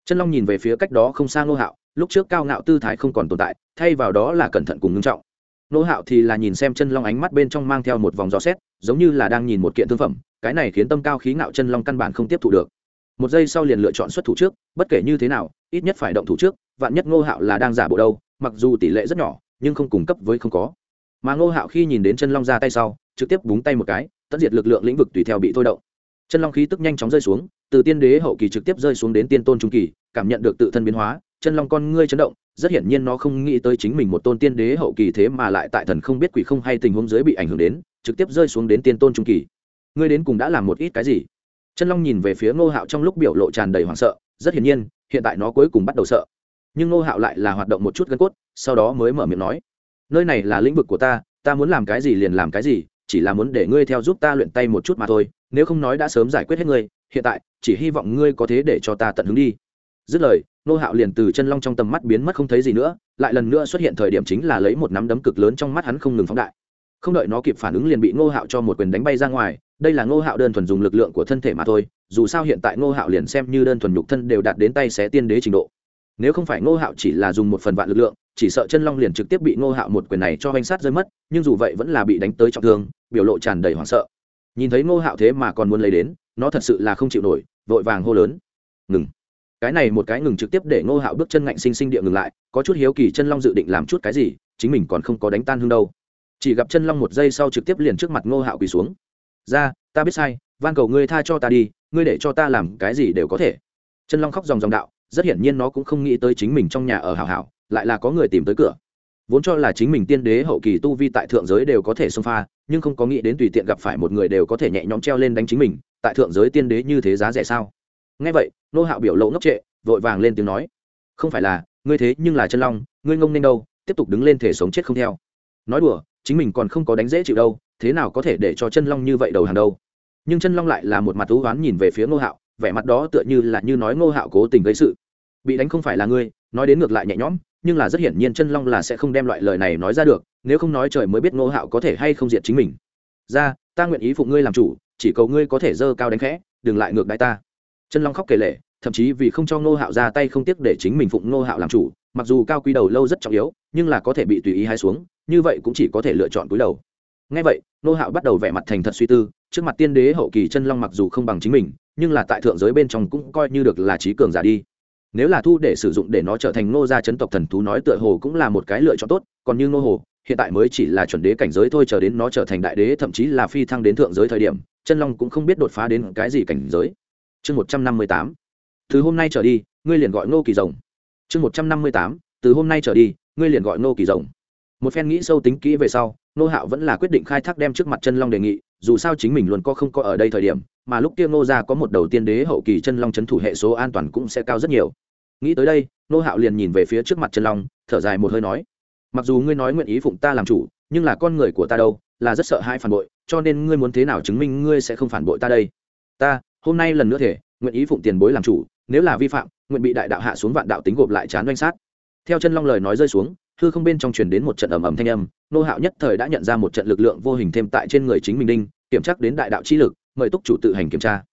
Chân long nhìn về phía cách đó không xa ngô hạo, lúc trước cao ngạo tư thái không còn tồn tại, thay vào đó là cẩn thận cùng ngưng trọng. Ngô hạo thì là nhìn xem chân long ánh mắt bên trong mang theo một vòng gió xét, giống như là đang nhìn một kiện thương phẩm, cái này khiến tâm cao khí ngạo chân long căn bản không tiếp thu được. Một giây sau liền lựa chọn xuất thủ trước, bất kể như thế nào ít nhất phải động thủ trước, vạn nhất ngô hạo là đang giả bộ đâu, mặc dù tỷ lệ rất nhỏ, nhưng không cung cấp với không có. Mà ngô hạo khi nhìn đến chân long ra tay sau, trực tiếp búng tay một cái tất diệt lực lượng lĩnh vực tùy theo bị thôi động. Chân long khí tức nhanh chóng rơi xuống, từ tiên đế hậu kỳ trực tiếp rơi xuống đến tiên tôn trung kỳ, cảm nhận được tự thân biến hóa, chân long con ngươi chấn động, rất hiển nhiên nó không nghĩ tới chính mình một tôn tiên đế hậu kỳ thế mà lại tại thần không biết quỷ không hay tình huống dưới bị ảnh hưởng đến, trực tiếp rơi xuống đến tiên tôn trung kỳ. Ngươi đến cùng đã làm một ít cái gì? Chân long nhìn về phía ngô hạo trong lúc biểu lộ tràn đầy hoảng sợ, rất hiển nhiên hiện tại nó cuối cùng bắt đầu sợ. Nhưng ngô hạo lại là hoạt động một chút gân cốt, sau đó mới mở miệng nói, nơi này là lĩnh vực của ta ta muốn làm cái gì liền làm cái gì, chỉ là muốn để ngươi theo giúp ta luyện tay một chút mà thôi, nếu không nói đã sớm giải quyết hết ngươi, hiện tại, chỉ hy vọng ngươi có thế để cho ta tận hứng đi. Dứt lời nô hạo liền từ chân long trong tầm mắt biến mất không thấy gì nữa, lại lần nữa xuất hiện thời điểm chính là lấy một nắm đấm cực lớn trong mắt hắn không ngừng phóng đại. Không đợi nó kịp phản ứng liền bị ngô hạo cho một quyền đánh bay ra ngoài đây là ngô hạo đơn thuần dùng lực lượng của thân thể mà thôi, dù sao hiện tại ngô hạo liền xem như đơn thuần nhục thân đều đạt đến tay xé tiên đế trình độ. Nếu không phải ngô hạo chỉ là dùng một phần vạn lực lượng, chỉ sợ chân long liền trực tiếp bị ngô hạo một quyền này cho hành sát rơi mất, nhưng dù vậy vẫn là bị đánh tới trọng thương, biểu lộ tràn đầy hoảng sợ. Nhìn thấy ngô hạo thế mà còn muốn lấy đến, nó thật sự là không chịu nổi, vội vàng hô lớn. Ngừng. Cái này một cái ngừng trực tiếp để ngô hạo bước chân ngạnh sinh sinh địa ngừng lại, có chút hiếu kỳ chân long dự định làm chút cái gì, chính mình còn không có đánh tan hương đâu. Chỉ gặp chân long một giây sau trực tiếp liền trước mặt ngô hạo quỳ xuống ra, ta biết sai, van cầu ngươi tha cho ta đi, ngươi để cho ta làm cái gì đều có thể. Chân long khóc dòng dòng đạo, rất hiển nhiên nó cũng không nghĩ tới chính mình trong nhà ở hảo hảo, lại là có người tìm tới cửa. Vốn cho là chính mình tiên đế hậu kỳ tu vi tại thượng giới đều có thể xông pha, nhưng không có nghĩ đến tùy tiện gặp phải một người đều có thể nhẹ nhõm treo lên đánh chính mình, tại thượng giới tiên đế như thế giá rẻ sao? Ngay vậy, nô hạo biểu lộ ngốc trệ, vội vàng lên tiếng nói, không phải là, ngươi thế nhưng là chân long, ngươi ngông nên đâu, tiếp tục đứng lên thể sống chết không theo. Nói đùa chính mình còn không có đánh dễ chịu đâu, thế nào có thể để cho chân long như vậy đầu hàng đâu? Nhưng chân long lại là một mặt thú oán nhìn về phía ngô hạo, vẻ mặt đó tựa như là như nói ngô hạo cố tình gây sự. Bị đánh không phải là ngươi, nói đến ngược lại nhẹ nhõm, nhưng là rất hiển nhiên chân long là sẽ không đem loại lời này nói ra được, nếu không nói trời mới biết ngô hạo có thể hay không diệt chính mình. Ra, ta nguyện ý phụng ngươi làm chủ, chỉ cầu ngươi có thể dơ cao đánh khẽ, đừng lại ngược đại ta. Chân long khóc kể lệ thậm chí vì không cho ngô hạo ra tay không tiếc để chính mình phụng ngô hạo làm chủ, mặc dù cao quý đầu lâu rất trọng yếu, nhưng là có thể bị tùy ý hai xuống như vậy cũng chỉ có thể lựa chọn cúi đầu. Ngay vậy, nô hạo bắt đầu vẻ mặt thành thật suy tư, trước mặt tiên đế hậu kỳ chân long mặc dù không bằng chính mình, nhưng là tại thượng giới bên trong cũng coi như được là trí cường giả đi. Nếu là thu để sử dụng để nó trở thành nô gia chấn tộc thần thú nói tựa hồ cũng là một cái lựa chọn tốt, còn như nô hồ, hiện tại mới chỉ là chuẩn đế cảnh giới thôi chờ đến nó trở thành đại đế, thậm chí là phi thăng đến thượng giới thời điểm, chân long cũng không biết đột phá đến cái gì cảnh giới. Chương một trăm năm mươi tám. Từ hôm nay trở đi, ngươi liền gọi nô kỳ rồng. Chương một trăm năm mươi tám. Từ hôm nay trở đi, ngươi liền gọi nô kỳ rồng một phen nghĩ sâu tính kỹ về sau nô hạo vẫn là quyết định khai thác đem trước mặt chân long đề nghị, dù sao chính mình luôn có không có ở đây thời điểm, mà lúc kia ngô ra có một đầu tiên đế hậu kỳ chân long c h ấ n thủ hệ số an toàn cũng sẽ cao rất nhiều. Nghĩ tới đây nô hạo liền nhìn về phía trước mặt chân long, thở dài một hơi nói, mặc dù ngươi nói nguyện ý phụng ta làm chủ, nhưng là con người của ta đâu, là rất sợ hãi phản bội, cho nên ngươi muốn thế nào chứng minh ngươi sẽ không phản bội ta đây? Ta, hôm nay lần nữa thể, nguyện ý phụng tiền bối làm chủ, nếu là vi phạm, nguyện bị đại đạo hạ xuống vạn đạo tính gộp lại chán oanh sát. Theo chân long lời nói rơi xuống hư không bên trong truyền đến một trận ầm ầm thanh âm, nô hạo nhất thời đã nhận ra một trận lực lượng vô hình thêm tại trên người chính mình đinh, kiểm tra đến đại đạo chi lực, mời túc chủ tự hành kiểm tra.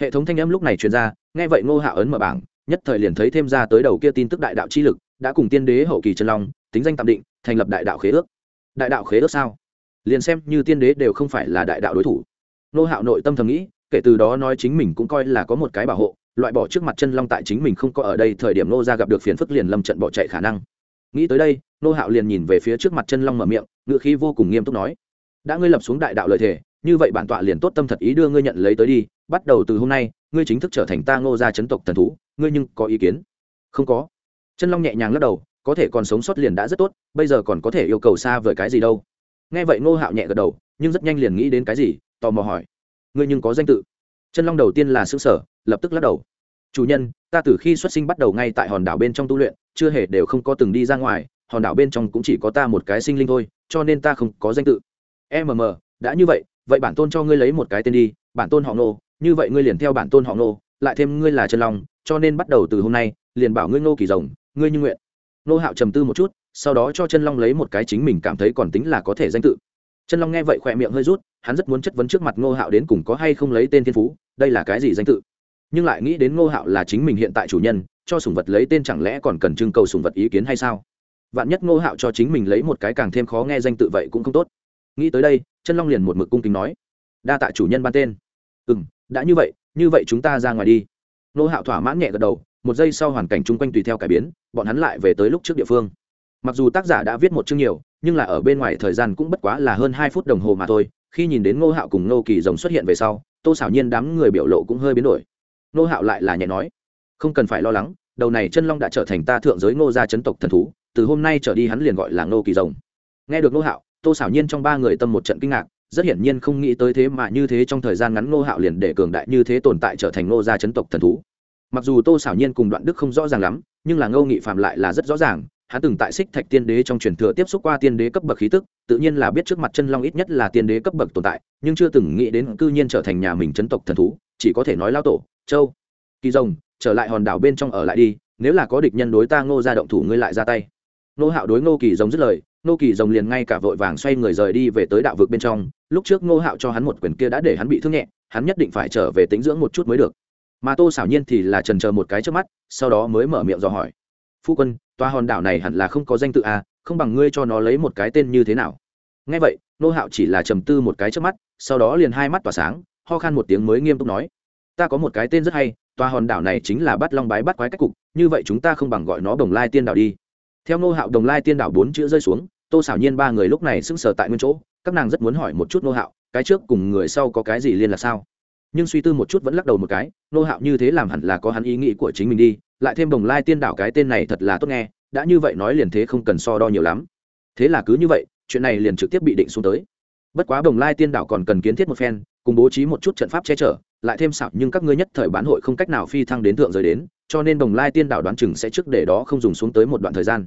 Hệ thống thanh âm lúc này truyền ra, nghe vậy nô hạo ấn mở bảng, nhất thời liền thấy thêm ra tới đầu kia tin tức đại đạo chi lực, đã cùng tiên đế hậu kỳ chân long, tính danh tạm định, thành lập đại đạo khế ước. Đại đạo khế ước sao? Liền xem như tiên đế đều không phải là đại đạo đối thủ. Nô hạo nội tâm thầm nghĩ, kể từ đó nói chính mình cũng coi là có một cái bảo hộ, loại bỏ trước mặt chân long tại chính mình không có ở đây, thời điểm nô ra gặp được phiền phức liền lâm trận bỏ chạy khả năng. Nghĩ tới đây nô hạo liền nhìn về phía trước mặt chân long mở miệng ngự khí vô cùng nghiêm túc nói, đã ngươi lập xuống đại đạo lợi thể như vậy bản tọa liền tốt tâm thật ý đưa ngươi nhận lấy tới đi, bắt đầu từ hôm nay, ngươi chính thức trở thành ta ngô gia chấn tộc thần thú, ngươi nhưng có ý kiến? Không có. Chân long nhẹ nhàng lắc đầu, có thể còn sống sót liền đã rất tốt, bây giờ còn có thể yêu cầu xa vời cái gì đâu. Nghe vậy ngô hạo nhẹ gật đầu, nhưng rất nhanh liền nghĩ đến cái gì, tò mò hỏi, ngươi nhưng có danh tự? Chân long đầu tiên là xứ sở lập tức lắc đầu, chủ nhân, ta từ khi xuất sinh bắt đầu ngay tại hòn đảo bên trong tu luyện, chưa hề đều không có từng đi ra ngoài hòn đảo bên trong cũng chỉ có ta một cái sinh linh thôi, cho nên ta không có danh tự. Mm đã như vậy vậy bản tôn cho ngươi lấy một cái tên đi, bản tôn họ nô như vậy ngươi liền theo bản tôn họ nô lại thêm ngươi là chân long, cho nên bắt đầu từ hôm nay, liền bảo ngươi ngô kỳ rồng, ngươi như nguyện. Nô hạo trầm tư một chút, sau đó cho chân long lấy một cái chính mình cảm thấy còn tính là có thể danh tự. Chân long nghe vậy khỏe miệng hơi rút, hắn rất muốn chất vấn trước mặt ngô hạo đến cùng có hay không lấy tên thiên phú, đây là cái gì danh tự? Nhưng lại nghĩ đến ngô hạo là chính mình hiện tại chủ nhân, cho sùng vật lấy tên chẳng lẽ còn cần trưng cầu sùng vật ý kiến hay sao? Vạn nhất ngô hạo cho chính mình lấy một cái càng thêm khó nghe danh tự vậy cũng không tốt. Nghĩ tới đây, chân long liền một mực cung kính nói, đa tạ chủ nhân ban tên. Ừ m đã như vậy như vậy chúng ta ra ngoài đi. Ngô hạo thỏa mãn nhẹ gật đầu, một giây sau hoàn cảnh chung quanh tùy theo cải biến, bọn hắn lại về tới lúc trước địa phương. Mặc dù tác giả đã viết một chương nhiều, nhưng là ở bên ngoài thời gian cũng bất quá là hơn hai phút đồng hồ mà thôi, khi nhìn đến ngô hạo cùng ngô kỳ rồng xuất hiện về sau, tô xảo nhiên đám người biểu lộ cũng hơi biến đổi. Ngô hạo lại là nhẹ nói, không cần phải lo lắng, đầu này chân long đã trở thành ta thượng giới ngô gia chấn tộc thần thú từ hôm nay trở đi hắn liền gọi là ngô kỳ rồng. Nghe được ngô hạo, tô xảo nhiên trong ba người tâm một trận kinh ngạc, rất hiển nhiên không nghĩ tới thế mà như thế trong thời gian ngắn ngô hạo liền để cường đại như thế tồn tại trở thành ngô gia chấn tộc thần thú. Mặc dù tô xảo nhiên cùng đoạn đức không rõ ràng lắm, nhưng là ngô nghị phạm lại là rất rõ ràng, hắn từng tại xích thạch tiên đế trong truyền thừa tiếp xúc qua tiên đế cấp bậc khí tức, tự nhiên là biết trước mặt chân long ít nhất là tiên đế cấp bậc tồn tại, nhưng chưa từng nghĩ đến cư nhiên trở thành nhà mình chấn tộc thần thú, chỉ có thể nói lao tổ, châu, kỳ rồng, trở lại hòn đảo bên trong ở lại đi, nếu là có địch nhân đối ta ngô ra động thủ, ngươi lại ra tay nô hạo đối ngô kỳ rồng dứt lời, ngô kỳ rồng liền ngay cả vội vàng xoay người rời đi về tới đạo vực bên trong. Lúc trước ngô hạo cho hắn một quyền kia đã để hắn bị thương nhẹ, hắn nhất định phải trở về tính dưỡng một chút mới được. Mà tô xảo nhiên thì là trần chờ một cái trước mắt, sau đó mới mở miệng dò hỏi. Phu quân toa hòn đảo này hẳn là không có danh tự à không bằng ngươi cho nó lấy một cái tên như thế nào? Nghe vậy nô hạo chỉ là trầm tư một cái trước mắt, sau đó liền hai mắt tỏa sáng, ho khan một tiếng mới nghiêm túc nói, ta có một cái tên rất hay toa hòn đảo này chính là bắt long bái bắt quái cách cục, như vậy chúng ta không bằng gọi nó đồng lai tiên đảo đi theo nô hạo đồng lai tiên đảo bốn chữ rơi xuống, tô xảo nhiên ba người lúc này sững sờ tại nguyên chỗ, các nàng rất muốn hỏi một chút nô hạo, cái trước cùng người sau có cái gì liên là sao? Nhưng suy tư một chút vẫn lắc đầu một cái nô hạo như thế làm hẳn là có hắn ý nghĩ của chính mình đi, lại thêm đồng lai tiên đảo cái tên này thật là tốt nghe, đã như vậy nói liền thế không cần so đo nhiều lắm. Thế là cứ như vậy, chuyện này liền trực tiếp bị định xuống tới. Bất quá đồng lai tiên đảo còn cần kiến thiết một phen, cùng bố trí một chút trận pháp che chở lại thêm xạo nhưng các ngươi nhất thời bán hội không cách nào phi thăng đến thượng giới đến, cho nên đồng lai tiên đảo đoán chừng sẽ trước để đó không dùng xuống tới một đoạn thời gian.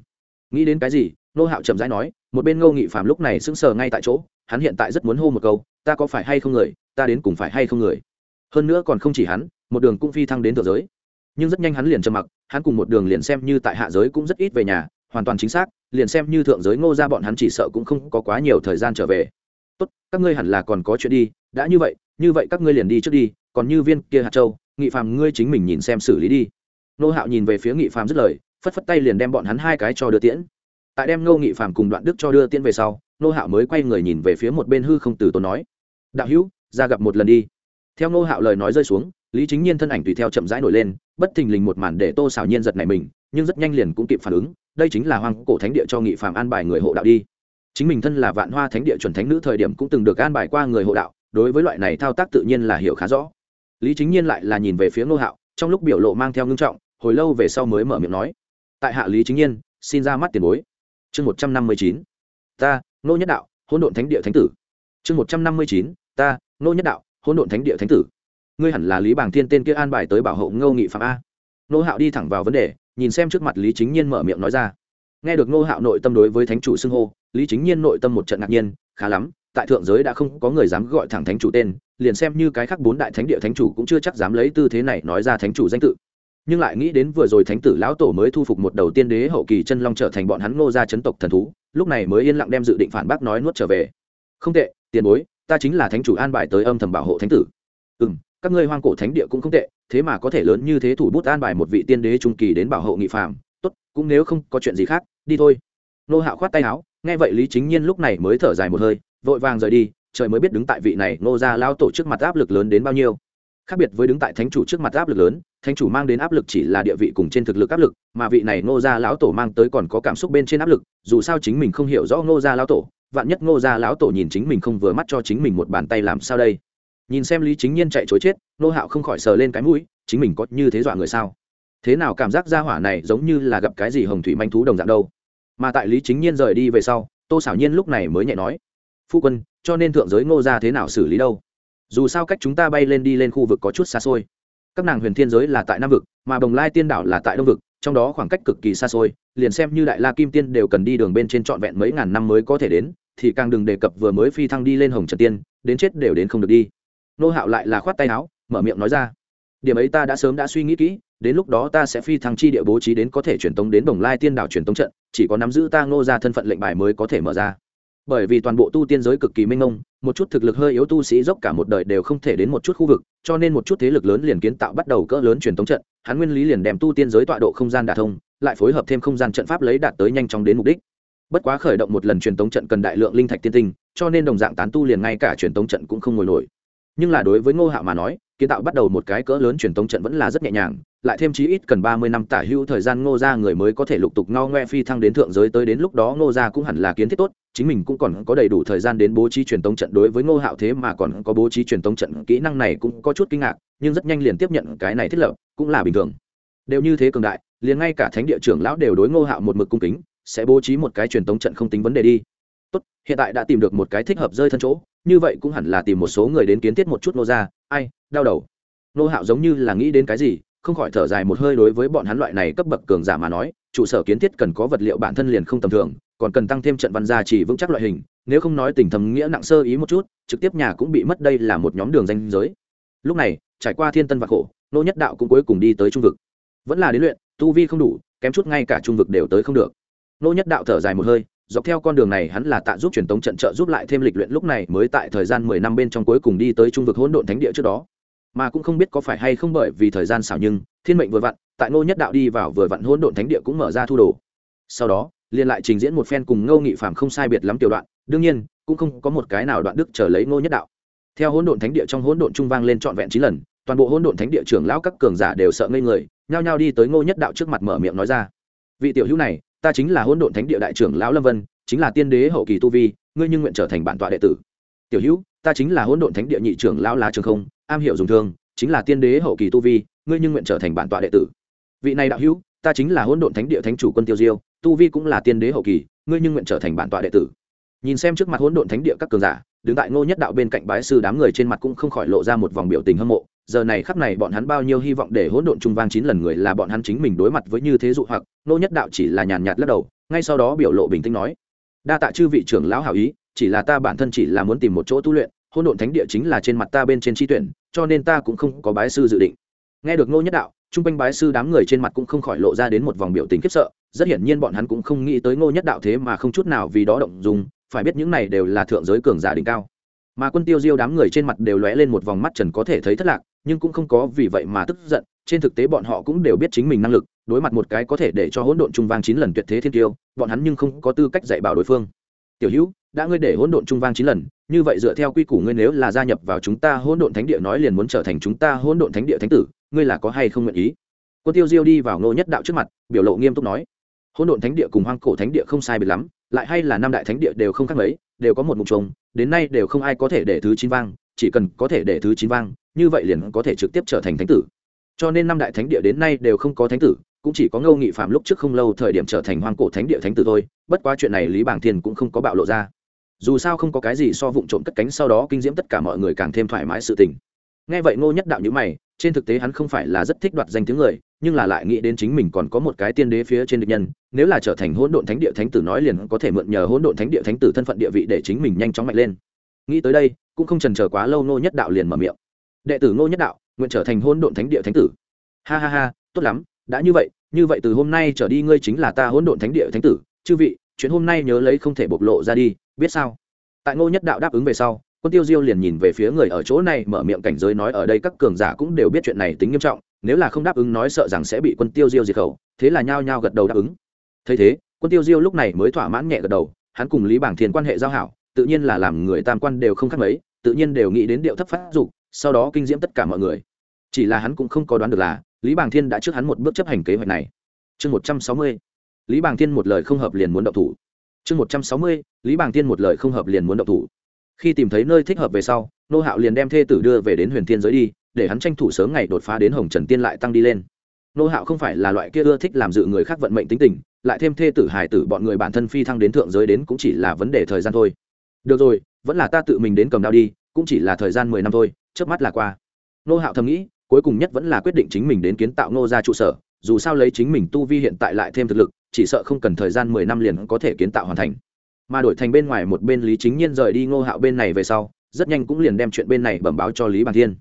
Nghĩ đến cái gì, nô hạo chậm rãi nói, một bên ngô nghị phạm lúc này sững sờ ngay tại chỗ, hắn hiện tại rất muốn hô một câu, ta có phải hay không người, ta đến cùng phải hay không người? Hơn nữa còn không chỉ hắn, một đường cũng phi thăng đến thượng giới. Nhưng rất nhanh hắn liền trầm mặc, hắn cùng một đường liền xem như tại hạ giới cũng rất ít về nhà, hoàn toàn chính xác, liền xem như thượng giới ngô ra bọn hắn chỉ sợ cũng không có quá nhiều thời gian trở về. Tốt, các ngươi hẳn là còn có chuyện đi, đã như vậy như vậy các ngươi liền đi trước đi còn như viên kia hạt châu, nghị phàm ngươi chính mình nhìn xem xử lý đi. Nô hạo nhìn về phía nghị phàm dứt lời, phất phất tay liền đem bọn hắn hai cái cho đưa tiễn. Tại đem ngô nghị phàm cùng đoạn đức cho đưa tiễn về sau, nô hạo mới quay người nhìn về phía một bên hư không từ tốn nói, đạo hữu, ra gặp một lần đi. Theo nô hạo lời nói rơi xuống, lý chính nhiên thân ảnh tùy theo chậm rãi nổi lên, bất thình lình một màn để tô xảo nhiên giật này mình, nhưng rất nhanh liền cũng kịp phản ứng, đây chính là hoang cổ thánh địa cho nghị phàm an bài người hộ đạo đi. Chính mình thân là vạn hoa thánh địa chuẩn thánh nữ thời điểm cũng từng được an bài qua người hộ đạo, đối với loại này thao tác tự nhiên là hiểu khá rõ lý chính nhiên lại là nhìn về phía ngô hạo, trong lúc biểu lộ mang theo ngưng trọng, hồi lâu về sau mới mở miệng nói, tại hạ lý chính nhiên, xin ra mắt tiền bối. Chương một trăm năm mươi chín, ta nô nhất đạo, hỗn độn thánh địa thánh tử. Chương một trăm năm mươi chín, ta nô nhất đạo, hỗn độn thánh địa thánh tử. Ngươi hẳn là lý bảng thiên tên kia an bài tới bảo hộ ngô nghị phạm a. Nô hạo đi thẳng vào vấn đề, nhìn xem trước mặt lý chính nhiên mở miệng nói ra. Nghe được nô hạo nội tâm đối với thánh chủ xưng hô, lý chính nhiên nội tâm một trận ngạc nhiên, khá lắm tại thượng giới đã không có người dám gọi thẳng thánh chủ tên, liền xem như cái khác bốn đại thánh địa thánh chủ cũng chưa chắc dám lấy tư thế này nói ra thánh chủ danh tự. Nhưng lại nghĩ đến vừa rồi thánh tử lão tổ mới thu phục một đầu tiên đế hậu kỳ chân long trở thành bọn hắn ngô gia chấn tộc thần thú, lúc này mới yên lặng đem dự định phản bác nói nuốt trở về. Không tệ, tiền bối, ta chính là thánh chủ an bài tới âm thầm bảo hộ thánh tử. Ừ m các ngươi hoang cổ thánh địa cũng không tệ, thế mà có thể lớn như thế thủ bút an bài một vị tiên đế trung kỳ đến bảo hộ nghị phạm tốt, cũng nếu không có chuyện gì khác, đi thôi. Nô hạo khoát tay áo, nghe vậy lý chính nhiên lúc này mới thở dài một hơi vội vàng rời đi, trời mới biết đứng tại vị này Ngô ra lao tổ trước mặt áp lực lớn đến bao nhiêu. Khác biệt với đứng tại thánh chủ trước mặt áp lực lớn, thánh chủ mang đến áp lực chỉ là địa vị cùng trên thực lực áp lực, mà vị này Ngô ra lão tổ mang tới còn có cảm xúc bên trên áp lực, dù sao chính mình không hiểu rõ Ngô ra lão tổ, vạn nhất Ngô ra lão tổ nhìn chính mình không vừa mắt cho chính mình một bàn tay làm sao đây? Nhìn xem lý chính nhiên chạy chối chết nô hạo không khỏi sờ lên cái mũi, chính mình có như thế dọa người sao? Thế nào cảm giác gia hỏa này giống như là gặp cái gì hồng thủy manh thú đồng dạng đâu? Mà tại lý chính nhiên rời đi về sau, tô xảo nhiên lúc này mới nhẹ nói phu quân, cho nên thượng giới ngô ra thế nào xử lý đâu? Dù sao cách chúng ta bay lên đi lên khu vực có chút xa xôi. Các nàng huyền thiên giới là tại nam vực, mà đồng lai tiên đảo là tại đông vực, trong đó khoảng cách cực kỳ xa xôi, liền xem như đại la kim tiên đều cần đi đường bên trên trọn vẹn mấy ngàn năm mới có thể đến, thì càng đừng đề cập vừa mới phi thăng đi lên hồng trần tiên, đến chết đều đến không được đi. Nô hạo lại là khoát tay áo, mở miệng nói ra, điểm ấy ta đã sớm đã suy nghĩ kỹ, đến lúc đó ta sẽ phi thăng chi địa bố trí đến có thể truyền tống đến đồng lai tiên đảo truyền tống trận, chỉ có nắm giữ ta ngô ra thân phận lệnh bài mới có thể mở ra bởi vì toàn bộ tu tiên giới cực kỳ minh mông, một chút thực lực hơi yếu tu sĩ dốc cả một đời đều không thể đến một chút khu vực, cho nên một chút thế lực lớn liền kiến tạo bắt đầu cỡ lớn truyền tống trận, hắn nguyên lý liền đem tu tiên giới tọa độ không gian đả thông, lại phối hợp thêm không gian trận pháp lấy đạt tới nhanh chóng đến mục đích. Bất quá khởi động một lần truyền tống trận cần đại lượng linh thạch tiên tinh, cho nên đồng dạng tán tu liền ngay cả truyền tống trận cũng không ngồi nổi. Nhưng là đối với ngô hạo mà nói kiến tạo bắt đầu một cái cỡ lớn truyền tống trận vẫn là rất nhẹ nhàng, lại thêm chí ít cần ba mươi năm tả hữu thời gian ngô gia người mới có thể lục tục ngao ngoe phi thăng đến thượng giới tới đến lúc đó ngô gia cũng hẳn là kiến thiết tốt, chính mình cũng còn có đầy đủ thời gian đến bố trí truyền tống trận đối với ngô hạo thế mà còn có bố trí truyền tống trận kỹ năng này cũng có chút kinh ngạc, nhưng rất nhanh liền tiếp nhận cái này thiết lập, cũng là bình thường. Đều như thế cường đại, liền ngay cả thánh địa trưởng lão đều đối ngô hạo một mực cung kính, sẽ bố trí một cái truyền tống trận không tính vấn đề đi. Tốt, hiện tại đã tìm được một cái thích hợp rơi thân chỗ, như vậy cũng hẳn là tìm một số người đến kiến thiết một chút nô ra ai đau đầu. Nô hạo giống như là nghĩ đến cái gì, không khỏi thở dài một hơi đối với bọn hắn loại này cấp bậc cường giả mà nói, trụ sở kiến thiết cần có vật liệu bản thân liền không tầm thường, còn cần tăng thêm trận văn gia chỉ vững chắc loại hình, nếu không nói tình thầm nghĩa nặng sơ ý một chút, trực tiếp nhà cũng bị mất đây là một nhóm đường danh giới. Lúc này, trải qua thiên tân và khổ, nô nhất đạo cũng cuối cùng đi tới trung vực. Vẫn là đến luyện, tu vi không đủ, kém chút ngay cả trung vực đều tới không được. Nô nhất đạo thở dài một hơi, dọc theo con đường này hắn là tạ giúp truyền tống trận trợ giúp lại thêm lịch luyện lúc này mới tại thời gian mười năm bên trong cuối cùng đi tới trung vực hỗn độn thánh địa trước đó mà cũng không biết có phải hay không bởi vì thời gian xảo nhưng, thiên mệnh vừa vặn, tại ngô nhất đạo đi vào vừa vặn hỗn độn thánh địa cũng mở ra thu đồ. Sau đó, liền lại trình diễn một phen cùng ngô nghị phạm không sai biệt lắm tiểu đoạn, đương nhiên, cũng không có một cái nào đoạn đức trở lấy ngô nhất đạo. Theo hỗn độn thánh địa trong hỗn độn trung vang lên trọn vẹn chín lần, toàn bộ hỗn độn thánh địa trưởng lão các cường giả đều sợ ngây người, nhao nhao đi tới ngô nhất đạo trước mặt mở miệng nói ra. Vị tiểu hữu này, ta chính là hỗn độn thánh địa đại trưởng lão lâm vân, chính là tiên đế hậu kỳ tu vi, ngươi nhưng nguyện trở thành bản tọa đệ tử. Tiểu hữu, ta chính là hỗn độn thánh địa nhị trưởng lão lá trường không am hiểu dùng thương, chính là tiên đế hậu kỳ tu vi, ngươi nhưng nguyện trở thành bản tọa đệ tử. Vị này đạo hữu, ta chính là hỗn độn thánh địa thánh chủ quân tiêu diêu, tu vi cũng là tiên đế hậu kỳ, ngươi nhưng nguyện trở thành bản tọa đệ tử. Nhìn xem trước mặt hỗn độn thánh địa các cường giả, đứng tại ngô nhất đạo bên cạnh bái sư đám người trên mặt cũng không khỏi lộ ra một vòng biểu tình hâm mộ. Giờ này khắp này bọn hắn bao nhiêu hy vọng để hỗn độn trung vang chín lần người là bọn hắn chính mình đối mặt với như thế dụ hoặc, ngô nhất đạo chỉ là nhàn nhạt lắc đầu, ngay sau đó biểu lộ bình tĩnh nói, đa tạ chư vị trưởng lão hảo ý, chỉ là ta bản thân chỉ là muốn tìm một chỗ tu luyện Hôn độn thánh địa chính là trên mặt ta bên trên tri tuyển, cho nên ta cũng không có bái sư dự định. Nghe được ngô nhất đạo trung quanh bái sư đám người trên mặt cũng không khỏi lộ ra đến một vòng biểu tình khiếp sợ, rất hiển nhiên bọn hắn cũng không nghĩ tới ngô nhất đạo thế mà không chút nào vì đó động dùng phải biết những này đều là thượng giới cường giả đỉnh cao. Mà quân tiêu diêu đám người trên mặt đều lóe lên một vòng mắt trần có thể thấy thất lạc, nhưng cũng không có vì vậy mà tức giận, trên thực tế bọn họ cũng đều biết chính mình năng lực, đối mặt một cái có thể để cho hỗn độn trung vang chín lần tuyệt thế thiên tiêu, bọn hắn nhưng không có tư cách dạy bảo đối phương. Tiểu hữu, đã ngươi để hỗn độn trung vang chín lần như vậy dựa theo quy củ ngươi nếu là gia nhập vào chúng ta hỗn độn thánh địa nói liền muốn trở thành chúng ta hỗn độn thánh địa thánh tử, ngươi là có hay không nguyện ý? Quân tiêu diêu đi vào ngô nhất đạo trước mặt, biểu lộ nghiêm túc nói. Hỗn độn thánh địa cùng hoang cổ thánh địa không sai biệt lắm, lại hay là năm đại thánh địa đều không khác mấy, đều có một mục trống đến nay đều không ai có thể để thứ chín vang, chỉ cần có thể để thứ chín vang, như vậy liền có thể trực tiếp trở thành thánh tử. Cho nên năm đại thánh địa đến nay đều không có thánh tử, cũng chỉ có ngô nghị phạm lúc trước không lâu thời điểm trở thành hoang cổ thánh địa thánh tử thôi, bất quá chuyện này lý bảng thiên cũng không có bạo lộ ra dù sao không có cái gì so vụng trộm cất cánh sau đó kinh diễm tất cả mọi người càng thêm thoải mái sự tình. Nghe vậy ngô nhất đạo nhữ mày, trên thực tế hắn không phải là rất thích đoạt danh tiếng người, nhưng là lại nghĩ đến chính mình còn có một cái tiên đế phía trên địch nhân, nếu là trở thành hỗn độn thánh địa thánh tử nói liền có thể mượn nhờ hỗn độn thánh địa thánh tử thân phận địa vị để chính mình nhanh chóng mạnh lên. Nghĩ tới đây, cũng không trần chờ quá lâu ngô nhất đạo liền mở miệng. Đệ tử ngô nhất đạo, nguyện trở thành hỗn độn thánh địa thánh tử. Ha ha ha, tốt lắm, đã như vậy như vậy từ hôm nay trở đi ngươi chính là ta hỗn độn thánh địa thánh tử. Chư vị, chuyện hôm nay nhớ lấy không thể bộc lộ ra đi biết sao? Tại ngô nhất đạo đáp ứng về sau, quân tiêu diêu liền nhìn về phía người ở chỗ này, mở miệng cảnh giới nói ở đây các cường giả cũng đều biết chuyện này tính nghiêm trọng, nếu là không đáp ứng nói sợ rằng sẽ bị quân tiêu diêu diệt khẩu, thế là nhao nhao gật đầu đáp ứng. Thấy thế, quân tiêu diêu lúc này mới thỏa mãn nhẹ gật đầu, hắn cùng lý bảng thiền quan hệ giao hảo, tự nhiên là làm người tam quan đều không khác mấy, tự nhiên đều nghĩ đến điệu thấp phát dục, sau đó kinh diễm tất cả mọi người. Chỉ là hắn cũng không có đoán được là, lý bàng thiên đã trước hắn một bước chấp hành kế hoạch này. Chương một trăm sáu mươi. Lý bàng thiên một lời không hợp liền muốn động thủ chương một trăm sáu mươi, lý bàng thiên một lời không hợp liền muốn động thủ. Khi tìm thấy nơi thích hợp về sau, nô hạo liền đem thê tử đưa về đến huyền thiên giới đi, để hắn tranh thủ sớm ngày đột phá đến hồng trần tiên lại tăng đi lên. Nô hạo không phải là loại kia ưa thích làm dự người khác vận mệnh tính tình, lại thêm thê tử hài tử bọn người bản thân phi thăng đến thượng giới đến cũng chỉ là vấn đề thời gian thôi. Được rồi, vẫn là ta tự mình đến cầm đao đi, cũng chỉ là thời gian mười năm thôi trước mắt là qua. Nô hạo thầm nghĩ, cuối cùng nhất vẫn là quyết định chính mình đến kiến tạo nô ra trụ sở, dù sao lấy chính mình tu vi hiện tại lại thêm thực lực chỉ sợ không cần thời gian mười năm liền có thể kiến tạo hoàn thành. Mà đổi thành bên ngoài một bên lý chính nhiên rời đi ngô hạo bên này về sau, rất nhanh cũng liền đem chuyện bên này bẩm báo cho lý bàng thiên.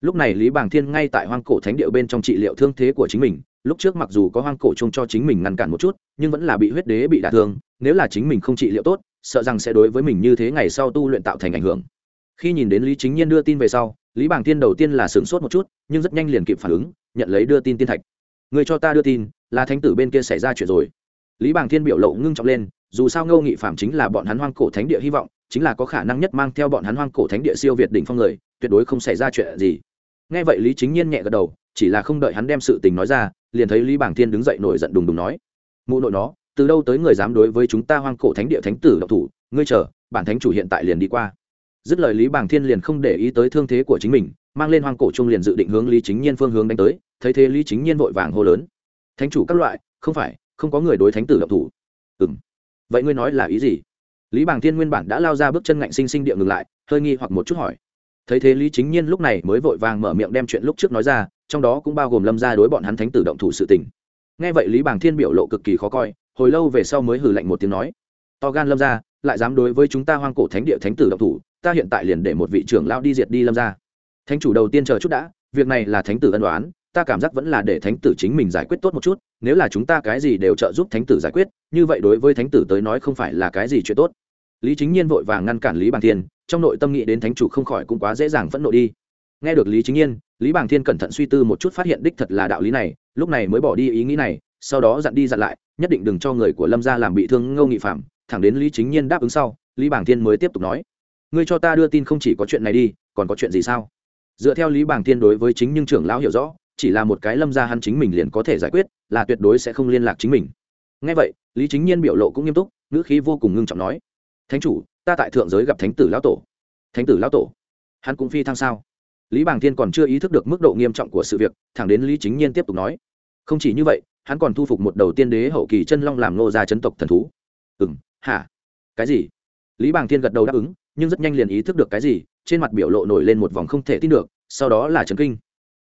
Lúc này lý bàng thiên ngay tại hoang cổ thánh điệu bên trong trị liệu thương thế của chính mình, lúc trước mặc dù có hoang cổ chung cho chính mình ngăn cản một chút, nhưng vẫn là bị huyết đế bị đả thương, nếu là chính mình không trị liệu tốt, sợ rằng sẽ đối với mình như thế ngày sau tu luyện tạo thành ảnh hưởng. Khi nhìn đến lý chính nhiên đưa tin về sau, lý bàng thiên đầu tiên là sửng sốt một chút, nhưng rất nhanh liền kịp phản ứng, nhận lấy đưa tin tiên thạch. Người cho ta đưa tin là thánh tử bên kia xảy ra chuyện rồi. Lý bàng thiên biểu lộ ngưng trọng lên, dù sao ngô nghị phạm chính là bọn hắn hoang cổ thánh địa hy vọng, chính là có khả năng nhất mang theo bọn hắn hoang cổ thánh địa siêu việt đỉnh phong người, tuyệt đối không xảy ra chuyện gì. Nghe vậy lý chính nhiên nhẹ gật đầu, chỉ là không đợi hắn đem sự tình nói ra, liền thấy lý Bàng thiên đứng dậy nổi giận đùng đùng nói, mụ nội nó, từ đâu tới người dám đối với chúng ta hoang cổ thánh địa thánh tử độc thủ? Ngươi chờ, bản thánh chủ hiện tại liền đi qua. Dứt lời lý Bàng thiên liền không để ý tới thương thế của chính mình, mang lên hoang cổ trung liền dự định hướng lý chính nhiên phương hướng đánh tới, thấy thế lý chính nhiên vội vàng hô lớn thánh chủ các loại, không phải, không có người đối thánh tử động thủ. Ừ m vậy ngươi nói là ý gì? Lý bàng thiên nguyên bản đã lao ra bước chân ngạnh sinh sinh địa ngừng lại, hơi nghi hoặc một chút hỏi. Thấy thế lý chính nhiên lúc này mới vội vàng mở miệng đem chuyện lúc trước nói ra, trong đó cũng bao gồm lâm ra đối bọn hắn thánh tử động thủ sự tình. Nghe vậy lý bàng thiên biểu lộ cực kỳ khó coi, hồi lâu về sau mới hử lạnh một tiếng nói. To gan lâm ra lại dám đối với chúng ta hoang cổ thánh địa thánh tử động thủ, ta hiện tại liền để một vị trưởng lao đi diệt đi lâm ra thánh chủ đầu tiên chờ chút đã, việc này là thánh tử ân đoán ta cảm giác vẫn là để thánh tử chính mình giải quyết tốt một chút, nếu là chúng ta cái gì đều trợ giúp thánh tử giải quyết, như vậy đối với thánh tử tới nói không phải là cái gì chuyện tốt. Lý chính nhiên vội vàng ngăn cản lý bàng thiên, trong nội tâm nghĩ đến thánh chủ không khỏi cũng quá dễ dàng phẫn nộ đi. Nghe được lý chính nhiên, lý bàng thiên cẩn thận suy tư một chút phát hiện đích thật là đạo lý này, lúc này mới bỏ đi ý nghĩ này, sau đó dặn đi dặn lại, nhất định đừng cho người của lâm gia làm bị thương ngâu nghị phạm thẳng đến lý chính nhiên đáp ứng sau, lý bàng thiên mới tiếp tục nói, ngươi cho ta đưa tin không chỉ có chuyện này đi, còn có chuyện gì sao? Dựa theo lý bàng thiên đối với chính nhưng trưởng lão hiểu rõ chỉ là một cái lâm gia hắn chính mình liền có thể giải quyết, là tuyệt đối sẽ không liên lạc chính mình. Ngay vậy, lý chính nhiên biểu lộ cũng nghiêm túc, ngữ khí vô cùng ngưng trọng nói, thánh chủ, ta tại thượng giới gặp thánh tử lão tổ. Thánh tử lão tổ? Hắn cũng phi thăng sao? Lý bàng thiên còn chưa ý thức được mức độ nghiêm trọng của sự việc, thẳng đến lý chính nhiên tiếp tục nói, không chỉ như vậy, hắn còn thu phục một đầu tiên đế hậu kỳ chân long làm nô gia chấn tộc thần thú. Ừ m hả? Cái gì? Lý bàng thiên gật đầu đáp ứng, nhưng rất nhanh liền ý thức được cái gì, trên mặt biểu lộ nổi lên một vòng không thể tin được, sau đó là trấn kinh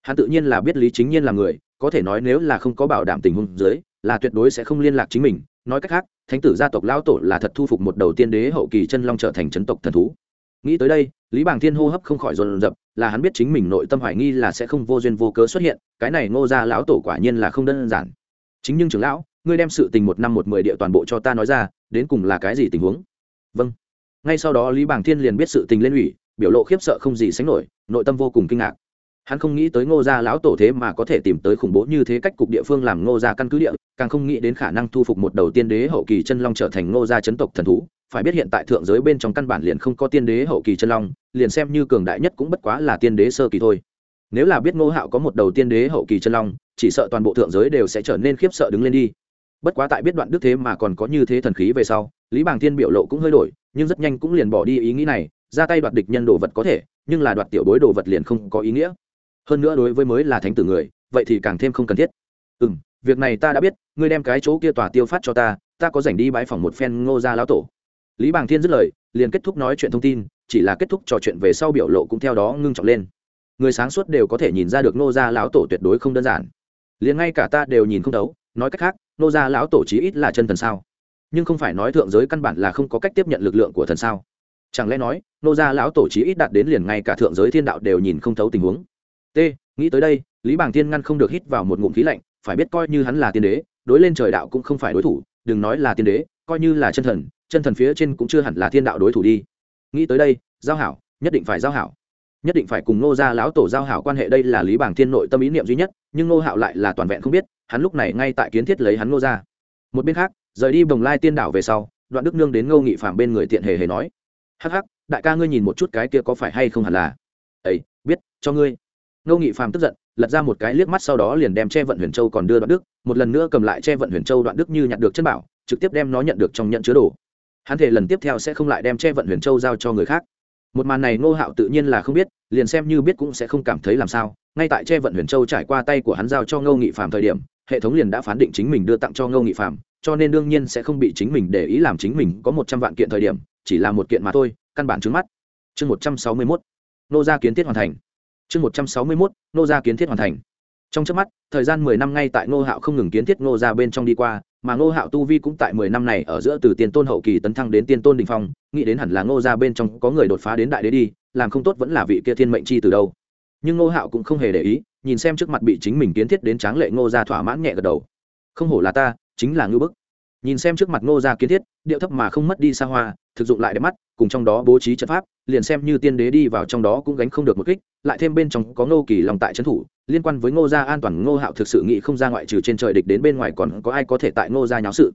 hắn tự nhiên là biết lý chính nhiên là người, có thể nói nếu là không có bảo đảm tình huống dưới, là tuyệt đối sẽ không liên lạc chính mình. Nói cách khác, thánh tử gia tộc lão tổ là thật thu phục một đầu tiên đế hậu kỳ chân long trở thành chấn tộc thần thú. Nghĩ tới đây, lý bàng thiên hô hấp không khỏi dồn dập, là hắn biết chính mình nội tâm hoài nghi là sẽ không vô duyên vô cớ xuất hiện, cái này ngô ra lão tổ quả nhiên là không đơn giản. Chính nhưng trưởng lão, ngươi đem sự tình một năm một mười địa toàn bộ cho ta nói ra, đến cùng là cái gì tình huống? Vâng. Ngay sau đó lý bàng thiên liền biết sự tình lên ủy, biểu lộ khiếp sợ không gì sánh nổi, nội tâm vô cùng kinh ngạc hắn không nghĩ tới ngô gia lão tổ thế mà có thể tìm tới khủng bố như thế cách cục địa phương làm ngô gia căn cứ địa, càng không nghĩ đến khả năng thu phục một đầu tiên đế hậu kỳ chân long trở thành ngô gia chấn tộc thần thú. Phải biết hiện tại thượng giới bên trong căn bản liền không có tiên đế hậu kỳ chân long, liền xem như cường đại nhất cũng bất quá là tiên đế sơ kỳ thôi. Nếu là biết ngô hạo có một đầu tiên đế hậu kỳ chân long, chỉ sợ toàn bộ thượng giới đều sẽ trở nên khiếp sợ đứng lên đi. Bất quá tại biết đoạn đức thế mà còn có như thế thần khí về sau, lý bàng thiên biểu lộ cũng hơi đổi, nhưng rất nhanh cũng liền bỏ đi ý nghĩ này, ra tay đoạt địch nhân đồ vật có thể, nhưng là đoạt tiểu bối đồ vật liền không có ý nghĩa hơn nữa đối với mới là thánh tử người, vậy thì càng thêm không cần thiết. Ừ m việc này ta đã biết, ngươi đem cái chỗ kia tòa tiêu phát cho ta ta có dành đi bãi phòng một phen ngô gia lão tổ. Lý bàng thiên dứt lời, liền kết thúc nói chuyện thông tin, chỉ là kết thúc trò chuyện về sau biểu lộ cũng theo đó ngưng trọng lên. Người sáng suốt đều có thể nhìn ra được ngô gia lão tổ tuyệt đối không đơn giản. Liền ngay cả ta đều nhìn không đấu nói cách khác, ngô gia lão tổ chí ít là chân thần sao? Nhưng không phải nói thượng giới căn bản là không có cách tiếp nhận lực lượng của thần sao? Chẳng lẽ nói, ngô gia lão tổ chí ít đạt đến liền ngay cả thượng giới thiên đạo đều nhìn không thấu tình huống? T, nghĩ tới đây, lý bàng tiên ngăn không được hít vào một ngụm khí lạnh, phải biết coi như hắn là tiên đế, đối lên trời đạo cũng không phải đối thủ, đừng nói là tiên đế, coi như là chân thần chân thần phía trên cũng chưa hẳn là thiên đạo đối thủ đi. Nghĩ tới đây, giao hảo, nhất định phải giao hảo. Nhất định phải cùng nô gia lão tổ giao hảo quan hệ, đây là lý bảng thiên nội tâm ý niệm duy nhất, nhưng nô hạo lại là toàn vẹn không biết, hắn lúc này ngay tại kiến thiết lấy hắn nô gia. Một bên khác, rời đi bồng lai tiên đảo về sau, đoạn đức nương đến ngô nghị phạm bên người tiện hề hề nói, hắc hắc, đại ca ngươi nhìn một chút cái kia có phải hay không hẳn là? Ấy biết, cho ngươi ngô nghị phàm tức giận, lật ra một cái liếc mắt sau đó liền đem che vận huyền châu còn đưa đoạn đức, một lần nữa cầm lại che vận huyền châu đoạn đức như nhặt được chân bảo, trực tiếp đem nó nhận được trong nhận chứa đồ. Hắn thể lần tiếp theo sẽ không lại đem che vận huyền châu giao cho người khác. Một màn này ngô hạo tự nhiên là không biết, liền xem như biết cũng sẽ không cảm thấy làm sao. Ngay tại che vận huyền châu trải qua tay của hắn giao cho ngô nghị phạm thời điểm, hệ thống liền đã phán định chính mình đưa tặng cho ngô nghị phạm cho nên đương nhiên sẽ không bị chính mình để ý làm chính mình có một trăm vạn kiện thời điểm, chỉ là một kiện mà thôi, căn bản trứng mắt. Chương một trăm sáu mươi mốt. Nô gia kiến thiết hoàn thành chương một trăm sáu mươi mốt nô gia kiến thiết hoàn thành. Trong trước mắt, thời gian mười năm ngay tại ngô hạo không ngừng kiến thiết ngô gia bên trong đi qua, mà ngô hạo tu vi cũng tại mười năm này ở giữa từ tiền tôn hậu kỳ tấn thăng đến tiên tôn đình phong, nghĩ đến hẳn là ngô gia bên trong có người đột phá đến đại đế đi, làm không tốt vẫn là vị kia thiên mệnh chi từ đâu. Nhưng ngô hạo cũng không hề để ý, nhìn xem trước mặt bị chính mình kiến thiết đến tráng lệ ngô gia thỏa mãn nhẹ gật đầu. Không hổ là ta, chính là ngư bức nhìn xem trước mặt ngô gia kiến thiết, điệu thấp mà không mất đi xa hoa, thực dụng lại đẹp mắt, cùng trong đó bố trí trận pháp, liền xem như tiên đế đi vào trong đó cũng gánh không được một kích, lại thêm bên trong có ngô kỳ lòng tại trấn thủ, liên quan với ngô gia an toàn, ngô hạo thực sự nghĩ không ra ngoại trừ trên trời địch đến bên ngoài còn có ai có thể tại ngô gia nháo sự.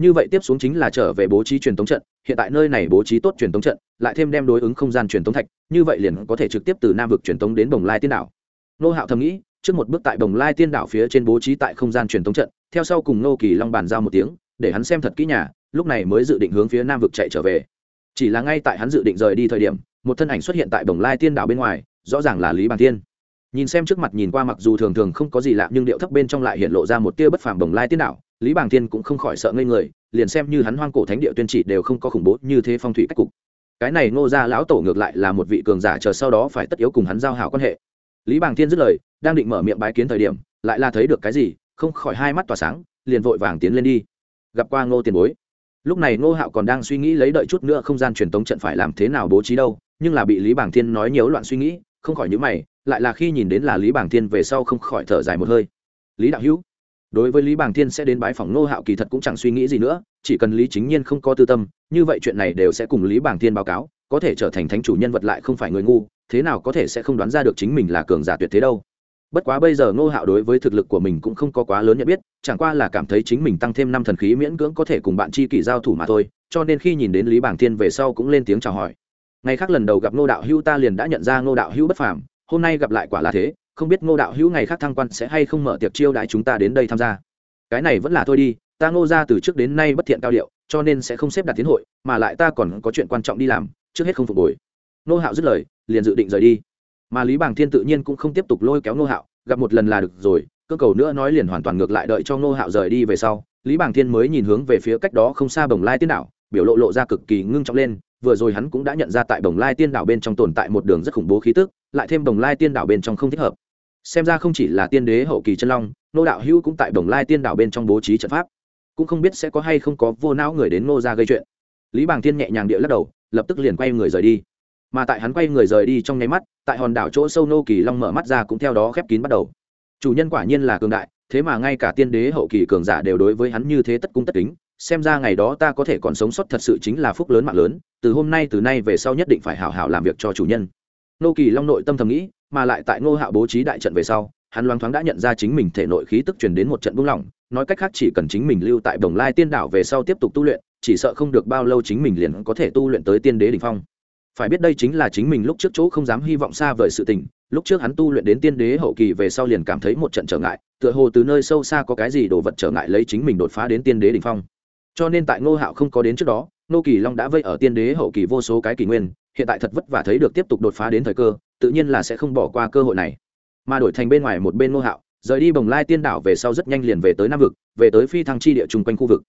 Như vậy tiếp xuống chính là trở về bố trí truyền thống trận, hiện tại nơi này bố trí tốt truyền thống trận, lại thêm đem đối ứng không gian truyền thống thạch, như vậy liền có thể trực tiếp từ nam vực truyền thống đến bồng lai tiên đảo. Ngô hạo thầm nghĩ, trước một bước tại bồng lai tiên đảo phía trên bố trí tại không gian truyền thống trận, theo sau cùng ngô kỳ long bàn giao một tiếng để hắn xem thật kỹ nhà lúc này mới dự định hướng phía nam vực chạy trở về. Chỉ là ngay tại hắn dự định rời đi thời điểm một thân ảnh xuất hiện tại bồng lai tiên đảo bên ngoài rõ ràng là lý bàn tiên nhìn xem trước mặt nhìn qua mặc dù thường thường không có gì lạ nhưng điệu thấp bên trong lại hiện lộ ra một tia bất phàm bồng lai tiên đảo, lý bàng thiên cũng không khỏi sợ ngây người liền xem như hắn hoang cổ thánh địa tuyên chỉ đều không có khủng bố như thế phong thủy cách cục. Cái này ngô gia lão tổ ngược lại là một vị cường giả chờ sau đó phải tất yếu cùng hắn giao hảo quan hệ. Lý bàng thiên dứt lời đang định mở miệng bái kiến thời điểm lại là thấy được cái gì không khỏi hai mắt tỏa sáng liền vội vàng tiến lên đi gặp qua ngô tiền bối. Lúc này ngô hạo còn đang suy nghĩ lấy đợi chút nữa không gian truyền tống trận phải làm thế nào bố trí đâu, nhưng là bị lý bảng thiên nói nhiều loạn suy nghĩ, không khỏi nhữ mày, lại là khi nhìn đến là lý bảng thiên về sau không khỏi thở dài một hơi. Lý đạo hữu, đối với lý bảng thiên sẽ đến bái phòng ngô hạo kỳ thật cũng chẳng suy nghĩ gì nữa, chỉ cần lý chính nhiên không có tư tâm, như vậy chuyện này đều sẽ cùng lý bảng thiên báo cáo, có thể trở thành thánh chủ nhân vật lại không phải người ngu, thế nào có thể sẽ không đoán ra được chính mình là cường giả tuyệt thế đâu bất quá bây giờ ngô hạo đối với thực lực của mình cũng không có quá lớn nhận biết, chẳng qua là cảm thấy chính mình tăng thêm năm thần khí miễn cưỡng có thể cùng bạn chi kỷ giao thủ mà thôi, cho nên khi nhìn đến lý bảng thiên về sau cũng lên tiếng chào hỏi. Ngày khác lần đầu gặp ngô đạo hữu ta liền đã nhận ra ngô đạo hữu bất phàm, hôm nay gặp lại quả là thế, không biết ngô đạo hữu ngày khác thăng quan sẽ hay không mở tiệc chiêu đãi chúng ta đến đây tham gia. Cái này vẫn là thôi đi, ta ngô ra từ trước đến nay bất thiện cao điệu, cho nên sẽ không xếp đặt tiến hội, mà lại ta còn có chuyện quan trọng đi làm, trước hết không phục hồi. Ngô hạo dứt lời, liền dự định rời đi mà lý bảng thiên tự nhiên cũng không tiếp tục lôi kéo Nô hạo, gặp một lần là được rồi, cơ cầu nữa nói liền hoàn toàn ngược lại đợi cho Nô hạo rời đi về sau, lý bảng thiên mới nhìn hướng về phía cách đó không xa bồng lai tiên đảo, biểu lộ lộ ra cực kỳ ngưng trọng lên, vừa rồi hắn cũng đã nhận ra tại bồng lai tiên đảo bên trong tồn tại một đường rất khủng bố khí tức, lại thêm bồng lai tiên đảo bên trong không thích hợp. Xem ra không chỉ là tiên đế hậu kỳ chân long nô đạo hữu cũng tại bồng lai tiên đảo bên trong bố trí trận pháp. Cũng không biết sẽ có hay không có vô não người đến nô ra gây chuyện. Lý bảng thiên nhẹ nhàng địa lắc đầu, lập tức liền quay người rời đi mà tại hắn quay người rời đi trong nháy mắt, tại hòn đảo chỗ sâu nô kỳ long mở mắt ra cũng theo đó khép kín bắt đầu. Chủ nhân quả nhiên là cường đại, thế mà ngay cả tiên đế hậu kỳ cường giả đều đối với hắn như thế tất cung tất kính, xem ra ngày đó ta có thể còn sống sót thật sự chính là phúc lớn mạng lớn, từ hôm nay từ nay về sau nhất định phải hảo hảo làm việc cho chủ nhân. Nô kỳ long nội tâm thầm nghĩ, mà lại tại ngô hạo bố trí đại trận về sau, hắn loáng thoáng đã nhận ra chính mình thể nội khí tức truyền đến một trận buông lỏng, nói cách khác chỉ cần chính mình lưu tại đồng lai tiên đảo về sau tiếp tục tu luyện, chỉ sợ không được bao lâu chính mình liền có thể tu luyện tới tiên đế đ ỉ n h phong phải biết đây chính là chính mình lúc trước chỗ không dám hy vọng xa vời sự tình, lúc trước hắn tu luyện đến tiên đế hậu kỳ về sau liền cảm thấy một trận trở ngại, tựa hồ từ nơi sâu xa có cái gì đồ vật trở ngại lấy chính mình đột phá đến tiên đế đ ỉ n h phong. Cho nên tại ngô hạo không có đến trước đó nô kỳ long đã vây ở tiên đế hậu kỳ vô số cái kỷ nguyên, hiện tại thật vất vả thấy được tiếp tục đột phá đến thời cơ, tự nhiên là sẽ không bỏ qua cơ hội này. Mà đổi thành bên ngoài một bên ngô hạo, rời đi bồng lai tiên đảo về sau rất nhanh liền về tới nam vực, về tới phi thăng chi địa chung quanh khu vực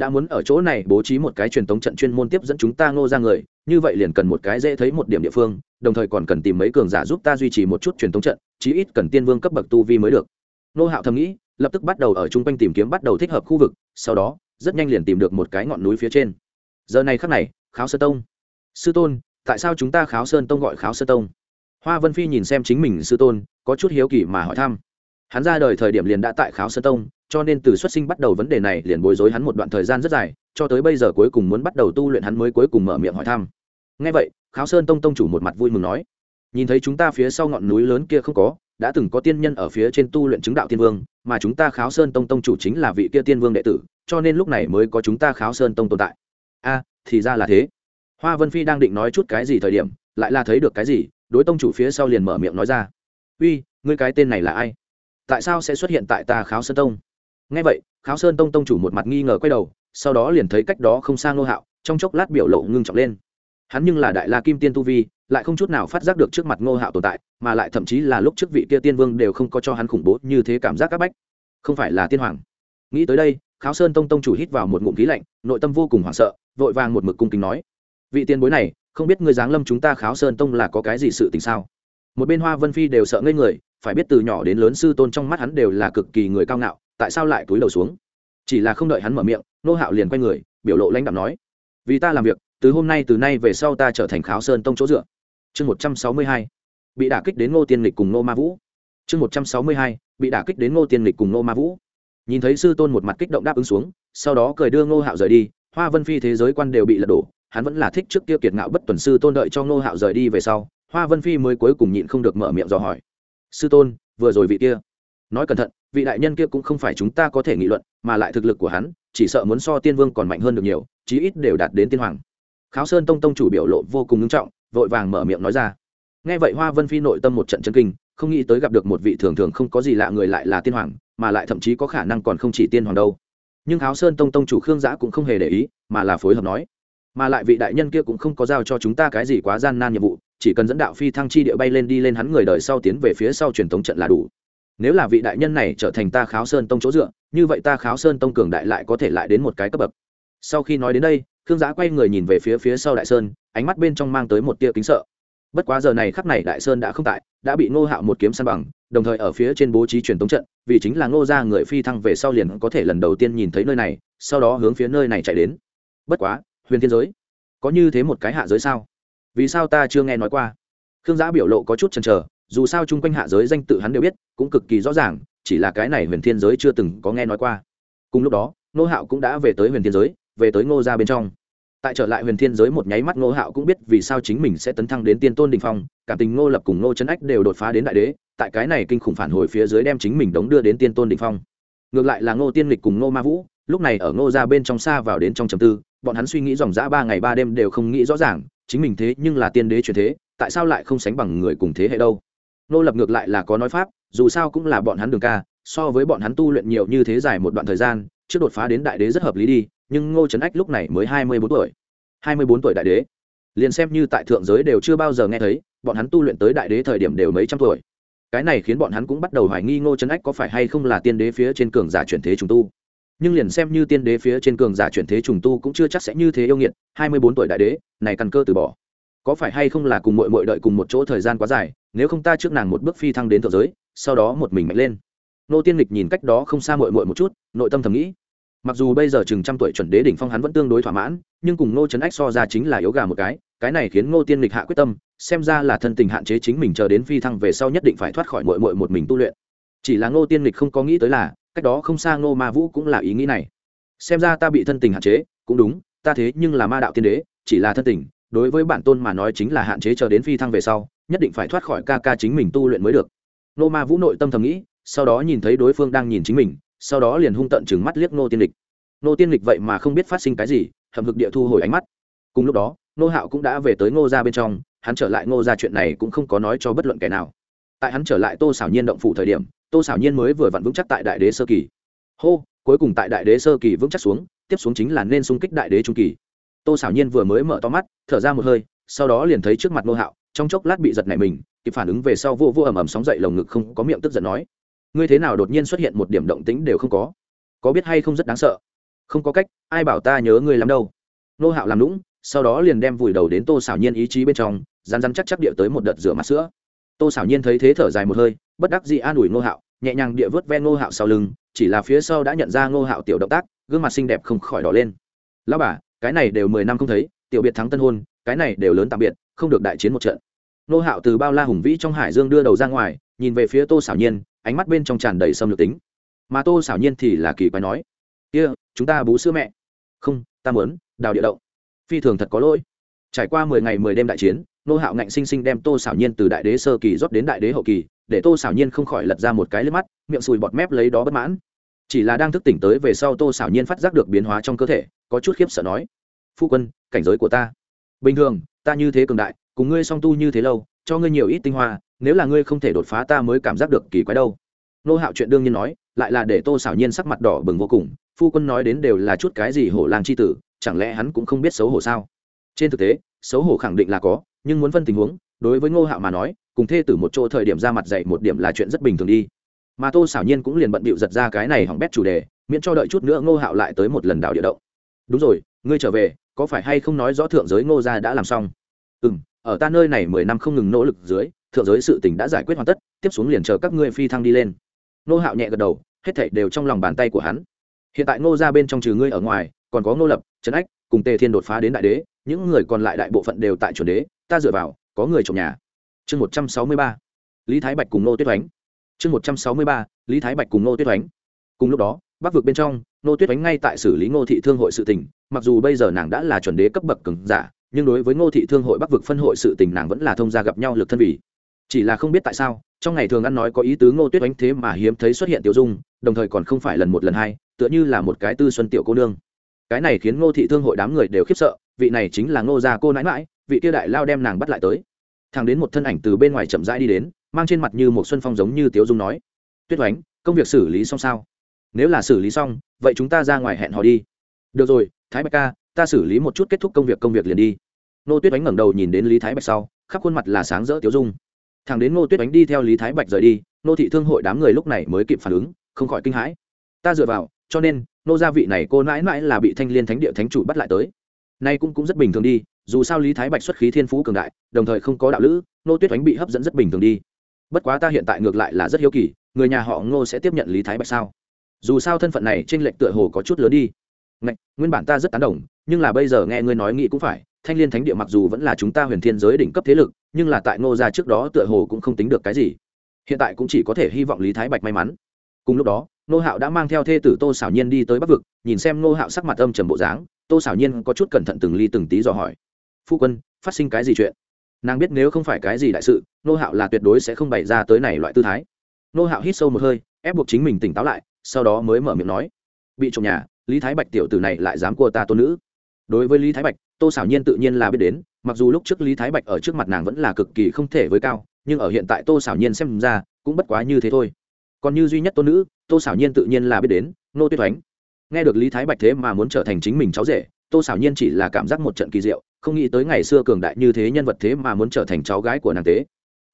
đã muốn ở chỗ này bố trí một cái truyền thống trận chuyên môn tiếp dẫn chúng ta ngô ra người, như vậy liền cần một cái dễ thấy một điểm địa phương, đồng thời còn cần tìm mấy cường giả giúp ta duy trì một chút truyền thống trận, chí ít cần tiên vương cấp bậc tu vi mới được. Nô hạo thầm nghĩ, lập tức bắt đầu ở chung quanh tìm kiếm bắt đầu thích hợp khu vực, sau đó, rất nhanh liền tìm được một cái ngọn núi phía trên. Giờ này khắc này, kháo sơ tông. Sư tôn, tại sao chúng ta kháo sơn tông gọi kháo sơ tông? Hoa vân phi nhìn xem chính mình sư tôn, có chút hiếu kỳ mà hỏi thăm. Hắn ra đời thời điểm liền đã tại kháo sơn tông cho nên từ xuất sinh bắt đầu vấn đề này liền bối rối hắn một đoạn thời gian rất dài, cho tới bây giờ cuối cùng muốn bắt đầu tu luyện hắn mới cuối cùng mở miệng hỏi thăm. Ngay vậy, kháo sơn tông tông chủ một mặt vui mừng nói, nhìn thấy chúng ta phía sau ngọn núi lớn kia không có, đã từng có tiên nhân ở phía trên tu luyện chứng đạo tiên vương, mà chúng ta kháo sơn tông tông chủ chính là vị kia tiên vương đệ tử, cho nên lúc này mới có chúng ta kháo sơn tông tồn tại. A, thì ra là thế. Hoa vân phi đang định nói chút cái gì thời điểm, lại là thấy được cái gì, đối tông chủ phía sau liền mở miệng nói ra, uy, ngươi cái tên này là ai? Tại sao sẽ xuất hiện tại ta kháo sơn tông? Ngay vậy, kháo sơn tông tông chủ một mặt nghi ngờ quay đầu, sau đó liền thấy cách đó không xa ngô hạo, trong chốc lát biểu lộ ngưng trọng lên. Hắn nhưng là đại la kim tiên tu vi, lại không chút nào phát giác được trước mặt ngô hạo tồn tại, mà lại thậm chí là lúc trước vị kia tiên vương đều không có cho hắn khủng bố như thế cảm giác các bách. Không phải là tiên hoàng. Nghĩ tới đây, kháo sơn tông tông chủ hít vào một ngụm khí lạnh, nội tâm vô cùng hoảng sợ, vội vàng một mực cung kính nói. Vị tiên bối này, không biết người giáng lâm chúng ta kháo sơn tông là có cái gì sự tình sao? Một bên hoa vân phi đều sợ ngây người, phải biết từ nhỏ đến lớn sư tôn trong mắt hắn đều là cực kỳ người cao ngạo tại sao lại túi đầu xuống? Chỉ là không đợi hắn mở miệng, nô hạo liền quay người, biểu lộ lãnh đạo nói, vì ta làm việc, từ hôm nay từ nay về sau ta trở thành kháo sơn tông chỗ dựa. Chương một trăm sáu mươi hai, bị đả kích đến ngô tiên lịch cùng ngô ma vũ. Chương một trăm sáu mươi hai, bị đả kích đến ngô tiên lịch cùng ngô ma vũ. Nhìn thấy sư tôn một mặt kích động đáp ứng xuống, sau đó cười đưa ngô hạo rời đi, hoa vân phi thế giới quan đều bị lật đổ, hắn vẫn là thích trước kia kiệt ngạo bất tuần sư tôn đợi cho ngô hạo rời đi về sau, hoa vân phi mới cuối cùng nhịn không được mở miệng dò hỏi, sư tôn, vừa rồi vị kia nói cẩn thận, vị đại nhân kia cũng không phải chúng ta có thể nghị luận, mà lại thực lực của hắn, chỉ sợ muốn so tiên vương còn mạnh hơn được nhiều, chí ít đều đạt đến tiên hoàng. Kháo sơn tông tông chủ biểu lộ vô cùng nghiêm trọng, vội vàng mở miệng nói ra. Nghe vậy hoa vân phi nội tâm một trận chân kinh, không nghĩ tới gặp được một vị thường thường không có gì lạ người lại là tiên hoàng, mà lại thậm chí có khả năng còn không chỉ tiên hoàng đâu. Nhưng kháo sơn tông tông chủ khương giã cũng không hề để ý, mà là phối hợp nói. Mà lại vị đại nhân kia cũng không có giao cho chúng ta cái gì quá gian nan nhiệm vụ, chỉ cần dẫn đạo phi thăng chi địa bay lên đi lên hắn người đời sau tiến về phía sau truyền thống trận là đủ nếu là vị đại nhân này trở thành ta kháo sơn tông chỗ dựa, như vậy ta kháo sơn tông cường đại lại có thể lại đến một cái cấp bậc. Sau khi nói đến đây, khương giã quay người nhìn về phía phía sau đại sơn, ánh mắt bên trong mang tới một tia kính sợ. Bất quá giờ này khắc này đại sơn đã không tại, đã bị ngô hạo một kiếm săn bằng, đồng thời ở phía trên bố trí truyền tống trận, vì chính là ngô ra người phi thăng về sau liền có thể lần đầu tiên nhìn thấy nơi này, sau đó hướng phía nơi này chạy đến. Bất quá, huyền thiên giới, có như thế một cái hạ giới sao? Vì sao ta chưa nghe nói qua? Khương giã biểu lộ có chút chần chờ dù sao chung quanh hạ giới danh tự hắn đều biết, cũng cực kỳ rõ ràng, chỉ là cái này huyền thiên giới chưa từng có nghe nói qua. Cùng lúc đó nô hạo cũng đã về tới huyền thiên giới, về tới ngô ra bên trong. Tại trở lại huyền thiên giới một nháy mắt, ngô hạo cũng biết vì sao chính mình sẽ tấn thăng đến tiên tôn đình phong, cảm tình ngô lập cùng ngô trấn ách đều đột phá đến đại đế, tại cái này kinh khủng phản hồi phía dưới đem chính mình đống đưa đến tiên tôn đình phong. Ngược lại là ngô tiên lịch cùng ngô ma vũ, lúc này ở ngô ra bên trong xa vào đến trong trầm tư, bọn hắn suy nghĩ dòng dã ba ngày ba đêm đều không nghĩ rõ ràng, chính mình thế nhưng là tiên đế truyền thế, tại sao lại không sánh bằng người cùng thế hệ đâu? Nô lập ngược lại là có nói pháp, dù sao cũng là bọn hắn đường ca, so với bọn hắn tu luyện nhiều như thế dài một đoạn thời gian, trước đột phá đến đại đế rất hợp lý đi, nhưng ngô trấn ách lúc này mới hai mươi bốn tuổi. hai mươi bốn tuổi đại đế. Liền xem như tại thượng giới đều chưa bao giờ nghe thấy, bọn hắn tu luyện tới đại đế thời điểm đều mấy trăm tuổi. Cái này khiến bọn hắn cũng bắt đầu hoài nghi ngô trấn ách có phải hay không là tiên đế phía trên cường giả chuyển thế trùng tu. Nhưng liền xem như tiên đế phía trên cường giả chuyển thế trùng tu cũng chưa chắc sẽ như thế yêu nghiệt, hai mươi bốn tuổi đại đế, này căn cơ từ bỏ. Có phải hay không là cùng mội mội đợi cùng một chỗ thời gian quá dài nếu không ta trước nàng một bước phi thăng đến thượng giới, sau đó một mình mạnh lên. Nô tiên lịch nhìn cách đó không xa mội mội một chút, nội tâm thầm nghĩ. Mặc dù bây giờ chừng trăm tuổi chuẩn đế đỉnh phong hắn vẫn tương đối thỏa mãn, nhưng cùng ngô trấn ách so ra chính là yếu gà một cái cái này khiến ngô tiên lịch hạ quyết tâm, xem ra là thân tình hạn chế chính mình chờ đến phi thăng về sau nhất định phải thoát khỏi mội mội một mình tu luyện. Chỉ là ngô tiên lịch không có nghĩ tới là, cách đó không xa ngô ma vũ cũng là ý nghĩ này. Xem ra ta bị thân tình hạn chế, cũng đúng, ta thế nhưng là ma đạo tiên đế, chỉ là thân tình, đối với bản tôn mà nói chính là hạn chế chờ đến phi thăng về sau nhất định phải thoát khỏi ca ca chính mình tu luyện mới được. Nô ma vũ nội tâm thầm nghĩ, sau đó nhìn thấy đối phương đang nhìn chính mình, sau đó liền hung tận chừng mắt liếc nô tiên lịch. Nô tiên lịch vậy mà không biết phát sinh cái gì hầm hực địa thu hồi ánh mắt. Cùng lúc đó, nô hạo cũng đã về tới ngô ra bên trong, hắn trở lại ngô ra chuyện này cũng không có nói cho bất luận kẻ nào. Tại hắn trở lại tô xảo nhiên động phủ thời điểm, tô xảo nhiên mới vừa vặn vững chắc tại đại đế sơ kỳ. Hô, cuối cùng tại đại đế sơ kỳ vững chắc xuống, tiếp xuống chính là nên xung kích đại đế trung kỳ. Tô xảo nhiên vừa mới mở to mắt, thở ra một hơi, sau đó liền thấy trước mặt nô hạo trong chốc lát bị giật nảy mình, kịp phản ứng về sau vô vô ầm ầm sóng dậy lồng ngực không có miệng tức giận nói, ngươi thế nào đột nhiên xuất hiện một điểm động tĩnh đều không có? Có biết hay không rất đáng sợ. Không có cách, ai bảo ta nhớ ngươi lắm đâu. Nô hạo làm lũng sau đó liền đem vùi đầu đến tô xảo nhiên ý chí bên trong rán rán chắc chắc địa tới một đợt rửa mặt sữa. Tô xảo nhiên thấy thế thở dài một hơi, bất đắc dị an ủi nô hạo, nhẹ nhàng địa vớt ven nô hạo sau lưng, chỉ là phía sau đã nhận ra nô hạo tiểu động tác, gương mặt xinh đẹp không khỏi đỏ lên. Lão bà, cái này đều mười năm không thấy, tiểu biệt thắng tân hôn, cái này đều lớn tạm biệt không được đại chiến một trận. Nô hạo từ bao la hùng vĩ trong hải dương đưa đầu ra ngoài nhìn về phía tô xảo nhiên ánh mắt bên trong tràn đầy xâm lược tính. Mà tô xảo nhiên thì là kỳ quái nói kia、yeah, chúng ta bú sữa mẹ. Không ta muốn đào địa động. Phi thường thật có lỗi. Trải qua mười ngày mười đêm đại chiến nô hạo ngạnh sinh sinh đem tô xảo nhiên từ đại đế sơ kỳ rót đến đại đế hậu kỳ để tô xảo nhiên không khỏi lật ra một cái lên mắt miệng sùi bọt mép lấy đó bất mãn. Chỉ là đang thức tỉnh tới về sau tô xảo nhiên phát giác được biến hóa trong cơ thể có chút khiếp sợ nói phu quân cảnh giới của ta. Bình thường ta như thế cường đại, cùng ngươi song tu như thế lâu, cho ngươi nhiều ít tinh hoa, nếu là ngươi không thể đột phá ta mới cảm giác được kỳ quái đâu. Nô hạo chuyện đương nhiên nói, lại là để tô xảo nhiên sắc mặt đỏ bừng vô cùng, phu quân nói đến đều là chút cái gì hổ lang c h i tử, chẳng lẽ hắn cũng không biết xấu hổ sao? Trên thực tế, xấu hổ khẳng định là có, nhưng muốn phân tình huống, đối với ngô hạo mà nói, cùng thê tử một chỗ thời điểm ra mặt dạy một điểm là chuyện rất bình thường đi. Mà tô xảo nhiên cũng liền bận bịu giật ra cái này hỏng bét chủ đề, miễn cho đợi chút nữa ngô hạo lại tới một lần đảo địa động. Đúng rồi, ngươi trở về có phải hay không nói rõ thượng giới ngô gia đã làm xong? Ừ m ở ta nơi này mười năm không ngừng nỗ lực dưới, thượng giới sự tình đã giải quyết hoàn tất, tiếp xuống liền chờ các ngươi phi thăng đi lên. Nô hạo nhẹ gật đầu, hết thảy đều trong lòng bàn tay của hắn. Hiện tại ngô gia bên trong trừ ngươi ở ngoài, còn có ngô lập, trấn ách, cùng tề thiên đột phá đến đại đế, những người còn lại đại bộ phận đều tại chuẩn đế, ta dựa vào, có người trong nhà. Chương một trăm sáu mươi ba, lý thái bạch cùng Ngô tuyết oánh. Chương một trăm sáu mươi ba, lý thái bạch cùng Ngô tuyết oánh. Cùng lúc đó bắc vực bên trong nô tuyết đánh ngay tại xử lý ngô thị thương hội sự tình, mặc dù bây giờ nàng đã là chuẩn đế cấp bậc cứng giả, nhưng đối với ngô thị thương hội bắc vực phân hội sự tình nàng vẫn là thông gia gặp nhau lực thân vì chỉ là không biết tại sao, trong ngày thường ăn nói có ý tứ ngô tuyết đánh thế mà hiếm thấy xuất hiện tiểu dung, đồng thời còn không phải lần một lần hai, tựa như là một cái tư xuân tiểu cô nương. Cái này khiến ngô thị thương hội đám người đều khiếp sợ, vị này chính là ngô gia cô nãi mãi, vị kia đại lao đem nàng bắt lại tới. Thằng đến một thân ảnh từ bên ngoài chậm rãi đi đến, mang trên mặt như một xuân phong giống như tiểu dung nói, tuyết oánh, công việc xử lý xong sao? Nếu là xử lý xong, vậy chúng ta ra ngoài hẹn hò đi. Được rồi, thái bạch ca, ta xử lý một chút kết thúc công việc công việc liền đi. Nô tuyết Bánh ngẩng đầu nhìn đến lý thái bạch sau, khắp khuôn mặt là sáng rỡ tiếu dung. Thằng đến Nô tuyết Bánh đi theo lý thái bạch rời đi nô thị thương hội đám người lúc này mới kịp phản ứng, không khỏi kinh hãi. Ta dựa vào, cho nên nô gia vị này cô mãi mãi là bị thanh liên thánh địa thánh chủ bắt lại tới. Nay cũng cũng rất bình thường đi, dù sao lý thái bạch xuất khí thiên phú cường đại, đồng thời không có đạo lữ nô tuyết Bánh bị hấp dẫn rất bình thường đi. Bất quá ta hiện tại ngược lại là rất hiếu kỳ, người nhà họ ngô sẽ tiếp nhận lý thái bạch sao? Dù sao thân phận này t r ê n lệch tựa hồ có chút lớn đi. Ngạch, nguyên bản ta rất tán đồng nhưng là bây giờ nghe ngươi nói nghĩ cũng phải thanh liên thánh địa mặc dù vẫn là chúng ta huyền thiên giới đỉnh cấp thế lực nhưng là tại ngô gia trước đó tựa hồ cũng không tính được cái gì. Hiện tại cũng chỉ có thể hy vọng lý thái bạch may mắn. Cùng lúc đó nô hạo đã mang theo thê tử tô xảo nhiên đi tới bắc vực nhìn xem nô hạo sắc mặt âm trầm bộ dáng tô xảo nhiên có chút cẩn thận từng ly từng tí dò hỏi. Phu quân phát sinh cái gì chuyện? Nàng biết nếu không phải cái gì đại sự nô hạo là tuyệt đối sẽ không bày ra tới này loại tư thái. Nô hạo hít sâu một hơi ép buộc chính mình tỉnh táo lại sau đó mới mở miệng nói, bị trộm nhà, lý thái bạch tiểu tử này lại dám cua ta tôn nữ. Đối với lý thái bạch, tô xảo nhiên tự nhiên là biết đến, mặc dù lúc trước lý thái bạch ở trước mặt nàng vẫn là cực kỳ không thể với cao, nhưng ở hiện tại tô xảo nhiên xem ra cũng bất quá như thế thôi. Còn như duy nhất tôn nữ, tô xảo nhiên tự nhiên là biết đến, nô tuyết oánh nghe được lý thái bạch thế mà muốn trở thành chính mình cháu rể, tô xảo nhiên chỉ là cảm giác một trận kỳ diệu, không nghĩ tới ngày xưa cường đại như thế nhân vật thế mà muốn trở thành cháu gái của nàng tế.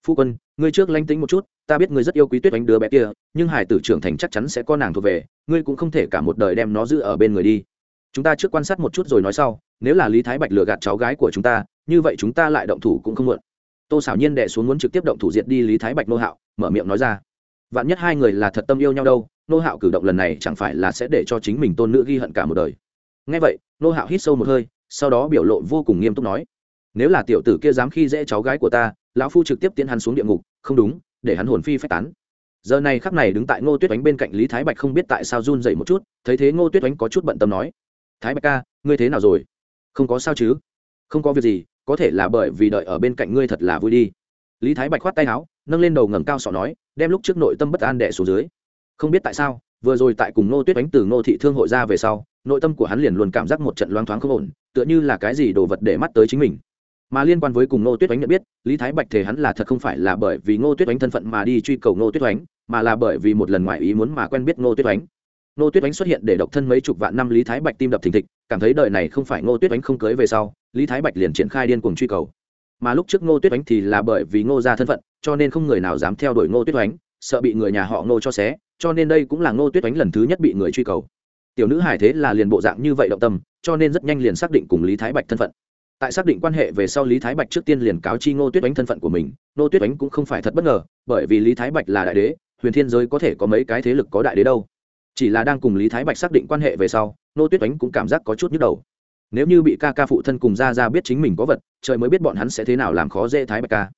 Phu quân, ngươi trước lanh tính một chút ta biết ngươi rất yêu quý tuyết oánh đứa bé kia, nhưng hải tử trưởng thành chắc chắn sẽ có nàng thuộc về, ngươi cũng không thể cả một đời đem nó giữ ở bên người đi. Chúng ta trước quan sát một chút rồi nói sau, nếu là lý thái bạch lừa gạt cháu gái của chúng ta, như vậy chúng ta lại động thủ cũng không muộn. Tô xảo nhiên đệ xuống muốn trực tiếp động thủ diệt đi lý thái bạch nô hạo, mở miệng nói ra. Vạn nhất hai người là thật tâm yêu nhau đâu, nô hạo cử động lần này chẳng phải là sẽ để cho chính mình tôn nữ ghi hận cả một đời. Ngay vậy, nô hạo hít sâu một hơi, sau đó biểu lộ vô cùng nghiêm túc nói. Nếu là tiểu tử kia dám khi dễ cháu gái của ta, lão phu trực tiếp tiến hắn xuống địa ngục, không đúng để hắn hồn phi phách tán. Giờ này khắc này đứng tại ngô tuyết oánh bên cạnh lý thái bạch không biết tại sao run dậy một chút, thấy thế ngô tuyết oánh có chút bận tâm nói, thái bạch ca, ngươi thế nào rồi? Không có sao chứ? Không có việc gì, có thể là bởi vì đợi ở bên cạnh ngươi thật là vui đi. Lý thái bạch khoát tay áo, nâng lên đầu ngầm cao sọ nói, đem lúc trước nội tâm bất an đẻ xuống dưới. Không biết tại sao, vừa rồi tại cùng ngô tuyết oánh từ ngô thị thương hội ra về sau, nội tâm của hắn liền luôn cảm giác một trận loáng thoáng không ổn, tựa như là cái gì đồ vật để mắt tới chính mình mà liên quan với cùng ngô tuyết oánh nhận biết, lý thái bạch thể hắn là thật không phải là bởi vì ngô tuyết oánh thân phận mà đi truy cầu ngô tuyết oánh, mà là bởi vì một lần ngoài ý muốn mà quen biết ngô tuyết oánh. Ngô tuyết oánh xuất hiện để độc thân mấy chục vạn năm lý thái bạch tim đập thình thịch, cảm thấy đời này không phải ngô tuyết oánh không cưới về sau, lý thái bạch liền triển khai điên cuồng truy cầu. Mà lúc trước ngô tuyết oánh thì là bởi vì ngô ra thân phận, cho nên không người nào dám theo đuổi ngô tuyết oánh, sợ bị người nhà họ ngô cho xé, cho nên đây cũng là ngô tuyết oánh lần thứ nhất bị người truy cầu. Tiểu nữ hải thế là liền bộ dạng như vậy động tâm, cho nên rất nhanh liền xác định cùng lý thái bạch thân phận tại xác định quan hệ về sau lý thái bạch trước tiên liền cáo chi ngô tuyết oánh thân phận của mình. Ngô tuyết oánh cũng không phải thật bất ngờ, bởi vì lý thái bạch là đại đế, huyền thiên giới có thể có mấy cái thế lực có đại đế đâu. Chỉ là đang cùng lý thái bạch xác định quan hệ về sau, ngô tuyết oánh cũng cảm giác có chút nhức đầu. Nếu như bị ca ca phụ thân cùng ra ra biết chính mình có vật, trời mới biết bọn hắn sẽ thế nào làm khó dễ thái bạch ca.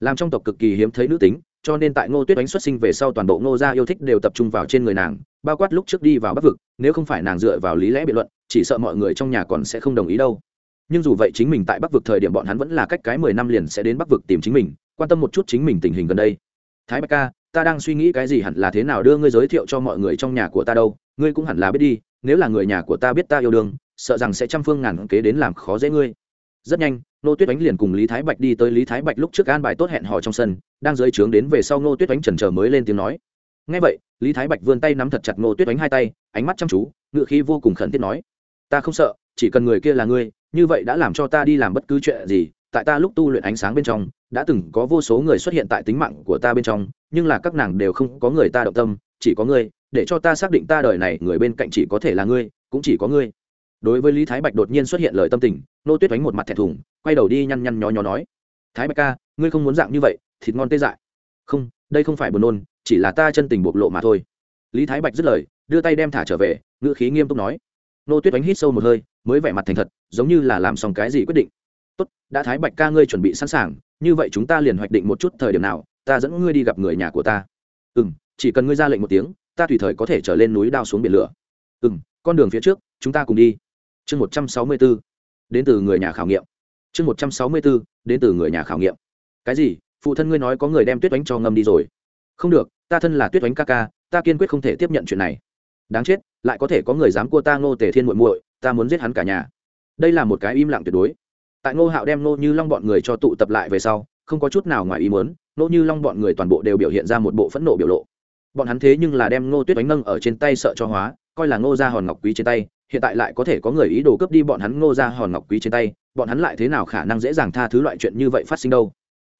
Làm trong tộc cực kỳ hiếm thấy nữ tính, cho nên tại ngô tuyết oánh xuất sinh về sau toàn bộ ngô gia yêu thích đều tập trung vào trên người nàng, bao quát lúc trước đi vào bắc vực, nếu không phải nàng dựa vào lý lẽ biện luận, chỉ sợ mọi người trong nhà còn sẽ không đồng ý đâu nhưng dù vậy chính mình tại bắc vực thời điểm bọn hắn vẫn là cách cái mười năm liền sẽ đến bắc vực tìm chính mình, quan tâm một chút chính mình tình hình gần đây. Thái bạch ca, ta đang suy nghĩ cái gì hẳn là thế nào đưa ngươi giới thiệu cho mọi người trong nhà của ta đâu? Ngươi cũng hẳn là biết đi, nếu là người nhà của ta biết ta yêu đương, sợ rằng sẽ trăm phương ngàn kế đến làm khó dễ ngươi. Rất nhanh nô tuyết Ánh liền cùng lý thái bạch đi tới lý thái bạch lúc trước an bài tốt hẹn hò trong sân, đang dưới trướng đến về sau nô tuyết Ánh trần trờ mới lên tiếng nói. Ngay vậy, lý thái bạch vươn tay nắm thật chặt nô tuyết Ánh hai tay, ánh mắt chăm chú ngựa khí vô cùng khẩn thiết nói, ta không sợ, chỉ cần người kia là ngươi như vậy đã làm cho ta đi làm bất cứ chuyện gì, tại ta lúc tu luyện ánh sáng bên trong, đã từng có vô số người xuất hiện tại tính mạng của ta bên trong, nhưng là các nàng đều không có người ta động tâm, chỉ có ngươi, để cho ta xác định ta đời này người bên cạnh chỉ có thể là ngươi, cũng chỉ có ngươi. Đối với lý thái bạch đột nhiên xuất hiện lời tâm tình, nô tuyết đánh một mặt thẹn thùng, quay đầu đi nhăn nhăn nhó nhó nói, thái bạch ca, ngươi không muốn dạng như vậy, thịt ngon tê dại. Không, đây không phải buồn nôn, chỉ là ta chân tình bộc lộ mà thôi. Lý thái bạch dứt lời, đưa tay đem thả trở về, ngữ khí nghiêm túc nói. Nô tuyết đánh hít sâu một hơi mới vẻ mặt thành thật, giống như là làm xong cái gì quyết định. Tốt, đã thái bạch ca ngươi chuẩn bị sẵn sàng, như vậy chúng ta liền hoạch định một chút thời điểm nào, ta dẫn ngươi đi gặp người nhà của ta. Ừ m chỉ cần ngươi ra lệnh một tiếng, ta tùy thời có thể trở lên núi đao xuống biển lửa. Ừ m con đường phía trước, chúng ta cùng đi. Chương một trăm sáu mươi b ố đến từ người nhà khảo nghiệm. Chương một trăm sáu mươi b ố đến từ người nhà khảo nghiệm. Cái gì? Phụ thân ngươi nói có người đem tuyết oánh cho ngâm đi rồi. Không được, ta thân là tuyết oánh ca ca, ta kiên quyết không thể tiếp nhận chuyện này đáng chết, lại có thể có người dám cua ta ngô tề thiên muội muội, ta muốn giết hắn cả nhà. Đây là một cái im lặng tuyệt đối. Tại ngô hạo đem ngô như long bọn người cho tụ tập lại về sau, không có chút nào ngoài ý muốn, ngô như long bọn người toàn bộ đều biểu hiện ra một bộ phẫn nộ biểu lộ. Bọn hắn thế nhưng là đem ngô tuyết đánh nâng ở trên tay sợ cho hóa, coi là ngô ra hòn ngọc quý trên tay, hiện tại lại có thể có người ý đồ cướp đi bọn hắn ngô ra hòn ngọc quý trên tay, bọn hắn lại thế nào khả năng dễ dàng tha thứ loại chuyện như vậy phát sinh đâu?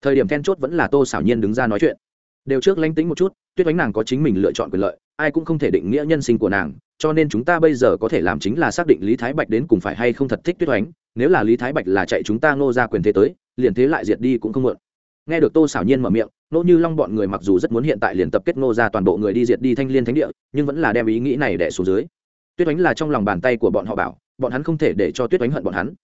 Thời điểm then chốt vẫn là tô xảo nhiên đứng ra nói chuyện. Đều trước lánh tính một chút, tuyết oánh nàng có chính mình lựa chọn quyền lợi ai cũng không thể định nghĩa nhân sinh của nàng, cho nên chúng ta bây giờ có thể làm chính là xác định lý thái bạch đến cùng phải hay không thật thích tuyết oánh. Nếu là lý thái bạch là chạy chúng ta ngô ra quyền thế tới, liền thế lại diệt đi cũng không muộn. Nghe được tô xảo nhiên mở miệng, nỗ như long bọn người mặc dù rất muốn hiện tại liền tập kết ngô ra toàn bộ người đi diệt đi thanh liên thánh địa, nhưng vẫn là đem ý nghĩ này đẻ xuống dưới. Tuyết oánh là trong lòng bàn tay của bọn họ bảo, bọn hắn không thể để cho tuyết oánh hận bọn hắn.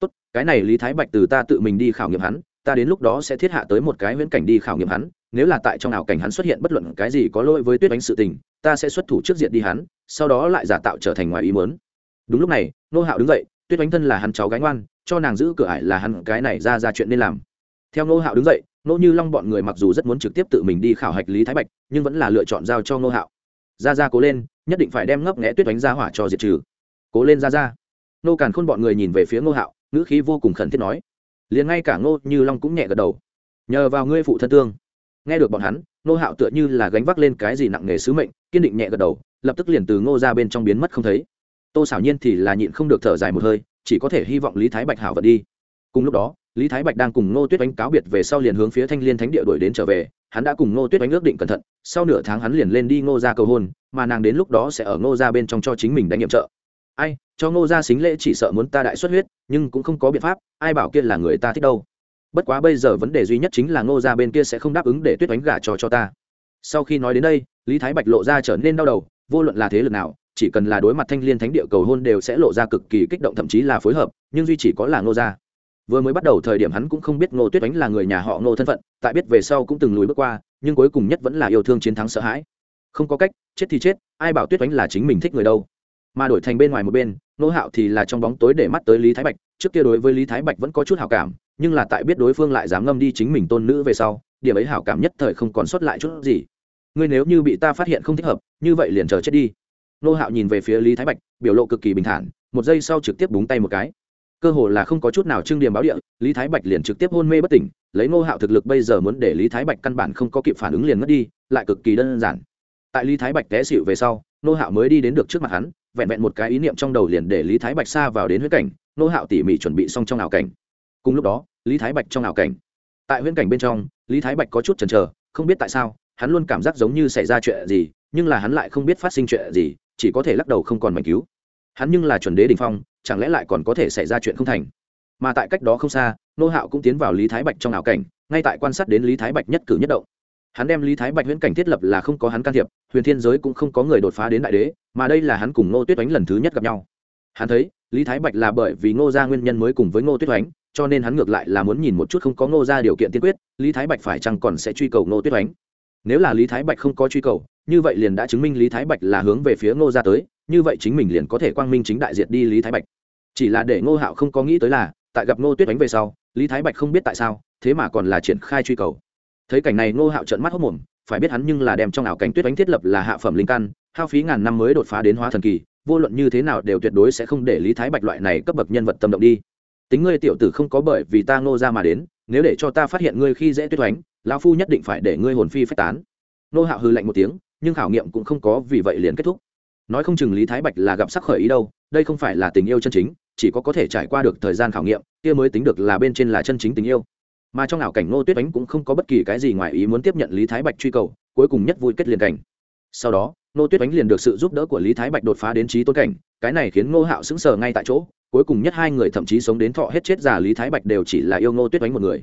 Tốt, cái này lý thái bạch từ ta tự mình đi khảo nghiệm hắn, ta đến lúc đó sẽ thiết hạ tới một cái viễn cảnh đi khảo nghiệm hắn nếu là tại trong ảo cảnh hắn xuất hiện bất luận cái gì có lỗi với tuyết đánh sự tình, ta sẽ xuất thủ trước diện đi hắn, sau đó lại giả tạo trở thành ngoài ý mớn đúng lúc này nô hạo đứng dậy, tuyết đánh thân là hắn cháu gái ngoan, cho nàng giữ cửa ải là hắn cái này ra ra chuyện nên làm. Theo nô hạo đứng dậy nô như long bọn người mặc dù rất muốn trực tiếp tự mình đi khảo hạch lý thái bạch, nhưng vẫn là lựa chọn giao cho nô hạo. Ra ra cố lên, nhất định phải đem ngấp nghẽ tuyết đánh ra hỏa cho diệt trừ. Cố lên ra ra. Nô càn khôn bọn người nhìn về phía nô hạo, ngữ khí vô cùng khẩn thiết nói. Liền ngay cả ngô như long cũng nhẹ gật đầu. Nhờ vào ngươi phụ thân tương nghe được bọn hắn nô hạo tựa như là gánh vác lên cái gì nặng nề sứ mệnh, kiên định nhẹ gật đầu, lập tức liền từ ngô ra bên trong biến mất không thấy. Tô xảo nhiên thì là nhịn không được thở dài một hơi, chỉ có thể hy vọng lý thái bạch hảo vật đi. Cùng lúc đó, lý thái bạch đang cùng ngô tuyết oánh cáo biệt về sau liền hướng phía thanh liên thánh địa đuổi đến trở về, hắn đã cùng ngô tuyết oánh ước định cẩn thận, sau nửa tháng hắn liền lên đi ngô ra cầu hôn, mà nàng đến lúc đó sẽ ở ngô ra bên trong cho chính mình đánh nhiệm trợ. Ai, cho ngô ra xính lễ chỉ sợ muốn ta đại xuất huyết, nhưng cũng không có biện pháp, ai bảo kia là người ta thích đâu bất quá bây giờ vấn đề duy nhất chính là ngô ra bên kia sẽ không đáp ứng để tuyết đánh gả cho cho ta. Sau khi nói đến đây, lý thái bạch lộ ra trở nên đau đầu, vô luận là thế lực nào, chỉ cần là đối mặt thanh liên thánh địa cầu hôn đều sẽ lộ ra cực kỳ kích động thậm chí là phối hợp, nhưng duy chỉ có là ngô gia. Vừa mới bắt đầu thời điểm hắn cũng không biết ngô tuyết đánh là người nhà họ ngô thân phận, tại biết về sau cũng từng lùi bước qua, nhưng cuối cùng nhất vẫn là yêu thương chiến thắng sợ hãi. Không có cách, chết thì chết, ai bảo tuyết đánh là chính mình thích người đâu. Mà đổi thành bên ngoài một bên nô hạo thì là trong bóng tối để mắt tới lý thái bạch, trước kia đối với lý thái bạch vẫn có chút hảo cảm, nhưng là tại biết đối phương lại dám ngâm đi chính mình tôn nữ về sau, điểm ấy hảo cảm nhất thời không còn sót lại chút gì. Ngươi nếu như bị ta phát hiện không thích hợp, như vậy liền chờ chết đi. Nô hạo nhìn về phía lý thái bạch, biểu lộ cực kỳ bình thản, một giây sau trực tiếp búng tay một cái. Cơ hồ là không có chút nào trưng điểm báo địa, lý thái bạch liền trực tiếp hôn mê bất tỉnh, lấy nô hạo thực lực bây giờ muốn để lý thái bạch căn bản không có kịp phản ứng liền mất đi, lại cực kỳ đơn giản. Tại lý thái bạch té xịu về sau nô hạo mới đi đến được trước mặt hắn, vẹn vẹn một cái ý niệm trong đầu liền để lý thái bạch xa vào đến huyết cảnh, nô hạo tỉ mỉ chuẩn bị xong trong ảo cảnh. Cùng lúc đó, lý thái bạch trong ảo cảnh. Tại huyễn cảnh bên trong, lý thái bạch có chút chần chờ, không biết tại sao, hắn luôn cảm giác giống như xảy ra chuyện gì, nhưng là hắn lại không biết phát sinh chuyện gì, chỉ có thể lắc đầu không còn mảnh cứu. Hắn nhưng là chuẩn đế đình phong, chẳng lẽ lại còn có thể xảy ra chuyện không thành? Mà tại cách đó không xa, nô hạo cũng tiến vào lý thái bạch trong ảo cảnh, ngay tại quan sát đến lý thái bạch nhất cử nhất động hắn đem lý thái bạch huyễn cảnh thiết lập là không có hắn can thiệp, huyền thiên giới cũng không có người đột phá đến đại đế, mà đây là hắn cùng ngô tuyết oánh lần thứ nhất gặp nhau. Hắn thấy, lý thái bạch là bởi vì ngô gia nguyên nhân mới cùng với ngô tuyết oánh, cho nên hắn ngược lại là muốn nhìn một chút không có ngô gia điều kiện tiên quyết, lý thái bạch phải chăng còn sẽ truy cầu ngô tuyết oánh. Nếu là lý thái bạch không có truy cầu, như vậy liền đã chứng minh lý thái bạch là hướng về phía ngô gia tới, như vậy chính mình liền có thể quang minh chính đại diệt đi lý thái bạch. Chỉ là để ngô hạo không có nghĩ tới là, tại gặp ngô tuyết oánh về sau, lý thái bạch không biết tại sao, thế mà còn là triển khai truy cầu thấy cảnh này ngô hạo trợn mắt hốc mồm, phải biết hắn nhưng là đem trong ảo cảnh tuyết đánh thiết lập là hạ phẩm linh căn, hao phí ngàn năm mới đột phá đến hóa thần kỳ, vô luận như thế nào đều tuyệt đối sẽ không để lý thái bạch loại này cấp bậc nhân vật tâm động đi. Tính ngươi tiểu tử không có bởi vì ta ngô ra mà đến, nếu để cho ta phát hiện ngươi khi dễ tuyết đánh lão phu nhất định phải để ngươi hồn phi phách tán. Ngô hạo hư lạnh một tiếng, nhưng khảo nghiệm cũng không có vì vậy liền kết thúc. Nói không chừng lý thái bạch là gặp sắc khởi ý đâu, đây không phải là tình yêu chân chính, chỉ có có thể trải qua được thời gian khảo nghiệm, kia mới tính được là bên trên là chân chính tình yêu mà trong ảo cảnh ngô tuyết ánh cũng không có bất kỳ cái gì ngoài ý muốn tiếp nhận lý thái bạch truy cầu, cuối cùng nhất vui kết liền cảnh. Sau đó, ngô tuyết ánh liền được sự giúp đỡ của lý thái bạch đột phá đến trí tôn cảnh, cái này khiến ngô hạo sững sờ ngay tại chỗ, cuối cùng nhất hai người thậm chí sống đến thọ hết chết già lý thái bạch đều chỉ là yêu ngô tuyết ánh một người.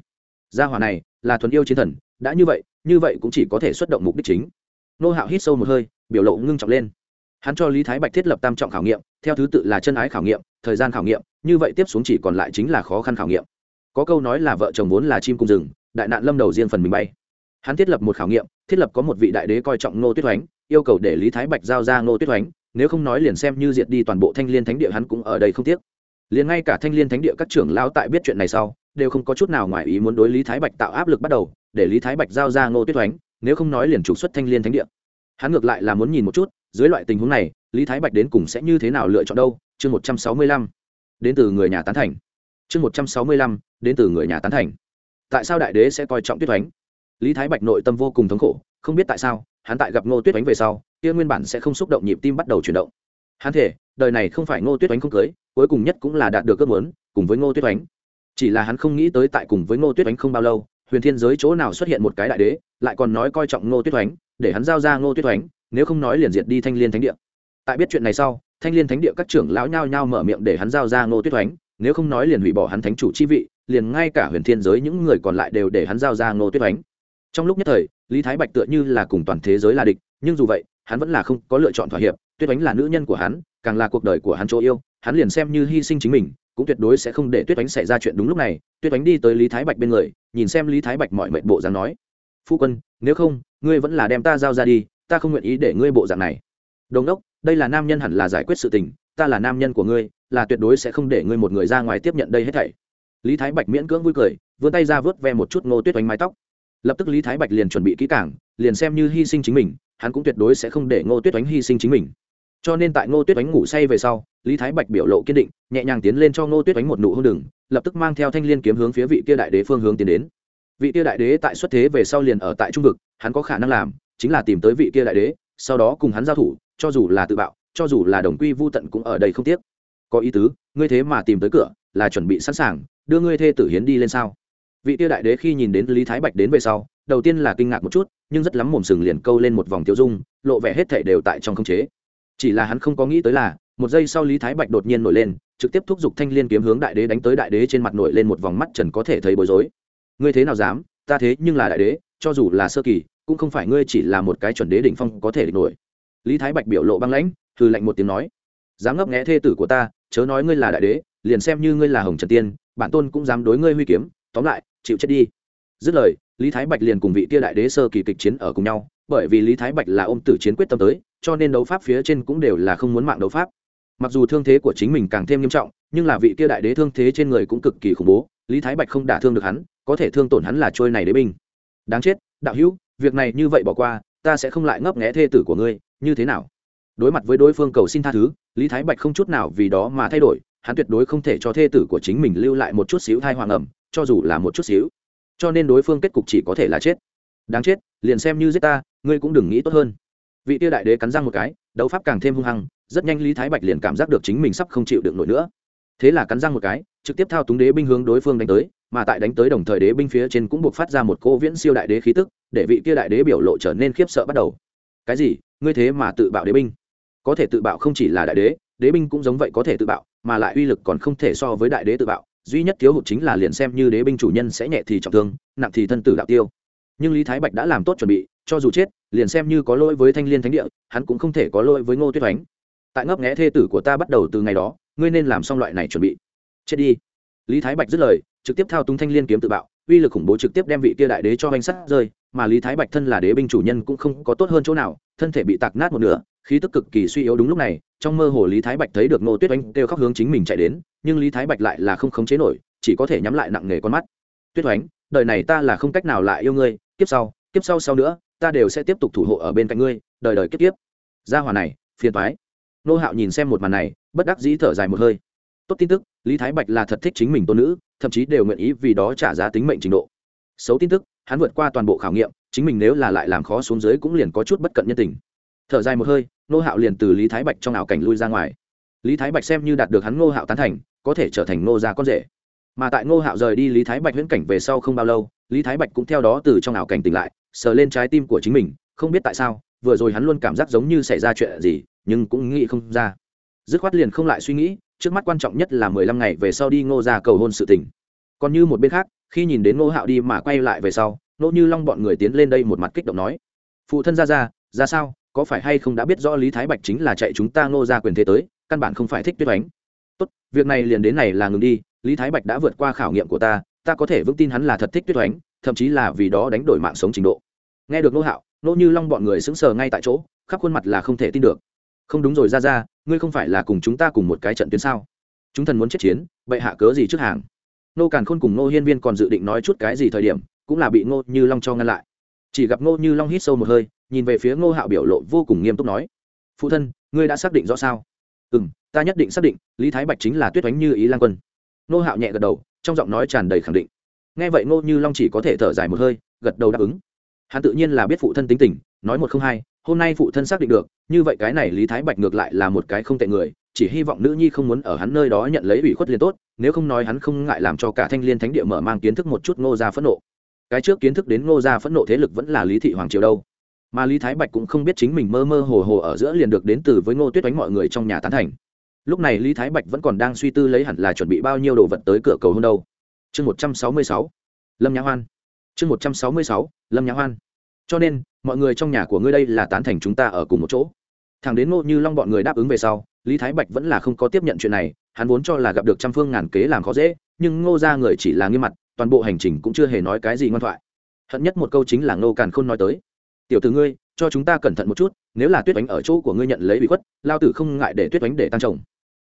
Gia hòa này, là thuần yêu chiến thần, đã như vậy như vậy cũng chỉ có thể xuất động mục đích chính. Ngô hạo hít sâu một hơi, biểu lộ ngưng trọng lên. Hắn cho lý thái bạch thiết lập tam trọng khảo nghiệm, theo thứ tự là chân ái khảo nghiệm, thời gian khảo nghiệm, như vậy tiếp xuống chỉ còn lại chính là khó khăn khảo nghiệm có câu nói là vợ chồng vốn là chim cùng rừng, đại nạn lâm đầu riêng phần mình bay. Hắn thiết lập một khảo nghiệm, thiết lập có một vị đại đế coi trọng ngô tuyết oánh yêu cầu để lý thái bạch giao ra ngô tuyết oánh nếu không nói liền xem như diệt đi toàn bộ thanh l i ê n thánh địa hắn cũng ở đây không tiếc. Liền ngay cả thanh l i ê n thánh địa các trưởng lao tại biết chuyện này sau, đều không có chút nào ngoài ý muốn đối lý thái bạch tạo áp lực bắt đầu, để lý thái bạch giao ra ngô tuyết oánh nếu không nói liền trục xuất thanh l i ê n thánh địa. Hắn ngược lại là muốn nhìn một chút, dưới loại tình huống này, lý thái bạch đến cùng sẽ như thế nào lựa chọn đâu? Chương một trăm sáu mươi lăm. Đến từ người nhà tán thành chương một trăm sáu mươi lăm, đến từ người nhà tán thành. Tại sao đại đế sẽ coi trọng tuyết oánh? Lý thái bạch nội tâm vô cùng thống khổ, không biết tại sao, hắn tại gặp ngô tuyết oánh về sau, kia nguyên bản sẽ không xúc động nhịp tim bắt đầu chuyển động. Hắn thể đời này không phải ngô tuyết oánh không cưới, cuối cùng nhất cũng là đạt được ước muốn, cùng với ngô tuyết oánh. Chỉ là hắn không nghĩ tới tại cùng với ngô tuyết oánh không bao lâu, huyền thiên giới chỗ nào xuất hiện một cái đại đế, lại còn nói coi trọng ngô tuyết oánh, để hắn giao ra ngô tuyết oánh, nếu không nói liền diệt đi thanh liên thánh địa. Tại biết chuyện này sau, thanh liên thánh địa các trưởng lão nhao nhao mở miệng để hắn giao ra ngô tuyết oánh nếu không nói liền hủy bỏ hắn thánh chủ chi vị, liền ngay cả huyền thiên giới những người còn lại đều để hắn giao ra ngô tuyết oánh trong lúc nhất thời, lý thái bạch tựa như là cùng toàn thế giới là địch, nhưng dù vậy, hắn vẫn là không có lựa chọn thỏa hiệp. Tuyết oánh là nữ nhân của hắn, càng là cuộc đời của hắn chỗ yêu, hắn liền xem như hy sinh chính mình, cũng tuyệt đối sẽ không để tuyết oánh xảy ra chuyện đúng lúc này. Tuyết oánh đi tới lý thái bạch bên người, nhìn xem lý thái bạch mọi mệnh bộ dáng nói, phu quân, nếu không, ngươi vẫn là đem ta giao ra đi, ta không nguyện ý để ngươi bộ dạng này. Đồng đốc, đây là nam nhân hẳn là giải quyết sự tình ta là nam nhân của ngươi, là tuyệt đối sẽ không để ngươi một người ra ngoài tiếp nhận đây hết thảy. Lý thái bạch miễn cưỡng vui cười, vươn tay ra vớt ve một chút ngô tuyết oanh mái tóc. Lập tức lý thái bạch liền chuẩn bị kỹ cảng liền xem như hy sinh chính mình, hắn cũng tuyệt đối sẽ không để ngô tuyết oánh hy sinh chính mình. Cho nên tại ngô tuyết oánh ngủ say về sau, lý thái bạch biểu lộ kiên định, nhẹ nhàng tiến lên cho ngô tuyết oánh một nụ hôn đừng, lập tức mang theo thanh l i ê n kiếm hướng phía vị kia đại đế phương hướng tiến đến. Vị kia đại đế tại xuất thế về sau liền ở tại trung vực, hắn có khả năng làm, chính là tìm tới vị kia đại đế, sau đó cùng hắn giao thủ, cho dù là tự bạo cho dù là đồng quy vô tận cũng ở đây không tiếc. Có ý tứ, ngươi thế mà tìm tới cửa, là chuẩn bị sẵn sàng, đưa ngươi thê tử hiến đi lên sao? Vị tiêu đại đế khi nhìn đến lý thái bạch đến về sau, đầu tiên là kinh ngạc một chút, nhưng rất lắm mồm sừng liền câu lên một vòng tiêu dung, lộ vẻ hết thể đều tại trong không chế. Chỉ là hắn không có nghĩ tới là, một giây sau lý thái bạch đột nhiên nổi lên, trực tiếp thúc giục thanh liên kiếm hướng đại đế đánh tới đại đế trên mặt nổi lên một vòng mắt trần có thể thấy bối rối. Ngươi thế nào dám, ta thế nhưng là đại đế, cho dù là sơ kỳ, cũng không phải ngươi chỉ là một cái chuẩn đế đỉnh phong có thể địch nổi lý thái bạch biểu lộ băng lãnh hư lạnh một tiếng nói, dám ngấp nghẽ thê tử của ta, chớ nói ngươi là đại đế, liền xem như ngươi là hồng trần tiên, bản tôn cũng dám đối ngươi huy kiếm, tóm lại, chịu chết đi. Dứt lời, lý thái bạch liền cùng vị tia đại đế sơ kỳ kịch chiến ở cùng nhau, bởi vì lý thái bạch là ôm tử chiến quyết tâm tới, cho nên đấu pháp phía trên cũng đều là không muốn mạng đấu pháp. Mặc dù thương thế của chính mình càng thêm nghiêm trọng, nhưng là vị tia đại đế thương thế trên người cũng cực kỳ khủng bố, lý thái bạch không đả thương được hắn, có thể thương tổn hắn là trôi này đế binh. Đáng chết, đạo hữu, việc này như vậy bỏ qua ta sẽ không lại ngấp nghé thê tử của ngươi, như thế nào? Đối mặt với đối phương cầu xin tha thứ, lý thái bạch không chút nào vì đó mà thay đổi, hắn tuyệt đối không thể cho thê tử của chính mình lưu lại một chút xíu thai hoàng ẩm, cho dù là một chút xíu. Cho nên đối phương kết cục chỉ có thể là chết. Đáng chết, liền xem như giết ta, ngươi cũng đừng nghĩ tốt hơn. Vị Tiêu đại đế cắn răng một cái, đấu pháp càng thêm hung hăng, rất nhanh lý thái bạch liền cảm giác được chính mình sắp không chịu được nổi nữa. Thế là cắn răng một cái, trực tiếp thao túng đế binh hướng đối phương đánh tới, mà tại đánh tới đồng thời đế binh phía trên cũng buộc phát ra một cô viễn siêu đại đế khí tức để vị kia đại đế biểu lộ trở nên khiếp sợ bắt đầu. Cái gì? Ngươi thế mà tự bạo đế binh. Có thể tự bạo không chỉ là đại đế đế binh cũng giống vậy có thể tự bạo, mà lại uy lực còn không thể so với đại đế tự bạo. Duy nhất thiếu hụt chính là liền xem như đế binh chủ nhân sẽ nhẹ thì trọng thương, nặng thì thân tử đạo tiêu. Nhưng lý thái bạch đã làm tốt chuẩn bị, cho dù chết, liền xem như có lỗi với thanh liên thánh địa, hắn cũng không thể có lỗi với ngô tuyết oánh tại ngấp nghẽ thê tử của ta bắt đầu từ ngày đó, ngươi nên làm xong loại này chuẩn bị. Chết đi. Lý thái bạch dứt lời, trực tiếp thao túng thanh liên kiếm tự bạo uy lực khủng bố trực tiếp đem vị kia đại đế cho banh sắt rơi, mà lý thái bạch thân là đế binh chủ nhân cũng không có tốt hơn chỗ nào, thân thể bị tạc nát một nửa, khí tức cực kỳ suy yếu đúng lúc này, trong mơ hồ lý thái bạch thấy được ngô tuyết Oánh kêu khóc hướng chính mình chạy đến, nhưng lý thái bạch lại là không khống chế nổi, chỉ có thể nhắm lại nặng nề con mắt. Tuyết oánh đời này ta là không cách nào lại yêu ngươi, kiếp sau kiếp sau sau nữa, ta đều sẽ tiếp tục thủ hộ ở bên cạnh ngươi, đời đời kiếp kiếp. Gia hỏa này, phiền toái. Nô hạo nhìn xem một màn này, bất đắc dĩ thở dài một hơi. Tốt tin tức lý thái bạch là thật thích chính mình tôn nữ, thậm chí đều nguyện ý vì đó trả giá tính mệnh trình độ. Xấu tin tức, hắn vượt qua toàn bộ khảo nghiệm, chính mình nếu là lại làm khó xuống dưới cũng liền có chút bất cận nhân tình. Thở dài một hơi nô hạo liền từ lý thái bạch trong ảo cảnh lui ra ngoài. Lý thái bạch xem như đạt được hắn nô hạo tán thành, có thể trở thành nô gia con rể. Mà tại ngô hạo rời đi lý thái bạch huyễn cảnh về sau không bao lâu, lý thái bạch cũng theo đó từ trong ảo cảnh tỉnh lại, sờ lên trái tim của chính mình, không biết tại sao, vừa rồi hắn luôn cảm giác giống như xảy ra chuyện gì, nhưng cũng nghĩ không ra. Dứt khoát liền không lại suy nghĩ trước mắt quan trọng nhất là mười lăm ngày về sau đi ngô ra cầu hôn sự tình. còn như một bên khác, khi nhìn đến ngô hạo đi mà quay lại về sau nỗ như long bọn người tiến lên đây một mặt kích động nói, phụ thân ra ra ra sao? Có phải hay không đã biết rõ lý thái bạch chính là chạy chúng ta ngô ra quyền thế tới, căn bản không phải thích tuyết oánh tốt, việc này liền đến này là ngừng đi, lý thái bạch đã vượt qua khảo nghiệm của ta ta có thể vững tin hắn là thật thích tuyết oánh thậm chí là vì đó đánh đổi mạng sống trình độ. Nghe được nô hạo nô như long bọn người sững sờ ngay tại chỗ, khắp khuôn mặt là không thể tin được không đúng rồi ra ra ngươi không phải là cùng chúng ta cùng một cái trận tuyến sao? Chúng thần muốn chết chiến, bệ hạ cớ gì trước hàng? Nô càn khôn cùng nô hiên viên còn dự định nói chút cái gì thời điểm, cũng là bị nô như long cho ngăn lại. Chỉ gặp nô như long hít sâu một hơi, nhìn về phía nô hạo biểu lộ vô cùng nghiêm túc nói, phụ thân, ngươi đã xác định rõ sao? Ừ m ta nhất định xác định, lý thái bạch chính là tuyết oánh như ý lan quân. Nô hạo nhẹ gật đầu, trong giọng nói tràn đầy khẳng định. Nghe vậy ngô như long chỉ có thể thở dài một hơi, gật đầu đáp ứng. Hắn tự nhiên là biết phụ thân tính tình, nói một không hai hôm nay phụ thân xác định được, như vậy cái này lý thái bạch ngược lại là một cái không tệ người, chỉ hy vọng nữ nhi không muốn ở hắn nơi đó nhận lấy ủy khuất liền tốt, nếu không nói hắn không ngại làm cho cả thanh liên thánh địa mở mang kiến thức một chút ngô gia phẫn nộ. Cái trước kiến thức đến ngô gia phẫn nộ thế lực vẫn là lý thị hoàng triều đâu. Mà lý thái bạch cũng không biết chính mình mơ mơ hồ hồ ở giữa liền được đến từ với ngô tuyết đánh mọi người trong nhà tán thành. Lúc này lý thái bạch vẫn còn đang suy tư lấy hẳn là chuẩn bị bao nhiêu đồ vật tới cửa cầu hôn đâu. Chương một trăm sáu mươi sáu, lâm nhã hoan. Chương một trăm sáu mươi sáu, lâm nhã hoan cho nên, mọi người trong nhà của ngươi đây là tán thành chúng ta ở cùng một chỗ. Thằng đến ngô như long bọn người đáp ứng về sau, lý thái bạch vẫn là không có tiếp nhận chuyện này, hắn vốn cho là gặp được trăm phương ngàn kế làm khó dễ, nhưng ngô ra người chỉ là nghiêm mặt, toàn bộ hành trình cũng chưa hề nói cái gì ngoan thoại. Hận nhất một câu chính là ngô càn khôn nói tới, tiểu tử ngươi, cho chúng ta cẩn thận một chút, nếu là tuyết bánh ở chỗ của ngươi nhận lấy bị khuất, lao tử không ngại để tuyết bánh để tăng trồng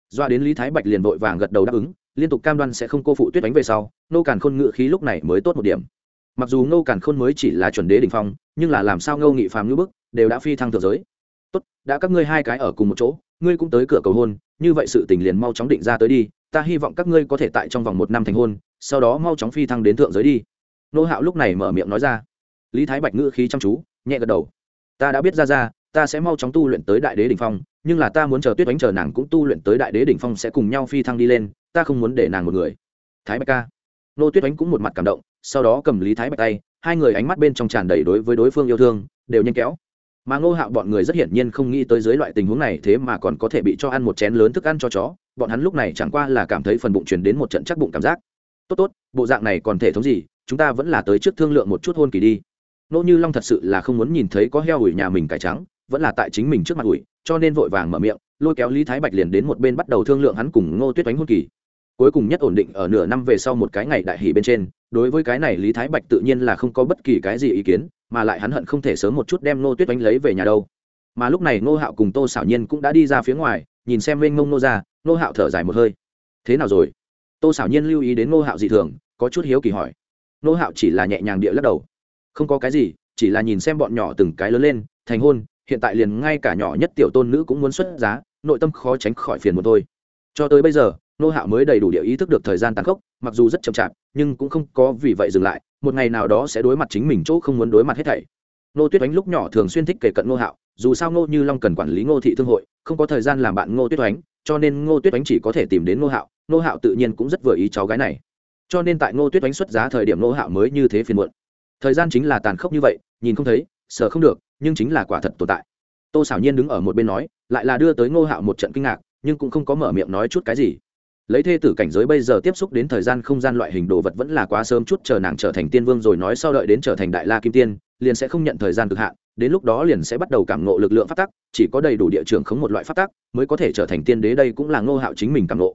doa đến lý thái bạch liền vội vàng gật đầu đáp ứng, liên tục cam đoan sẽ không cô phụ tuyết bánh về sau nô càn khôn ngự khí lúc này mới tốt một điểm mặc dù nô càn khôn mới chỉ là chuẩn đế đ ỉ n h phong, nhưng là làm sao ngô nghị phàm ngữ bức, đều đã phi thăng thượng giới. Tốt, đã các ngươi hai cái ở cùng một chỗ, ngươi cũng tới cửa cầu hôn, như vậy sự tình liền mau chóng định ra tới đi, ta hy vọng các ngươi có thể tại trong vòng một năm thành hôn, sau đó mau chóng phi thăng đến thượng giới đi. Nô hạo lúc này mở miệng nói ra. Lý thái bạch ngữ khí chăm chú, nhẹ gật đầu. Ta đã biết ra ra, ta sẽ mau chóng tu luyện tới đại đế đỉnh phong, nhưng là ta muốn chờ tuyết đánh chờ nàng cũng tu luyện tới đại đế đỉnh phong sẽ cùng nhau phi thăng đi lên, ta không muốn để nàng một người. Thái bạch ca. Nô tuyết đánh cũng một mặt cảm động sau đó cầm lý thái bạch tay, hai người ánh mắt bên trong tràn đầy đối với đối phương yêu thương, đều nhanh kéo. Mà ngô hạo bọn người rất hiển nhiên không nghĩ tới dưới loại tình huống này thế mà còn có thể bị cho ăn một chén lớn thức ăn cho chó, bọn hắn lúc này chẳng qua là cảm thấy phần bụng chuyển đến một trận chắc bụng cảm giác. Tốt tốt, bộ dạng này còn thể thống gì, chúng ta vẫn là tới trước thương lượng một chút hôn kỳ đi. Nỗ như long thật sự là không muốn nhìn thấy có heo ủi nhà mình cải trắng, vẫn là tại chính mình trước mặt ủi, cho nên vội vàng mở miệng, lôi kéo lý thái bạch liền đến một bên bắt đầu thương lượng hắn cùng ngô tuyết đánh hôn kỳ cuối cùng nhất ổn định ở nửa năm về sau một cái ngày đại hỷ bên trên, đối với cái này lý thái bạch tự nhiên là không có bất kỳ cái gì ý kiến, mà lại hắn hận không thể sớm một chút đem Nô tuyết đánh lấy về nhà đâu. Mà lúc này Nô hạo cùng tô xảo nhiên cũng đã đi ra phía ngoài, nhìn xem mênh ngông nô ra Nô hạo thở dài một hơi. Thế nào rồi? Tô xảo nhiên lưu ý đến Nô hạo dị thường, có chút hiếu kỳ hỏi. Nô hạo chỉ là nhẹ nhàng địa lắc đầu. Không có cái gì, chỉ là nhìn xem bọn nhỏ từng cái lớn lên, thành hôn, hiện tại liền ngay cả nhỏ nhất tiểu tôn nữ cũng muốn xuất giá, nội tâm khó tránh khỏi phiền một thôi. Cho tới bây giờ nô hạo mới đầy đủ địa ý thức được thời gian tàn khốc, mặc dù rất chậm chạp, nhưng cũng không có vì vậy dừng lại, một ngày nào đó sẽ đối mặt chính mình chỗ không muốn đối mặt hết thảy. Nô tuyết oánh lúc nhỏ thường xuyên thích kể cận nô hạo, dù sao nô như long cần quản lý ngô thị thương hội, không có thời gian làm bạn ngô tuyết oánh, cho nên ngô tuyết oánh chỉ có thể tìm đến nô hạo nô hạo tự nhiên cũng rất vừa ý cháu gái này. Cho nên tại ngô tuyết oánh xuất giá thời điểm nô hạo mới như thế phiền muộn. Thời gian chính là tàn khốc như vậy, nhìn không thấy, sợ không được, nhưng chính là quả thật tồn tại. Tô xảo nhiên đứng ở một bên nói, lại là đưa tới ngô hạo một trận kinh ngạc, nhưng cũng không có mở miệng nói chút cái gì lấy thê tử cảnh giới bây giờ tiếp xúc đến thời gian không gian loại hình đồ vật vẫn là quá sớm chút, chờ nàng trở thành tiên vương rồi nói sau đợi đến trở thành đại la kim tiên, liền sẽ không nhận thời gian cực hạn, đến lúc đó liền sẽ bắt đầu cảm ngộ lực lượng phát tắc, chỉ có đầy đủ địa trường khống một loại phát tắc, mới có thể trở thành tiên đế đây cũng là ngô hạo chính mình cảm ngộ.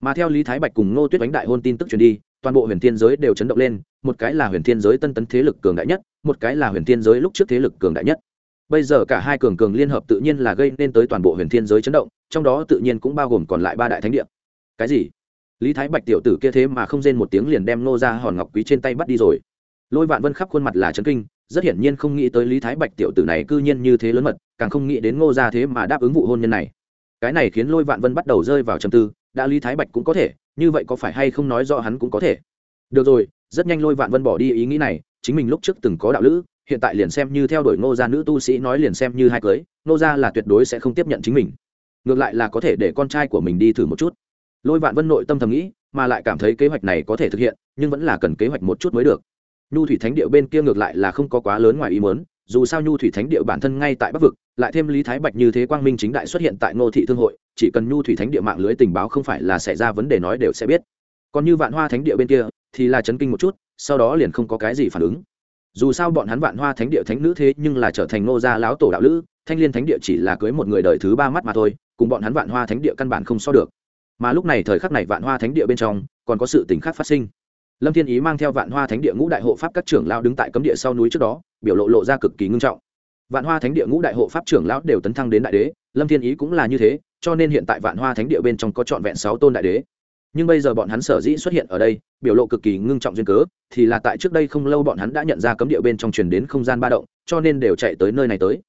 Mà theo lý thái bạch cùng ngô tuyết đánh đại hôn tin tức truyền đi, toàn bộ huyền thiên giới đều chấn động lên, một cái là huyền thiên giới tân tấn thế lực cường đại nhất, một cái là huyền thiên giới lúc trước thế lực cường đại nhất. Bây giờ cả hai cường cường liên hợp tự nhiên là gây nên tới toàn bộ huyền thiên giới chấn động, trong đó tự nhiên cũng bao gồm còn lại ba đại thánh địa cái gì? Lý thái bạch tiểu tử kia thế mà không rên một tiếng liền đem nô ra hòn ngọc quý trên tay bắt đi rồi. Lôi vạn vân khắp khuôn mặt là chấn kinh, rất hiển nhiên không nghĩ tới lý thái bạch tiểu tử này cư nhiên như thế lớn mật, càng không nghĩ đến ngô ra thế mà đáp ứng vụ hôn nhân này. Cái này khiến lôi vạn vân bắt đầu rơi vào trầm tư, đã lý thái bạch cũng có thể, như vậy có phải hay không nói rõ hắn cũng có thể? Được rồi, rất nhanh lôi vạn vân bỏ đi ý nghĩ này, chính mình lúc trước từng có đạo lữ, hiện tại liền xem như theo đuổi ngô gia nữ tu sĩ nói liền xem như hai cưới ngô gia là tuyệt đối sẽ không tiếp nhận chính mình. Ngược lại là có thể để con trai của mình đi thử một chút lôi vạn vân nội tâm thầm nghĩ, mà lại cảm thấy kế hoạch này có thể thực hiện, nhưng vẫn là cần kế hoạch một chút mới được. Nhu thủy thánh địa bên kia ngược lại là không có quá lớn ngoài ý muốn, dù sao nhu thủy thánh địa bản thân ngay tại bắc vực, lại thêm lý thái bạch như thế quang minh chính đại xuất hiện tại ngô thị thương hội, chỉ cần nhu thủy thánh địa mạng lưới tình báo không phải là xảy ra vấn đề nói đều sẽ biết. Còn như vạn hoa thánh địa bên kia, thì là chấn kinh một chút, sau đó liền không có cái gì phản ứng. Dù sao bọn hắn vạn hoa thánh địa thánh nữ thế nhưng là trở thành Ngô gia láo tổ đạo lữ, thanh liên thánh địa chỉ là cưới một người đời thứ ba mắt mà thôi, cùng bọn hắn vạn hoa thánh địa căn bản không so được mà lúc này thời khắc này vạn hoa thánh địa bên trong còn có sự tình khác phát sinh. Lâm thiên ý mang theo vạn hoa thánh địa ngũ đại hộ pháp các trưởng lao đứng tại cấm địa sau núi trước đó, biểu lộ lộ ra cực kỳ ngưng trọng. Vạn hoa thánh địa ngũ đại hộ pháp trưởng lão đều tấn thăng đến đại đế, lâm thiên ý cũng là như thế, cho nên hiện tại vạn hoa thánh địa bên trong có trọn vẹn sáu tôn đại đế. Nhưng bây giờ bọn hắn sở dĩ xuất hiện ở đây, biểu lộ cực kỳ ngưng trọng duyên cớ, thì là tại trước đây không lâu bọn hắn đã nhận ra cấm địa bên trong truyền đến không gian ba động, cho nên đều chạy tới nơi này tới.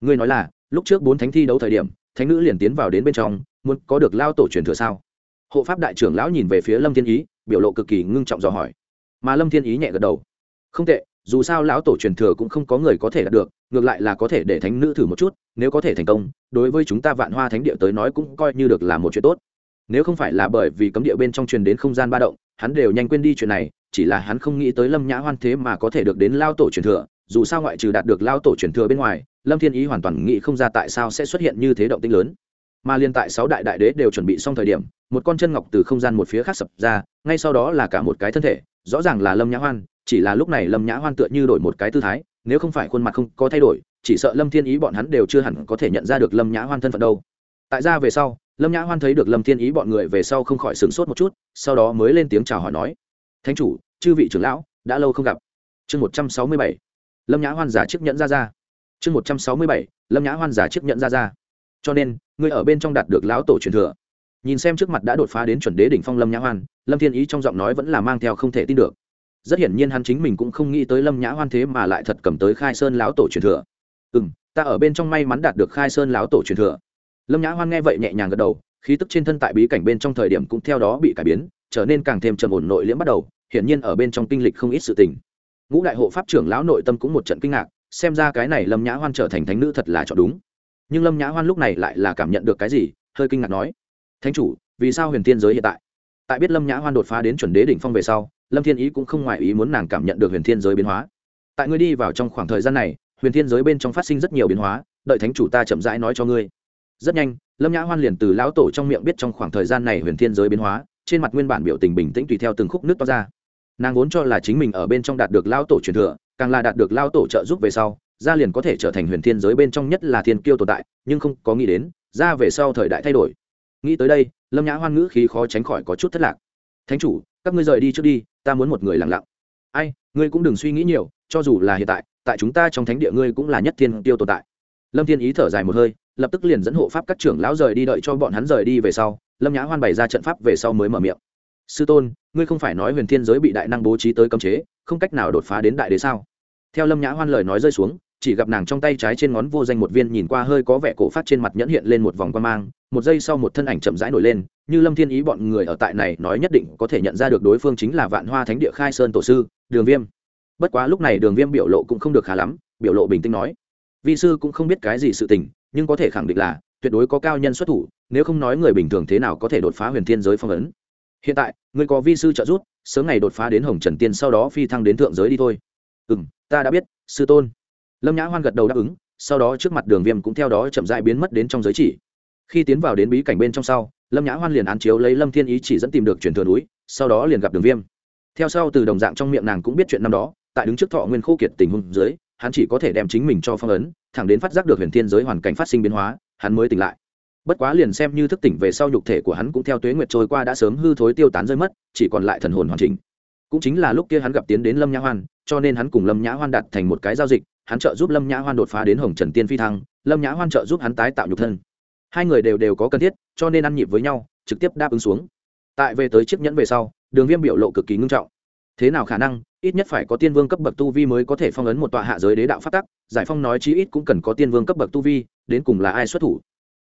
Ngươi nói là, lúc trước bốn thánh thi đấu thời điểm, thánh nữ liền tiến vào đến bên trong muốn có được lao tổ truyền thừa sao? Hộ pháp đại trưởng lão nhìn về phía lâm thiên ý, biểu lộ cực kỳ ngưng trọng dò hỏi. Mà lâm thiên ý nhẹ gật đầu. Không tệ, dù sao lão tổ truyền thừa cũng không có người có thể đạt được, ngược lại là có thể để thánh nữ thử một chút, nếu có thể thành công, đối với chúng ta vạn hoa thánh địa tới nói cũng coi như được là một chuyện tốt. Nếu không phải là bởi vì cấm địa bên trong truyền đến không gian ba động, hắn đều nhanh quên đi chuyện này, chỉ là hắn không nghĩ tới lâm nhã hoan thế mà có thể được đến lao tổ truyền thừa, dù sao ngoại trừ đạt được lao tổ truyền thừa bên ngoài, lâm thiên ý hoàn toàn nghĩ không ra tại sao sẽ xuất hiện như thế động tĩnh lớn mà liên tại sáu đại đại đế đều chuẩn bị xong thời điểm, một con chân ngọc từ không gian một phía khác sập ra, ngay sau đó là cả một cái thân thể, rõ ràng là lâm nhã hoan, chỉ là lúc này lâm nhã hoan tựa như đổi một cái tư thái, nếu không phải khuôn mặt không có thay đổi, chỉ sợ lâm thiên ý bọn hắn đều chưa hẳn có thể nhận ra được lâm nhã hoan thân phận đâu. Tại ra về sau, lâm nhã hoan thấy được lâm thiên ý bọn người về sau không khỏi sửng sốt một chút, sau đó mới lên tiếng chào hỏi nói, thánh chủ, chư vị trưởng lão, đã lâu không gặp. Chương một trăm sáu mươi bảy, lâm nhã hoan giả chiếc nhẫn ra ra. Chương một trăm sáu mươi bảy, lâm nhã hoan giả chiếc nhẫn ra ra cho nên, ngươi ở bên trong đạt được lão tổ truyền thừa. Nhìn xem trước mặt đã đột phá đến chuẩn đế đỉnh phong lâm nhã hoan, lâm thiên ý trong giọng nói vẫn là mang theo không thể tin được. Rất hiển nhiên hắn chính mình cũng không nghĩ tới lâm nhã hoan thế mà lại thật cầm tới khai sơn lão tổ truyền thừa. Ừ m ta ở bên trong may mắn đạt được khai sơn lão tổ truyền thừa. Lâm nhã hoan nghe vậy nhẹ nhàng gật đầu, khí tức trên thân tại bí cảnh bên trong thời điểm cũng theo đó bị cải biến, trở nên càng thêm trầm ổn nội liễm bắt đầu, hiển nhiên ở bên trong kinh lịch không ít sự tình. Ngũ đại hộ pháp trưởng lão nội tâm cũng một trận kinh ngạc, xem ra cái này lâm nhã hoan trở thành thánh nữ thật là chọn đúng nhưng lâm nhã hoan lúc này lại là cảm nhận được cái gì hơi kinh ngạc nói thánh chủ vì sao huyền Thiên giới hiện tại tại biết lâm nhã hoan đột phá đến chuẩn đế đỉnh phong về sau lâm thiên ý cũng không ngoài ý muốn nàng cảm nhận được huyền thiên giới biến hóa tại ngươi đi vào trong khoảng thời gian này huyền thiên giới bên trong phát sinh rất nhiều biến hóa đợi thánh chủ ta chậm rãi nói cho ngươi rất nhanh lâm nhã hoan liền từ lão tổ trong miệng biết trong khoảng thời gian này huyền thiên giới biến hóa trên mặt nguyên bản biểu tình bình tĩnh tùy theo từng khúc nước to ra nàng vốn cho là chính mình ở bên trong đạt được lao tổ truyền thừa càng là đạt được lao tổ trợ giúp về sau ra liền có thể trở thành huyền thiên giới bên trong nhất là thiên kiêu tồn tại, nhưng không có nghĩ đến ra về sau thời đại thay đổi. Nghĩ tới đây, lâm nhã hoan ngữ khí khó tránh khỏi có chút thất lạc. Thánh chủ, các ngươi rời đi trước đi, ta muốn một người lặng lặng. Ai, ngươi cũng đừng suy nghĩ nhiều, cho dù là hiện tại tại chúng ta trong thánh địa ngươi cũng là nhất thiên tiêu tồn tại. Lâm thiên ý thở dài một hơi, lập tức liền dẫn hộ pháp các trưởng lão rời đi đợi cho bọn hắn rời đi về sau, lâm nhã hoan bày ra trận pháp về sau mới mở miệng. Sư tôn, ngươi không phải nói huyền thiên giới bị đại năng bố trí tới cấm chế, không cách nào đột phá đến đại đế sao? Theo lâm nhã hoan lời nói rơi xuống chỉ gặp nàng trong tay trái trên ngón vô danh một viên nhìn qua hơi có vẻ cổ phát trên mặt nhẫn hiện lên một vòng quan mang, một giây sau một thân ảnh chậm rãi nổi lên, như lâm thiên ý bọn người ở tại này nói nhất định có thể nhận ra được đối phương chính là vạn hoa thánh địa khai sơn tổ sư, đường viêm. Bất quá lúc này đường viêm biểu lộ cũng không được khá lắm, biểu lộ bình tĩnh nói, vi sư cũng không biết cái gì sự tình, nhưng có thể khẳng định là tuyệt đối có cao nhân xuất thủ, nếu không nói người bình thường thế nào có thể đột phá huyền thiên giới phong ấn. Hiện tại, người có vi sư trợ giúp, sớm ngày đột phá đến hồng trần tiên sau đó phi thăng đến thượng giới đi thôi. Ừ m ta đã biết, sư tôn lâm nhã hoan gật đầu đáp ứng sau đó trước mặt đường viêm cũng theo đó chậm dại biến mất đến trong giới chỉ khi tiến vào đến bí cảnh bên trong sau lâm nhã hoan liền án chiếu lấy lâm thiên ý chỉ dẫn tìm được chuyển thừa núi sau đó liền gặp đường viêm theo sau từ đồng dạng trong miệng nàng cũng biết chuyện năm đó tại đứng trước thọ nguyên khô kiệt tình huống dưới hắn chỉ có thể đem chính mình cho phong ấn thẳng đến phát giác được huyền thiên giới hoàn cảnh phát sinh biến hóa hắn mới tỉnh lại bất quá liền xem như thức tỉnh về sau nhục thể của hắn cũng theo tuế nguyệt trôi qua đã sớm hư thối tiêu tán rơi mất chỉ còn lại thần hồn hoàn chỉnh cũng chính là lúc kia hắn gặp tiến đến lâm nhã hoan cho nên hắn cùng lâm nhã hoan đặt thành một cái giao dịch hắn trợ giúp lâm nhã hoan đột phá đến hồng trần tiên phi thăng, lâm nhã hoan trợ giúp hắn tái tạo nhục thân. Hai người đều đều có cần thiết, cho nên ăn nhịp với nhau, trực tiếp đáp ứng xuống. Tại về tới chiếc nhẫn về sau, đường viêm biểu lộ cực kỳ ngưng trọng. Thế nào khả năng, ít nhất phải có tiên vương cấp bậc tu vi mới có thể phong ấn một tọa hạ giới đế đạo phát tắc, giải phong nói chí ít cũng cần có tiên vương cấp bậc tu vi, đến cùng là ai xuất thủ.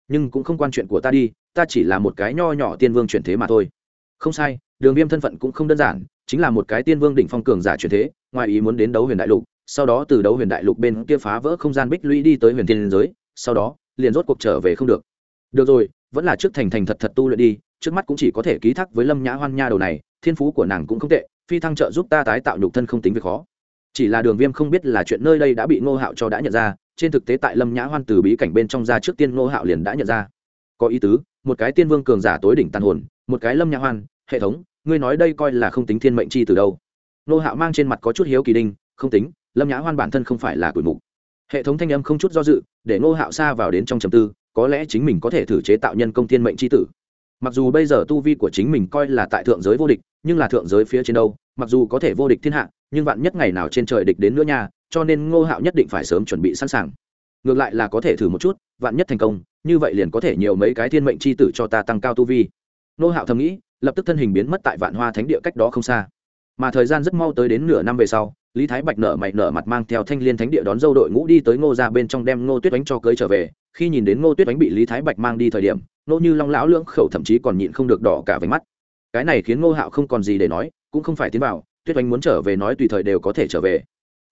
Nhưng cũng không quan chuyện của ta đi, ta chỉ là một cái nho nhỏ tiên vương chuyển thế mà thôi. Không sai, đường viêm thân phận cũng không đơn giản, chính là một cái tiên vương đỉnh phong cường giả chuyển thế, ngoài ý muốn đến đấu huyền đại lục sau đó từ đấu huyền đại lục bên kia phá vỡ không gian bích lũy đi tới huyền thiên giới, sau đó, liền rốt cuộc trở về không được. Được rồi, vẫn là trước thành thành thật thật tu luyện đi, trước mắt cũng chỉ có thể ký thác với lâm nhã hoan nha đầu này, thiên phú của nàng cũng không tệ, phi thăng trợ giúp ta tái tạo nhục thân không tính việc khó. Chỉ là đường viêm không biết là chuyện nơi đây đã bị ngô hạo cho đã nhận ra, trên thực tế tại lâm nhã hoan từ bí cảnh bên trong ra trước tiên ngô hạo liền đã nhận ra. Có ý tứ, một cái tiên vương cường giả tối đỉnh tàn hồn, một cái lâm nhã hoan, hệ thống, ngươi nói đây coi là không tính thiên mệnh chi từ đâu. Ngô hạo mang trên mặt có chút hiếu kỳ đinh, không tính lâm nhã hoan bản thân không phải là quỷ mục. Hệ thống thanh âm không chút do dự, để ngô hạo xa vào đến trong trầm tư, có lẽ chính mình có thể thử chế tạo nhân công thiên mệnh chi tử. Mặc dù bây giờ tu vi của chính mình coi là tại thượng giới vô địch, nhưng là thượng giới phía trên đâu, mặc dù có thể vô địch thiên hạ, nhưng vạn nhất ngày nào trên trời địch đến nữa nha, cho nên ngô hạo nhất định phải sớm chuẩn bị sẵn sàng. Ngược lại là có thể thử một chút, vạn nhất thành công, như vậy liền có thể nhiều mấy cái thiên mệnh c h i tử cho ta tăng cao tu vi. Ngô hạo thầm nghĩ, lập tức thân hình biến mất tại vạn hoa thánh địa cách đó không xa. Mà thời gian rất mau tới đến nửa năm về sau lý thái bạch nở mày nở mặt mang theo thanh liên thánh địa đón dâu đội ngũ đi tới ngô ra bên trong đem ngô tuyết đánh cho cưới trở về. Khi nhìn đến ngô tuyết đánh bị lý thái bạch mang đi thời điểm, ngô như long lão lưỡng khẩu thậm chí còn nhịn không được đỏ cả váy mắt. Cái này khiến ngô hạo không còn gì để nói, cũng không phải tiến vào, tuyết oánh muốn trở về nói tùy thời đều có thể trở về.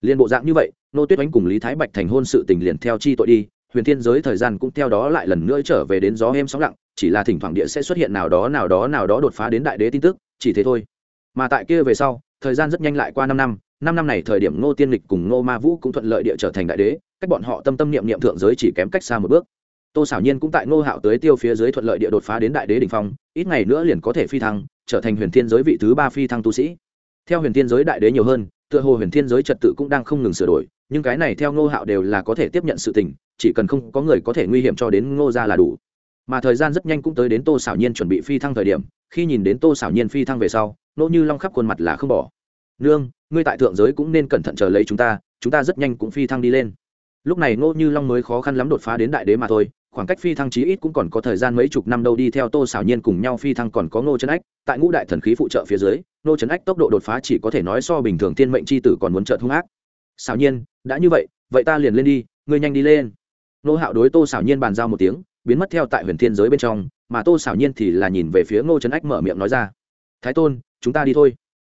Liền bộ dạng như vậy, Ngô tuyết oánh cùng lý thái bạch thành hôn sự tình liền theo chi tội đi, huyền thiên giới thời gian cũng theo đó lại lần nữa trở về đến gió êm sóng lặng, chỉ là thỉnh thoảng địa sẽ xuất hiện nào đó nào đó nào đó đột phá đến đại đế tin tức, chỉ thế thôi. Mà tại kia về sau, thời gian rất nhanh lại qua năm năm năm năm này thời điểm ngô tiên lịch cùng ngô ma vũ cũng thuận lợi địa trở thành đại đế, cách bọn họ tâm tâm niệm niệm thượng giới chỉ kém cách xa một bước. Tô xảo nhiên cũng tại ngô hạo tới tiêu phía dưới thuận lợi địa đột phá đến đại đế đ ỉ n h phong, ít ngày nữa liền có thể phi thăng, trở thành huyền thiên giới vị thứ ba phi thăng tu sĩ. Theo huyền thiên giới đại đế nhiều hơn, tựa hồ huyền thiên giới trật tự cũng đang không ngừng sửa đổi, nhưng cái này theo ngô hạo đều là có thể tiếp nhận sự tình, chỉ cần không có người có thể nguy hiểm cho đến ngô ra là đủ. Mà thời gian rất nhanh cũng tới đến tô xảo nhiên chuẩn bị phi thăng thời điểm, khi nhìn đến tô xảo nhiên phi thăng về sau nỗ như long khắp khuôn mặt là không bỏ nương, ngươi tại thượng giới cũng nên cẩn thận chờ lấy chúng ta chúng ta rất nhanh cũng phi thăng đi lên. Lúc này ngô như long mới khó khăn lắm đột phá đến đại đế mà thôi, khoảng cách phi thăng chí ít cũng còn có thời gian mấy chục năm đâu đi theo tô xảo nhiên cùng nhau phi thăng còn có ngô trấn ách. Tại ngũ đại thần khí phụ trợ phía dưới, ngô trấn ách tốc độ đột phá chỉ có thể nói so bình thường thiên mệnh c h i tử còn muốn trợt hung ác. Xảo nhiên, đã như vậy vậy ta liền lên đi, ngươi nhanh đi lên. Ngô hạo đối tô xảo nhiên bàn giao một tiếng, biến mất theo tại huyền thiên giới bên trong, mà tô xảo nhiên thì là nhìn về phía ngô trấn ách mở miệng nói ra. Thái tôn, chúng ta đi thôi.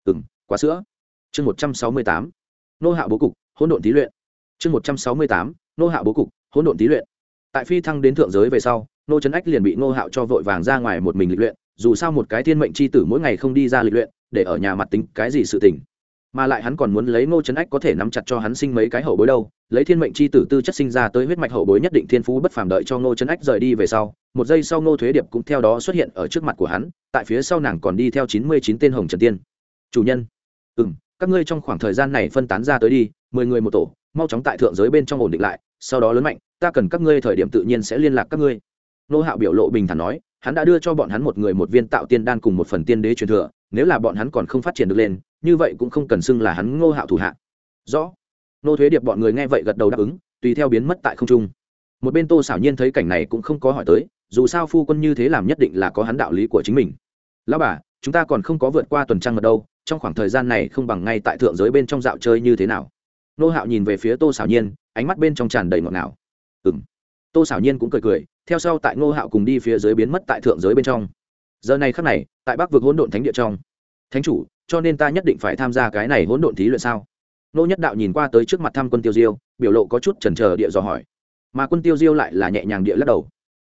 Ừ m quá sữa chương một trăm sáu mươi tám, nô hạ bố cục, hỗn độn tý luyện. Chương một trăm sáu mươi tám, nô hạ bố cục, hỗn độn tý luyện. Tại phi thăng đến thượng giới về sau, nô trấn ách liền bị nô hạo cho vội vàng ra ngoài một mình lịch luyện, dù sao một cái thiên mệnh c h i tử mỗi ngày không đi ra lịch luyện, để ở nhà mặt tính cái gì sự tình. Mà lại hắn còn muốn lấy nô trấn ách có thể nắm chặt cho hắn sinh mấy cái hậu bối đâu, lấy thiên mệnh c h i tử tư chất sinh ra tới huyết mạch hậu bối nhất định thiên phú bất phàm đợi cho nô trấn ách rời đi về sau, một giây sau nô thuế điệp cũng theo đó xuất hiện ở trước mặt của hắn, tại phía sau nàng còn đi theo chín mươi chín tên hồng trần tiên. Chủ nhân. Ừ m các ngươi trong khoảng thời gian này phân tán ra tới đi, mười người một tổ, mau chóng tại thượng giới bên trong ổn định lại, sau đó lớn mạnh, ta cần các ngươi thời điểm tự nhiên sẽ liên lạc các ngươi. Nô hạo biểu lộ bình thản nói, hắn đã đưa cho bọn hắn một người một viên tạo tiên đan cùng một phần tiên đế truyền thừa, nếu là bọn hắn còn không phát triển được lên, như vậy cũng không cần xưng là hắn ngô hạo thủ hạ. Rõ. Nô thuế điệp bọn người nghe vậy gật đầu đáp ứng, tùy theo biến mất tại không trung. Một bên tô xảo nhiên thấy cảnh này cũng không có hỏi tới, dù sao phu quân như thế làm nhất định là có hắn đạo lý của chính mình. Lão bà, chúng ta còn không có vượt qua tuần trăng mật đâu trong khoảng thời gian này không bằng ngay tại thượng giới bên trong dạo chơi như thế nào. Nô hạo nhìn về phía tô xảo nhiên, ánh mắt bên trong tràn đầy ngọt ngào. Ừ m tô xảo nhiên cũng cười cười, theo sau tại ngô hạo cùng đi phía dưới biến mất tại thượng giới bên trong. Giờ này khắc này, tại bắc vực hỗn độn thánh địa trong. Thánh chủ, cho nên ta nhất định phải tham gia cái này hỗn độn thí luyện sao? Nô nhất đạo nhìn qua tới trước mặt thăm quân tiêu diêu, biểu lộ có chút trần trờ địa dò hỏi. Mà quân tiêu diêu lại là nhẹ nhàng địa lắc đầu.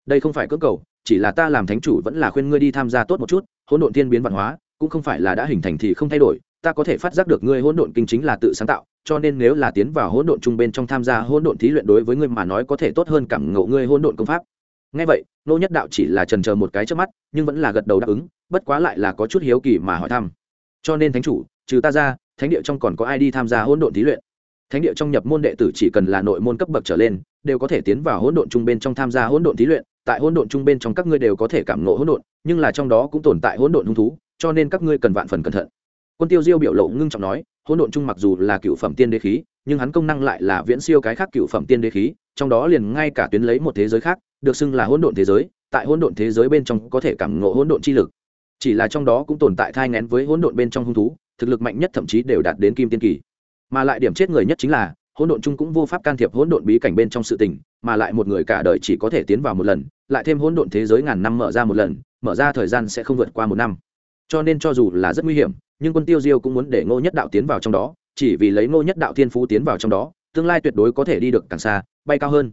Đây không phải cưỡng cầu, chỉ là ta làm thánh chủ vẫn là khuyên ngươi đi tham gia tốt một chút, hỗn độn thiên biến văn hóa cũng không phải là đã hình thành thì không thay đổi, ta có thể phát giác được ngươi hỗn độn kinh chính là tự sáng tạo, cho nên nếu là tiến vào hỗn độn trung bên trong tham gia hỗn độn thí luyện đối với ngươi mà nói có thể tốt hơn cảm ngộ ngươi hỗn độn công pháp. Ngay vậy, nô nhất đạo chỉ là trần chờ một cái trước mắt, nhưng vẫn là gật đầu đáp ứng, bất quá lại là có chút hiếu kỳ mà hỏi thăm. Cho nên thánh chủ, trừ ta ra, thánh địa trong còn có ai đi tham gia hỗn độn thí luyện? Thánh địa trong nhập môn đệ tử chỉ cần là nội môn cấp bậc trở lên, đều có thể tiến vào hỗn độn trung bên trong tham gia hỗn độn thí luyện. Tại hỗn độn trung bên trong các ngươi đều có thể cảm ngộ hỗn độn, nhưng là trong đó cũng tồn tại hỗn độn hung thú cho nên các ngươi cần vạn phần cẩn thận. Quân tiêu diêu biểu lộ ngưng trọng nói, hỗn độn chung mặc dù là cựu phẩm tiên đế khí, nhưng hắn công năng lại là viễn siêu cái khác cựu phẩm tiên đế khí, trong đó liền ngay cả tuyến lấy một thế giới khác, được xưng là hỗn độn thế giới, tại hỗn độn thế giới bên trong có thể cảm ngộ hỗn độn chi lực. Chỉ là trong đó cũng tồn tại thai ngén với hỗn độn bên trong hung thú, thực lực mạnh nhất thậm chí đều đạt đến kim tiên kỳ. Mà lại điểm chết người nhất chính là, hỗn độn chung cũng vô pháp can thiệp hỗn độn bí cảnh bên trong sự tình, mà lại một người cả đời chỉ có thể tiến vào một lần, lại thêm hỗn độn thế giới ngàn năm mở ra một lần, mở ra thời gian sẽ không vượt qua một năm cho nên cho dù là rất nguy hiểm, nhưng quân tiêu diêu cũng muốn để ngô nhất đạo tiến vào trong đó, chỉ vì lấy ngô nhất đạo thiên phú tiến vào trong đó, tương lai tuyệt đối có thể đi được càng xa, bay cao hơn.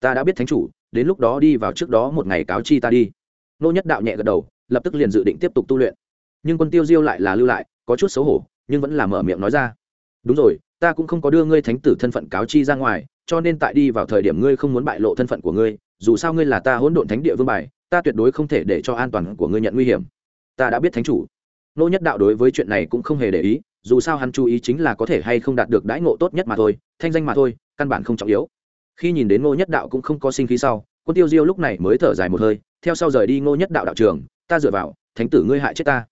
Ta đã biết thánh chủ, đến lúc đó đi vào trước đó một ngày cáo chi ta đi. Ngô nhất đạo nhẹ gật đầu, lập tức liền dự định tiếp tục tu luyện. Nhưng quân tiêu diêu lại là lưu lại, có chút xấu hổ, nhưng vẫn là mở miệng nói ra. Đúng rồi, ta cũng không có đưa ngươi thánh tử thân phận cáo chi ra ngoài, cho nên tại đi vào thời điểm ngươi không muốn bại lộ thân phận của ngươi, dù sao ngươi là ta hỗn độn thánh địa vương bài, ta tuyệt đối không thể để cho an toàn của ngươi nhận nguy hiểm ta đã biết thánh chủ. Nô nhất đạo đối với chuyện này cũng không hề để ý, dù sao hắn chú ý chính là có thể hay không đạt được đãi ngộ tốt nhất mà thôi, thanh danh mà thôi, căn bản không trọng yếu. Khi nhìn đến ngô nhất đạo cũng không có sinh khí sau, quân tiêu diêu lúc này mới thở dài một hơi, theo sau rời đi ngô nhất đạo đạo trường, ta dựa vào, thánh tử ngươi hại chết ta.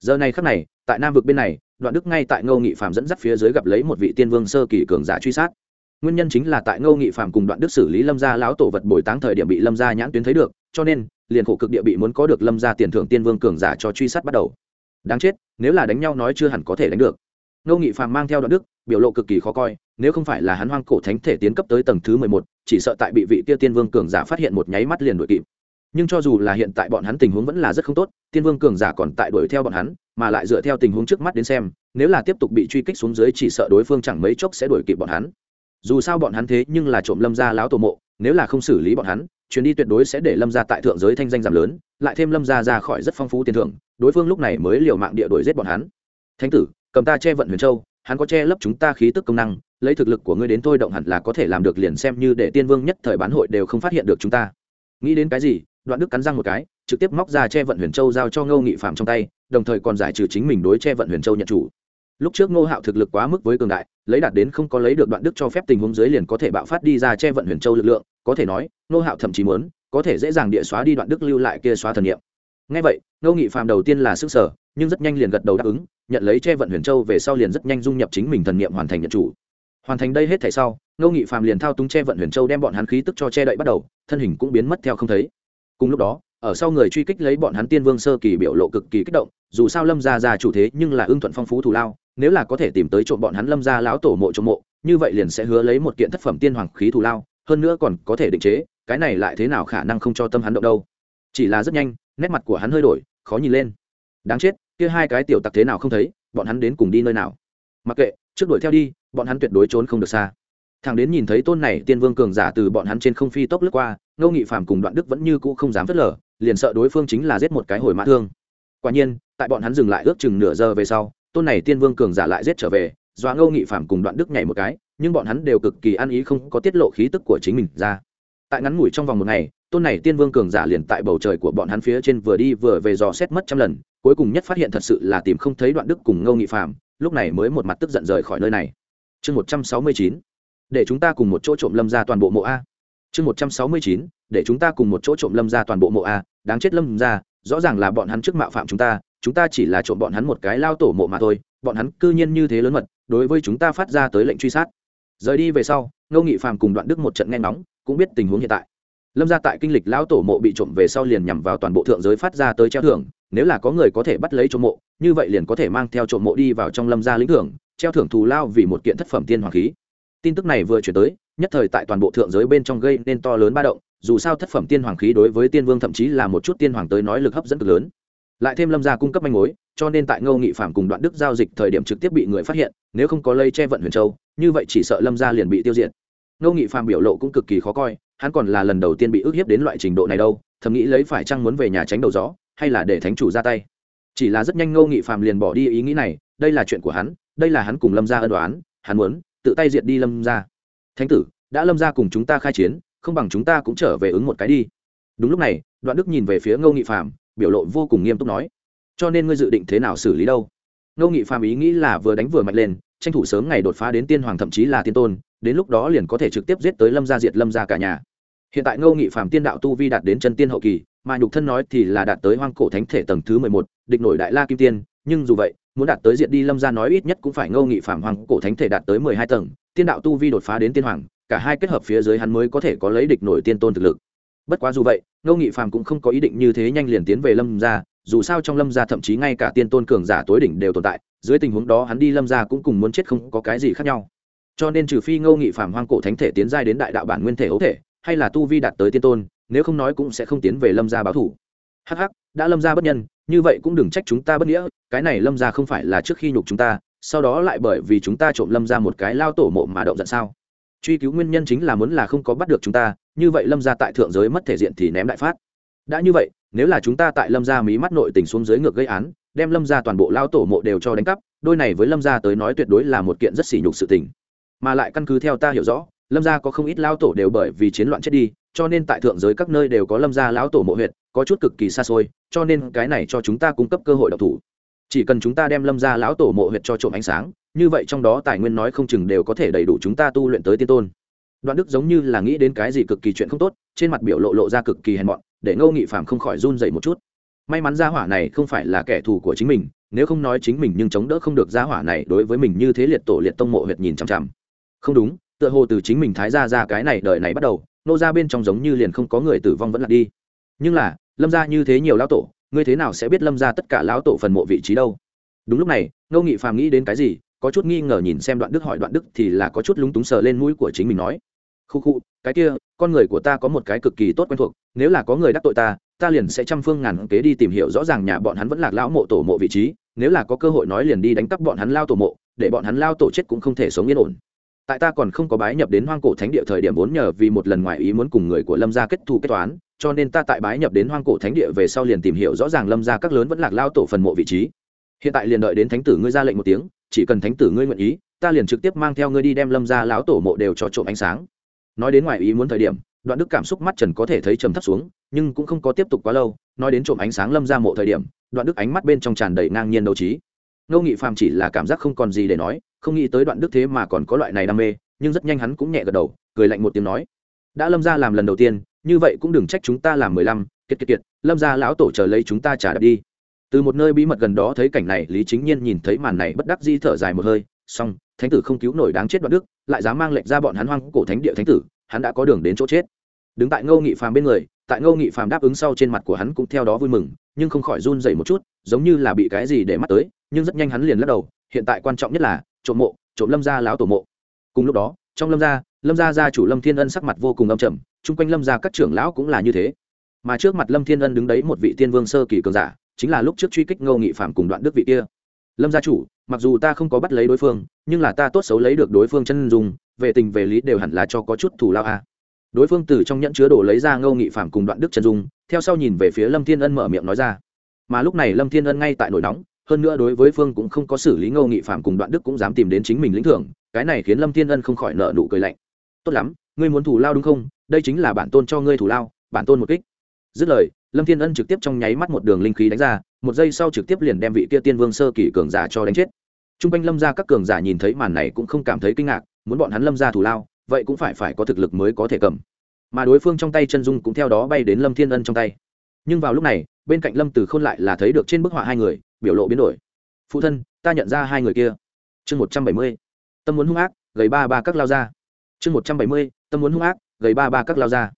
Giờ này khắc này, tại nam vực bên này, đoạn đức ngay tại ngô nghị phạm dẫn dắt phía dưới gặp lấy một vị tiên vương sơ kỳ cường giả truy sát. Nguyên nhân chính là tại ngô nghị phạm cùng đoạn đức xử lý lâm gia lão tổ vật bồi táng thời điểm bị lâm gia nhãn tuyến thấy được, cho nên liền khổ cực địa bị muốn có được lâm gia tiền thưởng tiên vương cường giả cho truy sát bắt đầu. Đáng chết, nếu là đánh nhau nói chưa hẳn có thể đánh được. Ngô nghị phàm mang theo đoạn đức, biểu lộ cực kỳ khó coi, nếu không phải là hắn hoang cổ thánh thể tiến cấp tới tầng thứ mười một, chỉ sợ tại bị vị tia tiên vương cường giả phát hiện một nháy mắt liền đuổi kịp. Nhưng cho dù là hiện tại bọn hắn tình huống vẫn là rất không tốt, tiên vương cường giả còn tại đuổi theo bọn hắn, mà lại dựa theo tình huống trước mắt đến xem, nếu là tiếp tục bị truy kích xuống dưới chỉ sợ đối phương chẳng mấy chốc sẽ đuổi kịp bọn hắn. Dù sao bọn hắn thế nhưng là trộm lâm gia láo tổ mộ nếu là không xử lý bọn hắn, chuyến đi tuyệt đối sẽ để lâm gia tại thượng giới thanh danh giảm lớn, lại thêm lâm gia ra khỏi rất phong phú tiền thưởng, đối phương lúc này mới liều mạng địa đổi giết bọn hắn. Thánh tử, cầm ta che vận huyền châu, hắn có che lấp chúng ta khí tức công năng, lấy thực lực của ngươi đến thôi động hẳn là có thể làm được liền xem như để tiên vương nhất thời bán hội đều không phát hiện được chúng ta. Nghĩ đến cái gì, đoạn đức cắn răng một cái, trực tiếp móc ra che vận huyền châu giao cho ngô nghị phạm trong tay, đồng thời còn giải trừ chính mình đối che vận huyền châu nhận chủ lúc trước ngô hạo thực lực quá mức với cường đại, lấy đạt đến không có lấy được đoạn đức cho phép tình huống dưới liền có thể bạo phát đi ra che vận huyền châu lực lượng, có thể nói, ngô hạo thậm chí muốn, có thể dễ dàng địa xóa đi đoạn đức lưu lại kia xóa thần niệm. Ngay vậy, ngô nghị phạm đầu tiên là sức sở, nhưng rất nhanh liền gật đầu đáp ứng, nhận lấy che vận huyền châu về sau liền rất nhanh dung nhập chính mình thần niệm hoàn thành nhận chủ. Hoàn thành đây hết thảy sau, ngô nghị phạm liền thao túng che vận huyền châu đem bọn hắn khí tức cho che đậy bắt đầu, thân hình cũng biến mất theo không thấy. Cùng lúc đó ở sau người truy kích lấy bọn hắn tiên vương sơ kỳ biểu lộ cực kỳ kích động, dù sao lâm gia già chủ thế nhưng là ưng thuận phong phú thù lao, nếu là có thể tìm tới trộm bọn hắn lâm gia lão tổ mộ trộm mộ, như vậy liền sẽ hứa lấy một kiện thất phẩm tiên hoàng khí thù lao, hơn nữa còn có thể định chế, cái này lại thế nào khả năng không cho tâm hắn động đâu. Chỉ là rất nhanh, nét mặt của hắn hơi đổi, khó nhìn lên. Đáng chết, kia hai cái tiểu tặc thế nào không thấy, bọn hắn đến cùng đi nơi nào? Mặc kệ, trước đuổi theo đi, bọn hắn tuyệt đối trốn không được xa. Thằng đến nhìn thấy tôn này tiên vương cường giả từ bọn hắn trên không phi tốc lướt qua, ngô nghị phàm cùng đoạn đức vẫn như cũ không dám phớt lờ liền sợ đối phương chính là giết một cái hồi mã thương. Quả nhiên, tại bọn hắn dừng lại ước chừng nửa giờ về sau, tôn này tiên vương cường giả lại giết trở về, doa ngô nghị phạm cùng đoạn đức nhảy một cái, nhưng bọn hắn đều cực kỳ ăn ý không có tiết lộ khí tức của chính mình ra. Tại ngắn ngủi trong vòng một ngày, tôn này tiên vương cường giả liền tại bầu trời của bọn hắn phía trên vừa đi vừa về dò xét mất trăm lần, cuối cùng nhất phát hiện thật sự là tìm không thấy đoạn đức cùng ngô nghị phạm. lúc này mới một mặt tức giận rời khỏi nơi này. Chương một trăm sáu mươi chín, để chúng ta cùng một chỗ trộm lâm ra toàn bộ mộ a. Chương một trăm sáu mươi chín để chúng ta cùng một chỗ trộm lâm ra toàn bộ mộ a, đáng chết lâm ra, rõ ràng là bọn hắn trước mạo phạm chúng ta chúng ta chỉ là trộm bọn hắn một cái lao tổ mộ mà thôi, bọn hắn cư nhiên như thế lớn mật, đối với chúng ta phát ra tới lệnh truy sát. Rời đi về sau, ngô nghị phàm cùng đoạn đức một trận nghe nóng cũng biết tình huống hiện tại. Lâm ra tại kinh lịch lão tổ mộ bị trộm về sau liền nhằm vào toàn bộ thượng giới phát ra tới treo thưởng, nếu là có người có thể bắt lấy trộm mộ, như vậy liền có thể mang theo trộm mộ đi vào trong lâm gia lĩnh thưởng, treo thưởng thù lao vì một kiện thất phẩm tiên hoàng khí. Tin tức này vừa chuyển tới, nhất thời tại toàn bộ thượng giới bên trong gây nên to lớn ba động dù sao thất phẩm tiên hoàng khí đối với tiên vương thậm chí là một chút tiên hoàng tới nói lực hấp dẫn cực lớn. Lại thêm lâm gia cung cấp manh mối, cho nên tại ngô nghị phạm cùng đoạn đức giao dịch thời điểm trực tiếp bị người phát hiện, nếu không có lây che vận huyền châu, như vậy chỉ sợ lâm gia liền bị tiêu diệt. Ngô nghị phạm biểu lộ cũng cực kỳ khó coi, hắn còn là lần đầu tiên bị ức hiếp đến loại trình độ này đâu, thầm nghĩ lấy phải chăng muốn về nhà tránh đầu gió, hay là để thánh chủ ra tay. Chỉ là rất nhanh ngô nghị phạm liền bỏ đi ý nghĩ này, đây là chuyện của hắn, đây là hắn cùng lâm gia ân đoán hắn muốn tự tay diệt đi lâm gia. Thánh tử, đã lâm gia cùng chúng ta khai chiến không bằng chúng ta cũng trở về ứng một cái đi. Đúng lúc này, đoạn đức nhìn về phía ngô nghị phạm biểu lộ vô cùng nghiêm túc nói, cho nên ngươi dự định thế nào xử lý đâu? Ngô nghị phạm ý nghĩ là vừa đánh vừa mạnh lên, tranh thủ sớm ngày đột phá đến tiên hoàng thậm chí là tiên tôn, đến lúc đó liền có thể trực tiếp giết tới lâm gia diệt lâm gia cả nhà. Hiện tại ngô nghị phạm tiên đạo tu vi đạt đến chân tiên hậu kỳ, mà nhục thân nói thì là đạt tới hoang cổ thánh thể tầng thứ mười một, địch nổi đại la kim tiên, nhưng dù vậy, muốn đạt tới diệt đi lâm gia nói ít nhất cũng phải ngô nghị phạm hoang cổ thánh thể đạt tới mười hai tầng, tiên đạo tu vi đột phá đến tiên hoàng cả hai kết hợp phía dưới hắn mới có thể có lấy địch nổi tiên tôn thực lực. Bất quá dù vậy, ngô nghị phàm cũng không có ý định như thế nhanh liền tiến về lâm gia, dù sao trong lâm gia thậm chí ngay cả tiên tôn cường giả tối đỉnh đều tồn tại, dưới tình huống đó hắn đi lâm gia cũng cùng muốn chết không có cái gì khác nhau. Cho nên trừ phi ngô nghị phàm hoang cổ thánh thể tiến giai đến đại đạo bản nguyên thể ấu thể, hay là tu vi đạt tới tiên tôn, nếu không nói cũng sẽ không tiến về lâm gia báo thủ. Hh đã lâm gia bất nhân, như vậy cũng đừng trách chúng ta bất nghĩa, cái này lâm gia không phải là trước khi nhục chúng ta, sau đó lại bởi vì chúng ta trộm lâm ra một cái lao tổ mộ mà động giận sao? Truy cứu nguyên nhân chính là muốn là không có bắt được chúng ta như vậy lâm ra tại thượng giới mất thể diện thì ném đại phát. Đã như vậy nếu là chúng ta tại lâm ra mí mắt nội tình xuống dưới ngược gây án đem lâm ra toàn bộ lao tổ mộ đều cho đánh cắp đôi này với lâm ra tới nói tuyệt đối là một kiện rất sỉ nhục sự tình. Mà lại căn cứ theo ta hiểu rõ lâm gia có không ít lao tổ đều bởi vì chiến loạn chết đi cho nên tại thượng giới các nơi đều có lâm gia lão tổ mộ huyệt, có chút cực kỳ xa xôi cho nên cái này cho chúng ta cung cấp cơ hội độc thủ. Chỉ cần chúng ta đem lâm gia lão tổ mộ huyệt cho trộm ánh sáng như vậy trong đó tài nguyên nói không chừng đều có thể đầy đủ chúng ta tu luyện tới tiên tôn. Đoạn đức giống như là nghĩ đến cái gì cực kỳ chuyện không tốt, trên mặt biểu lộ lộ ra cực kỳ hèn mọn, để ngô nghị phạm không khỏi run dậy một chút. May mắn gia hỏa này không phải là kẻ thù của chính mình, nếu không nói chính mình nhưng chống đỡ không được gia hỏa này, đối với mình như thế liệt tổ liệt tông mộ huyệt nhìn chằm chằm. Không đúng, tựa hồ từ chính mình thái ra ra cái này đời này bắt đầu, nô ra bên trong giống như liền không có người tử vong vẫn là đi. Nhưng là, lâm ra như thế nhiều lão tổ, ngươi thế nào sẽ biết lâm ra tất cả lão tổ phần mộ vị trí đâu? Đúng lúc này, ngô nghị phàm nghĩ đến cái gì có chút nghi ngờ nhìn xem đoạn đức hỏi đoạn đức thì là có chút lúng túng sờ lên mũi của chính mình nói, khu khu, cái kia, con người của ta có một cái cực kỳ tốt quen thuộc, nếu là có người đắc tội ta ta liền sẽ trăm phương ngàn kế đi tìm hiểu rõ ràng nhà bọn hắn vẫn lạc lão mộ tổ mộ vị trí, nếu là có cơ hội nói liền đi đánh cắp bọn hắn lao tổ mộ, để bọn hắn lao tổ chết cũng không thể sống yên ổn. Tại ta còn không có bái nhập đến hoang cổ thánh địa thời điểm vốn nhờ vì một lần ngoài ý muốn cùng người của lâm gia kết thù kết toán, cho nên ta tại bái nhập đến hoang cổ thánh địa về sau liền tìm hiểu rõ ràng lâm gia các lớn vẫn lạc lao tổ phần mộ vị trí. Hiện tại liền đợi đến thánh tử ngươi ra lệnh một tiếng chỉ cần thánh tử ngươi nguyện ý, ta liền trực tiếp mang theo ngươi đi đem lâm ra lão tổ mộ đều cho trộm ánh sáng. Nói đến ngoài ý muốn thời điểm, đoạn đức cảm xúc mắt trần có thể thấy trầm thấp xuống, nhưng cũng không có tiếp tục quá lâu, nói đến trộm ánh sáng lâm ra mộ thời điểm, đoạn đức ánh mắt bên trong tràn đầy ngang nhiên đấu trí. Ngô nghị phàm chỉ là cảm giác không còn gì để nói, không nghĩ tới đoạn đức thế mà còn có loại này đam mê, nhưng rất nhanh hắn cũng nhẹ gật đầu, cười lạnh một tiếng nói, đã lâm ra làm lần đầu tiên, như vậy cũng đừng trách chúng ta làm mười lăm, kiệt kiệt kiệt, lâm ra lão tổ chờ lấy chúng ta trả đạp đi từ một nơi bí mật gần đó thấy cảnh này, lý chính nhiên nhìn thấy màn này bất đắc di thở dài một hơi, xong, thánh tử không cứu nổi đáng chết đoạn đức, lại dám mang lệnh ra bọn hắn hoang cổ thánh địa thánh tử, hắn đã có đường đến chỗ chết. Đứng tại ngô nghị phàm bên người, tại ngô nghị phàm đáp ứng sau trên mặt của hắn cũng theo đó vui mừng, nhưng không khỏi run dậy một chút, giống như là bị cái gì để mắt tới, nhưng rất nhanh hắn liền lắc đầu, hiện tại quan trọng nhất là, trộm mộ, trộm lâm gia láo tổ mộ. Cùng lúc đó, trong lâm gia lâm gia gia chủ lâm thiên ân sắc mặt vô cùng âm trầm, chung quanh lâm gia các trưởng lão cũng là như thế. Mà trước mặt lâm thiên ân đứng đấy một vị tiên vương sơ kỳ cường giả chính là lúc trước truy kích ngô nghị phạm cùng đoạn đức vị kia. Lâm gia chủ, mặc dù ta không có bắt lấy đối phương, nhưng là ta tốt xấu lấy được đối phương chân dùng về tình về lý đều hẳn là cho có chút thủ lao a đối phương từ trong nhẫn chứa đồ lấy ra ngô nghị phạm cùng đoạn đức chân dung, theo sau nhìn về phía lâm thiên ân mở miệng nói ra. Mà lúc này lâm thiên ân ngay tại nổi nóng, hơn nữa đối với phương cũng không có xử lý ngô nghị phạm cùng đoạn đức cũng dám tìm đến chính mình lĩnh thưởng, cái này khiến lâm thiên ân không khỏi nợ nụ cười lạnh. Tốt lắm, ngươi muốn thủ lao đúng không? Đây chính là bản tôn cho ngươi thủ lao, bản tôn một kích. Dứt lời lâm thiên ân trực tiếp trong nháy mắt một đường linh khí đánh ra, một giây sau trực tiếp liền đem vị kia tiên vương sơ kỳ cường giả cho đánh chết. T r u n g quanh lâm ra các cường giả nhìn thấy màn này cũng không cảm thấy kinh ngạc, muốn bọn hắn lâm ra thủ lao, vậy cũng phải phải có thực lực mới có thể cầm. Mà đối phương trong tay chân dung cũng theo đó bay đến lâm thiên ân trong tay. Nhưng vào lúc này, bên cạnh lâm Từ k h ô n lại là thấy được trên bức họa hai người, biểu lộ biến đổi. Phụ thân, ta nhận ra hai người kia. Chương một trăm bảy mươi. Tâm muốn hung ác, gầy ba ba các lao ra chương một trăm bảy mươi, tâm muốn hung ác, gầy ba ba các lao ra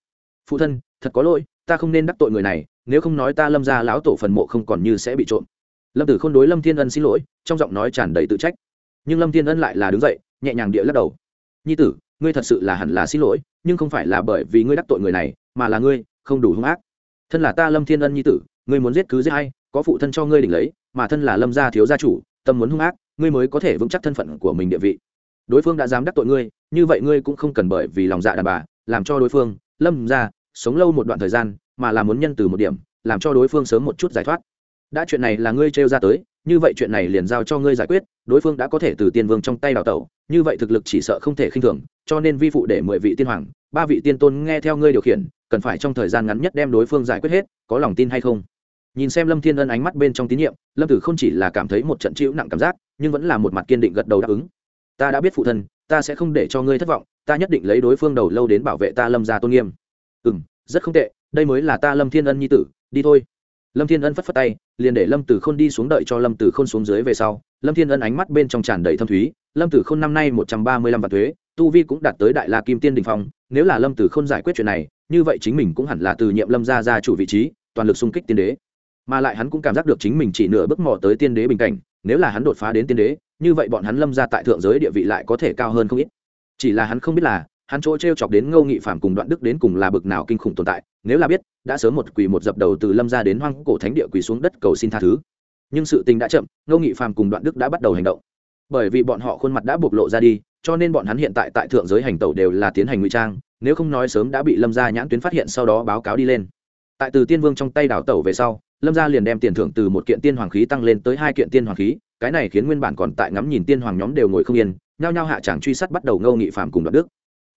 phụ thân, thật có lỗi ta không nên đắc tội người này, nếu không nói ta lâm ra lão tổ phần mộ không còn như sẽ bị trộm. Lâm tử k h ô n đối lâm thiên ân xin lỗi, trong giọng nói tràn đầy tự trách. Nhưng lâm thiên ân lại là đứng dậy, nhẹ nhàng địa lắc đầu. Nhi tử, ngươi thật sự là hẳn là xin lỗi, nhưng không phải là bởi vì ngươi đắc tội người này, mà là ngươi, không đủ hung ác. Thân là ta lâm thiên ân nhi tử, ngươi muốn giết cứ giết hay có phụ thân cho ngươi đỉnh lấy, mà thân là lâm gia thiếu gia chủ, tâm muốn hung ác, ngươi mới có thể vững chắc thân phận của mình địa vị. Đối phương đã dám đắc tội ngươi, như vậy ngươi cũng không cần bởi vì lòng dạ đàn bà, làm cho đối phương, lâm gia sống lâu một đoạn thời gian, mà là muốn nhân từ một điểm, làm cho đối phương sớm một chút giải thoát. Đã chuyện này là ngươi trêu ra tới, như vậy chuyện này liền giao cho ngươi giải quyết, đối phương đã có thể từ tiên vương trong tay đào tẩu, như vậy thực lực chỉ sợ không thể khinh thường, cho nên vi phụ để mười vị tiên hoàng, ba vị tiên tôn nghe theo ngươi điều khiển, cần phải trong thời gian ngắn nhất đem đối phương giải quyết hết, có lòng tin hay không? Nhìn xem lâm thiên ân ánh mắt bên trong tín nhiệm, lâm tử không chỉ là cảm thấy một trận chịu nặng cảm giác, nhưng vẫn là một mặt kiên định gật đầu đáp ứng. Ta đã biết phụ thân, ta sẽ không để cho ngươi thất vọng, ta nhất định lấy đối phương đầu lâu đến bảo vệ ta lâm gia tôn nghiêm ừ m rất không tệ, đây mới là ta lâm thiên ân nhi tử, đi thôi. Lâm thiên ân phất phất tay, liền để lâm tử k h ô n đi xuống đợi cho lâm tử k h ô n xuống dưới về sau. Lâm thiên ân ánh mắt bên trong tràn đầy thâm thúy. Lâm tử k h ô n năm nay một trăm ba mươi lăm vạn thuế, tu vi cũng đạt tới đại la kim tiên đình phong. Nếu là lâm tử k h ô n giải quyết chuyện này, như vậy chính mình cũng hẳn là từ nhiệm lâm gia ra chủ vị trí, toàn lực xung kích tiên đế. Mà lại hắn cũng cảm giác được chính mình chỉ nửa bước mò tới tiên đế bình cảnh, nếu là hắn đột phá đến tiên đế, như vậy bọn hắn lâm ra tại thượng giới địa vị lại có thể cao hơn không ít. Chỉ là hắn không biết là hắn chỗ t r e o chọc đến ngô nghị phạm cùng đoạn đức đến cùng là bực nào kinh khủng tồn tại, nếu là biết, đã sớm một quỳ một dập đầu từ lâm ra đến hoang cổ thánh địa quỳ xuống đất cầu xin tha thứ. Nhưng sự tình đã chậm, ngô nghị phàm cùng đoạn đức đã bắt đầu hành động. Bởi vì bọn họ khuôn mặt đã bộc lộ ra đi, cho nên bọn hắn hiện tại tại thượng giới hành tẩu đều là tiến hành ngụy trang, nếu không nói sớm đã bị lâm gia nhãn tuyến phát hiện sau đó báo cáo đi lên. Tại từ tiên vương trong tay đảo tẩu về sau, lâm gia liền đem tiền thưởng từ một kiện tiên hoàng khí tăng lên tới hai kiện tiên hoàng khí, cái này khiến nguyên bản còn tại ngắm nhìn tiên hoàng nhóm đều ngồi không yên, nhao nhao hạ tràng truy sát bắt đầu ngâu nghị phàm cùng đoạn đức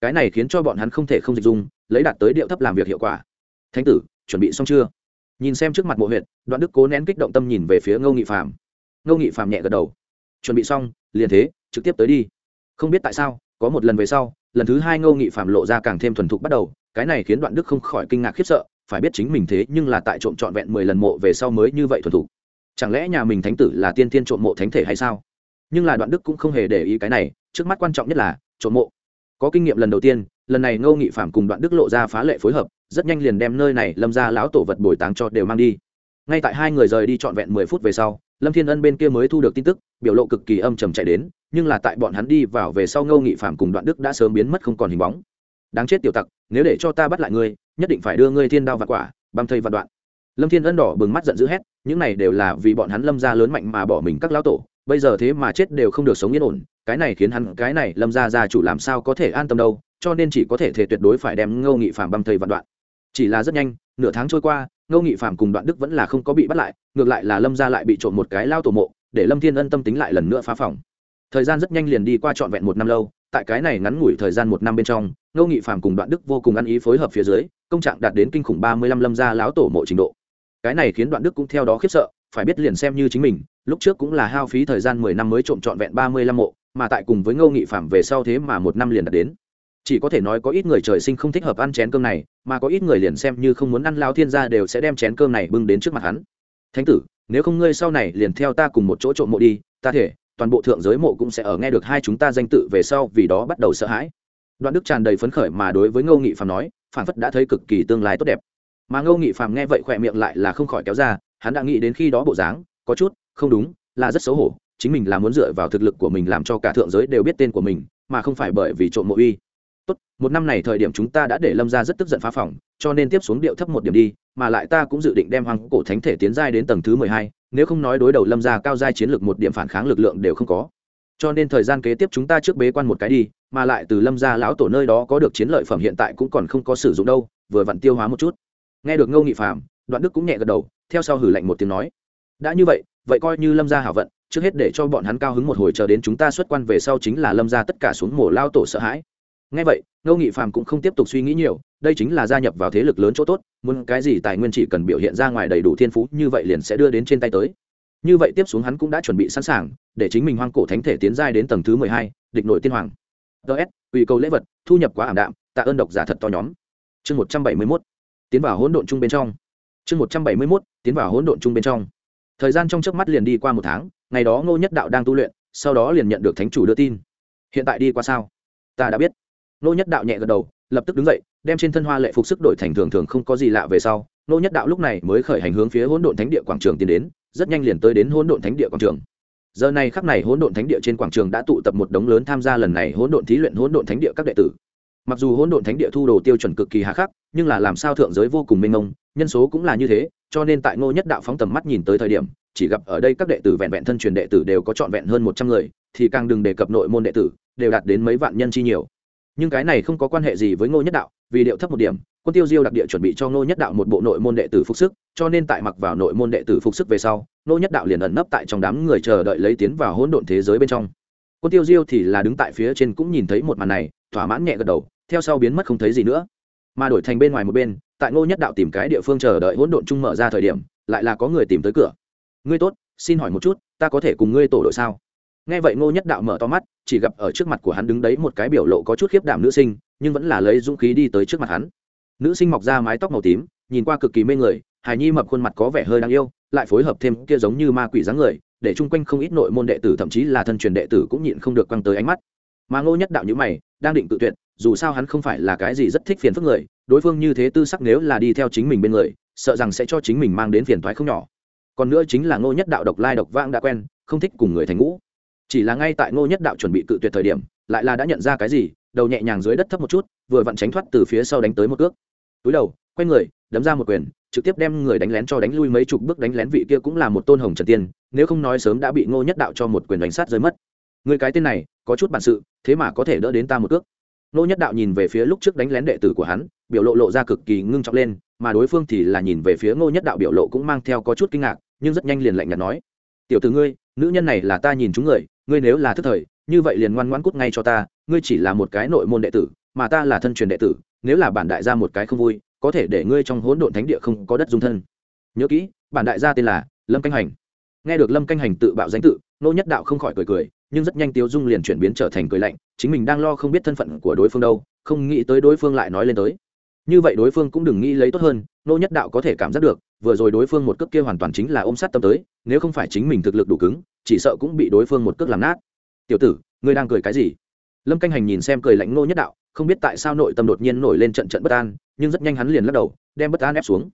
cái này khiến cho bọn hắn không thể không dịch dung, lấy đạt tới điệu thấp làm việc hiệu quả. Thánh tử, chuẩn bị xong chưa? Nhìn xem trước mặt mộ huyện đoạn đức cố nén kích động tâm nhìn về phía ngô nghị phạm ngô nghị phạm nhẹ gật đầu. Chuẩn bị xong, liền thế, trực tiếp tới đi. Không biết tại sao, có một lần về sau, lần thứ hai ngô nghị phạm lộ ra càng thêm thuần thục bắt đầu, cái này khiến đoạn đức không khỏi kinh ngạc khiếp sợ, phải biết chính mình thế nhưng là tại trộm trọn vẹn mười lần mộ về sau mới như vậy thuần thục. Chẳng lẽ nhà mình thánh tử là tiên tiên trộm mộ thánh thể hay sao? Nhưng là đoạn đức cũng không hề để ý cái này, trước mắt quan trọng nhất là, trộm mộ có kinh nghiệm lần đầu tiên, lần này ngô nghị phạm cùng đoạn đức lộ ra phá lệ phối hợp, rất nhanh liền đem nơi này lâm ra lão tổ vật bồi táng cho đều mang đi. Ngay tại hai người rời đi trọn vẹn mười phút về sau, lâm thiên ân bên kia mới thu được tin tức, biểu lộ cực kỳ âm trầm chạy đến, nhưng là tại bọn hắn đi vào về sau ngô nghị phạm cùng đoạn đức đã sớm biến mất không còn hình bóng. Đáng chết tiểu tặc, nếu để cho ta bắt lại ngươi, nhất định phải đưa ngươi thiên đao và quả băm thây và đoạn. Lâm thiên ân đỏ bừng mắt giận dữ hét, những này đều là vì bọn hắn lâm ra lớn mạnh mà bỏ mình các lão tổ bây giờ thế mà chết đều không được sống yên ổn, cái này khiến hắn, cái này lâm ra gia chủ làm sao có thể an tâm đâu, cho nên chỉ có thể thể tuyệt đối phải đem ngô nghị phạm băm thầy vạn đoạn. Chỉ là rất nhanh, nửa tháng trôi qua, ngô nghị phạm cùng đoạn đức vẫn là không có bị bắt lại, ngược lại là lâm ra lại bị trộm một cái lao tổ mộ, để lâm thiên ân tâm tính lại lần nữa phá phòng. Thời gian rất nhanh liền đi qua trọn vẹn một năm lâu, tại cái này ngắn ngủi thời gian một năm bên trong, ngô nghị Phạm cùng đoạn đức vô cùng ăn ý phối hợp phía dưới, công trạng đạt đến kinh khủng ba mươi lăm lâm gia láo tổ mộ trình độ. Cái này khiến đoạn đức cũng theo đó khiếp sợ phải biết liền xem như chính mình, lúc trước cũng là hao phí thời gian mười năm mới trộm trọn vẹn ba mươi lăm mộ, mà tại cùng với ngô nghị phạm về sau thế mà một năm liền đạt đến. Chỉ có thể nói có ít người trời sinh không thích hợp ăn chén cơm này, mà có ít người liền xem như không muốn ăn lao thiên gia đều sẽ đem chén cơm này bưng đến trước mặt hắn. Thánh tử, nếu không ngươi sau này liền theo ta cùng một chỗ trộm mộ đi, ta thể, toàn bộ thượng giới mộ cũng sẽ ở nghe được hai chúng ta danh tự về sau vì đó bắt đầu sợ hãi. Đoạn đức tràn đầy phấn khởi mà đối với ngô nghị phạm nói phản phất đã thấy cực kỳ tương lai tốt đẹp. Mà ngô nghị phạm nghe vậy khỏe miệng lại là không khỏi kéo ra hắn đã nghĩ đến khi đó bộ dáng, có chút, không đúng, là rất xấu hổ, chính mình là muốn dựa vào thực lực của mình làm cho cả thượng giới đều biết tên của mình, mà không phải bởi vì trộm mộ uy. Tốt, một năm này thời điểm chúng ta đã để lâm ra rất tức giận phá phòng, cho nên tiếp xuống điệu thấp một điểm đi, mà lại ta cũng dự định đem hoàng cổ thánh thể tiến giai đến tầng thứ mười hai, nếu không nói đối đầu lâm ra cao giai chiến lược một điểm phản kháng lực lượng đều không có. Cho nên thời gian kế tiếp chúng ta trước bế quan một cái đi, mà lại từ lâm ra lão tổ nơi đó có được chiến lợi phẩm hiện tại cũng còn không có sử dụng đâu, vừa vặn tiêu hóa một chút. Nghe được ngâu nghị phạm đoạn đức cũng nhẹ gật đầu theo sau hử lạnh một tiếng nói, đã như vậy vậy coi như lâm gia hảo vận, trước hết để cho bọn hắn cao hứng một hồi chờ đến chúng ta xuất quan về sau chính là lâm gia tất cả xuống mổ lao tổ sợ hãi. Ngay vậy, ngô nghị phàm cũng không tiếp tục suy nghĩ nhiều, đây chính là gia nhập vào thế lực lớn chỗ tốt, muốn cái gì tài nguyên chỉ cần biểu hiện ra ngoài đầy đủ thiên phú như vậy liền sẽ đưa đến trên tay tới. Như vậy tiếp xuống hắn cũng đã chuẩn bị sẵn sàng, để chính mình hoang cổ thánh thể tiến giai đến tầng thứ mười hai, địch nội tiên hoàng. Ts ủy cầu lễ vật, thu nhập quá ảm đạm, tạ ơn độc giả thật to nhóm. Chương một trăm bảy mươi mốt, tiến vào hỗn độn chung bên trong chương một trăm bảy mươi mốt, tiến vào hỗn độn chung bên trong. Thời gian trong trước mắt liền đi qua một tháng, ngày đó ngô nhất đạo đang tu luyện, sau đó liền nhận được thánh chủ đưa tin. Hiện tại đi qua sao? Ta đã biết. Ngô nhất đạo nhẹ gật đầu, lập tức đứng dậy, đem trên thân hoa lệ phục sức đổi thành thường thường không có gì lạ về sau, ngô nhất đạo lúc này mới khởi hành hướng phía hỗn độn thánh địa quảng trường tiến đến, rất nhanh liền tới đến hỗn độn thánh địa quảng trường. Giờ này khắc này hỗn độn thánh địa trên quảng trường đã tụ tập một đống lớn tham gia lần này hỗn độn thí luyện hỗn độn thánh địa các đệ tử. Mặc dù hỗn độn thánh địa thu đồ tiêu chuẩn cực kỳ hà khắc, nhưng là làm sao thượng giới vô cùng mênh mông nhân số cũng là như thế, cho nên tại ngô nhất đạo phóng tầm mắt nhìn tới thời điểm, chỉ gặp ở đây các đệ tử vẹn vẹn thân truyền đệ tử đều có trọn vẹn hơn một trăm người, thì càng đừng đề cập nội môn đệ tử, đều đạt đến mấy vạn nhân chi nhiều. Nhưng cái này không có quan hệ gì với ngô nhất đạo, vì điệu thấp một điểm, quân tiêu diêu đặc địa chuẩn bị cho ngô nhất đạo một bộ nội môn đệ tử phục sức, cho nên tại mặc vào nội môn đệ tử phục sức về sau, ngô nhất đạo liền ẩn nấp tại trong đám người chờ đợi lấy tiến vào hỗn độn thế giới bên trong. Quân tiêu diêu thì là đứng tại phía trên cũng nhìn thấy một màn này, thỏa mãn nhẹ gật đầu, theo sau biến mất không thấy gì nữa. Mà đổi thành bên ngoài một bên tại ngô nhất đạo tìm cái địa phương chờ đợi hỗn độn chung mở ra thời điểm, lại là có người tìm tới cửa. Ngươi tốt, xin hỏi một chút, ta có thể cùng ngươi tổ đội sao? Nghe vậy ngô nhất đạo mở to mắt, chỉ gặp ở trước mặt của hắn đứng đấy một cái biểu lộ có chút khiếp đảm nữ sinh, nhưng vẫn là lấy dũng khí đi tới trước mặt hắn. Nữ sinh mọc ra mái tóc màu tím, nhìn qua cực kỳ mê người, hài nhi mập khuôn mặt có vẻ hơi đáng yêu, lại phối hợp thêm kia giống như ma quỷ dáng người, để chung quanh không ít nội môn đệ tử thậm chí là thân truyền đệ tử cũng nhịn không được quăng tới ánh mắt. Mà ngô nhất đạo nhữ mày, đang định tự tuyệt dù sao hắn không phải là cái gì rất thích phiền phức người, đối phương như thế tư sắc nếu là đi theo chính mình bên người, sợ rằng sẽ cho chính mình mang đến phiền thoái không nhỏ. Còn nữa chính là ngô nhất đạo độc lai độc vang đã quen, không thích cùng người thành ngũ. Chỉ là ngay tại ngô nhất đạo chuẩn bị cự tuyệt thời điểm, lại là đã nhận ra cái gì, đầu nhẹ nhàng dưới đất thấp một chút, vừa vặn tránh thoát từ phía sau đánh tới một cước. Túi đầu, quay người, đấm ra một quyền, trực tiếp đem người đánh lén cho đánh lui mấy chục bước đánh lén vị kia cũng là một tôn hồng trần tiên, nếu không nói sớm đã bị ngô nhất đạo cho một quyền đánh sát rơi mất. Người cái tên này, có chút bản sự, thế mà có thể đỡ đến ta một cước ngô nhất đạo nhìn về phía lúc trước đánh lén đệ tử của hắn, biểu lộ lộ ra cực kỳ ngưng trọng lên, mà đối phương thì là nhìn về phía ngô nhất đạo biểu lộ cũng mang theo có chút kinh ngạc, nhưng rất nhanh liền lạnh nhạt nói, tiểu t ử ngươi, nữ nhân này là ta nhìn chúng người, ngươi nếu là thức thời, như vậy liền ngoan ngoãn cút ngay cho ta, ngươi chỉ là một cái nội môn đệ tử, mà ta là thân truyền đệ tử, nếu là bản đại gia một cái không vui, có thể để ngươi trong hỗn độn thánh địa không có đất dung thân. Nhớ kỹ, bản đại gia tên là lâm canh hành. Nghe được lâm canh hành tự bạo danh tự nô nhất đạo không khỏi cười cười nhưng rất nhanh tiêu dung liền chuyển biến trở thành cười lạnh, chính mình đang lo không biết thân phận của đối phương đâu, không nghĩ tới đối phương lại nói lên tới. Như vậy đối phương cũng đừng nghĩ lấy tốt hơn, nô nhất đạo có thể cảm giác được, vừa rồi đối phương một cước kia hoàn toàn chính là ôm sát tâm tới, nếu không phải chính mình thực lực đủ cứng, chỉ sợ cũng bị đối phương một cước làm nát. Tiểu tử, ngươi đang cười cái gì? Lâm canh hành nhìn xem cười lạnh nô nhất đạo, không biết tại sao nội tâm đột nhiên nổi lên trận trận bất an, nhưng rất nhanh hắn liền lắc đầu, đem bất an ép xuống.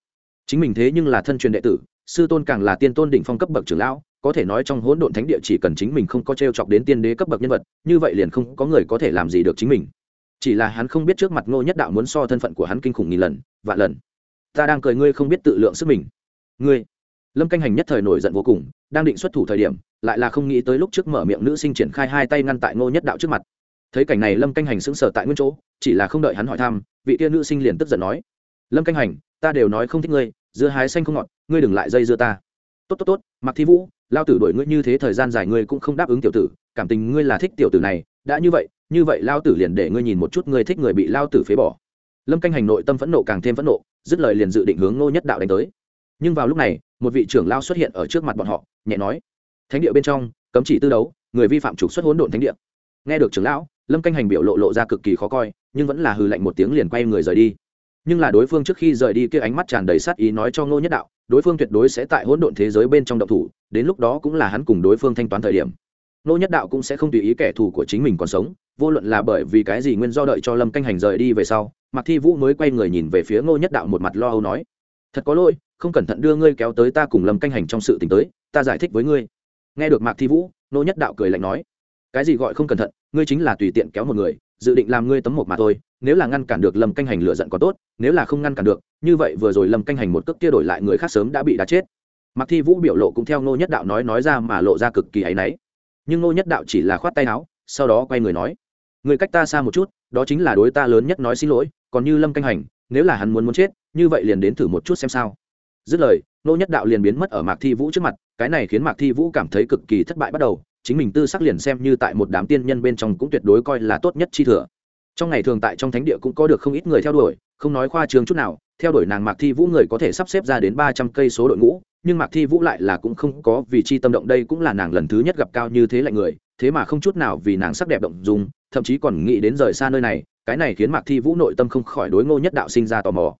Chính mình thế nhưng là thân truyền đệ tử, sư tôn càng là tiên tôn đỉnh phong cấp bậc trưởng lão có thể nói trong hỗn độn thánh địa chỉ cần chính mình không có t r e o chọc đến tiên đế cấp bậc nhân vật, như vậy liền không có người có thể làm gì được chính mình. Chỉ là hắn không biết trước mặt ngô nhất đạo muốn so thân phận của hắn kinh khủng nghìn lần, vạn lần. Ta đang cười ngươi không biết tự lượng sức mình. Ngươi, lâm canh hành nhất thời nổi giận vô cùng, đang định xuất thủ thời điểm, lại là không nghĩ tới lúc trước mở miệng nữ sinh triển khai hai tay ngăn tại ngô nhất đạo trước mặt. Thấy cảnh này lâm canh hành sững sờ tại nguyên chỗ, chỉ là không đợi hắn hỏi thăm, vị tia nữ sinh liền tức giận nói, lâm canh hành, ta đều nói không thích ngươi, dưa hái xanh không ngọt, ngươi đừng lại dây dưa ta tốt tốt tốt mặc thi vũ, lao tử đổi ngươi như thế thời gian dài ngươi cũng không đáp ứng tiểu tử, cảm tình ngươi là thích tiểu tử này, đã như vậy như vậy lao tử liền để ngươi nhìn một chút ngươi thích người bị lao tử phế bỏ. Lâm canh hành nội tâm phẫn nộ càng thêm phẫn nộ, dứt lời liền dự định hướng ngô nhất đạo đánh tới. Nhưng vào lúc này, một vị trưởng lao xuất hiện ở trước mặt bọn họ, nhẹ nói, thánh địa bên trong, cấm chỉ tư đấu, người vi phạm trục xuất hỗn độn thánh địa. Nghe được trưởng lão, lâm canh hành biểu lộ lộ ra cực kỳ khó coi, nhưng vẫn là hừ lạnh một tiếng liền quay người rời đi. Nhưng là đối phương trước khi rời đi kia ánh mắt tràn đầy sát ý nói cho ngô nhất đạo đối phương tuyệt đối sẽ tại hỗn độn thế giới bên trong động thủ, đến lúc đó cũng là hắn cùng đối phương thanh toán thời điểm. Nô nhất đạo cũng sẽ không tùy ý kẻ thù của chính mình còn sống, vô luận là bởi vì cái gì nguyên do đợi cho lâm canh hành rời đi về sau, mạc thi vũ mới quay người nhìn về phía ngô nhất đạo một mặt lo âu nói, thật có lỗi, không cẩn thận đưa ngươi kéo tới ta cùng lâm canh hành trong sự t tới, ta giải thích với ngươi. Nghe được mạc thi vũ Nô nhất đạo cười lạnh nói, cái gì gọi không cẩn thận, ngươi chính là tùy tiện kéo một người, dự định làm ngươi tấm một mà thôi nếu là ngăn cản được lâm canh hành lựa giận có tốt, nếu là không ngăn cản được, như vậy vừa rồi lâm canh hành một cước kia đổi lại người khác sớm đã bị đá chết. Mặc thi vũ biểu lộ cũng theo ngô nhất đạo nói nói ra mà lộ ra cực kỳ áy náy. Nhưng ngô nhất đạo chỉ là khoát tay áo, sau đó quay người nói, người cách ta xa một chút, đó chính là đối ta lớn nhất nói xin lỗi, còn như lâm canh hành, nếu là hắn muốn muốn chết, như vậy liền đến thử một chút xem sao. Dứt lời, ngô nhất đạo liền biến mất ở mạc thi vũ trước mặt, cái này khiến mạc thi vũ cảm thấy cực kỳ thất bại bắt đầu, chính mình tư sắc liền xem như tại một đám tiên nhân bên trong cũng tuyệt đối coi là tốt nhất chi thừa trong ngày thường tại trong thánh địa cũng có được không ít người theo đuổi, không nói khoa trương chút nào, theo đuổi nàng mạc thi vũ người có thể sắp xếp ra đến ba trăm cây số đội ngũ, nhưng mạc thi vũ lại là cũng không có vì chi tâm động, đây cũng là nàng lần thứ nhất gặp cao như thế lạnh người, thế mà không chút nào vì nàng sắc đẹp động dùng thậm chí còn nghĩ đến rời xa nơi này, cái này khiến mạc thi vũ nội tâm không khỏi đối ngô nhất đạo sinh ra tò mò.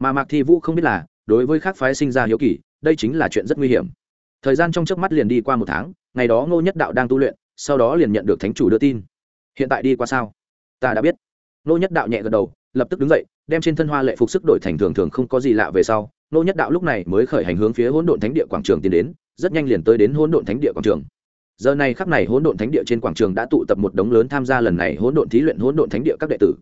Mà mạc thi vũ không biết là, đối với khác phái sinh ra hiếu kỳ, đây chính là chuyện rất nguy hiểm. Thời gian trong trước mắt liền đi qua một tháng, ngày đó ngô nhất đạo đang tu luyện, sau đó liền nhận được thánh chủ đưa tin. Hiện tại đi qua sao? Ta đã biết. Nô nhất đạo nhẹ gật đầu, lập tức đứng dậy, đem trên thân hoa lệ phục sức đổi thành thường thường không có gì lạ về sau, nô nhất đạo lúc này mới khởi hành hướng phía hỗn độn thánh địa quảng trường tiến đến, rất nhanh liền tới đến hỗn độn thánh địa quảng trường. Giờ này khắc này hỗn độn thánh địa trên quảng trường đã tụ tập một đống lớn tham gia lần này hỗn độn thí luyện hỗn độn thánh địa các đệ tử.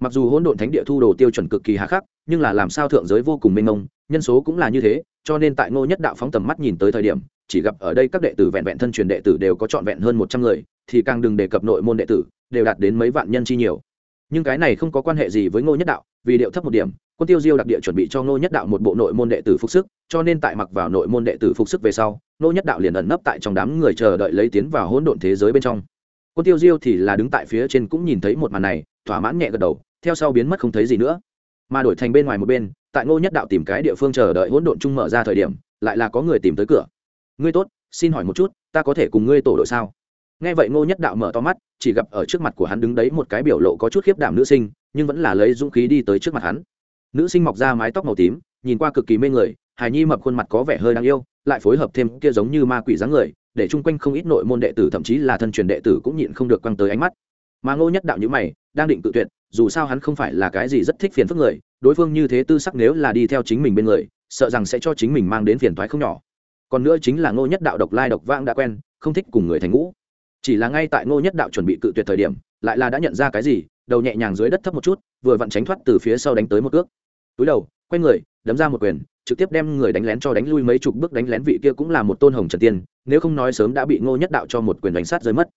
Mặc dù hỗn độn thánh địa thu đồ tiêu chuẩn cực kỳ hà khắc, nhưng là làm sao thượng giới vô cùng mênh mông, nhân số cũng là như thế, cho nên tại ngô nhất đạo phóng tầm mắt nhìn tới thời điểm chỉ gặp ở đây các đệ tử vẹn vẹn thân truyền đệ tử đều có trọn vẹn hơn một trăm người, thì càng đừng đề cập nội môn đệ tử, đều đạt đến mấy vạn nhân chi nhiều. Nhưng cái này không có quan hệ gì với ngô nhất đạo, vì điệu thấp một điểm, quân tiêu diêu đặc địa chuẩn bị cho ngô nhất đạo một bộ nội môn đệ tử phục sức, cho nên tại mặc vào nội môn đệ tử phục sức về sau, ngô nhất đạo liền ẩn nấp tại trong đám người chờ đợi lấy tiến vào hỗn độn thế giới bên trong. Quân tiêu diêu thì là đứng tại phía trên cũng nhìn thấy một màn này, thỏa mãn nhẹ gật đầu, theo sau biến mất không thấy gì nữa. Mà đổi thành bên ngoài một bên, tại ngô nhất đạo tìm cái địa phương chờ đợi hỗn độn chung mở ra thời điểm, lại là có người tìm tới cửa ngươi tốt, xin hỏi một chút, ta có thể cùng ngươi tổ đội sao? Nghe vậy ngô nhất đạo mở to mắt, chỉ gặp ở trước mặt của hắn đứng đấy một cái biểu lộ có chút khiếp đảm nữ sinh, nhưng vẫn là lấy dũng khí đi tới trước mặt hắn. Nữ sinh mọc ra mái tóc màu tím, nhìn qua cực kỳ mê người, hài nhi mập khuôn mặt có vẻ hơi đáng yêu, lại phối hợp thêm kia giống như ma quỷ dáng người, để chung quanh không ít nội môn đệ tử thậm chí là thân truyền đệ tử cũng nhịn không được quăng tới ánh mắt. Mà ngô nhất đạo như mày, đang định tự tuyệt, dù sao hắn không phải là cái gì rất thích phiền phức người, đối phương như thế tư sắc nếu là đi theo chính mình bên người, sợ rằng sẽ cho chính mình mang đến phiền toái không nhỏ còn nữa chính là ngô nhất đạo độc lai độc vãng đã quen, không thích cùng người thành ngũ. Chỉ là ngay tại ngô nhất đạo chuẩn bị cự tuyệt thời điểm, lại là đã nhận ra cái gì, đầu nhẹ nhàng dưới đất thấp một chút, vừa vặn tránh thoát từ phía sau đánh tới một cước. Túi đầu, quay người, đấm ra một quyền, trực tiếp đem người đánh lén cho đánh lui mấy chục bước đánh lén vị kia cũng là một tôn hồng trần tiên, nếu không nói sớm đã bị ngô nhất đạo cho một quyền đánh sát rơi mất.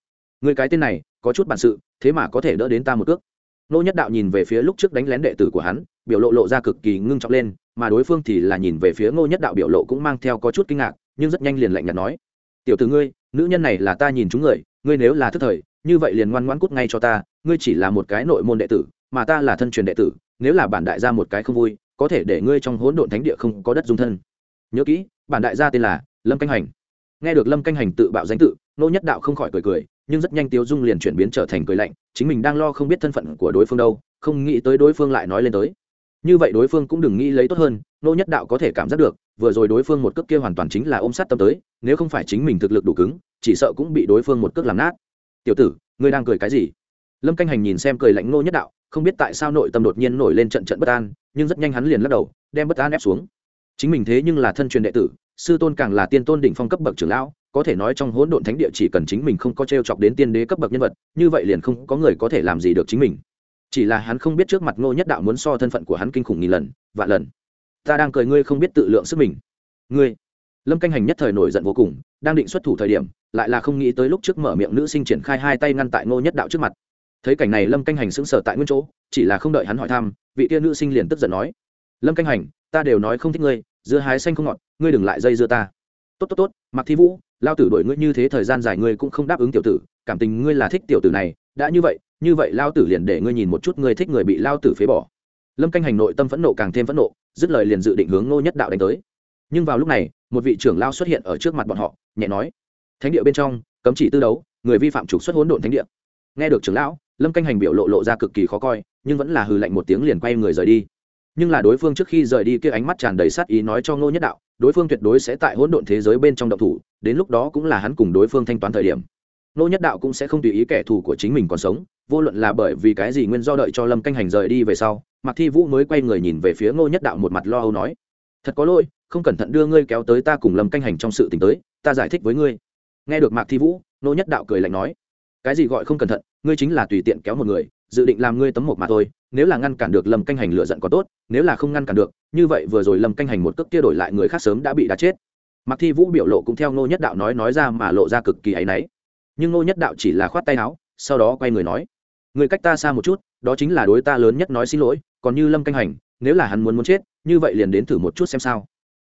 Người cái tên này, có chút bản sự, thế mà có thể đỡ đến ta một cước. Nô nhất đạo nhìn về phía lúc trước đánh lén đệ tử của hắn, biểu lộ lộ ra cực kỳ ngưng trọng lên, mà đối phương thì là nhìn về phía ngô nhất đạo biểu lộ cũng mang theo có chút kinh ngạc, nhưng rất nhanh liền lạnh nhạt nói, tiểu tử ngươi, nữ nhân này là ta nhìn chúng người, ngươi nếu là thức thời, như vậy liền ngoan ngoãn cút ngay cho ta, ngươi chỉ là một cái nội môn đệ tử, mà ta là thân truyền đệ tử, nếu là bản đại gia một cái không vui, có thể để ngươi trong hỗn độn thánh địa không có đất dung thân. Nhớ kỹ, bản đại gia tên là lâm canh hành. Nghe được lâm canh hành tự bạo danh tự, nô nhất đạo không khỏi cười cười nhưng rất nhanh tiêu dung liền chuyển biến trở thành cười lạnh, chính mình đang lo không biết thân phận của đối phương đâu, không nghĩ tới đối phương lại nói lên tới. Như vậy đối phương cũng đừng nghĩ lấy tốt hơn, nô nhất đạo có thể cảm giác được, vừa rồi đối phương một cước kia hoàn toàn chính là ôm sát tâm tới, nếu không phải chính mình thực lực đủ cứng, chỉ sợ cũng bị đối phương một cước làm nát. Tiểu tử, ngươi đang cười cái gì? Lâm canh hành nhìn xem cười lạnh nô nhất đạo, không biết tại sao nội tâm đột nhiên nổi lên trận trận bất an, nhưng rất nhanh hắn liền lắc đầu, đem bất an ép xuống. Chính mình thế nhưng là thân truyền đệ tử, sư tôn càng là tiên tôn đỉnh phong cấp bậc trưởng lão có thể nói trong hỗn độn thánh địa chỉ cần chính mình không có t r e o chọc đến tiên đế cấp bậc nhân vật, như vậy liền không có người có thể làm gì được chính mình. Chỉ là hắn không biết trước mặt ngô nhất đạo muốn so thân phận của hắn kinh khủng nghìn lần, vạn lần. Ta đang cười ngươi không biết tự lượng sức mình. Ngươi, lâm canh hành nhất thời nổi giận vô cùng, đang định xuất thủ thời điểm, lại là không nghĩ tới lúc trước mở miệng nữ sinh triển khai hai tay ngăn tại ngô nhất đạo trước mặt. Thấy cảnh này lâm canh hành sững sờ tại nguyên chỗ, chỉ là không đợi hắn hỏi thăm, vị kia nữ sinh liền tức giận nói, lâm canh hành, ta đều nói không thích ngươi, dưa hái xanh không ngọt, ngươi đừng lại dây dưa ta. Tốt tốt tốt mặc thi vũ lao tử đổi ngươi như thế thời gian dài ngươi cũng không đáp ứng tiểu tử, cảm tình ngươi là thích tiểu tử này, đã như vậy như vậy lao tử liền để ngươi nhìn một chút ngươi thích người bị lao tử phế bỏ. Lâm canh hành nội tâm phẫn nộ càng thêm phẫn nộ, dứt lời liền dự định hướng ngô nhất đạo đánh tới. Nhưng vào lúc này, một vị trưởng lao xuất hiện ở trước mặt bọn họ, nhẹ nói, thánh địa bên trong, cấm chỉ tư đấu, người vi phạm trục xuất hỗn độn thánh địa. Nghe được trưởng lão, lâm canh hành biểu lộ lộ ra cực kỳ khó coi, nhưng vẫn là hừ lạnh một tiếng liền quay người rời đi. Nhưng là đối phương trước khi rời đi kia ánh mắt tràn đầy sát ý nói cho ngô nhất đạo, đối phương tuyệt đối sẽ tại hỗn độn thế giới bên trong động thủ đến lúc đó cũng là hắn cùng đối phương thanh toán thời điểm. Nô nhất đạo cũng sẽ không tùy ý kẻ thù của chính mình còn sống, vô luận là bởi vì cái gì nguyên do đợi cho lâm canh hành rời đi về sau Mặc thi vũ mới quay người nhìn về phía ngô nhất đạo một mặt lo âu nói, thật có lỗi, không cẩn thận đưa ngươi kéo tới ta cùng lâm canh hành trong sự t tới, ta giải thích với ngươi. Nghe được mạc thi vũ, ngô nhất đạo cười lạnh nói, cái gì gọi không cẩn thận, ngươi chính là tùy tiện kéo một người, dự định làm ngươi tấm một mà thôi, nếu là ngăn cản được lâm canh hành lựa giận có tốt, nếu là không ngăn cản được, như vậy vừa rồi lâm canh hành một cước kia đổi lại người khác sớm đã bị đá chết mặc thi vũ biểu lộ cũng theo ngô nhất đạo nói nói ra mà lộ ra cực kỳ áy náy. Nhưng ngô nhất đạo chỉ là khoát tay áo, sau đó quay người nói, người cách ta xa một chút, đó chính là đối ta lớn nhất nói xin lỗi, còn như lâm canh hành, nếu là hắn muốn muốn chết, như vậy liền đến thử một chút xem sao.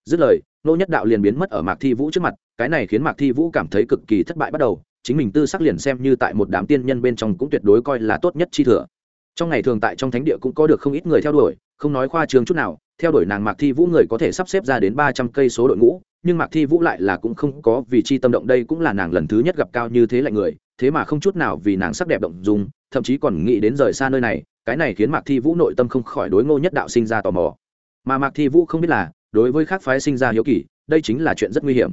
Dứt lời, ngô nhất đạo liền biến mất ở mạc thi vũ trước mặt, cái này khiến mạc thi vũ cảm thấy cực kỳ thất bại bắt đầu, chính mình tư sắc liền xem như tại một đám tiên nhân bên trong cũng tuyệt đối coi là tốt nhất chi thừa. Trong ngày thường tại trong thánh địa cũng có được không ít người theo đuổi, không nói khoa trương chút nào theo đuổi nàng mạc thi vũ người có thể sắp xếp ra đến ba trăm cây số đội ngũ, nhưng mạc thi vũ lại là cũng không có vì chi tâm động đây cũng là nàng lần thứ nhất gặp cao như thế lạnh người, thế mà không chút nào vì nàng sắc đẹp động dùng thậm chí còn nghĩ đến rời xa nơi này, cái này khiến mạc thi vũ nội tâm không khỏi đối ngô nhất đạo sinh ra tò mò. Mà mạc thi vũ không biết là, đối với khác phái sinh ra hiếu kỳ, đây chính là chuyện rất nguy hiểm.